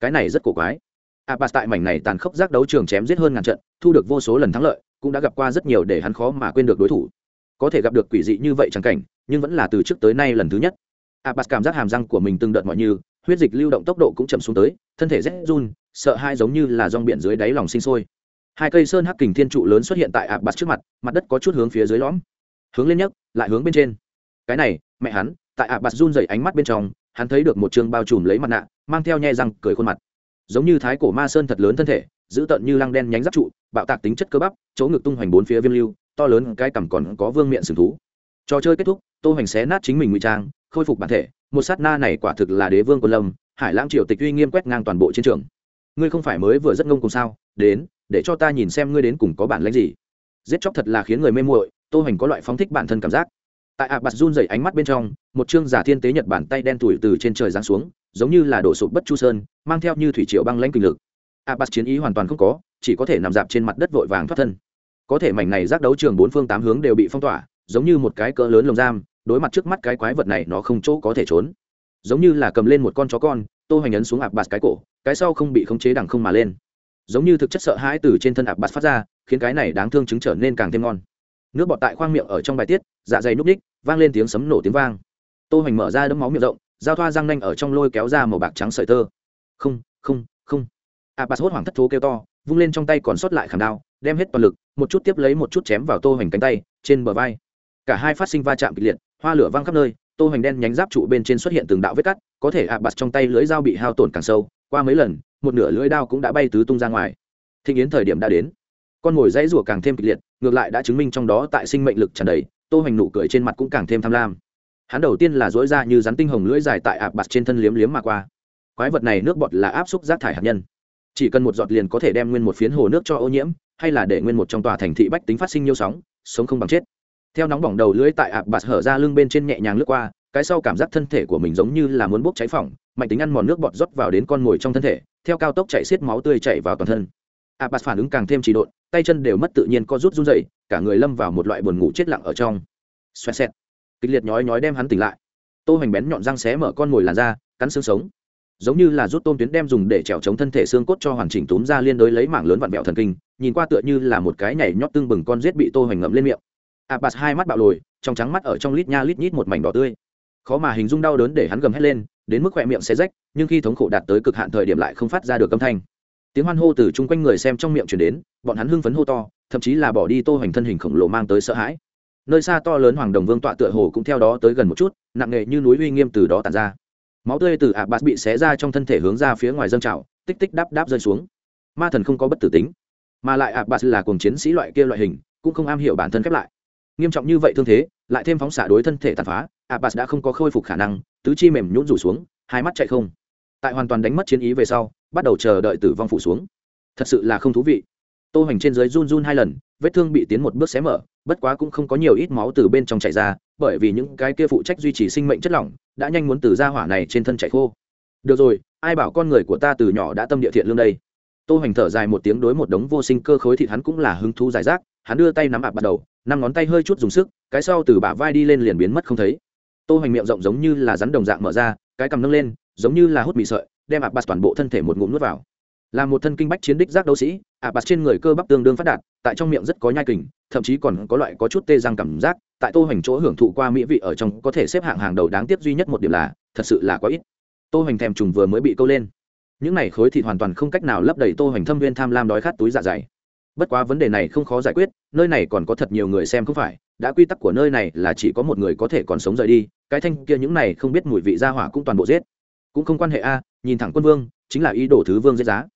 cái này rất cổ quái. Abbas tại mảnh này tàn khốc giác đấu trường chém giết hơn ngàn trận, thu được vô số lần thắng lợi, cũng đã gặp qua rất nhiều để hắn khó mà quên được đối thủ. Có thể gặp được quỷ dị như vậy chẳng cảnh, nhưng vẫn là từ trước tới nay lần thứ nhất. Abbas cảm giác hàm răng của mình từng đợt mọi như, huyết dịch lưu động tốc độ cũng chậm xuống tới, thân thể rét run, sợ hai giống như là rong biển dưới đáy lòng sinh sôi. Hai cây sơn hắc kình thiên trụ lớn xuất hiện tại abbas trước mặt mặt đất có chút hướng phía dưới lõm. Hướng lên nhấc, lại hướng bên trên. Cái này, mẹ hắn, tại abbas run dày ánh mắt bên trong hắn thấy được một trường bao trùm lấy mặt nạ, mang theo nhai răng cười khuôn mặt. Giống như thái cổ ma sơn thật lớn thân thể, giữ tận như lăng đen nhánh giáp trụ, bạo tạc tính chất cơ bắp, chỗ ngực tung hoành bốn phía viêm lưu, to lớn cái cằm còn có vương miệng sừng thú. Trò chơi kết thúc, tô hoành xé nát chính mình ngụy trang, khôi phục bản thể, một sát na này quả thực là đế vương quân lâm, hải lãng triều tịch uy nghiêm quét ngang toàn bộ chiến trường. Ngươi không phải mới vừa rất ngông cùng sao? Đến, để cho ta nhìn xem ngươi đến cùng có bản lãnh gì. Giết chóc thật là khiến người mê muội, tô hoành có loại phóng thích bản thân cảm giác tại ạ bạt run dày ánh mắt bên trong, một chương giả thiên tế nhật bản tay đen thủi từ trên trời giáng xuống, giống như là đổ sụp bất chu sơn, mang theo như thủy triệu băng lãnh kinh lực. Ạ bạt chiến ý hoàn toàn không có, chỉ có thể nằm dạp trên mặt đất vội vàng thoát thân. Có thể mảnh này giác đấu trường bốn phương tám hướng đều bị phong tỏa, giống như một cái cỡ lớn lồng giam, đối mặt trước mắt cái quái vật này nó không chỗ có thể trốn. Giống như là cầm lên một con chó con, tô hoành ấn xuống ạp bạt cái cổ, cái sau không bị khống chế đằng không mà lên. Giống như thực chất sợ hãi từ trên thân ạp bạt phát ra, khiến cái này đáng thương chứng trở nên càng thêm ngon. Nước bọt tại khoang miệng ở trong bài tiết dạ dày núp ních vang lên tiếng sấm nổ tiếng vang. Tô hoành mở ra đấm máu miệng rộng giao thoa răng nanh ở trong lôi kéo ra màu bạc trắng sợi tơ. Không không không. A à, bạt hốt hoảng thất thố kêu to vung lên trong tay còn sót lại khảm đao đem hết toàn lực một chút tiếp lấy một chút chém vào tô hoành cánh tay trên bờ vai. Cả hai phát sinh va chạm kịch liệt hoa lửa văng khắp nơi tô hoành đen nhánh giáp trụ bên trên xuất hiện từng đạo vết cắt có thể ạ à trong tay lưỡi dao bị hao tổn càng sâu qua mấy lần một nửa lưỡi đao cũng đã bay tứ tung ra ngoài. Thịnh yến thời điểm đã đến. Con mồi dãy rủa càng thêm kịch liệt ngược lại đã chứng minh trong đó tại sinh mệnh lực tràn đầy tô hoành nụ cười trên mặt cũng càng thêm tham lam. Hắn đầu tiên là dối ra như rắn tinh hồng lưỡi dài tại ạp bạt trên thân liếm liếm mà qua. Quái vật này nước bọt là áp suất rác thải hạt nhân. Chỉ cần một giọt liền có thể đem nguyên một phiến hồ nước cho ô nhiễm, hay là để nguyên một trong tòa thành thị bách tính phát sinh nhiều sóng, sống không bằng chết. Theo nóng bỏng đầu lưỡi tại ạp bạt hở ra lưng bên trên nhẹ nhàng lướt qua, cái sau cảm giác thân thể của mình giống như là muốn bốc cháy phỏng, mạnh tính ăn mòn nước bọt rót vào đến con mồi trong thân thể, theo cao tốc chạy xiết máu tươi chạy vào toàn thân. À, abbas phản ứng càng thêm chỉ độn, tay chân đều mất tự nhiên co rút run dậy cả người lâm vào một loại buồn ngủ chết lặng ở trong. Xoẹt xẹt. Kịch liệt nhói nhói đem hắn tỉnh lại. Tô hoành bén nhọn răng xé mở con ngồi làn da, cắn xương sống. Giống như là rút tôm tuyến đem dùng để trèo chống thân thể xương cốt cho hoàn chỉnh túm ra liên đối lấy mảng lớn vặn vẹo thần kinh, nhìn qua tựa như là một cái nhảy nhót tương bừng con rết bị tô hoành ngậm lên miệng. À, abbas hai mắt bạo lồi, trong trắng mắt ở trong lít nha lít nhít một mảnh đỏ tươi. Khó mà hình dung đau đớn để hắn gầm hét lên, đến mức khỏe miệng xé rách, nhưng khi thống khổ đạt tới cực hạn thời điểm lại không phát ra được âm thanh tiếng hoan hô từ chung quanh người xem trong miệng chuyển đến, bọn hắn hưng phấn hô to, thậm chí là bỏ đi tô hoành thân hình khổng lồ mang tới sợ hãi. Nơi xa to lớn hoàng đồng vương tọa tựa hồ cũng theo đó tới gần một chút, nặng nề như núi uy nghiêm từ đó tàn ra. Máu tươi từ ạ à bạt bị xé ra trong thân thể hướng ra phía ngoài dâng trào, tích tích đáp đáp rơi xuống. Ma thần không có bất tử tính, mà lại ạ à bạt là cùng chiến sĩ loại kia loại hình, cũng không am hiểu bản thân khép lại. Nghiêm trọng như vậy thương thế, lại thêm phóng xạ đối thân thể tàn phá, ạ à bạt đã không có khôi phục khả năng, tứ chi mềm nhũn rủ xuống, hai mắt chạy không tại hoàn toàn đánh mất chiến ý về sau, bắt đầu chờ đợi tử vong phủ xuống. Thật sự là không thú vị. Tô hoành trên dưới run run hai lần, vết thương bị tiến một bước xé mở, bất quá cũng không có nhiều ít máu từ bên trong chảy ra, bởi vì những cái kia phụ trách duy trì sinh mệnh chất lỏng, đã nhanh muốn từ ra hỏa này trên thân chảy khô. Được rồi, ai bảo con người của ta từ nhỏ đã tâm địa thiện lương đây? Tô hoành thở dài một tiếng đối một đống vô sinh cơ khối thì hắn cũng là hứng thú giải rác, hắn đưa tay nắm ạp bắt đầu, năm ngón tay hơi chút dùng sức, cái sau từ bả vai đi lên liền biến mất không thấy. Tô hoành miệng rộng giống như là rắn đồng dạng mở ra, cái cằm nâng lên giống như là hút mị sợi, đem abbas toàn bộ thân thể một ngụm nuốt vào. Là một thân kinh bách chiến đích giác đấu sĩ, abbas trên người cơ bắp tương đương phát đạt, tại trong miệng rất có nhai kình, thậm chí còn có loại có chút tê răng cảm giác, tại tô hoành chỗ hưởng thụ qua mỹ vị ở trong có thể xếp hạng hàng đầu đáng tiếc duy nhất một điểm là, thật sự là có ít. Tô hoành thèm trùng vừa mới bị câu lên. Những này khối thịt hoàn toàn không cách nào lấp đầy tô hoành thâm viên tham lam đói khát túi dạ dày. Bất quá vấn đề này không khó giải quyết, nơi này còn có thật nhiều người xem không phải, đã quy tắc của nơi này là chỉ có một người có thể còn sống rời đi, cái thanh kia những này không biết mùi vị ra hỏa cũng toàn bộ giết cũng không quan hệ a, nhìn thẳng quân vương, chính là ý đồ thứ vương dễ giá.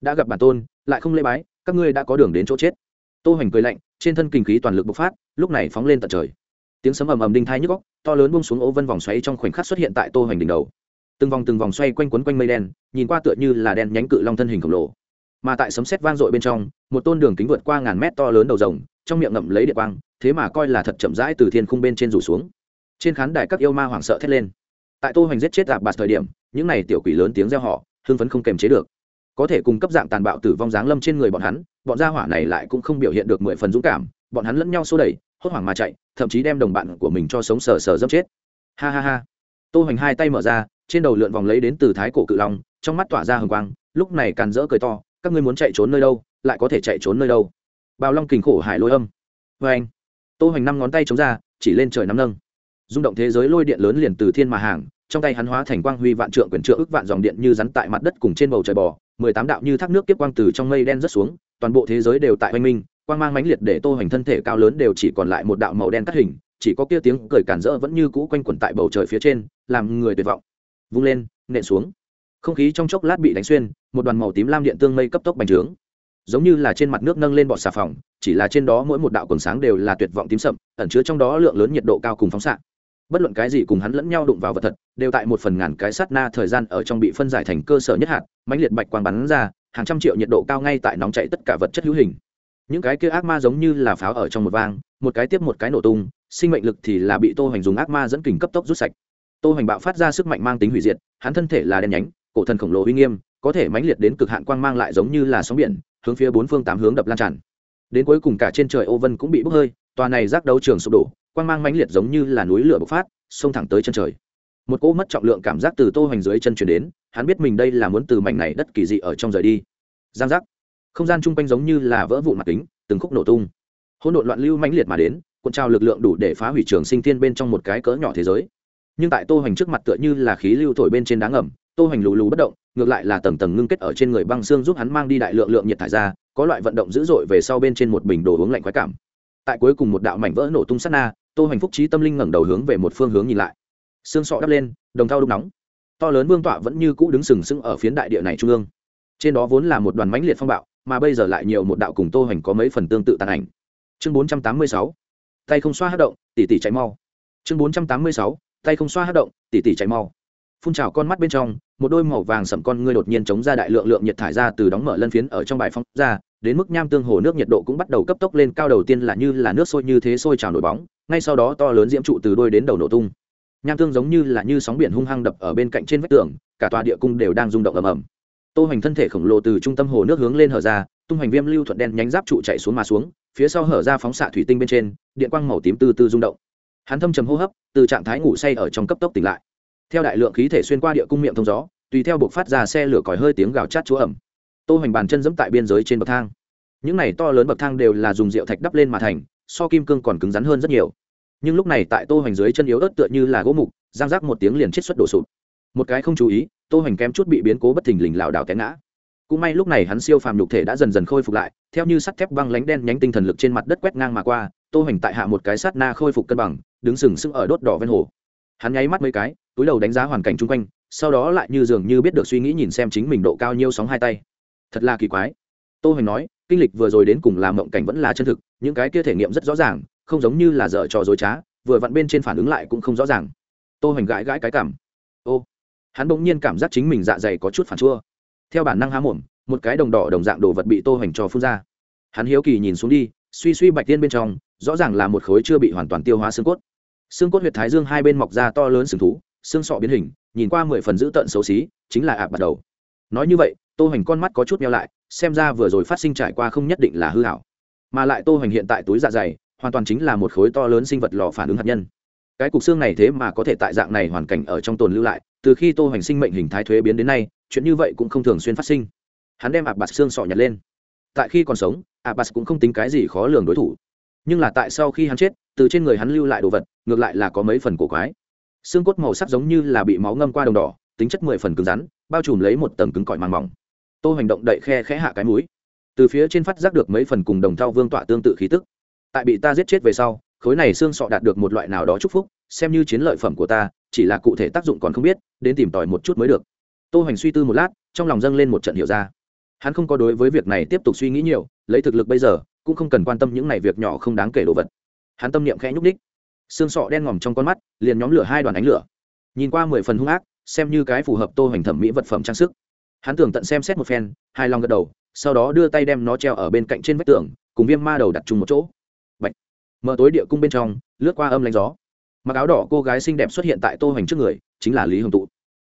Đã gặp bản tôn, lại không lễ bái, các ngươi đã có đường đến chỗ chết. Tô hoành cười lạnh, trên thân kinh khí toàn lực bộc phát, lúc này phóng lên tận trời. Tiếng sấm ầm ầm đinh thai nhức góc to lớn bung xuống ố vân vòng xoáy trong khoảnh khắc xuất hiện tại tô hoành đỉnh đầu. Từng vòng từng vòng xoay quanh quấn quanh mây đen, nhìn qua tựa như là đen nhánh cự long thân hình khổng lồ. Mà tại sấm sét vang dội bên trong, một tôn đường kính vượt qua ngàn mét to lớn đầu rồng, trong miệng ngậm lấy địa quang, thế mà coi là thật chậm rãi từ thiên khung bên trên rủ xuống. Trên khán đài các yêu ma hoảng sợ thét lên. Tại tô hoành giết chết tạp bạt thời điểm những này tiểu quỷ lớn tiếng reo họ hưng phấn không kềm chế được. Có thể cung cấp dạng tàn bạo tử vong giáng lâm trên người bọn hắn, bọn gia hỏa này lại cũng không biểu hiện được mười phần dũng cảm, bọn hắn lẫn nhau xô đẩy, hốt hoảng mà chạy, thậm chí đem đồng bạn của mình cho sống sờ sờ dâm chết. Ha ha ha. Tô hoành hai tay mở ra, trên đầu lượn vòng lấy đến từ thái cổ cự long, trong mắt tỏa ra hừng quang, lúc này càn rỡ cười to, các ngươi muốn chạy trốn nơi đâu, lại có thể chạy trốn nơi đâu? Bào long kình khổ hải lôi âm. Vê anh, tô hoành năm ngón tay chống ra, chỉ lên trời nắm nâng. Rung động thế giới lôi điện lớn liền từ thiên mà hàng trong tay hắn hóa thành quang huy vạn trượng quyển trượng ức vạn dòng điện như rắn tại mặt đất cùng trên bầu trời bò. Mười tám đạo như thác nước kiếp quang từ trong mây đen rớt xuống, toàn bộ thế giới đều tại oanh minh, quang mang mãnh liệt để tô hoành thân thể cao lớn đều chỉ còn lại một đạo màu đen cắt hình, chỉ có kia tiếng cười cản rỡ vẫn như cũ quanh quẩn tại bầu trời phía trên, làm người tuyệt vọng. Vung lên, nện xuống. Không khí trong chốc lát bị đánh xuyên, một đoàn màu tím lam điện tương mây cấp tốc bành trướng. Giống như là trên mặt nước nâng lên bọt xà phòng, chỉ là trên đó mỗi một đạo quần sáng đều là tuyệt vọng tím sậm, ẩn chứa trong đó lượng lớn nhiệt độ cao cùng phóng xạ bất luận cái gì cùng hắn lẫn nhau đụng vào vật thật, đều tại một phần ngàn cái sát na thời gian ở trong bị phân giải thành cơ sở nhất hạt, mãnh liệt bạch quang bắn ra, hàng trăm triệu nhiệt độ cao ngay tại nóng chạy tất cả vật chất hữu hình. Những cái kia ác ma giống như là pháo ở trong một vang, một cái tiếp một cái nổ tung, sinh mệnh lực thì là bị tô hoành dùng ác ma dẫn kình cấp tốc rút sạch. Tô hoành bạo phát ra sức mạnh mang tính hủy diệt, hắn thân thể là đen nhánh, cổ thần khổng lồ uy nghiêm, có thể mãnh liệt đến cực hạn quang mang lại giống như là sóng biển, hướng phía bốn phương tám hướng đập lan tràn. Đến cuối cùng cả trên trời ô vân cũng bị bốc hơi tòa này giác đấu trường sụp đổ, quang mang mãnh liệt giống như là núi lửa bộc phát, xông thẳng tới chân trời. Một cỗ mất trọng lượng cảm giác từ tô hoành dưới chân chuyển đến, hắn biết mình đây là muốn từ mảnh này đất kỳ dị ở trong rời đi. Giang giác. Không gian chung quanh giống như là vỡ vụn mặt kính, từng khúc nổ tung. Hỗn độn loạn lưu mãnh liệt mà đến, cuộn trào lực lượng đủ để phá hủy trường sinh thiên bên trong một cái cỡ nhỏ thế giới. Nhưng tại tô hoành trước mặt tựa như là khí lưu thổi bên trên đá ngầm, tô hoành lù lù bất động, ngược lại là tầng tầng ngưng kết ở trên người băng xương giúp hắn mang đi đại lượng lượng nhiệt thải ra, có loại vận động dữ dội về sau bên trên một bình đồ uống lạnh khoái cảm tại cuối cùng một đạo mảnh vỡ nổ tung sát na, tô hoành phúc trí tâm linh ngẩng đầu hướng về một phương hướng nhìn lại. Xương sọ đắp lên, đồng thau đúc nóng. To lớn vương tọa vẫn như cũ đứng sừng sững ở phiến đại địa này trung ương. Trên đó vốn là một đoàn mãnh liệt phong bạo, mà bây giờ lại nhiều một đạo cùng tô hoành có mấy phần tương tự tàn ảnh. Chương bốn trăm tám mươi sáu. Tay không xoa hát động, tỉ tỉ cháy mau. Chương bốn trăm tám mươi sáu. Tay không xoa hát động, tỉ tỉ cháy mau. Phun trào con mắt bên trong, một đôi màu vàng sẫm con ngươi đột nhiên chống ra đại lượng lượng nhiệt thải ra từ đóng mở lân phiến ở trong bài phong ra đến mức nham tương hồ nước nhiệt độ cũng bắt đầu cấp tốc lên cao đầu tiên là như là nước sôi như thế sôi trào nổi bóng, ngay sau đó to lớn diễm trụ từ đôi đến đầu nổ tung. Nham tương giống như là như sóng biển hung hăng đập ở bên cạnh trên vách tường, cả tòa địa cung đều đang rung động ầm ầm. Tô hoành thân thể khổng lồ từ trung tâm hồ nước hướng lên hở ra, tung hoành viêm lưu thuận đen nhánh giáp trụ chạy xuống mà xuống, phía sau hở ra phóng xạ thủy tinh bên trên, điện quang màu tím từ từ rung động. Hắn thâm trầm hô hấp, từ trạng thái ngủ say ở trong cấp tốc tỉnh lại. Theo đại lượng khí thể xuyên qua địa cung miệng thông gió, tùy theo buộc phát ra xe lửa còi hơi tiếng gào chát chúa ẩm tô hoành bàn chân dẫm tại biên giới trên bậc thang. Những này to lớn bậc thang đều là dùng rượu thạch đắp lên mà thành, so kim cương còn cứng rắn hơn rất nhiều. Nhưng lúc này tại tô hoành dưới chân yếu ớt tựa như là gỗ mục, giang rác một tiếng liền chết xuất đổ sụp. Một cái không chú ý, tô hoành kém chút bị biến cố bất thình lình lảo đảo té ngã. Cũng may lúc này hắn siêu phàm nhục thể đã dần dần khôi phục lại, theo như sắt thép băng lánh đen nhánh tinh thần lực trên mặt đất quét ngang mà qua, tô hoành tại hạ một cái sát na khôi phục cân bằng, đứng sừng sững ở đốt đỏ ven hồ. Hắn nháy mắt mấy cái, túi đầu đánh giá hoàn cảnh chung quanh, sau đó lại như dường như biết được suy nghĩ nhìn xem chính mình độ cao nhiêu sóng hai tay thật là kỳ quái. Tô hoành nói, kinh lịch vừa rồi đến cùng làm mộng cảnh vẫn là chân thực, những cái kia thể nghiệm rất rõ ràng, không giống như là dở trò dối trá, vừa vặn bên trên phản ứng lại cũng không rõ ràng. Tô hoành gãi gãi cái cảm. Ô, hắn bỗng nhiên cảm giác chính mình dạ dày có chút phản chua. Theo bản năng há mồm, một cái đồng đỏ đồng dạng đồ vật bị tô hoành cho phun ra. Hắn hiếu kỳ nhìn xuống đi, suy suy bạch tiên bên trong, rõ ràng là một khối chưa bị hoàn toàn tiêu hóa xương cốt. Xương cốt huyệt thái dương hai bên mọc ra to lớn sừng thú, xương sọ biến hình, nhìn qua mười phần dữ tợn xấu xí, chính là ạ bắt đầu. Nói như vậy tô hoành con mắt có chút meo lại, xem ra vừa rồi phát sinh trải qua không nhất định là hư hảo. Mà lại tô hoành hiện tại túi dạ dày, hoàn toàn chính là một khối to lớn sinh vật lò phản ứng hạt nhân. Cái cục xương này thế mà có thể tại dạng này hoàn cảnh ở trong tồn lưu lại, từ khi tô hoành sinh mệnh hình thái thuế biến đến nay, chuyện như vậy cũng không thường xuyên phát sinh. Hắn đem ạp bạt xương sọ nhặt lên. Tại khi còn sống ạp bạt cũng không tính cái gì khó lường đối thủ. Nhưng là tại sau khi hắn chết, từ trên người hắn lưu lại đồ vật, ngược lại là có mấy phần cổ quái. Xương cốt màu sắc giống như là bị máu ngâm qua đồng đỏ, tính chất mười phần cứng rắn, bao trùm lấy một tầng cứng cỏi màng mỏng tô hành động đậy khe khẽ hạ cái mũi. Từ phía trên phát giác được mấy phần cùng đồng thau vương tọa tương tự khí tức. Tại bị ta giết chết về sau, khối này xương sọ đạt được một loại nào đó chúc phúc, xem như chiến lợi phẩm của ta, chỉ là cụ thể tác dụng còn không biết, đến tìm tòi một chút mới được. Tô hành suy tư một lát, trong lòng dâng lên một trận hiểu ra. Hắn không có đối với việc này tiếp tục suy nghĩ nhiều, lấy thực lực bây giờ, cũng không cần quan tâm những này việc nhỏ không đáng kể đồ vật. Hắn tâm niệm khẽ nhúc ních xương sọ đen ngòm trong con mắt, liền nhóm lửa hai đoàn ánh lửa. Nhìn qua mười phần hung ác, xem như cái phù hợp tô hành thẩm mỹ vật phẩm trang sức hắn tưởng tận xem xét một phen hai lòng gật đầu, sau đó đưa tay đem nó treo ở bên cạnh trên vách tường, cùng viêm ma đầu đặt chung một chỗ. Bạch. mở tối địa cung bên trong, lướt qua âm lanh gió. Mặc áo đỏ cô gái xinh đẹp xuất hiện tại tô hoành trước người, chính là lý hồng tụ.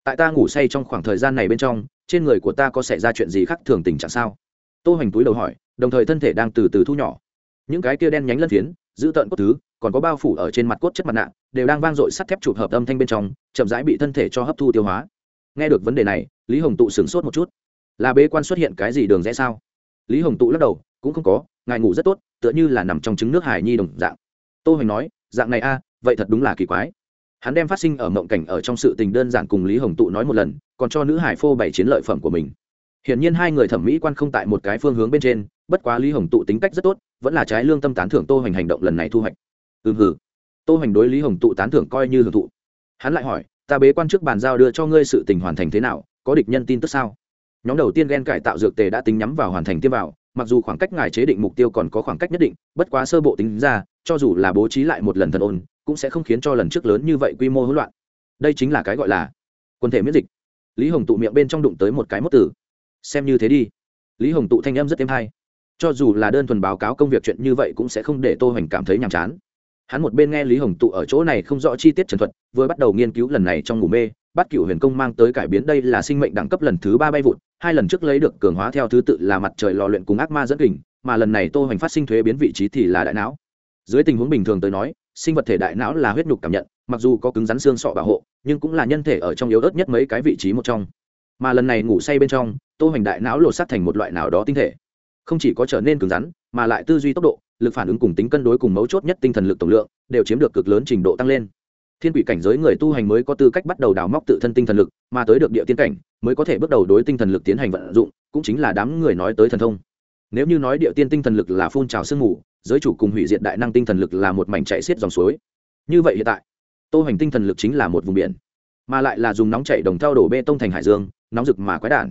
Tại ta ngủ say trong khoảng thời gian này bên trong, trên người của ta có xảy ra chuyện gì khác thường tình trạng sao? Tô hoành túi đầu hỏi, đồng thời thân thể đang từ từ thu nhỏ. Những cái kia đen nhánh lân phiến, giữ tợn cốt thứ, còn có bao phủ ở trên mặt cốt chất mặt nạ, đều đang vang dội sắt thép chụp hợp âm thanh bên trong, chậm rãi bị thân thể cho hấp thu tiêu hóa nghe được vấn đề này, lý hồng tụ sửng sốt một chút. Là bế quan xuất hiện cái gì đường rẽ sao? Lý hồng tụ lắc đầu, cũng không có, ngài ngủ rất tốt, tựa như là nằm trong trứng nước hải nhi đồng dạng. Tô hoành nói, dạng này a, vậy thật đúng là kỳ quái. Hắn đem phát sinh ở mộng cảnh ở trong sự tình đơn giản cùng lý hồng tụ nói một lần, còn cho nữ hải phô bày chiến lợi phẩm của mình. Hiển nhiên hai người thẩm mỹ quan không tại một cái phương hướng bên trên, bất quá lý hồng tụ tính cách rất tốt, vẫn là trái lương tâm tán thưởng tô hoành hành động lần này thu hoạch. Ừ hừ. Tô hoành đối lý hồng tụ tán thưởng coi như hưởng thụ. Hắn lại hỏi ta bế quan trước bàn giao đưa cho ngươi sự tình hoàn thành thế nào, có địch nhân tin tức sao? Nhóm đầu tiên ghen cải tạo dược tề đã tính nhắm vào hoàn thành tiêm vào, mặc dù khoảng cách ngài chế định mục tiêu còn có khoảng cách nhất định, bất quá sơ bộ tính ra, cho dù là bố trí lại một lần thần ôn, cũng sẽ không khiến cho lần trước lớn như vậy quy mô hỗn loạn. Đây chính là cái gọi là quân thể miễn dịch. Lý hồng tụ miệng bên trong đụng tới một cái mốt tử xem như thế đi. Lý hồng tụ thanh em rất êm hay cho dù là đơn thuần báo cáo công việc chuyện như vậy cũng sẽ không để tô hoành cảm thấy nhàm chán hắn một bên nghe lý hồng tụ ở chỗ này không rõ chi tiết trần thuật, vừa bắt đầu nghiên cứu lần này trong ngủ mê, bắt cựu huyền công mang tới cải biến đây là sinh mệnh đẳng cấp lần thứ ba bay vụt, hai lần trước lấy được cường hóa theo thứ tự là mặt trời lò luyện cùng ác ma dẫn kình, mà lần này tô hoành phát sinh thuế biến vị trí thì là đại não. Dưới tình huống bình thường tới nói, sinh vật thể đại não là huyết nhục cảm nhận, mặc dù có cứng rắn xương sọ bảo hộ, nhưng cũng là nhân thể ở trong yếu ớt nhất mấy cái vị trí một trong. Mà lần này ngủ say bên trong, tô hoành đại não lột sát thành một loại nào đó tinh thể. Không chỉ có trở nên cứng rắn mà lại tư duy tốc độ, lực phản ứng cùng tính cân đối cùng mấu chốt nhất tinh thần lực tổng lượng, đều chiếm được cực lớn trình độ tăng lên. Thiên quỷ cảnh giới người tu hành mới có tư cách bắt đầu đào móc tự thân tinh thần lực, mà tới được địa tiên cảnh, mới có thể bước đầu đối tinh thần lực tiến hành vận dụng, cũng chính là đám người nói tới thần thông. Nếu như nói địa tiên tinh thần lực là phun trào sương mù, giới chủ cùng hủy diệt đại năng tinh thần lực là một mảnh chạy xiết dòng suối. Như vậy hiện tại, tô hành tinh thần lực chính là một vùng biển, mà lại là dùng nóng chảy đồng theo đổ bê tông thành hải dương, nóng rực mà quái đản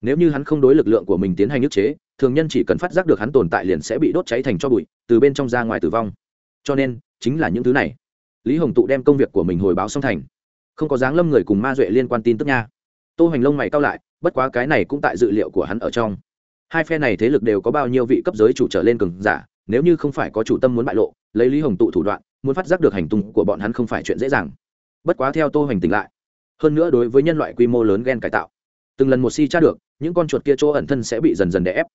nếu như hắn không đối lực lượng của mình tiến hành ức chế, thường nhân chỉ cần phát giác được hắn tồn tại liền sẽ bị đốt cháy thành cho bụi, từ bên trong ra ngoài tử vong. Cho nên, chính là những thứ này. Lý hồng tụ đem công việc của mình hồi báo xong thành. Không có dáng lâm người cùng ma duệ liên quan tin tức nha. Tô hoành lông mày cao lại, bất quá cái này cũng tại dự liệu của hắn ở trong. Hai phe này thế lực đều có bao nhiêu vị cấp giới chủ trở lên cường giả, nếu như không phải có chủ tâm muốn bại lộ, lấy lý hồng tụ thủ đoạn, muốn phát giác được hành tung của bọn hắn không phải chuyện dễ dàng. Bất quá theo tô hoành tỉnh lại, hơn nữa đối với nhân loại quy mô lớn ghen cải tạo từng lần một si tra được, những con chuột kia chỗ ẩn thân sẽ bị dần dần đè ép.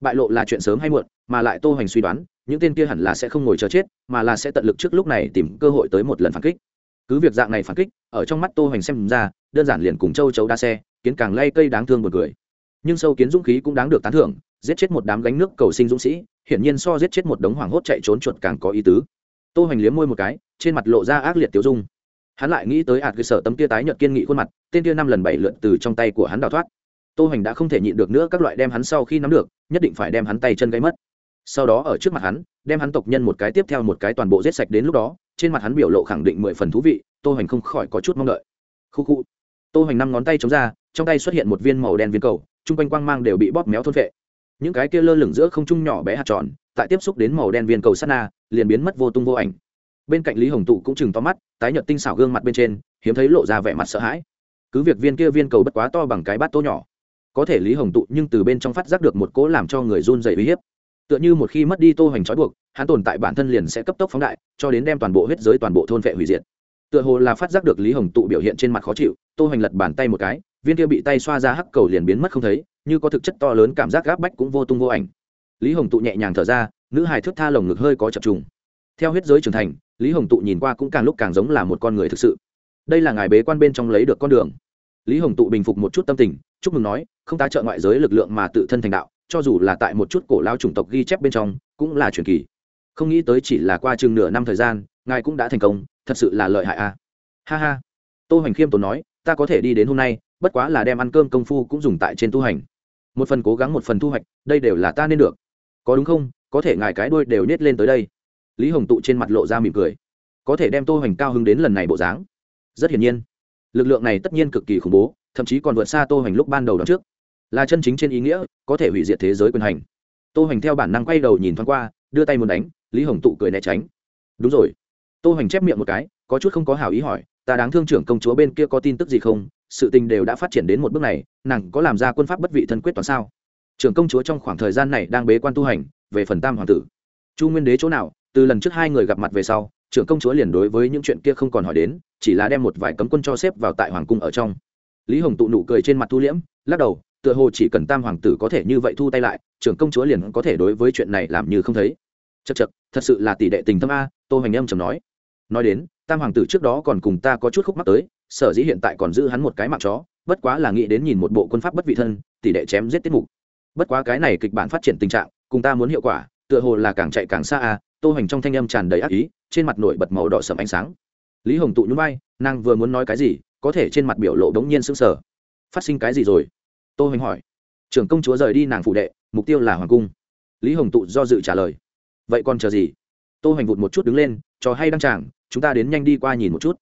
Bại lộ là chuyện sớm hay muộn, mà lại tô hoành suy đoán, những tên kia hẳn là sẽ không ngồi chờ chết, mà là sẽ tận lực trước lúc này tìm cơ hội tới một lần phản kích. Cứ việc dạng này phản kích, ở trong mắt tô hoành xem ra, đơn giản liền cùng châu chấu đa xe, kiến càng lay cây đáng thương một người nhưng sâu kiến dũng khí cũng đáng được tán thưởng, giết chết một đám gánh nước cầu sinh dũng sĩ, hiển nhiên so giết chết một đống hoảng hốt chạy trốn chuột càng có ý tứ. Tô hoành liếm môi một cái, trên mặt lộ ra ác liệt tiêu dung hắn lại nghĩ tới ạt cơ sở tấm tia tái nhợt kiên nghị khuôn mặt, tên tia năm lần bảy lượt từ trong tay của hắn đào thoát. Tô hoành đã không thể nhịn được nữa, các loại đem hắn sau khi nắm được, nhất định phải đem hắn tay chân gây mất. Sau đó ở trước mặt hắn, đem hắn tộc nhân một cái tiếp theo một cái toàn bộ giết sạch đến lúc đó, trên mặt hắn biểu lộ khẳng định mười phần thú vị, tô hoành không khỏi có chút mong đợi. Khu khu. Tô hoành năm ngón tay chống ra, trong tay xuất hiện một viên màu đen viên cầu, chung quanh quang mang đều bị bóp méo thôn vệ những cái kia lơ lửng giữa không trung nhỏ bé hạt tròn, tại tiếp xúc đến màu đen viên cầu sát na, liền biến mất vô tung vô ảnh bên cạnh lý hồng tụ cũng chừng to mắt, tái nhợt tinh xảo gương mặt bên trên, hiếm thấy lộ ra vẻ mặt sợ hãi. Cứ việc viên kia viên cầu bất quá to bằng cái bát tô nhỏ, có thể lý hồng tụ nhưng từ bên trong phát giác được một cỗ làm cho người run dày uy hiếp. Tựa như một khi mất đi tô hoành trói buộc, hắn tồn tại bản thân liền sẽ cấp tốc phóng đại, cho đến đem toàn bộ huyết giới, toàn bộ thôn vệ hủy diệt. Tựa hồ là phát giác được lý hồng tụ biểu hiện trên mặt khó chịu, tô hoành lật bàn tay một cái, viên kia bị tay xoa ra hắc cầu liền biến mất không thấy, như có thực chất to lớn cảm giác gáp bách cũng vô tung vô ảnh. Lý hồng tụ nhẹ nhàng thở ra, nữ hài thước tha lồng ngực hơi có chập trùng. Theo huyết giới trưởng thành lý hồng tụ nhìn qua cũng càng lúc càng giống là một con người thực sự. Đây là ngài bế quan bên trong lấy được con đường. Lý hồng tụ bình phục một chút tâm tình, chúc mừng nói, không tá trợ ngoại giới lực lượng mà tự thân thành đạo, cho dù là tại một chút cổ lao chủng tộc ghi chép bên trong, cũng là truyền kỳ. Không nghĩ tới chỉ là qua chừng nửa năm thời gian, ngài cũng đã thành công, thật sự là lợi hại a. Ha ha. Tô hoành khiêm tốn nói, ta có thể đi đến hôm nay, bất quá là đem ăn cơm công phu cũng dùng tại trên tu hành. Một phần cố gắng một phần thu hoạch, đây đều là ta nên được. Có đúng không? Có thể ngài cái đuôi đều nhét lên tới đây lý hồng tụ trên mặt lộ ra mỉm cười. Có thể đem tô hoành cao hứng đến lần này bộ dáng. Rất hiển nhiên, lực lượng này tất nhiên cực kỳ khủng bố, thậm chí còn vượt xa tô hoành lúc ban đầu đó trước. Là chân chính trên ý nghĩa, có thể hủy diệt thế giới quyền hành. Tô hoành theo bản năng quay đầu nhìn thoáng qua, đưa tay muốn đánh, lý hồng tụ cười né tránh. Đúng rồi. Tô hoành chép miệng một cái, có chút không có hảo ý hỏi, ta đáng thương trưởng công chúa bên kia có tin tức gì không? Sự tình đều đã phát triển đến một bước này, nàng có làm ra quân pháp bất vị thân quyết toàn sao? Trưởng công chúa trong khoảng thời gian này đang bế quan tu hành, về phần tam hoàng tử. Chu nguyên đế chỗ nào? từ lần trước hai người gặp mặt về sau, trưởng công chúa liền đối với những chuyện kia không còn hỏi đến, chỉ là đem một vài cấm quân cho xếp vào tại hoàng cung ở trong. Lý hồng tụ nụ cười trên mặt thu liễm, lắc đầu, tựa hồ chỉ cần tam hoàng tử có thể như vậy thu tay lại, trưởng công chúa liền có thể đối với chuyện này làm như không thấy. Chật chật thật sự là tỷ đệ tình thâm a, tô hoành âm chầm nói. Nói đến, tam hoàng tử trước đó còn cùng ta có chút khúc mắc tới, sở dĩ hiện tại còn giữ hắn một cái mạng chó, bất quá là nghĩ đến nhìn một bộ quân pháp bất vị thân, tỷ đệ chém giết tiết mục. Bất quá cái này kịch bản phát triển tình trạng, cùng ta muốn hiệu quả, tựa hồ là càng chạy càng xa a tô hoành trong thanh âm tràn đầy ác ý, trên mặt nổi bật màu đỏ sầm ánh sáng. Lý hồng tụ nhún vai, nàng vừa muốn nói cái gì, có thể trên mặt biểu lộ đống nhiên sững sờ. Phát sinh cái gì rồi? Tô hoành hỏi. Trưởng công chúa rời đi nàng phụ đệ, mục tiêu là hoàng cung. Lý hồng tụ do dự trả lời. Vậy còn chờ gì? Tô hoành vụt một chút đứng lên, trò hay đăng tràng, chúng ta đến nhanh đi qua nhìn một chút.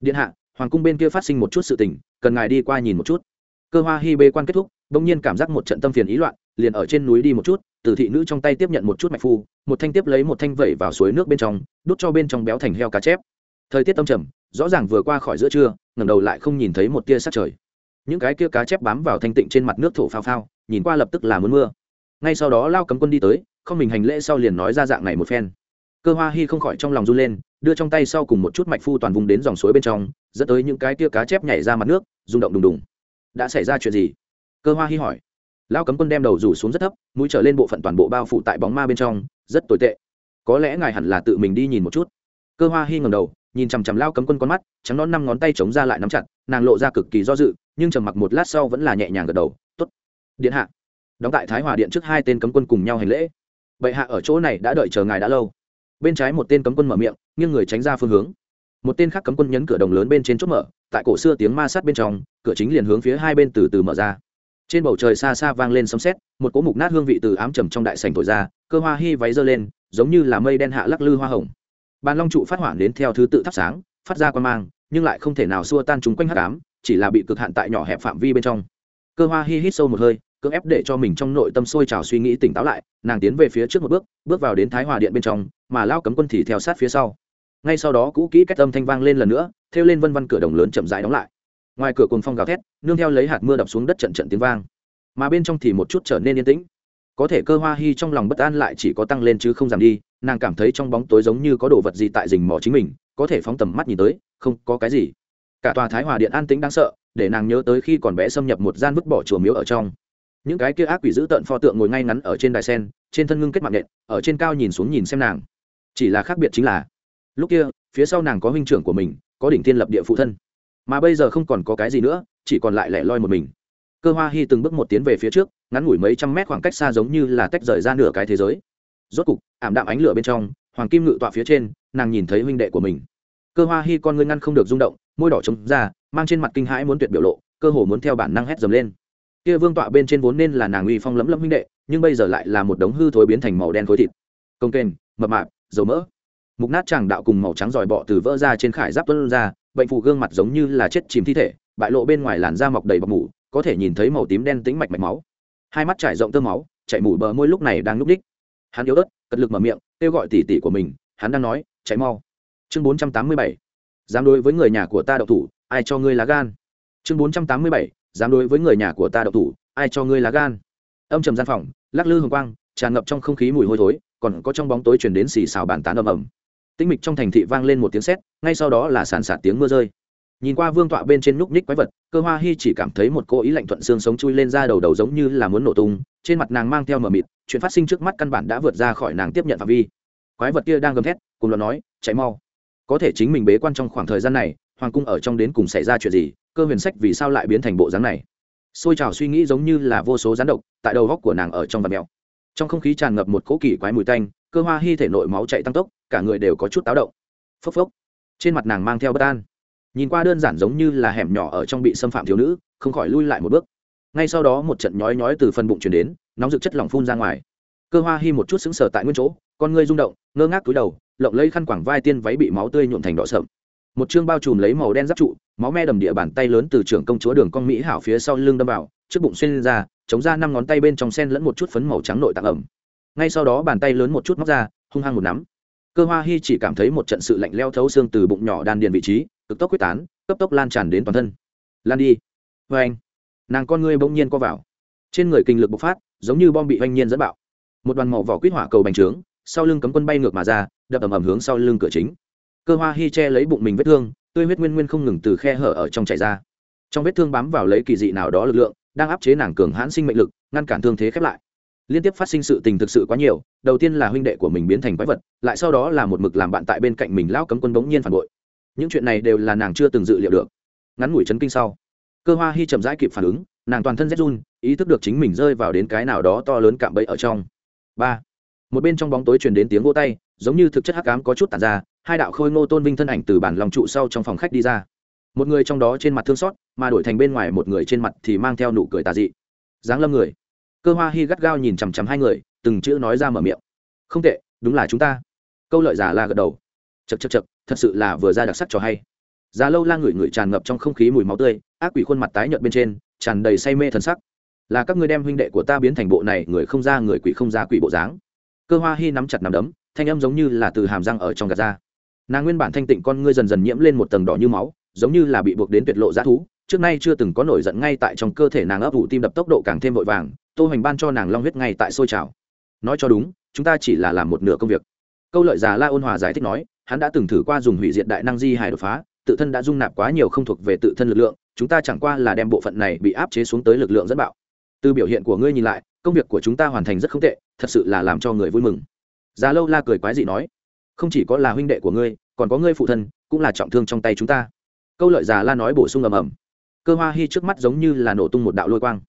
Điện hạ, hoàng cung bên kia phát sinh một chút sự tình, cần ngài đi qua nhìn một chút. Cơ hoa hi bê quan kết thúc đ ỗ n g nhiên cảm giác một trận tâm phiền ý loạn, liền ở trên núi đi một chút từ thị nữ trong tay tiếp nhận một chút mạch phu, một thanh tiếp lấy một thanh vẩy vào suối nước bên trong đút cho bên trong béo thành heo cá chép. Thời tiết âm trầm, rõ ràng vừa qua khỏi giữa trưa, ngẩng đầu lại không nhìn thấy một tia sắc trời. Những cái kia cá chép bám vào thanh tịnh trên mặt nước thổ phao phao, nhìn qua lập tức là muốn mưa. Ngay sau đó lao cấm quân đi tới, không mình hành lễ sau liền nói ra dạng này một phen. Cơ hoa hi không khỏi trong lòng run lên, đưa trong tay sau cùng một chút mạch phu toàn vùng đến dòng suối bên trong, dẫn tới những cái tia cá chép nhảy ra mặt nước, rung động đùng đùng. Đã xảy ra chuyện gì? Cơ hoa hi hỏi lao cấm quân đem đầu rủ xuống rất thấp, mũi trở lên bộ phận toàn bộ bao phủ tại bóng ma bên trong, rất tồi tệ. Có lẽ ngài hẳn là tự mình đi nhìn một chút. Cơ hoa hi ngầm đầu, nhìn chằm chằm lao cấm quân con mắt, trắng non năm ngón tay chống ra lại nắm chặt, nàng lộ ra cực kỳ do dự, nhưng trầm mặc một lát sau vẫn là nhẹ nhàng gật đầu t ố t điện hạ. Đóng tại thái hòa điện trước hai tên cấm quân cùng nhau hành lễ. Bệ hạ ở chỗ này đã đợi chờ ngài đã lâu. Bên trái một tên cấm quân mở miệng, nghiêng người tránh ra phương hướng. Một tên khác cấm quân nhấn cửa đồng lớn bên trên chốt mở, tại cổ xưa tiếng ma sát bên trong, cửa chính liền hướng phía hai bên từ từ mở ra trên bầu trời xa xa vang lên sấm sét, một cỗ mục nát hương vị từ ám trầm trong đại sành thổi ra, cơ hoa hy váy giơ lên, giống như là mây đen hạ lắc lư hoa hồng. Bàn long trụ phát hỏa đến theo thứ tự thắp sáng, phát ra quan mang, nhưng lại không thể nào xua tan chúng quanh hát cám chỉ là bị cực hạn tại nhỏ hẹp phạm vi bên trong. Cơ hoa hy hít sâu một hơi, cưỡng ép để cho mình trong nội tâm sôi trào suy nghĩ tỉnh táo lại, nàng tiến về phía trước một bước bước vào đến thái hòa điện bên trong, mà lao cấm quân thì theo sát phía sau. Ngay sau đó cũ kỹ cách âm thanh vang lên lần nữa theo lên vân văn cửa đồng lớn chậm rãi đóng lại ngoài cửa cồn phong gào thét, nương theo lấy hạt mưa đập xuống đất trận trận tiếng vang. Mà bên trong thì một chút trở nên yên tĩnh. Có thể cơ hoa hy trong lòng bất an lại chỉ có tăng lên chứ không giảm đi, nàng cảm thấy trong bóng tối giống như có đồ vật gì tại rình mò chính mình, có thể phóng tầm mắt nhìn tới, không có cái gì. Cả tòa thái hòa điện an tĩnh đang sợ, để nàng nhớ tới khi còn bé xâm nhập một gian vứt bỏ chùa miếu ở trong. Những cái kia ác quỷ giữ tận pho tượng ngồi ngay ngắn ở trên đài sen, trên thân ngưng kết mạng nện, ở trên cao nhìn xuống nhìn xem nàng. Chỉ là khác biệt chính là, lúc kia, phía sau nàng có huynh trưởng của mình, có đỉnh thiên lập địa phụ thân mà bây giờ không còn có cái gì nữa, chỉ còn lại lẻ loi một mình. Cơ hoa hy từng bước một tiến về phía trước, ngắn ngủi mấy trăm mét khoảng cách xa giống như là tách rời ra nửa cái thế giới. Rốt cục, ảm đạm ánh lửa bên trong, hoàng kim ngự tọa phía trên, nàng nhìn thấy huynh đệ của mình. Cơ hoa hy con ngươi ngăn không được rung động, môi đỏ trống ra, mang trên mặt kinh hãi muốn tuyệt biểu lộ, cơ hồ muốn theo bản năng hét dầm lên. Kia vương tọa bên trên vốn nên là nàng uy phong lẫm lẫm huynh đệ, nhưng bây giờ lại là một đống hư thối biến thành màu đen khối thịt. Công kềnh mập mạp, dầu mỡ. Mục nát chàng đạo cùng màu trắng dòi bọ từ vỡ ra trên khải giáp tuân ra bệnh phù gương mặt giống như là chết chìm thi thể, bại lộ bên ngoài làn da mọc đầy bọc mủ, có thể nhìn thấy màu tím đen tính mạch mạch máu. Hai mắt trải rộng tơ máu chạy mủ bờ môi lúc này đang núp đích hắn yếu ớt, cật lực mở miệng, kêu gọi tỉ tỉ của mình, hắn đang nói, chạy mau. Chương bốn trăm tám mươi bảy. Dám đối với người nhà của ta đậu thủ, ai cho ngươi lá gan? Chương bốn trăm tám mươi bảy. Dám đối với người nhà của ta đậu thủ, ai cho ngươi lá gan? Âm trầm gian phòng, lắc lư hồng quang, tràn ngập trong không khí mùi hôi thối, còn có trong bóng tối chuyển đến xì xào bàn tán ầm ầm tĩnh mịch trong thành thị vang lên một tiếng sét, ngay sau đó là sàn sạt tiếng mưa rơi. Nhìn qua vương tọa bên trên núc ních quái vật, cơ hoa hi chỉ cảm thấy một cô ý lạnh thuận xương sống chui lên ra đầu đầu giống như là muốn nổ tung, trên mặt nàng mang theo mờ mịt, chuyện phát sinh trước mắt căn bản đã vượt ra khỏi nàng tiếp nhận phạm vi. Quái vật kia đang gầm thét, cùng lo nói, chạy mau. Có thể chính mình bế quan trong khoảng thời gian này, hoàng cung ở trong đến cùng xảy ra chuyện gì, cơ huyền sách vì sao lại biến thành bộ dáng này? Xôi trào suy nghĩ giống như là vô số rắn độc tại đầu góc của nàng ở trong vật mèo trong không khí tràn ngập một cỗ kỳ quái mùi tanh cơ hoa hy thể nội máu chạy tăng tốc, cả người đều có chút táo động. Phốc phốc. Trên mặt nàng mang theo bất an. Nhìn qua đơn giản giống như là hẻm nhỏ ở trong bị xâm phạm thiếu nữ, không khỏi lui lại một bước. Ngay sau đó một trận nhói nhói từ phần bụng chuyển đến, nóng rực chất lỏng phun ra ngoài. Cơ hoa hy một chút xứng sờ tại nguyên chỗ, con ngươi rung động, ngơ ngác túi đầu, lộng lấy khăn quảng vai tiên váy bị máu tươi nhuộm thành đỏ sậm. Một chương bao trùm lấy màu đen giáp trụ, máu me đầm địa bàn tay lớn từ trưởng công chúa đường con mỹ hảo phía sau lưng đâm vào, trước bụng xuyên ra, chống ra năm ngón tay bên trong sen lẫn một chút phấn màu trắng nội tạng ẩm ngay sau đó bàn tay lớn một chút móc ra, hung hăng một nắm. Cơ hoa Hi chỉ cảm thấy một trận sự lạnh leo thấu xương từ bụng nhỏ đan điền vị trí, cực tốc quyết tán, cấp tốc lan tràn đến toàn thân. Lan đi. Vê anh, nàng con ngươi bỗng nhiên co vào. Trên người kinh lực bộc phát, giống như bom bị oanh nhiên dẫn bạo. Một đoàn màu vỏ quýt hỏa cầu bành trướng, sau lưng cấm quân bay ngược mà ra, đập ầm ầm hướng sau lưng cửa chính. Cơ hoa Hi che lấy bụng mình vết thương, tươi huyết nguyên nguyên không ngừng từ khe hở ở trong chảy ra. Trong vết thương bám vào lấy kỳ dị nào đó lực lượng, đang áp chế nàng cường hãn sinh mệnh lực, ngăn cản thương thế khép lại liên tiếp phát sinh sự tình thực sự quá nhiều, đầu tiên là huynh đệ của mình biến thành quái vật, lại sau đó là một mực làm bạn tại bên cạnh mình lao cấm quân bỗng nhiên phản bội. Những chuyện này đều là nàng chưa từng dự liệu được. Ngắn ngủi chấn kinh sau, cơ hoa hy chậm rãi kịp phản ứng, nàng toàn thân rét run, ý thức được chính mình rơi vào đến cái nào đó to lớn cạm bẫy ở trong. Ba, một bên trong bóng tối truyền đến tiếng vô tay, giống như thực chất hắc cám có chút tàn ra, hai đạo khôi ngô tôn vinh thân ảnh từ bản lòng trụ sau trong phòng khách đi ra. Một người trong đó trên mặt thương xót, mà đổi thành bên ngoài một người trên mặt thì mang theo nụ cười tà dị. Giáng lâm người cơ hoa hi gắt gao nhìn chằm chằm hai người, từng chữ nói ra mở miệng. Không tệ, đúng là chúng ta. Câu lợi giả la gật đầu. Chật chật chật thật sự là vừa ra đặc sắc cho hay. Già lâu la ngửi ngửi tràn ngập trong không khí mùi máu tươi, ác quỷ khuôn mặt tái nhợt bên trên, tràn đầy say mê thần sắc. Là các ngươi đem huynh đệ của ta biến thành bộ này, người không ra, người quỷ không ra quỷ bộ dáng. Cơ hoa hi nắm chặt nắm đấm, thanh âm giống như là từ hàm răng ở trong gạt ra. Nàng nguyên bản thanh tịnh con ngươi dần dần nhiễm lên một tầng đỏ như máu, giống như là bị buộc đến tuyệt lộ g thú, trước nay chưa từng có nổi giận ngay tại trong cơ thể nàng ấp ủ tim đập tốc độ càng thêm vội vàng tô hoành ban cho nàng long huyết ngay tại sôi trào. Nói cho đúng, chúng ta chỉ là làm một nửa công việc. Câu lợi già la ôn hòa giải thích nói, hắn đã từng thử qua dùng hủy diệt đại năng di hài đột phá, tự thân đã dung nạp quá nhiều không thuộc về tự thân lực lượng, chúng ta chẳng qua là đem bộ phận này bị áp chế xuống tới lực lượng dẫn bạo. Từ biểu hiện của ngươi nhìn lại, công việc của chúng ta hoàn thành rất không tệ, thật sự là làm cho người vui mừng. Già lâu la cười quái dị nói, không chỉ có là huynh đệ của ngươi, còn có ngươi phụ thân, cũng là trọng thương trong tay chúng ta. Câu lợi già la nói bổ sung ầm ầm. Cơ hoa hi trước mắt giống như là nổ tung một đạo lôi quang.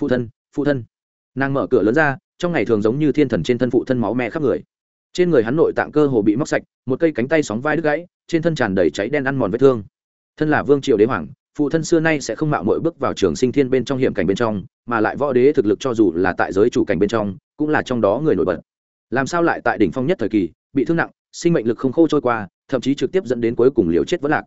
Phụ thân phụ thân. Nàng mở cửa lớn ra, trong ngày thường giống như thiên thần trên thân phụ thân máu me khắp người. Trên người hắn nội tạng cơ hồ bị móc sạch, một cây cánh tay sóng vai đứt gãy, trên thân tràn đầy cháy đen ăn mòn vết thương. Thân là vương triều đế hoàng, phụ thân xưa nay sẽ không mạo mội bước vào trường sinh thiên bên trong hiểm cảnh bên trong, mà lại võ đế thực lực cho dù là tại giới chủ cảnh bên trong, cũng là trong đó người nổi bật. Làm sao lại tại đỉnh phong nhất thời kỳ, bị thương nặng, sinh mệnh lực không khô trôi qua, thậm chí trực tiếp dẫn đến cuối cùng liều chết vẫn lạc.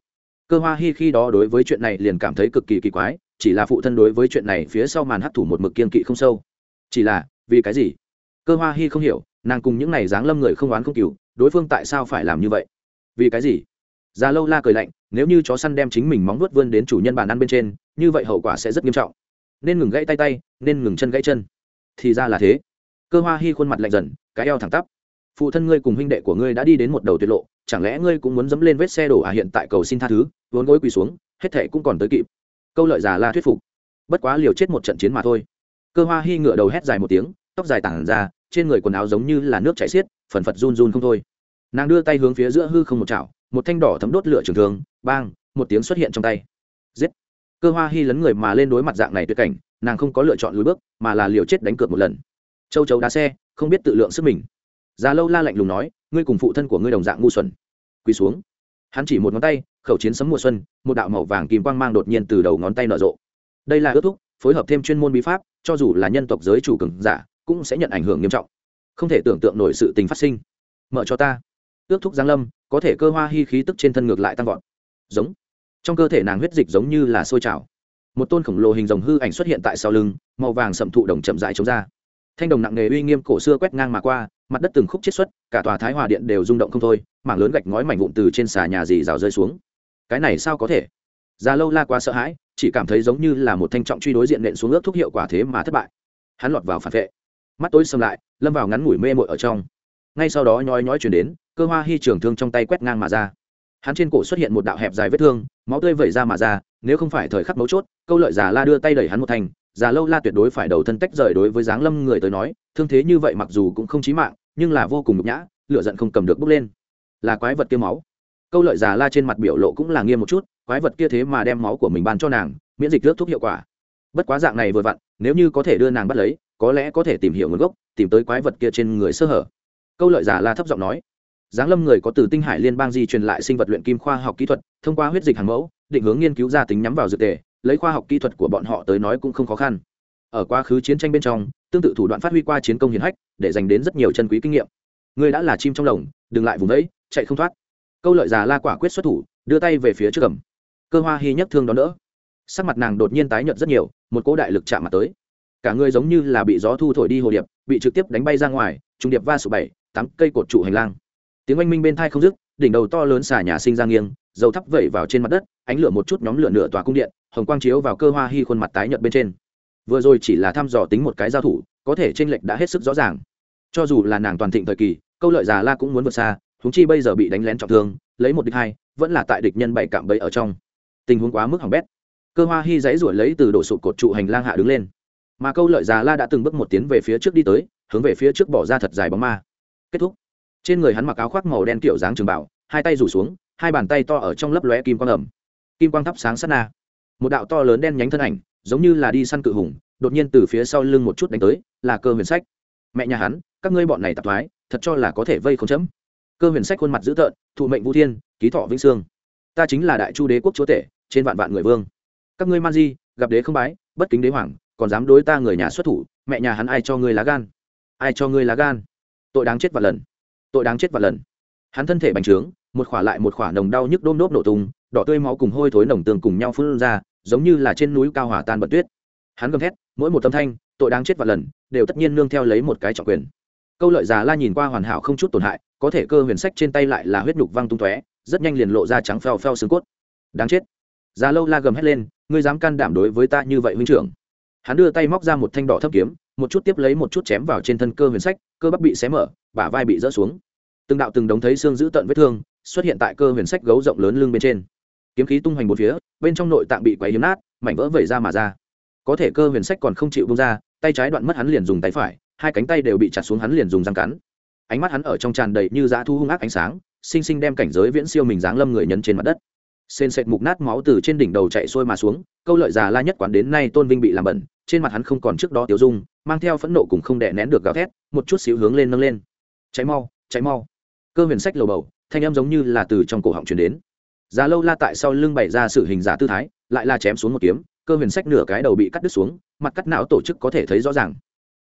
Cơ hoa hi khi đó đối với chuyện này liền cảm thấy cực kỳ kỳ quái chỉ là phụ thân đối với chuyện này phía sau màn hấp thụ một mực kiên kỵ không sâu. Chỉ là, vì cái gì? Cơ hoa hi không hiểu, nàng cùng những này dáng lâm người không oán không cừu, đối phương tại sao phải làm như vậy? Vì cái gì? Già lâu la cười lạnh, nếu như chó săn đem chính mình móng vuốt vươn đến chủ nhân bàn ăn bên trên, như vậy hậu quả sẽ rất nghiêm trọng. Nên ngừng gãy tay tay, nên ngừng chân gãy chân. Thì ra là thế. Cơ hoa hi khuôn mặt lạnh dần, cái eo thẳng tắp. Phụ thân ngươi cùng huynh đệ của ngươi đã đi đến một đầu tuyệt lộ, chẳng lẽ ngươi cũng muốn dẫm lên vết xe đổ à hiện tại cầu xin tha thứ, vốn gối quỳ xuống, hết thảy cũng còn tới kịp câu lợi già la thuyết phục. Bất quá liều chết một trận chiến mà thôi. Cơ hoa hy ngựa đầu hét dài một tiếng, tóc dài tản ra, trên người quần áo giống như là nước chảy xiết, phần phật run run không thôi. Nàng đưa tay hướng phía giữa hư không một chảo, một thanh đỏ thấm đốt lửa trường thường bang, một tiếng xuất hiện trong tay. Giết! Cơ hoa hy lấn người mà lên đối mặt dạng này tuyệt cảnh, nàng không có lựa chọn lùi bước, mà là liều chết đánh cược một lần. Châu chấu đá xe, không biết tự lượng sức mình. Già lâu la lạnh lùng nói, ngươi cùng phụ thân của ngươi đồng dạng ngu xuẩn. Quỳ xuống hắn chỉ một ngón tay, khẩu chiến sấm mùa xuân, một đạo màu vàng kim quang mang đột nhiên từ đầu ngón tay nở rộ. Đây là ước thúc, phối hợp thêm chuyên môn bí pháp, cho dù là nhân tộc giới chủ cường giả, cũng sẽ nhận ảnh hưởng nghiêm trọng. Không thể tưởng tượng nổi sự tình phát sinh. Mở cho ta. Ước thúc giáng lâm, có thể cơ hoa hy khí tức trên thân ngược lại tăng vọt. Giống. Trong cơ thể nàng huyết dịch giống như là sôi trào. Một tôn khổng lồ hình rồng hư ảnh xuất hiện tại sau lưng, màu vàng sậm thụ đồng chậm dại chống ra. Thanh đồng nặng nề uy nghiêm cổ xưa quét ngang mà qua mặt đất từng khúc chết xuất, cả tòa thái hòa điện đều rung động không thôi, mảng lớn gạch ngói mảnh vụn từ trên xà nhà dì rào rơi xuống. Cái này sao có thể? Già lâu la quá sợ hãi, chỉ cảm thấy giống như là một thanh trọng truy đối diện nện xuống ước thúc hiệu quả thế mà thất bại. Hắn lọt vào phản vệ. Mắt tối xâm lại, lâm vào ngắn ngủi mê mội ở trong. Ngay sau đó nhói nhói chuyển đến, cơ hoa hy trường thương trong tay quét ngang mà ra. Hắn trên cổ xuất hiện một đạo hẹp dài vết thương, máu tươi vẩy ra mà ra, nếu không phải thời khắc mấu chốt, câu lợi già la đưa tay đẩy hắn một thành, già lâu la tuyệt đối phải đầu thân tách rời đối với dáng lâm người tới nói, thương thế như vậy mặc dù cũng không chí mạng nhưng là vô cùng nhục nhã lựa giận không cầm được bốc lên. Là quái vật kia máu. Câu lợi già la trên mặt biểu lộ cũng là nghiêm một chút, quái vật kia thế mà đem máu của mình ban cho nàng, miễn dịch nước thuốc hiệu quả. Bất quá dạng này vừa vặn, nếu như có thể đưa nàng bắt lấy, có lẽ có thể tìm hiểu nguồn gốc, tìm tới quái vật kia trên người sơ hở. Câu lợi giả la thấp giọng nói, giáng lâm người có từ tinh hải liên bang di truyền lại sinh vật luyện kim khoa học kỹ thuật, thông qua huyết dịch hàng mẫu, định hướng nghiên cứu gia tính nhắm vào dược tề, lấy khoa học kỹ thuật của bọn họ tới nói cũng không khó khăn. Ở quá khứ chiến tranh bên trong tương tự thủ đoạn phát huy qua chiến công hiển hách, để dành đến rất nhiều chân quý kinh nghiệm. Ngươi đã là chim trong lồng, đừng lại vùng đấy chạy không thoát. Câu lợi già la quả quyết xuất thủ, đưa tay về phía trước cầm cơ hoa hy nhấc thương đón đỡ. Sắc mặt nàng đột nhiên tái nhợt rất nhiều, một cỗ đại lực chạm mặt tới. Cả người giống như là bị gió thu thổi đi hồ điệp, bị trực tiếp đánh bay ra ngoài trùng điệp va sụp bảy, tám cây cột trụ hành lang. Tiếng oanh minh bên thai không dứt, đỉnh đầu to lớn xà nhà sinh ra nghiêng, dầu thắp vẩy vào trên mặt đất, ánh lửa một chút nhóm lửa nửa tòa cung điện, hồng quang chiếu vào cơ hoa hy khuôn mặt tái nhợt bên trên vừa rồi chỉ là thăm dò tính một cái giao thủ, có thể tranh lệch đã hết sức rõ ràng. Cho dù là nàng toàn thịnh thời kỳ, câu lợi già la cũng muốn vượt xa húng chi bây giờ bị đánh lén trọng thương, lấy một địch hai, vẫn là tại địch nhân bảy cạm bẫy ở trong. Tình huống quá mức hỏng bét. Cơ hoa hy dãy ruổi lấy từ đổ sụt cột trụ hành lang hạ đứng lên. Mà câu lợi già la đã từng bước một tiến về phía trước đi tới, hướng về phía trước bỏ ra thật dài bóng ma. Kết thúc. Trên người hắn mặc áo khoác màu đen kiểu dáng trường bảo, hai tay rủ xuống, hai bàn tay to ở trong lấp lóe kim quang ẩm. Kim quang thắp sáng sát na. Một đạo to lớn đen nhánh thân ảnh giống như là đi săn cự hùng, đột nhiên từ phía sau lưng một chút đánh tới, là cơ huyền sách. Mẹ nhà hắn, các ngươi bọn này tạp thoái, thật cho là có thể vây không chấm. Cơ huyền sách khuôn mặt dữ tợn, thụ mệnh vũ thiên, ký thọ vĩnh sương ta chính là đại chu đế quốc chúa tể, trên vạn vạn người vương. Các ngươi man di, gặp đế không bái, bất kính đế hoàng, còn dám đối ta người nhà xuất thủ, mẹ nhà hắn ai cho ngươi lá gan? Ai cho ngươi lá gan? Tội đáng chết và lần. Tội đáng chết và lần. Hắn thân thể bành trướng, một khỏa lại một khỏa nồng đau nhức đôm nốt nổ tung, đỏ tươi máu cùng hôi thối nồng tường cùng nhau phun ra giống như là trên núi cao hỏa tan bật tuyết. Hắn gầm thét, mỗi một tâm thanh, tội đáng chết và lần, đều tất nhiên nương theo lấy một cái trọng quyền. Câu lợi già la nhìn qua hoàn hảo không chút tổn hại, có thể cơ huyền sách trên tay lại là huyết nhục văng tung tóe, rất nhanh liền lộ ra trắng phèo phèo xương cốt. Đáng chết. Già lâu la gầm hét lên, ngươi dám can đảm đối với ta như vậy huynh trưởng. Hắn đưa tay móc ra một thanh đỏ thấp kiếm, một chút tiếp lấy một chút chém vào trên thân cơ huyền sách, cơ bắp bị xé mở, bả vai bị rỡ xuống. Từng đạo từng đống thấy xương giữ tận vết thương, xuất hiện tại cơ huyền sách gấu rộng lớn lưng bên trên kiếm khí tung hoành bốn phía, bên trong nội tạng bị quấy hiếm nát, mảnh vỡ vẩy ra mà ra. Có thể cơ huyền sách còn không chịu bông ra, tay trái đoạn mất hắn liền dùng tay phải, hai cánh tay đều bị chặt xuống hắn liền dùng răng cắn. Ánh mắt hắn ở trong tràn đầy như dã thu hung ác ánh sáng, sinh sinh đem cảnh giới viễn siêu mình dáng lâm người nhấn trên mặt đất. Sên sệt mục nát máu từ trên đỉnh đầu chạy xuôi mà xuống, câu lợi già la nhất quán đến nay tôn vinh bị làm bẩn, trên mặt hắn không còn trước đó tiêu dung, mang theo phẫn nộ cùng không đè nén được gào thét, một chút xíu hướng lên nâng lên. Cháy mau cháy mau. Cơ huyền sách lầu bầu, thanh âm giống như là từ trong cổ họng truyền đến. Già lâu la tại sau lưng bày ra sự hình giả tư thái, lại là chém xuống một kiếm, cơ huyền sách nửa cái đầu bị cắt đứt xuống, mặt cắt não tổ chức có thể thấy rõ ràng.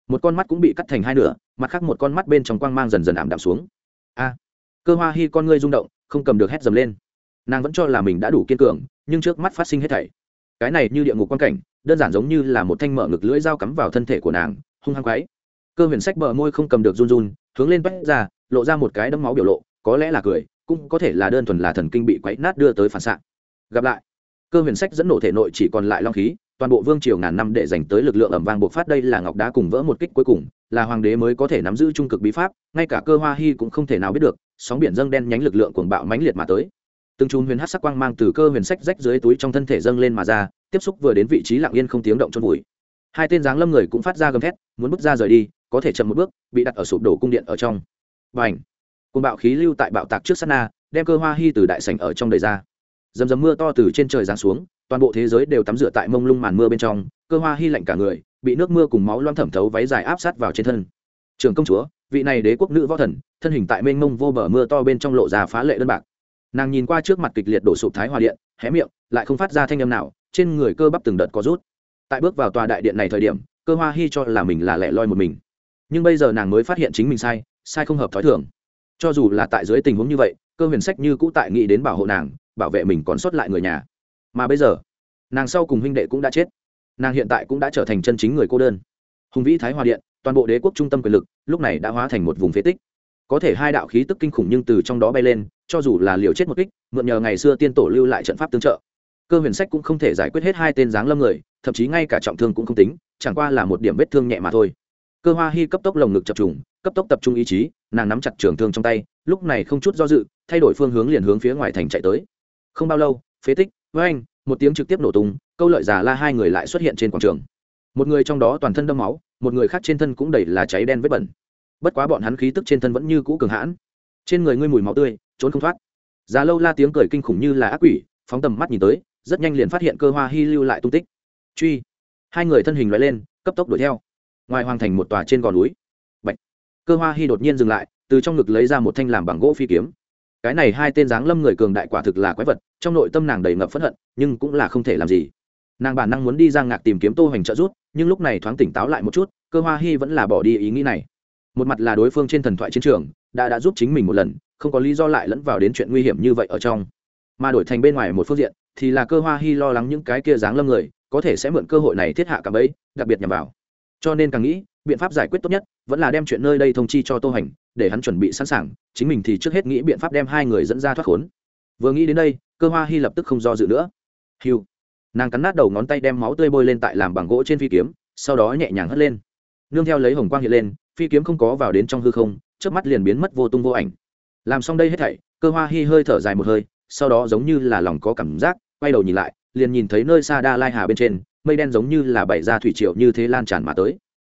Một con mắt cũng bị cắt thành hai nửa, mặt khác một con mắt bên trong quang mang dần dần ảm đạm xuống. A. Cơ Hoa Hi con ngươi rung động, không cầm được hét dầm lên. Nàng vẫn cho là mình đã đủ kiên cường, nhưng trước mắt phát sinh hết thảy. Cái này như địa ngục quan cảnh, đơn giản giống như là một thanh mở ngực lưỡi dao cắm vào thân thể của nàng, hung hăng quấy. Cơ huyền sách bờ môi không cầm được run run, hướng lên bách ra, lộ ra một cái đấm máu biểu lộ, có lẽ là cười, cũng có thể là đơn thuần là thần kinh bị quấy nát đưa tới phản xạ. Gặp lại. Cơ huyền sách dẫn nổ thể nội chỉ còn lại long khí, toàn bộ vương triều ngàn năm để dành tới lực lượng ẩm vang bộc phát đây là ngọc đá cùng vỡ một kích cuối cùng, là hoàng đế mới có thể nắm giữ trung cực bí pháp, ngay cả cơ hoa hy cũng không thể nào biết được, sóng biển dâng đen nhánh lực lượng cuồng bạo mãnh liệt mà tới. Từng chùm huyền hắc sắc quang mang từ cơ huyền sách rách dưới túi trong thân thể dâng lên mà ra, tiếp xúc vừa đến vị trí lặng yên không tiếng động chôn vùi. Hai tên dáng lâm người cũng phát ra gầm thét, muốn bước ra rời đi, có thể chậm một bước, bị đặt ở sụp đổ cung điện ở trong. Bành! cùng bạo khí lưu tại bạo tạc trước sát na, đem cơ hoa hy từ đại sảnh ở trong đầy ra. Dầm dầm mưa to từ trên trời giáng xuống, toàn bộ thế giới đều tắm rửa tại mông lung màn mưa bên trong, cơ hoa hy lạnh cả người, bị nước mưa cùng máu loang thẩm thấu váy dài áp sát vào trên thân. Trường công chúa, vị này đế quốc nữ võ thần, thân hình tại mênh mông vô bờ mưa to bên trong lộ ra phá lệ đơn bạc. Nàng nhìn qua trước mặt kịch liệt đổ sụp thái hòa điện, hé miệng, lại không phát ra thanh âm nào, trên người cơ bắp từng đợt có rút. Tại bước vào tòa đại điện này thời điểm, cơ hoa hy cho là mình là lẻ loi một mình. Nhưng bây giờ nàng mới phát hiện chính mình sai sai không hợp t h ó i thường cho dù là tại dưới tình huống như vậy, cơ huyền sách như cũ tại nghĩ đến bảo hộ nàng, bảo vệ mình còn sót lại người nhà. Mà bây giờ, nàng sau cùng huynh đệ cũng đã chết. Nàng hiện tại cũng đã trở thành chân chính người cô đơn. Hùng vĩ thái hòa điện, toàn bộ đế quốc trung tâm quyền lực, lúc này đã hóa thành một vùng phế tích. Có thể hai đạo khí tức kinh khủng nhưng từ trong đó bay lên, cho dù là liều chết một kích, mượn nhờ ngày xưa tiên tổ lưu lại trận pháp tương trợ. Cơ huyền sách cũng không thể giải quyết hết hai tên giáng lâm người, thậm chí ngay cả trọng thương cũng không tính, chẳng qua là một điểm vết thương nhẹ mà thôi cơ hoa hy cấp tốc lồng ngực chập trùng, cấp tốc tập trung ý chí, nàng nắm chặt trường thương trong tay, lúc này không chút do dự, thay đổi phương hướng liền hướng phía ngoài thành chạy tới. Không bao lâu, phế tích với anh một tiếng trực tiếp nổ tung, câu lợi giả la hai người lại xuất hiện trên quảng trường. Một người trong đó toàn thân đâm máu, một người khác trên thân cũng đầy là cháy đen vết bẩn. Bất quá bọn hắn khí tức trên thân vẫn như cũ cường hãn. Trên người ngươi mùi máu tươi, trốn không thoát. Già lâu la tiếng cười kinh khủng như là ác quỷ, phóng tầm mắt nhìn tới, rất nhanh liền phát hiện cơ hoa hy lưu lại tung tích. Truy. Hai người thân hình loại lên, cấp tốc đuổi theo ngoài hoàng thành một tòa trên gò núi. Bạch. cơ hoa hy đột nhiên dừng lại, từ trong ngực lấy ra một thanh làm bằng gỗ phi kiếm. Cái này hai tên dáng lâm người cường đại quả thực là quái vật, trong nội tâm nàng đầy ngập phẫn hận, nhưng cũng là không thể làm gì. Nàng bản năng muốn đi ra ngạc tìm kiếm tô hoành trợ rút nhưng lúc này thoáng tỉnh táo lại một chút, cơ hoa hy vẫn là bỏ đi ý nghĩ này. Một mặt là đối phương trên thần thoại chiến trường, đã đã giúp chính mình một lần, không có lý do lại lẫn vào đến chuyện nguy hiểm như vậy ở trong. Mà đổi thành bên ngoài một phương diện, thì là cơ hoa hy lo lắng những cái kia dáng lâm người, có thể sẽ mượn cơ hội này thiết hạ cả bẫy, đặc biệt nhằm vào cho nên càng nghĩ, biện pháp giải quyết tốt nhất vẫn là đem chuyện nơi đây thông chi cho tô hành, để hắn chuẩn bị sẵn sàng, chính mình thì trước hết nghĩ biện pháp đem hai người dẫn ra thoát khốn. Vừa nghĩ đến đây, cơ hoa hy lập tức không do dự nữa. Hiu. Nàng cắn nát đầu ngón tay đem máu tươi bôi lên tại làm bằng gỗ trên phi kiếm, sau đó nhẹ nhàng hất lên. Nương theo lấy hồng quang hiện lên, phi kiếm không có vào đến trong hư không trước mắt liền biến mất vô tung vô ảnh. Làm xong đây hết thảy, cơ hoa hy hơi thở dài một hơi, sau đó giống như là lòng có cảm giác, quay đầu nhìn lại, liền nhìn thấy nơi xa đa lai hà bên trên mây đen giống như là bảy ra thủy triều như thế lan tràn mà tới.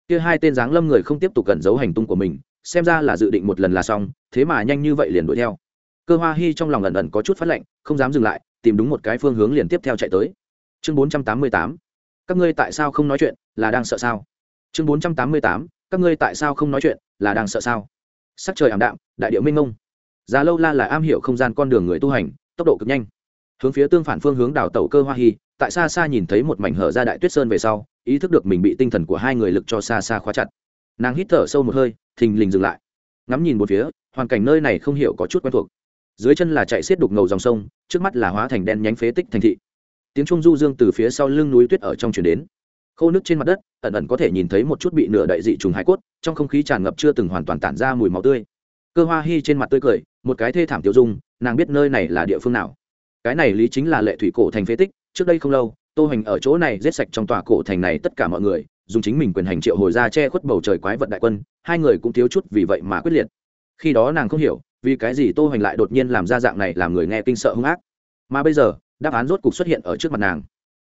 Kia hai tên dáng lâm người không tiếp tục cẩn giấu hành tung của mình xem ra là dự định một lần là xong thế mà nhanh như vậy liền đuổi theo. Cơ hoa Hi trong lòng ẩn ẩn có chút phát lạnh, không dám dừng lại tìm đúng một cái phương hướng liền tiếp theo chạy tới. Chương bốn trăm tám mươi tám các ngươi tại sao không nói chuyện là đang sợ sao? Chương bốn trăm tám mươi tám các ngươi tại sao không nói chuyện là đang sợ sao? Sắc trời ảm đạm đại địa minh mông. Già lâu la là am hiểu không gian con đường người tu hành tốc độ cực nhanh. Hướng phía tương phản phương hướng đảo tẩu cơ hoa Hi tại xa xa nhìn thấy một mảnh hở ra đại tuyết sơn về sau, ý thức được mình bị tinh thần của hai người lực cho xa xa khóa chặt. Nàng hít thở sâu một hơi, thình lình dừng lại. Ngắm nhìn một phía, hoàn cảnh nơi này không hiểu có chút quen thuộc. Dưới chân là chạy xiết đục ngầu dòng sông, trước mắt là hóa thành đen nhánh phế tích thành thị. Tiếng trung du dương từ phía sau lưng núi tuyết ở trong chuyển đến. Khô nước trên mặt đất, ẩn ẩn có thể nhìn thấy một chút bị nửa đại dị trùng hải cốt, trong không khí tràn ngập chưa từng hoàn toàn tản ra mùi máu tươi. Cơ hoa hy trên mặt tươi cười, một cái thê thảm tiêu dung, nàng biết nơi này là địa phương nào. Cái này lý chính là lệ thủy cổ thành phế tích trước đây không lâu, tô hành ở chỗ này giết sạch trong tòa cổ thành này tất cả mọi người, dùng chính mình quyền hành triệu hồi ra che khuất bầu trời quái vật đại quân, hai người cũng thiếu chút vì vậy mà quyết liệt. Khi đó nàng không hiểu, vì cái gì tô hành lại đột nhiên làm ra dạng này làm người nghe kinh sợ hung ác. Mà bây giờ, đáp án rốt cục xuất hiện ở trước mặt nàng.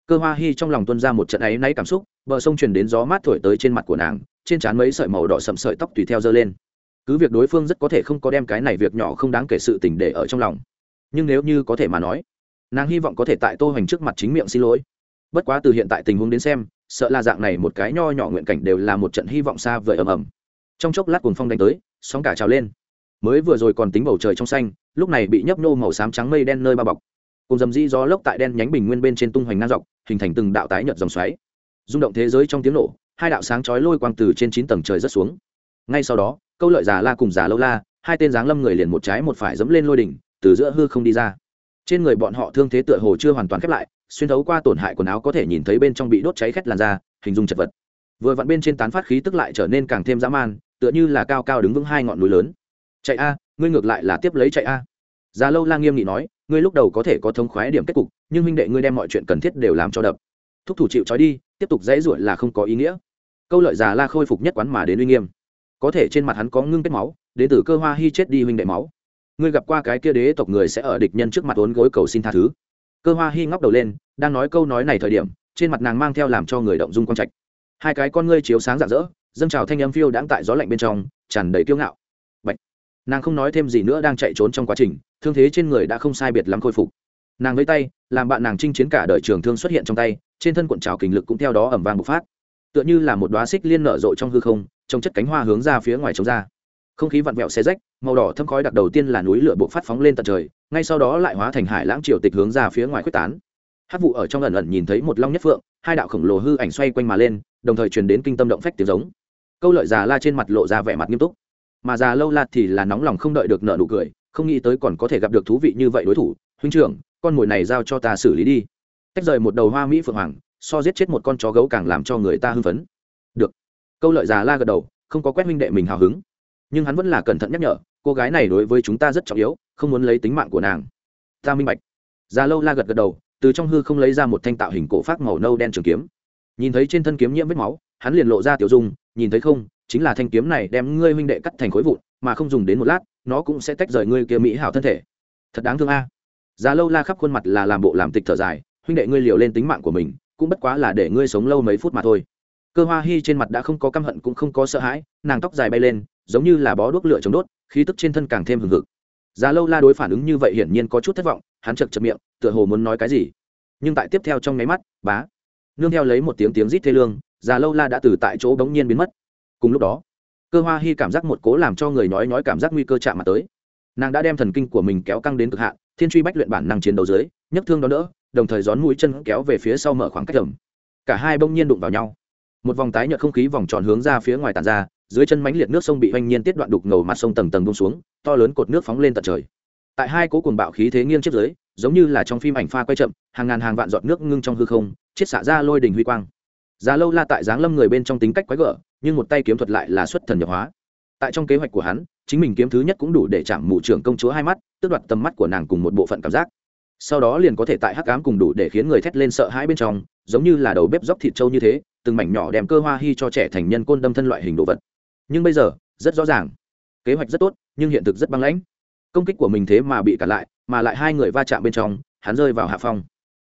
Cơ hoa hi trong lòng tuân ra một trận áy náy cảm xúc, bờ sông truyền đến gió mát thổi tới trên mặt của nàng, trên trán mấy sợi màu đỏ sậm sợi tóc tùy theo dơ lên. Cứ việc đối phương rất có thể không có đem cái này việc nhỏ không đáng kể sự tình để ở trong lòng. Nhưng nếu như có thể mà nói nàng hy vọng có thể tại tô hoành trước mặt chính miệng xin lỗi. Bất quá từ hiện tại tình huống đến xem, sợ là dạng này một cái nho nhỏ nguyện cảnh đều là một trận hy vọng xa vời ầm ầm. Trong chốc lát cuồng phong đánh tới, sóng cả trào lên. Mới vừa rồi còn tính bầu trời trong xanh, lúc này bị nhấp nô màu xám trắng mây đen nơi bao bọc. Cùng dầm di gió lốc tại đen nhánh bình nguyên bên trên tung hoành ngang dọc, hình thành từng đạo tái nhợt dòng xoáy. Rung động thế giới trong tiếng nổ, hai đạo sáng chói lôi quang từ trên chín tầng trời rất xuống. Ngay sau đó, câu lợi già la cùng già lâu la, hai tên giáng lâm người liền một trái một phải dẫm lên lôi đỉnh, từ giữa hư không đi ra trên người bọn họ thương thế tựa hồ chưa hoàn toàn khép lại, xuyên thấu qua tổn hại quần áo có thể nhìn thấy bên trong bị đốt cháy khét làn da, hình dung chật vật. Vừa vặn bên trên tán phát khí tức lại trở nên càng thêm dã man, tựa như là cao cao đứng vững hai ngọn núi lớn. Chạy a, ngươi ngược lại là tiếp lấy chạy a. Già lâu la nghiêm nghị nói, ngươi lúc đầu có thể có thống khoái điểm kết cục, nhưng huynh đệ ngươi đem mọi chuyện cần thiết đều làm cho đập. Thúc thủ chịu trói đi, tiếp tục dãy ruột là không có ý nghĩa. Câu lợi già la khôi phục nhất quán mà đến uy nghiêm. Có thể trên mặt hắn có ngưng kết máu, đến từ cơ hoa hy chết đi huynh đệ máu ngươi gặp qua cái kia đế tộc người sẽ ở địch nhân trước mặt uốn gối cầu xin tha thứ. Cơ hoa hi ngóc đầu lên, đang nói câu nói này thời điểm, trên mặt nàng mang theo làm cho người động dung quang trạch. Hai cái con ngươi chiếu sáng rạng rỡ, dâng trào thanh âm phiêu đãng tại gió lạnh bên trong, tràn đầy kiêu ngạo. Bạch. nàng không nói thêm gì nữa đang chạy trốn trong quá trình, thương thế trên người đã không sai biệt lắm khôi phục. Nàng với tay, làm bạn nàng chinh chiến cả đời trường thương xuất hiện trong tay, trên thân cuộn trào kình lực cũng theo đó ẩm vang bộc phát. Tựa như là một đóa xích liên nở rộ trong hư không, trong chất cánh hoa hướng ra phía ngoài chống ra không khí vặn vẹo xe rách, màu đỏ thâm khói đặc đầu tiên là núi lửa bộ phát phóng lên tận trời, ngay sau đó lại hóa thành hải lãng triều tịch hướng ra phía ngoài quyết tán. Hát vụ ở trong lần ẩn nhìn thấy một long nhất phượng, hai đạo khổng lồ hư ảnh xoay quanh mà lên, đồng thời truyền đến kinh tâm động phách tiếng giống. Câu lợi già la trên mặt lộ ra vẻ mặt nghiêm túc. Mà già lâu la thì là nóng lòng không đợi được nợ nụ cười, không nghĩ tới còn có thể gặp được thú vị như vậy đối thủ. Huynh trưởng, con mồi này giao cho ta xử lý đi. Tách rời một đầu hoa mỹ phượng hoàng, so giết chết một con chó gấu càng làm cho người ta hưng phấn. Được. Câu lợi già la gật đầu, không có quét huynh đệ mình hào hứng nhưng hắn vẫn là cẩn thận nhắc nhở, cô gái này đối với chúng ta rất trọng yếu, không muốn lấy tính mạng của nàng. Ta minh bạch. Già lâu la gật gật đầu, từ trong hư không lấy ra một thanh tạo hình cổ phát màu nâu đen trường kiếm. Nhìn thấy trên thân kiếm nhiễm vết máu, hắn liền lộ ra tiểu dung, nhìn thấy không, chính là thanh kiếm này đem ngươi huynh đệ cắt thành khối vụn, mà không dùng đến một lát, nó cũng sẽ tách rời ngươi kia mỹ hảo thân thể. Thật đáng thương a. À. già lâu la khắp khuôn mặt là làm bộ làm tịch thở dài, huynh đệ ngươi liều lên tính mạng của mình, cũng bất quá là để ngươi sống lâu mấy phút mà thôi. Cơ hoa hi trên mặt đã không có căm hận cũng không có sợ hãi, nàng tóc dài bay lên giống như là bó đuốc lửa chống đốt khí tức trên thân càng thêm hừng hực. Giá lâu la đối phản ứng như vậy hiển nhiên có chút thất vọng hắn chật chật miệng tựa hồ muốn nói cái gì. Nhưng tại tiếp theo trong nháy mắt bá nương theo lấy một tiếng tiếng rít thê lương Giá lâu la đã từ tại chỗ bỗng nhiên biến mất. Cùng lúc đó cơ hoa hy cảm giác một cố làm cho người nói nói cảm giác nguy cơ chạm mặt tới. Nàng đã đem thần kinh của mình kéo căng đến cực hạn thiên truy bách luyện bản năng chiến đấu dưới nhấc thương đó nữa, đồng thời gión mũi chân kéo về phía sau mở khoảng cách tầm cả hai bỗng nhiên đụng vào nhau. Một vòng tái nhợt không khí vòng tròn hướng ra phía ngoài tàn ra dưới chân mánh liệt nước sông bị oanh nhiên tiết đoạn đục ngầu mặt sông tầng tầng bông xuống, to lớn cột nước phóng lên tận trời. Tại hai cố cuồng bạo khí thế nghiêng chiếc dưới, giống như là trong phim ảnh pha quay chậm, hàng ngàn hàng vạn giọt nước ngưng trong hư không chiết xả ra lôi đình huy quang. Già lâu la tại giáng lâm người bên trong tính cách quái gở, nhưng một tay kiếm thuật lại là xuất thần nhập hóa. Tại trong kế hoạch của hắn, chính mình kiếm thứ nhất cũng đủ để chạm mụ trưởng công chúa hai mắt, tước đoạt tầm mắt của nàng cùng một bộ phận cảm giác. Sau đó liền có thể tại hắc ám cùng đủ để khiến người thét lên sợ hãi bên trong, giống như là đầu bếp dóc thịt trâu như thế, từng mảnh nhỏ đem cơ hoa hy cho trẻ thành nhân côn đâm thân loại hình đồ vật nhưng bây giờ, rất rõ ràng. Kế hoạch rất tốt, nhưng hiện thực rất băng lãnh. Công kích của mình thế mà bị cản lại, mà lại hai người va chạm bên trong, hắn rơi vào hạ phong.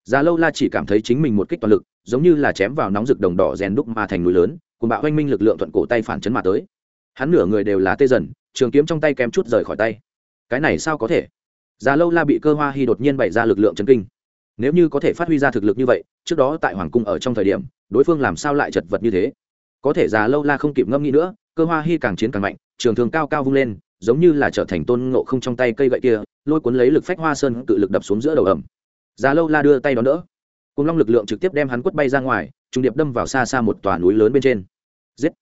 Già lâu la chỉ cảm thấy chính mình một kích toàn lực, giống như là chém vào nóng rực đồng đỏ rèn đúc mà thành núi lớn, cùng bạo oanh minh lực lượng thuận cổ tay phản chấn mà tới. Hắn nửa người đều là tê dần, trường kiếm trong tay kém chút rời khỏi tay. Cái này sao có thể? Già lâu la bị cơ hoa hy đột nhiên bày ra lực lượng chấn kinh. Nếu như có thể phát huy ra thực lực như vậy, trước đó tại hoàng cung ở trong thời điểm, đối phương làm sao lại chật vật như thế? Có thể già lâu la không kịp ngâm nghĩ nữa cơ hoa hy càng chiến càng mạnh, trường thường cao cao vung lên, giống như là trở thành tôn ngộ không trong tay cây gậy kia, lôi cuốn lấy lực phách hoa sơn tự lực đập xuống giữa đầu ẩm. Già lâu la đưa tay đón đỡ. Cùng long lực lượng trực tiếp đem hắn quất bay ra ngoài, trung điệp đâm vào xa xa một tòa núi lớn bên trên. Giết!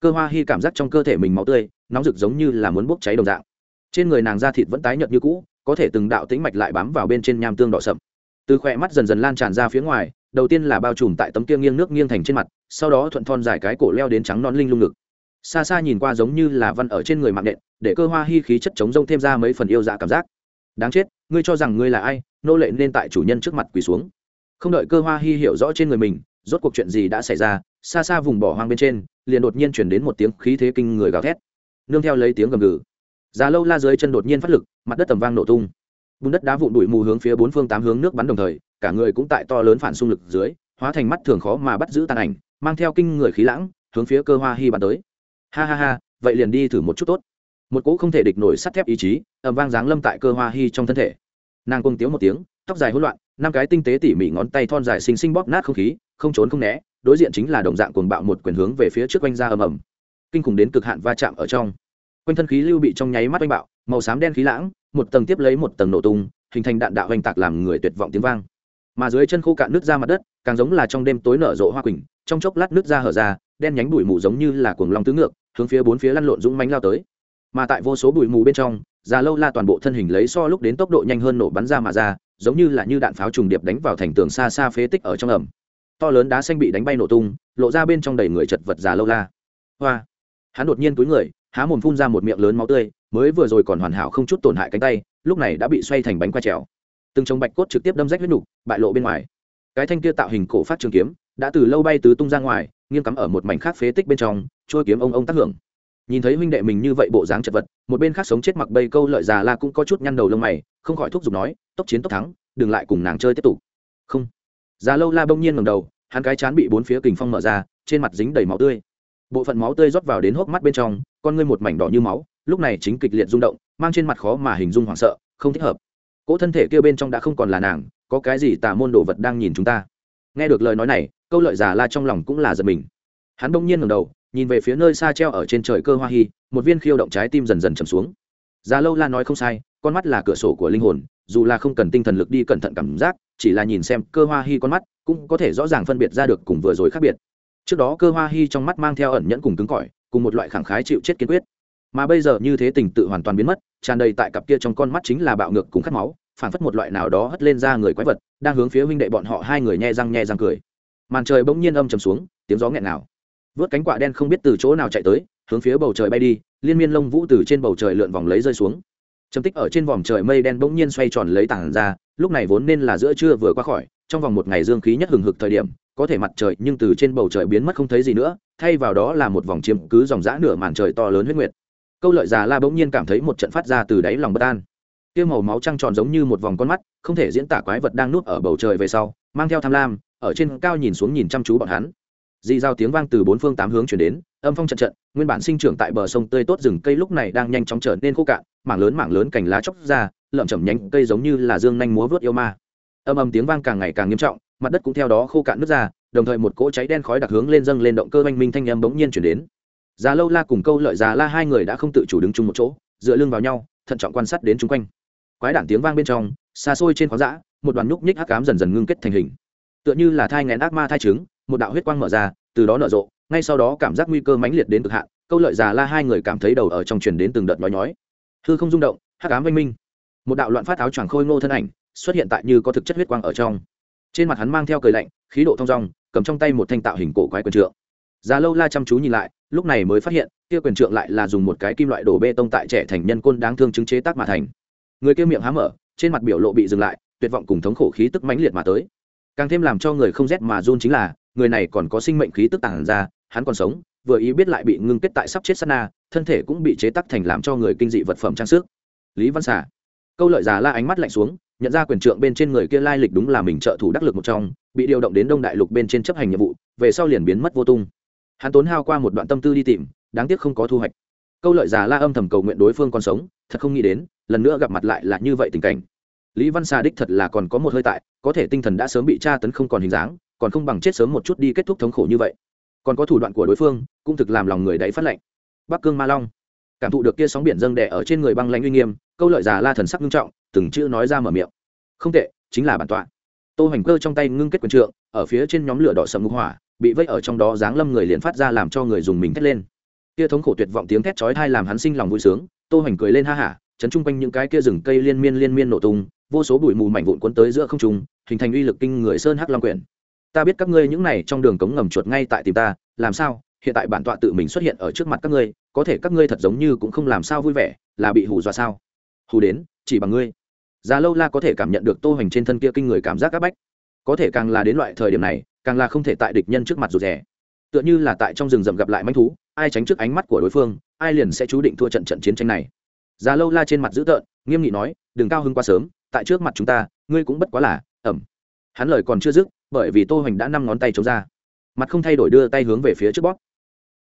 Cơ hoa hy cảm giác trong cơ thể mình máu tươi, nóng rực giống như là muốn bốc cháy đồng dạng. Trên người nàng da thịt vẫn tái nhợt như cũ, có thể từng đạo tĩnh mạch lại bám vào bên trên nham tương đỏ sậm. Từ khỏe mắt dần dần lan tràn ra phía ngoài, đầu tiên là bao trùm tại tấm kia nghiêng nước nghiêng thành trên mặt, sau đó thuận thon dài cái cổ leo đến trắng non linh lung ngực xa xa nhìn qua giống như là văn ở trên người mạng nện, để cơ hoa hy khí chất chống rông thêm ra mấy phần yêu dạ cảm giác. Đáng chết, ngươi cho rằng ngươi là ai, nô lệ nên tại chủ nhân trước mặt quỳ xuống. Không đợi cơ hoa hy hiểu rõ trên người mình, rốt cuộc chuyện gì đã xảy ra, xa xa vùng bỏ hoang bên trên, liền đột nhiên chuyển đến một tiếng khí thế kinh người gào thét. Nương theo lấy tiếng gầm gừ. Già lâu la dưới chân đột nhiên phát lực, mặt đất tầm vang nổ tung. Bùn đất đá vụn đụi mù hướng phía bốn phương tám hướng nước bắn đồng thời, cả người cũng tại to lớn phản xung lực dưới, hóa thành mắt thường khó mà bắt giữ tàn ảnh, mang theo kinh người khí lãng, hướng phía cơ hoa hy bắn tới ha ha ha, vậy liền đi thử một chút tốt. Một cỗ không thể địch nổi sắt thép ý chí ẩm vang dáng lâm tại cơ hoa hi trong thân thể. Nàng cung tiếu một tiếng, tóc dài hỗn loạn, năm cái tinh tế tỉ mỉ ngón tay thon dài xinh xinh bóp nát không khí, không trốn không né, đối diện chính là đồng dạng cuồng bạo một quyền hướng về phía trước quanh ra ầm ầm. Kinh khủng đến cực hạn va chạm ở trong. Quanh thân khí lưu bị trong nháy mắt oanh bạo, màu xám đen khí lãng, một tầng tiếp lấy một tầng nổ tung, hình thành đạn đạo hoành tạc làm người tuyệt vọng tiếng vang. Mà dưới chân khô cạn nước ra mặt đất, càng giống là trong đêm tối nở rộ hoa quỳnh, trong chốc lát nước ra hở ra, đen nhánh bụi mù giống như là cuồng long tứ ngược hướng phía bốn phía lăn lộn dũng mánh lao tới. Mà tại vô số bụi mù bên trong, già lâu la toàn bộ thân hình lấy so lúc đến tốc độ nhanh hơn nổ bắn ra mà ra, giống như là như đạn pháo trùng điệp đánh vào thành tường xa xa phế tích ở trong ẩm. To lớn đá xanh bị đánh bay nổ tung, lộ ra bên trong đầy người chật vật già lâu la. Hoa! Hắn đột nhiên túi người, há mồm phun ra một miệng lớn máu tươi, mới vừa rồi còn hoàn hảo không chút tổn hại cánh tay, lúc này đã bị xoay thành bánh qua trèo. Từng trống bạch cốt trực tiếp đâm rách huyết nục, bại lộ bên ngoài. Cái thanh kia tạo hình cổ phát trường kiếm đã từ lâu bay tứ tung ra ngoài, nghiêng cắm ở một mảnh khác phế tích bên trong, trôi kiếm ông ông tác hưởng. Nhìn thấy huynh đệ mình như vậy bộ dáng chật vật, một bên khác sống chết mặc bây câu lợi già la cũng có chút nhăn đầu lông mày, không khỏi thúc giục nói, tốc chiến tốc thắng, đừng lại cùng nàng chơi tiếp tục. Không. Già lâu la bỗng nhiên ngầm đầu, hắn cái chán bị bốn phía kình phong mở ra, trên mặt dính đầy máu tươi. Bộ phận máu tươi rót vào đến hốc mắt bên trong, con ngươi một mảnh đỏ như máu, lúc này chính kịch liệt rung động, mang trên mặt khó mà hình dung hoảng sợ, không thích hợp. Cỗ thân thể kia bên trong đã không còn là nàng, có cái gì tà môn đồ vật đang nhìn chúng ta? nghe được lời nói này, câu lợi già la trong lòng cũng là giật mình. Hắn bỗng nhiên ngầm đầu, nhìn về phía nơi xa treo ở trên trời cơ hoa hy một viên khiêu động trái tim dần dần chầm xuống. Già lâu la nói không sai, con mắt là cửa sổ của linh hồn, dù là không cần tinh thần lực đi cẩn thận cảm giác, chỉ là nhìn xem cơ hoa hy con mắt, cũng có thể rõ ràng phân biệt ra được cùng vừa rồi khác biệt. Trước đó cơ hoa hy trong mắt mang theo ẩn nhẫn cùng cứng cỏi, cùng một loại khẳng khái chịu chết kiên quyết. Mà bây giờ như thế tình tự hoàn toàn biến mất, tràn đầy tại cặp kia trong con mắt chính là bạo ngược cùng khát máu phản phất một loại nào đó hất lên ra người quái vật, đang hướng phía huynh đệ bọn họ hai người nhẹ răng nhẹ răng cười. Màn trời bỗng nhiên âm trầm xuống, tiếng gió nghẹn nào vớt cánh quạ đen không biết từ chỗ nào chạy tới, hướng phía bầu trời bay đi, liên miên lông vũ từ trên bầu trời lượn vòng lấy rơi xuống. Trầm tích ở trên vòng trời mây đen bỗng nhiên xoay tròn lấy tảng ra, lúc này vốn nên là giữa trưa vừa qua khỏi, trong vòng một ngày dương khí nhất hừng hực thời điểm, có thể mặt trời nhưng từ trên bầu trời biến mất không thấy gì nữa, thay vào đó là một vòng chiếm cứ dòng dã nửa màn trời to lớn huyết nguyệt. Câu lợi già la bỗng nhiên cảm thấy một trận phát ra từ đáy lòng bất an tiêu màu máu trăng tròn giống như một vòng con mắt, không thể diễn tả quái vật đang nuốt ở bầu trời về sau, mang theo tham lam, ở trên cao nhìn xuống nhìn chăm chú bọn hắn. Dị giao tiếng vang từ bốn phương tám hướng chuyển đến, âm phong trận trận, nguyên bản sinh trưởng tại bờ sông tươi tốt rừng cây lúc này đang nhanh chóng trở nên khô cạn, mảng lớn mảng lớn cành lá chóc ra, lợm chầm nhánh cây giống như là dương nhanh múa vớt yêu ma. Âm âm tiếng vang càng ngày càng nghiêm trọng, mặt đất cũng theo đó khô cạn nước ra, đồng thời một cỗ cháy đen khói đặc hướng lên dâng lên động cơ oanh minh thanh âm bỗng nhiên chuyển đến. Già lâu la cùng câu lợi già la hai người đã không tự chủ đứng chung một chỗ, dựa lưng vào nhau, thận trọng quan sát đến chung quanh quái đản tiếng vang bên trong, xa xôi trên khoáng dã, một đoàn nhúc nhích hắc cám dần dần ngưng kết thành hình. Tựa như là thai nghén ác ma thai trứng, một đạo huyết quang mở ra, từ đó nở rộ, ngay sau đó cảm giác nguy cơ mãnh liệt đến cực hạn, câu lợi già la hai người cảm thấy đầu ở trong truyền đến từng đợt nói nhói. Hư không rung động, hắc ám văn minh. Một đạo loạn phát áo choàng khôi ngô thân ảnh xuất hiện tại như có thực chất huyết quang ở trong. Trên mặt hắn mang theo cười lạnh, khí độ thông dong, cầm trong tay một thanh tạo hình cổ quái quyền trượng. Già lâu la chăm chú nhìn lại, lúc này mới phát hiện, kia quyền trượng lại là dùng một cái kim loại đổ bê tông tại trẻ thành nhân côn đáng thương chứng chế tác mà thành người kia miệng há mở, trên mặt biểu lộ bị dừng lại, tuyệt vọng cùng thống khổ khí tức mãnh liệt mà tới. Càng thêm làm cho người không rét mà run chính là, người này còn có sinh mệnh khí tức tản ra, hắn còn sống, vừa ý biết lại bị ngưng kết tại sắp chết sát na, thân thể cũng bị chế tắc thành làm cho người kinh dị vật phẩm trang sức. Lý văn xả câu lợi giả la ánh mắt lạnh xuống, nhận ra quyền trượng bên trên người kia lai lịch đúng là mình trợ thủ đắc lực một trong, bị điều động đến đông đại lục bên trên chấp hành nhiệm vụ, về sau liền biến mất vô tung. Hắn tốn hao qua một đoạn tâm tư đi tìm, đáng tiếc không có thu hoạch câu lợi già la âm thầm cầu nguyện đối phương còn sống, thật không nghĩ đến, lần nữa gặp mặt lại là như vậy tình cảnh. Lý văn xà đích thật là còn có một hơi tại, có thể tinh thần đã sớm bị tra tấn không còn hình dáng, còn không bằng chết sớm một chút đi kết thúc thống khổ như vậy. Còn có thủ đoạn của đối phương, cũng thực làm lòng người đấy phát lệnh. Bắc cương ma long. Cảm thụ được kia sóng biển dâng đẻ ở trên người băng lãnh uy nghiêm, câu lợi già la thần sắc nghiêm trọng, từng chữ nói ra mở miệng. Không tệ, chính là bản tọa. Tô hoành cơ trong tay ngưng kết quần trượng, ở phía trên nhóm lửa đỏ sầm ngục hỏa, bị vây ở trong đó dáng lâm người liền phát ra làm cho người dùng mình thét lên kia thống khổ tuyệt vọng tiếng thét chói tai làm hắn sinh lòng vui sướng tô hoành cười lên ha ha, chấn chung quanh những cái kia rừng cây liên miên liên miên nổ tung vô số bụi mù mảnh vụn cuốn tới giữa không trung hình thành uy lực kinh người sơn hắc long quyển. Ta biết các ngươi những này trong đường cống ngầm chuột ngay tại tìm ta làm sao? Hiện tại bản tọa tự mình xuất hiện ở trước mặt các ngươi có thể các ngươi thật giống như cũng không làm sao vui vẻ là bị hù dọa sao? Hù đến chỉ bằng ngươi. Già lâu la có thể cảm nhận được tô hoành trên thân kia kinh người cảm giác áp bách. Có thể càng là đến loại thời điểm này càng là không thể tại địch nhân trước mặt rụt rè. Tựa như là tại trong rừng rậm gặp lại manh thú ai tránh trước ánh mắt của đối phương, ai liền sẽ chú định thua trận trận chiến tranh này. Già lâu la trên mặt dữ tợn, nghiêm nghị nói, đừng cao hưng quá sớm, tại trước mặt chúng ta, ngươi cũng bất quá là, ẩm. Hắn lời còn chưa dứt, bởi vì tô hoành đã năm ngón tay chống ra. Mặt không thay đổi đưa tay hướng về phía trước bóp.